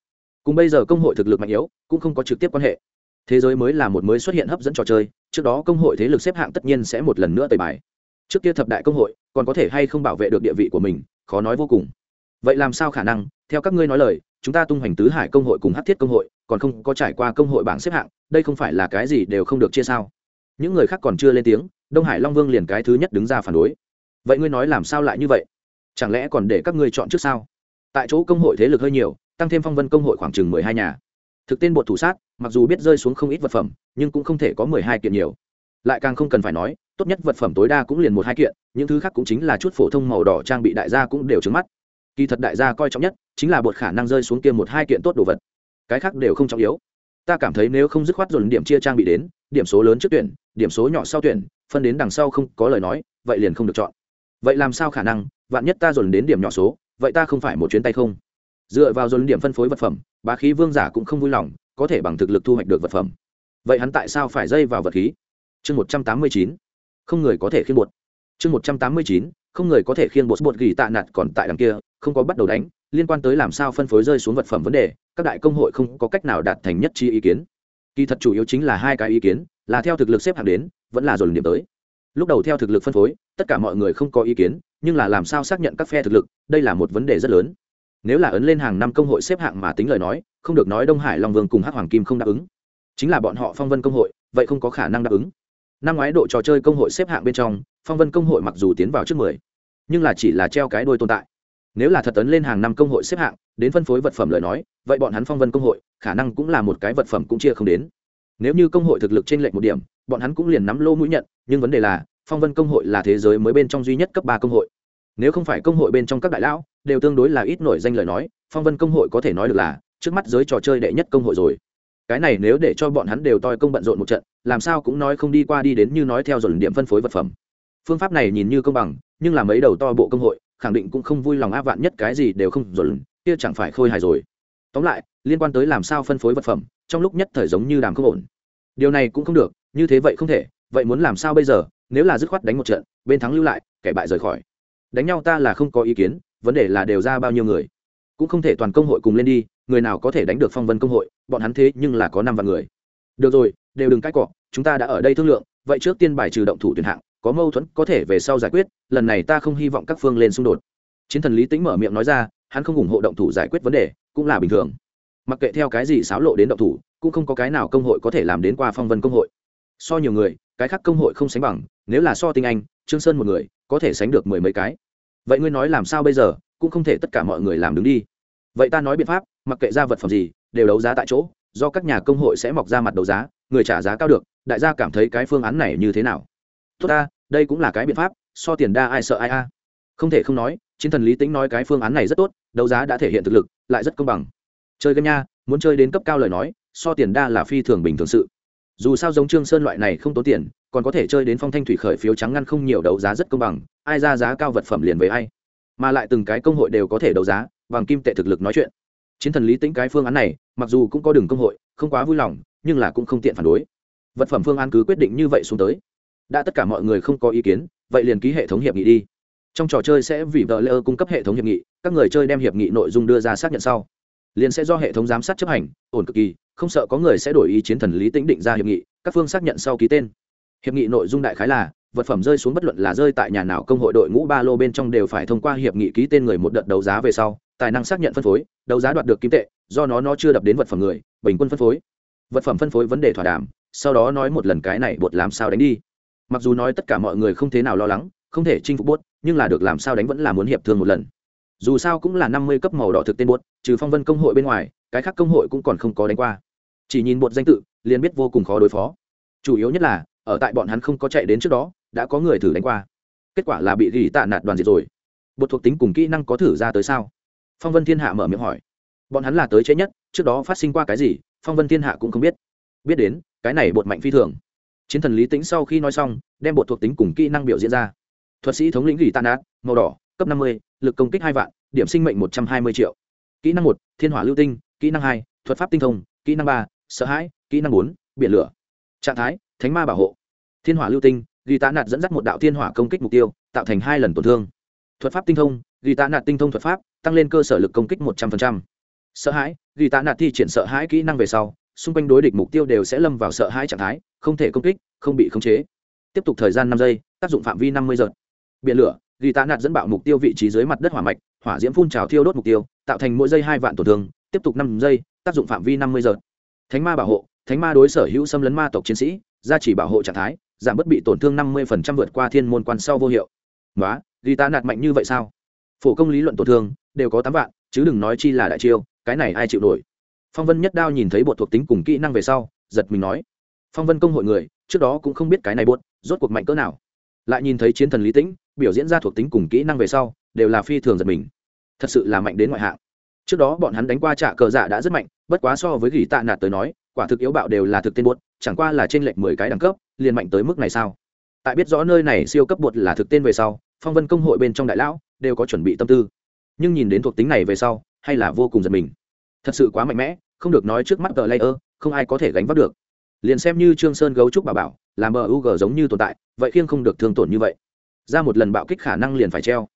cùng bây giờ công hội thực lực mạnh yếu, cũng không có trực tiếp quan hệ. Thế giới mới là một mới xuất hiện hấp dẫn trò chơi, trước đó công hội thế lực xếp hạng tất nhiên sẽ một lần nữa tẩy bài. Trước kia thập đại công hội, còn có thể hay không bảo vệ được địa vị của mình, khó nói vô cùng. Vậy làm sao khả năng? Theo các ngươi nói lời, chúng ta tung hoành tứ hải công hội cùng hát thiết công hội, còn không có trải qua công hội bảng xếp hạng, đây không phải là cái gì đều không được chia sao? Những người khác còn chưa lên tiếng, đông hải long vương liền cái thứ nhất đứng ra phản đối. Vậy ngươi nói làm sao lại như vậy? Chẳng lẽ còn để các ngươi chọn trước sao? Tại chỗ công hội thế lực hơi nhiều tăng thêm phong vân công hội khoảng chừng mười hai nhà. Thực tên bột thủ sát, mặc dù biết rơi xuống không ít vật phẩm, nhưng cũng không thể có mười hai kiện nhiều. Lại càng không cần phải nói, tốt nhất vật phẩm tối đa cũng liền một hai kiện, những thứ khác cũng chính là chút phổ thông màu đỏ trang bị đại gia cũng đều trứng mắt. Kỳ thật đại gia coi trọng nhất, chính là bột khả năng rơi xuống kia một hai kiện tốt đồ vật. Cái khác đều không trọng yếu. Ta cảm thấy nếu không dứt khoát dồn điểm chia trang bị đến, điểm số lớn trước tuyển, điểm số nhỏ sau tuyển, phân đến đằng sau không có lời nói, vậy liền không được chọn. Vậy làm sao khả năng? Vạn nhất ta dồn đến điểm nhỏ số, vậy ta không phải một chuyến tay không? Dựa vào dồn điểm phân phối vật phẩm, bá khí vương giả cũng không vui lòng, có thể bằng thực lực thu hoạch được vật phẩm. Vậy hắn tại sao phải dây vào vật khí? Chương một trăm tám mươi chín. Không người có thể khiên bột. Chương một trăm tám mươi chín. Không người có thể khiên bột. Bột gỉ tạ nạt còn tại đằng kia, không có bắt đầu đánh, liên quan tới làm sao phân phối rơi xuống vật phẩm vấn đề, các đại công hội không có cách nào đạt thành nhất chi ý kiến. Kỳ thật chủ yếu chính là hai cái ý kiến, là theo thực lực xếp hạng đến, vẫn là dồn điểm tới. Lúc đầu theo thực lực phân phối, tất cả mọi người không có ý kiến, nhưng là làm sao xác nhận các phe thực lực, đây là một vấn đề rất lớn nếu là ấn lên hàng năm công hội xếp hạng mà tính lời nói, không được nói đông hải long vương cùng hắc hoàng kim không đáp ứng. Chính là bọn họ phong vân công hội, vậy không có khả năng đáp ứng. Năm ngoái độ trò chơi công hội xếp hạng bên trong, phong vân công hội mặc dù tiến vào trước mười, nhưng là chỉ là treo cái đôi tồn tại. Nếu là thật tấn lên hàng năm công hội xếp hạng, đến phân phối vật phẩm lời nói, vậy bọn hắn phong vân công hội, khả năng cũng là một cái vật phẩm cũng chia không đến. Nếu như công hội thực lực trên lệnh một điểm, bọn hắn cũng liền nắm lô mũi nhận, nhưng vấn đề là, phong vân công hội là thế giới mới bên trong duy nhất cấp ba công hội. Nếu không phải công hội bên trong các đại lão đều tương đối là ít nổi danh lời nói, phong vân công hội có thể nói được là, trước mắt giới trò chơi đệ nhất công hội rồi. Cái này nếu để cho bọn hắn đều toi công bận rộn một trận, làm sao cũng nói không đi qua đi đến như nói theo dồn điểm phân phối vật phẩm. Phương pháp này nhìn như công bằng, nhưng làm mấy đầu to bộ công hội, khẳng định cũng không vui lòng áp vạn nhất cái gì đều không dồn, kia chẳng phải khôi hài rồi. Tóm lại, liên quan tới làm sao phân phối vật phẩm, trong lúc nhất thời giống như đàm không ổn. Điều này cũng không được, như thế vậy không thể, vậy muốn làm sao bây giờ, nếu là dứt khoát đánh một trận, bên thắng lưu lại, kẻ bại rời khỏi. Đánh nhau ta là không có ý kiến vấn đề là đều ra bao nhiêu người. Cũng không thể toàn công hội cùng lên đi, người nào có thể đánh được phong vân công hội, bọn hắn thế nhưng là có năm vạn người. Được rồi, đều đừng cãi cọ, chúng ta đã ở đây thương lượng, vậy trước tiên bài trừ động thủ tuyển hạng, có mâu thuẫn có thể về sau giải quyết, lần này ta không hy vọng các phương lên xung đột. Chiến thần lý tính mở miệng nói ra, hắn không ủng hộ động thủ giải quyết vấn đề, cũng là bình thường. Mặc kệ theo cái gì xáo lộ đến động thủ, cũng không có cái nào công hội có thể làm đến qua phong vân công hội. So nhiều người, cái khác công hội không sánh bằng, nếu là so tinh anh, trương sơn một người, có thể sánh được mười mấy cái vậy ngươi nói làm sao bây giờ, cũng không thể tất cả mọi người làm đứng đi. Vậy ta nói biện pháp, mặc kệ ra vật phẩm gì, đều đấu giá tại chỗ, do các nhà công hội sẽ mọc ra mặt đấu giá, người trả giá cao được, đại gia cảm thấy cái phương án này như thế nào? Tốt ta, đây cũng là cái biện pháp, so tiền đa ai sợ ai a. Không thể không nói, chiến thần lý tính nói cái phương án này rất tốt, đấu giá đã thể hiện thực lực, lại rất công bằng. Chơi game nha, muốn chơi đến cấp cao lời nói, so tiền đa là phi thường bình thường sự. Dù sao giống trương sơn loại này không tốn tiền còn có thể chơi đến phong thanh thủy khởi phiếu trắng ngăn không nhiều đấu giá rất công bằng, ai ra giá cao vật phẩm liền với ai. Mà lại từng cái công hội đều có thể đấu giá, bằng kim tệ thực lực nói chuyện. Chiến thần lý tính cái phương án này, mặc dù cũng có đường công hội, không quá vui lòng, nhưng là cũng không tiện phản đối. Vật phẩm phương án cứ quyết định như vậy xuống tới. Đã tất cả mọi người không có ý kiến, vậy liền ký hệ thống hiệp nghị đi. Trong trò chơi sẽ vì vợ lỡ cung cấp hệ thống hiệp nghị, các người chơi đem hiệp nghị nội dung đưa ra xác nhận sau. Liền sẽ do hệ thống giám sát chấp hành, ổn cực kỳ, không sợ có người sẽ đổi ý chiến thần lý tĩnh định ra hiệp nghị, các phương xác nhận sau ký tên hiệp nghị nội dung đại khái là, vật phẩm rơi xuống bất luận là rơi tại nhà nào công hội đội ngũ ba lô bên trong đều phải thông qua hiệp nghị ký tên người một đợt đấu giá về sau, tài năng xác nhận phân phối, đấu giá đoạt được kim tệ, do nó nó chưa đập đến vật phẩm người, bình quân phân phối. Vật phẩm phân phối vấn đề thỏa đàm, sau đó nói một lần cái này bột làm sao đánh đi. Mặc dù nói tất cả mọi người không thế nào lo lắng, không thể chinh phục bốt nhưng là được làm sao đánh vẫn là muốn hiệp thương một lần. Dù sao cũng là năm mươi cấp màu đỏ thực tên bột, trừ phong vân công hội bên ngoài, cái khác công hội cũng còn không có đánh qua. Chỉ nhìn bột danh tự, liền biết vô cùng khó đối phó. Chủ yếu nhất là ở tại bọn hắn không có chạy đến trước đó, đã có người thử đánh qua. Kết quả là bị gỉ tạ nạt đoàn diệt rồi. Bột thuộc tính cùng kỹ năng có thử ra tới sao? Phong vân thiên hạ mở miệng hỏi. Bọn hắn là tới chế nhất, trước đó phát sinh qua cái gì, phong vân thiên hạ cũng không biết. Biết đến, cái này bột mạnh phi thường. Chiến thần lý tính sau khi nói xong, đem bột thuộc tính cùng kỹ năng biểu diễn ra. Thuật sĩ thống lĩnh gỉ tạ nạt, màu đỏ, cấp năm mươi, lực công kích hai vạn, điểm sinh mệnh một trăm hai mươi triệu. Kỹ năng một, thiên hỏa lưu tinh, kỹ năng hai, thuật pháp tinh thông, kỹ năng ba, sợ hãi, kỹ năng bốn, biển lửa. Trạng thái, thánh ma bảo hộ thiên hỏa lưu tinh ghi tạ nạt dẫn dắt một đạo thiên hỏa công kích mục tiêu, tạo thành hai lần tổn thương. Thuật pháp tinh thông ghi tạ nạt tinh thông thuật pháp, tăng lên cơ sở lực công kích một trăm linh sợ hãi ghi tạ nạt thi triển sợ hãi kỹ năng về sau, xung quanh đối địch mục tiêu đều sẽ lâm vào sợ hãi trạng thái, không thể công kích, không bị khống chế. Tiếp tục thời gian năm giây, tác dụng phạm vi năm mươi giật. Biển lửa ghi tạ nạt dẫn bạo mục tiêu vị trí dưới mặt đất hỏa mạch, hỏa diễm phun trào thiêu đốt mục tiêu, tạo thành mỗi giây hai vạn tổn thương, tiếp tục năm giây, tác dụng phạm vi năm mươi giật. Thánh ma bảo hộ, thánh ma đối sở hữu xâm lấn ma tộc chiến sĩ, gia chỉ bảo hộ trạng thái giảm bất bị tổn thương năm mươi vượt qua thiên môn quan sau vô hiệu. Nói ghi ta nạt mạnh như vậy sao? Phổ công lý luận tổn thương, đều có tám vạn, chứ đừng nói chi là đại chiêu, cái này ai chịu nổi? Phong vân nhất đao nhìn thấy bột thuộc tính cùng kỹ năng về sau, giật mình nói. Phong vân công hội người, trước đó cũng không biết cái này bột rốt cuộc mạnh cỡ nào. Lại nhìn thấy chiến thần lý tĩnh, biểu diễn ra thuộc tính cùng kỹ năng về sau, đều là phi thường giật mình. Thật sự là mạnh đến ngoại hạng. Trước đó bọn hắn đánh qua trạ cờ dạ đã rất mạnh, bất quá so với gỉ tạ nạt tới nói quả thực yếu bạo đều là thực tên bột chẳng qua là trên lệch mười cái đẳng cấp, liền mạnh tới mức này sao? Tại biết rõ nơi này siêu cấp bột là thực tên về sau, phong vân công hội bên trong đại lão đều có chuẩn bị tâm tư. Nhưng nhìn đến thuộc tính này về sau, hay là vô cùng giật mình. Thật sự quá mạnh mẽ, không được nói trước mắt tờ layer, không ai có thể gánh vác được. Liền xem như trương sơn gấu trúc bà bảo, làm bờ u g giống như tồn tại, vậy khiêng không được thương tổn như vậy. Ra một lần bạo kích khả năng liền phải treo.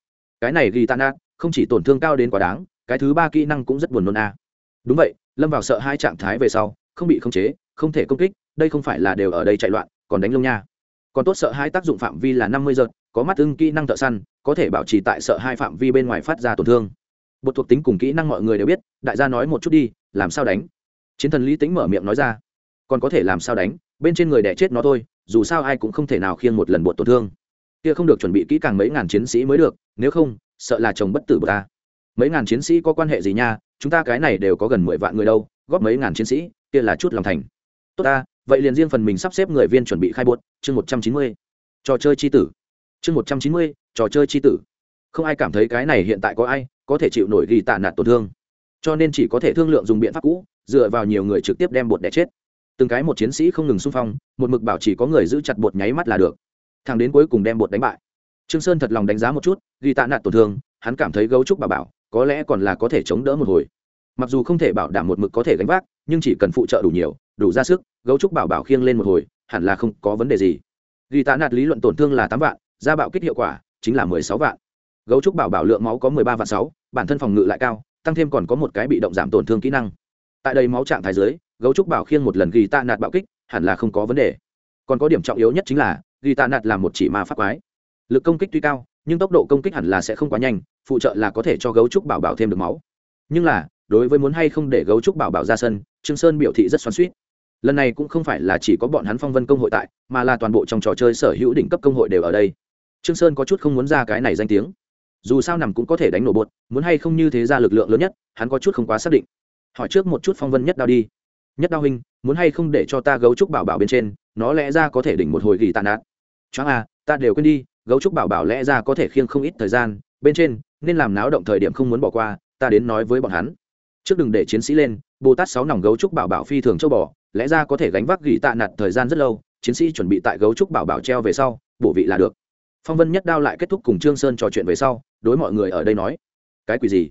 Cái này ghi tan ác không chỉ tổn thương cao đến quá đáng, cái thứ ba kỹ năng cũng rất buồn nôn a. Đúng vậy, lâm vào sợ hai trạng thái về sau không bị khống chế, không thể công kích, đây không phải là đều ở đây chạy loạn, còn đánh lông nha. Còn tốt sợ hai tác dụng phạm vi là năm mươi giật, có mắt ưng kỹ năng thợ săn, có thể bảo trì tại sợ hai phạm vi bên ngoài phát ra tổn thương. Bột thuộc tính cùng kỹ năng mọi người đều biết, đại gia nói một chút đi, làm sao đánh? Chiến thần lý tính mở miệng nói ra. Còn có thể làm sao đánh? Bên trên người đẻ chết nó thôi, dù sao ai cũng không thể nào khiêng một lần bột tổn thương. Kia không được chuẩn bị kỹ càng mấy ngàn chiến sĩ mới được, nếu không, sợ là chồng bất tử bờ ta. Mấy ngàn chiến sĩ có quan hệ gì nha? Chúng ta cái này đều có gần mười vạn người đâu, góp mấy ngàn chiến sĩ kia là chút lòng thành. Tốt ta, vậy liền riêng phần mình sắp xếp người viên chuẩn bị khai bột chương một trăm chín mươi. Trò chơi chi tử. Chương một trăm chín mươi, trò chơi chi tử. Không ai cảm thấy cái này hiện tại có ai có thể chịu nổi ghi tạ nạt tổn thương. Cho nên chỉ có thể thương lượng dùng biện pháp cũ, dựa vào nhiều người trực tiếp đem bột đẻ chết. Từng cái một chiến sĩ không ngừng xung phong, một mực bảo chỉ có người giữ chặt bột nháy mắt là được. Thằng đến cuối cùng đem bột đánh bại. Trương sơn thật lòng đánh giá một chút, ghi tạ nạt tổn thương, hắn cảm thấy gấu trúc bà bảo, có lẽ còn là có thể chống đỡ một hồi mặc dù không thể bảo đảm một mực có thể gánh vác, nhưng chỉ cần phụ trợ đủ nhiều, đủ ra sức, gấu trúc bảo bảo khiêng lên một hồi, hẳn là không có vấn đề gì. Ghi tạ nạt lý luận tổn thương là tám vạn gia bạo kích hiệu quả chính là mười sáu vạn. Gấu trúc bảo bảo lượng máu có mười ba vạn sáu, bản thân phòng ngự lại cao, tăng thêm còn có một cái bị động giảm tổn thương kỹ năng. Tại đây máu trạng thái dưới, gấu trúc bảo khiêng một lần ghi tạ nạt bạo kích, hẳn là không có vấn đề. Còn có điểm trọng yếu nhất chính là, ghi tạ nạt là một chỉ ma pháp quái. Lực công kích tuy cao, nhưng tốc độ công kích hẳn là sẽ không quá nhanh, phụ trợ là có thể cho gấu trúc bảo bảo thêm được máu. Nhưng là đối với muốn hay không để gấu trúc bảo bảo ra sân, trương sơn biểu thị rất xoắn suýt lần này cũng không phải là chỉ có bọn hắn phong vân công hội tại, mà là toàn bộ trong trò chơi sở hữu đỉnh cấp công hội đều ở đây. Trương sơn có chút không muốn ra cái này danh tiếng. Dù sao nằm cũng có thể đánh nổ bột, muốn hay không như thế ra lực lượng lớn nhất, hắn có chút không quá xác định. Hỏi trước một chút phong vân nhất đao đi. Nhất đao huynh, muốn hay không để cho ta gấu trúc bảo bảo bên trên, nó lẽ ra có thể đỉnh một hồi gỉ tàn nát choáng à ta đều quên đi, gấu trúc bảo bảo lẽ ra có thể khiêng không ít thời gian, bên trên, nên làm náo động thời điểm không muốn bỏ qua, ta đến nói với bọn hắn trước đừng để chiến sĩ lên, bồ tát sáu nòng gấu trúc bảo bảo phi thường châu bò, lẽ ra có thể gánh vác gỉ tạ nạt thời gian rất lâu, chiến sĩ chuẩn bị tại gấu trúc bảo bảo treo về sau, bổ vị là được. Phong vân nhất đao lại kết thúc cùng trương sơn trò chuyện về sau, đối mọi người ở đây nói, cái quỷ gì?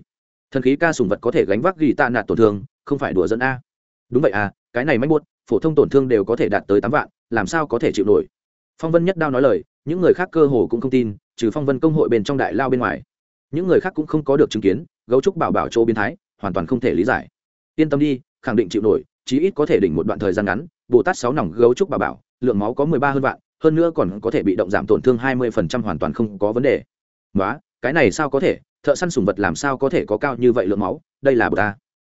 Thần khí ca sùng vật có thể gánh vác gỉ tạ nạt tổn thương, không phải đùa dẫn a? Đúng vậy à cái này máy buốt, phổ thông tổn thương đều có thể đạt tới tám vạn, làm sao có thể chịu nổi? Phong vân nhất đao nói lời, những người khác cơ hồ cũng không tin, trừ phong vân công hội bên trong đại lao bên ngoài. Những người khác cũng không có được chứng kiến, gấu trúc bảo bảo chỗ biến thái hoàn toàn không thể lý giải. Yên tâm đi, khẳng định chịu nổi, chí ít có thể đỉnh một đoạn thời gian ngắn, bồ tát sáu nòng gấu trúc bà bảo, lượng máu có mười ba hơn vạn, hơn nữa còn có thể bị động giảm tổn thương hai mươi phần trăm hoàn toàn không có vấn đề. Nói cái này sao có thể? Thợ săn sùng vật làm sao có thể có cao như vậy lượng máu? Đây là bờ ta.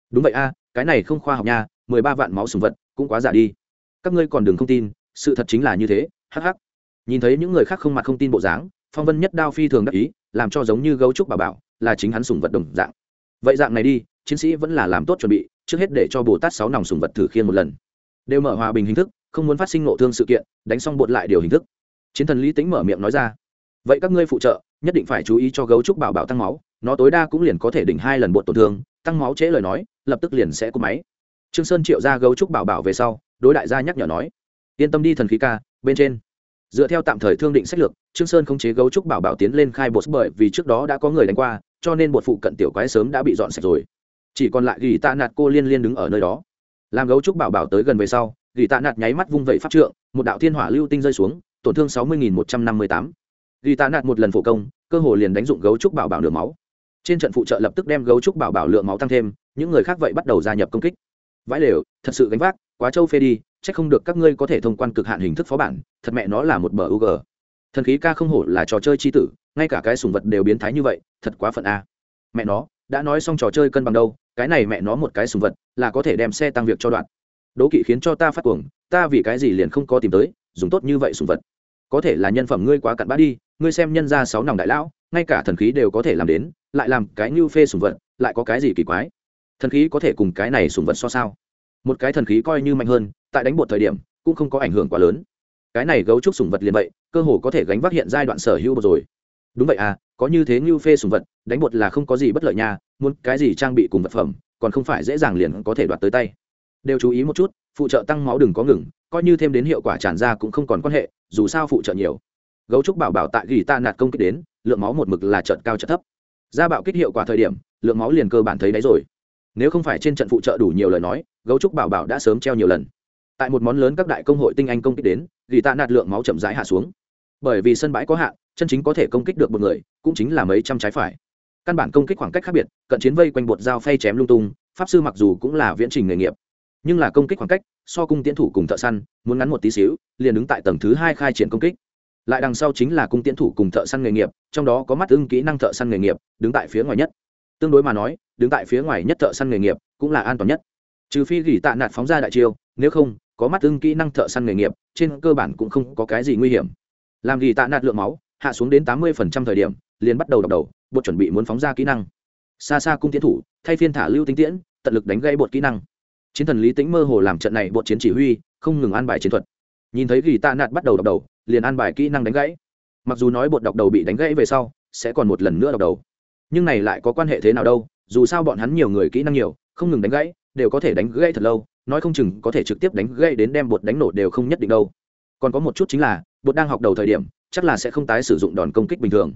Đúng vậy a, cái này không khoa học nha, mười ba vạn máu sùng vật cũng quá giả đi. Các ngươi còn đừng không tin, sự thật chính là như thế, hắc hắc. Nhìn thấy những người khác không mặt không tin bộ dáng, phong vân nhất đao phi thường đắc ý, làm cho giống như gấu trúc bà bảo, là chính hắn sùng vật đồng dạng. Vậy dạng này đi chiến sĩ vẫn là làm tốt chuẩn bị, trước hết để cho bồ tát sáu nòng sùng vật thử khiên một lần. Đều mở hòa bình hình thức, không muốn phát sinh nộ thương sự kiện, đánh xong bột lại điều hình thức. Chiến thần lý tính mở miệng nói ra. Vậy các ngươi phụ trợ, nhất định phải chú ý cho gấu trúc bảo bảo tăng máu, nó tối đa cũng liền có thể đỉnh hai lần bột tổn thương, tăng máu trễ lời nói, lập tức liền sẽ cúp máy. Trương sơn triệu ra gấu trúc bảo bảo về sau, đối đại gia nhắc nhở nói. Yên tâm đi thần khí ca, bên trên. Dựa theo tạm thời thương định sách lược, trương sơn không chế gấu trúc bảo bảo tiến lên khai bột bởi vì trước đó đã có người đánh qua, cho nên bột phụ cận tiểu quái sớm đã bị dọn sạch rồi chỉ còn lại gỉ tạ nạt cô liên liên đứng ở nơi đó. Làm gấu trúc bảo bảo tới gần về sau, gỉ tạ nạt nháy mắt vung vẩy pháp trượng, một đạo thiên hỏa lưu tinh rơi xuống, tổn thương sáu mươi một trăm năm mươi tám. Gỉ tạ nạt một lần phổ công, cơ hồ liền đánh dụng gấu trúc bảo bảo lượng máu. Trên trận phụ trợ lập tức đem gấu trúc bảo bảo lượng máu tăng thêm, những người khác vậy bắt đầu gia nhập công kích. Vãi lều, thật sự gánh vác, quá châu phê đi c h ắ c không được các ngươi có thể thông quan cực hạn hình thức phó bản, thật mẹ nó là một bờ u g thần khí ca không hổ là trò chơi c h i tử, ngay cả cái sùng vật đều biến thái như vậy, thật quá phận a. Mẹ nó, đã nói xong trò chơi cân bằng đâu cái này mẹ nó một cái sùng vật, là có thể đem xe tăng việc cho đoạn. Đố kỵ khiến cho ta phát cuồng, ta vì cái gì liền không có tìm tới, dùng tốt như vậy sùng vật. Có thể là nhân phẩm ngươi quá cặn bã đi, ngươi xem nhân ra sáu nòng đại lão, ngay cả thần khí đều có thể làm đến, lại làm cái như phê sùng vật, lại có cái gì kỳ quái? Thần khí có thể cùng cái này sùng vật so sao? Một cái thần khí coi như mạnh hơn, tại đánh bột thời điểm, cũng không có ảnh hưởng quá lớn. Cái này gấu trúc sùng vật liền vậy, cơ hồ có thể gánh vác hiện giai đoạn sở hữu rồi. Đúng vậy à có như thế như phê sùng vật, đánh bột là không có gì bất lợi nha, muốn cái gì trang bị cùng vật phẩm, còn không phải dễ dàng liền có thể đoạt tới tay. Đều chú ý một chút, phụ trợ tăng máu đừng có ngừng, coi như thêm đến hiệu quả tràn ra cũng không còn quan hệ, dù sao phụ trợ nhiều. Gấu trúc bảo bảo tại ghi ta nạt công kích đến, lượng máu một mực là trận cao trận thấp. Ra bạo kích hiệu quả thời điểm, lượng máu liền cơ bản thấy đấy rồi. Nếu không phải trên trận phụ trợ đủ nhiều lời nói, gấu trúc bảo bảo đã sớm treo nhiều lần. Tại một món lớn các đại công hội tinh anh công kích đến ghi ta nạt lượng máu chậm rãi hạ xuống. Bởi vì sân bãi có hạn chân chính có thể công kích được một người, cũng chính là mấy trăm trái phải. Căn bản công kích khoảng cách khác biệt, cận chiến vây quanh bột dao phay chém lung tung, pháp sư mặc dù cũng là viễn trình nghề nghiệp, nhưng là công kích khoảng cách, so cung tiến thủ cùng thợ săn, muốn ngắn một tí xíu, liền đứng tại tầng thứ hai khai triển công kích. Lại đằng sau chính là cung tiến thủ cùng thợ săn nghề nghiệp, trong đó có mắt ưng kỹ năng thợ săn nghề nghiệp, đứng tại phía ngoài nhất. Tương đối mà nói, đứng tại phía ngoài nhất thợ săn nghề nghiệp cũng là an toàn nhất. Trừ phi gỉ tạ nạt phóng ra đại chiêu, nếu không, có mắt ưng kỹ năng thợ săn nghề nghiệp, trên cơ bản cũng không có cái gì nguy hiểm. Làm gỉ tạ nạt lượng máu hạ xuống đến tám mươi thời điểm, liền bắt đầu đọc đầu bột chuẩn bị muốn phóng ra kỹ năng. Xa xa cung tiến thủ, thay phiên thả lưu tinh tiễn, tận lực đánh gây bột kỹ năng. Chiến thần lý tính mơ hồ làm trận này bột chiến chỉ huy, không ngừng an bài chiến thuật. Nhìn thấy gỉ tạ nạt bắt đầu đọc đầu, liền an bài kỹ năng đánh gãy. Mặc dù nói bột đọc đầu bị đánh gãy về sau, sẽ còn một lần nữa đọc đầu. Nhưng này lại có quan hệ thế nào đâu, dù sao bọn hắn nhiều người kỹ năng nhiều, không ngừng đánh gãy, đều có thể đánh gãy thật lâu, nói không chừng có thể trực tiếp đánh gãy đến đem bột đánh nổ đều không nhất định đâu. Còn có một chút chính là, bột đang học đầu thời điểm chắc là sẽ không tái sử dụng đòn công kích bình thường.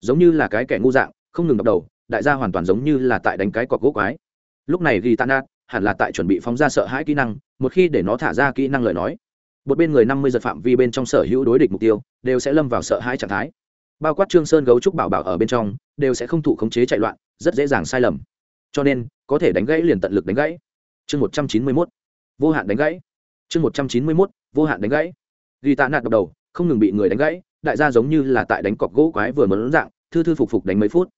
Giống như là cái kẻ ngu dạng không ngừng đọc đầu đại gia hoàn toàn giống như là tại đánh cái cọc gỗ quái. Lúc này ghi tạ nạt, hẳn là tại chuẩn bị phóng ra sợ hãi kỹ năng một khi để nó thả ra kỹ năng lời nói một bên người năm mươi giật phạm vi bên trong sở hữu đối địch mục tiêu đều sẽ lâm vào sợ hãi trạng thái. Bao quát trương sơn gấu trúc bảo bảo ở bên trong đều sẽ không thụ khống chế chạy loạn rất dễ dàng sai lầm. Cho nên có thể đánh gãy liền tận lực đánh gãy. Chương một trăm chín mươi mốt vô hạn đánh gãy. Chương một trăm chín mươi mốt vô hạn đánh gãy. Ghi tạ nạt đập đầu không ngừng bị người đánh gãy đại gia giống như là tại đánh cọc gỗ quái vừa mớn dạng, thư thư phục phục đánh mấy phút.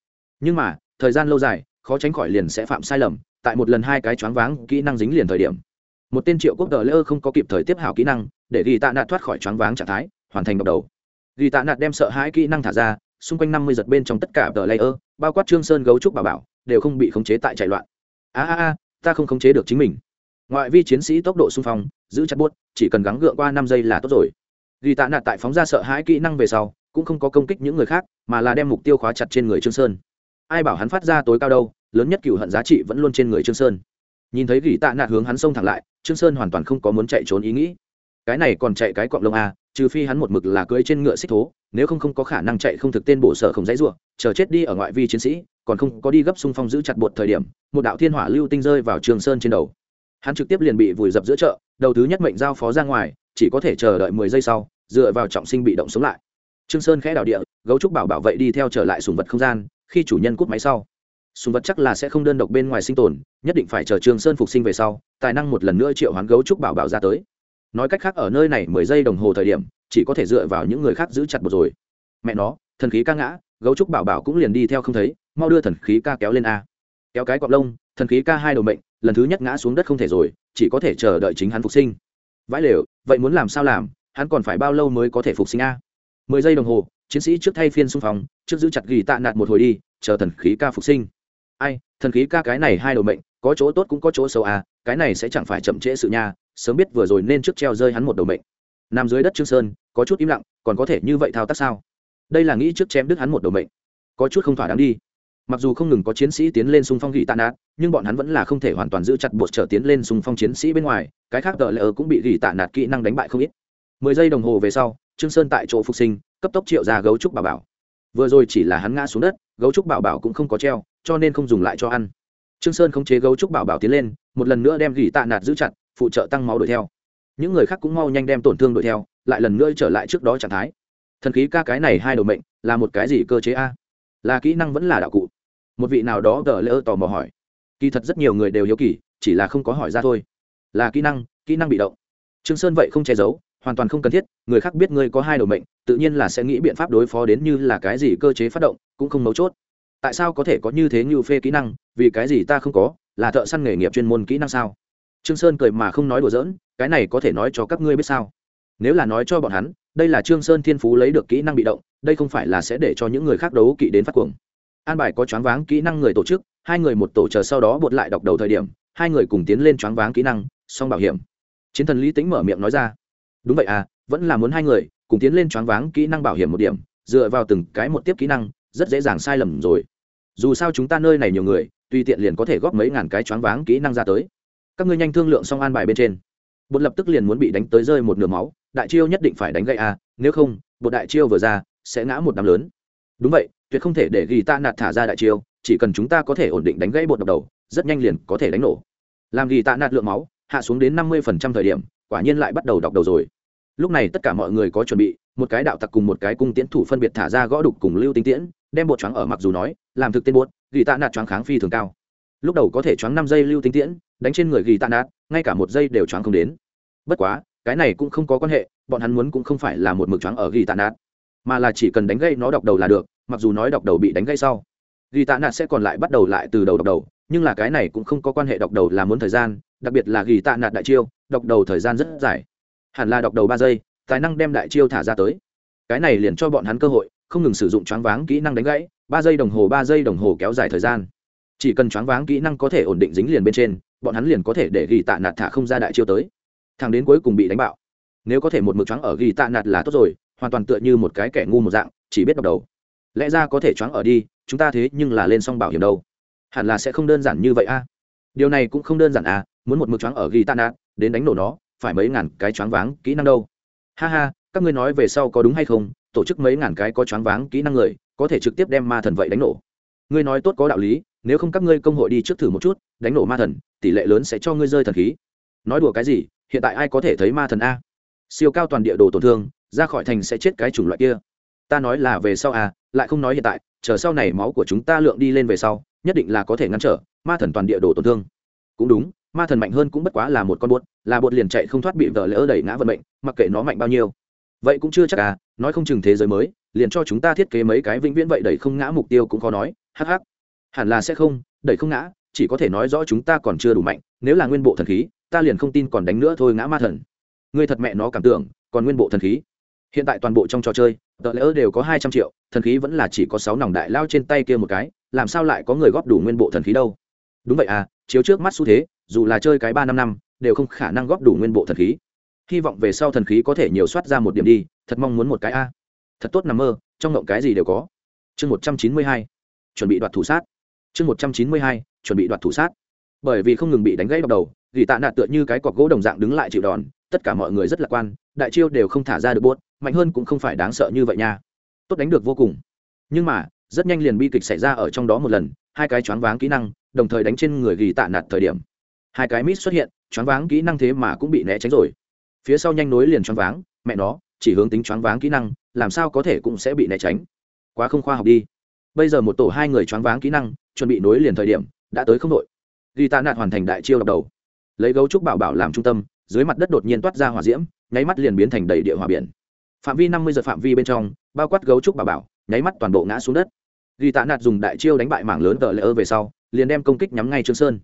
Nhưng mà, thời gian lâu dài, khó tránh khỏi liền sẽ phạm sai lầm, tại một lần hai cái choáng váng kỹ năng dính liền thời điểm. Một tên triệu quốc tờ lễ ơ không có kịp thời tiếp hảo kỹ năng, để ghi tạ nạt thoát khỏi choáng váng trạng thái, hoàn thành độc đầu. Ghi tạ nạt đem sợ hãi kỹ năng thả ra, xung quanh năm mươi giật bên trong tất cả tờ layer, bao quát trương sơn gấu trúc bà bảo, đều không bị khống chế tại chạy loạn. A a a, ta không khống chế được chính mình. Ngoại vi chiến sĩ tốc độ xung phong, giữ chặt buốt, chỉ cần gắng gượng qua năm giây là tốt rồi ghi tạ nạt tại phóng ra sợ hãi kỹ năng về sau, cũng không có công kích những người khác, mà là đem mục tiêu khóa chặt trên người trương sơn. Ai bảo hắn phát ra tối cao đâu, lớn nhất cựu hận giá trị vẫn luôn trên người trương sơn. Nhìn thấy gỉ tạ nạt hướng hắn xông thẳng lại, trương sơn hoàn toàn không có muốn chạy trốn ý nghĩ. Cái này còn chạy cái cọng lông a trừ phi hắn một mực là cưỡi trên ngựa xích thố, nếu không không có khả năng chạy không thực tên bổ sở không dãy ruộng chờ chết đi ở ngoại vi chiến sĩ, còn không có đi gấp xung phong giữ chặt bột thời điểm, một đạo thiên hỏa lưu tinh rơi vào trương sơn trên đầu. Hắn trực tiếp liền bị vùi dập giữa chợ, đầu thứ nhất mệnh giao phó ra ngoài, chỉ có thể chờ đợi mười giây sau dựa vào trọng sinh bị động sống lại. Trương sơn khẽ đảo địa, gấu trúc bảo bảo vệ đi theo trở lại sùng vật không gian, khi chủ nhân cút máy sau. Sùng vật chắc là sẽ không đơn độc bên ngoài sinh tồn, nhất định phải chờ trương sơn phục sinh về sau, tài năng một lần nữa triệu hoán gấu trúc bảo bảo ra tới. Nói cách khác ở nơi này mười giây đồng hồ thời điểm, chỉ có thể dựa vào những người khác giữ chặt một rồi. Mẹ nó, thần khí ca ngã, gấu trúc bảo bảo cũng liền đi theo không thấy, mau đưa thần khí ca kéo lên a. Kéo cái cọp lông, thần khí ca hai đầu mệnh, lần thứ nhất ngã xuống đất không thể rồi, chỉ có thể chờ đợi chính hắn phục sinh. Vãi lều, vậy muốn làm sao làm? Hắn còn phải bao lâu mới có thể phục sinh a? Mười giây đồng hồ, chiến sĩ trước thay phiên xung phong, trước giữ chặt ghi tạ nạt một hồi đi, chờ thần khí ca phục sinh. Ai, thần khí ca cái này hai đầu mệnh, có chỗ tốt cũng có chỗ xấu à cái này sẽ chẳng phải chậm trễ sự nha, sớm biết vừa rồi nên trước treo rơi hắn một đầu mệnh. Nằm dưới đất trương sơn, có chút im lặng, còn có thể như vậy thao tác sao? Đây là nghĩ trước chém đứt hắn một đầu mệnh. Có chút không thỏa đáng đi. Mặc dù không ngừng có chiến sĩ tiến lên xung phong gỉ tạ nạt, nhưng bọn hắn vẫn là không thể hoàn toàn giữ chặt bột trở tiến lên xung phong chiến sĩ bên ngoài, cái khác tờ lỡ cũng bị gỉ tạ nạt kỹ năng đánh bại không ít mười giây đồng hồ về sau, trương sơn tại chỗ phục sinh, cấp tốc triệu ra gấu trúc bảo bảo. Vừa rồi chỉ là hắn ngã xuống đất, gấu trúc bảo bảo cũng không có treo, cho nên không dùng lại cho ăn. Trương sơn không chế gấu trúc bảo bảo tiến lên, một lần nữa đem gỉ tạ nạt giữ chặt, phụ trợ tăng máu đuổi theo. Những người khác cũng mau nhanh đem tổn thương đuổi theo, lại lần nữa trở lại trước đó trạng thái. Thần khí ca cái này hai đầu mệnh, là một cái gì cơ chế a? Là kỹ năng vẫn là đạo cụ? Một vị nào đó gờ lỡ tò mò hỏi. Kỳ thật rất nhiều người đều hiếu kỳ, chỉ là không có hỏi ra thôi. Là kỹ năng kỹ năng bị động. Trương sơn vậy không che giấu hoàn toàn không cần thiết, người khác biết ngươi có hai đầu mệnh, tự nhiên là sẽ nghĩ biện pháp đối phó đến như là cái gì cơ chế phát động, cũng không mấu chốt. Tại sao có thể có như thế như phê kỹ năng, vì cái gì ta không có, là thợ săn nghề nghiệp chuyên môn kỹ năng sao? Trương sơn cười mà không nói đùa giỡn, cái này có thể nói cho các ngươi biết sao? Nếu là nói cho bọn hắn, đây là trương sơn thiên phú lấy được kỹ năng bị động, đây không phải là sẽ để cho những người khác đấu kỵ đến phát cuồng. An bài có choáng váng kỹ năng người tổ chức, hai người một tổ chờ sau đó bột lại đọc đầu thời điểm, hai người cùng tiến lên choáng váng kỹ năng song bảo hiểm. Chiến thần lý tính mở miệng nói ra đúng vậy à vẫn là muốn hai người cùng tiến lên choáng váng kỹ năng bảo hiểm một điểm, dựa vào từng cái một tiếp kỹ năng, rất dễ dàng sai lầm rồi. Dù sao chúng ta nơi này nhiều người, tùy tiện liền có thể góp mấy ngàn cái choáng váng kỹ năng ra tới. Các ngươi nhanh thương lượng xong an bài bên trên. Bột lập tức liền muốn bị đánh tới rơi một nửa máu, đại chiêu nhất định phải đánh gậy à nếu không, bột đại chiêu vừa ra, sẽ ngã một đám lớn. Đúng vậy, tuyệt không thể để ghi ta nạt thả ra đại chiêu, chỉ cần chúng ta có thể ổn định đánh gãy bột độc đầu, rất nhanh liền có thể đánh nổ. Làm ghi tạ nạt lượng máu, hạ xuống đến năm mươi thời điểm quả nhiên lại bắt đầu đọc đầu rồi. Lúc này tất cả mọi người có chuẩn bị, một cái đạo tặc cùng một cái cung tiễn thủ phân biệt thả ra gõ đục cùng lưu tinh tiễn, đem bột choáng ở mặc dù nói, làm thực tên bột ghi tạ nạt choáng kháng phi thường cao. Lúc đầu có thể choáng năm giây lưu tinh tiễn, đánh trên người ghi tạ nạt, ngay cả một giây đều choáng không đến. Bất quá, cái này cũng không có quan hệ, bọn hắn muốn cũng không phải là một mực choáng ở ghi tạ nạt, mà là chỉ cần đánh gây nó đọc đầu là được, mặc dù nói đọc đầu bị đánh gây sau, ghi tạ nạt sẽ còn lại bắt đầu lại từ đầu đọc đầu, nhưng là cái này cũng không có quan hệ đọc đầu là muốn thời gian, đặc biệt là ghi tạ nạt đại chiêu đọc đầu thời gian rất dài. Hẳn là đọc đầu ba giây, tài năng đem đại chiêu thả ra tới. Cái này liền cho bọn hắn cơ hội, không ngừng sử dụng choáng váng kỹ năng đánh gãy, ba giây đồng hồ, ba giây đồng hồ kéo dài thời gian. Chỉ cần choáng váng kỹ năng có thể ổn định dính liền bên trên, bọn hắn liền có thể để ghi tạ nạt thả không ra đại chiêu tới. Thằng đến cuối cùng bị đánh bạo. Nếu có thể một mực choáng ở ghi tạ nạt là tốt rồi, hoàn toàn tựa như một cái kẻ ngu một dạng, chỉ biết đọc đầu. Lẽ ra có thể choáng ở đi, chúng ta thế nhưng là lên xong bảo hiểm đâu. Hẳn là sẽ không đơn giản như vậy a. Điều này cũng không đơn giản à muốn một mực choáng ở ghi tạ nạt đến đánh nổ nó, phải mấy ngàn cái choáng váng kỹ năng đâu. Ha ha, các ngươi nói về sau có đúng hay không? Tổ chức mấy ngàn cái có choáng váng kỹ năng người, có thể trực tiếp đem ma thần vậy đánh nổ. Ngươi nói tốt có đạo lý, nếu không các ngươi công hội đi trước thử một chút, đánh nổ ma thần, tỷ lệ lớn sẽ cho ngươi rơi thần khí. Nói đùa cái gì, hiện tại ai có thể thấy ma thần a? Siêu cao toàn địa đồ tổn thương, ra khỏi thành sẽ chết cái chủng loại kia. Ta nói là về sau à lại không nói hiện tại, chờ sau này máu của chúng ta lượng đi lên về sau, nhất định là có thể ngăn trở ma thần toàn địa đồ tổn thương cũng đúng, ma thần mạnh hơn cũng bất quá là một con buốt, là bột liền chạy không thoát bị vợ lỡ đẩy ngã vận mệnh, mặc kệ nó mạnh bao nhiêu. Vậy cũng chưa chắc à nói không chừng thế giới mới, liền cho chúng ta thiết kế mấy cái vĩnh viễn vậy đẩy không ngã mục tiêu cũng khó nói, hắc hắc. Hẳn là sẽ không, đẩy không ngã, chỉ có thể nói rõ chúng ta còn chưa đủ mạnh, nếu là nguyên bộ thần khí, ta liền không tin còn đánh nữa thôi ngã ma thần. Ngươi thật mẹ nó cảm tưởng, còn nguyên bộ thần khí. Hiện tại toàn bộ trong trò chơi tờ lỡ đều có hai trăm triệu, thần khí vẫn là chỉ có sáu nòng đại lao trên tay kia một cái, làm sao lại có người góp đủ nguyên bộ thần khí đâu? Đúng vậy à chiếu trước mắt xu thế, dù là chơi cái ba năm năm, đều không khả năng góp đủ nguyên bộ thần khí. Hy vọng về sau thần khí có thể nhiều soát ra một điểm đi, thật mong muốn một cái a. Thật tốt nằm mơ, trong ngộng cái gì đều có. Chương một trăm chín mươi hai, chuẩn bị đoạt thủ sát. Chương một trăm chín mươi hai, chuẩn bị đoạt thủ sát. Bởi vì không ngừng bị đánh gãy đọc đầu, gỉ tạ nạt tựa như cái cọc gỗ đồng dạng đứng lại chịu đòn, tất cả mọi người rất lạc quan, đại chiêu đều không thả ra được buốt, mạnh hơn cũng không phải đáng sợ như vậy nha. Tốt đánh được vô cùng. Nhưng mà, rất nhanh liền bi kịch xảy ra ở trong đó một lần, hai cái choáng váng kỹ năng đồng thời đánh trên người ghi tạ nạt thời điểm. Hai cái mít xuất hiện, choáng váng kỹ năng thế mà cũng bị né tránh rồi. Phía sau nhanh nối liền choáng váng, mẹ nó, chỉ hướng tính choáng váng kỹ năng, làm sao có thể cũng sẽ bị né tránh. Quá không khoa học đi. Bây giờ một tổ hai người choáng váng kỹ năng, chuẩn bị nối liền thời điểm, đã tới không đội. Ghi tạ nạt hoàn thành đại chiêu đập đầu. Lấy gấu trúc bảo bảo làm trung tâm, dưới mặt đất đột nhiên toát ra hỏa diễm, nháy mắt liền biến thành đầy địa hỏa biển. Phạm vi năm mươi giờ phạm vi bên trong, bao quát gấu trúc bảo bảo, nháy mắt toàn bộ ngã xuống đất. Ghi tạ nạt dùng đại chiêu đánh bại mảng lớn tờ lỡ về sau liền đem công kích nhắm ngay trương sơn.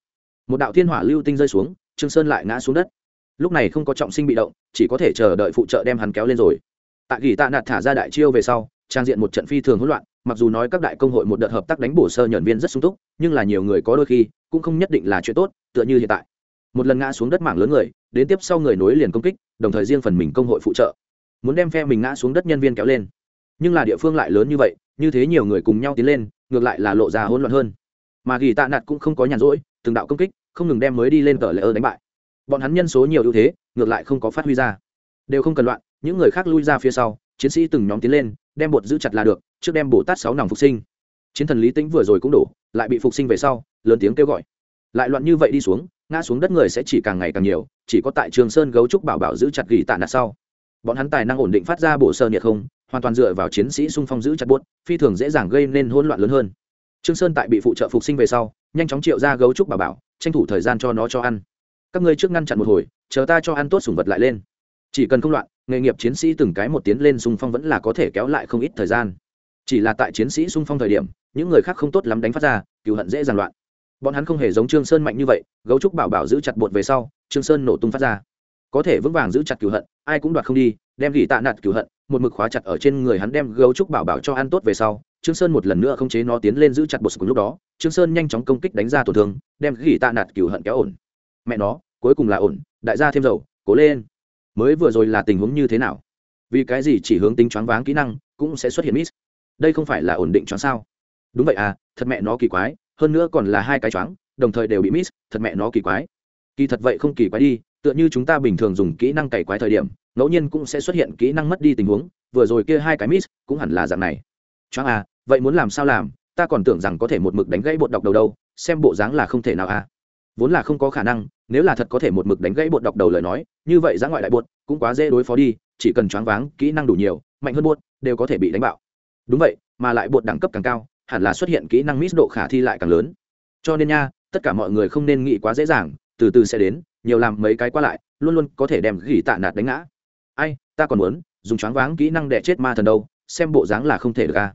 Một đạo thiên hỏa lưu tinh rơi xuống, trương sơn lại ngã xuống đất. Lúc này không có trọng sinh bị động, chỉ có thể chờ đợi phụ trợ đem hắn kéo lên rồi. Tại kỳ tạ nạt thả ra đại chiêu về sau, trang diện một trận phi thường hỗn loạn, mặc dù nói các đại công hội một đợt hợp tác đánh bổ sơ nhận viên rất sung túc, nhưng là nhiều người có đôi khi cũng không nhất định là chuyện tốt, tựa như hiện tại. Một lần ngã xuống đất mảng lớn người, đến tiếp sau người nối liền công kích, đồng thời riêng phần mình công hội phụ trợ. Muốn đem phe mình ngã xuống đất nhân viên kéo lên. Nhưng là địa phương lại lớn như vậy, như thế nhiều người cùng nhau tiến lên, ngược lại là lộ ra hỗn loạn hơn mà ghi tạ nạt cũng không có nhàn rỗi, từng đạo công kích, không ngừng đem mới đi lên cờ lệ ơ đánh bại. Bọn hắn nhân số nhiều ưu thế, ngược lại không có phát huy ra. Đều không cần loạn, những người khác lui ra phía sau, chiến sĩ từng nhóm tiến lên, đem bột giữ chặt là được, trước đem bổ tát sáu nòng phục sinh. Chiến thần lý tính vừa rồi cũng đổ, lại bị phục sinh về sau, lớn tiếng kêu gọi. Lại loạn như vậy đi xuống, ngã xuống đất người sẽ chỉ càng ngày càng nhiều, chỉ có tại trường sơn gấu trúc bảo bảo giữ chặt gỉ tạ nạt sau. Bọn hắn tài năng ổn định phát ra bổ sơ nhiệt không, hoàn toàn dựa vào chiến sĩ xung phong giữ chặt buốt phi thường dễ dàng gây nên hỗn loạn lớn hơn trương sơn tại bị phụ trợ phục sinh về sau, nhanh chóng triệu ra gấu trúc bảo bảo, tranh thủ thời gian cho nó cho ăn. Các ngươi trước ngăn chặn một hồi, chờ ta cho ăn tốt sủng vật lại lên. Chỉ cần không loạn, nghề nghiệp chiến sĩ từng cái một tiến lên xung phong vẫn là có thể kéo lại không ít thời gian. Chỉ là tại chiến sĩ xung phong thời điểm, những người khác không tốt lắm đánh phát ra cựu hận dễ dàng loạn. Bọn hắn không hề giống trương sơn mạnh như vậy, gấu trúc bảo bảo giữ chặt bột về sau, trương sơn nổ tung phát ra. Có thể vững vàng giữ chặt cửu hận, ai cũng đoạt không đi, đem gỉ tạ nạt cửu hận, một mực khóa chặt ở trên người hắn đem gấu trúc bảo bảo cho ăn tốt về sau trương sơn một lần nữa không chế nó tiến lên giữ chặt bột cùng lúc đó, trương sơn nhanh chóng công kích đánh ra tổn thương, đem gỉ tạ nạt cửu hận kéo ổn. Mẹ nó, cuối cùng là ổn, đại gia thêm dầu, cố lên. Mới vừa rồi là tình huống như thế nào? Vì cái gì chỉ hướng tính choáng váng kỹ năng cũng sẽ xuất hiện miss? Đây không phải là ổn định choáng sao? Đúng vậy à thật mẹ nó kỳ quái, hơn nữa còn là hai cái choáng, đồng thời đều bị miss, thật mẹ nó kỳ quái. Kỳ thật vậy không kỳ quái đi, tựa như chúng ta bình thường dùng kỹ năng cày quái thời điểm, ngẫu nhiên cũng sẽ xuất hiện kỹ năng mất đi tình huống, vừa rồi kia hai cái miss cũng hẳn là dạng này choáng à vậy muốn làm sao làm? Ta còn tưởng rằng có thể một mực đánh gãy bột đọc đầu đâu, xem bộ dáng là không thể nào à. Vốn là không có khả năng, nếu là thật có thể một mực đánh gãy bột đọc đầu lời nói, như vậy giã ngoại đại bột cũng quá dễ đối phó đi, chỉ cần choáng váng, kỹ năng đủ nhiều, mạnh hơn bột, đều có thể bị đánh bạo. Đúng vậy, mà lại bột đẳng cấp càng cao, hẳn là xuất hiện kỹ năng miss độ khả thi lại càng lớn. Cho nên nha, tất cả mọi người không nên nghĩ quá dễ dàng, từ từ sẽ đến, nhiều làm mấy cái qua lại, luôn luôn có thể đem gỉ tạ nạt đánh ngã. Ai, ta còn muốn, dùng choáng váng kỹ năng đẻ chết ma thần đâu xem bộ dáng là không thể được a à.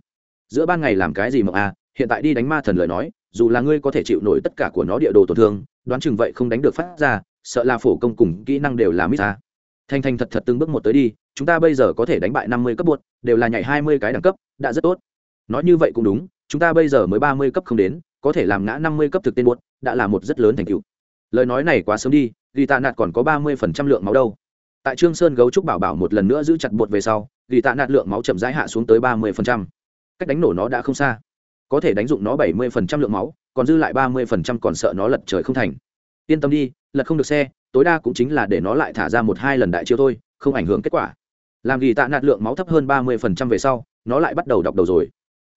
giữa ban ngày làm cái gì mộng a à, hiện tại đi đánh ma thần lời nói dù là ngươi có thể chịu nổi tất cả của nó địa đồ tổn thương đoán chừng vậy không đánh được phát ra sợ là phổ công cùng kỹ năng đều là mít ra à. thành thành thật thật từng bước một tới đi chúng ta bây giờ có thể đánh bại năm mươi cấp buốt đều là nhảy hai mươi cái đẳng cấp đã rất tốt. Nói như vậy cũng đúng chúng ta bây giờ mới ba mươi cấp không đến có thể làm ngã năm mươi cấp thực tên buốt đã là một rất lớn thành tựu. Lời nói này quá sớm đi ghi tạ nạt còn có ba mươi phần trăm lượng máu đâu tại trương sơn gấu trúc bảo bảo một lần nữa giữ chặt bột về sau, ghi tạ nạt lượng máu chậm rãi hạ xuống tới ba mươi phần trăm. Cách đánh nổ nó đã không xa. Có thể đánh dụng nó bảy mươi phần trăm lượng máu, còn dư lại ba mươi phần trăm còn sợ nó lật trời không thành. Yên tâm đi, lật không được xe, tối đa cũng chính là để nó lại thả ra một hai lần đại chiêu thôi, không ảnh hưởng kết quả. Làm gì tạ nạt lượng máu thấp hơn ba mươi phần trăm về sau, nó lại bắt đầu đọc đầu rồi.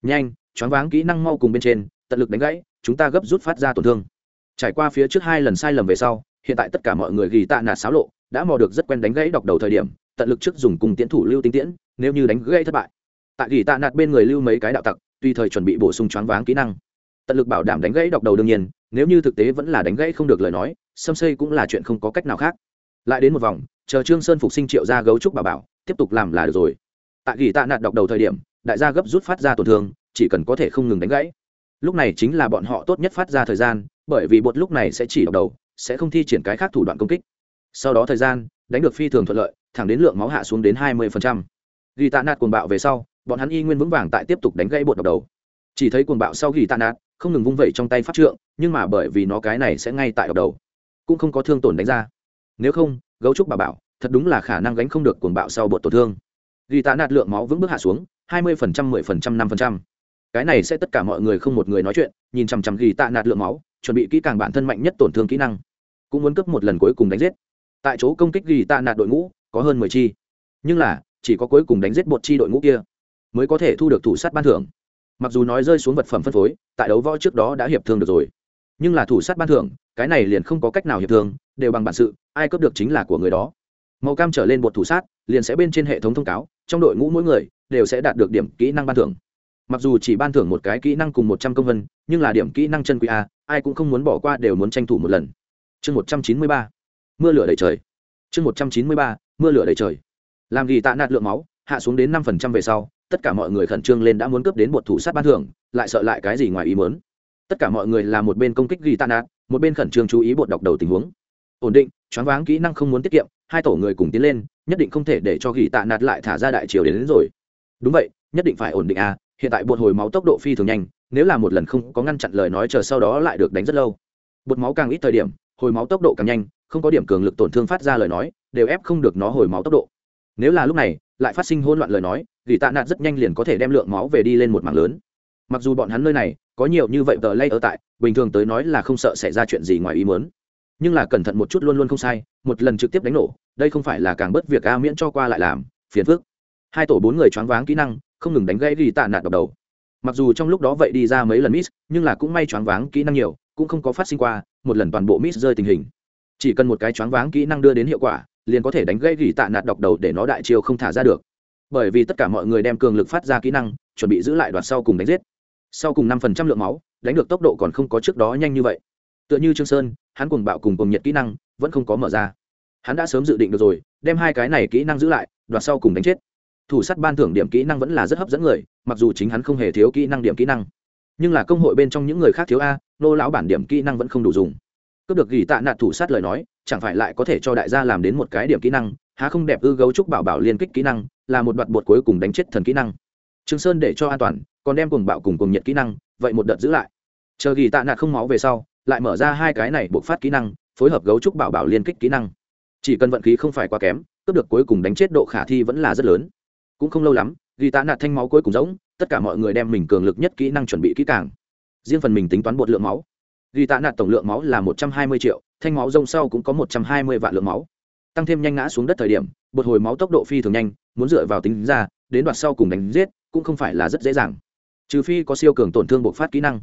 Nhanh, choáng váng kỹ năng mau cùng bên trên, tận lực đánh gãy, chúng ta gấp rút phát ra tổn thương. Trải qua phía trước hai lần sai lầm về sau, hiện tại tất cả mọi người ghi tạ nạt xáo lộ đã mò được rất quen đánh gãy đọc đầu thời điểm, tận lực trước dùng cùng tiến thủ lưu tinh tiễn, nếu như đánh gãy thất bại. Tại gỉ tạ nạt bên người lưu mấy cái đạo tặc, tùy thời chuẩn bị bổ sung choáng váng kỹ năng. Tận lực bảo đảm đánh gãy đọc đầu đương nhiên, nếu như thực tế vẫn là đánh gãy không được lời nói, xâm xây cũng là chuyện không có cách nào khác. Lại đến một vòng, chờ trương sơn phục sinh triệu ra gấu trúc bà bảo, tiếp tục làm là được rồi. Tại gỉ tạ nạt đọc đầu thời điểm, đại gia gấp rút phát ra tổn thương, chỉ cần có thể không ngừng đánh gãy. Lúc này chính là bọn họ tốt nhất phát ra thời gian, bởi vì bột lúc này sẽ chỉ đọc đầu, sẽ không thi triển cái khác thủ đoạn công kích sau đó thời gian, đánh được phi thường thuận lợi, thẳng đến lượng máu hạ xuống đến hai mươi ghi tạ nạt cuồng bạo về sau, bọn hắn y nguyên vững vàng tại tiếp tục đánh gãy bột độc đầu. Chỉ thấy cuồng bạo sau ghi tạ nạt, không ngừng vung vẩy trong tay phát trượng, nhưng mà bởi vì nó cái này sẽ ngay tại độc đầu, cũng không có thương tổn đánh ra. Nếu không, gấu trúc bà bảo, thật đúng là khả năng gánh không được cuồng bạo sau bột tổn thương. Ghi tạ nạt lượng máu vững bước hạ xuống, hai mươi phần trăm, mười phần trăm, năm phần trăm. Cái này sẽ tất cả mọi người không một người nói chuyện, nhìn chằm chằm ghi tạ nạt lượng máu, chuẩn bị kỹ càng bản thân mạnh nhất tổn thương kỹ năng. Cũng muốn cấp một lần cuối cùng đánh giết tại chỗ công kích ghi tạ nạt đội ngũ, có hơn mười chi. Nhưng là, chỉ có cuối cùng đánh giết một chi đội ngũ kia, mới có thể thu được thủ sát ban thưởng. Mặc dù nói rơi xuống vật phẩm phân phối, tại đấu võ trước đó đã hiệp thương được rồi. Nhưng là thủ sát ban thưởng, cái này liền không có cách nào hiệp thương, đều bằng bản sự, ai cướp được chính là của người đó. Màu cam trở lên bột thủ sát, liền sẽ bên trên hệ thống thông cáo, trong đội ngũ mỗi người đều sẽ đạt được điểm kỹ năng ban thưởng. Mặc dù chỉ ban thưởng một cái kỹ năng cùng một trăm công vân, nhưng là điểm kỹ năng chân quý a, ai cũng không muốn bỏ qua đều muốn tranh thủ một lần. Chương một trăm chín mươi ba mưa lửa đầy trời. Chương một trăm chín mươi ba mưa lửa đầy trời. Làm ghi tạ nạt lượng máu hạ xuống đến năm phần trăm về sau tất cả mọi người khẩn trương lên đã muốn cướp đến bột thủ sát ban thưởng lại sợ lại cái gì ngoài ý mớn tất cả mọi người là một bên công kích ghi tạ nạt một bên khẩn trương chú ý bột đọc đầu tình huống. Ổn định choáng váng kỹ năng không muốn tiết kiệm hai tổ người cùng tiến lên nhất định không thể để cho ghi tạ nạt lại thả ra đại chiều đến, đến rồi. Đúng vậy nhất định phải ổn định à? hiện tại bột hồi máu tốc độ phi thường nhanh nếu là một lần không có ngăn chặn lời nói chờ sau đó lại được đánh rất lâu. Bột máu càng ít thời điểm hồi máu tốc độ càng nhanh không có điểm cường lực tổn thương phát ra lời nói, đều ép không được nó hồi máu tốc độ. Nếu là lúc này, lại phát sinh hỗn loạn lời nói gỉ tạ nạt rất nhanh liền có thể đem lượng máu về đi lên một mảng lớn. Mặc dù bọn hắn nơi này có nhiều như vậy tờ lay ở tại, bình thường tới nói là không sợ xảy ra chuyện gì ngoài ý muốn. Nhưng là cẩn thận một chút luôn luôn không sai, một lần trực tiếp đánh nổ, đây không phải là càng bớt việc a miễn cho qua lại làm, phiền phức. Hai tổ bốn người choáng váng kỹ năng, không ngừng đánh gãy ghi tạ nạt đập đầu. Mặc dù trong lúc đó vậy đi ra mấy lần miss, nhưng là cũng may choáng váng kỹ năng nhiều, cũng không có phát sinh qua, một lần toàn bộ miss rơi tình hình chỉ cần một cái choáng váng kỹ năng đưa đến hiệu quả, liền có thể đánh gãy gỉ tạ nạt độc đầu để nó đại chiêu không thả ra được. Bởi vì tất cả mọi người đem cường lực phát ra kỹ năng, chuẩn bị giữ lại đoạt sau cùng đánh giết. Sau cùng năm phần trăm lượng máu, đánh được tốc độ còn không có trước đó nhanh như vậy. Tựa như trương sơn, hắn cùng bạo cùng cùng nhiệt kỹ năng, vẫn không có mở ra. Hắn đã sớm dự định được rồi, đem hai cái này kỹ năng giữ lại, đoạt sau cùng đánh chết. Thủ sắt ban thưởng điểm kỹ năng vẫn là rất hấp dẫn người, mặc dù chính hắn không hề thiếu kỹ năng điểm kỹ năng. Nhưng là công hội bên trong những người khác thiếu a, nô lão bản điểm kỹ năng vẫn không đủ dùng cướp được gỉ tạ nạt thủ sát lời nói, chẳng phải lại có thể cho đại gia làm đến một cái điểm kỹ năng, há không đẹp ư gấu trúc bảo bảo liên kích kỹ năng, là một đoạn bột cuối cùng đánh chết thần kỹ năng. Trường sơn để cho an toàn, còn đem cùng bạo cùng cùng nhiệt kỹ năng, vậy một đợt giữ lại. Chờ gỉ tạ nạt không máu về sau, lại mở ra hai cái này buộc phát kỹ năng, phối hợp gấu trúc bảo bảo liên kích kỹ năng. Chỉ cần vận khí không phải quá kém, cướp được cuối cùng đánh chết độ khả thi vẫn là rất lớn. Cũng không lâu lắm ghi tạ nạt thanh máu cuối cùng giống tất cả mọi người đem mình cường lực nhất kỹ năng chuẩn bị kỹ càng. Riêng phần mình tính toán bột lượng máu ghi tạ nạt tổng lượng máu là một trăm hai mươi triệu, thanh máu rông sau cũng có một trăm hai mươi vạn lượng máu. Tăng thêm nhanh ngã xuống đất thời điểm, bột hồi máu tốc độ phi thường nhanh, muốn dựa vào tính ra, đến đoạt sau cùng đánh giết, cũng không phải là rất dễ dàng. Trừ phi có siêu cường tổn thương bộc phát kỹ năng.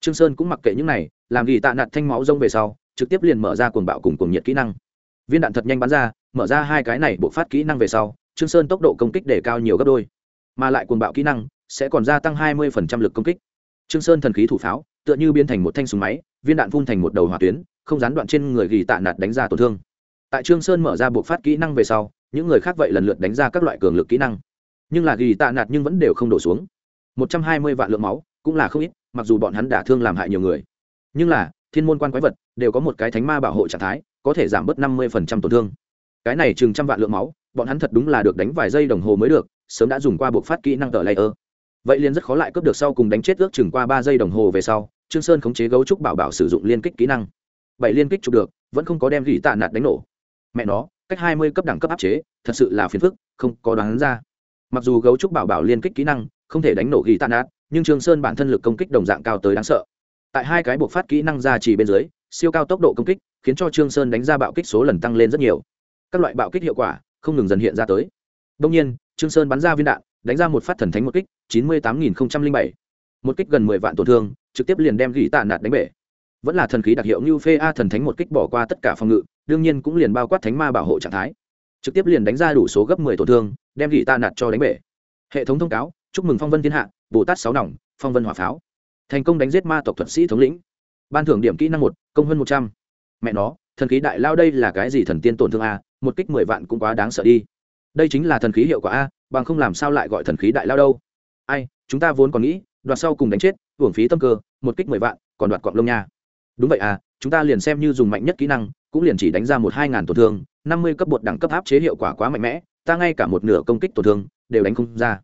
Trương sơn cũng mặc kệ những này, làm ghi tạ nạt thanh máu rông về sau, trực tiếp liền mở ra cuồng bạo cùng cuồng nhiệt kỹ năng. Viên đạn thật nhanh bắn ra, mở ra hai cái này bộc phát kỹ năng về sau, trương sơn tốc độ công kích để cao nhiều gấp đôi. Mà lại cuồng bạo kỹ năng sẽ còn gia tăng 20% lực công kích. Trương sơn thần khí thủ pháo tựa như biến thành một thanh súng máy, viên đạn phun thành một đầu hỏa tuyến, không gián đoạn trên người ghi tạ nạt đánh ra tổn thương. Tại trương sơn mở ra buộc phát kỹ năng về sau, những người khác vậy lần lượt đánh ra các loại cường lực kỹ năng. Nhưng là ghi tạ nạt nhưng vẫn đều không đổ xuống. 120 vạn lượng máu, cũng là không ít, mặc dù bọn hắn đả thương làm hại nhiều người. Nhưng là, thiên môn quan quái vật, đều có một cái thánh ma bảo hộ trạng thái, có thể giảm bớt 50% tổn thương. Cái này chừng trăm vạn lượng máu, bọn hắn thật đúng là được đánh vài giây đồng hồ mới được, sớm đã dùng qua buộc phát kỹ năng tờ layer. Vậy liền rất khó lại cướp được sau cùng đánh chết ước chừng qua ba giây đồng hồ về sau trương sơn khống chế gấu trúc bảo bảo sử dụng liên kích kỹ năng. Bảy liên kích chụp được, vẫn không có đem gỉ tạ nạt đánh nổ. Mẹ nó, cách hai mươi cấp đẳng cấp áp chế, thật sự là phiền phức, không có đoán ra. Mặc dù gấu trúc bảo bảo liên kích kỹ năng không thể đánh nổ gỉ tạ nạt, nhưng trương sơn bản thân lực công kích đồng dạng cao tới đáng sợ. Tại hai cái buộc phát kỹ năng ra chỉ bên dưới, siêu cao tốc độ công kích khiến cho trương sơn đánh ra bạo kích số lần tăng lên rất nhiều. Các loại bạo kích hiệu quả không ngừng dần hiện ra tới. Đông nhiên, trương sơn bắn ra viên đạn, đánh ra một phát thần thánh một kích, chín mươi tám nghìn bảy. Một kích gần mười vạn tổn thương trực tiếp liền đem gỉ tạ nạt đánh bể. Vẫn là thần khí đặc hiệu như phê a thần thánh một kích bỏ qua tất cả phòng ngự, đương nhiên cũng liền bao quát thánh ma bảo hộ trạng thái. Trực tiếp liền đánh ra đủ số gấp mười tổn thương, đem gỉ tạ nạt cho đánh bể. Hệ thống thông cáo, chúc mừng phong vân thiên hạ, bồ tát sáu nòng, phong vân hỏa pháo. Thành công đánh giết ma tộc thuật sĩ thống lĩnh. Ban thưởng điểm kỹ năng một, công hơn một trăm. Mẹ nó, thần khí đại lao đây là cái gì thần tiên tổn thương a, một kích mười vạn cũng quá đáng sợ đi. Đây chính là thần khí hiệu quả a, bằng không làm sao lại gọi thần khí đại lao đâu. Ai, chúng ta vốn còn nghĩ đoạt sau cùng đánh chết, hưởng phí tâm cơ, một kích mười vạn, còn đoạt quạng lông nha. Đúng vậy à chúng ta liền xem như dùng mạnh nhất kỹ năng, cũng liền chỉ đánh ra một hai ngàn tổn thương, năm mươi cấp bột đẳng cấp áp chế hiệu quả quá mạnh mẽ, ta ngay cả một nửa công kích tổn thương, đều đánh không ra.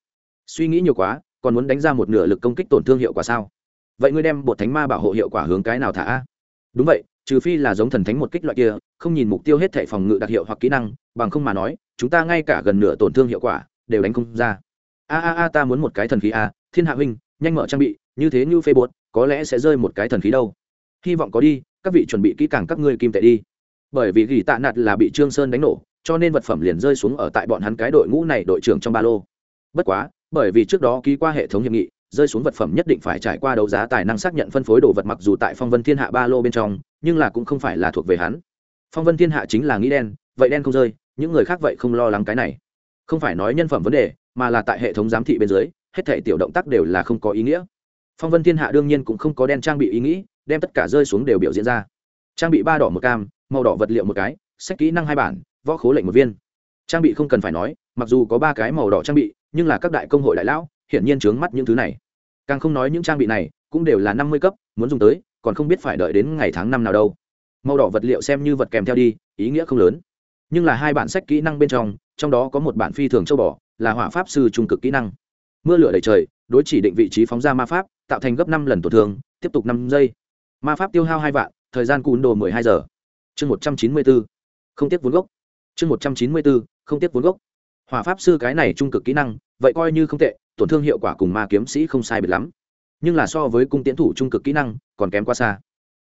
Suy nghĩ nhiều quá, còn muốn đánh ra một nửa lực công kích tổn thương hiệu quả sao? Vậy ngươi đem bột thánh ma bảo hộ hiệu quả hướng cái nào thả? Đúng vậy, trừ phi là giống thần thánh một kích loại kia, không nhìn mục tiêu hết thể phòng ngự đặc hiệu hoặc kỹ năng, bằng không mà nói, chúng ta ngay cả gần nửa tổn thương hiệu quả, đều đánh không ra. A a a, ta muốn một cái thần khí a, thiên hạ huynh nhanh mở trang bị, như thế như phê bột, có lẽ sẽ rơi một cái thần khí đâu. Hy vọng có đi, các vị chuẩn bị kỹ càng các ngươi kim tệ đi. Bởi vì gỉ tạ nạt là bị trương sơn đánh nổ, cho nên vật phẩm liền rơi xuống ở tại bọn hắn cái đội ngũ này đội trưởng trong ba lô. Bất quá, bởi vì trước đó ký qua hệ thống hiệp nghị, rơi xuống vật phẩm nhất định phải trải qua đấu giá tài năng xác nhận phân phối đồ vật mặc dù tại phong vân thiên hạ ba lô bên trong, nhưng là cũng không phải là thuộc về hắn. Phong vân thiên hạ chính là nghĩ đen, vậy đen không rơi, những người khác vậy không lo lắng cái này. Không phải nói nhân phẩm vấn đề, mà là tại hệ thống giám thị bên dưới hết thể tiểu động tác đều là không có ý nghĩa. Phong vân thiên hạ đương nhiên cũng không có đen trang bị ý nghĩ, đem tất cả rơi xuống đều biểu diễn ra. Trang bị ba đỏ một cam, màu đỏ vật liệu một cái, sách kỹ năng hai bản, võ khố lệnh một viên. Trang bị không cần phải nói, mặc dù có ba cái màu đỏ trang bị, nhưng là các đại công hội đại lão, hiển nhiên trướng mắt những thứ này. Càng không nói những trang bị này, cũng đều là năm mươi cấp, muốn dùng tới, còn không biết phải đợi đến ngày tháng năm nào đâu. Màu đỏ vật liệu xem như vật kèm theo đi, ý nghĩa không lớn. Nhưng là hai bản sách kỹ năng bên trong trong đó có một bản phi thường châu bò, là hỏa pháp sư trung cực kỹ năng mưa lửa đầy trời, đối chỉ định vị trí phóng ra ma pháp, tạo thành gấp năm lần tổn thương, tiếp tục năm giây. Ma pháp tiêu hao hai vạn, thời gian cún đồ mười hai giờ. Chương một trăm chín mươi bốn. Không tiếp vốn gốc. Chương một trăm chín mươi bốn, không tiếp vốn gốc. Hỏa pháp sư cái này trung cực kỹ năng, vậy coi như không tệ, tổn thương hiệu quả cùng ma kiếm sĩ không sai biệt lắm. Nhưng là so với cung tiến thủ trung cực kỹ năng, còn kém quá xa.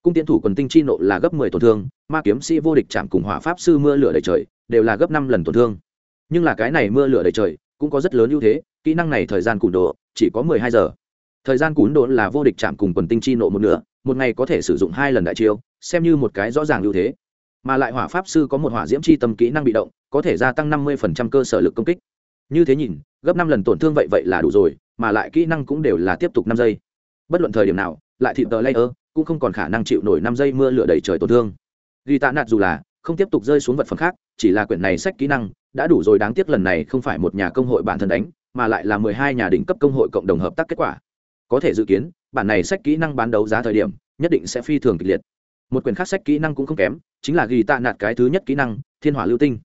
Cung tiến thủ quần tinh chi nộ là gấp mười tổn thương, ma kiếm sĩ vô địch chạm cùng hỏa pháp sư mưa lửa đầy trời, đều là gấp năm lần tổn thương. Nhưng là cái này mưa lửa đầy trời cũng có rất lớn ưu thế, kỹ năng này thời gian cùn độ chỉ có mười hai giờ. Thời gian cùn độ là vô địch chạm cùng quần tinh chi nộ một nửa, một ngày có thể sử dụng hai lần đại chiêu, xem như một cái rõ ràng ưu thế. Mà lại hỏa pháp sư có một hỏa diễm chi tâm kỹ năng bị động, có thể gia tăng năm mươi phần trăm cơ sở lực công kích. Như thế nhìn, gấp năm lần tổn thương vậy vậy là đủ rồi, mà lại kỹ năng cũng đều là tiếp tục năm giây. Bất luận thời điểm nào, lại thị tờ layer cũng không còn khả năng chịu nổi năm giây mưa lửa đầy trời tổn thương. Ghi tạ nạt dù là không tiếp tục rơi xuống vật phẩm khác, chỉ là quyển này sách kỹ năng đã đủ rồi, đáng tiếc lần này không phải một nhà công hội bản thân đánh, mà lại là mười hai nhà đỉnh cấp công hội cộng đồng hợp tác kết quả. Có thể dự kiến, bản này sách kỹ năng bán đấu giá thời điểm, nhất định sẽ phi thường kịch liệt. Một quyển khác sách kỹ năng cũng không kém, chính là ghi tạ nạt cái thứ nhất kỹ năng, thiên hỏa lưu tinh.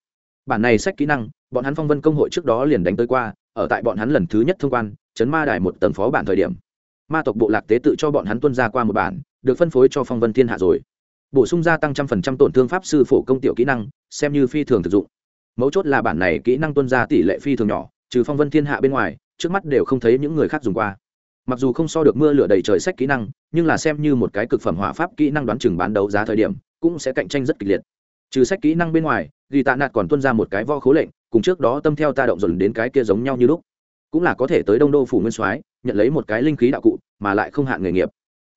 Bản này sách kỹ năng, bọn hắn phong vân công hội trước đó liền đánh tới qua, ở tại bọn hắn lần thứ nhất thông quan, chấn ma đài một tầng phó bản thời điểm. Ma tộc bộ lạc tế tự cho bọn hắn tuân ra qua một bản, được phân phối cho phong vân thiên hạ rồi. Bổ sung gia tăng trăm phần trăm tổn thương pháp sư phổ công tiểu kỹ năng, xem như phi thường thực dụng mấu chốt là bản này kỹ năng tuân ra tỷ lệ phi thường nhỏ, trừ phong vân thiên hạ bên ngoài, trước mắt đều không thấy những người khác dùng qua. Mặc dù không so được mưa lửa đầy trời sách kỹ năng, nhưng là xem như một cái cực phẩm hỏa pháp kỹ năng đoán chừng bán đấu giá thời điểm, cũng sẽ cạnh tranh rất kịch liệt. Trừ sách kỹ năng bên ngoài, ghi tạ nạt còn tuân ra một cái vo khố lệnh, cùng trước đó tâm theo ta động dồn đến cái kia giống nhau như lúc. Cũng là có thể tới đông đô phủ nguyên soái, nhận lấy một cái linh khí đạo cụ, mà lại không hạn nghề nghiệp.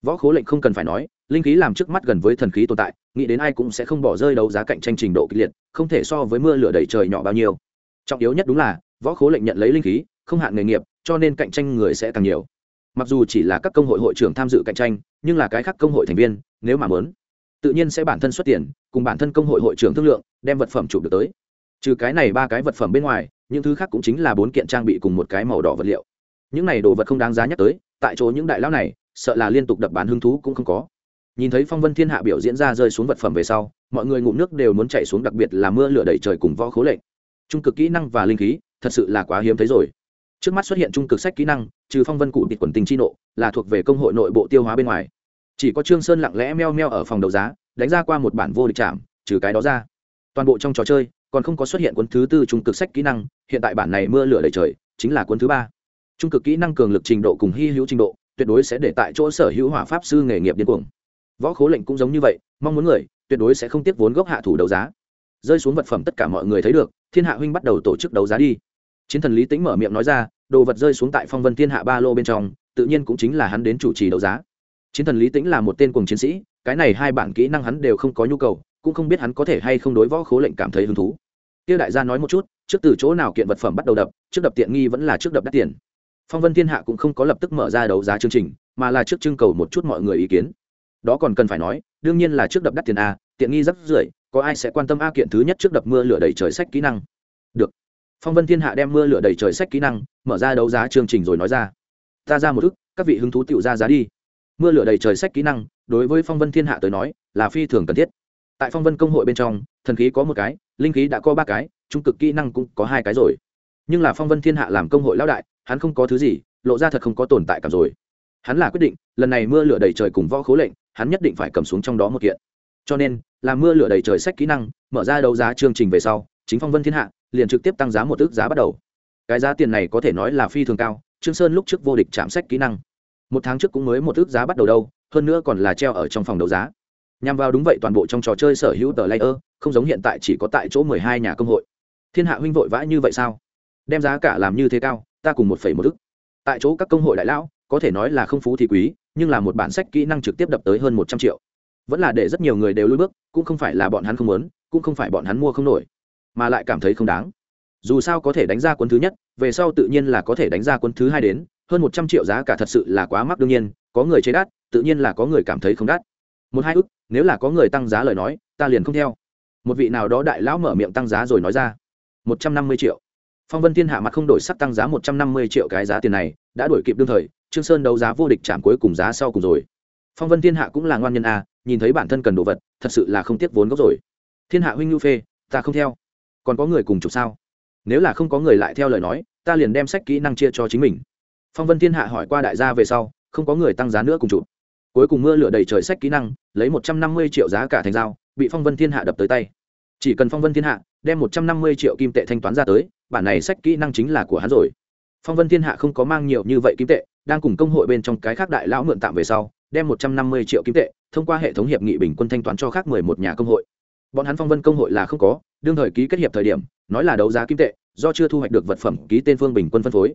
Võ khố lệnh không cần phải nói linh khí làm trước mắt gần với thần khí tồn tại, nghĩ đến ai cũng sẽ không bỏ rơi đấu giá cạnh tranh trình độ kịch liệt, không thể so với mưa lửa đầy trời nhỏ bao nhiêu. Trọng yếu nhất đúng là, võ khố lệnh nhận lấy linh khí, không hạn nghề nghiệp, cho nên cạnh tranh người sẽ càng nhiều. Mặc dù chỉ là các công hội hội trưởng tham dự cạnh tranh, nhưng là cái khác công hội thành viên, nếu mà muốn, tự nhiên sẽ bản thân xuất tiền, cùng bản thân công hội hội trưởng thương lượng, đem vật phẩm chụp được tới. Trừ cái này ba cái vật phẩm bên ngoài, những thứ khác cũng chính là bốn kiện trang bị cùng một cái màu đỏ vật liệu. Những này đồ vật không đáng giá nhắc tới, tại chỗ những đại lão này, sợ là liên tục đập bán hứng thú cũng không có nhìn thấy phong vân thiên hạ biểu diễn ra rơi xuống vật phẩm về sau, mọi người ngụm nước đều muốn chạy xuống đặc biệt là mưa lửa đầy trời cùng võ khố lệnh. Trung cực kỹ năng và linh khí, thật sự là quá hiếm thấy rồi. Trước mắt xuất hiện trung cực sách kỹ năng, trừ phong vân cụ tịt quần tình chi nộ, là thuộc về công hội nội bộ tiêu hóa bên ngoài. Chỉ có trương sơn lặng lẽ meo meo ở phòng đấu giá, đánh ra qua một bản vô địch chạm trừ cái đó ra. Toàn bộ trong trò chơi, còn không có xuất hiện cuốn thứ tư trung cực sách kỹ năng, hiện tại bản này mưa lửa đầy trời, chính là cuốn thứ ba. Trung cực kỹ năng cường lực trình độ cùng hy hữu trình độ, tuyệt đối sẽ để tại chỗ sở hữu hỏa pháp sư nghề nghiệp điên cuồng võ khố lệnh cũng giống như vậy, mong muốn người, tuyệt đối sẽ không tiếp vốn gốc hạ thủ đấu giá. Rơi xuống vật phẩm tất cả mọi người thấy được, thiên hạ huynh bắt đầu tổ chức đấu giá đi. Chiến thần lý tính mở miệng nói ra, đồ vật rơi xuống tại phong vân thiên hạ ba lô bên trong, tự nhiên cũng chính là hắn đến chủ trì đấu giá. Chiến thần lý tính là một tên cùng chiến sĩ, cái này hai bản kỹ năng hắn đều không có nhu cầu, cũng không biết hắn có thể hay không đối võ khố lệnh cảm thấy hứng thú. Tiêu đại gia nói một chút, trước từ chỗ nào kiện vật phẩm bắt đầu đập, trước đập tiện nghi vẫn là trước đập đắt tiền. Phong vân thiên hạ cũng không có lập tức mở ra đấu giá chương trình, mà là trước trưng cầu một chút mọi người ý kiến đó còn cần phải nói, đương nhiên là trước đập đắt tiền a, tiện nghi rất rưởi, có ai sẽ quan tâm a kiện thứ nhất trước đập mưa lửa đầy trời sách kỹ năng? Được. Phong vân thiên hạ đem mưa lửa đầy trời sách kỹ năng, mở ra đấu giá chương trình rồi nói ra. Ta ra một ức, các vị hứng thú tựu ra giá đi. Mưa lửa đầy trời sách kỹ năng, đối với phong vân thiên hạ tới nói, là phi thường cần thiết. Tại phong vân công hội bên trong, thần khí có một cái, linh khí đã có ba cái, trung cực kỹ năng cũng có hai cái rồi. Nhưng là phong vân thiên hạ làm công hội lão đại, hắn không có thứ gì, lộ ra thật không có tồn tại cả rồi. Hắn là quyết định, lần này mưa lửa đầy trời cùng võ khố lệnh hắn nhất định phải cầm xuống trong đó một kiện. Cho nên, làm mưa lửa đầy trời sách kỹ năng, mở ra đấu giá chương trình về sau, chính phong vân thiên hạ, liền trực tiếp tăng giá một ước giá bắt đầu. Cái giá tiền này có thể nói là phi thường cao, trương sơn lúc trước vô địch chạm sách kỹ năng. Một tháng trước cũng mới một ước giá bắt đầu đâu, hơn nữa còn là treo ở trong phòng đấu giá. Nhằm vào đúng vậy toàn bộ trong trò chơi sở hữu tờ layer, không giống hiện tại chỉ có tại chỗ mười hai nhà công hội. Thiên hạ huynh vội vã như vậy sao? Đem giá cả làm như thế cao, ta cùng một phẩy một ức tại chỗ các công hội đại lão, có thể nói là không phú thì quý nhưng là một bản sách kỹ năng trực tiếp đập tới hơn một trăm triệu. Vẫn là để rất nhiều người đều lùi bước, cũng không phải là bọn hắn không muốn, cũng không phải bọn hắn mua không nổi, mà lại cảm thấy không đáng. Dù sao có thể đánh ra quân thứ nhất, về sau tự nhiên là có thể đánh ra quân thứ hai đến, hơn một trăm triệu giá cả thật sự là quá mắc đương nhiên, có người chế đắt, tự nhiên là có người cảm thấy không đắt. Một hai ức, nếu là có người tăng giá lời nói, ta liền không theo. Một vị nào đó đại lão mở miệng tăng giá rồi nói ra, một trăm năm mươi triệu. Phong vân thiên hạ mặt không đổi sắc tăng giá một trăm năm mươi triệu cái giá tiền này, đã đổi kịp đương thời trương sơn đấu giá vô địch chạm cuối cùng giá sau cùng rồi. Phong vân thiên hạ cũng là ngoan nhân a, nhìn thấy bản thân cần đồ vật, thật sự là không tiếc vốn gốc rồi. Thiên hạ huynh nhu phê, ta không theo. Còn có người cùng chụp sao? Nếu là không có người lại theo lời nói, ta liền đem sách kỹ năng chia cho chính mình. Phong vân thiên hạ hỏi qua đại gia về sau, không có người tăng giá nữa cùng chụp. Cuối cùng mưa lửa đầy trời sách kỹ năng, lấy một trăm năm mươi triệu giá cả thành dao, bị phong vân thiên hạ đập tới tay. Chỉ cần phong vân thiên hạ đem một trăm năm mươi triệu kim tệ thanh toán ra tới, bản này sách kỹ năng chính là của hắn rồi. Phong vân thiên hạ không có mang nhiều như vậy kim tệ đang cùng công hội bên trong cái khác đại lão mượn tạm về sau, đem một trăm năm mươi triệu kim tệ thông qua hệ thống hiệp nghị bình quân thanh toán cho khác mười một nhà công hội. Bọn hắn phong vân công hội là không có, đương thời ký kết hiệp thời điểm, nói là đấu giá kim tệ, do chưa thu hoạch được vật phẩm ký tên phương bình quân phân phối.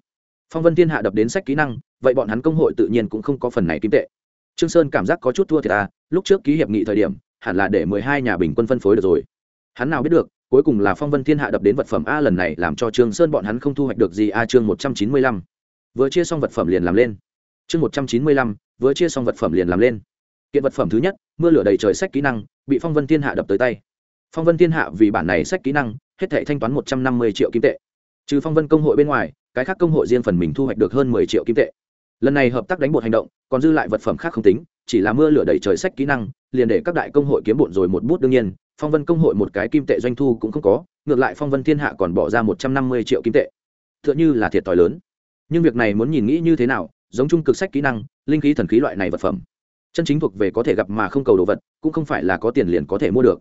Phong vân thiên hạ đập đến sách kỹ năng, vậy bọn hắn công hội tự nhiên cũng không có phần này kim tệ. Trương sơn cảm giác có chút thua thiệt à lúc trước ký hiệp nghị thời điểm, hẳn là để mười hai nhà bình quân phân phối được rồi. Hắn nào biết được, cuối cùng là phong vân thiên hạ đập đến vật phẩm a lần này làm cho trương sơn bọn hắn không thu hoạch được gì a chương một trăm chín mươi lăm vừa chia xong vật phẩm liền làm lên. Chương một trăm chín mươi lăm, vừa chia xong vật phẩm liền làm lên. Kiện vật phẩm thứ nhất, mưa lửa đầy trời sách kỹ năng, bị phong vân thiên hạ đập tới tay. Phong vân thiên hạ vì bản này sách kỹ năng, hết thảy thanh toán một trăm năm mươi triệu kim tệ. Trừ phong vân công hội bên ngoài, cái khác công hội riêng phần mình thu hoạch được hơn mười triệu kim tệ. Lần này hợp tác đánh bột hành động, còn dư lại vật phẩm khác không tính, chỉ là mưa lửa đầy trời sách kỹ năng, liền để các đại công hội kiếm bộn rồi một bút đương nhiên, phong vân công hội một cái kim tệ doanh thu cũng không có, ngược lại phong vân thiên hạ còn bỏ ra một trăm năm mươi triệu kim tệ. T h ư ợ n h ư là thiệt t h i lớn nhưng việc này muốn nhìn nghĩ như thế nào, giống chung cực sách kỹ năng, linh khí thần khí loại này vật phẩm. Chân chính thuộc về có thể gặp mà không cầu đồ vật, cũng không phải là có tiền liền có thể mua được.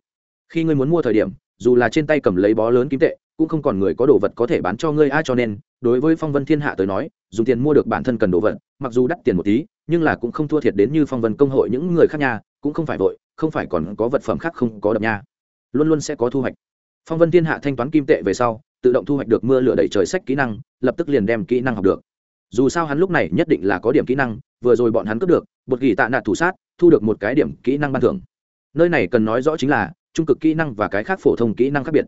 Khi ngươi muốn mua thời điểm, dù là trên tay cầm lấy bó lớn kim tệ, cũng không còn người có đồ vật có thể bán cho ngươi ai cho nên, đối với phong vân thiên hạ tới nói, dùng tiền mua được bản thân cần đồ vật, mặc dù đắt tiền một tí, nhưng là cũng không thua thiệt đến như phong vân công hội những người khác nhà cũng không phải vội, không phải còn có vật phẩm khác không có đập nha. Luôn luôn sẽ có thu hoạch. Phong vân thiên hạ thanh toán kim tệ về sau tự động thu hoạch được mưa lửa đẩy trời sách kỹ năng, lập tức liền đem kỹ năng học được. Dù sao hắn lúc này nhất định là có điểm kỹ năng, vừa rồi bọn hắn cướp được một kỳ tạ nạt thủ sát, thu được một cái điểm kỹ năng ban thưởng. Nơi này cần nói rõ chính là, trung cực kỹ năng và cái khác phổ thông kỹ năng khác biệt.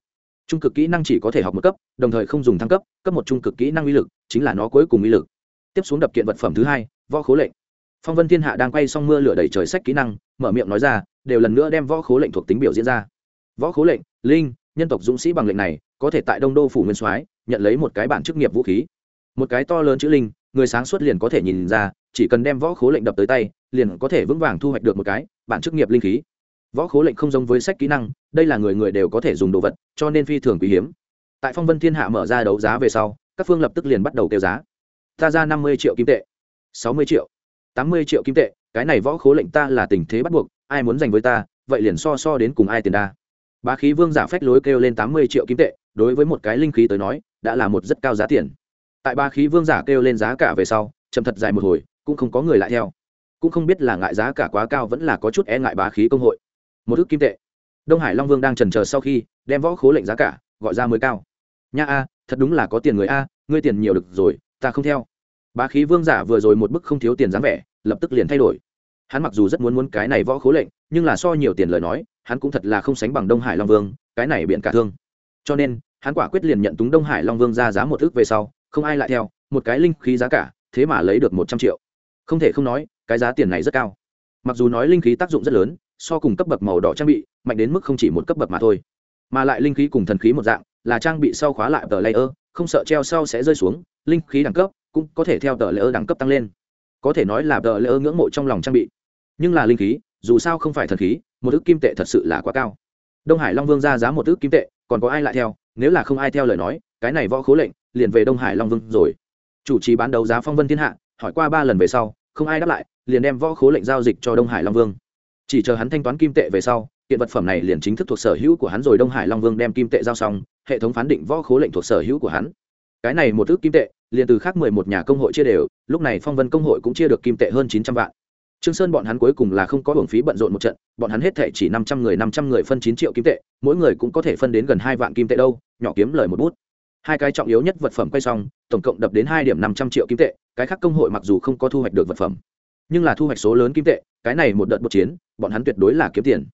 Trung cực kỹ năng chỉ có thể học một cấp, đồng thời không dùng thăng cấp cấp một trung cực kỹ năng uy lực, chính là nó cuối cùng uy lực. Tiếp xuống đập kiện vật phẩm thứ hai, võ khố lệnh. Phong vân thiên hạ đang quay xong mưa lửa đẩy trời sách kỹ năng, mở miệng nói ra, đều lần nữa đem võ khố lệnh thuộc tính biểu diễn ra. Võ khố lệnh, linh nhân tộc dũng sĩ bằng lệnh này, có thể tại đông đô phủ nguyên soái, nhận lấy một cái bản chức nghiệp vũ khí. Một cái to lớn chữ linh, người sáng suốt liền có thể nhìn ra, chỉ cần đem võ khố lệnh đập tới tay, liền có thể vững vàng thu hoạch được một cái bản chức nghiệp linh khí. Võ khố lệnh không giống với sách kỹ năng, đây là người người đều có thể dùng đồ vật, cho nên phi thường quý hiếm. Tại phong vân thiên hạ mở ra đấu giá về sau, các phương lập tức liền bắt đầu kêu giá. Ta ra năm mươi triệu kim tệ. sáu mươi triệu. tám mươi triệu kim tệ, cái này võ khố lệnh ta là tình thế bắt buộc, ai muốn giành với ta, vậy liền so so đến cùng ai tiền đa bá khí vương giả phách lối kêu lên tám mươi triệu kim tệ, đối với một cái linh khí tới nói, đã là một rất cao giá tiền. Tại Bá khí vương giả kêu lên giá cả về sau, chậm thật dài một hồi, cũng không có người lại theo. Cũng không biết là ngại giá cả quá cao vẫn là có chút e ngại bá khí công hội. Một ước kim tệ. Đông hải long vương đang trần chờ sau khi, đem võ khố lệnh giá cả, gọi ra mới cao. Nha a, thật đúng là có tiền người a, ngươi tiền nhiều được rồi, ta không theo. Bá khí vương giả vừa rồi một bức không thiếu tiền dáng vẻ, lập tức liền thay đổi hắn mặc dù rất muốn muốn cái này võ khố lệnh, nhưng là so nhiều tiền lời nói, hắn cũng thật là không sánh bằng đông hải long vương, cái này biện cả thương. Cho nên, hắn quả quyết liền nhận túng đông hải long vương ra giá một ước về sau, không ai lại theo, một cái linh khí giá cả, thế mà lấy được một trăm triệu. Không thể không nói, cái giá tiền này rất cao. Mặc dù nói linh khí tác dụng rất lớn, so cùng cấp bậc màu đỏ trang bị, mạnh đến mức không chỉ một cấp bậc mà thôi. Mà lại linh khí cùng thần khí một dạng, là trang bị sau khóa lại tờ layer, không sợ treo sau sẽ rơi xuống, linh khí đẳng cấp cũng có thể theo tờ layer đẳng cấp tăng lên. Có thể nói là tờ layer ngưỡng mộ trong lòng trang bị nhưng là linh khí, dù sao không phải thần khí, một ước kim tệ thật sự là quá cao. Đông hải long vương ra giá một ước kim tệ, còn có ai lại theo? Nếu là không ai theo lời nói, cái này võ khố lệnh, liền về đông hải long vương rồi. Chủ trì bán đấu giá phong vân thiên hạ, hỏi qua ba lần về sau, không ai đáp lại, liền đem võ khố lệnh giao dịch cho đông hải long vương. Chỉ chờ hắn thanh toán kim tệ về sau hiện vật phẩm này liền chính thức thuộc sở hữu của hắn rồi đông hải long vương đem kim tệ giao xong, hệ thống phán định võ khố lệnh thuộc sở hữu của hắn. Cái này một ước kim tệ, liền từ khác mười một nhà công hội chia đều, lúc này phong vân công hội cũng chia được kim tệ hơn chín trăm vạn trương sơn bọn hắn cuối cùng là không có hưởng phí bận rộn một trận, bọn hắn hết thảy chỉ năm trăm người, năm trăm người phân chín triệu kim tệ, mỗi người cũng có thể phân đến gần hai vạn kim tệ đâu, nhỏ kiếm lời một bút. Hai cái trọng yếu nhất vật phẩm quay xong, tổng cộng đập đến hai điểm năm trăm triệu kim tệ, cái khác công hội mặc dù không có thu hoạch được vật phẩm, nhưng là thu hoạch số lớn kim tệ, cái này một đợt một chiến, bọn hắn tuyệt đối là kiếm tiền.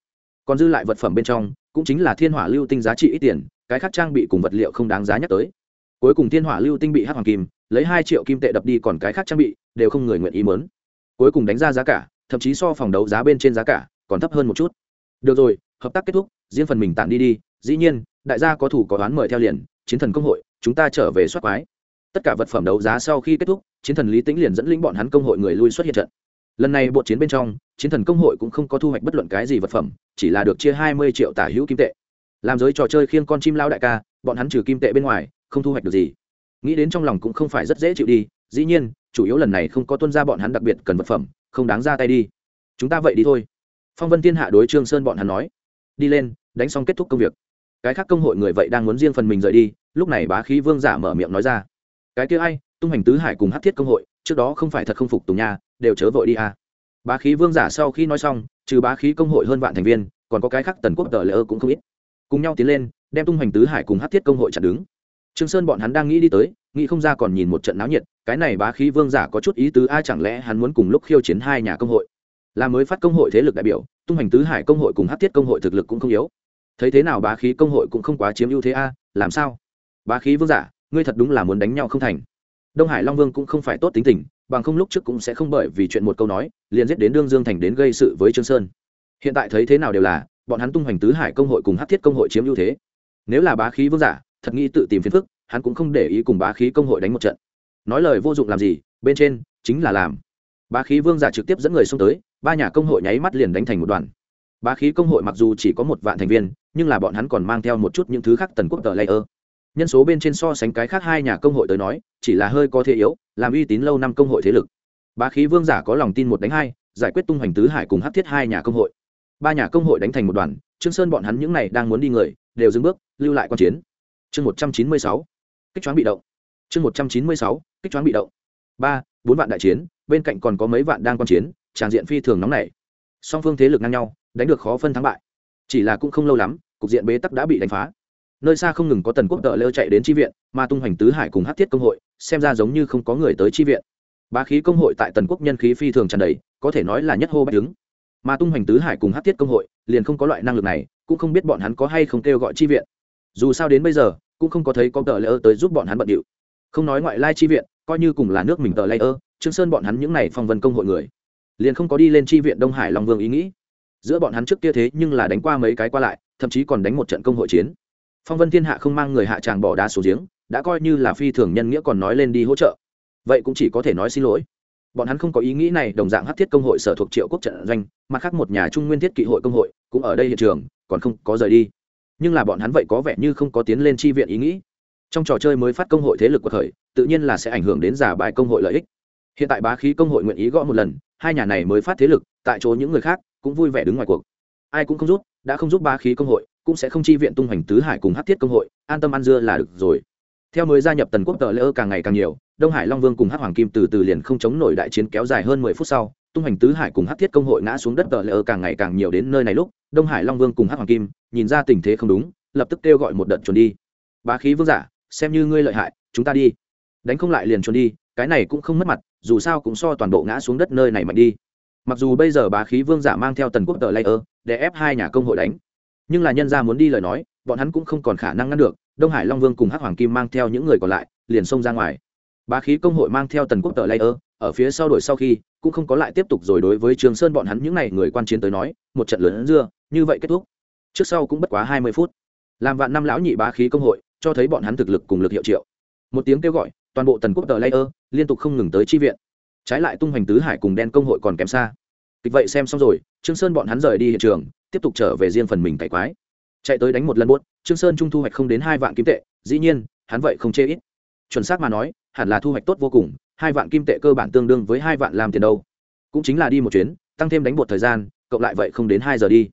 Còn dư lại vật phẩm bên trong, cũng chính là thiên hỏa lưu tinh giá trị ít tiền, cái khác trang bị cùng vật liệu không đáng giá nhắc tới. Cuối cùng thiên hỏa lưu tinh bị hắc hoàng kim, lấy hai triệu kim tệ đập đi còn cái khác trang bị, đều không người nguyện ý muốn cuối cùng đánh ra giá cả, thậm chí so phòng đấu giá bên trên giá cả còn thấp hơn một chút. Được rồi, hợp tác kết thúc, riêng phần mình tạm đi đi, dĩ nhiên, đại gia có thủ có đoán mời theo liền, chiến thần công hội, chúng ta trở về soát quái. Tất cả vật phẩm đấu giá sau khi kết thúc, chiến thần lý tĩnh liền dẫn lĩnh bọn hắn công hội người lui xuất hiện trận. Lần này bộ chiến bên trong, chiến thần công hội cũng không có thu hoạch bất luận cái gì vật phẩm, chỉ là được chia hai mươi triệu tả hữu kim tệ. Làm giới trò chơi khiêng con chim lao đại ca, bọn hắn trừ kim tệ bên ngoài, không thu hoạch được gì. Nghĩ đến trong lòng cũng không phải rất dễ chịu đi dĩ nhiên, chủ yếu lần này không có tuân ra bọn hắn đặc biệt cần vật phẩm, không đáng ra tay đi. Chúng ta vậy đi thôi. Phong vân thiên hạ đối trương sơn bọn hắn nói. Đi lên, đánh xong kết thúc công việc. Cái khác công hội người vậy đang muốn riêng phần mình rời đi, lúc này bá khí vương giả mở miệng nói ra. Cái kia ai, tung hành tứ hải cùng hát thiết công hội, trước đó không phải thật không phục tùng nha, đều chớ vội đi à. bá khí vương giả sau khi nói xong, trừ bá khí công hội hơn vạn thành viên, còn có cái khác tần quốc tờ lỡ cũng không ít. Cùng nhau tiến lên, đem tung hành tứ hải cùng hát thiết công hội chặn đứng. Trương sơn bọn hắn đang nghĩ đi tới nghĩ không ra còn nhìn một trận náo nhiệt, cái này bá khí vương giả có chút ý tứ ai chẳng lẽ hắn muốn cùng lúc khiêu chiến hai nhà công hội? Là mới phát công hội thế lực đại biểu, tung hành tứ hải công hội cùng hát thiết công hội thực lực cũng không yếu. Thấy thế nào bá khí công hội cũng không quá chiếm ưu thế, a, làm sao? Bá khí vương giả, ngươi thật đúng là muốn đánh nhau không thành. Đông hải long vương cũng không phải tốt tính tình, bằng không lúc trước cũng sẽ không bởi vì chuyện một câu nói, liền giết đến đương dương thành đến gây sự với trương sơn. Hiện tại thấy thế nào đều là, bọn hắn tung hoành tứ hải công hội cùng hát thiết công hội chiếm ưu thế. Nếu là bá khí vương giả, thật nghĩ tự tìm phiền phức hắn cũng không để ý cùng bá khí công hội đánh một trận. Nói lời vô dụng làm gì, bên trên chính là làm. Bá khí vương giả trực tiếp dẫn người xông tới, ba nhà công hội nháy mắt liền đánh thành một đoàn. Bá khí công hội mặc dù chỉ có một vạn thành viên, nhưng là bọn hắn còn mang theo một chút những thứ khác tần quốc tờ layer nhân số bên trên so sánh cái khác hai nhà công hội tới nói, chỉ là hơi có thế yếu, làm uy tín lâu năm công hội thế lực. Bá khí vương giả có lòng tin một đánh hai, giải quyết tung hoành tứ hải cùng hát thiết hai nhà công hội. Ba nhà công hội đánh thành một đoàn, trương sơn bọn hắn những này đang muốn đi người, đều dừng bước, lưu lại quan chiến. Chương một trăm chín mươi sáu kích choáng bị động. Chương một trăm chín mươi sáu, kích choáng bị động. Ba, bốn vạn đại chiến, bên cạnh còn có mấy vạn đang quan chiến, tràng diện phi thường nóng nảy. Song phương thế lực ngang nhau, đánh được khó phân thắng bại. Chỉ là cũng không lâu lắm, cục diện bế tắc đã bị đánh phá. Nơi xa không ngừng có tần quốc tợ lêu chạy đến tri viện, mà tung hoành tứ hải cùng hát thiết công hội, xem ra giống như không có người tới tri viện. Bá khí công hội tại tần quốc nhân khí phi thường tràn đầy, có thể nói là nhất hô bách đứng. Mà tung hoành tứ hải cùng hát thiết công hội, liền không có loại năng lực này, cũng không biết bọn hắn có hay không kêu gọi tri viện. Dù sao đến bây giờ cũng không có thấy có tờ lễ ơ tới giúp bọn hắn bận điệu. Không nói ngoại lai chi viện, coi như cùng là nước mình tờ lễ ơ, trương sơn bọn hắn những này phong vân công hội người, liền không có đi lên chi viện đông hải long vương ý nghĩ. Giữa bọn hắn trước kia thế nhưng là đánh qua mấy cái qua lại, thậm chí còn đánh một trận công hội chiến. Phong vân thiên hạ không mang người hạ tràng bỏ đá xuống giếng, đã coi như là phi thường nhân nghĩa còn nói lên đi hỗ trợ. Vậy cũng chỉ có thể nói xin lỗi. Bọn hắn không có ý nghĩ này, đồng dạng hát thiết công hội sở thuộc triệu quốc trận doanh, mặt khác một nhà trung nguyên thiết kỵ hội công hội cũng ở đây hiện trường, còn không có rời đi nhưng là bọn hắn vậy có vẻ như không có tiến lên chi viện ý nghĩ. Trong trò chơi mới phát công hội thế lực của thời, tự nhiên là sẽ ảnh hưởng đến giả bài công hội lợi ích. Hiện tại bá khí công hội nguyện ý gõ một lần, hai nhà này mới phát thế lực, tại chỗ những người khác cũng vui vẻ đứng ngoài cuộc. Ai cũng không giúp đã không giúp bá khí công hội, cũng sẽ không chi viện tung hoành tứ hải cùng hát thiết công hội, an tâm ăn dưa là được rồi. Theo mới gia nhập tần quốc tờ lễ ơ càng ngày càng nhiều, đông hải long vương cùng hát hoàng kim từ từ liền không chống nổi đại chiến kéo dài hơn mười phút sau tung hành tứ hải cùng hát thiết công hội ngã xuống đất tờ lỡ càng ngày càng nhiều đến nơi này lúc, đông hải long vương cùng hát hoàng kim, nhìn ra tình thế không đúng, lập tức kêu gọi một đợt trốn đi. Bá khí vương giả, xem như ngươi lợi hại, chúng ta đi. Đánh không lại liền trốn đi, cái này cũng không mất mặt, dù sao cũng so toàn bộ ngã xuống đất nơi này mạnh đi. Mặc dù bây giờ bá khí vương giả mang theo tần quốc tờ layer để ép hai nhà công hội đánh, nhưng là nhân gia muốn đi lời nói, bọn hắn cũng không còn khả năng ngăn được, đông hải long vương cùng hắc hoàng kim mang theo những người còn lại, liền xông ra ngoài bá khí công hội mang theo tần quốc tờ layer ở phía sau đổi sau khi, cũng không có lại tiếp tục rồi đối với trường sơn bọn hắn những n à y người quan chiến tới nói, một trận lớn dưa, như vậy kết thúc. Trước sau cũng bất quá hai mươi phút. Làm vạn năm lão nhị bá khí công hội, cho thấy bọn hắn thực lực cùng lực hiệu triệu. Một tiếng kêu gọi, toàn bộ tần quốc tờ layer liên tục không ngừng tới chi viện. Trái lại tung hoành tứ hải cùng đen công hội còn kém xa. Kịch vậy xem xong rồi, trương sơn bọn hắn rời đi hiện trường, tiếp tục trở về riêng phần mình cải quái. Chạy tới đánh một lần buốt, trương sơn trung thu hoạch không đến hai vạn kim tệ, dĩ nhiên, hắn vậy không chê ít. Chuẩn xác mà nói hẳn là thu hoạch tốt vô cùng, hai vạn kim tệ cơ bản tương đương với hai vạn làm tiền đâu. Cũng chính là đi một chuyến, tăng thêm đánh một thời gian, cộng lại vậy không đến hai giờ đi.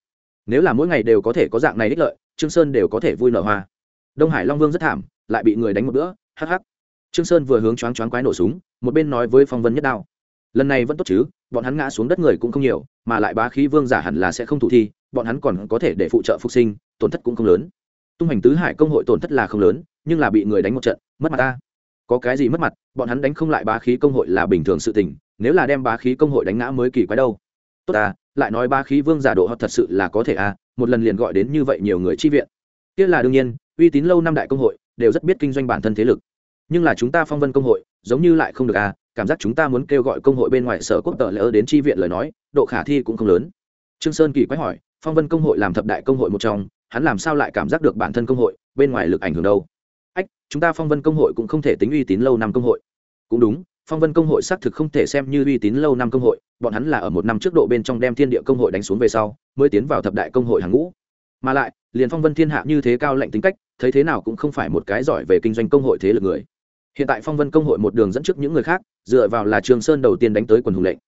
Nếu là mỗi ngày đều có thể có dạng này đích lợi, trương sơn đều có thể vui nở hoa. Đông hải long vương rất thảm, lại bị người đánh một bữa, hắc hắc. Trương sơn vừa hướng choáng choáng quái nổ súng, một bên nói với phong vân nhất đao. Lần này vẫn tốt chứ, bọn hắn ngã xuống đất người cũng không nhiều, mà lại bá khí vương giả hẳn là sẽ không thủ thi, bọn hắn còn có thể để phụ trợ phục sinh, tổn thất cũng không lớn. Tung hành tứ hải công hội tổn thất là không lớn, nhưng là bị người đánh một trận, mất mặt ta có cái gì mất mặt, bọn hắn đánh không lại bá khí công hội là bình thường sự tình, nếu là đem bá khí công hội đánh ngã mới kỳ quái đâu. Tốt à lại nói bá khí vương giả độ họ thật sự là có thể à một lần liền gọi đến như vậy nhiều người chi viện. Kia là đương nhiên, uy tín lâu năm đại công hội, đều rất biết kinh doanh bản thân thế lực. Nhưng là chúng ta phong vân công hội, giống như lại không được à cảm giác chúng ta muốn kêu gọi công hội bên ngoài sở quốc tờ lỡ đến chi viện lời nói, độ khả thi cũng không lớn. Trương sơn kỳ quái hỏi, phong vân công hội làm thập đại công hội một trong, hắn làm sao lại cảm giác được bản thân công hội, bên ngoài lực ảnh hưởng đâu? Ách, chúng ta phong vân công hội cũng không thể tính uy tín lâu năm công hội. Cũng đúng, phong vân công hội xác thực không thể xem như uy tín lâu năm công hội, bọn hắn là ở một năm trước độ bên trong đem thiên địa công hội đánh xuống về sau, mới tiến vào thập đại công hội hàng ngũ. Mà lại, liền phong vân thiên hạ như thế cao lệnh tính cách, thấy thế nào cũng không phải một cái giỏi về kinh doanh công hội thế lực người. Hiện tại phong vân công hội một đường dẫn trước những người khác, dựa vào là trường sơn đầu tiên đánh tới quần hùng lệnh.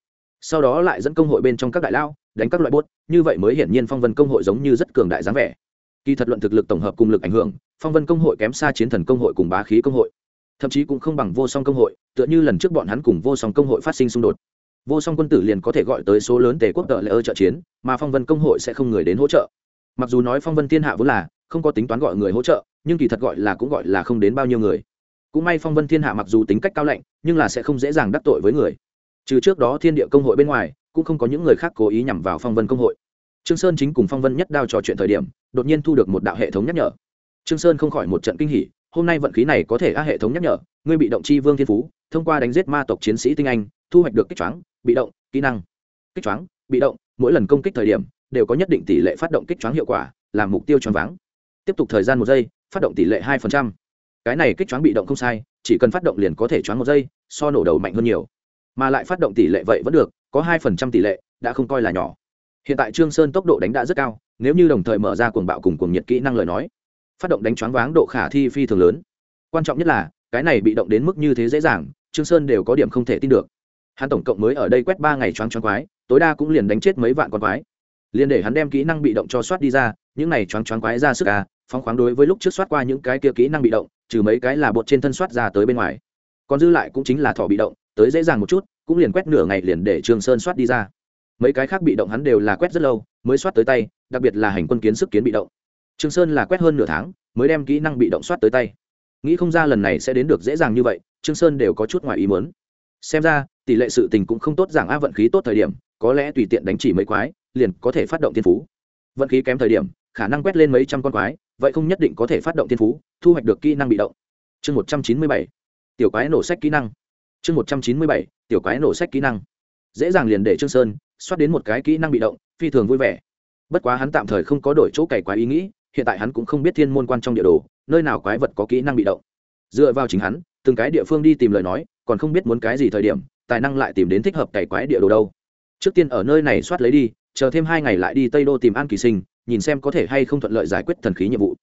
Sau đó lại dẫn công hội bên trong các đại lao, đánh các loại bốt, như vậy mới hiển nhiên phong vân công hội giống như rất cường đại dáng vẻ. Kỳ thật luận thực lực tổng hợp cùng lực ảnh hưởng phong vân công hội kém xa chiến thần công hội cùng bá khí công hội. Thậm chí cũng không bằng vô song công hội, tựa như lần trước bọn hắn cùng vô song công hội phát sinh xung đột. Vô song quân tử liền có thể gọi tới số lớn tề quốc tợ lệ ơ trợ chiến, mà phong vân công hội sẽ không người đến hỗ trợ. Mặc dù nói phong vân thiên hạ vốn là không có tính toán gọi người hỗ trợ, nhưng kỳ thật gọi là cũng gọi là không đến bao nhiêu người. Cũng may phong vân thiên hạ mặc dù tính cách cao lạnh, nhưng là sẽ không dễ dàng đắc tội với người. Trừ trước đó thiên địa công hội bên ngoài, cũng không có những người khác cố ý nhằm vào phong vân công hội. Trương sơn chính cùng phong vân nhất đao trò chuyện thời điểm, đột nhiên thu được một đạo hệ thống nhắc nhở trương sơn không khỏi một trận kinh hỉ, hôm nay vận khí này có thể a hệ thống nhắc nhở, ngươi bị động chi vương thiên phú, thông qua đánh giết ma tộc chiến sĩ tinh anh, thu hoạch được kích choáng, bị động, kỹ năng. Kích choáng, bị động, mỗi lần công kích thời điểm, đều có nhất định tỷ lệ phát động kích choáng hiệu quả, làm mục tiêu choáng váng. Tiếp tục thời gian một giây, phát động tỷ lệ hai cái này kích choáng bị động không sai, chỉ cần phát động liền có thể choáng một giây, so nổ đầu mạnh hơn nhiều. Mà lại phát động tỷ lệ vậy vẫn được, có hai phần trăm tỷ lệ, đã không coi là nhỏ. Hiện tại trương sơn tốc độ đánh đã rất cao, nếu như đồng thời mở ra cuồng bạo cùng cuồng nhiệt kỹ năng lời nói phát động đánh choáng váng độ khả thi phi thường lớn. Quan trọng nhất là, cái này bị động đến mức như thế dễ dàng, trương sơn đều có điểm không thể tin được. Hắn tổng cộng mới ở đây quét ba ngày choáng choáng quái, tối đa cũng liền đánh chết mấy vạn con quái. Liền để hắn đem kỹ năng bị động cho soát đi ra, những này choáng choáng quái ra sức à phóng khoáng đối với lúc trước soát qua những cái kia kỹ năng bị động, trừ mấy cái là bột trên thân soát ra tới bên ngoài. Còn dư lại cũng chính là thỏ bị động, tới dễ dàng một chút, cũng liền quét nửa ngày liền để trương sơn soát đi ra. Mấy cái khác bị động hắn đều là quét rất lâu, mới soát tới tay, đặc biệt là hành quân kiến sức kiến bị động trương sơn là quét hơn nửa tháng, mới đem kỹ năng bị động soát tới tay. Nghĩ không ra lần này sẽ đến được dễ dàng như vậy trương sơn đều có chút ngoài ý muốn. Xem ra, tỷ lệ sự tình cũng không tốt giảng a vận khí tốt thời điểm, có lẽ tùy tiện đánh chỉ mấy quái, liền có thể phát động thiên phú. Vận khí kém thời điểm, khả năng quét lên mấy trăm con quái, vậy không nhất định có thể phát động thiên phú, thu hoạch được kỹ năng bị động. Chương một trăm chín mươi bảy, tiểu quái nổ sách kỹ năng. Chương một trăm chín mươi bảy, tiểu quái nổ sách kỹ năng. Dễ dàng liền để trương sơn xoát đến một cái kỹ năng bị động, phi thường vui vẻ. Bất quá hắn tạm thời không có đổi chỗ cày quái ý nghĩ hiện tại hắn cũng không biết thiên môn quan trong địa đồ, nơi nào quái vật có kỹ năng bị động. Dựa vào chính hắn, từng cái địa phương đi tìm lời nói, còn không biết muốn cái gì thời điểm, tài năng lại tìm đến thích hợp cày quái địa đồ đâu. Trước tiên ở nơi này soát lấy đi, chờ thêm hai ngày lại đi tây đô tìm an kỳ sinh, nhìn xem có thể hay không thuận lợi giải quyết thần khí nhiệm vụ.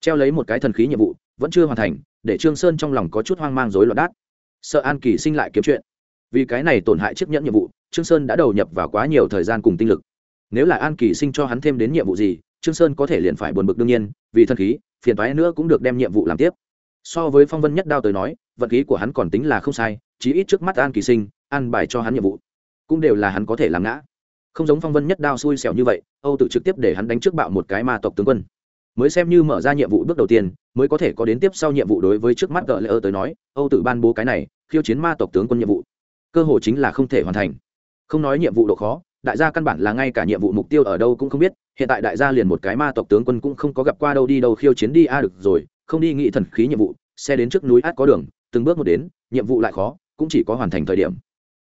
Treo lấy một cái thần khí nhiệm vụ, vẫn chưa hoàn thành, để trương sơn trong lòng có chút hoang mang rối loạn đát. Sợ an kỳ sinh lại kiếm chuyện. Vì cái này tổn hại chiếc nhẫn nhiệm vụ, trương sơn đã đầu nhập vào quá nhiều thời gian cùng tinh lực. Nếu là an kỳ sinh cho hắn thêm đến nhiệm vụ gì trương sơn có thể liền phải buồn bực đương nhiên, vì thân khí, phiền toái nữa cũng được đem nhiệm vụ làm tiếp. So với phong vân nhất đao tới nói, vận khí của hắn còn tính là không sai, chí ít trước mắt an kỳ sinh, an bài cho hắn nhiệm vụ, cũng đều là hắn có thể làm ngã. Không giống phong vân nhất đao xui xẻo như vậy, âu tự trực tiếp để hắn đánh trước bạo một cái ma tộc tướng quân. Mới xem như mở ra nhiệm vụ bước đầu tiên, mới có thể có đến tiếp sau nhiệm vụ đối với trước mắt gợ lệ ơ tới nói, âu tự ban bố cái này, khiêu chiến ma tộc tướng quân nhiệm vụ. Cơ hội chính là không thể hoàn thành. Không nói nhiệm vụ độ khó đại gia căn bản là ngay cả nhiệm vụ mục tiêu ở đâu cũng không biết, hiện tại đại gia liền một cái ma tộc tướng quân cũng không có gặp qua đâu đi đâu khiêu chiến đi, a, được rồi, không đi nghị thần khí nhiệm vụ, xe đến trước núi át có đường, từng bước một đến, nhiệm vụ lại khó, cũng chỉ có hoàn thành thời điểm.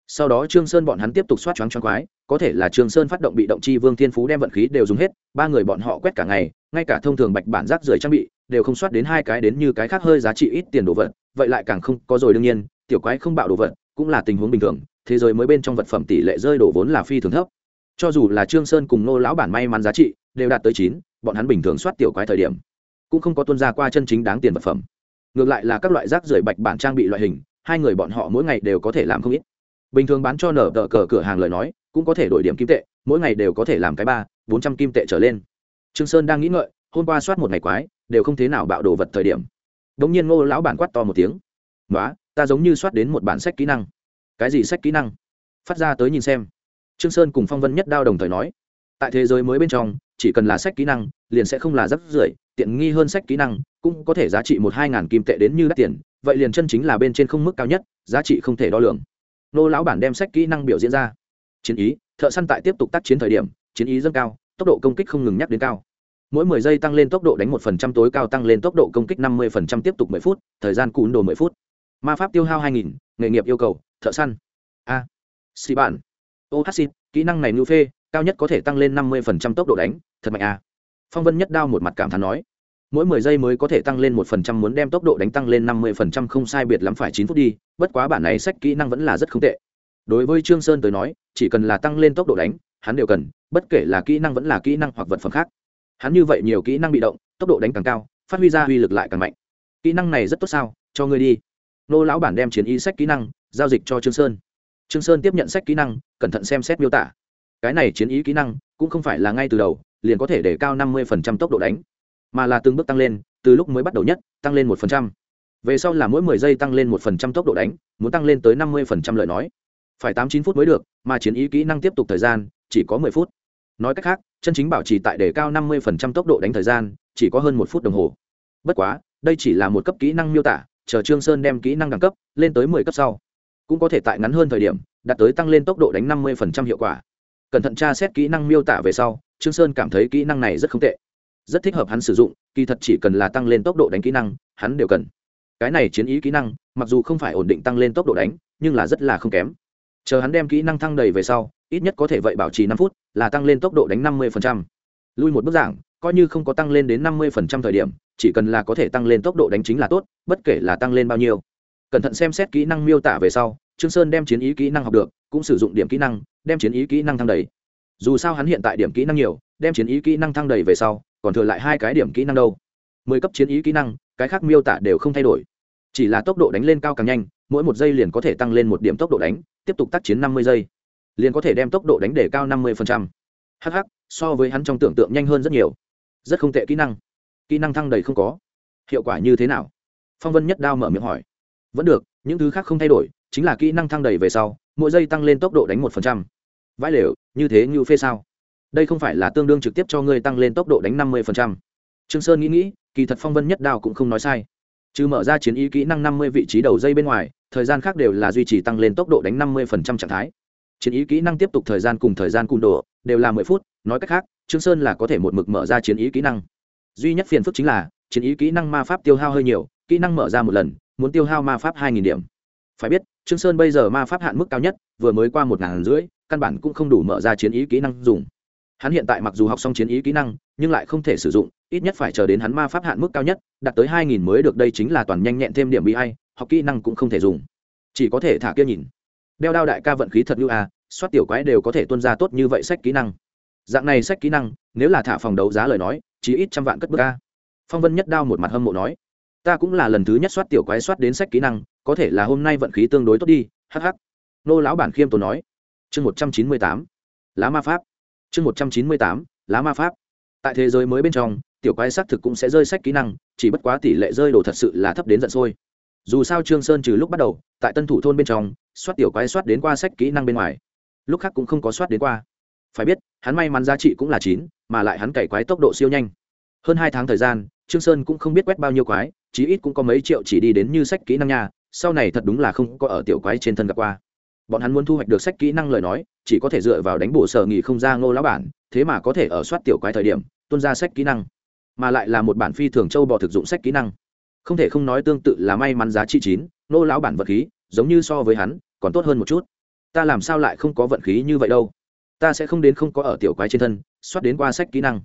Sau đó trương sơn bọn hắn tiếp tục soát choáng choáng quái có thể là trương sơn phát động bị động chi vương thiên phú đem vận khí đều dùng hết, ba người bọn họ quét cả ngày, ngay cả thông thường bạch bản rác rưởi trang bị, đều không soát đến hai cái đến như cái khác hơi giá trị ít tiền đồ vật, vậy lại càng không có rồi đương nhiên, tiểu quái không bạo đồ vật, cũng là tình huống bình thường thế giới mới bên trong vật phẩm tỷ lệ rơi đổ vốn là phi thường thấp. Cho dù là trương sơn cùng nô lão bản may mắn giá trị đều đạt tới chín, bọn hắn bình thường soát tiểu quái thời điểm cũng không có tuân ra qua chân chính đáng tiền vật phẩm. Ngược lại là các loại rác rưởi bạch bản trang bị loại hình, hai người bọn họ mỗi ngày đều có thể làm không ít. Bình thường bán cho nở tờ cờ cửa hàng lời nói, cũng có thể đổi điểm kim tệ, mỗi ngày đều có thể làm cái ba, bốn trăm kim tệ trở lên. Trương sơn đang nghĩ ngợi, hôm qua soát một ngày quái, đều không thế nào bạo đồ vật thời điểm. Đống nhiên ngô lão bản quát to một tiếng. Nói ta giống như soát đến một bản sách kỹ năng cái gì sách kỹ năng? Phát ra tới nhìn xem. Trương sơn cùng phong vân nhất đao đồng thời nói, tại thế giới mới bên trong, chỉ cần là sách kỹ năng, liền sẽ không là rất rưởi, tiện nghi hơn sách kỹ năng, cũng có thể giá trị một hai ngàn kim tệ đến như đắt tiền, vậy liền chân chính là bên trên không mức cao nhất, giá trị không thể đo lường. Nô lão bản đem sách kỹ năng biểu diễn ra. Chiến ý, thợ săn tại tiếp tục tác chiến thời điểm, chiến ý dâng cao, tốc độ công kích không ngừng nhắc đến cao. Mỗi mười giây tăng lên tốc độ đánh một phần trăm tối cao tăng lên tốc độ công kích năm mươi phần trăm tiếp tục mười phút, thời gian cún đồ mười phút. Ma pháp tiêu hao hai nghìn, nghề nghiệp yêu cầu thợ săn. A. Xì bản ô hát xin kỹ năng này ngưu phê, cao nhất có thể tăng lên năm mươi phần trăm tốc độ đánh, thật mạnh a phong vân nhất đao một mặt cảm thán nói. Mỗi mười giây mới có thể tăng lên một phần trăm, muốn đem tốc độ đánh tăng lên năm mươi phần trăm không sai biệt lắm phải chín phút đi, bất quá bản này sách kỹ năng vẫn là rất không tệ. Đối với trương sơn tới nói, chỉ cần là tăng lên tốc độ đánh, hắn đều cần, bất kể là kỹ năng vẫn là kỹ năng hoặc vật phẩm khác. Hắn như vậy nhiều kỹ năng bị động, tốc độ đánh càng cao, phát huy ra uy lực lại càng mạnh. Kỹ năng này rất tốt sao? Cho ngươi đi nô lão bản đem chiến y sách kỹ năng giao dịch cho trương sơn. Trương sơn tiếp nhận sách kỹ năng, cẩn thận xem xét miêu tả. Cái này chiến ý kỹ năng cũng không phải là ngay từ đầu, liền có thể để cao năm mươi tốc độ đánh, mà là từng bước tăng lên, từ lúc mới bắt đầu nhất, tăng lên một về sau là mỗi mười giây tăng lên một tốc độ đánh, muốn tăng lên tới năm mươi lời nói. Phải tám chín phút mới được, mà chiến ý kỹ năng tiếp tục thời gian, chỉ có mười phút. Nói cách khác, chân chính bảo trì tại để cao năm mươi tốc độ đánh thời gian, chỉ có hơn một phút đồng hồ. Bất quá, đây chỉ là một cấp kỹ năng miêu tả chờ trương sơn đem kỹ năng đẳng cấp lên tới mười cấp sau, cũng có thể tại ngắn hơn thời điểm đạt tới tăng lên tốc độ đánh năm mươi hiệu quả. Cẩn thận tra xét kỹ năng miêu tả về sau, trương sơn cảm thấy kỹ năng này rất không tệ, rất thích hợp hắn sử dụng, kỳ thật chỉ cần là tăng lên tốc độ đánh kỹ năng, hắn đều cần. Cái này chiến ý kỹ năng, mặc dù không phải ổn định tăng lên tốc độ đánh, nhưng là rất là không kém. Chờ hắn đem kỹ năng thăng đầy về sau, ít nhất có thể vậy bảo trì năm phút là tăng lên tốc độ đánh năm mươi lui một bước giảng coi như không có tăng lên đến năm mươi thời điểm, chỉ cần là có thể tăng lên tốc độ đánh chính là tốt, bất kể là tăng lên bao nhiêu. Cẩn thận xem xét kỹ năng miêu tả về sau, trương sơn đem chiến ý kỹ năng học được, cũng sử dụng điểm kỹ năng, đem chiến ý kỹ năng thăng đầy dù sao hắn hiện tại điểm kỹ năng nhiều, đem chiến ý kỹ năng thăng đầy về sau, còn thừa lại hai cái điểm kỹ năng đâu. Mười cấp chiến ý kỹ năng, cái khác miêu tả đều không thay đổi. Chỉ là tốc độ đánh lên cao càng nhanh, mỗi một giây liền có thể tăng lên một điểm tốc độ đánh, tiếp tục tác chiến năm mươi giây. Liền có thể đem tốc độ đánh để cao năm mươi hh so với hắn trong tưởng tượng nhanh hơn rất nhiều rất không tệ kỹ năng. Kỹ năng thăng đầy không có. Hiệu quả như thế nào? Phong vân nhất đao mở miệng hỏi. Vẫn được, những thứ khác không thay đổi, chính là kỹ năng thăng đầy về sau, mỗi giây tăng lên tốc độ đánh một phần trăm. Vãi lều, như thế như phê sao? Đây không phải là tương đương trực tiếp cho ngươi tăng lên tốc độ đánh năm mươi phần trăm. Trương sơn nghĩ nghĩ, kỳ thật phong vân nhất đao cũng không nói sai. Trừ mở ra chiến ý kỹ năng năm mươi vị trí đầu dây bên ngoài, thời gian khác đều là duy trì tăng lên tốc độ đánh năm mươi phần trăm trạng thái. Chiến ý kỹ năng tiếp tục thời gian cùng thời gian cung độ, đều là mười phút, nói cách khác trương sơn là có thể một mực mở ra chiến ý kỹ năng. Duy nhất phiền phức chính là, chiến ý kỹ năng ma pháp tiêu hao hơi nhiều, kỹ năng mở ra một lần, muốn tiêu hao ma pháp hai nghìn điểm. Phải biết, trương sơn bây giờ ma pháp hạn mức cao nhất, vừa mới qua một ngàn rưỡi, căn bản cũng không đủ mở ra chiến ý kỹ năng dùng. Hắn hiện tại mặc dù học xong chiến ý kỹ năng, nhưng lại không thể sử dụng, ít nhất phải chờ đến hắn ma pháp hạn mức cao nhất, đạt tới hai nghìn mới được, đây chính là toàn nhanh nhẹn thêm điểm bị hay học kỹ năng cũng không thể dùng. Chỉ có thể thả kia nhìn. Đeo đao đại ca vận khí thật như a à, soát tiểu quái đều có thể tuân ra tốt như vậy sách kỹ năng dạng này sách kỹ năng, nếu là thả phòng đấu giá lời nói chỉ ít trăm vạn cất bước ca phong vân nhất đao một mặt hâm mộ nói, ta cũng là lần thứ nhất soát tiểu quái soát đến sách kỹ năng, có thể là hôm nay vận khí tương đối tốt đi hh nô lão bản khiêm tốn nói. Chương một trăm chín mươi tám, lá ma pháp. Chương một trăm chín mươi tám, lá ma pháp. Tại thế giới mới bên trong, tiểu quái xác thực cũng sẽ rơi sách kỹ năng, chỉ bất quá tỷ lệ rơi đồ thật sự là thấp đến giận sôi. Dù sao trương sơn trừ lúc bắt đầu, tại tân thủ thôn bên trong, soát tiểu quái soát đến qua sách kỹ năng bên ngoài, lúc khác cũng không có soát đến qua phải biết, hắn may mắn giá trị cũng là chín, mà lại hắn cày quái tốc độ siêu nhanh. Hơn hai tháng thời gian, trương sơn cũng không biết quét bao nhiêu quái, chí ít cũng có mấy triệu chỉ đi đến như sách kỹ năng nha, sau này thật đúng là không có ở tiểu quái trên thân gặp qua. Bọn hắn muốn thu hoạch được sách kỹ năng lời nói, chỉ có thể dựa vào đánh bổ sở nghỉ không ra ngô lão bản, thế mà có thể ở soát tiểu quái thời điểm tuân ra sách kỹ năng. Mà lại là một bản phi thường châu bò thực dụng sách kỹ năng. Không thể không nói tương tự là may mắn giá trị chín, ngô lão bản vật khí, giống như so với hắn, còn tốt hơn một chút. Ta làm sao lại không có vận khí như vậy đâu? Ta sẽ không đến không có ở tiểu quái trên thân soát đến qua sách kỹ năng.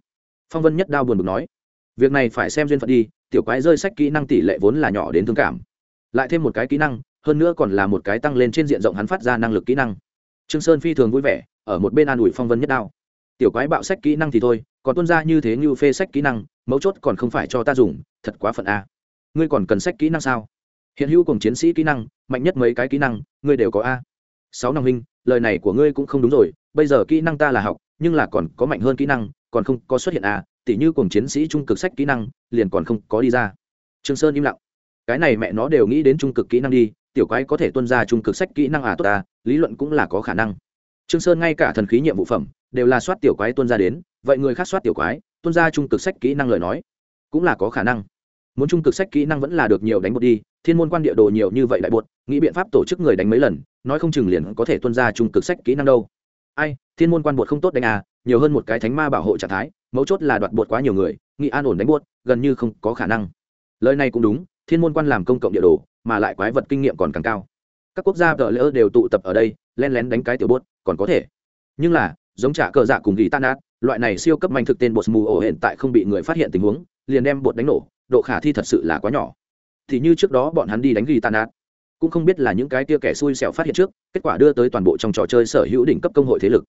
Phong vân nhất đao buồn bực nói, việc này phải xem duyên phận đi, tiểu quái rơi sách kỹ năng tỷ lệ vốn là nhỏ đến thương cảm. Lại thêm một cái kỹ năng, hơn nữa còn là một cái tăng lên trên diện rộng hắn phát ra năng lực kỹ năng. Trương sơn phi thường vui vẻ, ở một bên an ủi phong vân nhất đao. Tiểu quái bạo sách kỹ năng thì thôi, còn tuân ra như thế như phê sách kỹ năng, mấu chốt còn không phải cho ta dùng, thật quá phận a. Ngươi còn cần sách kỹ năng sao? Hiện hữu cùng chiến sĩ kỹ năng, mạnh nhất mấy cái kỹ năng, ngươi đều có a. Sáu năm huynh, lời này của ngươi cũng không đúng rồi bây giờ kỹ năng ta là học, nhưng là còn có mạnh hơn kỹ năng, còn không có xuất hiện à? tỉ như cùng chiến sĩ trung cực sách kỹ năng, liền còn không có đi ra. Trương sơn im lặng. Cái này mẹ nó đều nghĩ đến trung cực kỹ năng đi, tiểu quái có thể tuân ra trung cực sách kỹ năng à tốt à lý luận cũng là có khả năng. Trương sơn ngay cả thần khí nhiệm vụ phẩm đều là soát tiểu quái tuân ra đến, vậy người khác soát tiểu quái, tuân ra trung cực sách kỹ năng lời nói, cũng là có khả năng. Muốn trung cực sách kỹ năng vẫn là được nhiều đánh một đi, thiên môn quan địa đồ nhiều như vậy đại bột, nghĩ biện pháp tổ chức người đánh mấy lần, nói không chừng liền có thể tuân ra trung cực sách kỹ năng đâu ai, thiên môn quan bột không tốt đánh à nhiều hơn một cái thánh ma bảo hộ trạng thái, mấu chốt là đoạt bột quá nhiều người nghị an ổn đánh bột, gần như không có khả năng. Lời này cũng đúng, thiên môn quan làm công cộng địa đồ, mà lại quái vật kinh nghiệm còn càng cao. Các quốc gia vợ lỡ đều tụ tập ở đây, len lén đánh cái tiểu bốt còn có thể. Nhưng là, giống trả cờ dạ cùng ghi tan nát, loại này siêu cấp manh thực tên bột mù ổ hiện tại không bị người phát hiện tình huống, liền đem bột đánh nổ, độ khả thi thật sự là quá nhỏ. Thì như trước đó bọn hắn đi đánh ghi tan nát cũng không biết là những cái tia kẻ xui xẻo phát hiện trước, kết quả đưa tới toàn bộ trong trò chơi sở hữu đỉnh cấp công hội thế lực.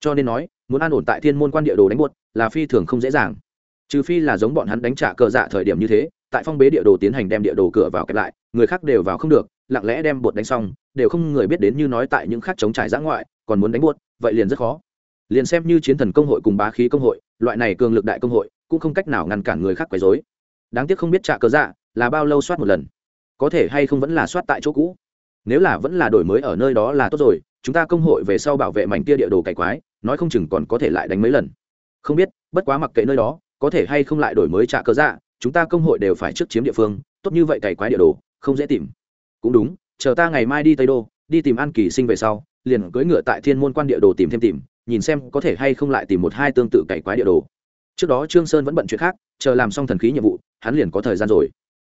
Cho nên nói, muốn an ổn tại thiên môn quan địa đồ đánh buốt là phi thường không dễ dàng. Trừ phi là giống bọn hắn đánh trả cờ dạ thời điểm như thế, tại phong bế địa đồ tiến hành đem địa đồ cửa vào kẹp lại, người khác đều vào không được, lặng lẽ đem bột đánh xong, đều không người biết đến như nói tại những khác chống trải giã ngoại, còn muốn đánh buốt vậy liền rất khó. Liền xem như chiến thần công hội cùng bá khí công hội, loại này cường lực đại công hội, cũng không cách nào ngăn cản người khác quấy dối đáng tiếc không biết trả cờ dạ là bao lâu soát một lần có thể hay không vẫn là soát tại chỗ cũ. Nếu là vẫn là đổi mới ở nơi đó là tốt rồi, chúng ta công hội về sau bảo vệ mảnh kia địa đồ cày quái, nói không chừng còn có thể lại đánh mấy lần. Không biết, bất quá mặc kệ nơi đó, có thể hay không lại đổi mới trả cơ dạ chúng ta công hội đều phải trước chiếm địa phương, tốt như vậy cày quái địa đồ, không dễ tìm. Cũng đúng, chờ ta ngày mai đi tây đô, đi tìm an kỳ sinh về sau, liền cưỡi ngựa tại thiên môn quan địa đồ tìm thêm tìm, nhìn xem có thể hay không lại tìm một hai tương tự cày quái địa đồ. Trước đó trương sơn vẫn bận chuyện khác, chờ làm xong thần khí nhiệm vụ, hắn liền có thời gian rồi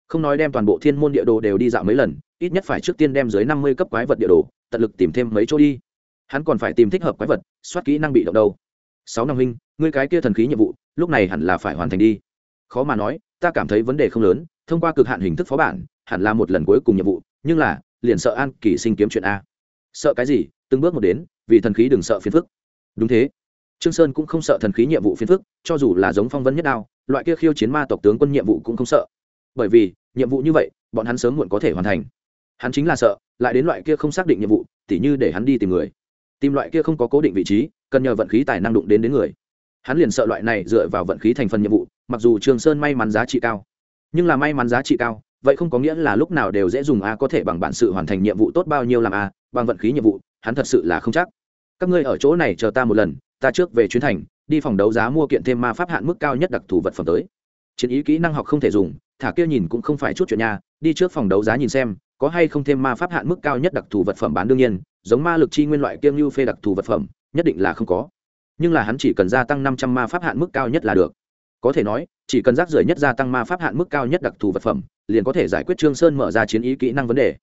không nói đem toàn bộ thiên môn địa đồ đều đi dạo mấy lần, ít nhất phải trước tiên đem dưới năm mươi cấp quái vật địa đồ, tận lực tìm thêm mấy chỗ đi. Hắn còn phải tìm thích hợp quái vật, soát kỹ năng bị động đâu. Sáu năm huynh, ngươi cái kia thần khí nhiệm vụ, lúc này hẳn là phải hoàn thành đi. Khó mà nói, ta cảm thấy vấn đề không lớn, thông qua cực hạn hình thức phó bản, hẳn là một lần cuối cùng nhiệm vụ, nhưng là, liền sợ an kỳ sinh kiếm chuyện a. Sợ cái gì? Từng bước một đến, vì thần khí đừng sợ phiền phức. Đúng thế. Trương sơn cũng không sợ thần khí nhiệm vụ phiền phức, cho dù là giống phong vân nhất đao, loại kia khiêu chiến ma tộc tướng quân nhiệm vụ cũng không sợ bởi vì, nhiệm vụ như vậy, bọn hắn sớm muộn có thể hoàn thành. Hắn chính là sợ, lại đến loại kia không xác định nhiệm vụ, tỉ như để hắn đi tìm người. Tìm loại kia không có cố định vị trí, cần nhờ vận khí tài năng đụng đến đến người. Hắn liền sợ loại này dựa vào vận khí thành phần nhiệm vụ, mặc dù trường sơn may mắn giá trị cao. Nhưng là may mắn giá trị cao, vậy không có nghĩa là lúc nào đều dễ dùng a có thể bằng bản sự hoàn thành nhiệm vụ tốt bao nhiêu làm a, bằng vận khí nhiệm vụ, hắn thật sự là không chắc. Các ngươi ở chỗ này chờ ta một lần, ta trước về chuyến thành, đi phòng đấu giá mua kiện thêm ma pháp hạn mức cao nhất đặc thù vật phẩm tới. Chiến ý kỹ năng học không thể dùng thả kia nhìn cũng không phải chút chuyện nhà đi trước phòng đấu giá nhìn xem, có hay không thêm ma pháp hạn mức cao nhất đặc thù vật phẩm bán đương nhiên, giống ma lực chi nguyên loại kiêng lưu phê đặc thù vật phẩm, nhất định là không có. Nhưng là hắn chỉ cần gia tăng năm trăm ma pháp hạn mức cao nhất là được. Có thể nói, chỉ cần rác rưởi nhất gia tăng ma pháp hạn mức cao nhất đặc thù vật phẩm, liền có thể giải quyết trương sơn mở ra chiến ý kỹ năng vấn đề.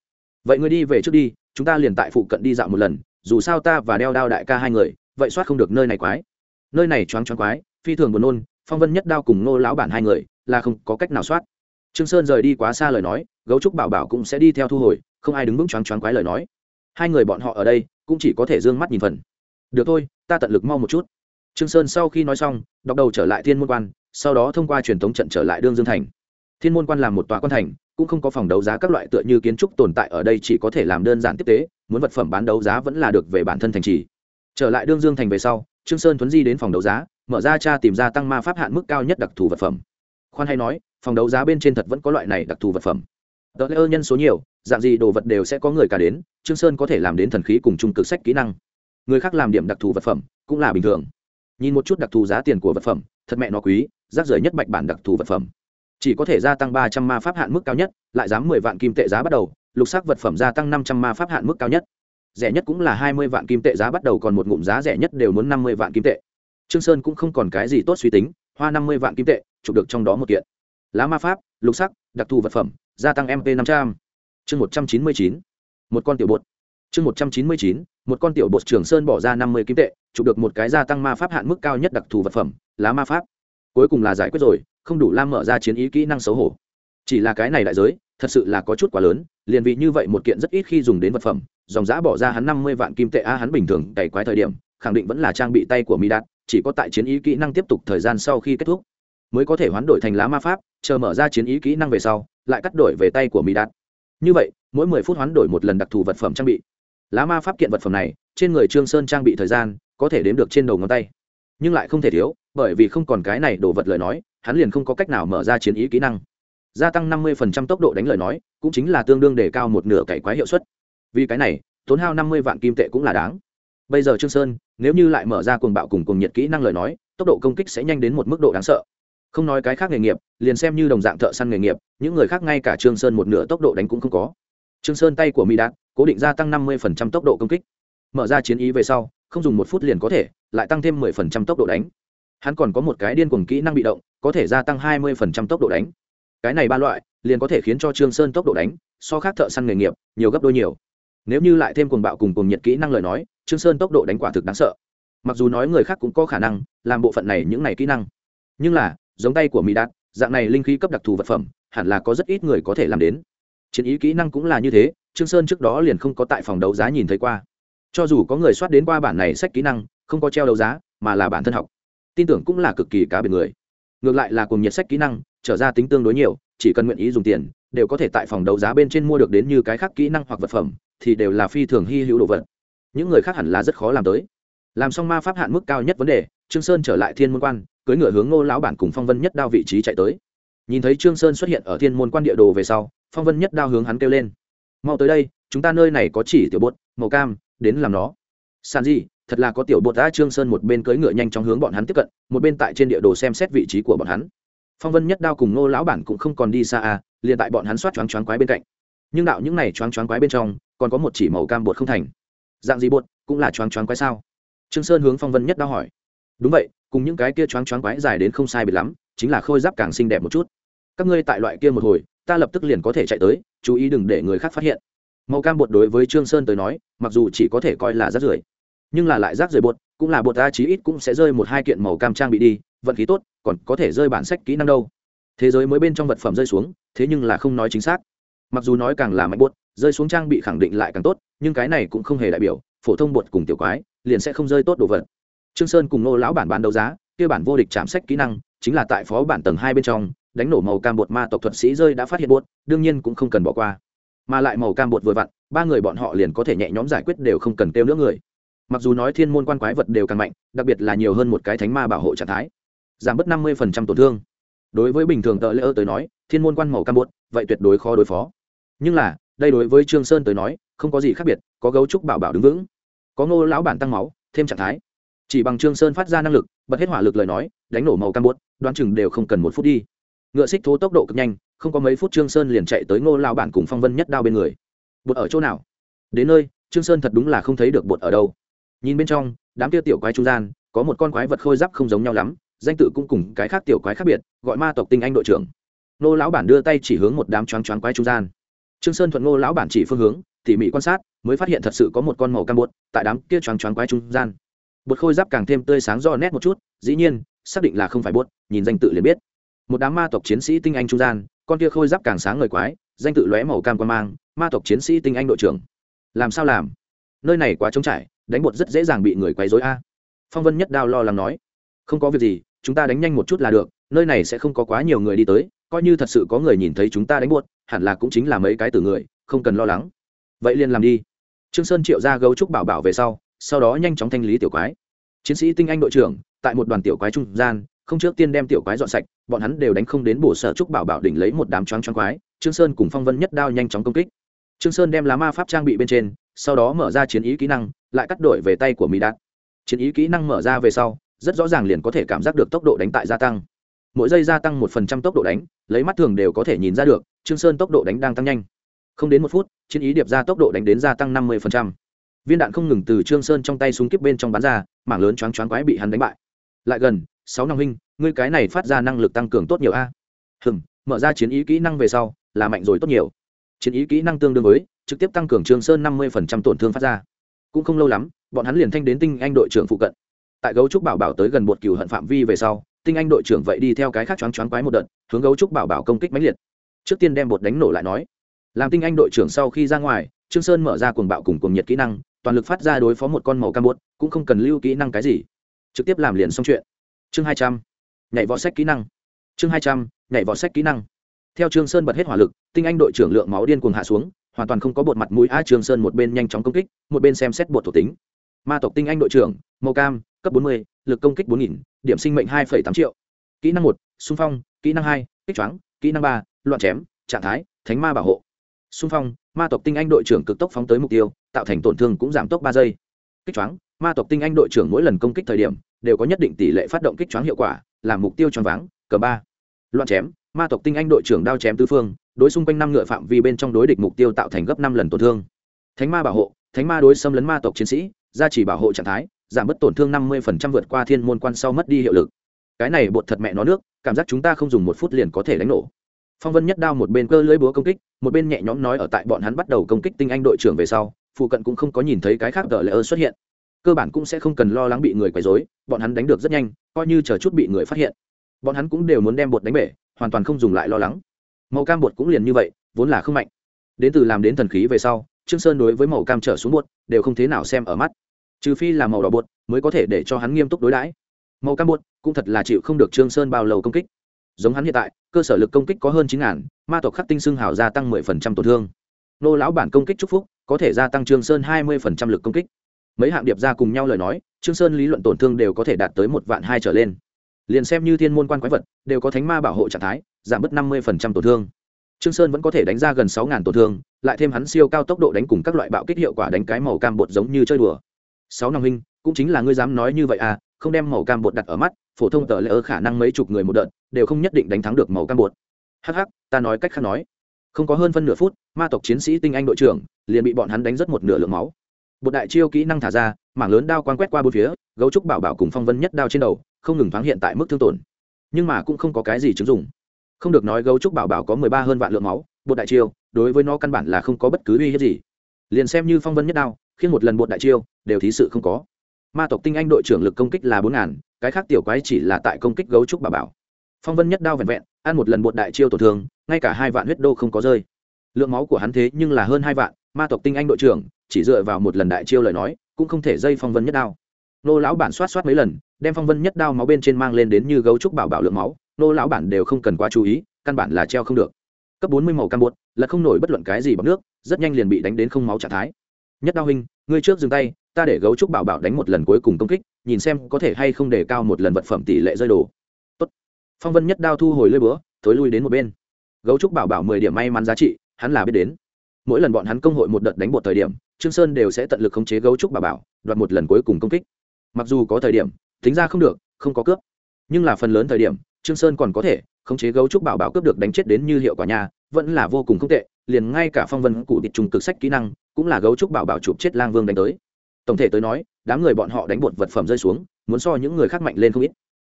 Vậy người đi về trước đi, chúng ta liền tại phụ cận đi dạo một lần, dù sao ta và đeo đao đại ca hai người, vậy soát không được nơi này quái. Nơi này choáng choáng quái, phi thường buồn nôn, phong vân nhất đao cùng ngô lão bản hai người, là không có cách nào soát trương sơn rời đi quá xa lời nói, gấu trúc bảo bảo cũng sẽ đi theo thu hồi, không ai đứng vững choáng choáng quái lời nói. Hai người bọn họ ở đây, cũng chỉ có thể d ư ơ n g mắt nhìn phần. Được thôi, ta tận lực mau một chút. Trương sơn sau khi nói xong, đọc đầu trở lại thiên môn quan, sau đó thông qua truyền thống trận trở lại đương dương thành. Thiên môn quan làm một tòa quan thành, cũng không có phòng đấu giá các loại tựa như kiến trúc tồn tại ở đây chỉ có thể làm đơn giản tiếp tế, muốn vật phẩm bán đấu giá vẫn là được về bản thân thành trì. Trở lại đương dương thành về sau, trương sơn thuấn di đến phòng đấu giá, mở ra cha tìm ra tăng ma pháp hạn mức cao nhất đặc thù vật phẩm. Khoan hay nói phòng đấu giá bên trên thật vẫn có loại này đặc thù vật phẩm. Tờ lễ ơ nhân số nhiều, dạng gì đồ vật đều sẽ có người cả đến, trương sơn có thể làm đến thần khí cùng trung cực sách kỹ năng. Người khác làm điểm đặc thù vật phẩm, cũng là bình thường. Nhìn một chút đặc thù giá tiền của vật phẩm, thật mẹ nó quý, rác rưởi nhất bạch bản đặc thù vật phẩm. Chỉ có thể gia tăng ba trăm ma pháp hạn mức cao nhất, lại dám mười vạn kim tệ giá bắt đầu, lục sắc vật phẩm gia tăng năm trăm ma pháp hạn mức cao nhất. Rẻ nhất cũng là hai mươi vạn kim tệ giá bắt đầu, còn một ngụm giá rẻ nhất đều muốn năm mươi vạn kim tệ. Trương sơn cũng không còn cái gì tốt suy tính, hoa năm mươi vạn kim tệ, chụp được trong đó một kiện lá ma pháp, lục sắc, đặc thù vật phẩm, gia tăng mp năm trăm. Chương một trăm chín mươi chín, một con tiểu bột. Chương một trăm chín mươi chín, một con tiểu bột trường sơn bỏ ra năm mươi kim tệ, chụp được một cái gia tăng ma pháp hạn mức cao nhất đặc thù vật phẩm, lá ma pháp. Cuối cùng là giải quyết rồi, không đủ lam mở ra chiến ý kỹ năng xấu hổ. Chỉ là cái này đại giới, thật sự là có chút quá lớn, liền vì như vậy một kiện rất ít khi dùng đến vật phẩm, dòng giã bỏ ra hắn năm mươi vạn kim tệ, a, hắn bình thường cày quái thời điểm, khẳng định vẫn là trang bị tay của mỹ đạt chỉ có tại chiến ý kỹ năng tiếp tục thời gian sau khi kết thúc mới có thể hoán đổi thành lá ma pháp, chờ mở ra chiến ý kỹ năng về sau, lại cắt đổi về tay của mỹ đạt. Như vậy, mỗi mười phút hoán đổi một lần đặc thù vật phẩm trang bị. Lá ma pháp kiện vật phẩm này, trên người trương sơn trang bị thời gian, có thể đếm được trên đầu ngón tay. Nhưng lại không thể thiếu, bởi vì không còn cái này đổ vật lời nói, hắn liền không có cách nào mở ra chiến ý kỹ năng. Gia tăng năm mươi phần trăm tốc độ đánh lời nói, cũng chính là tương đương đề cao một nửa cải quái hiệu suất. Vì cái này, tốn hao năm mươi vạn kim tệ cũng là đáng. Bây giờ trương sơn, nếu như lại mở ra cuồng bạo cùng cuồng nhiệt kỹ năng lời nói, tốc độ công kích sẽ nhanh đến một mức độ đáng sợ không nói cái khác nghề nghiệp, liền xem như đồng dạng thợ săn nghề nghiệp, những người khác ngay cả trương sơn một nửa tốc độ đánh cũng không có. Trương sơn tay của mỹ đạt, cố định gia tăng năm mươi tốc độ công kích. Mở ra chiến ý về sau, không dùng một phút liền có thể, lại tăng thêm 10% tốc độ đánh. Hắn còn có một cái điên cuồng kỹ năng bị động, có thể gia tăng 20% tốc độ đánh. Cái này ba loại, liền có thể khiến cho trương sơn tốc độ đánh, so khác thợ săn nghề nghiệp, nhiều gấp đôi nhiều. Nếu như lại thêm cuồng bạo cùng cuồng nhiệt kỹ năng lời nói, trương sơn tốc độ đánh quả thực đáng sợ. Mặc dù nói người khác cũng có khả năng làm bộ phận này những này kỹ năng, nhưng là giống tay của mỹ đạt, dạng này linh khí cấp đặc thù vật phẩm, hẳn là có rất ít người có thể làm đến. Chiến ý kỹ năng cũng là như thế, trương sơn trước đó liền không có tại phòng đấu giá nhìn thấy qua. Cho dù có người soát đến qua bản này sách kỹ năng, không có treo đấu giá, mà là bản thân học. Tin tưởng cũng là cực kỳ cá biệt người. Ngược lại là cùng nhiệt sách kỹ năng, trở ra tính tương đối nhiều, chỉ cần nguyện ý dùng tiền, đều có thể tại phòng đấu giá bên trên mua được đến như cái khác kỹ năng hoặc vật phẩm, thì đều là phi thường hy hữu đồ vật. Những người khác hẳn là rất khó làm tới. Làm xong ma pháp hạn mức cao nhất vấn đề, trương sơn trở lại thiên môn quan cưỡi ngựa hướng ngô lão bản cùng phong vân nhất đao vị trí chạy tới. Nhìn thấy trương sơn xuất hiện ở thiên môn quan địa đồ về sau, phong vân nhất đao hướng hắn kêu lên. Mau tới đây, chúng ta nơi này có chỉ tiểu bột, màu cam, đến làm nó. Sàn gì, thật là có tiểu bột đã trương sơn một bên cưỡi ngựa nhanh chóng hướng bọn hắn tiếp cận, một bên tại trên địa đồ xem xét vị trí của bọn hắn. Phong vân nhất đao cùng ngô lão bản cũng không còn đi xa à liền tại bọn hắn soát choáng choáng quái bên cạnh. Nhưng đạo những này choáng choáng quái bên trong, còn có một chỉ màu cam bột không thành. Dạng gì bột, cũng là choáng choáng quái sao? Trương sơn hướng phong vân nhất đao hỏi. Đúng vậy cùng những cái kia choáng choáng quái dài đến không sai biệt lắm, chính là khôi giáp càng xinh đẹp một chút. Các ngươi tại loại kia một hồi, ta lập tức liền có thể chạy tới, chú ý đừng để người khác phát hiện. Màu cam bột đối với trương sơn tới nói, mặc dù chỉ có thể coi là rác rưởi, nhưng là lại rác rưởi bột, cũng là bột ta chí ít cũng sẽ rơi một hai kiện màu cam trang bị đi, vận khí tốt, còn có thể rơi bản sách kỹ năng đâu. Thế giới mới bên trong vật phẩm rơi xuống, thế nhưng là không nói chính xác. Mặc dù nói càng là mạnh bột, rơi xuống trang bị khẳng định lại càng tốt, nhưng cái này cũng không hề đại biểu, phổ thông bột cùng tiểu quái, liền sẽ không rơi tốt đồ vật trương sơn cùng nô lão bản bán đấu giá, kia bản vô địch chạm sách kỹ năng, chính là tại phó bản tầng hai bên trong, đánh nổ màu cam bột ma tộc thuật sĩ rơi đã phát hiện bột, đương nhiên cũng không cần bỏ qua. Mà lại màu cam bột vừa vặn, ba người bọn họ liền có thể nhẹ nhõm giải quyết đều không cần tiêu nữa người. Mặc dù nói thiên môn quan quái vật đều càng mạnh, đặc biệt là nhiều hơn một cái thánh ma bảo hộ trạng thái, giảm bớt năm mươi tổn thương. Đối với bình thường tợ lễ tới nói, thiên môn quan màu cam bột, vậy tuyệt đối khó đối phó. Nhưng là, đây đối với trương sơn tới nói, không có gì khác biệt, có gấu trúc bảo bảo đứng vững, có ngô lão bản tăng máu, thêm trạng thái chỉ bằng trương sơn phát ra năng lực, bật hết hỏa lực lời nói, đánh nổ màu cam bột, đoán chừng đều không cần một phút đi. Ngựa xích thố tốc độ cực nhanh, không có mấy phút trương sơn liền chạy tới ngô lao bản cùng phong vân nhất đao bên người. Bột ở chỗ nào? Đến nơi, trương sơn thật đúng là không thấy được bột ở đâu. Nhìn bên trong, đám kia tiểu quái trung gian, có một con quái vật khôi giáp không giống nhau lắm, danh tự cũng cùng cái khác tiểu quái khác biệt, gọi ma tộc tinh anh đội trưởng. Ngô lão bản đưa tay chỉ hướng một đám choáng choáng quái trung gian. Trương sơn thuận ngô lão bản chỉ phương hướng, tỉ mỉ quan sát, mới phát hiện thật sự có một con màu cam bột tại đám kia choáng choáng quái trung gian bột khôi giáp càng thêm tươi sáng do nét một chút, dĩ nhiên, xác định là không phải bốt nhìn danh tự liền biết. Một đám ma tộc chiến sĩ tinh anh trung gian, con kia khôi giáp càng sáng ngời quái, danh tự lóe màu cam quan mang, ma tộc chiến sĩ tinh anh đội trưởng. Làm sao làm? Nơi này quá trống trải, đánh bột rất dễ dàng bị người quấy dối a. Phong vân nhất đao lo lắng nói. Không có việc gì, chúng ta đánh nhanh một chút là được, nơi này sẽ không có quá nhiều người đi tới, coi như thật sự có người nhìn thấy chúng ta đánh bột, hẳn là cũng chính là mấy cái từ người, không cần lo lắng. Vậy liền làm đi. Trương sơn triệu ra gấu trúc bảo bảo về sau sau đó nhanh chóng thanh lý tiểu quái. Chiến sĩ tinh anh đội trưởng, tại một đoàn tiểu quái trung gian, không trước tiên đem tiểu quái dọn sạch, bọn hắn đều đánh không đến bổ sở trúc bảo bảo đỉnh lấy một đám choáng choáng quái, trương sơn cùng phong vân nhất đao nhanh chóng công kích. Trương sơn đem lá ma pháp trang bị bên trên, sau đó mở ra chiến ý kỹ năng, lại cắt đổi về tay của mỹ đạt. Chiến ý kỹ năng mở ra về sau, rất rõ ràng liền có thể cảm giác được tốc độ đánh tại gia tăng. Mỗi giây gia tăng một phần trăm tốc độ đánh, lấy mắt thường đều có thể nhìn ra được, trương sơn tốc độ đánh đang tăng nhanh. Không đến một phút, chiến ý điệp ra tốc độ đánh đến gia tăng năm mươi phần trăm viên đạn không ngừng từ trương sơn trong tay súng kíp bên trong bắn ra, mảng lớn choáng choáng quái bị hắn đánh bại. Lại gần, sáu năm huynh, ngươi cái này phát ra năng lực tăng cường tốt nhiều a. Hừm, mở ra chiến ý kỹ năng về sau, là mạnh rồi tốt nhiều. Chiến ý kỹ năng tương đương với, trực tiếp tăng cường trương sơn năm mươi tổn thương phát ra. Cũng không lâu lắm, bọn hắn liền thanh đến tinh anh đội trưởng phụ cận. Tại gấu trúc bảo bảo tới gần một cừu hận phạm vi về sau, tinh anh đội trưởng vậy đi theo cái khác choáng choáng quái một đợt, hướng gấu trúc bảo bảo công kích mãnh liệt. Trước tiên đem bột đánh nổ lại nói. Làm tinh anh đội trưởng sau khi ra ngoài, trương sơn mở ra cuồng bạo cùng cuồng nhiệt kỹ năng toàn lực phát ra đối phó một con màu cam bột cũng không cần lưu kỹ năng cái gì. Trực tiếp làm liền xong chuyện. Chương hai trăm, nhảy võ sách kỹ năng. Chương hai trăm, nhảy võ sách kỹ năng. Theo trương sơn bật hết hỏa lực, tinh anh đội trưởng lượng máu điên cuồng hạ xuống, hoàn toàn không có bột mặt mũi. A trương sơn một bên nhanh chóng công kích, một bên xem xét bột thuộc tính. Ma tộc tinh anh đội trưởng, màu cam, cấp bốn mươi, lực công kích bốn nghìn, điểm sinh mệnh hai tám triệu. Kỹ năng một, xung phong. Kỹ năng hai, kích choáng. Kỹ năng ba, loạn chém, trạng thái, thánh ma bảo hộ. Xung phong, ma tộc tinh anh đội trưởng cực tốc phóng tới mục tiêu tạo thành tổn thương cũng giảm tốc ba giây. Kích choáng, ma tộc tinh anh đội trưởng mỗi lần công kích thời điểm đều có nhất định tỷ lệ phát động kích choáng hiệu quả, làm mục tiêu choáng váng, cờ ba. Loạn chém, ma tộc tinh anh đội trưởng đao chém tứ phương, đối xung quanh năm ngựa phạm vi bên trong đối địch mục tiêu tạo thành gấp năm lần tổn thương. Thánh ma bảo hộ, thánh ma đối xâm lấn ma tộc chiến sĩ, gia trì bảo hộ trạng thái, giảm bớt tổn thương năm mươi vượt qua thiên môn quan sau mất đi hiệu lực. Cái này bột thật mẹ nó nước, cảm giác chúng ta không dùng một phút liền có thể đánh nổ. Phong vân nhất đao một bên cơ lưỡi búa công kích, một bên nhẹ nhõm nói ở tại bọn hắn bắt đầu công kích tinh anh đội trưởng về sau phụ cận cũng không có nhìn thấy cái khác tờ lễ ơ xuất hiện. Cơ bản cũng sẽ không cần lo lắng bị người quấy rối, bọn hắn đánh được rất nhanh, coi như chờ chút bị người phát hiện. Bọn hắn cũng đều muốn đem bột đánh bể, hoàn toàn không dùng lại lo lắng. Màu cam bột cũng liền như vậy, vốn là không mạnh. Đến từ làm đến thần khí về sau, trương sơn đối với màu cam trở xuống bột, đều không thế nào xem ở mắt. Trừ phi là màu đỏ bột, mới có thể để cho hắn nghiêm túc đối đãi. Màu cam bột cũng thật là chịu không được trương sơn bao lâu công kích. Giống hắn hiện tại, cơ sở lực công kích có hơn chín ngàn, ma tộc khắc tinh xương hào gia tăng mười phần trăm tổn thương. Nô lão bản công kích chúc phúc có thể gia tăng trương sơn hai mươi phần trăm lực công kích. Mấy hạng điệp ra cùng nhau lời nói, trương sơn lý luận tổn thương đều có thể đạt tới một vạn hai trở lên. Liền xem như thiên môn quan quái vật, đều có thánh ma bảo hộ trạng thái, giảm bớt năm mươi phần trăm tổn thương. Trương sơn vẫn có thể đánh ra gần sáu ngàn tổn thương, lại thêm hắn siêu cao tốc độ đánh cùng các loại bạo kích hiệu quả đánh cái màu cam bột giống như chơi đùa. Sáu năm huynh, cũng chính là ngươi dám nói như vậy à không đem màu cam bột đặt ở mắt, phổ thông tờ lẽ khả năng mấy chục người một đợt, đều không nhất định đánh thắng được màu cam bột. Hắc hắc, ta nói cách khác nói không có hơn phân nửa phút, ma tộc chiến sĩ tinh anh đội trưởng liền bị bọn hắn đánh rất một nửa lượng máu. Bột đại chiêu kỹ năng thả ra, mảng lớn đao quan quét qua bốn phía, gấu trúc bảo bảo cùng phong vân nhất đao trên đầu, không ngừng thoáng hiện tại mức thương tổn. Nhưng mà cũng không có cái gì chứng dùng. không được nói gấu trúc bảo bảo có mười ba hơn vạn lượng máu bột đại chiêu, đối với nó căn bản là không có bất cứ uy hiếp gì. Liền xem như phong vân nhất đao, khiến một lần bột đại chiêu, đều thí sự không có. Ma tộc tinh anh đội trưởng lực công kích là bốn ngàn, cái khác tiểu quái chỉ là tại công kích gấu trúc bảo bảo. Phong vân nhất đao vẹn vẹn, ăn một lần bột đại chiêu tổn thương ngay cả hai vạn huyết đô không có rơi. Lượng máu của hắn thế nhưng là hơn hai vạn, ma tộc tinh anh đội trưởng, chỉ dựa vào một lần đại chiêu lời nói, cũng không thể dây phong vân nhất đao. Nô lão bản soát soát mấy lần, đem phong vân nhất đao máu bên trên mang lên đến như gấu trúc bảo bảo lượng máu, nô lão bản đều không cần quá chú ý, căn bản là treo không được. Cấp bốn mươi màu cam bột, là không nổi bất luận cái gì bằng nước, rất nhanh liền bị đánh đến không máu trạng thái. Nhất đao huynh, ngươi trước dừng tay, ta để gấu trúc bảo bảo đánh một lần cuối cùng công kích, nhìn xem có thể hay không để cao một lần vật phẩm tỷ lệ rơi đồ. Tốt. phong vân nhất đao thu hồi lơi búa, thối lui đến một bên gấu trúc bảo bảo mười điểm may mắn giá trị, hắn là biết đến. Mỗi lần bọn hắn công hội một đợt đánh bột thời điểm, trương sơn đều sẽ tận lực khống chế gấu trúc bảo bảo, đoạt một lần cuối cùng công kích. Mặc dù có thời điểm, tính ra không được, không có cướp, nhưng là phần lớn thời điểm, trương sơn còn có thể khống chế gấu trúc bảo bảo cướp được đánh chết đến như hiệu quả nhà vẫn là vô cùng không tệ, liền ngay cả phong vân cụ địch trùng cực sách kỹ năng, cũng là gấu trúc bảo bảo chụp chết lang vương đánh tới. Tổng thể tới nói, đám người bọn họ đánh bột vật phẩm rơi xuống, muốn so những người khác mạnh lên không ít.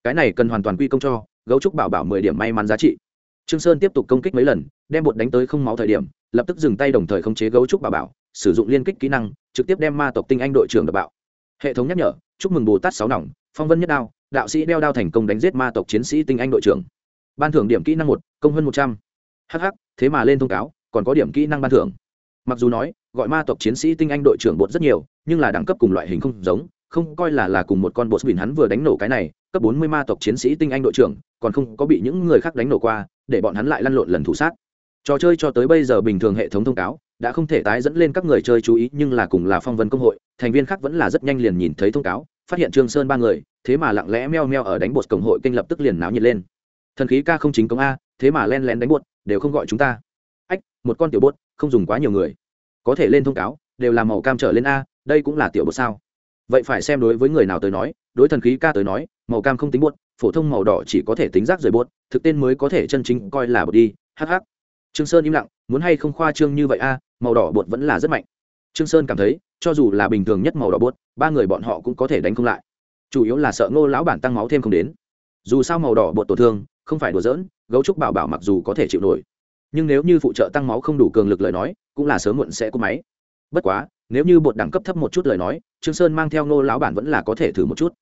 Cái này cần hoàn toàn quy công cho, gấu trúc bảo bảo mười điểm may mắn giá trị trương sơn tiếp tục công kích mấy lần, đem bột đánh tới không máu thời điểm, lập tức dừng tay đồng thời khống chế gấu trúc bảo bảo, sử dụng liên kích kỹ năng, trực tiếp đem ma tộc tinh anh đội trưởng đập bạo. Hệ thống nhắc nhở, chúc mừng bồ tát sáu nòng, phong vân nhất đao, đạo sĩ đeo đao thành công đánh giết ma tộc chiến sĩ tinh anh đội trưởng. Ban thưởng điểm kỹ năng một, công hơn một trăm. H thế mà lên thông cáo, còn có điểm kỹ năng ban thưởng. Mặc dù nói, gọi ma tộc chiến sĩ tinh anh đội trưởng bột rất nhiều, nhưng là đẳng cấp cùng loại hình không giống, không coi là là cùng một con bột bình hắn vừa đánh nổ cái này, cấp bốn mươi ma tộc chiến sĩ tinh anh đội trưởng, còn không có bị những người khác đánh nổ qua để bọn hắn lại lăn lộn lần thủ sát. Trò chơi cho tới bây giờ bình thường hệ thống thông cáo đã không thể tái dẫn lên các người chơi chú ý, nhưng là cùng là phong vân công hội, thành viên khác vẫn là rất nhanh liền nhìn thấy thông cáo, phát hiện trương sơn ba người, thế mà lặng lẽ meo meo ở đánh bột công hội kênh lập tức liền náo nhiệt lên. Thần khí ca không chính công a, thế mà len lén đánh bột, đều không gọi chúng ta. Ách, một con tiểu bột, không dùng quá nhiều người. Có thể lên thông cáo, đều là màu cam trở lên a, đây cũng là tiểu bột sao? Vậy phải xem đối với người nào tới nói, đối thần khí ca tới nói, màu cam không tính bột phổ thông màu đỏ chỉ có thể tính rác rời bột, thực tên mới có thể chân chính coi là bột đi. Hh trương sơn im lặng, muốn hay không khoa trương như vậy a, màu đỏ bột vẫn là rất mạnh. Trương sơn cảm thấy, cho dù là bình thường nhất màu đỏ bột, ba người bọn họ cũng có thể đánh không lại. Chủ yếu là sợ ngô lão bản tăng máu thêm không đến. Dù sao màu đỏ bột tổn thương, không phải đùa giỡn, gấu trúc bảo bảo mặc dù có thể chịu nổi. Nhưng nếu như phụ trợ tăng máu không đủ cường lực lời nói, cũng là sớm muộn sẽ có máy. Bất quá, nếu như bột đẳng cấp thấp một chút lời nói, trương sơn mang theo ngô lão bản vẫn là có thể thử một chút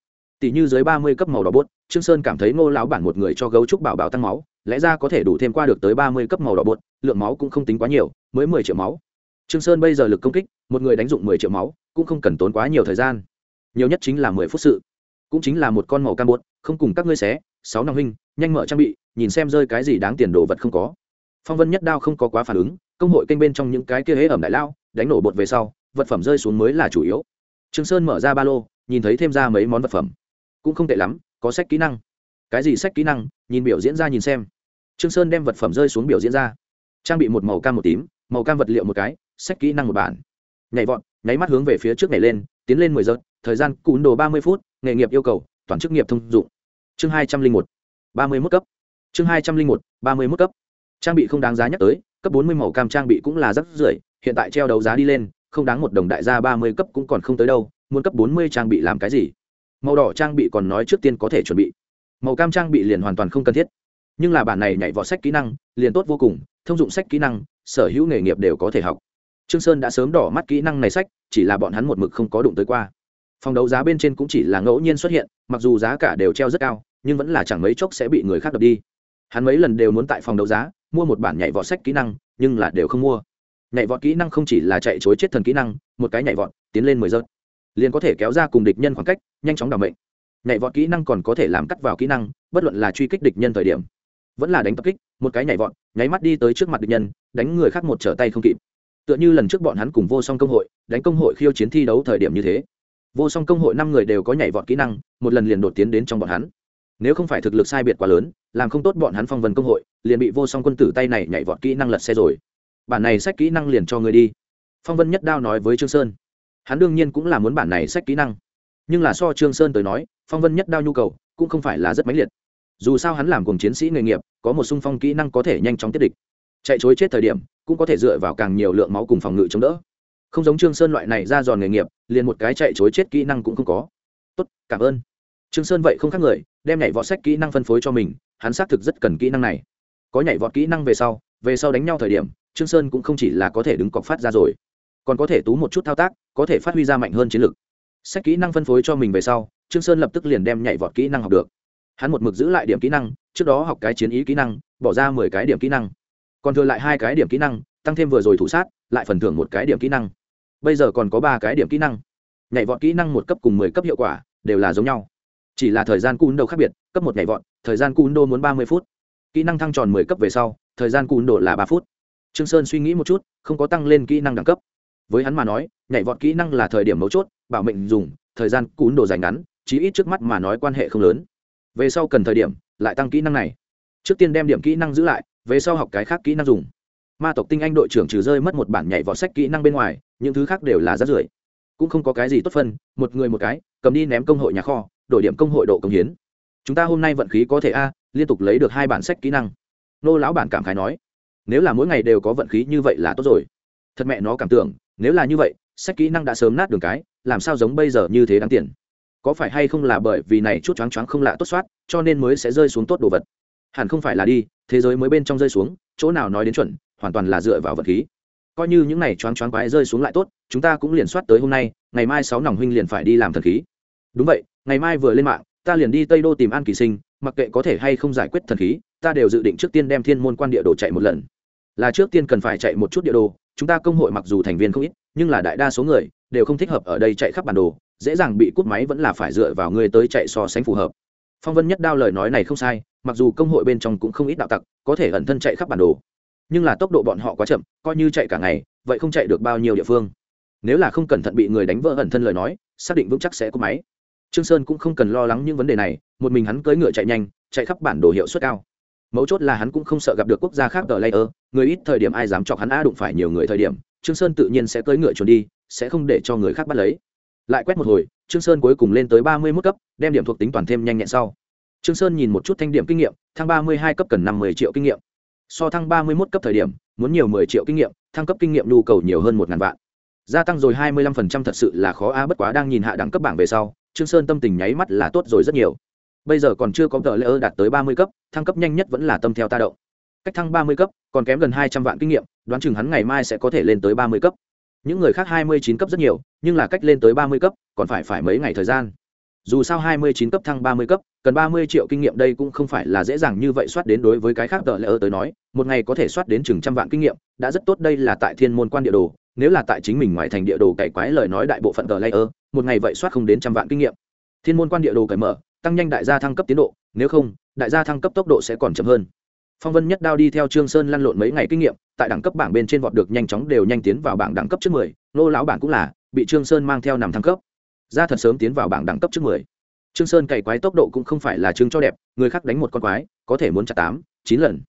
tỷ như dưới ba mươi cấp màu đỏ bột trương sơn cảm thấy ngô lão bản một người cho gấu trúc bảo bảo tăng máu, lẽ ra có thể đủ thêm qua được tới ba mươi cấp màu đỏ bột lượng máu cũng không tính quá nhiều, mới mười triệu máu. Trương sơn bây giờ lực công kích, một người đánh dụng mười triệu máu, cũng không cần tốn quá nhiều thời gian. Nhiều nhất chính là mười phút sự. Cũng chính là một con màu cam bột không cùng các ngươi xé, sáu năm huynh nhanh mở trang bị, nhìn xem rơi cái gì đáng tiền đồ vật không có. Phong vân nhất đao không có quá phản ứng, công hội kênh bên trong những cái kia hễ ẩm đại lao, đánh nổ bột về sau, vật phẩm rơi xuống mới là chủ yếu. Trương sơn mở ra ba lô, nhìn thấy thêm ra mấy món vật phẩm cũng không tệ lắm, có sách kỹ năng. Cái gì sách kỹ năng? Nhìn biểu diễn ra nhìn xem. Trương sơn đem vật phẩm rơi xuống biểu diễn ra. Trang bị một màu cam một tím, màu cam vật liệu một cái, sách kỹ năng một bản. Nhảy vọt, nháy mắt hướng về phía trước nhảy lên, tiến lên mười giờ thời gian cún đồ ba mươi phút, nghề nghiệp yêu cầu, toàn chức nghiệp thông dụng. Chương hai trăm linh một, ba mươi mức cấp. Chương hai trăm linh một, ba mươi mức cấp. Trang bị không đáng giá nhắc tới, cấp bốn mươi màu cam trang bị cũng là rất rưởi, hiện tại treo đấu giá đi lên, không đáng một đồng đại gia ba mươi cấp cũng còn không tới đâu, muốn cấp bốn mươi trang bị làm cái gì? Màu đỏ trang bị còn nói trước tiên có thể chuẩn bị. Màu cam trang bị liền hoàn toàn không cần thiết. Nhưng là bản này nhảy vỏ sách kỹ năng, liền tốt vô cùng, thông dụng sách kỹ năng, sở hữu nghề nghiệp đều có thể học. Trương sơn đã sớm đỏ mắt kỹ năng này sách, chỉ là bọn hắn một mực không có đụng tới qua. Phòng đấu giá bên trên cũng chỉ là ngẫu nhiên xuất hiện, mặc dù giá cả đều treo rất cao, nhưng vẫn là chẳng mấy chốc sẽ bị người khác đập đi. Hắn mấy lần đều muốn tại phòng đấu giá, mua một bản nhảy vọt sách kỹ năng, nhưng là đều không mua. Nhảy vọt kỹ năng không chỉ là chạy chối chết thần kỹ năng, một cái nhảy vọt, tiến lên mười giây liền có thể kéo ra cùng địch nhân khoảng cách, nhanh chóng đ ả o mệnh. Nhảy vọt kỹ năng còn có thể làm cắt vào kỹ năng, bất luận là truy kích địch nhân thời điểm, vẫn là đánh tập kích, một cái nhảy vọt, nháy mắt đi tới trước mặt địch nhân, đánh người khác một trở tay không kịp. Tựa như lần trước bọn hắn cùng vô song công hội, đánh công hội khiêu chiến thi đấu thời điểm như thế. Vô song công hội năm người đều có nhảy vọt kỹ năng, một lần liền đột tiến đến trong bọn hắn. Nếu không phải thực lực sai biệt quá lớn, làm không tốt bọn hắn phong vân công hội, liền bị vô song quân tử tay này nhảy vọt kỹ năng lật xe rồi. Bản này sách kỹ năng liền cho người đi. Phong vân nhất đao nói với trương sơn hắn đương nhiên cũng là muốn bản này sách kỹ năng. Nhưng là so trương sơn tới nói, phong vân nhất đao nhu cầu, cũng không phải là rất mãnh liệt. Dù sao hắn làm cùng chiến sĩ nghề nghiệp, có một sung phong kỹ năng có thể nhanh chóng tiết địch. Chạy chối chết thời điểm, cũng có thể dựa vào càng nhiều lượng máu cùng phòng ngự chống đỡ. Không giống trương sơn loại này ra giòn nghề nghiệp, liền một cái chạy chối chết kỹ năng cũng không có. Tốt, cảm ơn. Trương sơn vậy không khác người, đem nhảy vọt sách kỹ năng phân phối cho mình, hắn xác thực rất cần kỹ năng này. Có nhảy vọt kỹ năng về sau về sau đánh nhau thời điểm, trương sơn cũng không chỉ là có thể đứng cọc phát ra rồi, còn có thể tú một chút thao tác có thể phát huy ra mạnh hơn chiến lực. Sách kỹ năng phân phối cho mình về sau, trương sơn lập tức liền đem nhảy vọt kỹ năng học được. Hắn một mực giữ lại điểm kỹ năng, trước đó học cái chiến ý kỹ năng, bỏ ra mười cái điểm kỹ năng. Còn thừa lại hai cái điểm kỹ năng, tăng thêm vừa rồi thủ sát, lại phần thưởng một cái điểm kỹ năng. Bây giờ còn có ba cái điểm kỹ năng. Nhảy vọt kỹ năng một cấp cùng mười cấp hiệu quả, đều là giống nhau. Chỉ là thời gian cún đầu khác biệt, cấp một nhảy vọt, thời gian cún đô muốn ba mươi phút. Kỹ năng thăng tròn mười cấp về sau, thời gian cún đồ là ba phút. Trương sơn suy nghĩ một chút, không có tăng lên kỹ năng đẳng cấp với hắn mà nói, nhảy vọt kỹ năng là thời điểm mấu chốt, bảo mệnh dùng, thời gian cún đồ dành ngắn, chí ít trước mắt mà nói quan hệ không lớn. Về sau cần thời điểm, lại tăng kỹ năng này. Trước tiên đem điểm kỹ năng giữ lại, về sau học cái khác kỹ năng dùng. Ma tộc tinh anh đội trưởng trừ rơi mất một bản nhảy vọt sách kỹ năng bên ngoài, những thứ khác đều là rát rưởi. Cũng không có cái gì tốt phân, một người một cái, cầm đi ném công hội nhà kho, đổi điểm công hội độ công hiến. Chúng ta hôm nay vận khí có thể a, liên tục lấy được hai bản sách kỹ năng. Nô lão bản cảm khái nói, nếu là mỗi ngày đều có vận khí như vậy là tốt rồi. Thật mẹ nó cảm tưởng nếu là như vậy, sách kỹ năng đã sớm nát đường cái, làm sao giống bây giờ như thế đáng tiền? Có phải hay không là bởi vì này chút choáng choáng không lạ tốt soát, cho nên mới sẽ rơi xuống tốt đồ vật? Hẳn không phải là đi, thế giới mới bên trong rơi xuống, chỗ nào nói đến chuẩn, hoàn toàn là dựa vào vật khí. Coi như những này choáng choáng quái rơi xuống lại tốt, chúng ta cũng liền soát tới hôm nay, ngày mai sáu nòng huynh liền phải đi làm thần khí. Đúng vậy, ngày mai vừa lên mạng, ta liền đi tây đô tìm an kỳ sinh, mặc kệ có thể hay không giải quyết thần khí, ta đều dự định trước tiên đem thiên môn quan địa đồ chạy một lần. Là trước tiên cần phải chạy một chút địa đồ chúng ta công hội mặc dù thành viên không ít, nhưng là đại đa số người đều không thích hợp ở đây chạy khắp bản đồ, dễ dàng bị cút máy vẫn là phải dựa vào người tới chạy so sánh phù hợp. Phong vân nhất đao lời nói này không sai, mặc dù công hội bên trong cũng không ít đạo tặc, có thể ẩn thân chạy khắp bản đồ, nhưng là tốc độ bọn họ quá chậm, coi như chạy cả ngày, vậy không chạy được bao nhiêu địa phương. Nếu là không cẩn thận bị người đánh vỡ ẩn thân lời nói, xác định vững chắc sẽ có máy. Trương sơn cũng không cần lo lắng những vấn đề này, một mình hắn cưỡi ngựa chạy nhanh, chạy khắp bản đồ hiệu suất cao mấu chốt là hắn cũng không sợ gặp được quốc gia khác ở layer, người ít thời điểm ai dám chọc hắn a đụng phải nhiều người thời điểm, trương sơn tự nhiên sẽ cưỡi ngựa trốn đi, sẽ không để cho người khác bắt lấy. Lại quét một hồi, trương sơn cuối cùng lên tới ba mươi mức cấp, đem điểm thuộc tính toàn thêm nhanh nhẹn sau. Trương sơn nhìn một chút thanh điểm kinh nghiệm, thăng ba mươi hai cấp cần năm mươi triệu kinh nghiệm. So thăng ba mươi 31 cấp thời điểm, muốn nhiều mười triệu kinh nghiệm, thăng cấp kinh nghiệm nhu cầu nhiều hơn một ngàn vạn. Gia tăng rồi hai mươi lăm phần trăm thật sự là khó a bất quá đang nhìn hạ đẳng cấp bảng về sau, trương sơn tâm tình nháy mắt là tốt rồi rất nhiều bây giờ còn chưa có tờ lễ ơ đạt tới ba mươi cấp, thăng cấp nhanh nhất vẫn là tâm theo ta động. Cách thăng ba mươi cấp, còn kém gần hai trăm vạn kinh nghiệm, đoán chừng hắn ngày mai sẽ có thể lên tới ba mươi cấp. Những người khác hai mươi chín cấp rất nhiều, nhưng là cách lên tới ba mươi cấp, còn phải phải mấy ngày thời gian. Dù sao hai mươi chín cấp thăng ba mươi cấp, cần ba mươi triệu kinh nghiệm đây cũng không phải là dễ dàng như vậy soát đến đối với cái khác tờ lễ ơ tới nói, một ngày có thể soát đến chừng trăm vạn kinh nghiệm, đã rất tốt đây là tại thiên môn quan địa đồ. Nếu là tại chính mình ngoài thành địa đồ cày quái lời nói đại bộ phận tờ layer một ngày vậy soát không đến trăm vạn kinh nghiệm. Thiên môn quan địa đồ cởi mở tăng nhanh đại gia thăng cấp tiến độ, nếu không, đại gia thăng cấp tốc độ sẽ còn chậm hơn. Phong vân nhất đao đi theo trương sơn lăn lộn mấy ngày kinh nghiệm, tại đẳng cấp bảng bên trên vọt được nhanh chóng đều nhanh tiến vào bảng đẳng cấp trước mười nô lão bản cũng là, bị trương sơn mang theo nằm thăng cấp. Ra thật sớm tiến vào bảng đẳng cấp trước mười. Trương sơn cày quái tốc độ cũng không phải là trương cho đẹp, người khác đánh một con quái, có thể muốn chặt tám, chín lần.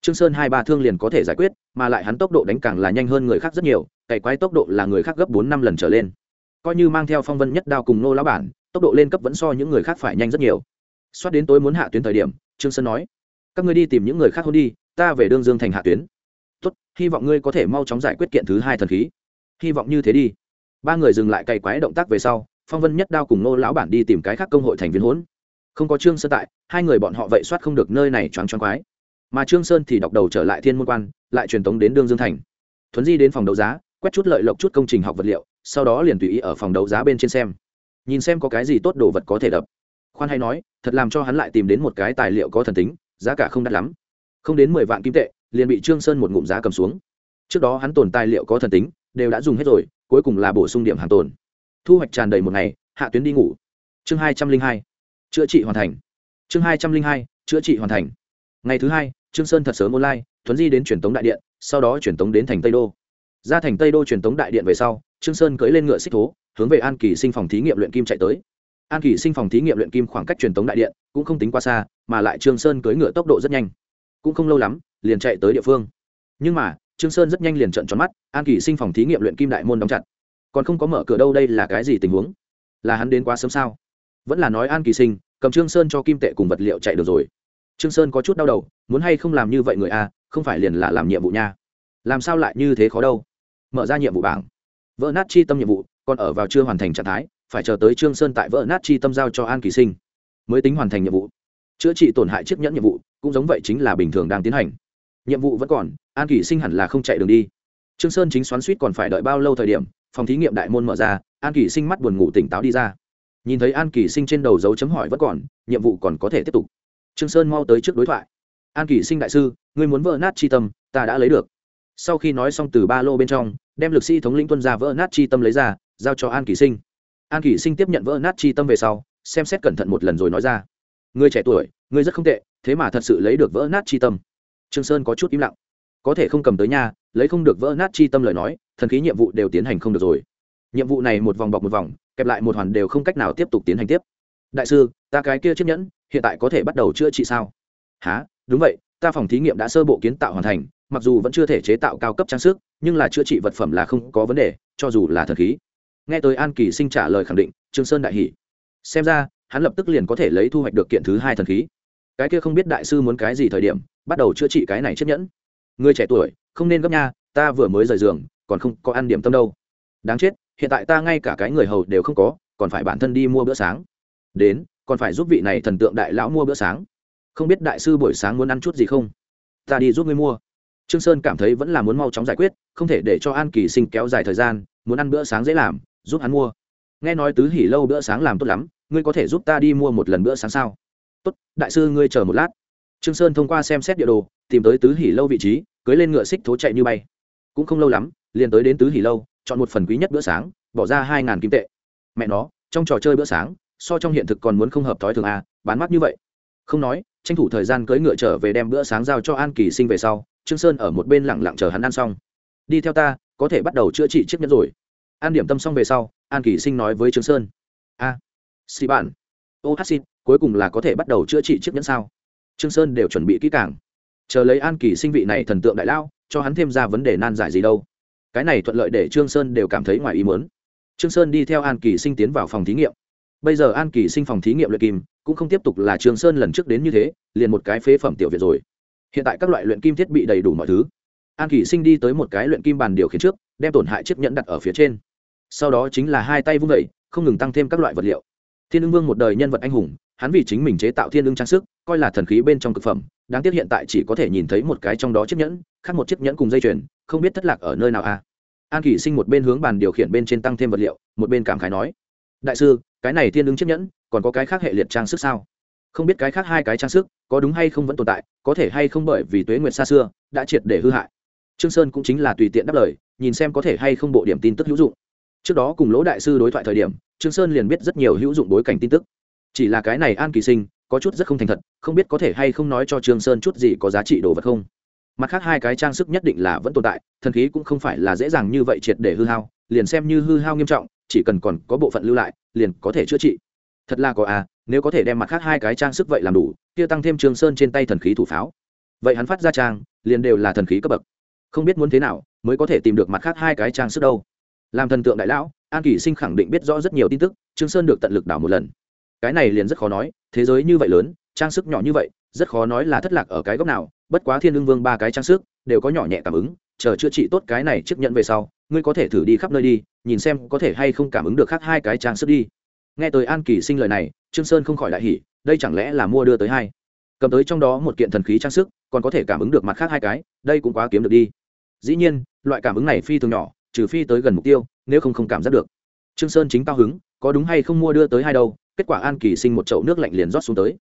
Trương sơn hai ba thương liền có thể giải quyết, mà lại hắn tốc độ đánh càng là nhanh hơn người khác rất nhiều, cày quái tốc độ là người khác gấp bốn năm lần trở lên. Coi như mang theo phong vân nhất đao cùng nô lão bản tốc độ lên cấp vẫn so những người khác phải nhanh rất nhiều. Xoát đến tối muốn hạ tuyến thời điểm, trương sơn nói, các ngươi đi tìm những người khác hôn đi, ta về đương dương thành hạ tuyến. Tốt, hy vọng ngươi có thể mau chóng giải quyết kiện thứ hai thần khí. Hy vọng như thế đi. Ba người dừng lại cày quái động tác về sau, phong vân nhất đao cùng nô lão bản đi tìm cái khác công hội thành viên hỗn. Không có trương sơn tại, hai người bọn họ vậy soát không được nơi này choáng choáng quái. Mà trương sơn thì đọc đầu trở lại thiên môn quan, lại truyền tống đến đương dương thành. Thuấn di đến phòng đấu giá, quét chút lợi lộc chút công trình học vật liệu, sau đó liền tùy ý ở phòng đấu giá bên trên xem nhìn xem có cái gì tốt đồ vật có thể đập. Khoan hay nói, thật làm cho hắn lại tìm đến một cái tài liệu có thần tính, giá cả không đắt lắm. Không đến mười vạn kim tệ, liền bị trương sơn một ngụm giá cầm xuống. Trước đó hắn tồn tài liệu có thần tính, đều đã dùng hết rồi, cuối cùng là bổ sung điểm hàng tồn. Thu hoạch tràn đầy một ngày, hạ tuyến đi ngủ. Chương hai trăm linh hai, chữa trị hoàn thành. Chương hai trăm linh hai, chữa trị hoàn thành. Ngày thứ hai, trương sơn thật sớm online, thuấn di đến truyền tống đại điện, sau đó truyền tống đến thành tây đô. Ra thành tây đô truyền tống đại điện về sau, trương sơn cưỡi lên ngựa xích thố hướng về an kỳ sinh phòng thí nghiệm luyện kim chạy tới. An kỳ sinh phòng thí nghiệm luyện kim khoảng cách truyền tống đại điện cũng không tính quá xa, mà lại trương sơn cưỡi ngựa tốc độ rất nhanh. Cũng không lâu lắm, liền chạy tới địa phương. Nhưng mà, trương sơn rất nhanh liền trợn tròn mắt, an kỳ sinh phòng thí nghiệm luyện kim đại môn đóng chặt. Còn không có mở cửa đâu đây là cái gì tình huống? Là hắn đến quá sớm sao? Vẫn là nói an kỳ sinh, cầm trương sơn cho kim tệ cùng vật liệu chạy được rồi. Trương sơn có chút đau đầu, muốn hay không làm như vậy người a, không phải liền là làm nhiệm vụ nha. Làm sao lại như thế khó đâu? Mở ra nhiệm vụ bảng. Vỡ nát chi tâm nhiệm vụ còn ở vào chưa hoàn thành trạng thái, phải chờ tới trương sơn tại vỡ nát chi tâm giao cho an kỳ sinh mới tính hoàn thành nhiệm vụ. Chữa trị tổn hại chiếc nhẫn nhiệm vụ, cũng giống vậy chính là bình thường đang tiến hành. Nhiệm vụ vẫn còn, an kỳ sinh hẳn là không chạy đường đi. Trương sơn chính xoắn suýt còn phải đợi bao lâu thời điểm, phòng thí nghiệm đại môn mở ra, an kỳ sinh mắt buồn ngủ tỉnh táo đi ra. Nhìn thấy an kỳ sinh trên đầu dấu chấm hỏi vẫn còn, nhiệm vụ còn có thể tiếp tục. Trương sơn mau tới trước đối thoại. An kỳ sinh đại sư, ngươi muốn vỡ nát chi tâm, ta đã lấy được. Sau khi nói xong từ ba lô bên trong, đem lực sĩ thống lĩnh tuân ra vỡ nát chi tâm lấy ra giao cho an kỳ sinh. An kỳ sinh tiếp nhận vỡ nát chi tâm về sau, xem xét cẩn thận một lần rồi nói ra. Người trẻ tuổi ngươi rất không tệ, thế mà thật sự lấy được vỡ nát chi tâm. Trương sơn có chút im lặng. Có thể không cầm tới nhà lấy không được vỡ nát chi tâm lời nói, thần khí nhiệm vụ đều tiến hành không được rồi. Nhiệm vụ này một vòng bọc một vòng, kẹp lại một hoàn đều không cách nào tiếp tục tiến hành tiếp. Đại sư, ta cái kia chiếc nhẫn, hiện tại có thể bắt đầu chữa trị sao? Há đúng vậy, ta phòng thí nghiệm đã sơ bộ kiến tạo hoàn thành, mặc dù vẫn chưa thể chế tạo cao cấp trang sức, nhưng là chữa trị vật phẩm là không có vấn đề, cho dù là thần khí nghe tới an kỳ sinh trả lời khẳng định, trương sơn đại hỉ. Xem ra, hắn lập tức liền có thể lấy thu hoạch được kiện thứ hai thần khí. Cái kia không biết đại sư muốn cái gì thời điểm, bắt đầu chữa trị cái này chiếc nhẫn. Người trẻ tuổi, không nên gấp nha, ta vừa mới rời giường, còn không có ăn điểm tâm đâu. Đáng chết, hiện tại ta ngay cả cái người hầu đều không có, còn phải bản thân đi mua bữa sáng. Đến, còn phải giúp vị này thần tượng đại lão mua bữa sáng. Không biết đại sư buổi sáng muốn ăn chút gì không? Ta đi giúp ngươi mua. Trương sơn cảm thấy vẫn là muốn mau chóng giải quyết, không thể để cho an kỳ sinh kéo dài thời gian, muốn ăn bữa sáng dễ làm giúp hắn mua. Nghe nói tứ hỉ lâu bữa sáng làm tốt lắm, ngươi có thể giúp ta đi mua một lần bữa sáng sao? Tốt, đại sư ngươi chờ một lát. Trương sơn thông qua xem xét địa đồ, tìm tới tứ hỉ lâu vị trí, cưới lên ngựa xích thố chạy như bay. Cũng không lâu lắm, liền tới đến tứ hỉ lâu, chọn một phần quý nhất bữa sáng, bỏ ra hai ngàn kim tệ. Mẹ nó, trong trò chơi bữa sáng, so trong hiện thực còn muốn không hợp thói thường à bán mắt như vậy. Không nói, tranh thủ thời gian cưỡi ngựa trở về đem bữa sáng giao cho an kỳ sinh về sau, trương sơn ở một bên lặng lặng chờ hắn ăn xong. Đi theo ta, có thể bắt đầu chữa trị chiếc nhẫn rồi an điểm tâm xong về sau an kỳ sinh nói với trương sơn. A à, xì bạn. Ô hát xin cuối cùng là có thể bắt đầu chữa trị chiếc nhẫn sao? Trương sơn đều chuẩn bị kỹ càng. Chờ lấy an kỳ sinh vị này thần tượng đại lao cho hắn thêm ra vấn đề nan giải gì đâu. Cái này thuận lợi để trương sơn đều cảm thấy ngoài ý muốn. Trương sơn đi theo an kỳ sinh tiến vào phòng thí nghiệm. Bây giờ an kỳ sinh phòng thí nghiệm luyện kim cũng không tiếp tục là trương sơn lần trước đến như thế liền một cái phế phẩm tiểu việt rồi. Hiện tại các loại luyện kim thiết bị đầy đủ mọi thứ. An kỳ sinh đi tới một cái luyện kim bàn điều khiển trước đem tổn hại chiếc nhẫn đặt ở phía trên sau đó chính là hai tay vung vẩy không ngừng tăng thêm các loại vật liệu. Thiên ưng vương một đời nhân vật anh hùng, hắn vì chính mình chế tạo thiên ưng trang sức, coi là thần khí bên trong cực phẩm, đáng tiếc hiện tại chỉ có thể nhìn thấy một cái trong đó chiếc nhẫn, khác một chiếc nhẫn cùng dây chuyền, không biết thất lạc ở nơi nào a. À. an Kỷ sinh một bên hướng bàn điều khiển bên trên tăng thêm vật liệu, một bên cảm khái nói, đại sư, cái này thiên ưng chiếc nhẫn, còn có cái khác hệ liệt trang sức sao? Không biết cái khác hai cái trang sức, có đúng hay không vẫn tồn tại, có thể hay không bởi vì tuế nguyệt xa xưa, đã triệt để hư hại. Trương sơn cũng chính là tùy tiện đáp lời, nhìn xem có thể hay không bộ điểm tin tức hữu dụng trước đó cùng lỗ đại sư đối thoại thời điểm, trương sơn liền biết rất nhiều hữu dụng bối cảnh tin tức. Chỉ là cái này an kỳ sinh, có chút rất không thành thật, không biết có thể hay không nói cho trương sơn chút gì có giá trị đồ vật không. Mặt khác hai cái trang sức nhất định là vẫn tồn tại, thần khí cũng không phải là dễ dàng như vậy triệt để hư hao, liền xem như hư hao nghiêm trọng, chỉ cần còn có bộ phận lưu lại, liền có thể chữa trị. Thật là có à nếu có thể đem mặt khác hai cái trang sức vậy làm đủ, kia tăng thêm trương sơn trên tay thần khí thủ pháo. Vậy hắn phát ra trang, liền đều là thần khí cấp bậc. Không biết muốn thế nào, mới có thể tìm được mặt khác hai cái trang sức đâu làm thần tượng đại lão, an Kỷ sinh khẳng định biết rõ rất nhiều tin tức, trương sơn được tận lực đảo một lần. Cái này liền rất khó nói, thế giới như vậy lớn, trang sức nhỏ như vậy, rất khó nói là thất lạc ở cái góc nào, bất quá thiên lương vương ba cái trang sức, đều có nhỏ nhẹ cảm ứng, chờ chữa trị tốt cái này trước nhận về sau, ngươi có thể thử đi khắp nơi đi, nhìn xem có thể hay không cảm ứng được khác hai cái trang sức đi. Nghe tới an kỳ sinh lời này, trương sơn không khỏi đại hỉ, đây chẳng lẽ là mua đưa tới hai? Cầm tới trong đó một kiện thần khí trang sức, còn có thể cảm ứng được mặt khác hai cái, đây cũng quá kiếm được đi. Dĩ nhiên, loại cảm ứng này phi thường nhỏ trừ phi tới gần mục tiêu, nếu không không cảm giác được. Trương sơn chính cao hứng, có đúng hay không mua đưa tới hai đâu, kết quả an kỳ sinh một chậu nước lạnh liền rót xuống tới.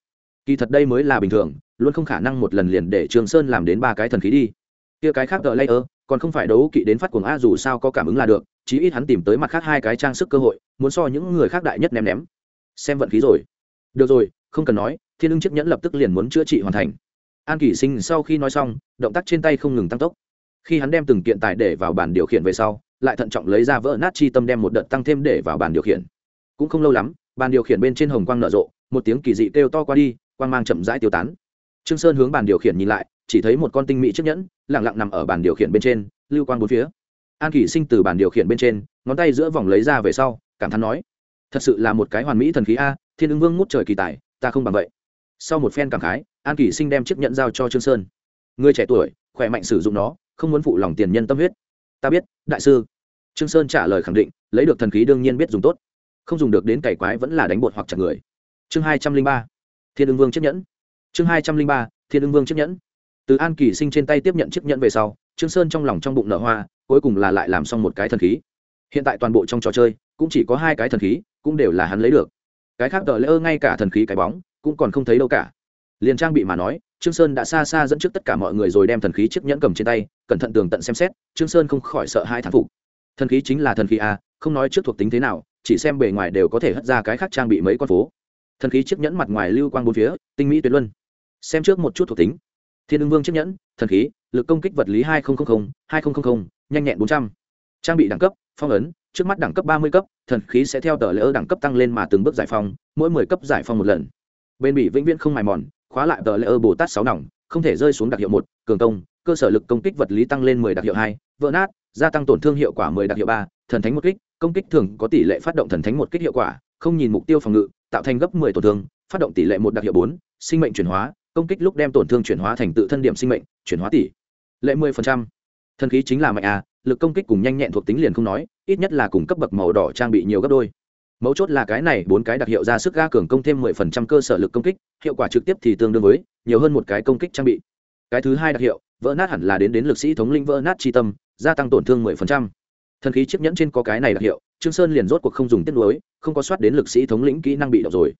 Kỳ thật đây mới là bình thường, luôn không khả năng một lần liền để trương sơn làm đến ba cái thần khí đi. Kia cái khác gờ layer còn không phải đấu kỵ đến phát cuồng a dù sao có cảm ứng là được, chí ít hắn tìm tới mặt khác hai cái trang sức cơ hội, muốn so những người khác đại nhất ném ném. Xem vận khí rồi. Được rồi, không cần nói, thiên ưng chiếc nhẫn lập tức liền muốn chữa trị hoàn thành. An kỷ sinh sau khi nói xong, động tác trên tay không ngừng tăng tốc khi hắn đem từng kiện tài để vào bàn điều khiển về sau, lại thận trọng lấy ra vỡ nát chi tâm đem một đợt tăng thêm để vào bàn điều khiển. Cũng không lâu lắm, bàn điều khiển bên trên hồng quang nở rộ, một tiếng kỳ dị kêu to qua đi, quang mang chậm rãi tiêu tán. Trương sơn hướng bàn điều khiển nhìn lại, chỉ thấy một con tinh mỹ chiếc nhẫn, lặng lặng nằm ở bàn điều khiển bên trên, lưu quang bốn phía. An kỷ sinh từ bàn điều khiển bên trên, ngón tay giữa vòng lấy ra về sau, cảm thán nói, thật sự là một cái hoàn mỹ thần khí a, thiên ứng vương ngút trời kỳ tài, ta không bằng vậy. Sau một phen cảm khái, an kỷ sinh đem chiếc nhẫn giao cho trương sơn. Người trẻ tuổi, khỏe mạnh sử dụng nó không muốn phụ lòng tiền nhân tâm huyết. Ta biết, đại sư. Trương sơn trả lời khẳng định, lấy được thần khí đương nhiên biết dùng tốt. Không dùng được đến cày quái vẫn là đánh bột hoặc chặt người. Chương hai trăm linh ba, thiên ưng vương chiếc nhẫn. Chương hai trăm linh ba, thiên ưng vương chiếc nhẫn. Từ an kỳ sinh trên tay tiếp nhận chiếc nhẫn về sau, trương sơn trong lòng trong bụng nở hoa, cuối cùng là lại làm xong một cái thần khí. Hiện tại toàn bộ trong trò chơi, cũng chỉ có hai cái thần khí, cũng đều là hắn lấy được. Cái khác tờ lỡ ngay cả thần khí cái bóng, cũng còn không thấy đâu cả. Liền trang bị mà nói trương sơn đã xa xa dẫn trước tất cả mọi người rồi đem thần khí chiếc nhẫn cầm trên tay, cẩn thận tường tận xem xét, trương sơn không khỏi sợ hai thán phục thần khí chính là thần khí a, không nói trước thuộc tính thế nào, chỉ xem bề ngoài đều có thể hất ra cái khác trang bị mấy con phố. Thần khí chiếc nhẫn mặt ngoài lưu quang bốn phía, tinh mỹ tuyệt luân. Xem trước một chút thuộc tính. Thiên ưng vương chiếc nhẫn, thần khí, lực công kích vật lý hai nghìn hai nghìn nhanh nhẹn bốn trăm. Trang bị đẳng cấp, phong ấn, trước mắt đẳng cấp ba mươi cấp, thần khí sẽ theo tờ lỡ đẳng cấp tăng lên mà từng bước giải phong mỗi mười cấp giải phong một lần. Bên bị vĩnh viễn không mài mòn khóa lại tờ lỡ bồ tát sáu nòng, không thể rơi xuống đặc hiệu một, cường công, cơ sở lực công kích vật lý tăng lên mười đặc hiệu hai, vỡ nát, gia tăng tổn thương hiệu quả mười đặc hiệu ba, thần thánh một kích, công kích thường có tỷ lệ phát động thần thánh một kích hiệu quả, không nhìn mục tiêu phòng ngự, tạo thành gấp mười tổn thương, phát động tỷ lệ một đặc hiệu bốn, sinh mệnh chuyển hóa, công kích lúc đem tổn thương chuyển hóa thành tự thân điểm sinh mệnh, chuyển hóa tỷ lệ mười phần trăm. Thần khí chính là mạnh à lực công kích cùng nhanh nhẹn thuộc tính liền không nói, ít nhất là cùng cấp bậc màu đỏ trang bị nhiều gấp đôi mấu chốt là cái này bốn cái đặc hiệu ra sức ga cường công thêm mười phần trăm cơ sở lực công kích, hiệu quả trực tiếp thì tương đương với nhiều hơn một cái công kích trang bị. Cái thứ hai đặc hiệu, vỡ nát hẳn là đến đến lực sĩ thống linh vỡ nát tri tâm, gia tăng tổn thương mười phần trăm. Thần khí chiếc nhẫn trên có cái này đặc hiệu, trương sơn liền rốt cuộc không dùng tiết lối không có soát đến lực sĩ thống lĩnh kỹ năng bị động rồi.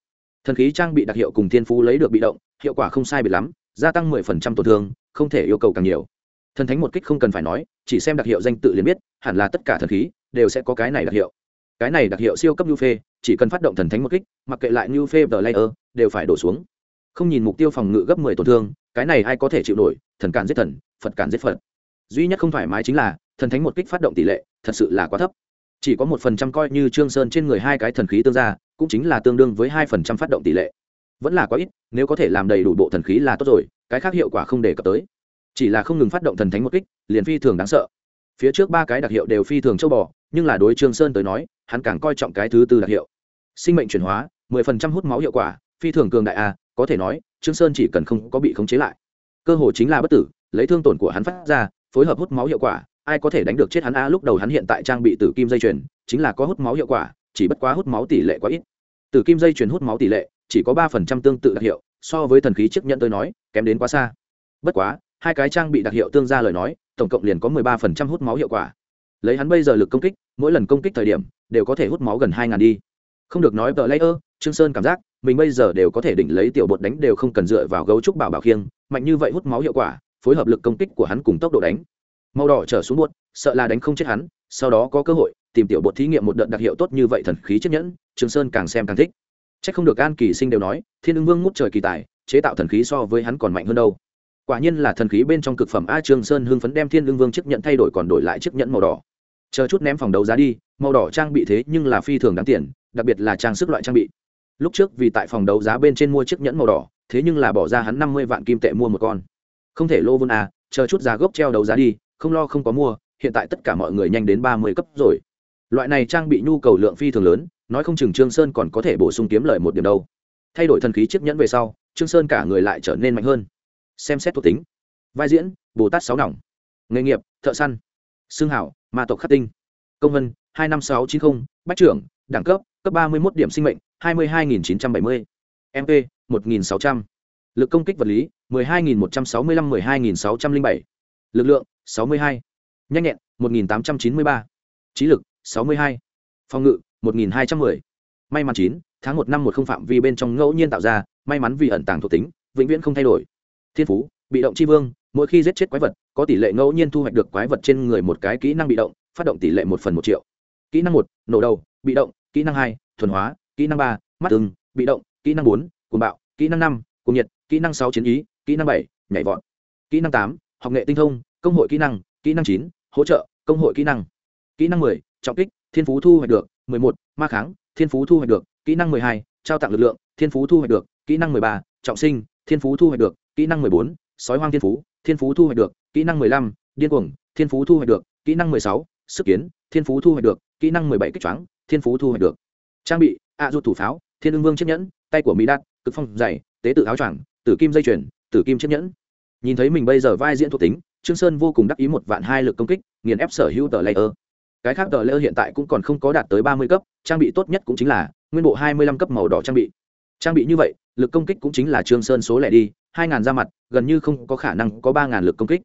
Thần khí trang bị đặc hiệu cùng thiên phú lấy được bị động, hiệu quả không sai biệt lắm, gia tăng mười phần trăm tổn thương, không thể yêu cầu càng nhiều. Thần thánh một kích không cần phải nói, chỉ xem đặc hiệu danh tự liền biết, hẳn là tất cả thần khí đều sẽ có cái này đặc hiệu cái này đặc hiệu siêu cấp New phê, chỉ cần phát động thần thánh một kích, mặc kệ lại New phê tờ layer, đều phải đổ xuống. Không nhìn mục tiêu phòng ngự gấp mười tổn thương, cái này ai có thể chịu nổi, thần cản giết thần, phật cản giết phật. Duy nhất không thoải mái chính là, thần thánh một kích phát động tỷ lệ, thật sự là quá thấp. Chỉ có một phần trăm coi như trương sơn trên người hai cái thần khí tương ra cũng chính là tương đương với hai phần trăm phát động tỷ lệ. Vẫn là quá ít, nếu có thể làm đầy đủ bộ thần khí là tốt rồi, cái khác hiệu quả không đề cập tới. Chỉ là không ngừng phát động thần thánh một kích, liền phi thường đáng sợ phía trước ba cái đặc hiệu đều phi thường châu bò, nhưng là đối trương sơn tới nói, hắn càng coi trọng cái thứ tư đặc hiệu. Sinh mệnh chuyển hóa, mười phần trăm hút máu hiệu quả, phi thường cường đại a có thể nói, trương sơn chỉ cần không có bị khống chế lại. Cơ hội chính là bất tử, lấy thương tổn của hắn phát ra, phối hợp hút máu hiệu quả, ai có thể đánh được chết hắn a lúc đầu hắn hiện tại trang bị tử kim dây chuyền, chính là có hút máu hiệu quả, chỉ bất quá hút máu tỷ lệ quá ít. Tử kim dây chuyền hút máu tỷ lệ chỉ có ba phần trăm tương tự đặc hiệu, so với thần khí chiếc nhẫn tôi nói, kém đến quá xa. Bất quá hai cái trang bị đặc hiệu tương ra lời nói, tổng cộng liền có mười ba phần trăm hút máu hiệu quả. Lấy hắn bây giờ lực công kích, mỗi lần công kích thời điểm, đều có thể hút máu gần hai ngàn đi. Không được nói vợ layer, trương sơn cảm giác, mình bây giờ đều có thể đỉnh lấy tiểu bột đánh đều không cần dựa vào gấu trúc bảo bảo khiêng, mạnh như vậy hút máu hiệu quả, phối hợp lực công kích của hắn cùng tốc độ đánh. Màu đỏ trở xuống buốt, sợ là đánh không chết hắn, sau đó có cơ hội tìm tiểu bột thí nghiệm một đợt đặc hiệu tốt như vậy thần khí chiếc nhẫn, trương sơn càng xem càng thích. Chắc không được an kỳ sinh đều nói, thiên ưng vương ngút trời kỳ tài, chế tạo thần khí so với hắn còn mạnh hơn đâu quả nhiên là thần khí bên trong cực phẩm a trương sơn hưng phấn đem thiên Lương vương chiếc nhẫn thay đổi còn đổi lại chiếc nhẫn màu đỏ. Chờ chút ném phòng đấu giá đi, màu đỏ trang bị thế nhưng là phi thường đáng tiền, đặc biệt là trang sức loại trang bị. Lúc trước vì tại phòng đấu giá bên trên mua chiếc nhẫn màu đỏ, thế nhưng là bỏ ra hắn năm mươi vạn kim tệ mua một con. Không thể lô vôn à chờ chút giá gốc treo đấu giá đi, không lo không có mua, hiện tại tất cả mọi người nhanh đến ba mươi cấp rồi. Loại này trang bị nhu cầu lượng phi thường lớn, nói không chừng trương sơn còn có thể bổ sung kiếm lợi một điểm đâu. Thay đổi thần khí chiếc nhẫn về sau, trương sơn cả người lại trở nên mạnh hơn xem xét thuộc tính. Vai diễn, bồ tát sáu nòng. Nghề nghiệp, thợ săn. Xương hảo, ma tộc khắc tinh. Công vân, hai năm sáu chín mươi bách trưởng, đẳng cấp cấp ba mươi một điểm sinh mệnh, hai mươi hai nghìn chín trăm bảy mươi. Mp một nghìn sáu trăm. Lực công kích vật lý, mười hai nghìn một trăm sáu mươi lăm, mười hai nghìn sáu trăm linh bảy. Lực lượng, sáu mươi hai. Nhanh nhẹn, một nghìn tám trăm chín mươi ba. Trí lực, sáu mươi hai. Phòng ngự, một nghìn hai trăm mười. May mắn chín, tháng một năm một không phạm vi bên trong ngẫu nhiên tạo ra, may mắn vì ẩn tàng thuộc tính, vĩnh viễn không thay đổi thiên phú bị động c h i vương mỗi khi giết chết quái vật có tỷ lệ ngẫu nhiên thu hoạch được quái vật trên người một cái kỹ năng bị động phát động tỷ lệ một phần một triệu kỹ năng một nổ đầu bị động kỹ năng hai thuần hóa kỹ năng ba mắt tương bị động kỹ năng bốn cuồng bạo kỹ năng năm cuồng nhiệt kỹ năng sáu chiến ý kỹ năng bảy nhảy vọt kỹ năng tám học nghệ tinh thông công hội kỹ năng kỹ năng chín hỗ trợ công hội kỹ năng kỹ năng mười trọng kích thiên phú thu hoạch được mười một ma kháng thiên phú thu hoạch được kỹ năng mười hai trao tặng lực lượng thiên phú thu hoạch được kỹ năng mười ba trọng sinh thiên phú thu hoạch được kỹ năng mười bốn, sói hoang thiên phú thiên phú thu hoạch được, kỹ năng mười lăm, điên cuồng, thiên phú thu hoạch được, kỹ năng mười sáu, sức kiến, thiên phú thu hoạch được, kỹ năng mười bảy kích choáng, thiên phú thu hoạch được. Trang bị, ạ à thủ pháo, thiên ương vương chiếc nhẫn, tay của mỹ đạt, cực phong dày, tế tự áo choàng, tử kim dây chuyền, tử kim chiếc nhẫn. Nhìn thấy mình bây giờ vai diễn thuộc tính, trương sơn vô cùng đắc ý một vạn hai lực công kích, nghiền ép sở hữu tờ layer. Cái khác tờ layer hiện tại cũng còn không có đạt tới ba mươi cấp, trang bị tốt nhất cũng chính là nguyên bộ hai mươi lăm cấp màu đỏ trang bị. Trang bị như vậy, lực công kích cũng chính là trương sơn số lẻ đi hai ngàn ra mặt, gần như không có khả năng có ba ngàn lực công kích.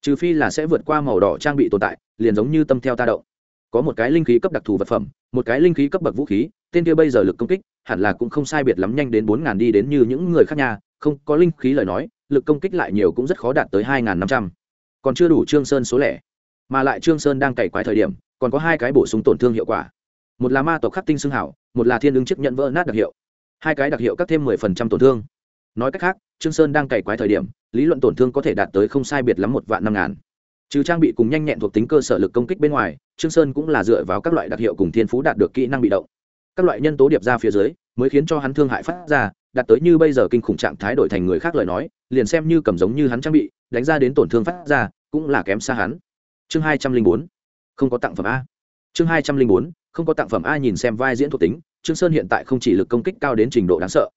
Trừ phi là sẽ vượt qua màu đỏ trang bị tồn tại, liền giống như tâm theo ta động. Có một cái linh khí cấp đặc thù vật phẩm, một cái linh khí cấp bậc vũ khí, tên kia bây giờ lực công kích, hẳn là cũng không sai biệt lắm nhanh đến bốn ngàn đi đến như những người khác nhà không, có linh khí lời nói, lực công kích lại nhiều cũng rất khó đạt tới hai ngàn năm trăm. Còn chưa đủ trương sơn số lẻ. Mà lại trương sơn đang cày quái thời điểm, còn có hai cái bổ sung tổn thương hiệu quả. Một là ma tộc khắc tinh xương hảo, một là thiên ứng chiếc nhận vỡ nát đặc hiệu. Hai cái đặc hiệu các thêm mười phần trăm tổn thương. Nói cách khác trương sơn đang cày quái thời điểm, lý luận tổn thương có thể đạt tới không sai biệt lắm một vạn năm ngàn. Trừ trang bị cùng nhanh nhẹn thuộc tính cơ sở lực công kích bên ngoài, trương sơn cũng là dựa vào các loại đặc hiệu cùng thiên phú đạt được kỹ năng bị động. Các loại nhân tố điệp ra phía dưới, mới khiến cho hắn thương hại phát ra, đạt tới như bây giờ kinh khủng trạng thái đổi thành người khác lời nói, liền xem như cầm giống như hắn trang bị, đánh ra đến tổn thương phát ra, cũng là kém xa hắn. Chương hai trăm linh bốn, không có tặng phẩm a. Chương hai trăm linh bốn, không có tặng phẩm a nhìn xem vai diễn thuộc tính, trương sơn hiện tại không chỉ lực công kích cao đến trình độ đáng sợ,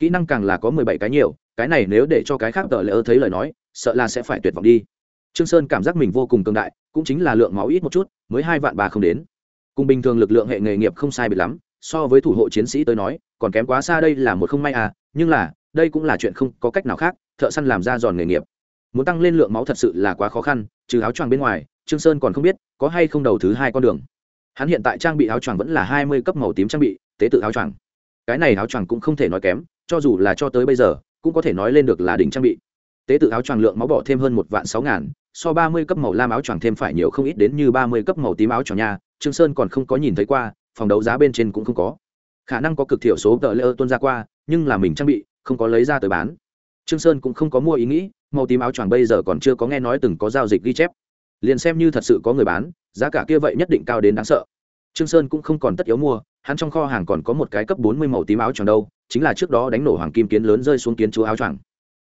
kỹ năng càng là có mười bảy cái nhiều cái này nếu để cho cái khác tờ lỡ thấy lời nói, sợ là sẽ phải tuyệt vọng đi. Trương sơn cảm giác mình vô cùng cường đại, cũng chính là lượng máu ít một chút, mới hai vạn ba không đến. Cùng bình thường lực lượng hệ nghề nghiệp không sai biệt lắm, so với thủ hộ chiến sĩ tới nói, còn kém quá xa đây là một không may à nhưng là, đây cũng là chuyện không có cách nào khác, thợ săn làm ra giòn nghề nghiệp. Muốn tăng lên lượng máu thật sự là quá khó khăn, trừ áo choàng bên ngoài, trương sơn còn không biết, có hay không đầu thứ hai con đường. Hắn hiện tại trang bị áo choàng vẫn là hai mươi cấp màu tím trang bị, tế tự áo choàng. Cái này áo choàng cũng không thể nói kém, cho dù là cho tới bây giờ cũng có thể nói lên được là đỉnh trang bị. Tế tự áo choàng lượng máu bỏ thêm hơn một vạn sáu ngàn, so ba mươi cấp màu lam áo choàng thêm phải nhiều không ít đến như ba mươi cấp màu tím áo choàng nha, trương sơn còn không có nhìn thấy qua, phòng đấu giá bên trên cũng không có. Khả năng có cực thiểu số tờ lỡ tuân ra qua, nhưng là mình trang bị, không có lấy ra tới bán. Trương sơn cũng không có mua ý nghĩ, màu tím áo choàng bây giờ còn chưa có nghe nói từng có giao dịch ghi chép. Liền xem như thật sự có người bán, giá cả kia vậy nhất định cao đến đáng sợ. Trương sơn cũng không còn tất yếu mua, hắn trong kho hàng còn có một cái cấp bốn mươi màu tím áo choàng đâu chính là trước đó đánh nổ hoàng kim kiến lớn rơi xuống kiến chúa áo choàng.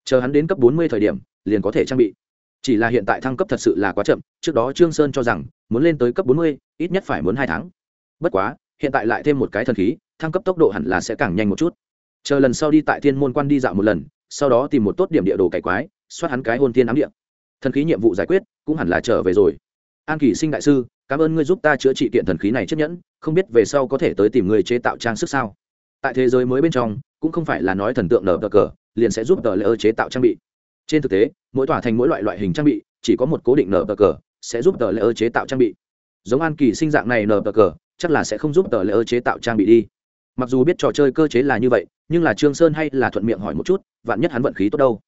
Chờ hắn đến cấp bốn mươi thời điểm, liền có thể trang bị. Chỉ là hiện tại thăng cấp thật sự là quá chậm, trước đó trương sơn cho rằng, muốn lên tới cấp bốn mươi, ít nhất phải muốn hai tháng. Bất quá, hiện tại lại thêm một cái thần khí, thăng cấp tốc độ hẳn là sẽ càng nhanh một chút. Chờ lần sau đi tại thiên môn quan đi dạo một lần, sau đó tìm một tốt điểm địa đồ cải quái, xoát hắn cái hôn thiên ám địa. Thần khí nhiệm vụ giải quyết, cũng hẳn là trở về rồi. An kỳ sinh đại sư, cảm ơn ngươi giúp ta chữa trị kiện thần khí này chấp nhẫn, không biết về sau có thể tới tìm người chế tạo trang sức sao? Tại thế giới mới bên trong, cũng không phải là nói thần tượng nở cờ, liền sẽ giúp tờ lỡ chế tạo trang bị. Trên thực tế, mỗi tòa thành mỗi loại loại hình trang bị, chỉ có một cố định nở cờ sẽ giúp tờ lỡ chế tạo trang bị. Giống an kỳ sinh dạng này nở cờ, chắc là sẽ không giúp tờ lỡ chế tạo trang bị đi. Mặc dù biết trò chơi cơ chế là như vậy, nhưng là trương sơn hay là thuận miệng hỏi một chút, vạn nhất hắn vận khí tốt đâu?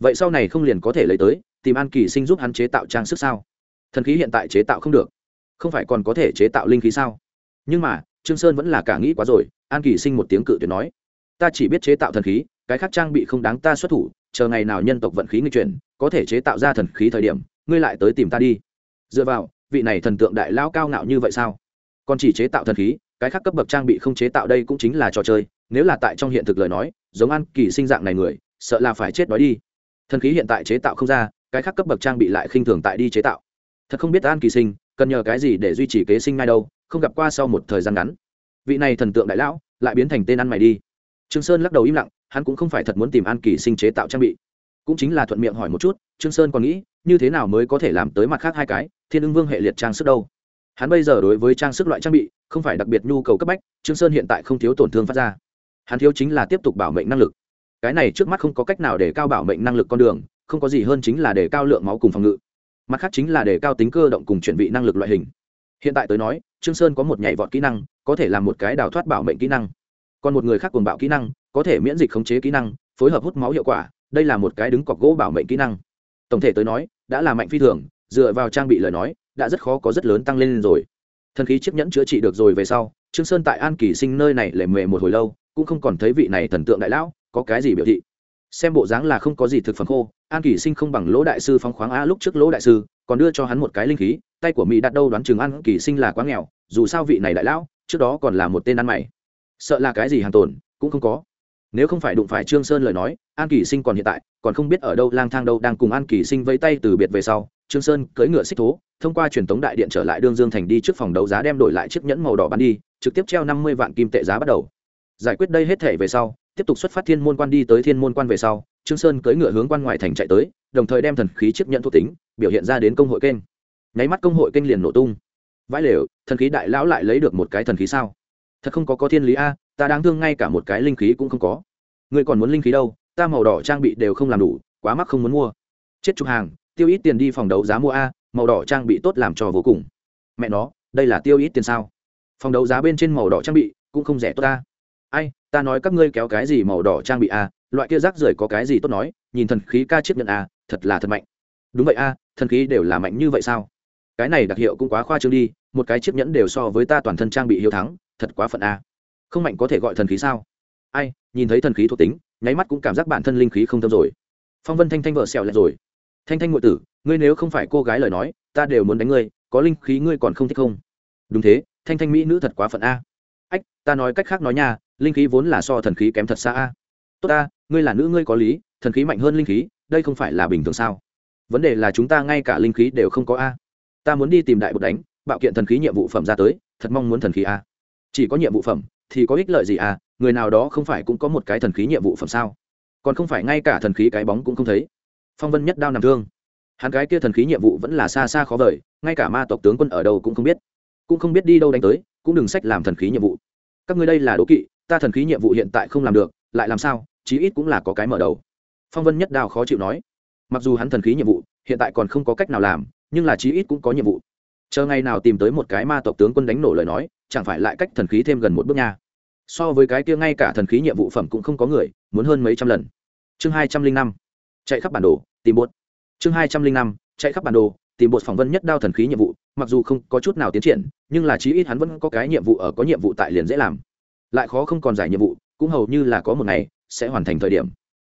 Vậy sau này không liền có thể lấy tới, tìm an kỳ sinh giúp hắn chế tạo trang sức sao? Thần khí hiện tại chế tạo không được. Không phải còn có thể chế tạo linh khí sao? Nhưng mà trương sơn vẫn là cả nghĩ quá rồi, an kỳ sinh một tiếng cự tuyệt nói. Ta chỉ biết chế tạo thần khí, cái khác trang bị không đáng ta xuất thủ, chờ ngày nào nhân tộc vận khí nghịch chuyển, có thể chế tạo ra thần khí thời điểm, ngươi lại tới tìm ta đi. Dựa vào, vị này thần tượng đại lão cao ngạo như vậy sao? Còn chỉ chế tạo thần khí, cái khác cấp bậc trang bị không chế tạo đây cũng chính là trò chơi, nếu là tại trong hiện thực lời nói, giống an kỳ sinh dạng này người, sợ là phải chết đói đi. Thần khí hiện tại chế tạo không ra, cái khác cấp bậc trang bị lại khinh thường tại đi chế tạo. Thật không biết an kỳ sinh, cần nhờ cái gì để duy trì kế sinh ngay đâu không gặp qua sau một thời gian ngắn. Vị này thần tượng đại lão lại biến thành tên ăn mày đi. Trương sơn lắc đầu im lặng, hắn cũng không phải thật muốn tìm an kỳ sinh chế tạo trang bị. Cũng chính là thuận miệng hỏi một chút, trương sơn còn nghĩ, như thế nào mới có thể làm tới mặt khác hai cái, thiên ưng vương hệ liệt trang sức đâu? Hắn bây giờ đối với trang sức loại trang bị, không phải đặc biệt nhu cầu cấp bách, trương sơn hiện tại không thiếu tổn thương phát ra. Hắn thiếu chính là tiếp tục bảo mệnh năng lực. Cái này trước mắt không có cách nào để cao bảo mệnh năng lực con đường, không có gì hơn chính là để cao lượng máu cùng phòng ngự. Mặt khác chính là để cao tính cơ động cùng chuyển vị năng lực loại hình hiện tại tới nói, trương sơn có một nhảy vọt kỹ năng, có thể làm một cái đào thoát bảo mệnh kỹ năng. Còn một người khác cuồng bạo kỹ năng, có thể miễn dịch khống chế kỹ năng, phối hợp hút máu hiệu quả, đây là một cái đứng cọc gỗ bảo mệnh kỹ năng. Tổng thể tới nói, đã là mạnh phi thường, dựa vào trang bị lời nói, đã rất khó có rất lớn tăng lên rồi. Thần khí chiếc nhẫn chữa trị được rồi về sau, trương sơn tại an kỳ sinh nơi này lề mề một hồi lâu, cũng không còn thấy vị này thần tượng đại lão, có cái gì biểu thị. Xem bộ dáng là không có gì thực phẩm khô, an kỳ sinh không bằng lỗ đại sư phóng khoáng a lúc trước lỗ đại sư, còn đưa cho hắn một cái linh khí tay của mỹ đặt đâu đoán chừng an kỳ sinh là quá nghèo, dù sao vị này đại lão, trước đó còn là một tên ăn mày. Sợ là cái gì hàng tồn, cũng không có. Nếu không phải đụng phải trương sơn lời nói, an kỳ sinh còn hiện tại, còn không biết ở đâu lang thang đâu đang cùng an kỳ sinh vẫy tay từ biệt về sau, trương sơn cưỡi ngựa xích thố, thông qua truyền tống đại điện trở lại đương dương thành đi trước phòng đấu giá đem đổi lại chiếc nhẫn màu đỏ bán đi, trực tiếp treo năm mươi vạn kim tệ giá bắt đầu. Giải quyết đây hết thể về sau, tiếp tục xuất phát thiên môn quan đi tới thiên môn quan về sau, trương sơn cưỡi ngựa hướng quan ngoại thành chạy tới, đồng thời đem thần khí chiếc nhẫn thuộc tính, biểu hiện ra đến công hội kênh nháy mắt công hội kênh liền nổ tung. Vãi lều, thần khí đại lão lại lấy được một cái thần khí sao? Thật không có có thiên lý a, ta đáng thương ngay cả một cái linh khí cũng không có. Ngươi còn muốn linh khí đâu? Ta màu đỏ trang bị đều không làm đủ, quá mắc không muốn mua. Chết chục hàng, tiêu ít tiền đi phòng đấu giá mua a, màu đỏ trang bị tốt làm cho vô cùng. Mẹ nó, đây là tiêu ít tiền sao? Phòng đấu giá bên trên màu đỏ trang bị cũng không rẻ tốt ta. Ai, ta nói các ngươi kéo cái gì màu đỏ trang bị a, loại kia rác rưởi có cái gì tốt nói, nhìn thần khí ca chiếc nhận a, thật là thật mạnh. Đúng vậy a, thần khí đều là mạnh như vậy sao? Cái này đặc hiệu cũng quá khoa trương đi, một cái chiếc nhẫn đều so với ta toàn thân trang bị hiếu thắng, thật quá phận a. Không mạnh có thể gọi thần khí sao? Ai, nhìn thấy thần khí thuộc tính, nháy mắt cũng cảm giác bản thân linh khí không thâm rồi. Phong vân thanh thanh vợ xẹo lại rồi. Thanh thanh ngụy tử, ngươi nếu không phải cô gái lời nói, ta đều muốn đánh ngươi, có linh khí ngươi còn không thích không? Đúng thế, thanh thanh mỹ nữ thật quá phận a. Ách, ta nói cách khác nói nha, linh khí vốn là so thần khí kém thật xa a. Tốt ta, ngươi là nữ ngươi có lý, thần khí mạnh hơn linh khí, đây không phải là bình thường sao? Vấn đề là chúng ta ngay cả linh khí đều không có a ta muốn đi tìm đại bột đánh, bạo kiện thần khí nhiệm vụ phẩm ra tới, thật mong muốn thần khí a. Chỉ có nhiệm vụ phẩm thì có ích lợi gì à? Người nào đó không phải cũng có một cái thần khí nhiệm vụ phẩm sao? Còn không phải ngay cả thần khí cái bóng cũng không thấy. Phong vân nhất đao nằm thương. Hắn cái kia thần khí nhiệm vụ vẫn là xa xa khó vời, ngay cả ma tộc tướng quân ở đâu cũng không biết. Cũng không biết đi đâu đánh tới, cũng đừng sách làm thần khí nhiệm vụ. Các ngươi đây là đố kỵ, ta thần khí nhiệm vụ hiện tại không làm được, lại làm sao? Chí ít cũng là có cái mở đầu. Phong vân nhất đao khó chịu nói. Mặc dù hắn thần khí nhiệm vụ hiện tại còn không có cách nào làm nhưng là chí ít cũng có nhiệm vụ. Chờ ngày nào tìm tới một cái ma tộc tướng quân đánh nổ lời nói, chẳng phải lại cách thần khí thêm gần một bước nha. So với cái kia ngay cả thần khí nhiệm vụ phẩm cũng không có người, muốn hơn mấy trăm lần. Chương hai trăm linh năm. Chạy khắp bản đồ, tìm bột. Chương hai trăm linh năm. Chạy khắp bản đồ, tìm bột phỏng vấn nhất đao thần khí nhiệm vụ, mặc dù không có chút nào tiến triển, nhưng là chí ít hắn vẫn có cái nhiệm vụ ở có nhiệm vụ tại liền dễ làm. Lại khó không còn giải nhiệm vụ, cũng hầu như là có một ngày, sẽ hoàn thành thời điểm.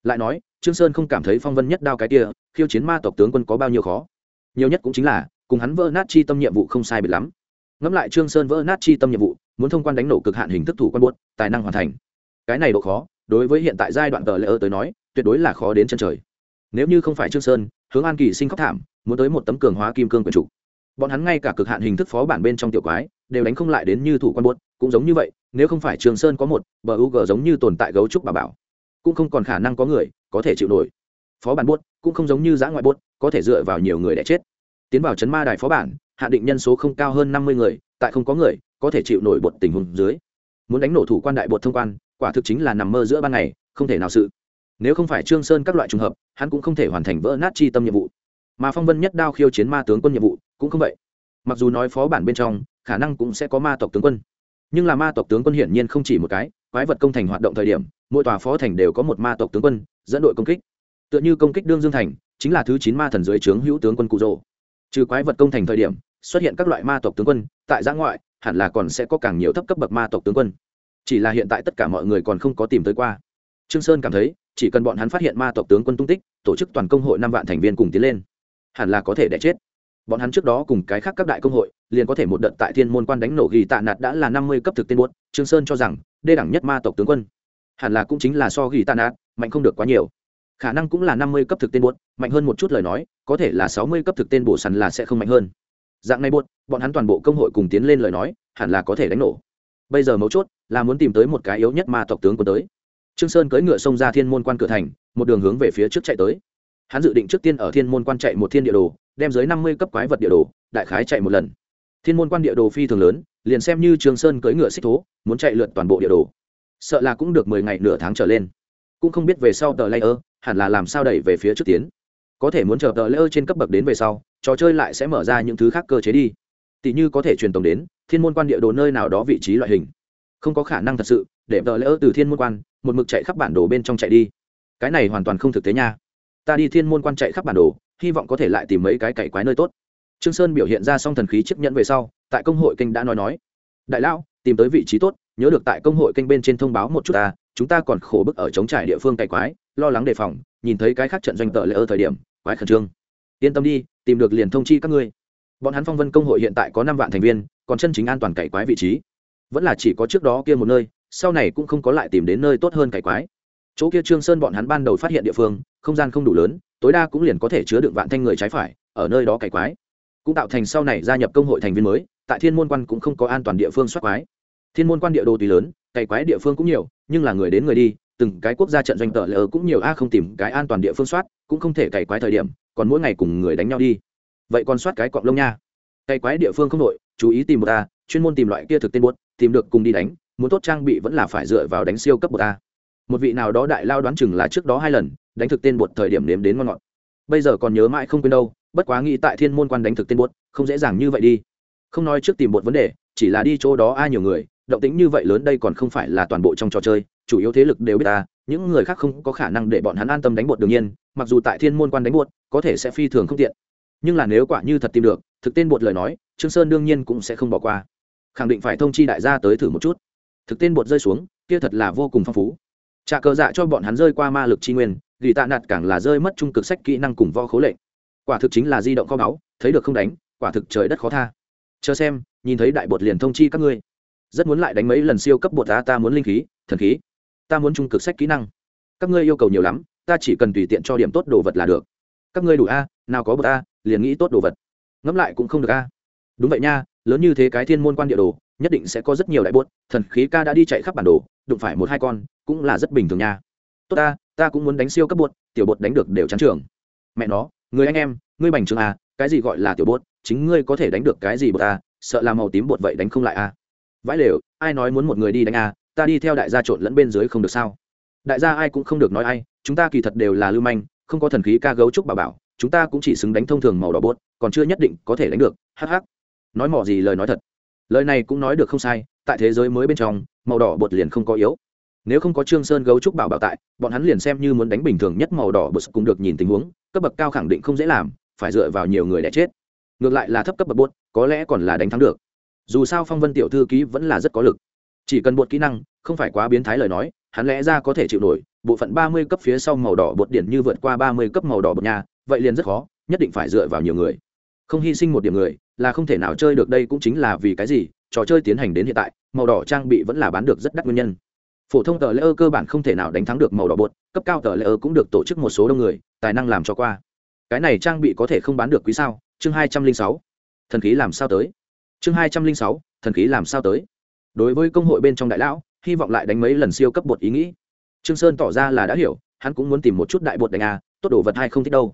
Lại nói, trương sơn không cảm thấy phong vân nhất đao cái kia, khiêu chiến ma tộc tướng quân có bao nhiêu khó nhiều nhất cũng chính là, cùng hắn vỡ nát chi tâm nhiệm vụ không sai biệt lắm. Ngẫm lại trương sơn vỡ nát chi tâm nhiệm vụ, muốn thông quan đánh nổ cực hạn hình thức thủ quan buốt, tài năng hoàn thành. Cái này độ khó, đối với hiện tại giai đoạn tờ lễ ơ tới nói, tuyệt đối là khó đến chân trời. Nếu như không phải trương sơn, hướng an kỳ sinh khóc thảm, muốn tới một tấm cường hóa kim cương quyền chủ. Bọn hắn ngay cả cực hạn hình thức phó bản bên trong tiểu quái, đều đánh không lại đến như thủ quan buốt, cũng giống như vậy, nếu không phải trương sơn có một, bờ u g giống như tồn tại gấu trúc bà bảo, cũng không còn khả năng có người có thể chịu nổi. Phó bản buốt cũng không giống như giã ngoại buốt có thể dựa vào nhiều người để chết. Tiến vào chấn ma đài phó bản, hạ định nhân số không cao hơn năm mươi người, tại không có người, có thể chịu nổi bột tình huống dưới. Muốn đánh nổ thủ quan đại bột thông quan, quả thực chính là nằm mơ giữa ban ngày, không thể nào sự. Nếu không phải trương sơn các loại trùng hợp, hắn cũng không thể hoàn thành vỡ nát chi tâm nhiệm vụ. Mà phong vân nhất đao khiêu chiến ma tướng quân nhiệm vụ, cũng không vậy. Mặc dù nói phó bản bên trong, khả năng cũng sẽ có ma tộc tướng quân. Nhưng là ma tộc tướng quân hiển nhiên không chỉ một cái, quái vật công thành hoạt động thời điểm, mỗi tòa phó thành đều có một ma tộc tướng quân, dẫn đội công kích. Tựa như công kích đương dương thành chính là thứ chín ma thần dưới trướng hữu tướng quân cụ rồ. Trừ quái vật công thành thời điểm, xuất hiện các loại ma tộc tướng quân, tại giã ngoại, hẳn là còn sẽ có càng nhiều thấp cấp bậc ma tộc tướng quân. Chỉ là hiện tại tất cả mọi người còn không có tìm tới qua. Trương sơn cảm thấy, chỉ cần bọn hắn phát hiện ma tộc tướng quân tung tích, tổ chức toàn công hội năm vạn thành viên cùng tiến lên, hẳn là có thể đẻ chết. Bọn hắn trước đó cùng cái khác các đại công hội, liền có thể một đợt tại thiên môn quan đánh nổ ghi tạ nạt đã là năm mươi cấp thực tiên buốt, trương sơn cho rằng, đê đẳng nhất ma tộc tướng quân, hẳn là cũng chính là so ghi tạ nạt, mạnh không được quá nhiều khả năng cũng là năm mươi cấp thực tên buốt, mạnh hơn một chút lời nói, có thể là sáu mươi cấp thực tên bổ sắn là sẽ không mạnh hơn. Dạng này buốt, bọn hắn toàn bộ công hội cùng tiến lên lời nói, hẳn là có thể đánh nổ. Bây giờ mấu chốt là muốn tìm tới một cái yếu nhất ma tộc tướng quân tới. Trương sơn cưỡi ngựa xông ra thiên môn quan cửa thành, một đường hướng về phía trước chạy tới. Hắn dự định trước tiên ở thiên môn quan chạy một thiên địa đồ, đem dưới năm mươi cấp quái vật địa đồ, đại khái chạy một lần. Thiên môn quan địa đồ phi thường lớn, liền xem như Trương sơn cưỡi ngựa xích thố, muốn chạy lượt toàn bộ địa đồ. Sợ là cũng được mười ngày nửa tháng trở lên. Cũng không biết về sau tờ layer hẳn là làm sao đẩy về phía trước tiến. Có thể muốn chờ tờ lỡ trên cấp bậc đến về sau, trò chơi lại sẽ mở ra những thứ khác cơ chế đi. Tỷ như có thể truyền tổng đến, thiên môn quan địa đồ nơi nào đó vị trí loại hình. Không có khả năng thật sự, để tờ lỡ từ thiên môn quan, một mực chạy khắp bản đồ bên trong chạy đi. Cái này hoàn toàn không thực tế nha. Ta đi thiên môn quan chạy khắp bản đồ, hy vọng có thể lại tìm mấy cái cày quái nơi tốt. Trương sơn biểu hiện ra xong thần khí chấp nhận về sau, tại công hội kênh đã nói nói. Đại lão, tìm tới vị trí tốt, nhớ được tại công hội kênh bên trên thông báo một chút ta, chúng ta còn khổ bức ở chống trải địa phương cày quái lo lắng đề phòng, nhìn thấy cái khác trận doanh tờ lệ ở thời điểm, quái khẩn trương. Yên tâm đi, tìm được liền thông chi các ngươi. Bọn hắn phong vân công hội hiện tại có năm vạn thành viên, còn chân chính an toàn cải quái vị trí. Vẫn là chỉ có trước đó kia một nơi, sau này cũng không có lại tìm đến nơi tốt hơn cải quái. Chỗ kia trương sơn bọn hắn ban đầu phát hiện địa phương, không gian không đủ lớn, tối đa cũng liền có thể chứa đựng vạn thanh người trái phải, ở nơi đó cải quái. Cũng tạo thành sau này gia nhập công hội thành viên mới, tại thiên môn quan cũng không có an toàn địa phương soát quái. Thiên môn quan địa đồ tùy lớn cày quái địa phương cũng nhiều, nhưng là người đến người đi từng cái quốc gia trận doanh tờ lỡ cũng nhiều a, không tìm cái an toàn địa phương soát, cũng không thể cày quái thời điểm, còn mỗi ngày cùng người đánh nhau đi. Vậy còn soát cái cọng lông nha. Cày quái địa phương không đội chú ý tìm một a, chuyên môn tìm loại kia thực tên buốt, tìm được cùng đi đánh, muốn tốt trang bị vẫn là phải dựa vào đánh siêu cấp một a. Một vị nào đó đại lao đoán chừng là trước đó hai lần, đánh thực tên bột thời điểm nếm đến ngon ngọt. Bây giờ còn nhớ mãi không quên đâu, bất quá nghĩ tại thiên môn quan đánh thực tên bột không dễ dàng như vậy đi. Không nói trước tìm một vấn đề, chỉ là đi chỗ đó ai nhiều người động tính như vậy lớn đây còn không phải là toàn bộ trong trò chơi, chủ yếu thế lực đều biết ta, những người khác không có khả năng để bọn hắn an tâm đánh bột đương nhiên, mặc dù tại thiên môn quan đánh bột có thể sẽ phi thường không tiện. Nhưng là nếu quả như thật tìm được, thực tên bột lời nói, trương sơn đương nhiên cũng sẽ không bỏ qua. Khẳng định phải thông chi đại gia tới thử một chút. Thực tên bột rơi xuống, kia thật là vô cùng phong phú. Trả cờ dạ cho bọn hắn rơi qua ma lực tri nguyên ghi tạ nạt càng là rơi mất trung cực sách kỹ năng cùng vo khố lệnh. Quả thực chính là di động kho báu, thấy được không đánh, quả thực trời đất khó tha. Chờ xem, nhìn thấy đại bột liền thông chi các ngươi rất muốn lại đánh mấy lần siêu cấp bột ta ta muốn linh khí thần khí. Ta muốn trung cực sách kỹ năng. Các ngươi yêu cầu nhiều lắm ta chỉ cần tùy tiện cho điểm tốt đồ vật là được. Các ngươi đủ a nào có bột a liền nghĩ tốt đồ vật. Ngẫm lại cũng không được a. Đúng vậy nha lớn như thế cái thiên môn quan địa đồ nhất định sẽ có rất nhiều đại bột thần khí ca đã đi chạy khắp bản đồ đụng phải một hai con cũng là rất bình thường nha. Tốt ta ta cũng muốn đánh siêu cấp bột tiểu bột đánh được đều chán trường. Mẹ nó người anh em ngươi bành trường a, à, cái gì gọi là tiểu bột chính ngươi có thể đánh được cái gì bột a, sợ là màu tím bột vậy đánh không lại a vãi lều, ai nói muốn một người đi đánh à ta đi theo đại gia trộn lẫn bên dưới không được sao? Đại gia ai cũng không được nói ai, chúng ta kỳ thật đều là lưu manh, không có thần khí ca gấu trúc bà bảo, chúng ta cũng chỉ xứng đánh thông thường màu đỏ bột còn chưa nhất định có thể đánh được hh nói mỏ gì lời nói thật. Lời này cũng nói được không sai, tại thế giới mới bên trong, màu đỏ bột liền không có yếu. Nếu không có trương sơn gấu trúc bảo bảo tại, bọn hắn liền xem như muốn đánh bình thường nhất màu đỏ bột cũng được nhìn tình huống, cấp bậc cao khẳng định không dễ làm, phải dựa vào nhiều người để chết. Ngược lại là thấp cấp bậc bột, có lẽ còn là đánh thắng được dù sao phong vân tiểu thư ký vẫn là rất có lực. Chỉ cần bột kỹ năng, không phải quá biến thái lời nói, hắn lẽ ra có thể chịu nổi, bộ phận ba mươi cấp phía sau màu đỏ bột điển như vượt qua ba mươi cấp màu đỏ bột nhà vậy liền rất khó, nhất định phải dựa vào nhiều người. Không hy sinh một điểm người, là không thể nào chơi được đây cũng chính là vì cái gì, trò chơi tiến hành đến hiện tại, màu đỏ trang bị vẫn là bán được rất đắt nguyên nhân. Phổ thông tờ lễ ơ cơ bản không thể nào đánh thắng được màu đỏ bột, cấp cao tờ lễ ơ cũng được tổ chức một số đông người, tài năng làm cho qua. Cái này trang bị có thể không bán được quý sao? Chương hai trăm linh sáu. Thần khí làm sao tới? Chương hai trăm linh sáu, thần khí làm sao tới? Đối với công hội bên trong đại lão, hy vọng lại đánh mấy lần siêu cấp bột ý nghĩ. Trương sơn tỏ ra là đã hiểu, hắn cũng muốn tìm một chút đại bột đánh à tốt đồ vật hay không thích đâu.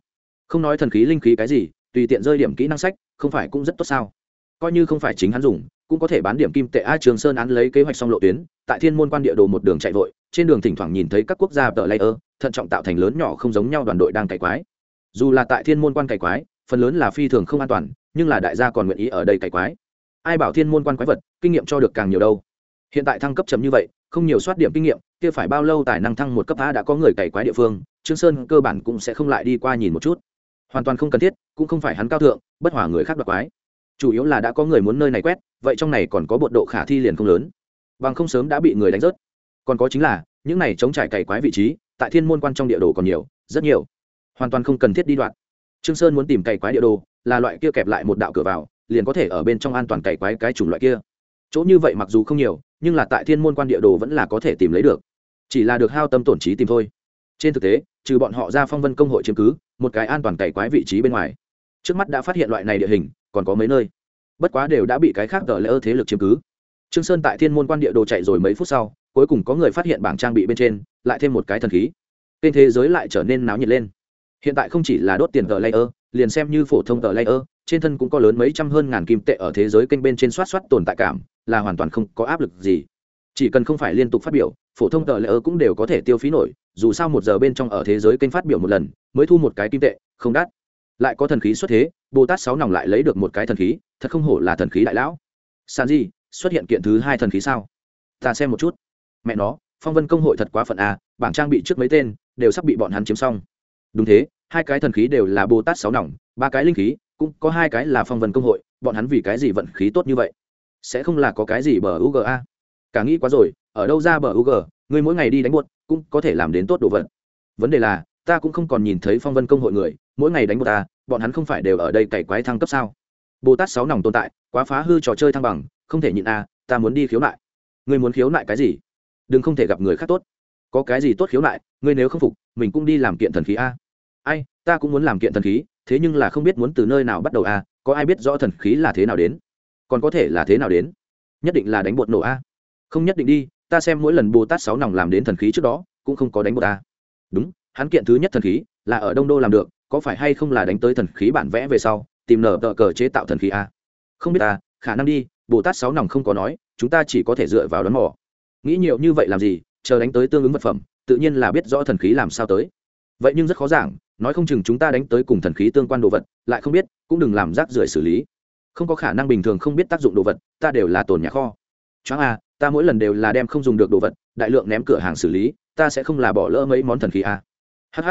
Không nói thần khí linh khí cái gì, tùy tiện rơi điểm kỹ năng sách, không phải cũng rất tốt sao? Coi như không phải chính hắn dùng, cũng có thể bán điểm kim tệ a trường sơn án lấy kế hoạch xong lộ tuyến, tại thiên môn quan địa đồ một đường chạy vội, trên đường thỉnh thoảng nhìn thấy các quốc gia tờ layer thận trọng tạo thành lớn nhỏ không giống nhau đoàn đội đang cày quái. Dù là tại thiên môn quan cày quái, phần lớn là phi thường không an toàn, nhưng là đại gia còn nguyện ý ở đây cày quái ai bảo thiên môn quan quái vật, kinh nghiệm cho được càng nhiều đâu. Hiện tại thăng cấp chấm như vậy, không nhiều soát điểm kinh nghiệm, kia phải bao lâu tài năng thăng một cấp a đã có người cày quái địa phương, trương sơn cơ bản cũng sẽ không lại đi qua nhìn một chút. Hoàn toàn không cần thiết, cũng không phải hắn cao thượng, bất hòa người khác đoạt quái. Chủ yếu là đã có người muốn nơi này quét, vậy trong này còn có bột độ khả thi liền không lớn. Bằng không sớm đã bị người đánh rớt. Còn có chính là, những này chống trải cày quái vị trí, tại thiên môn quan trong địa đồ còn nhiều, rất nhiều. Hoàn toàn không cần thiết đi đoạn. Trương sơn muốn tìm cày quái địa đồ, là loại kia kẹp lại một đạo cửa vào liền có thể ở bên trong an toàn cày quái cái chủng loại kia. Chỗ như vậy mặc dù không nhiều, nhưng là tại thiên môn quan địa đồ vẫn là có thể tìm lấy được. Chỉ là được hao tâm tổn trí tìm thôi. Trên thực tế, trừ bọn họ ra phong vân công hội chiếm cứ, một cái an toàn cày quái vị trí bên ngoài, trước mắt đã phát hiện loại này địa hình, còn có mấy nơi. Bất quá đều đã bị cái khác tờ lỡ thế lực chiếm cứ. Trương sơn tại thiên môn quan địa đồ chạy rồi mấy phút sau, cuối cùng có người phát hiện bảng trang bị bên trên, lại thêm một cái thần khí. Kênh thế giới lại trở nên náo nhiệt lên. Hiện tại không chỉ là đốt tiền tờ layer liền xem như phổ thông tờ layer trên thân cũng có lớn mấy trăm hơn ngàn kim tệ ở thế giới kênh bên trên soát soát tồn tại cảm, là hoàn toàn không có áp lực gì. Chỉ cần không phải liên tục phát biểu, phổ thông tờ layer cũng đều có thể tiêu phí nổi, dù sao một giờ bên trong ở thế giới kênh phát biểu một lần, mới thu một cái kim tệ, không đắt. Lại có thần khí xuất thế bồ tát sáu nòng lại lấy được một cái thần khí, thật không hổ là thần khí đại lão. Sàn di, xuất hiện kiện thứ hai thần khí sao? Ta xem một chút. Mẹ nó, phong vân công hội thật quá phận à bảng trang bị trước mấy tên, đều sắp bị bọn hắn chiếm xong. Đúng thế, hai cái thần khí đều là bồ tát sáu nòng, ba cái linh khí cũng có hai cái là phong vân công hội, bọn hắn vì cái gì vận khí tốt như vậy? Sẽ không là có cái gì bờ uga cả nghĩ quá rồi, ở đâu ra bờ ug người mỗi ngày đi đánh buột, cũng có thể làm đến tốt đồ vật. Vấn đề là, ta cũng không còn nhìn thấy phong vân công hội người, mỗi ngày đánh buột ta, bọn hắn không phải đều ở đây cày quái thăng cấp sao? Bồ tát sáu nòng tồn tại, quá phá hư trò chơi thăng bằng, không thể nhịn a ta muốn đi khiếu nại. Ngươi muốn khiếu nại cái gì? Đừng không thể gặp người khác tốt. Có cái gì tốt khiếu nại, ngươi nếu không phục, mình cũng đi làm kiện thần khí a. Ai, ta cũng muốn làm kiện thần khí thế nhưng là không biết muốn từ nơi nào bắt đầu a, có ai biết rõ thần khí là thế nào đến? Còn có thể là thế nào đến? Nhất định là đánh bột nổ a. Không nhất định đi, ta xem mỗi lần bồ tát sáu nòng làm đến thần khí trước đó, cũng không có đánh bột a. Đúng, hắn kiện thứ nhất thần khí là ở đông đô làm được, có phải hay không là đánh tới thần khí bản vẽ về sau, tìm nở tờ cờ chế tạo thần khí a? Không biết ta khả năng đi, bồ tát sáu nòng không có nói, chúng ta chỉ có thể dựa vào đón mỏ nghĩ nhiều như vậy làm gì, chờ đánh tới tương ứng vật phẩm, tự nhiên là biết rõ thần khí làm sao tới vậy nhưng rất khó giảng, nói không chừng chúng ta đánh tới cùng thần khí tương quan đồ vật, lại không biết, cũng đừng làm rác rưởi xử lý. Không có khả năng bình thường không biết tác dụng đồ vật, ta đều là tồn nhà kho. Choáng a, ta mỗi lần đều là đem không dùng được đồ vật, đại lượng ném cửa hàng xử lý, ta sẽ không là bỏ lỡ mấy món thần khí a. Hh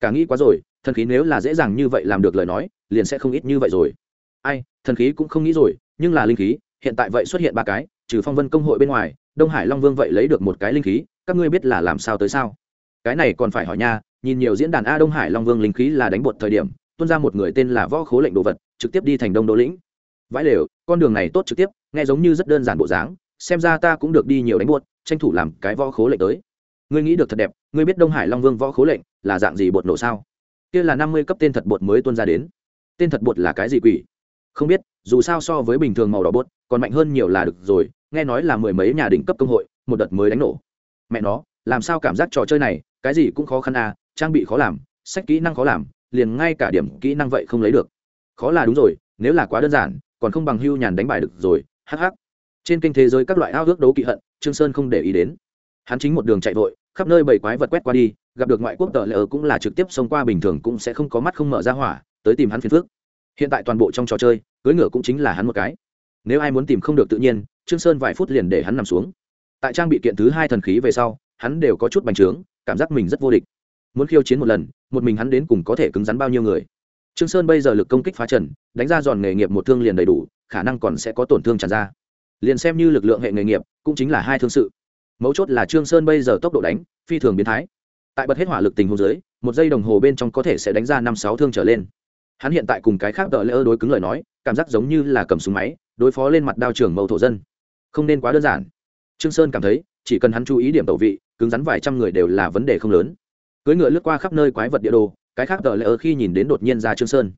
cả nghĩ quá rồi, thần khí nếu là dễ dàng như vậy làm được lời nói, liền sẽ không ít như vậy rồi. Ai, thần khí cũng không nghĩ rồi, nhưng là linh khí, hiện tại vậy xuất hiện ba cái, trừ phong vân công hội bên ngoài, đông hải long vương vậy lấy được một cái linh khí, các ngươi biết là làm sao tới sao? Cái này còn phải hỏi nha nhìn nhiều diễn đàn a đông hải long vương linh khí là đánh bột thời điểm, tuôn ra một người tên là võ khố lệnh đồ vật, trực tiếp đi thành đông đô lĩnh. Vãi lều, con đường này tốt trực tiếp, nghe giống như rất đơn giản bộ dáng, xem ra ta cũng được đi nhiều đánh bột, tranh thủ làm cái võ khố lệnh tới. Ngươi nghĩ được thật đẹp, ngươi biết đông hải long vương võ khố lệnh là dạng gì bột nổ sao? Kia là năm mươi cấp tên thật bột mới tuân ra đến. Tên thật bột là cái gì quỷ? Không biết, dù sao so với bình thường màu đỏ bột, còn mạnh hơn nhiều là được rồi, nghe nói là mười mấy nhà đỉnh cấp công hội, một đợt mới đánh nổ. Mẹ nó, làm sao cảm giác trò chơi này, cái gì cũng khó khăn à trang bị khó làm, sách kỹ năng khó làm, liền ngay cả điểm kỹ năng vậy không lấy được. Khó là đúng rồi, nếu là quá đơn giản, còn không bằng hưu nhàn đánh bài được rồi, Hắc hắc. trên kênh thế giới các loại ao ước đấu kỵ hận, trương sơn không để ý đến. Hắn chính một đường chạy vội, khắp nơi bảy quái vật quét qua đi, gặp được ngoại quốc tờ lỡ cũng là trực tiếp xông qua bình thường cũng sẽ không có mắt không mở ra hỏa, tới tìm hắn phiền phước hiện tại toàn bộ trong trò chơi cưới ngựa cũng chính là hắn một cái. Nếu ai muốn tìm không được tự nhiên, trương sơn vài phút liền để hắn nằm xuống. Tại trang bị kiện thứ hai thần khí về sau, hắn đều có chút bành trướng, cảm giác mình rất vô địch muốn khiêu chiến một lần, một mình hắn đến cùng có thể cứng rắn bao nhiêu người. Trương sơn bây giờ lực công kích phá trần, đánh ra giòn nghề nghiệp một thương liền đầy đủ, khả năng còn sẽ có tổn thương tràn ra. Liền xem như lực lượng hệ nghề nghiệp, cũng chính là hai thương sự. Mấu chốt là trương sơn bây giờ tốc độ đánh, phi thường biến thái. Tại bật hết hỏa lực tình huống dưới, một giây đồng hồ bên trong có thể sẽ đánh ra năm sáu thương trở lên. Hắn hiện tại cùng cái khác đợi lỡ đối cứng lời nói, cảm giác giống như là cầm súng máy, đối phó lên mặt đao trưởng mẫu thổ dân. Không nên quá đơn giản. Trương sơn cảm thấy, chỉ cần hắn chú ý điểm tẩu vị, cứng rắn vài trăm người đều là vấn đề không lớn cưỡi ngựa lướt qua khắp nơi quái vật địa đồ, cái khác đợi ở khi nhìn đến đột nhiên ra trương sơn.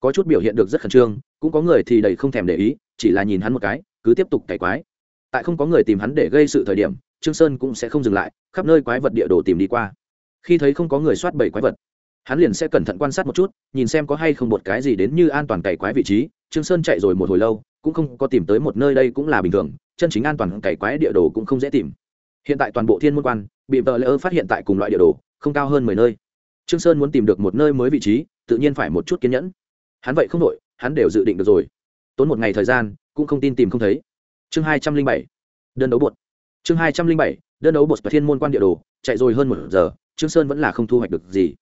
Có chút biểu hiện được rất khẩn trương, cũng có người thì đầy không thèm để ý, chỉ là nhìn hắn một cái, cứ tiếp tục cày quái. Tại không có người tìm hắn để gây sự thời điểm, trương sơn cũng sẽ không dừng lại, khắp nơi quái vật địa đồ tìm đi qua. Khi thấy không có người soát bảy quái vật, hắn liền sẽ cẩn thận quan sát một chút, nhìn xem có hay không một cái gì đến như an toàn cày quái vị trí. Trương sơn chạy rồi một hồi lâu, cũng không có tìm tới một nơi đây cũng là bình thường, chân chính an toàn cày quái địa đồ cũng không dễ tìm. Hiện tại toàn bộ thiên môn quan, bị vợ lỡ phát hiện tại cùng loại địa đồ không cao hơn mười nơi. Trương sơn muốn tìm được một nơi mới vị trí, tự nhiên phải một chút kiên nhẫn. Hắn vậy không đội hắn đều dự định được rồi. Tốn một ngày thời gian, cũng không tin tìm không thấy. Chương hai trăm linh bảy, đơn đấu bột. Chương hai trăm linh bảy, đơn đấu bột và thiên môn quan địa đồ, chạy rồi hơn một giờ, trương sơn vẫn là không thu hoạch được gì.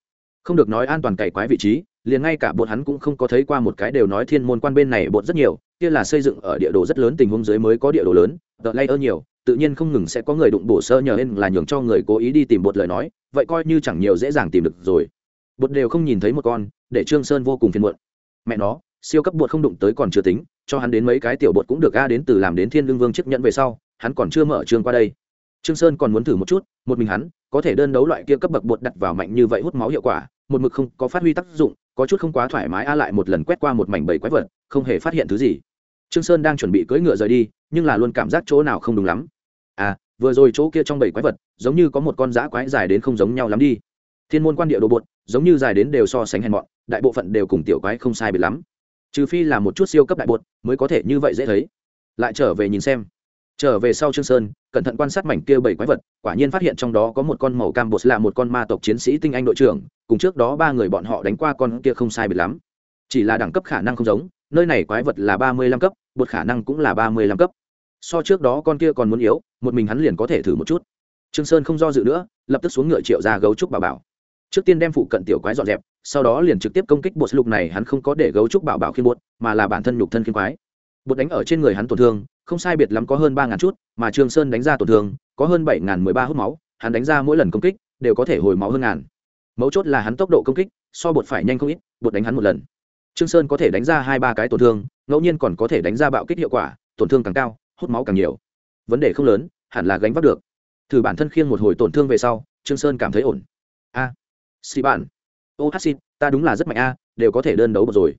Không được nói an toàn cày quái vị trí, liền ngay cả bột hắn cũng không có thấy qua một cái đều nói thiên môn quan bên này bột rất nhiều, kia là xây dựng ở địa đồ rất lớn tình huống dưới mới có địa đồ lớn tờ lay ơ nhiều tự nhiên không ngừng sẽ có người đụng bổ sơ nhờ lên là nhường cho người cố ý đi tìm bột lời nói, vậy coi như chẳng nhiều dễ dàng tìm được rồi. Bột đều không nhìn thấy một con, để trương sơn vô cùng phiền muộn. Mẹ nó, siêu cấp bột không đụng tới còn chưa tính, cho hắn đến mấy cái tiểu bột cũng được a, đến từ làm đến thiên lương vương chiếc nhẫn về sau, hắn còn chưa mở trường qua đây. Trương sơn còn muốn thử một chút, một mình hắn, có thể đơn đấu loại kia cấp bậc bột đặt vào mạnh như vậy hút máu hiệu quả, một mực không có phát huy tác dụng, có chút không quá thoải mái a, lại một lần quét qua một mảnh bầy quái vật, không hề phát hiện thứ gì. Trương sơn đang chuẩn bị cưỡi ngựa rời đi, nhưng là luôn cảm giác chỗ nào không đúng lắm à vừa rồi chỗ kia trong bảy quái vật, giống như có một con dã quái dài đến không giống nhau lắm đi. Thiên môn quan địa đồ bột, giống như dài đến đều so sánh hèn mọn, đại bộ phận đều cùng tiểu quái không sai biệt lắm. Trừ phi là một chút siêu cấp đại bột, mới có thể như vậy dễ thấy. Lại trở về nhìn xem. Trở về sau trương sơn, cẩn thận quan sát mảnh kia bảy quái vật, quả nhiên phát hiện trong đó có một con màu cam bột là một con ma tộc chiến sĩ tinh anh đội trưởng, cùng trước đó ba người bọn họ đánh qua con kia không sai biệt lắm. Chỉ là đẳng cấp khả năng không giống, nơi này quái vật là ba mươi lăm cấp, bột khả năng cũng là ba mươi lăm cấp. So trước đó con kia còn muốn yếu một mình hắn liền có thể thử một chút. Trương sơn không do dự nữa, lập tức xuống ngựa triệu ra gấu trúc bảo bảo. Trước tiên đem phụ cận tiểu quái dọn dẹp, sau đó liền trực tiếp công kích bột lục này hắn không có để gấu trúc bảo bảo khiên bột, mà là bản thân nhục thân khiên quái. Bột đánh ở trên người hắn tổn thương, không sai biệt lắm có hơn ba ngàn chút, mà trương sơn đánh ra tổn thương, có hơn bảy ngàn mười ba hút máu, hắn đánh ra mỗi lần công kích đều có thể hồi máu hơn ngàn. Mấu chốt là hắn tốc độ công kích so bột phải nhanh không ít, bột đánh hắn một lần. Trương sơn có thể đánh ra hai ba cái tổn thương, ngẫu nhiên còn có thể đánh ra bạo kích hiệu quả, tổn thương càng cao, hút máu càng nhiều vấn đề không lớn hẳn là gánh vác được. Thử bản thân khiêng một hồi tổn thương về sau trương sơn cảm thấy ổn. A à, xì bạn. Ô hát xin ta đúng là rất mạnh a đều có thể đơn đấu một rồi.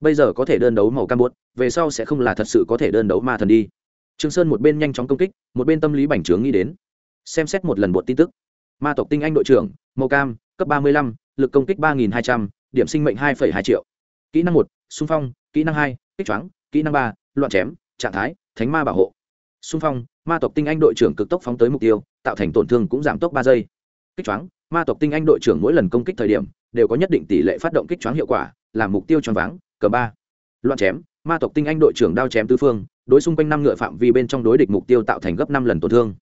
Bây giờ có thể đơn đấu màu cam bốt về sau sẽ không là thật sự có thể đơn đấu ma thần đi. Trương sơn một bên nhanh chóng công kích một bên tâm lý bành trướng nghĩ đến. Xem xét một lần bộ tin tức. Ma tộc tinh anh đội trưởng màu cam cấp ba mươi lăm lực công kích ba nghìn hai trăm điểm sinh mệnh hai hai triệu. Kỹ năng một xung phong kỹ năng hai kích choáng kỹ năng ba loạn chém trạng thái thánh ma bảo hộ. Xung phong ma tộc tinh anh đội trưởng cực tốc phóng tới mục tiêu, tạo thành tổn thương cũng giảm tốc ba giây. Kích choáng, ma tộc tinh anh đội trưởng mỗi lần công kích thời điểm, đều có nhất định tỷ lệ phát động kích choáng hiệu quả, làm mục tiêu choáng váng, cờ ba. Loạn chém, ma tộc tinh anh đội trưởng đao chém tư phương, đối xung quanh năm ngựa phạm vi bên trong đối địch mục tiêu tạo thành gấp năm lần tổn thương.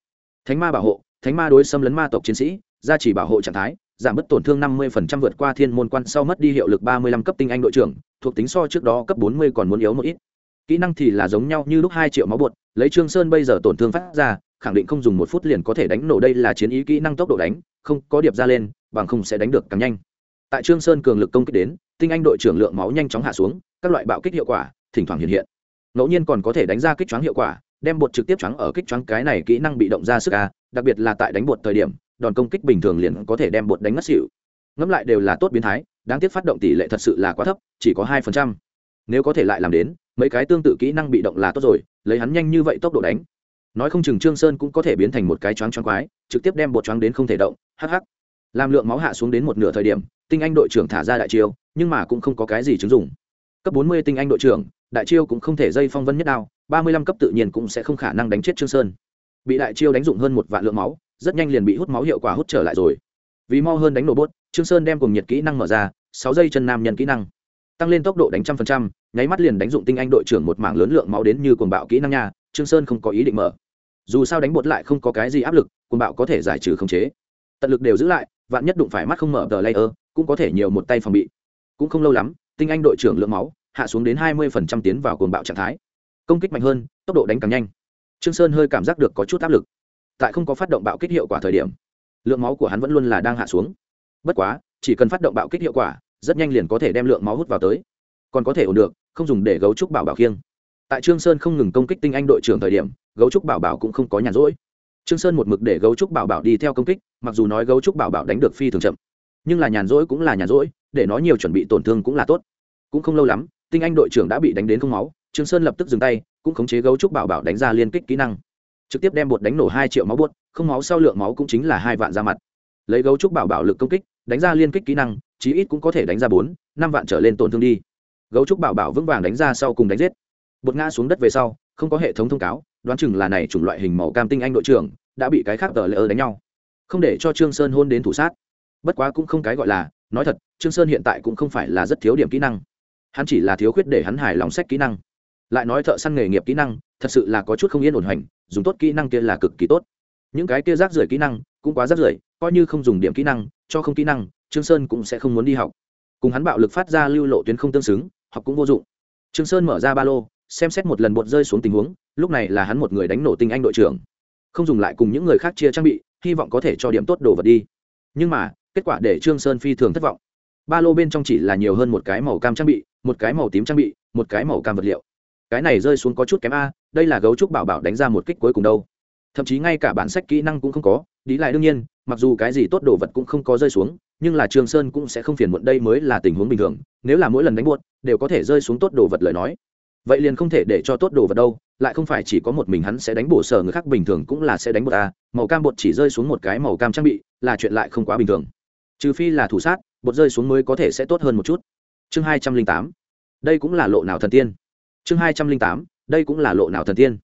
Thánh ma bảo hộ, thánh ma đối xâm lấn ma tộc chiến sĩ, gia trì bảo hộ trạng thái, giảm bớt tổn thương 50% vượt qua thiên môn quan sau mất đi hiệu lực 35 cấp tinh anh đội trưởng, thuộc tính so trước đó cấp 40 còn muốn yếu một ít kỹ năng thì là giống nhau như lúc hai triệu máu bột, lấy trương sơn bây giờ tổn thương phát ra, khẳng định không dùng một phút liền có thể đánh nổ đây là chiến ý kỹ năng tốc độ đánh, không có điệp ra lên, bằng không sẽ đánh được càng nhanh. Tại trương sơn cường lực công kích đến, tinh anh đội trưởng lượng máu nhanh chóng hạ xuống, các loại bạo kích hiệu quả, thỉnh thoảng hiện hiện. Ngẫu nhiên còn có thể đánh ra kích choáng hiệu quả, đem bột trực tiếp choáng ở kích choáng cái này kỹ năng bị động ra sức a, đặc biệt là tại đánh bột thời điểm, đòn công kích bình thường liền có thể đem bột đánh mất xỉu. Ngẫm lại đều là tốt biến thái, đáng tiếc phát động tỷ lệ thật sự là quá thấp, chỉ có hai phần trăm. Nếu có thể lại làm đến mấy cái tương tự kỹ năng bị động là tốt rồi, lấy hắn nhanh như vậy tốc độ đánh. Nói không chừng trương sơn cũng có thể biến thành một cái choáng choáng quái, trực tiếp đem bột choáng đến không thể động hh làm lượng máu hạ xuống đến một nửa thời điểm, tinh anh đội trưởng thả ra đại chiêu, nhưng mà cũng không có cái gì chứng dụng. Cấp bốn mươi tinh anh đội trưởng, đại chiêu cũng không thể dây phong vân nhất đao, ba mươi lăm cấp tự nhiên cũng sẽ không khả năng đánh chết trương sơn. Bị đại chiêu đánh dụng hơn một vạn lượng máu, rất nhanh liền bị hút máu hiệu quả hút trở lại rồi. Vì mau hơn đánh nổ bốt, trương sơn đem cùng nhiệt kỹ năng mở ra, sáu giây chân nam nhân kỹ năng. Tăng lên tốc độ đánh trăm phần trăm nháy mắt liền đánh dụng tinh anh đội trưởng một mảng lớn lượng máu đến như cuồng bạo kỹ năng nha, trương sơn không có ý định mở. Dù sao đánh bột lại không có cái gì áp lực, cuồng bạo có thể giải trừ khống chế. Tận lực đều giữ lại, vạn nhất đụng phải mắt không mở tờ layer, cũng có thể nhiều một tay phòng bị. Cũng không lâu lắm, tinh anh đội trưởng lượng máu hạ xuống đến hai mươi tiến vào cuồng bạo trạng thái. Công kích mạnh hơn, tốc độ đánh càng nhanh. Trương sơn hơi cảm giác được có chút áp lực. Tại không có phát động bạo kích hiệu quả thời điểm, lượng máu của hắn vẫn luôn là đang hạ xuống. Bất quá, chỉ cần phát động bạo kích hiệu quả, rất nhanh liền có thể đem lượng máu hút vào tới. Còn có thể ổn được không dùng để gấu trúc bảo bảo khiêng. Tại trương sơn không ngừng công kích tinh anh đội trưởng thời điểm, gấu trúc bảo bảo cũng không có nhàn rỗi. Trương sơn một mực để gấu trúc bảo bảo đi theo công kích, mặc dù nói gấu trúc bảo bảo đánh được phi thường chậm, nhưng là nhàn rỗi cũng là nhàn rỗi, để nó nhiều chuẩn bị tổn thương cũng là tốt. Cũng không lâu lắm, tinh anh đội trưởng đã bị đánh đến không máu, trương sơn lập tức dừng tay, cũng khống chế gấu trúc bảo bảo đánh ra liên kích kỹ năng. Trực tiếp đem bột đánh nổ hai triệu máu bột, không máu sau lượng máu cũng chính là hai vạn ra mặt. Lấy gấu trúc bảo bảo lực công kích, đánh ra liên kích kỹ năng, chí ít cũng có thể đánh ra bốn, năm vạn trở lên tổn thương đi gấu trúc bảo bảo vững vàng đánh ra sau cùng đánh giết. Bột ngã xuống đất về sau, không có hệ thống thông cáo, đoán chừng là này chủng loại hình màu cam tinh anh đội trưởng, đã bị cái khác tờ lỡ đánh nhau. Không để cho trương sơn hôn đến thủ sát. Bất quá cũng không cái gọi là, nói thật, trương sơn hiện tại cũng không phải là rất thiếu điểm kỹ năng. Hắn chỉ là thiếu khuyết để hắn hài lòng sách kỹ năng. Lại nói thợ săn nghề nghiệp kỹ năng, thật sự là có chút không yên ổn hành dùng tốt kỹ năng kia là cực kỳ tốt. Những cái kia rác rưởi kỹ năng, cũng quá rác rưởi, coi như không dùng điểm kỹ năng, cho không kỹ năng, trương sơn cũng sẽ không muốn đi học. Cùng hắn bạo lực phát ra lưu lộ tuyến không tương xứng học cũng vô dụng. Trương sơn mở ra ba lô, xem xét một lần bột rơi xuống tình huống, lúc này là hắn một người đánh nổ tinh anh đội trưởng. Không dùng lại cùng những người khác chia trang bị, hy vọng có thể cho điểm tốt đồ vật đi. Nhưng mà, kết quả để trương sơn phi thường thất vọng. Ba lô bên trong chỉ là nhiều hơn một cái màu cam trang bị, một cái màu tím trang bị, một cái màu cam vật liệu. Cái này rơi xuống có chút kém a, đây là gấu trúc bảo bảo đánh ra một kích cuối cùng đâu. Thậm chí ngay cả bản sách kỹ năng cũng không có đi lại đương nhiên, mặc dù cái gì tốt đồ vật cũng không có rơi xuống nhưng là trường sơn cũng sẽ không phiền muộn, đây mới là tình huống bình thường, nếu là mỗi lần đánh buốt, đều có thể rơi xuống tốt đồ vật lời nói. Vậy liền không thể để cho tốt đồ vật đâu, lại không phải chỉ có một mình hắn sẽ đánh bổ sở người khác bình thường cũng là sẽ đánh bột a màu cam bột chỉ rơi xuống một cái màu cam trang bị, là chuyện lại không quá bình thường. Trừ phi là thủ sát, bột rơi xuống mới có thể sẽ tốt hơn một chút. Chương hai trăm linh tám, đây cũng là lộ nào thần tiên. Chương hai trăm linh tám, đây cũng là lộ nào thần tiên.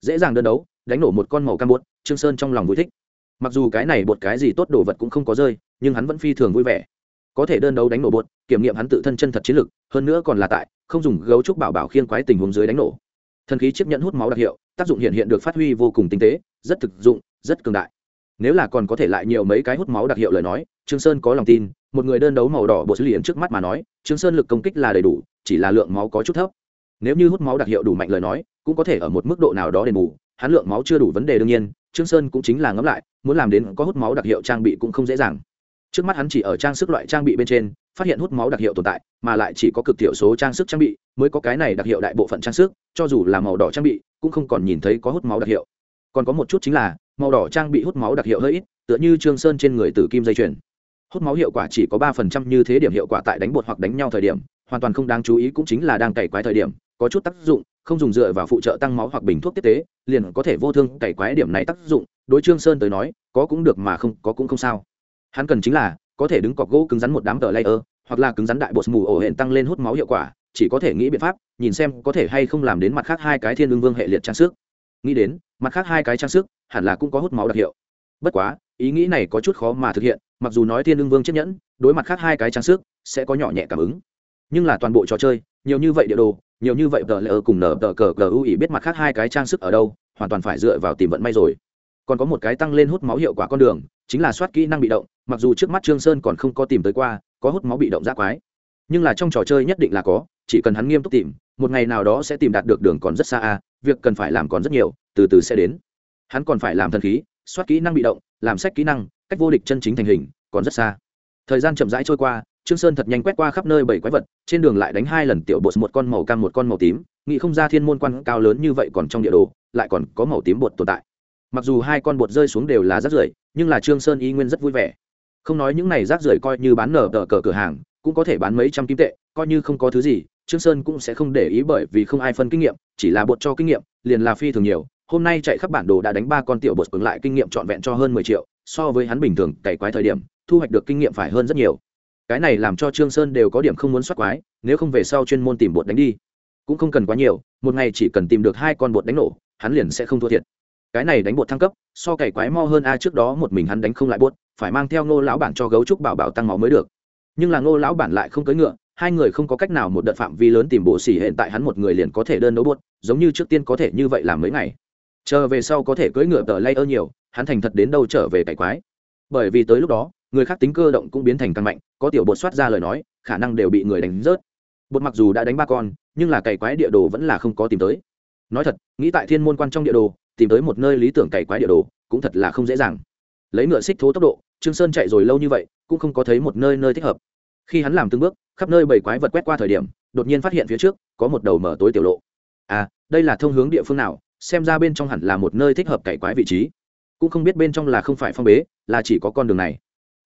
Dễ dàng đơn đấu, đánh nổ một con màu cam bột, trương sơn trong lòng vui thích mặc dù cái này bột cái gì tốt đồ vật cũng không có rơi, nhưng hắn vẫn phi thường vui vẻ. Có thể đơn đấu đánh nổ bột, kiểm nghiệm hắn tự thân chân thật chiến lực, hơn nữa còn là tại không dùng gấu trúc bảo bảo khiên quái tình huống dưới đánh nổ. Thần khí chiếc nhẫn hút máu đặc hiệu, tác dụng hiện hiện được phát huy vô cùng tinh tế, rất thực dụng, rất cường đại. Nếu là còn có thể lại nhiều mấy cái hút máu đặc hiệu lời nói, trương sơn có lòng tin, một người đơn đấu màu đỏ bộ xử lý trước mắt mà nói, trương sơn lực công kích là đầy đủ, chỉ là lượng máu có chút thấp. Nếu như hút máu đặc hiệu đủ mạnh lời nói, cũng có thể ở một mức độ nào đó đền bù, hắn lượng máu chưa đủ vấn đề đương nhiên trương sơn cũng chính là ngẫm lại, muốn làm đến có hút máu đặc hiệu trang bị cũng không dễ dàng. Trước mắt hắn chỉ ở trang sức loại trang bị bên trên, phát hiện hút máu đặc hiệu tồn tại, mà lại chỉ có cực thiểu số trang sức trang bị mới có cái này đặc hiệu đại bộ phận trang sức, cho dù là màu đỏ trang bị, cũng không còn nhìn thấy có hút máu đặc hiệu. Còn có một chút chính là, màu đỏ trang bị hút máu đặc hiệu hơi ít, tựa như trương sơn trên người tử kim dây chuyền. Hút máu hiệu quả chỉ có ba phần trăm như thế điểm hiệu quả tại đánh bột hoặc đánh nhau thời điểm, hoàn toàn không đáng chú ý cũng chính là đang cày quái thời điểm, có chút tác dụng không dùng dựa vào phụ trợ tăng máu hoặc bình thuốc tiếp tế, liền có thể vô thương cày quái điểm này tác dụng, đối trương sơn tới nói, có cũng được mà không, có cũng không sao. Hắn cần chính là, có thể đứng cọc gỗ cứng rắn một đám tờ layer, hoặc là cứng rắn đại bột mù ổ hẹn tăng lên hút máu hiệu quả, chỉ có thể nghĩ biện pháp, nhìn xem có thể hay không làm đến mặt khác hai cái thiên lương vương hệ liệt trang sức. Nghĩ đến, mặt khác hai cái trang sức, hẳn là cũng có hút máu đặc hiệu. Bất quá, ý nghĩ này có chút khó mà thực hiện, mặc dù nói thiên lương vương chiếc nhẫn, đối mặt khác hai cái trang sức, sẽ có nhỏ nhẹ cảm ứng nhưng là toàn bộ trò chơi, nhiều như vậy địa đồ, nhiều như vậy tờ lệ cùng nở tờ cờ cờ ưu ý biết mặt khác hai cái trang sức ở đâu, hoàn toàn phải dựa vào tìm vận may rồi. Còn có một cái tăng lên hút máu hiệu quả con đường, chính là soát kỹ năng bị động, mặc dù trước mắt trương sơn còn không có tìm tới qua, có hút máu bị động giác quái. Nhưng là trong trò chơi nhất định là có, chỉ cần hắn nghiêm túc tìm, một ngày nào đó sẽ tìm đạt được đường còn rất xa a, việc cần phải làm còn rất nhiều, từ từ sẽ đến. Hắn còn phải làm thần khí, soát kỹ năng bị động, làm sách kỹ năng, cách vô địch chân chính thành hình, còn rất xa. Thời gian chậm rãi trôi qua trương sơn thật nhanh quét qua khắp nơi bảy quái vật, trên đường lại đánh hai lần tiểu bột, một con màu cam, một con màu tím. Nghĩ không ra thiên môn quan cao lớn như vậy còn trong địa đồ, lại còn có màu tím bột tồn tại. Mặc dù hai con bột rơi xuống đều là rác rưởi, nhưng là trương sơn y nguyên rất vui vẻ. Không nói những này rác rưởi coi như bán nở tờ cờ cửa hàng, cũng có thể bán mấy trăm kim tệ, coi như không có thứ gì, trương sơn cũng sẽ không để ý bởi vì không ai phân kinh nghiệm, chỉ là bột cho kinh nghiệm, liền là phi thường nhiều. Hôm nay chạy khắp bản đồ đã đánh ba con tiểu bột ứng lại kinh nghiệm trọn vẹn cho hơn mười triệu, so với hắn bình thường cày quái thời điểm, thu hoạch được kinh nghiệm phải hơn rất nhiều cái này làm cho trương sơn đều có điểm không muốn soát quái, nếu không về sau chuyên môn tìm bột đánh đi. Cũng không cần quá nhiều, một ngày chỉ cần tìm được hai con bột đánh nổ, hắn liền sẽ không thua thiệt. Cái này đánh bột thăng cấp, so cày quái mo hơn a, trước đó một mình hắn đánh không lại bột, phải mang theo ngô lão bản cho gấu trúc bảo bảo tăng máu mới được. Nhưng là ngô lão bản lại không cưỡi ngựa, hai người không có cách nào một đợt phạm vi lớn tìm bộ xỉ hiện tại hắn một người liền có thể đơn đấu bột, giống như trước tiên có thể như vậy làm mấy ngày. Chờ về sau có thể cưỡi ngựa tờ lay ơ nhiều, hắn thành thật đến đâu trở về cày quái. Bởi vì tới lúc đó người khác tính cơ động cũng biến thành căn mạnh, có tiểu bột soát ra lời nói, khả năng đều bị người đánh rớt. Bột mặc dù đã đánh ba con, nhưng là cày quái địa đồ vẫn là không có tìm tới. Nói thật, nghĩ tại thiên môn quan trong địa đồ, tìm tới một nơi lý tưởng cày quái địa đồ, cũng thật là không dễ dàng. Lấy ngựa xích thố tốc độ, trương sơn chạy rồi lâu như vậy, cũng không có thấy một nơi nơi thích hợp. Khi hắn làm từng bước, khắp nơi bảy quái vật quét qua thời điểm, đột nhiên phát hiện phía trước, có một đầu mở tối tiểu lộ. À đây là thông hướng địa phương nào, xem ra bên trong hẳn là một nơi thích hợp cày quái vị trí. Cũng không biết bên trong là không phải phong bế, là chỉ có con đường này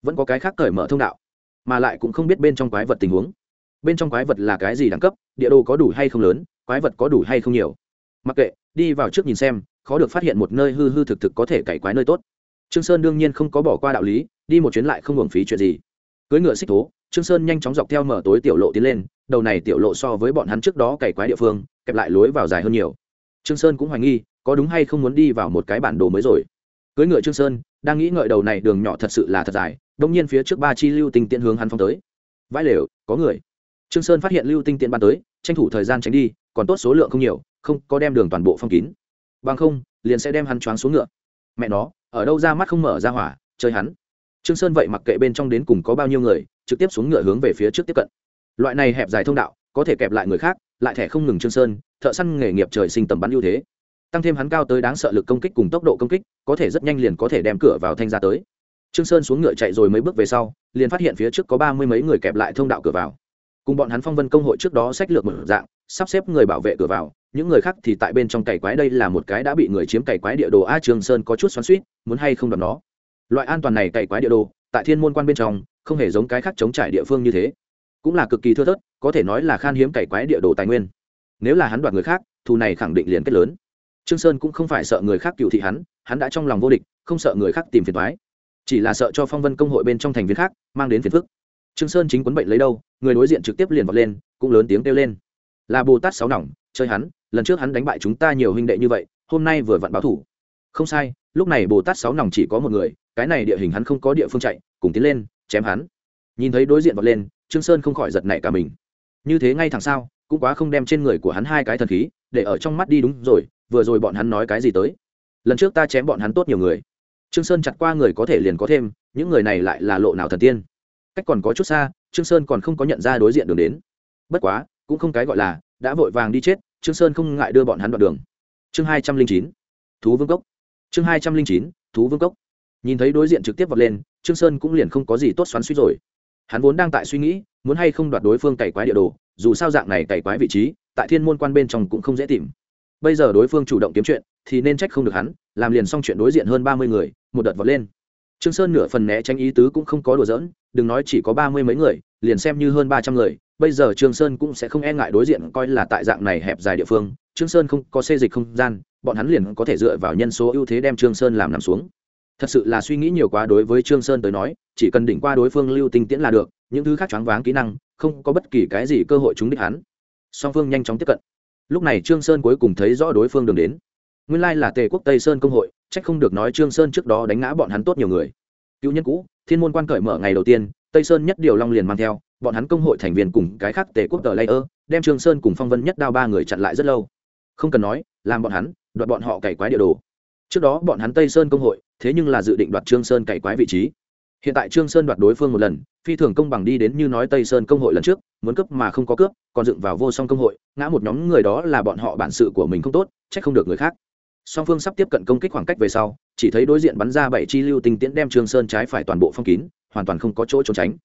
vẫn có cái khác cởi mở thông đạo, mà lại cũng không biết bên trong quái vật tình huống. Bên trong quái vật là cái gì đẳng cấp, địa đồ có đủ hay không lớn, quái vật có đủ hay không nhiều. Mặc kệ, đi vào trước nhìn xem, khó được phát hiện một nơi hư hư thực thực có thể cày quái nơi tốt. Trương sơn đương nhiên không có bỏ qua đạo lý, đi một chuyến lại không hưởng phí chuyện gì. Cưỡi ngựa xích thố, trương sơn nhanh chóng dọc theo mở tối tiểu lộ tiến lên, đầu này tiểu lộ so với bọn hắn trước đó cày quái địa phương, kẹp lại lối vào dài hơn nhiều. Trương sơn cũng hoài nghi, có đúng hay không muốn đi vào một cái bản đồ mới rồi. Cưỡi ngựa trương sơn đang nghĩ ngợi đầu này đường nhỏ thật sự là thật dài đông nhiên phía trước ba chi lưu tinh tiện hướng hắn phong tới. Vãi lều, có người. Trương sơn phát hiện lưu tinh tiện ban tới, tranh thủ thời gian tránh đi, còn tốt số lượng không nhiều, không có đem đường toàn bộ phong kín. Bằng không, liền sẽ đem hắn choáng xuống ngựa. Mẹ nó, ở đâu ra mắt không mở ra hỏa, chơi hắn. Trương sơn vậy mặc kệ bên trong đến cùng có bao nhiêu người, trực tiếp xuống ngựa hướng về phía trước tiếp cận. Loại này hẹp dài thông đạo, có thể kẹp lại người khác, lại thẻ không ngừng trương sơn, thợ săn nghề nghiệp trời sinh tầm bắn ưu thế tăng thêm hắn cao tới đáng sợ lực công kích cùng tốc độ công kích, có thể rất nhanh liền có thể đem cửa vào thanh ra tới. Trương sơn xuống ngựa chạy rồi mấy bước về sau, liền phát hiện phía trước có ba mươi mấy người kẹp lại thông đạo cửa vào. Cùng bọn hắn phong vân công hội trước đó sách lược một dạng, sắp xếp người bảo vệ cửa vào, những người khác thì tại bên trong cày quái đây là một cái đã bị người chiếm cày quái địa đồ a trương sơn có chút xoắn suýt muốn hay không đoạt nó. Loại an toàn này cày quái địa đồ, tại thiên môn quan bên trong, không hề giống cái khác chống trải địa phương như thế. Cũng là cực kỳ thưa thớt, có thể nói là khan hiếm cày quái địa đồ tài nguyên. Nếu là hắn đoạt người khác, thù này khẳng định liền kết lớn trương sơn cũng không phải sợ người khác cựu thị hắn hắn đã trong lòng vô địch, không sợ người khác tìm phiền toái. Chỉ là sợ cho phong vân công hội bên trong thành viên khác, mang đến phiền phức. Trương sơn chính quấn bệnh lấy đâu, người đối diện trực tiếp liền vọt lên, cũng lớn tiếng kêu lên. Là bồ tát sáu nòng, chơi hắn, lần trước hắn đánh bại chúng ta nhiều huynh đệ như vậy, hôm nay vừa vặn báo thủ. Không sai, lúc này bồ tát sáu nòng chỉ có một người, cái này địa hình hắn không có địa phương chạy, cùng tiến lên, chém hắn. Nhìn thấy đối diện vọt lên, trương sơn không khỏi giật nảy cả mình. Như thế ngay thẳng sao, cũng quá không đem trên người của hắn hai cái thần khí, để ở trong mắt đi đúng rồi vừa rồi bọn hắn nói cái gì tới? Lần trước ta chém bọn hắn tốt nhiều người. Trương sơn chặt qua người có thể liền có thêm, những người này lại là lộ nào thần tiên? Cách còn có chút xa, trương sơn còn không có nhận ra đối diện đường đến. Bất quá, cũng không cái gọi là, đã vội vàng đi chết, trương sơn không ngại đưa bọn hắn đoạn đường. Chương hai trăm linh chín, thú vương cốc. Chương hai trăm linh chín, thú vương cốc. Nhìn thấy đối diện trực tiếp vọt lên, trương sơn cũng liền không có gì tốt xoắn suýt rồi. Hắn vốn đang tại suy nghĩ, muốn hay không đoạt đối phương cày quái địa đồ, dù sao dạng này cày quái vị trí, tại thiên môn quan bên trong cũng không dễ tìm bây giờ đối phương chủ động kiếm chuyện, thì nên trách không được hắn, làm liền xong chuyện đối diện hơn ba mươi người, một đợt vọt lên. Trương sơn nửa phần né tránh ý tứ cũng không có đùa giỡn, đừng nói chỉ có ba mươi mấy người, liền xem như hơn ba trăm người, bây giờ trương sơn cũng sẽ không e ngại đối diện coi là tại dạng này hẹp dài địa phương, trương sơn không có xê dịch không gian, bọn hắn liền có thể dựa vào nhân số ưu thế đem trương sơn làm nằm xuống. Thật sự là suy nghĩ nhiều quá đối với trương sơn tới nói, chỉ cần đỉnh qua đối phương lưu tinh tiễn là được, những thứ khác choáng váng kỹ năng, không có bất kỳ cái gì cơ hội chúng đích hắn. Song phương nhanh chóng tiếp cận lúc này trương sơn cuối cùng thấy rõ đối phương đường đến. Nguyên lai là tề quốc tây sơn công hội trách không được nói trương sơn trước đó đánh ngã bọn hắn tốt nhiều người. Cựu nhân cũ, thiên môn quan cởi mở ngày đầu tiên, tây sơn nhất điều long liền mang theo, bọn hắn công hội thành viên cùng cái khác tề quốc tờ ơ đem trương sơn cùng phong vân nhất đao ba người chặn lại rất lâu. Không cần nói, làm bọn hắn, đoạt bọn họ cày quái địa đồ. Trước đó bọn hắn tây sơn công hội, thế nhưng là dự định đoạt trương sơn cày quái vị trí hiện tại trương sơn đoạt đối phương một lần, phi thường công bằng đi đến như nói tây sơn công hội lần trước, muốn cướp mà không có cướp, còn dựng vào vô song công hội, ngã một nhóm người đó là bọn họ bản sự của mình không tốt, trách không được người khác. Song phương sắp tiếp cận công kích khoảng cách về sau, chỉ thấy đối diện bắn ra bảy chi lưu tinh tiễn đem trương sơn trái phải toàn bộ phong kín, hoàn toàn không có chỗ trốn tránh.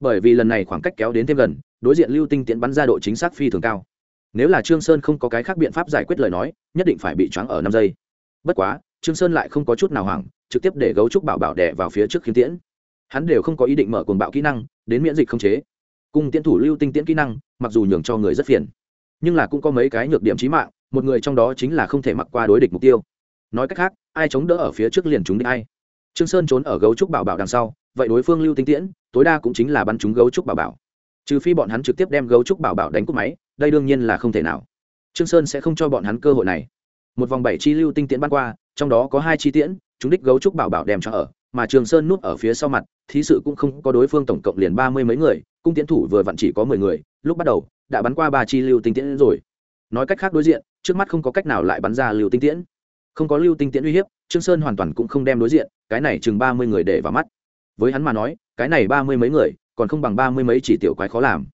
Bởi vì lần này khoảng cách kéo đến thêm gần, đối diện lưu tinh tiễn bắn ra độ chính xác phi thường cao. Nếu là trương sơn không có cái khác biện pháp giải quyết lời nói, nhất định phải bị choáng ở năm giây. Bất quá, trương sơn lại không có chút nào hoảng, trực tiếp để gấu trúc bảo bảo đè vào phía trước khiến tiễn hắn đều không có ý định mở cuồng bạo kỹ năng, đến miễn dịch không chế. Cùng tiễn thủ lưu tinh tiễn kỹ năng, mặc dù nhường cho người rất phiền, nhưng là cũng có mấy cái nhược điểm chí mạng, một người trong đó chính là không thể mặc qua đối địch mục tiêu. Nói cách khác, ai chống đỡ ở phía trước liền chúng đích ai. Trương sơn trốn ở gấu trúc bảo bảo đằng sau, vậy đối phương lưu tinh tiễn, tối đa cũng chính là bắn trúng gấu trúc bảo bảo. Trừ phi bọn hắn trực tiếp đem gấu trúc bảo bảo đánh cúp máy, đây đương nhiên là không thể nào. Trương sơn sẽ không cho bọn hắn cơ hội này. Một vòng bảy chi lưu tinh tiễn bắn qua, trong đó có hai chi tiễn, chúng đích gấu trúc bảo bảo đem cho ở mà trường sơn núp ở phía sau mặt, thí sự cũng không có đối phương tổng cộng liền ba mươi mấy người, cung tiến thủ vừa vặn chỉ có mười người, lúc bắt đầu, đã bắn qua ba chi lưu tinh tiễn rồi. Nói cách khác đối diện, trước mắt không có cách nào lại bắn ra lưu tinh tiễn. Không có lưu tinh tiễn uy hiếp, trương sơn hoàn toàn cũng không đem đối diện, cái này chừng ba mươi người để vào mắt. Với hắn mà nói, cái này ba mươi mấy người, còn không bằng ba mươi mấy chỉ tiểu quái khó làm.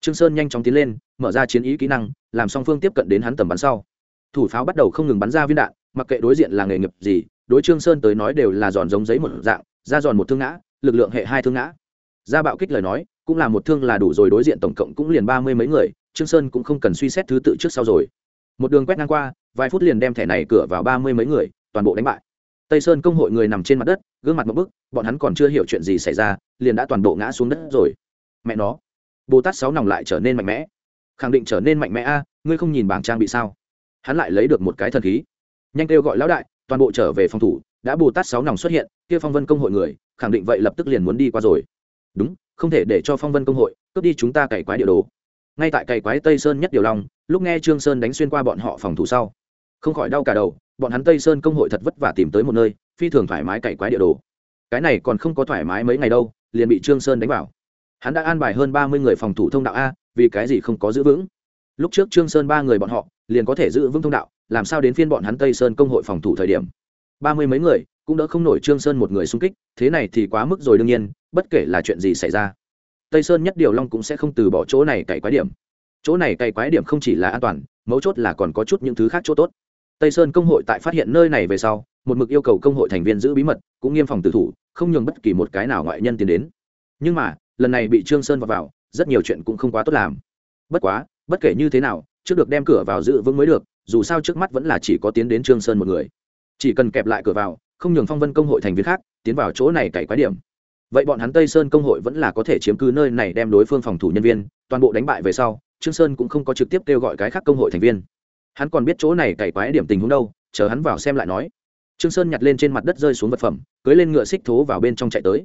Trương sơn nhanh chóng tiến lên, mở ra chiến ý kỹ năng, làm song phương tiếp cận đến hắn tầm bắn sau. Thủ pháo bắt đầu không ngừng bắn ra viên đạn, mặc kệ đối diện là nghề nghiệp gì đối trương sơn tới nói đều là giòn giống giấy một dạng, ra giòn một thương ngã, lực lượng hệ hai thương ngã. Ra bạo kích lời nói, cũng là một thương là đủ rồi, đối diện tổng cộng cũng liền ba mươi mấy người, trương sơn cũng không cần suy xét thứ tự trước sau rồi. Một đường quét ngang qua, vài phút liền đem thẻ này cửa vào ba mươi mấy người, toàn bộ đánh bại. Tây sơn công hội người nằm trên mặt đất, gương mặt một bức, bọn hắn còn chưa hiểu chuyện gì xảy ra, liền đã toàn bộ ngã xuống đất rồi. Mẹ nó, bồ tát sáu nòng lại trở nên mạnh mẽ. Khẳng định trở nên mạnh mẽ a, ngươi không nhìn bảng trang bị sao? Hắn lại lấy được một cái thần khí. Nhanh kêu gọi lão đại toàn bộ trở về phòng thủ, đã bồ tát sáu nòng xuất hiện, kia phong vân công hội người, khẳng định vậy lập tức liền muốn đi qua rồi. Đúng, không thể để cho phong vân công hội cướp đi chúng ta cày quái địa đồ. Ngay tại cày quái tây sơn nhất điều long, lúc nghe trương sơn đánh xuyên qua bọn họ phòng thủ sau, không khỏi đau cả đầu, bọn hắn tây sơn công hội thật vất vả tìm tới một nơi, phi thường thoải mái cày quái địa đồ. Cái này còn không có thoải mái mấy ngày đâu, liền bị trương sơn đánh vào. Hắn đã an bài hơn ba mươi người phòng thủ thông đạo a, vì cái gì không có giữ vững? Lúc trước trương sơn ba người bọn họ, liền có thể giữ vững thông đạo làm sao đến phiên bọn hắn tây sơn công hội phòng thủ thời điểm. Ba mươi mấy người cũng đỡ không nổi trương sơn một người xung kích thế này thì quá mức rồi đương nhiên bất kể là chuyện gì xảy ra tây sơn nhất điều long cũng sẽ không từ bỏ chỗ này cày quái điểm. Chỗ này cày quái điểm không chỉ là an toàn mấu chốt là còn có chút những thứ khác chỗ tốt. Tây sơn công hội tại phát hiện nơi này về sau một mực yêu cầu công hội thành viên giữ bí mật cũng nghiêm phòng tử thủ không nhường bất kỳ một cái nào ngoại nhân tiến đến. Nhưng mà lần này bị trương sơn vào, vào rất nhiều chuyện cũng không quá tốt làm. Bất quá bất kể như thế nào trước được đem cửa vào giữ vững mới được dù sao trước mắt vẫn là chỉ có tiến đến trương sơn một người. Chỉ cần kẹp lại cửa vào, không nhường phong vân công hội thành viên khác tiến vào chỗ này cày quái điểm. Vậy bọn hắn tây sơn công hội vẫn là có thể chiếm cứ nơi này đem đối phương phòng thủ nhân viên, toàn bộ đánh bại về sau, trương sơn cũng không có trực tiếp kêu gọi cái khác công hội thành viên. Hắn còn biết chỗ này cày quái điểm tình huống đâu, chờ hắn vào xem lại nói. Trương sơn nhặt lên trên mặt đất rơi xuống vật phẩm cưỡi lên ngựa xích thố vào bên trong chạy tới.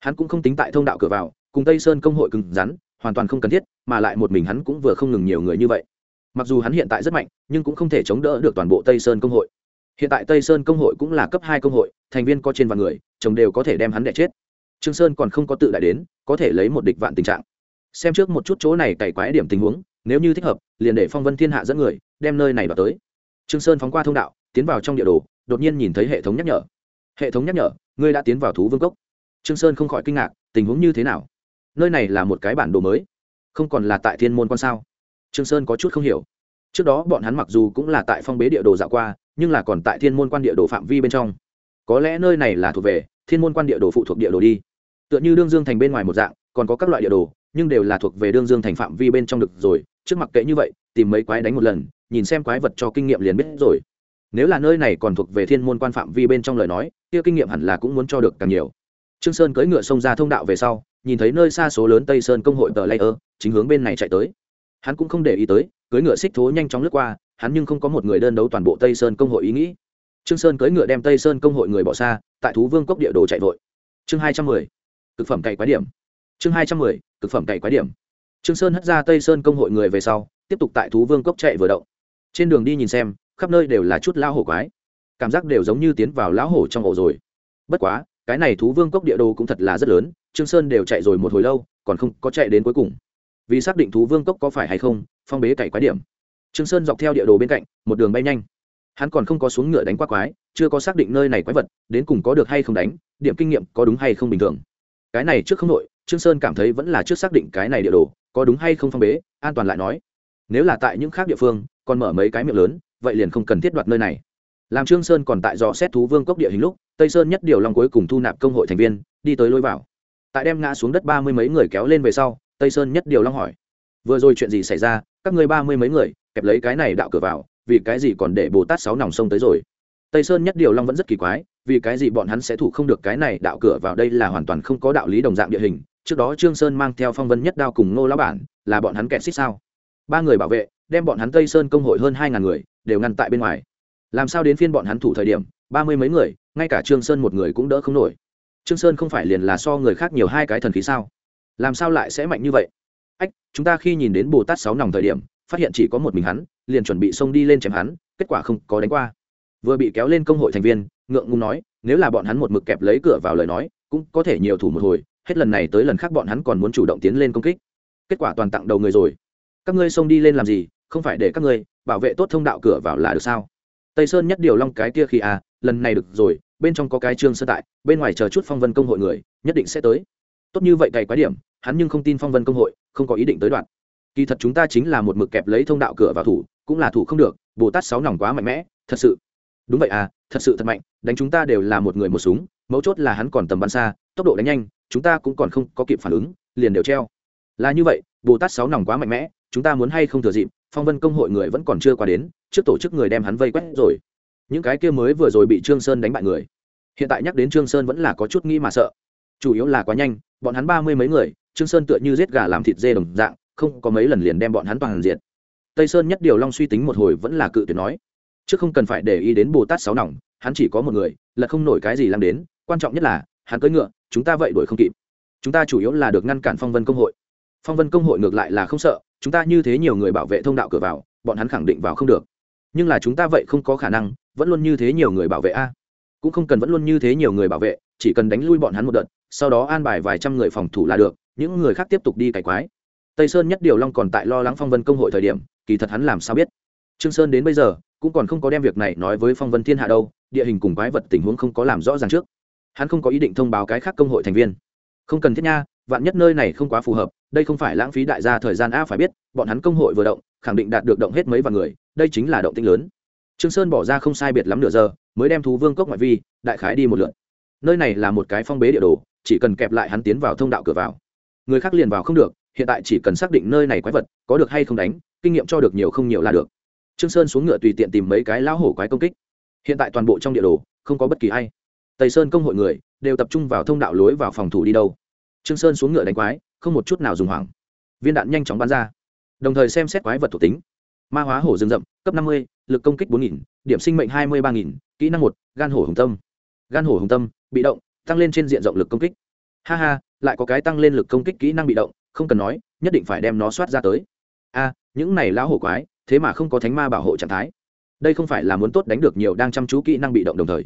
Hắn cũng không tính tại thông đạo cửa vào, cùng tây sơn công hội cứng rắn, hoàn toàn không cần thiết, mà lại một mình hắn cũng vừa không ngừng nhiều người như vậy mặc dù hắn hiện tại rất mạnh, nhưng cũng không thể chống đỡ được toàn bộ tây sơn công hội. Hiện tại tây sơn công hội cũng là cấp hai công hội, thành viên có trên vạn người, chồng đều có thể đem hắn đẻ chết. Trương sơn còn không có tự đại đến, có thể lấy một địch vạn tình trạng. Xem trước một chút chỗ này cày quái điểm tình huống, nếu như thích hợp, liền để phong vân thiên hạ dẫn người, đem nơi này vào tới. Trương sơn phóng qua thông đạo, tiến vào trong địa đồ, đột nhiên nhìn thấy hệ thống nhắc nhở. Hệ thống nhắc nhở, ngươi đã tiến vào thú vương cốc. Trương sơn không khỏi kinh ngạc, tình huống như thế nào? Nơi này là một cái bản đồ mới. Không còn là tại thiên môn quan sao? Trương sơn có chút không hiểu. Trước đó bọn hắn mặc dù cũng là tại phong bế địa đồ dạo qua, nhưng là còn tại thiên môn quan địa đồ phạm vi bên trong. Có lẽ nơi này là thuộc về thiên môn quan địa đồ phụ thuộc địa đồ đi. Tựa như đương dương thành bên ngoài một dạng, còn có các loại địa đồ, nhưng đều là thuộc về đương dương thành phạm vi bên trong được rồi. Trước mặt kệ như vậy, tìm mấy quái đánh một lần, nhìn xem quái vật cho kinh nghiệm liền biết rồi. Nếu là nơi này còn thuộc về thiên môn quan phạm vi bên trong lời nói, kia kinh nghiệm hẳn là cũng muốn cho được càng nhiều. Trương sơn cưỡi ngựa xông ra thông đạo về sau, nhìn thấy nơi xa số lớn tây sơn công hội tờ layer, chính hướng bên này chạy tới hắn cũng không để ý tới, cưỡi ngựa xích thố nhanh chóng lướt qua, hắn nhưng không có một người đơn đấu toàn bộ tây sơn công hội ý nghĩ. Trương sơn cưỡi ngựa đem tây sơn công hội người bỏ xa, tại thú vương cốc địa đồ chạy vội. Chương hai trăm mười, cực phẩm cày quái điểm. Chương hai trăm mười, cực phẩm cày quái điểm. Trương sơn hất ra tây sơn công hội người về sau, tiếp tục tại thú vương cốc chạy vừa động. Trên đường đi nhìn xem, khắp nơi đều là chút lão hổ quái. Cảm giác đều giống như tiến vào lão hổ trong ổ rồi. Bất quá, cái này thú vương cốc địa đồ cũng thật là rất lớn, trương sơn đều chạy rồi một hồi lâu, còn không có chạy đến cuối cùng vì xác định thú vương cốc có phải hay không, phong bế cày quái điểm. Trương sơn dọc theo địa đồ bên cạnh, một đường bay nhanh. Hắn còn không có xuống ngựa đánh qua quái, chưa có xác định nơi này quái vật, đến cùng có được hay không đánh, điểm kinh nghiệm có đúng hay không bình thường. Cái này trước không nội trương sơn cảm thấy vẫn là trước xác định cái này địa đồ, có đúng hay không phong bế, an toàn lại nói. Nếu là tại những khác địa phương, còn mở mấy cái miệng lớn, vậy liền không cần thiết đoạt nơi này. Làm trương sơn còn tại dò xét thú vương cốc địa hình lúc, tây sơn nhất điều long cuối cùng thu nạp công hội thành viên, đi tới lối vào. Tại đem ngã xuống đất ba mươi mấy người kéo lên về sau tây sơn nhất điều long hỏi. Vừa rồi chuyện gì xảy ra? Các ngươi ba mươi mấy người, kẹp lấy cái này đạo cửa vào, vì cái gì còn để bồ tát sáu nòng sông tới rồi? Tây sơn nhất điều long vẫn rất kỳ quái, vì cái gì bọn hắn sẽ thủ không được cái này đạo cửa vào đây là hoàn toàn không có đạo lý đồng dạng địa hình. Trước đó trương sơn mang theo phong vân nhất đao cùng ngô lão bản, là bọn hắn kẹt xích sao? Ba người bảo vệ, đem bọn hắn tây sơn công hội hơn hai ngàn người, đều ngăn tại bên ngoài. Làm sao đến phiên bọn hắn thủ thời điểm, ba mươi mấy người, ngay cả trương sơn một người cũng đỡ không nổi. Trương sơn không phải liền là so người khác nhiều hai cái thần khí sao? Làm sao lại sẽ mạnh như vậy? Ách, chúng ta khi nhìn đến bồ tát sáu nòng thời điểm, phát hiện chỉ có một mình hắn, liền chuẩn bị xông đi lên chém hắn, kết quả không có đánh qua. Vừa bị kéo lên công hội thành viên, ngượng ngùng nói, nếu là bọn hắn một mực kẹp lấy cửa vào lời nói, cũng có thể nhiều thủ một hồi, hết lần này tới lần khác bọn hắn còn muốn chủ động tiến lên công kích. Kết quả toàn tặng đầu người rồi. Các ngươi xông đi lên làm gì, không phải để các ngươi bảo vệ tốt thông đạo cửa vào là được sao? Tây sơn nhất điều long cái kia khi à lần này được rồi, bên trong có cái trương sơ tại, bên ngoài chờ chút phong vân công hội người, nhất định sẽ tới tốt như vậy cày quái điểm, hắn nhưng không tin phong vân công hội, không có ý định tới đoạn. Kỳ thật chúng ta chính là một mực kẹp lấy thông đạo cửa vào thủ, cũng là thủ không được, bồ tát sáu nòng quá mạnh mẽ, thật sự. Đúng vậy à thật sự thật mạnh, đánh chúng ta đều là một người một súng, mấu chốt là hắn còn tầm bắn xa, tốc độ đánh nhanh, chúng ta cũng còn không có kịp phản ứng, liền đều treo. Là như vậy, bồ tát sáu nòng quá mạnh mẽ, chúng ta muốn hay không thừa dịp, phong vân công hội người vẫn còn chưa qua đến, trước tổ chức người đem hắn vây quét rồi. Những cái kia mới vừa rồi bị trương sơn đánh bại người. Hiện tại nhắc đến trương sơn vẫn là có chút nghĩ mà sợ chủ yếu là quá nhanh, bọn hắn ba mươi mấy người, trương sơn tựa như giết gà làm thịt dê đồng dạng, không có mấy lần liền đem bọn hắn toàn diện tây sơn nhất điều long suy tính một hồi vẫn là cự tuyệt nói, chứ không cần phải để ý đến bồ tát sáu nòng, hắn chỉ có một người, là không nổi cái gì làm đến, quan trọng nhất là, hắn cưỡi ngựa, chúng ta vậy đuổi không kịp. Chúng ta chủ yếu là được ngăn cản phong vân công hội. Phong vân công hội ngược lại là không sợ, chúng ta như thế nhiều người bảo vệ thông đạo cửa vào, bọn hắn khẳng định vào không được. Nhưng là chúng ta vậy không có khả năng, vẫn luôn như thế nhiều người bảo vệ a. Cũng không cần vẫn luôn như thế nhiều người bảo vệ, chỉ cần đánh lui bọn hắn một đợt sau đó an bài vài trăm người phòng thủ là được, những người khác tiếp tục đi cải quái. Tây sơn nhất điều long còn tại lo lắng phong vân công hội thời điểm, kỳ thật hắn làm sao biết? Trương sơn đến bây giờ, cũng còn không có đem việc này nói với phong vân thiên hạ đâu, địa hình cùng quái vật tình huống không có làm rõ ràng trước. Hắn không có ý định thông báo cái khác công hội thành viên. Không cần thiết nha, vạn nhất nơi này không quá phù hợp, đây không phải lãng phí đại gia thời gian a, phải biết, bọn hắn công hội vừa động, khẳng định đạt được động hết mấy vạn người, đây chính là động tĩnh lớn. Trương sơn bỏ ra không sai biệt lắm nửa giờ, mới đem thú vương cốc ngoại vi, đại khái đi một lượt. Nơi này là một cái phong bế địa đồ chỉ cần kẹp lại hắn tiến vào thông đạo cửa vào. Người khác liền vào không được, hiện tại chỉ cần xác định nơi này quái vật có được hay không đánh, kinh nghiệm cho được nhiều không nhiều là được. Trương sơn xuống ngựa tùy tiện tìm mấy cái lão hổ quái công kích. Hiện tại toàn bộ trong địa đồ, không có bất kỳ ai. Tây sơn công hội người, đều tập trung vào thông đạo lối vào phòng thủ đi đâu. Trương sơn xuống ngựa đánh quái, không một chút nào dùng hoảng. Viên đạn nhanh chóng bắn ra. Đồng thời xem xét quái vật thuộc tính. Ma hóa hổ rừng rậm, cấp năm mươi, lực công kích bốn nghìn, điểm sinh mệnh hai mươi ba nghìn, kỹ năng một, gan hổ hồng tâm. Gan hổ hồng tâm, bị động tăng lên trên diện rộng lực công kích. Ha ha, lại có cái tăng lên lực công kích kỹ năng bị động, không cần nói, nhất định phải đem nó soát ra tới. A, những này lão hổ quái, thế mà không có thánh ma bảo hộ trạng thái. Đây không phải là muốn tốt đánh được nhiều đang chăm chú kỹ năng bị động đồng thời.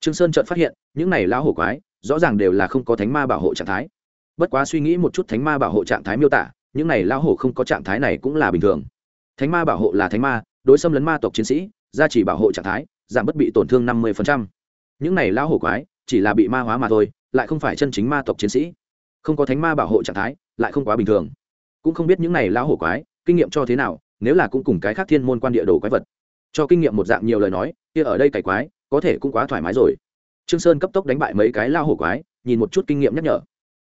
Trương sơn chợt phát hiện, những này lão hổ quái, rõ ràng đều là không có thánh ma bảo hộ trạng thái. Bất quá suy nghĩ một chút thánh ma bảo hộ trạng thái miêu tả, những này lão hổ không có trạng thái này cũng là bình thường. Thánh ma bảo hộ là thánh ma, đối xâm lấn ma tộc chiến sĩ, gia trì bảo hộ trạng thái, giảm bất bị tổn thương năm mươi những này lão hổ quái chỉ là bị ma hóa mà thôi, lại không phải chân chính ma tộc chiến sĩ. Không có thánh ma bảo hộ trạng thái, lại không quá bình thường. Cũng không biết những này lão hổ quái, kinh nghiệm cho thế nào, nếu là cũng cùng cái khác thiên môn quan địa đồ quái vật. Cho kinh nghiệm một dạng nhiều lời nói, kia ở đây cày quái, có thể cũng quá thoải mái rồi. Trương sơn cấp tốc đánh bại mấy cái lao hổ quái, nhìn một chút kinh nghiệm nhắc nhở.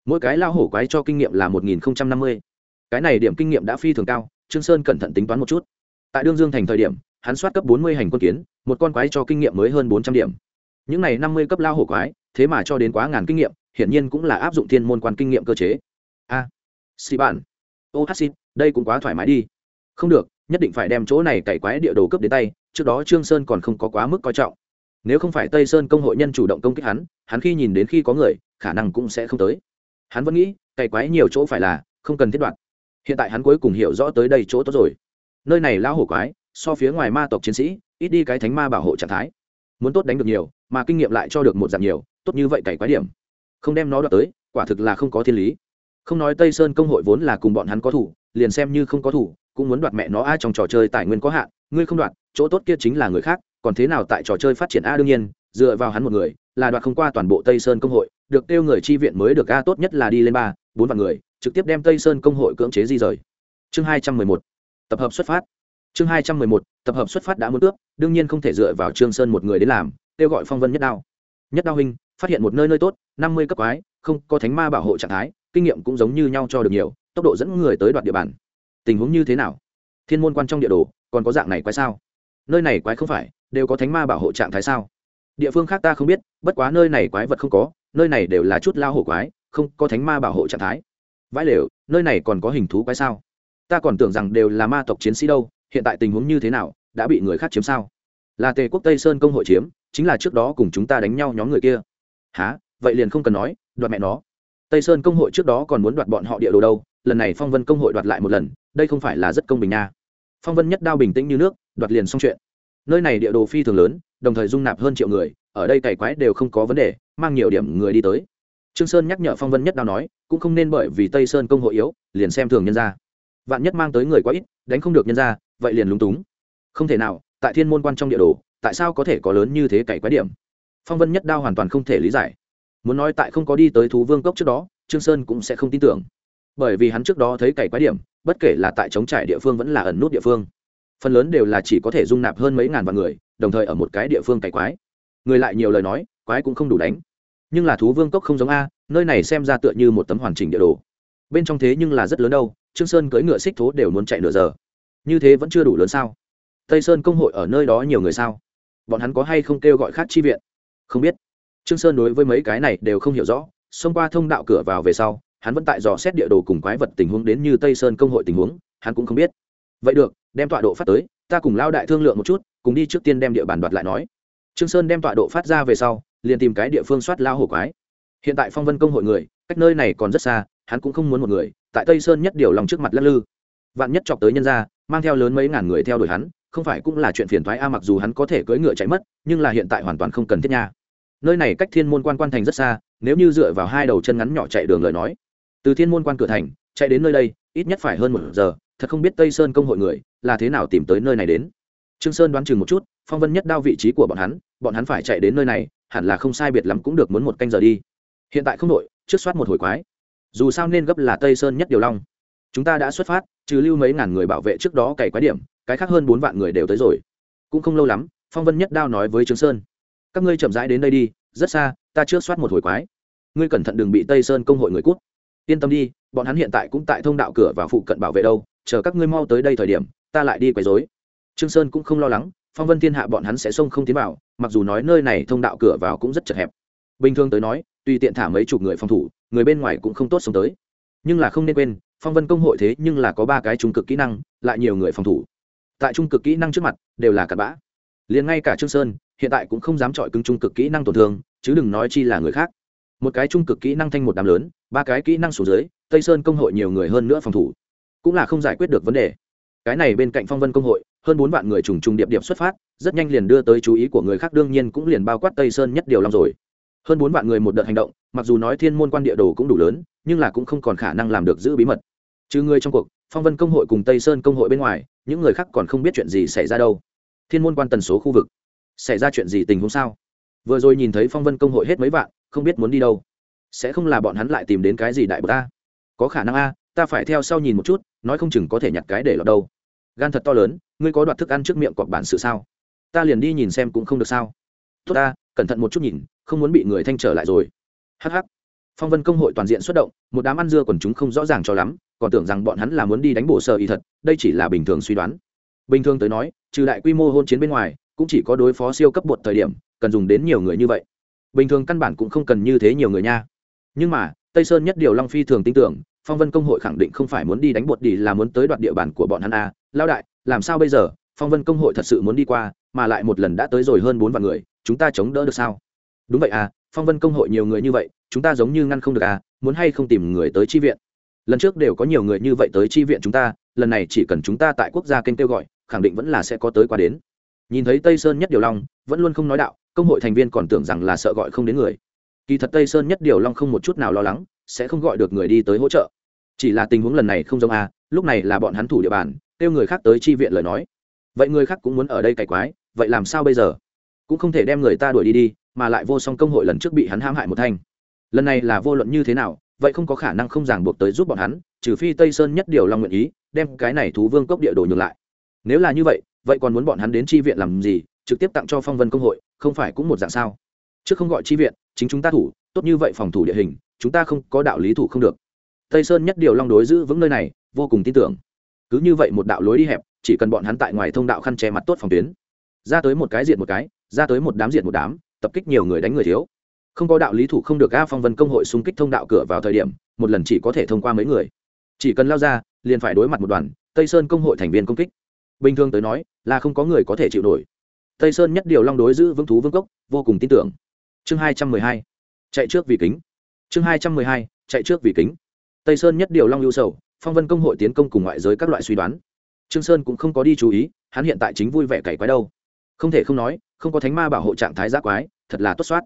Mỗi cái lao hổ quái cho kinh nghiệm là một nghìn năm mươi. Cái này điểm kinh nghiệm đã phi thường cao, trương sơn cẩn thận tính toán một chút. Tại đương dương thành thời điểm, hắn soát cấp bốn mươi hành quân kiến, một con quái cho kinh nghiệm mới hơn bốn trăm điểm những này năm mươi cấp lao hổ quái thế mà cho đến quá ngàn kinh nghiệm hiển nhiên cũng là áp dụng thiên môn quan kinh nghiệm cơ chế. A à, xì bạn. Ô hát xin đây cũng quá thoải mái đi. Không được nhất định phải đem chỗ này cày quái địa đồ cấp đến tay trước đó trương sơn còn không có quá mức coi trọng. Nếu không phải tây sơn công hội nhân chủ động công kích hắn hắn khi nhìn đến khi có người khả năng cũng sẽ không tới. Hắn vẫn nghĩ cày quái nhiều chỗ phải là không cần thiết đoạn. Hiện tại hắn cuối cùng hiểu rõ tới đây chỗ tốt rồi. Nơi này lão hổ quái so phía ngoài ma tộc chiến sĩ ít đi cái thánh ma bảo hộ trạng thái muốn tốt đánh được nhiều, mà kinh nghiệm lại cho được một dạng nhiều, tốt như vậy cày quái điểm. Không đem nó đoạt tới, quả thực là không có thiên lý. Không nói tây sơn công hội vốn là cùng bọn hắn có thủ, liền xem như không có thủ, cũng muốn đoạt mẹ nó ai trong trò chơi tài nguyên có hạn, ngươi không đoạt, chỗ tốt kia chính là người khác, còn thế nào tại trò chơi phát triển a đương nhiên, dựa vào hắn một người, là đoạt không qua toàn bộ tây sơn công hội, được kêu người chi viện mới được a tốt nhất là đi lên ba, bốn vạn người, trực tiếp đem tây sơn công hội cưỡng chế di rời. Chương hai trăm mười một, tập hợp xuất phát chương hai trăm mười một, tập hợp xuất phát đã muốn cướp, đương nhiên không thể dựa vào trương sơn một người đến làm, kêu gọi phong vân nhất đao. Nhất đao huynh, phát hiện một nơi nơi tốt, năm mươi cấp quái, không có thánh ma bảo hộ trạng thái, kinh nghiệm cũng giống như nhau cho được nhiều, tốc độ dẫn người tới đoạt địa bàn. Tình huống như thế nào? Thiên môn quan trong địa đồ, còn có dạng này quái sao? Nơi này quái không phải, đều có thánh ma bảo hộ trạng thái sao? Địa phương khác ta không biết, bất quá nơi này quái vật không có, nơi này đều là chút lao hổ quái, không có thánh ma bảo hộ trạng thái. Vãi lều, nơi này còn có hình thú quái sao? Ta còn tưởng rằng đều là ma tộc chiến sĩ đâu hiện tại tình huống như thế nào, đã bị người khác chiếm sao? Là tề quốc tây sơn công hội chiếm, chính là trước đó cùng chúng ta đánh nhau nhóm người kia. Há vậy liền không cần nói, đoạt mẹ nó. Tây sơn công hội trước đó còn muốn đoạt bọn họ địa đồ đâu, lần này phong vân công hội đoạt lại một lần, đây không phải là rất công bình nha. Phong vân nhất đao bình tĩnh như nước, đoạt liền xong chuyện. Nơi này địa đồ phi thường lớn, đồng thời dung nạp hơn triệu người, ở đây cày quái đều không có vấn đề, mang nhiều điểm người đi tới. Trương sơn nhắc nhở phong vân nhất đao nói, cũng không nên bởi vì tây sơn công hội yếu, liền xem thường nhân ra vạn nhất mang tới người quá ít, đánh không được nhân ra vậy liền lúng túng. Không thể nào, tại thiên môn quan trong địa đồ, tại sao có thể có lớn như thế cày quái điểm? Phong vân nhất đao hoàn toàn không thể lý giải. Muốn nói tại không có đi tới thú vương cốc trước đó, trương sơn cũng sẽ không tin tưởng. Bởi vì hắn trước đó thấy cày quái điểm, bất kể là tại chống trải địa phương vẫn là ẩn nút địa phương. Phần lớn đều là chỉ có thể dung nạp hơn mấy ngàn vạn người, đồng thời ở một cái địa phương cày quái. Người lại nhiều lời nói, quái cũng không đủ đánh. Nhưng là thú vương cốc không giống a, nơi này xem ra tựa như một tấm hoàn chỉnh địa đồ. Bên trong thế nhưng là rất lớn đâu, trương sơn cưỡi ngựa xích thố đều muốn chạy nửa giờ như thế vẫn chưa đủ lớn sao? Tây sơn công hội ở nơi đó nhiều người sao? Bọn hắn có hay không kêu gọi khác chi viện? Không biết. Trương sơn đối với mấy cái này đều không hiểu rõ, xông qua thông đạo cửa vào về sau, hắn vẫn tại dò xét địa đồ cùng quái vật tình huống đến như tây sơn công hội tình huống, hắn cũng không biết. Vậy được, đem tọa độ phát tới, ta cùng lao đại thương lượng một chút, cùng đi trước tiên đem địa bàn đoạt lại nói. Trương sơn đem tọa độ phát ra về sau, liền tìm cái địa phương soát lao hổ quái. Hiện tại phong vân công hội người, cách nơi này còn rất xa, hắn cũng không muốn một người, tại tây sơn nhất điều lòng trước mặt lắc lư. Vạn nhất chọc tới nhân ra mang theo lớn mấy ngàn người theo đuổi hắn, không phải cũng là chuyện phiền thoái a, mặc dù hắn có thể cưỡi ngựa chạy mất, nhưng là hiện tại hoàn toàn không cần thiết nha. Nơi này cách thiên môn quan quan thành rất xa, nếu như dựa vào hai đầu chân ngắn nhỏ chạy đường lời nói, từ thiên môn quan cửa thành, chạy đến nơi đây, ít nhất phải hơn một giờ, thật không biết tây sơn công hội người là thế nào tìm tới nơi này đến. Trương sơn đoán chừng một chút, phong vân nhất đao vị trí của bọn hắn bọn hắn phải chạy đến nơi này, hẳn là không sai biệt lắm cũng được muốn một canh giờ đi. Hiện tại không đội trước soát một hồi quái. Dù sao nên gấp là tây sơn nhất điều long chúng ta đã xuất phát, trừ lưu mấy ngàn người bảo vệ trước đó cày quái điểm, cái khác hơn bốn vạn người đều tới rồi. Cũng không lâu lắm, phong vân nhất đao nói với trương sơn. Các ngươi chậm rãi đến đây đi, rất xa, ta trước soát một hồi quái. Ngươi cẩn thận đừng bị tây sơn công hội người cút. Yên tâm đi, bọn hắn hiện tại cũng tại thông đạo cửa và phụ cận bảo vệ đâu, chờ các ngươi mau tới đây thời điểm, ta lại đi quấy rối. Trương sơn cũng không lo lắng, phong vân thiên hạ bọn hắn sẽ xông không tiến vào, mặc dù nói nơi này thông đạo cửa vào cũng rất chật hẹp. Bình thường tới nói, tùy tiện thả mấy chục người phòng thủ, người bên ngoài cũng không tốt sống tới. Nhưng là không nên quên phong vân công hội thế nhưng là có ba cái trung cực kỹ năng, lại nhiều người phòng thủ. Tại trung cực kỹ năng trước mặt, đều là cặn bã. Liền ngay cả trương sơn, hiện tại cũng không dám chọi cứng trung cực kỹ năng tổn thương, chứ đừng nói chi là người khác. Một cái trung cực kỹ năng thanh một đám lớn, ba cái kỹ năng xuống dưới, tây sơn công hội nhiều người hơn nữa phòng thủ. Cũng là không giải quyết được vấn đề. Cái này bên cạnh phong vân công hội, hơn bốn vạn người trùng trùng điệp điệp xuất phát, rất nhanh liền đưa tới chú ý của người khác, đương nhiên cũng liền bao quát tây sơn nhất điều long rồi hơn bốn vạn người một đợt hành động, mặc dù nói thiên môn quan địa đồ cũng đủ lớn, nhưng là cũng không còn khả năng làm được giữ bí mật. Trừ người trong cuộc, phong vân công hội cùng tây sơn công hội bên ngoài, những người khác còn không biết chuyện gì xảy ra đâu. Thiên môn quan tần số khu vực, xảy ra chuyện gì tình huống sao? Vừa rồi nhìn thấy phong vân công hội hết mấy vạn, không biết muốn đi đâu. Sẽ không là bọn hắn lại tìm đến cái gì đại bờ ta có khả năng a, ta phải theo sau nhìn một chút, nói không chừng có thể nhặt cái để lọt đâu. Gan thật to lớn, ngươi có đoạt thức ăn trước miệng cọp bản sự sao? Ta liền đi nhìn xem cũng không được sao. Tốt ta, cẩn thận một chút nhìn không muốn bị người thanh trở lại rồi. Hh phong vân công hội toàn diện xuất động, một đám ăn dưa còn chúng không rõ ràng cho lắm, còn tưởng rằng bọn hắn là muốn đi đánh bổ sơ y thật, đây chỉ là bình thường suy đoán. Bình thường tới nói, trừ đại quy mô hôn chiến bên ngoài, cũng chỉ có đối phó siêu cấp bột thời điểm, cần dùng đến nhiều người như vậy. Bình thường căn bản cũng không cần như thế nhiều người nha. Nhưng mà, tây sơn nhất điều long phi thường tin tưởng, phong vân công hội khẳng định không phải muốn đi đánh bột đi là muốn tới đoạt địa bàn của bọn hắn a à. lao đại, làm sao bây giờ? Phong vân công hội thật sự muốn đi qua, mà lại một lần đã tới rồi hơn bốn vạn người, chúng ta chống đỡ được sao? Đúng vậy à phong vân công hội nhiều người như vậy chúng ta giống như ngăn không được à muốn hay không tìm người tới chi viện? Lần trước đều có nhiều người như vậy tới chi viện chúng ta lần này chỉ cần chúng ta tại quốc gia kênh kêu gọi khẳng định vẫn là sẽ có tới qua đến. Nhìn thấy tây sơn nhất điều long vẫn luôn không nói đạo công hội thành viên còn tưởng rằng là sợ gọi không đến người. Kỳ thật tây sơn nhất điều long không một chút nào lo lắng sẽ không gọi được người đi tới hỗ trợ. Chỉ là tình huống lần này không giống à, lúc này là bọn hắn thủ địa bàn kêu người khác tới chi viện lời nói. Vậy người khác cũng muốn ở đây cày quái vậy làm sao bây giờ? Cũng không thể đem người ta đuổi đi đi mà lại vô song công hội lần trước bị hắn hãm hại một thanh. Lần này là vô luận như thế nào, vậy không có khả năng không ràng buộc tới giúp bọn hắn, trừ phi tây sơn nhất điều long nguyện ý, đem cái này thú vương cốc địa đồ nhường lại. Nếu là như vậy vậy còn muốn bọn hắn đến tri viện làm gì, trực tiếp tặng cho phong vân công hội, không phải cũng một dạng sao? Chứ không gọi tri viện, chính chúng ta thủ, tốt như vậy phòng thủ địa hình, chúng ta không có đạo lý thủ không được. Tây sơn nhất điều long đối giữ vững nơi này, vô cùng tin tưởng. Cứ như vậy một đạo lối đi hẹp, chỉ cần bọn hắn tại ngoài thông đạo khăn che mặt tốt phòng tuyến. Ra tới một cái diện một cái, ra tới một đám diện một đám tập kích nhiều người đánh người thiếu. Không có đạo lý thủ không được a phong vân công hội xung kích thông đạo cửa vào thời điểm, một lần chỉ có thể thông qua mấy người. Chỉ cần lao ra, liền phải đối mặt một đoàn, tây sơn công hội thành viên công kích. Bình thường tới nói, là không có người có thể chịu nổi. Tây sơn nhất điều long đối giữ vững thú vương cốc, vô cùng tin tưởng. Chương hai trăm mười hai, chạy trước vì kính. Chương hai trăm mười hai, chạy trước vì kính. Tây sơn nhất điều long lưu sầu, phong vân công hội tiến công cùng ngoại giới các loại suy đoán. Trương sơn cũng không có đi chú ý, hắn hiện tại chính vui vẻ cày quái đâu không thể không nói, không có thánh ma bảo hộ trạng thái giác quái, thật là tốt soát.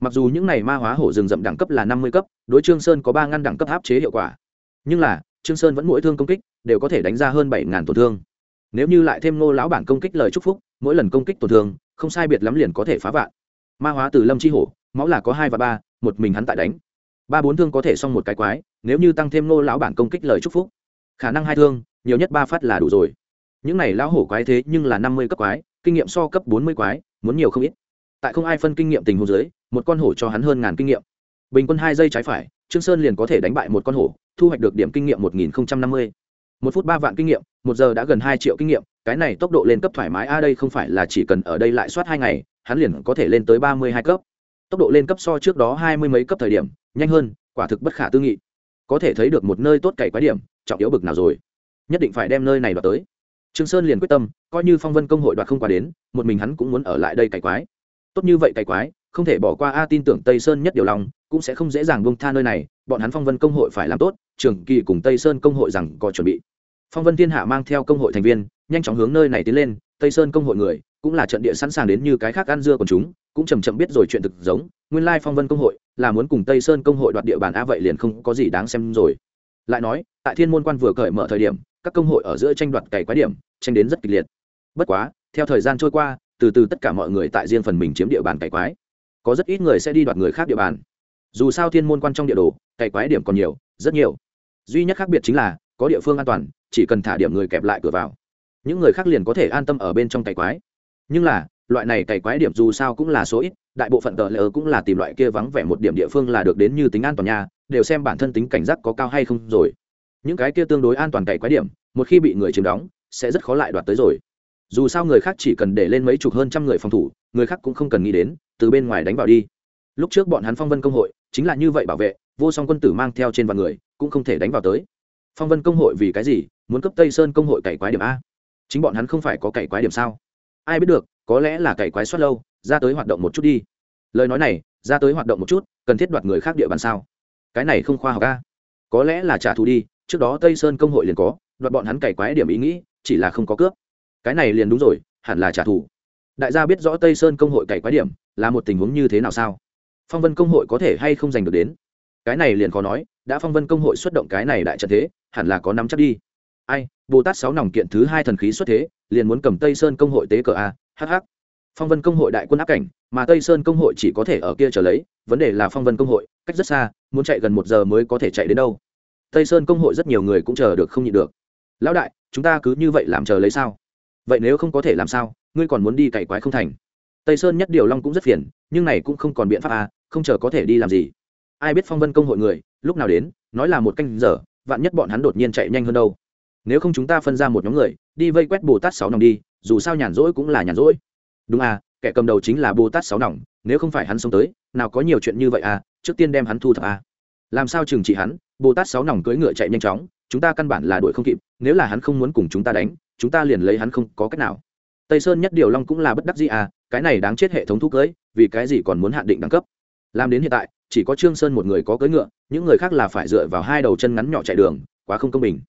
Mặc dù những này ma hóa hổ rừng rậm đẳng cấp là năm mươi cấp, đối trương sơn có ba ngăn đẳng cấp áp chế hiệu quả. Nhưng là, trương sơn vẫn mỗi thương công kích, đều có thể đánh ra hơn bảy ngàn tổn thương. Nếu như lại thêm nô lão bản công kích lời chúc phúc, mỗi lần công kích tổn thương, không sai biệt lắm liền có thể phá vạn. Ma hóa từ lâm chi hổ, máu là có hai và ba, một mình hắn tại đánh. Ba bốn thương có thể xong một cái quái, nếu như tăng thêm nô lão bản công kích lời chúc phúc, khả năng hai thương, nhiều nhất ba phát là đủ rồi. Những này lão hổ quái thế nhưng là năm mươi cấp quái kinh nghiệm so cấp bốn mươi quái, muốn nhiều không ít. Tại không ai phân kinh nghiệm tình huống dưới, một con hổ cho hắn hơn ngàn kinh nghiệm. Bình quân hai giây trái phải, trương sơn liền có thể đánh bại một con hổ, thu hoạch được điểm kinh nghiệm một nghìn năm mươi. Một phút ba vạn kinh nghiệm, một giờ đã gần hai triệu kinh nghiệm, cái này tốc độ lên cấp thoải mái, a, đây không phải là chỉ cần ở đây lại soát hai ngày, hắn liền có thể lên tới ba mươi hai cấp. Tốc độ lên cấp so trước đó hai mươi mấy cấp thời điểm, nhanh hơn, quả thực bất khả tư nghị. Có thể thấy được một nơi tốt cày quái điểm, trọng yếu bực nào rồi. Nhất định phải đem nơi này đoạt tới trương sơn liền quyết tâm, coi như phong vân công hội đoạt không qua đến, một mình hắn cũng muốn ở lại đây cày quái. Tốt như vậy cày quái, không thể bỏ qua a tin tưởng tây sơn nhất điều lòng, cũng sẽ không dễ dàng buông tha nơi này, bọn hắn phong vân công hội phải làm tốt trường kỳ cùng tây sơn công hội rằng có chuẩn bị. Phong vân thiên hạ mang theo công hội thành viên, nhanh chóng hướng nơi này tiến lên, tây sơn công hội người, cũng là trận địa sẵn sàng đến như cái khác ăn dưa của chúng, cũng chầm chậm biết rồi chuyện thực giống, nguyên lai phong vân công hội là muốn cùng tây sơn công hội đoạt địa bàn a vậy liền không có gì đáng xem rồi lại nói, tại thiên môn quan vừa cởi mở thời điểm, các công hội ở giữa tranh đoạt cày quái điểm, tranh đến rất kịch liệt. Bất quá, theo thời gian trôi qua, từ từ tất cả mọi người tại riêng phần mình chiếm địa bàn cày quái. Có rất ít người sẽ đi đoạt người khác địa bàn. Dù sao thiên môn quan trong địa đồ, cày quái điểm còn nhiều, rất nhiều. Duy nhất khác biệt chính là, có địa phương an toàn, chỉ cần thả điểm người kẹp lại cửa vào. Những người khác liền có thể an tâm ở bên trong cày quái. Nhưng là, loại này cày quái điểm dù sao cũng là số ít, đại bộ phận tờ lỡ cũng là tìm loại kia vắng vẻ một điểm địa phương là được đến như tính an toàn nhà đều xem bản thân tính cảnh giác có cao hay không rồi. Những cái kia tương đối an toàn cày quái điểm, một khi bị người chiếm đóng, sẽ rất khó lại đoạt tới rồi. Dù sao người khác chỉ cần để lên mấy chục hơn trăm người phòng thủ, người khác cũng không cần nghĩ đến, từ bên ngoài đánh vào đi. Lúc trước bọn hắn phong vân công hội, chính là như vậy bảo vệ, vô song quân tử mang theo trên vạn người, cũng không thể đánh vào tới. Phong vân công hội vì cái gì? Muốn cấp tây sơn công hội cày quái điểm a? Chính bọn hắn không phải có cày quái điểm sao? Ai biết được, có lẽ là cày quái suất lâu, ra tới hoạt động một chút đi. Lời nói này, ra tới hoạt động một chút, cần thiết đoạt người khác địa bàn sao? Cái này không khoa học a. Có lẽ là trả thù đi, trước đó tây sơn công hội liền có, đoạt bọn hắn cày quái điểm ý nghĩ, chỉ là không có cướp. Cái này liền đúng rồi, hẳn là trả thù. Đại gia biết rõ tây sơn công hội cày quái điểm, là một tình huống như thế nào sao? Phong vân công hội có thể hay không giành được đến? Cái này liền khó nói, đã phong vân công hội xuất động cái này đại trận thế, hẳn là có nắm chắc đi. Ai, bồ tát sáu nòng kiện thứ hai thần khí xuất thế, liền muốn cầm tây sơn công hội tế cờ a hh phong vân công hội đại quân áp cảnh, mà tây sơn công hội chỉ có thể ở kia trở lấy, vấn đề là phong vân công hội, cách rất xa, muốn chạy gần một giờ mới có thể chạy đến đâu. Tây sơn công hội rất nhiều người cũng chờ được không nhịn được. Lão đại, chúng ta cứ như vậy làm chờ lấy sao? Vậy nếu không có thể làm sao, ngươi còn muốn đi cày quái không thành? Tây sơn nhất điều long cũng rất phiền, nhưng này cũng không còn biện pháp à không chờ có thể đi làm gì. Ai biết phong vân công hội người, lúc nào đến, nói là một canh giờ, vạn nhất bọn hắn đột nhiên chạy nhanh hơn đâu. Nếu không chúng ta phân ra một nhóm người, đi vây quét bồ tát sáu nòng đi, dù sao nhàn rỗi cũng là nhàn rỗi đúng à kẻ cầm đầu chính là bồ tát sáu nòng, nếu không phải hắn sống tới, nào có nhiều chuyện như vậy à trước tiên đem hắn thu thập à. Làm sao trừng trị hắn, bồ tát sáu nòng cưỡi ngựa chạy nhanh chóng, chúng ta căn bản là đuổi không kịp, nếu là hắn không muốn cùng chúng ta đánh, chúng ta liền lấy hắn không có cách nào. Tây sơn nhất điều long cũng là bất đắc gì à cái này đáng chết hệ thống thu cưỡi, vì cái gì còn muốn hạn định đẳng cấp? Làm đến hiện tại, chỉ có trương sơn một người có cưỡi ngựa, những người khác là phải dựa vào hai đầu chân ngắn nhỏ chạy đường, quá không công bình.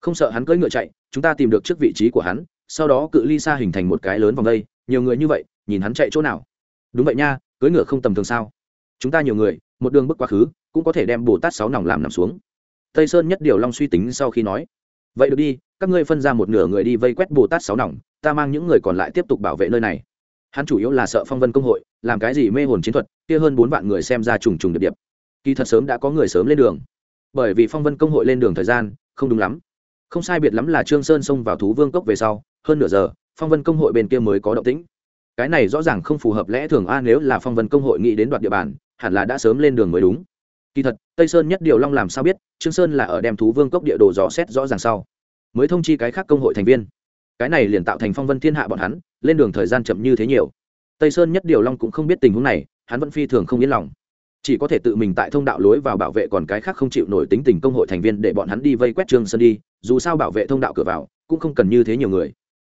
Không sợ hắn cưỡi ngựa chạy, chúng ta tìm được trước vị trí của hắn, sau đó cự ly xa hình thành một cái lớn vòng đây nhiều người như vậy, nhìn hắn chạy chỗ nào? Đúng vậy nha cưỡi ngựa không tầm thường sao? Chúng ta nhiều người, một đường bước quá khứ, cũng có thể đem bồ tát sáu nòng làm nằm xuống. Tây sơn nhất điều long suy tính sau khi nói. Vậy được đi, các ngươi phân ra một nửa người đi vây quét bồ tát sáu nòng, ta mang những người còn lại tiếp tục bảo vệ nơi này. Hắn chủ yếu là sợ phong vân công hội, làm cái gì mê hồn chiến thuật, kia hơn bốn vạn người xem ra trùng trùng điệp điệp. Kỳ thật sớm đã có người sớm lên đường. Bởi vì phong vân công hội lên đường thời gian không đúng lắm. Không sai biệt lắm là trương sơn xông vào thú vương cốc về sau, hơn nửa giờ phong vân công hội bên kia mới có động tĩnh. Cái này rõ ràng không phù hợp lẽ thường a, nếu là phong vân công hội nghĩ đến đoạt địa bàn, hẳn là đã sớm lên đường mới đúng. Kỳ thật, tây sơn nhất điều long làm sao biết, trương sơn là ở đem thú vương cốc địa đồ dò xét rõ ràng sau, mới thông chi cái khác công hội thành viên. Cái này liền tạo thành phong vân thiên hạ bọn hắn, lên đường thời gian chậm như thế nhiều. Tây sơn nhất điều long cũng không biết tình huống này, hắn vẫn phi thường không yên lòng. Chỉ có thể tự mình tại thông đạo lối vào bảo vệ còn cái khác không chịu nổi tính tình công hội thành viên để bọn hắn đi vây quét trương sơn đi, dù sao bảo vệ thông đạo cửa vào, cũng không cần như thế nhiều người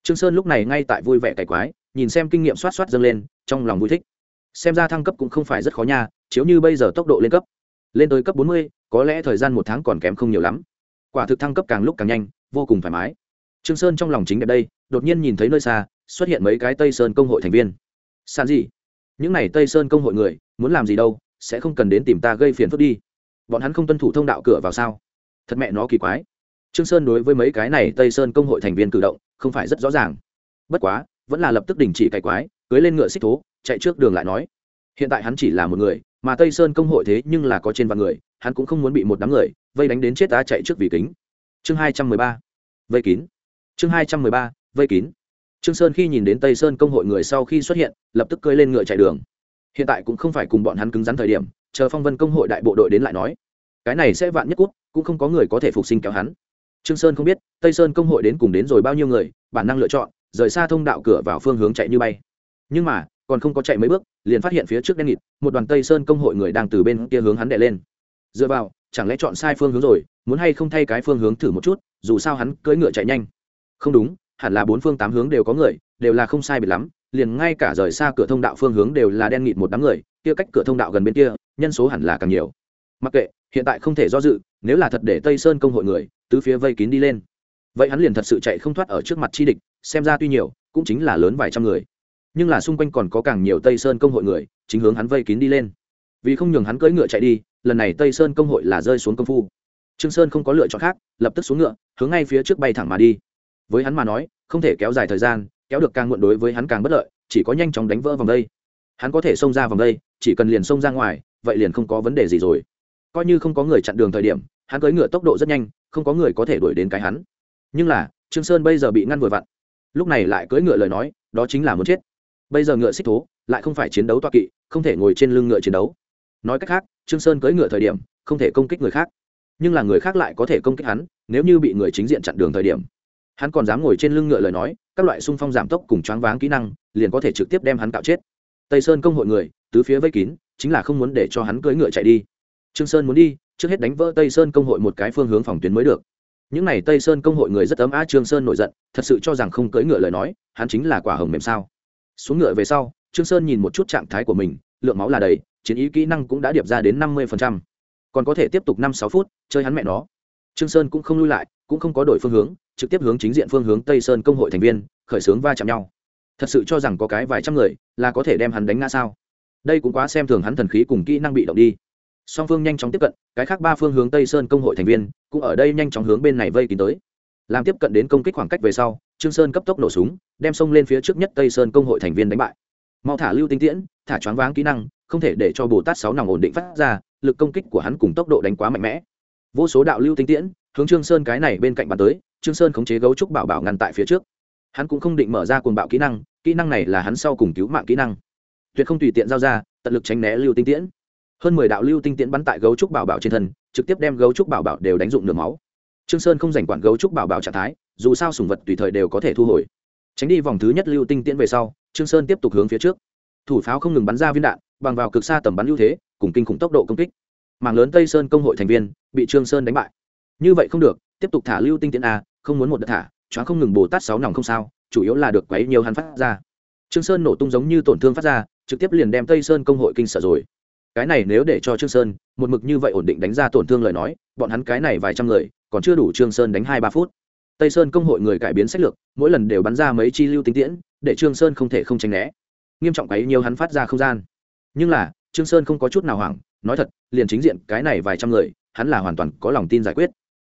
trương sơn lúc này ngay tại vui vẻ cày quái, nhìn xem kinh nghiệm xoát xoát dâng lên, trong lòng vui thích. Xem ra thăng cấp cũng không phải rất khó nha, chiếu như bây giờ tốc độ lên cấp. Lên tới cấp bốn mươi, có lẽ thời gian một tháng còn kém không nhiều lắm. Quả thực thăng cấp càng lúc càng nhanh, vô cùng thoải mái. Trương sơn trong lòng chính đẹp đây, đột nhiên nhìn thấy nơi xa, xuất hiện mấy cái tây sơn công hội thành viên. Sàn gì? Những này tây sơn công hội người, muốn làm gì đâu, sẽ không cần đến tìm ta gây phiền phức đi. Bọn hắn không tuân thủ thông đạo cửa vào sao? Thật mẹ nó kỳ quái. Trương sơn đối với mấy cái này tây sơn công hội thành viên cử động không phải rất rõ ràng. Bất quá, vẫn là lập tức đình chỉ cày quái, cưới lên ngựa xích thố, chạy trước đường lại nói. Hiện tại hắn chỉ là một người, mà tây sơn công hội thế nhưng là có trên vạn người, hắn cũng không muốn bị một đám người vây đánh đến chết ta chạy trước vì kính. Chương hai trăm mười ba, vây kín. Chương hai trăm mười ba, vây kín. Trương sơn khi nhìn đến tây sơn công hội người sau khi xuất hiện, lập tức cưỡi lên ngựa chạy đường. Hiện tại cũng không phải cùng bọn hắn cứng rắn thời điểm, chờ phong vân công hội đại bộ đội đến lại nói. Cái này sẽ vạn nhất cút, cũng không có người có thể phục sinh kéo hắn trương sơn không biết, tây sơn công hội đến cùng đến rồi bao nhiêu người, bản năng lựa chọn, rời xa thông đạo cửa vào phương hướng chạy như bay. Nhưng mà, còn không có chạy mấy bước, liền phát hiện phía trước đen nghịt, một đoàn tây sơn công hội người đang từ bên kia hướng hắn đè lên. Dựa vào, chẳng lẽ chọn sai phương hướng rồi, muốn hay không thay cái phương hướng thử một chút, dù sao hắn cưỡi ngựa chạy nhanh. Không đúng, hẳn là bốn phương tám hướng đều có người, đều là không sai biệt lắm, liền ngay cả rời xa cửa thông đạo phương hướng đều là đen nghịt một đám người, kia cách cửa thông đạo gần bên kia, nhân số hẳn là càng nhiều. Mặc kệ, hiện tại không thể do dự, nếu là thật để tây sơn công hội người tứ phía vây kín đi lên. Vậy hắn liền thật sự chạy không thoát ở trước mặt chi địch, xem ra tuy nhiều, cũng chính là lớn vài trăm người. Nhưng là xung quanh còn có càng nhiều tây sơn công hội người, chính hướng hắn vây kín đi lên. Vì không nhường hắn cưỡi ngựa chạy đi, lần này tây sơn công hội là rơi xuống công phu. Trương sơn không có lựa chọn khác, lập tức xuống ngựa, hướng ngay phía trước bay thẳng mà đi. Với hắn mà nói, không thể kéo dài thời gian, kéo được càng muộn đối với hắn càng bất lợi, chỉ có nhanh chóng đánh vỡ vòng đây. Hắn có thể xông ra vòng đây, chỉ cần liền xông ra ngoài, vậy liền không có vấn đề gì rồi. Coi như không có người chặn đường thời điểm hắn cưỡi ngựa tốc độ rất nhanh, không có người có thể đuổi đến cái hắn. Nhưng là, trương sơn bây giờ bị ngăn vừa vặn. Lúc này lại cưỡi ngựa lời nói, đó chính là muốn chết. Bây giờ ngựa xích thố, lại không phải chiến đấu toa kỵ, không thể ngồi trên lưng ngựa chiến đấu. Nói cách khác, trương sơn cưỡi ngựa thời điểm, không thể công kích người khác. Nhưng là người khác lại có thể công kích hắn, nếu như bị người chính diện chặn đường thời điểm. Hắn còn dám ngồi trên lưng ngựa lời nói, các loại xung phong giảm tốc cùng choáng váng kỹ năng, liền có thể trực tiếp đem hắn cạo chết. Tây sơn công hội người, tứ phía vây kín, chính là không muốn để cho hắn cưỡi ngựa chạy đi. Trương sơn muốn đi trước hết đánh vỡ tây sơn công hội một cái phương hướng phòng tuyến mới được. Những n à y tây sơn công hội người rất ấm á trương sơn nổi giận, thật sự cho rằng không cưỡi ngựa lời nói, hắn chính là quả hồng mềm sao. Xuống ngựa về sau, trương sơn nhìn một chút trạng thái của mình, lượng máu là đầy, chiến ý kỹ năng cũng đã điệp ra đến năm mươi còn có thể tiếp tục năm sáu phút, chơi hắn mẹ nó. Trương sơn cũng không lui lại, cũng không có đổi phương hướng, trực tiếp hướng chính diện phương hướng tây sơn công hội thành viên, khởi xướng va chạm nhau. Thật sự cho rằng có cái vài trăm người là có thể đem hắn đánh ngã sao? Đây cũng quá xem thường hắn thần khí cùng kỹ năng bị động đi song phương nhanh chóng tiếp cận, cái khác ba phương hướng tây sơn công hội thành viên cũng ở đây nhanh chóng hướng bên này vây kín tới. Làm tiếp cận đến công kích khoảng cách về sau, trương sơn cấp tốc nổ súng, đem sông lên phía trước nhất tây sơn công hội thành viên đánh bại. Mau thả lưu tinh tiễn, thả choáng váng kỹ năng, không thể để cho bồ tát sáu nòng ổn định phát ra, lực công kích của hắn cùng tốc độ đánh quá mạnh mẽ. Vô số đạo lưu tinh tiễn hướng trương sơn cái này bên cạnh bàn tới, trương sơn khống chế gấu trúc bảo bảo ngăn tại phía trước. Hắn cũng không định mở ra cuồng bạo kỹ năng kỹ năng này là hắn sau cùng cứu mạng kỹ năng. Tuyệt không tùy tiện giao ra, tận lực tránh né lưu tinh tiễn hơn mười đạo lưu tinh tiễn bắn tại gấu trúc bảo bảo trên thân, trực tiếp đem gấu trúc bảo bảo đều đánh dụng nửa máu. Trương sơn không giành quản gấu trúc bảo bảo trạng thái, dù sao sùng vật tùy thời đều có thể thu hồi. Tránh đi vòng thứ nhất lưu tinh tiễn về sau, trương sơn tiếp tục hướng phía trước. Thủ pháo không ngừng bắn ra viên đạn, bằng vào cực xa tầm bắn ưu thế, cùng kinh khủng tốc độ công kích. Mảng lớn tây sơn công hội thành viên bị trương sơn đánh bại. Như vậy không được, tiếp tục thả lưu tinh tiễn a, không muốn một đợt thả, choáng không ngừng bồ tát sáu nòng không sao, chủ yếu là được quấy nhiều hắn phát ra. Trương sơn nổ tung giống như tổn thương phát ra, trực tiếp liền đem tây sơn công hội kinh sợ rồi cái này nếu để cho trương sơn một mực như vậy ổn định đánh ra tổn thương lời nói, bọn hắn cái này vài trăm người, còn chưa đủ trương sơn đánh hai ba phút. Tây sơn công hội người cải biến sách lược, mỗi lần đều bắn ra mấy chi lưu tinh tiễn, để trương sơn không thể không tránh né. Nghiêm trọng ấy nhiều hắn phát ra không gian. Nhưng là, trương sơn không có chút nào hoảng, nói thật, liền chính diện cái này vài trăm người, hắn là hoàn toàn có lòng tin giải quyết.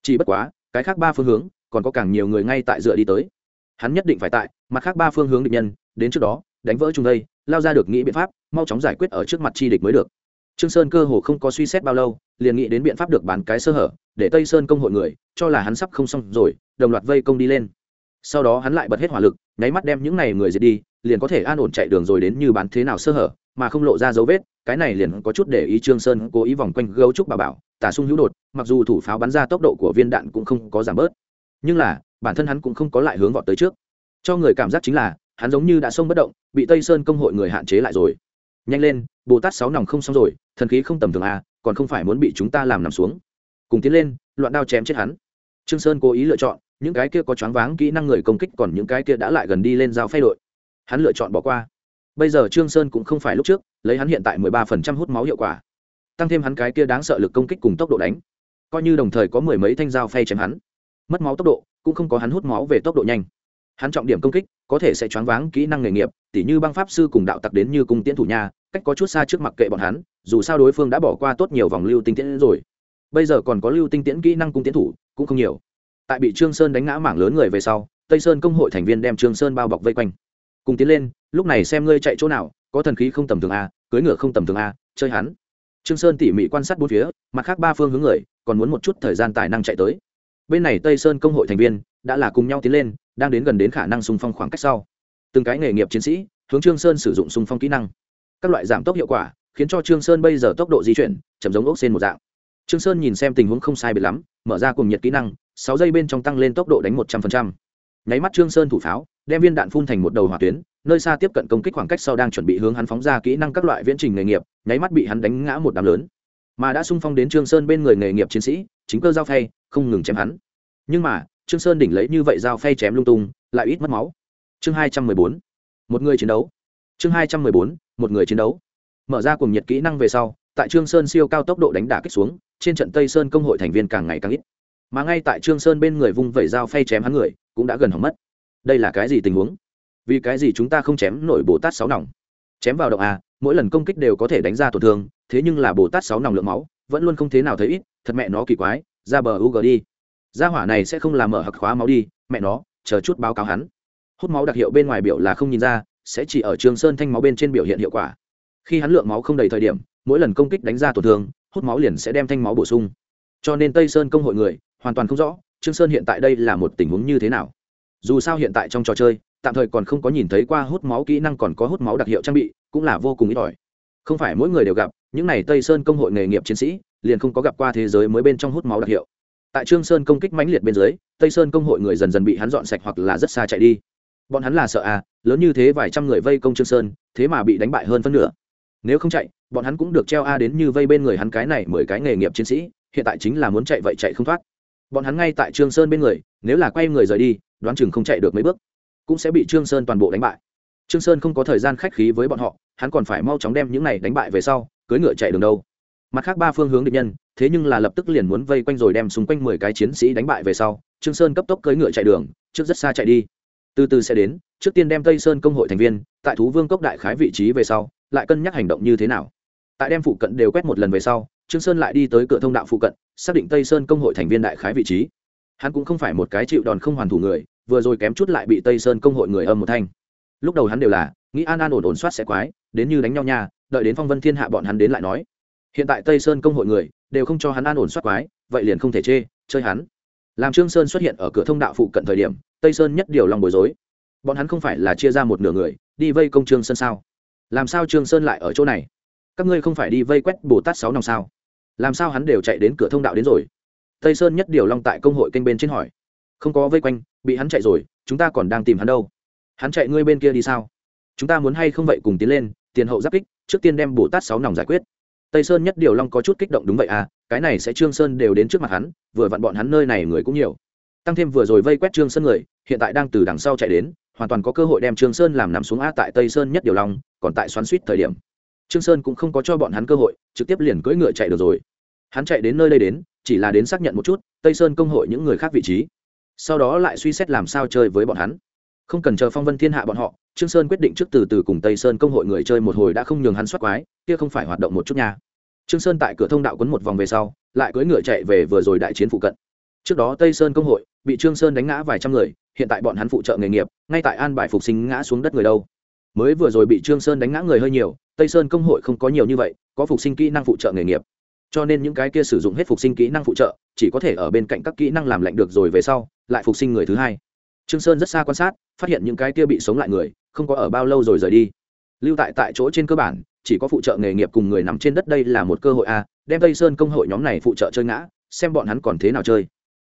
Chỉ bất quá, cái khác ba phương hướng, còn có càng nhiều người ngay tại dựa đi tới. Hắn nhất định phải tại, mặt khác ba phương hướng địch nhân, đến trước đó, đánh vỡ chung đây, lao ra được nghĩ biện pháp, mau chóng giải quyết ở trước mặt chi địch mới được trương sơn cơ hồ không có suy xét bao lâu, liền nghĩ đến biện pháp được bán cái sơ hở, để tây sơn công hội người, cho là hắn sắp không xong rồi, đồng loạt vây công đi lên. Sau đó hắn lại bật hết hỏa lực, nháy mắt đem những này người diệt đi, liền có thể an ổn chạy đường rồi đến như bán thế nào sơ hở, mà không lộ ra dấu vết, cái này liền có chút để ý trương sơn cố ý vòng quanh gấu trúc bà bảo, tả sung hữu đột, mặc dù thủ pháo bắn ra tốc độ của viên đạn cũng không có giảm bớt. Nhưng là, bản thân hắn cũng không có lại hướng vọt tới trước. Cho người cảm giác chính là, hắn giống như đã xông bất động, bị tây sơn công hội người hạn chế lại rồi nhanh lên, bồ tát sáu nòng không xong rồi, thần khí không tầm thường à còn không phải muốn bị chúng ta làm nằm xuống. Cùng tiến lên, loạn đao chém chết hắn. Trương sơn cố ý lựa chọn, những cái kia có choáng váng kỹ năng người công kích còn những cái kia đã lại gần đi lên giao phay đội. Hắn lựa chọn bỏ qua. Bây giờ trương sơn cũng không phải lúc trước, lấy hắn hiện tại mười ba phần trăm hút máu hiệu quả. Tăng thêm hắn cái kia đáng sợ lực công kích cùng tốc độ đánh. Coi như đồng thời có mười mấy thanh dao phay chém hắn. Mất máu tốc độ, cũng không có hắn hút máu về tốc độ nhanh hắn trọng điểm công kích, có thể sẽ choáng váng kỹ năng nghề nghiệp, tỉ như băng pháp sư cùng đạo tặc đến như cung tiễn thủ nhà cách có chút xa trước mặt kệ bọn hắn, dù sao đối phương đã bỏ qua tốt nhiều vòng lưu tinh tiễn rồi. Bây giờ còn có lưu tinh tiễn kỹ năng cung tiễn thủ, cũng không nhiều. Tại bị trương sơn đánh ngã mảng lớn người về sau, tây sơn công hội thành viên đem trương sơn bao bọc vây quanh. Cùng tiến lên, lúc này xem ngươi chạy chỗ nào, có thần khí không tầm thường à, a cưới ngựa không tầm thường a chơi hắn. Trương sơn tỉ mỉ quan sát bốn phía, mặt khác ba phương hướng người, còn muốn một chút thời gian tài năng chạy tới. Bên này tây sơn công hội thành viên, đã là cùng nhau tiến lên đang đến gần đến khả năng xung phong khoảng cách sau. Từng cái nghề nghiệp chiến sĩ hướng trương sơn sử dụng xung phong kỹ năng. Các loại giảm tốc hiệu quả khiến cho trương sơn bây giờ tốc độ di chuyển chậm giống ốc sên một dạng. Trương sơn nhìn xem tình huống không sai biệt lắm, mở ra cùng nhiệt kỹ năng, sáu giây bên trong tăng lên tốc độ đánh một trăm phần trăm. Nháy mắt trương sơn thủ pháo, đem viên đạn phun thành một đầu hỏa tuyến, nơi xa tiếp cận công kích khoảng cách sau đang chuẩn bị hướng hắn phóng ra kỹ năng các loại viễn trình nghề nghiệp, nháy mắt bị hắn đánh ngã một đám lớn. Mà đã xung phong đến trương sơn bên người nghề nghiệp chiến sĩ, chính cơ giao phay, không ngừng chém hắn. Nhưng mà trương sơn đỉnh lấy như vậy dao phay chém lung tung, lại ít mất máu. Chương hai trăm mười bốn. Một người chiến đấu. Chương hai trăm mười bốn, một người chiến đấu. Mở ra cùng nhiệt kỹ năng về sau, tại trương sơn siêu cao tốc độ đánh đả kích xuống, trên trận tây sơn công hội thành viên càng ngày càng ít. Mà ngay tại trương sơn bên người vung vẩy dao phay chém hắn người, cũng đã gần hỏng mất. Đây là cái gì tình huống? Vì cái gì chúng ta không chém nổi bồ tát sáu nòng? Chém vào động a, mỗi lần công kích đều có thể đánh ra tổn thương, thế nhưng là bồ tát sáu nòng lượng máu, vẫn luôn không thế nào thấy ít, thật mẹ nó kỳ quái, ra bờ u g đi gia hỏa này sẽ không làm mở hặc khóa máu đi, mẹ nó, chờ chút báo cáo hắn. Hút máu đặc hiệu bên ngoài biểu là không nhìn ra, sẽ chỉ ở trường sơn thanh máu bên trên biểu hiện hiệu quả. Khi hắn lượng máu không đầy thời điểm, mỗi lần công kích đánh ra tổn thương, hút máu liền sẽ đem thanh máu bổ sung. Cho nên tây sơn công hội người, hoàn toàn không rõ trương sơn hiện tại đây là một tình huống như thế nào. Dù sao hiện tại trong trò chơi, tạm thời còn không có nhìn thấy qua hút máu kỹ năng còn có hút máu đặc hiệu trang bị, cũng là vô cùng ít ỏi. Không phải mỗi người đều gặp, những này tây sơn công hội nghề nghiệp chiến sĩ, liền không có gặp qua thế giới mới bên trong hút máu đặc hiệu tại trương sơn công kích mãnh liệt bên dưới, tây sơn công hội người dần dần bị hắn dọn sạch hoặc là rất xa chạy đi. Bọn hắn là sợ à lớn như thế vài trăm người vây công trương sơn, thế mà bị đánh bại hơn phân nửa. Nếu không chạy, bọn hắn cũng được treo a đến như vây bên người hắn cái này mười cái nghề nghiệp chiến sĩ, hiện tại chính là muốn chạy vậy chạy không thoát. Bọn hắn ngay tại trương sơn bên người, nếu là quay người rời đi, đoán chừng không chạy được mấy bước, cũng sẽ bị trương sơn toàn bộ đánh bại. Trương sơn không có thời gian khách khí với bọn họ, hắn còn phải mau chóng đem những này đánh bại về sau, cưỡi ngựa chạy đường đâu mặt khác ba phương hướng địch nhân, thế nhưng là lập tức liền muốn vây quanh rồi đem xung quanh mười cái chiến sĩ đánh bại về sau, trương sơn cấp tốc cưỡi ngựa chạy đường, trước rất xa chạy đi. Từ từ sẽ đến, trước tiên đem tây sơn công hội thành viên, tại thú vương cốc đại khái vị trí về sau, lại cân nhắc hành động như thế nào. Tại đem phụ cận đều quét một lần về sau, trương sơn lại đi tới cửa thông đạo phụ cận, xác định tây sơn công hội thành viên đại khái vị trí. Hắn cũng không phải một cái chịu đòn không hoàn thủ người, vừa rồi kém chút lại bị tây sơn công hội người âm một thanh. Lúc đầu hắn đều là, nghĩ an an ổn ổn soát sẽ quái, đến như đánh nhau nha, đợi đến phong vân thiên hạ bọn hắn đến lại nói hiện tại tây sơn công hội người đều không cho hắn an ổn soát quái, vậy liền không thể chê, chơi hắn. Làm trương sơn xuất hiện ở cửa thông đạo phụ cận thời điểm, tây sơn nhất điều lòng bối rối. Bọn hắn không phải là chia ra một nửa người, đi vây công trương sơn sao? Làm sao trương sơn lại ở chỗ này? Các ngươi không phải đi vây quét bồ tát sáu nòng sao? Làm sao hắn đều chạy đến cửa thông đạo đến rồi? Tây sơn nhất điều long tại công hội kênh bên trên hỏi. Không có vây quanh, bị hắn chạy rồi, chúng ta còn đang tìm hắn đâu. Hắn chạy ngươi bên kia đi sao? Chúng ta muốn hay không vậy cùng tiến lên, tiền hậu giáp kích, trước tiên đem bồ tát sáu nòng giải quyết tây sơn nhất điều long có chút kích động đúng vậy à cái này sẽ trương sơn đều đến trước mặt hắn, vừa vặn bọn hắn nơi này người cũng nhiều. Tăng thêm vừa rồi vây quét trương sơn người, hiện tại đang từ đằng sau chạy đến, hoàn toàn có cơ hội đem trương sơn làm nằm xuống a tại tây sơn nhất điều long, còn tại xoắn suýt thời điểm. Trương sơn cũng không có cho bọn hắn cơ hội, trực tiếp liền cưỡi ngựa chạy được rồi. Hắn chạy đến nơi đây đến, chỉ là đến xác nhận một chút, tây sơn công hội những người khác vị trí. Sau đó lại suy xét làm sao chơi với bọn hắn. Không cần chờ phong vân thiên hạ bọn họ, trương sơn quyết định trước từ từ cùng tây sơn công hội người chơi một hồi đã không nhường hắn soát quái, kia không phải hoạt động một chút nha trương sơn tại cửa thông đạo quấn một vòng về sau, lại cưỡi ngựa chạy về vừa rồi đại chiến phụ cận. Trước đó tây sơn công hội, bị trương sơn đánh ngã vài trăm người, hiện tại bọn hắn phụ trợ nghề nghiệp, ngay tại an bài phục sinh ngã xuống đất người đâu. Mới vừa rồi bị trương sơn đánh ngã người hơi nhiều, tây sơn công hội không có nhiều như vậy, có phục sinh kỹ năng phụ trợ nghề nghiệp. Cho nên những cái kia sử dụng hết phục sinh kỹ năng phụ trợ, chỉ có thể ở bên cạnh các kỹ năng làm lạnh được rồi về sau, lại phục sinh người thứ hai. Trương sơn rất xa quan sát, phát hiện những cái kia bị sống lại người, không có ở bao lâu rồi rời đi. Lưu tại tại chỗ trên cơ bản chỉ có phụ trợ nghề nghiệp cùng người nằm trên đất đây là một cơ hội a, đem tây sơn công hội nhóm này phụ trợ chơi ngã, xem bọn hắn còn thế nào chơi.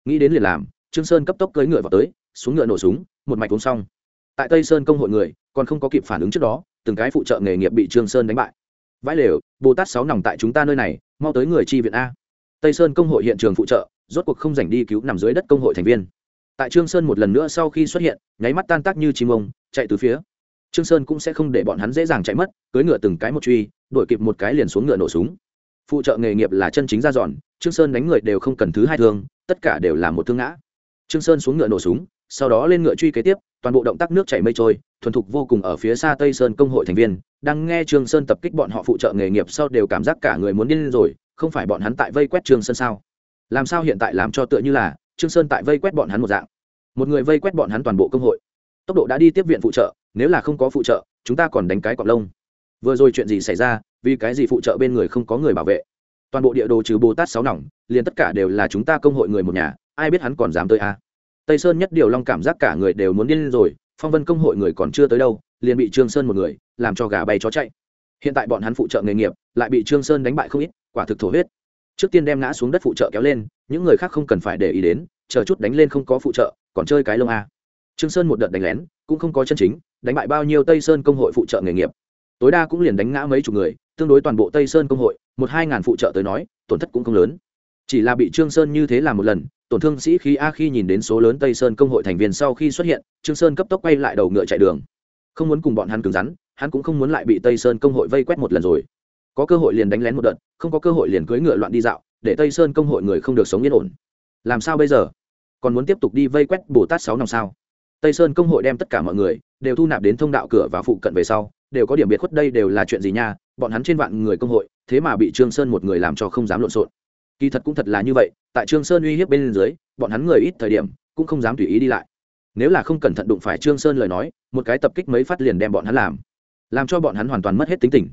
Nghĩ đến liền làm, trương sơn cấp tốc cưỡi ngựa vào tới, xuống ngựa nổ súng, một mạch uống xong. Tại tây sơn công hội người, còn không có kịp phản ứng trước đó, từng cái phụ trợ nghề nghiệp bị trương sơn đánh bại. Vãi lều, bồ tát sáu nòng tại chúng ta nơi này, mau tới người chi viện a. Tây sơn công hội hiện trường phụ trợ, rốt cuộc không giành đi cứu nằm dưới đất công hội thành viên. Tại trương sơn một lần nữa sau khi xuất hiện, nháy mắt tan tác như chim ông, chạy từ phía trương sơn cũng sẽ không để bọn hắn dễ dàng chạy mất, cưỡi ngựa từng cái một truy, đuổi kịp một cái liền xuống ngựa nổ súng. Phụ trợ nghề nghiệp là chân chính ra dọn, trương sơn đánh người đều không cần thứ hai thương tất cả đều là một thương ngã. Trương sơn xuống ngựa nổ súng, sau đó lên ngựa truy kế tiếp, toàn bộ động tác nước chảy mây trôi, thuần thục vô cùng ở phía xa tây sơn công hội thành viên, đang nghe trương sơn tập kích bọn họ phụ trợ nghề nghiệp sau đều cảm giác cả người muốn điên rồi, không phải bọn hắn tại vây quét trương sơn sao? Làm sao hiện tại làm cho tựa như là trương sơn tại vây quét bọn hắn một dạng? Một người vây quét bọn hắn toàn bộ công hội. Tốc độ đã đi tiếp viện phụ trợ nếu là không có phụ trợ, chúng ta còn đánh cái cọc lông. Vừa rồi chuyện gì xảy ra, vì cái gì phụ trợ bên người không có người bảo vệ? Toàn bộ địa đồ trừ bồ tát sáu nòng, liền tất cả đều là chúng ta công hội người một nhà, ai biết hắn còn dám tới à? tây sơn nhất điều long cảm giác cả người đều muốn điên lên rồi, phong vân công hội người còn chưa tới đâu, liền bị trương sơn một người, làm cho gà bay chó chạy. Hiện tại bọn hắn phụ trợ nghề nghiệp, lại bị trương sơn đánh bại không ít, quả thực thổ huyết. Trước tiên đem ngã xuống đất phụ trợ kéo lên, những người khác không cần phải để ý đến, chờ chút đánh lên không có phụ trợ, còn chơi cái lông a trương sơn một đợt đánh lén cũng không có chân chính, đánh bại bao nhiêu tây sơn công hội phụ trợ nghề nghiệp. Tối đa cũng liền đánh ngã mấy chục người, tương đối toàn bộ tây sơn công hội, một hai ngàn phụ trợ tới nói, tổn thất cũng không lớn. Chỉ là bị trương sơn như thế làm một lần, tổn thương sĩ khí a khi nhìn đến số lớn tây sơn công hội thành viên sau khi xuất hiện, trương sơn cấp tốc quay lại đầu ngựa chạy đường. Không muốn cùng bọn hắn cứng rắn, hắn cũng không muốn lại bị tây sơn công hội vây quét một lần rồi. Có cơ hội liền đánh lén một đợt, không có cơ hội liền cưỡi ngựa loạn đi dạo, để tây sơn công hội người không được sống yên ổn. Làm sao bây giờ? Còn muốn tiếp tục đi vây quét bồ tát sáu năm sao? Tây sơn công hội đem tất cả mọi người đều thu nạp đến thông đạo cửa và phụ cận về sau, đều có điểm biệt khuất đây đều là chuyện gì nha, bọn hắn trên vạn người công hội, thế mà bị trương sơn một người làm cho không dám lộn xộn. Kỳ thật cũng thật là như vậy, tại trương sơn uy hiếp bên dưới, bọn hắn người ít thời điểm cũng không dám tùy ý đi lại. Nếu là không cẩn thận đụng phải trương sơn lời nói, một cái tập kích mấy phát liền đem bọn hắn làm. Làm cho bọn hắn hoàn toàn mất hết tính tình.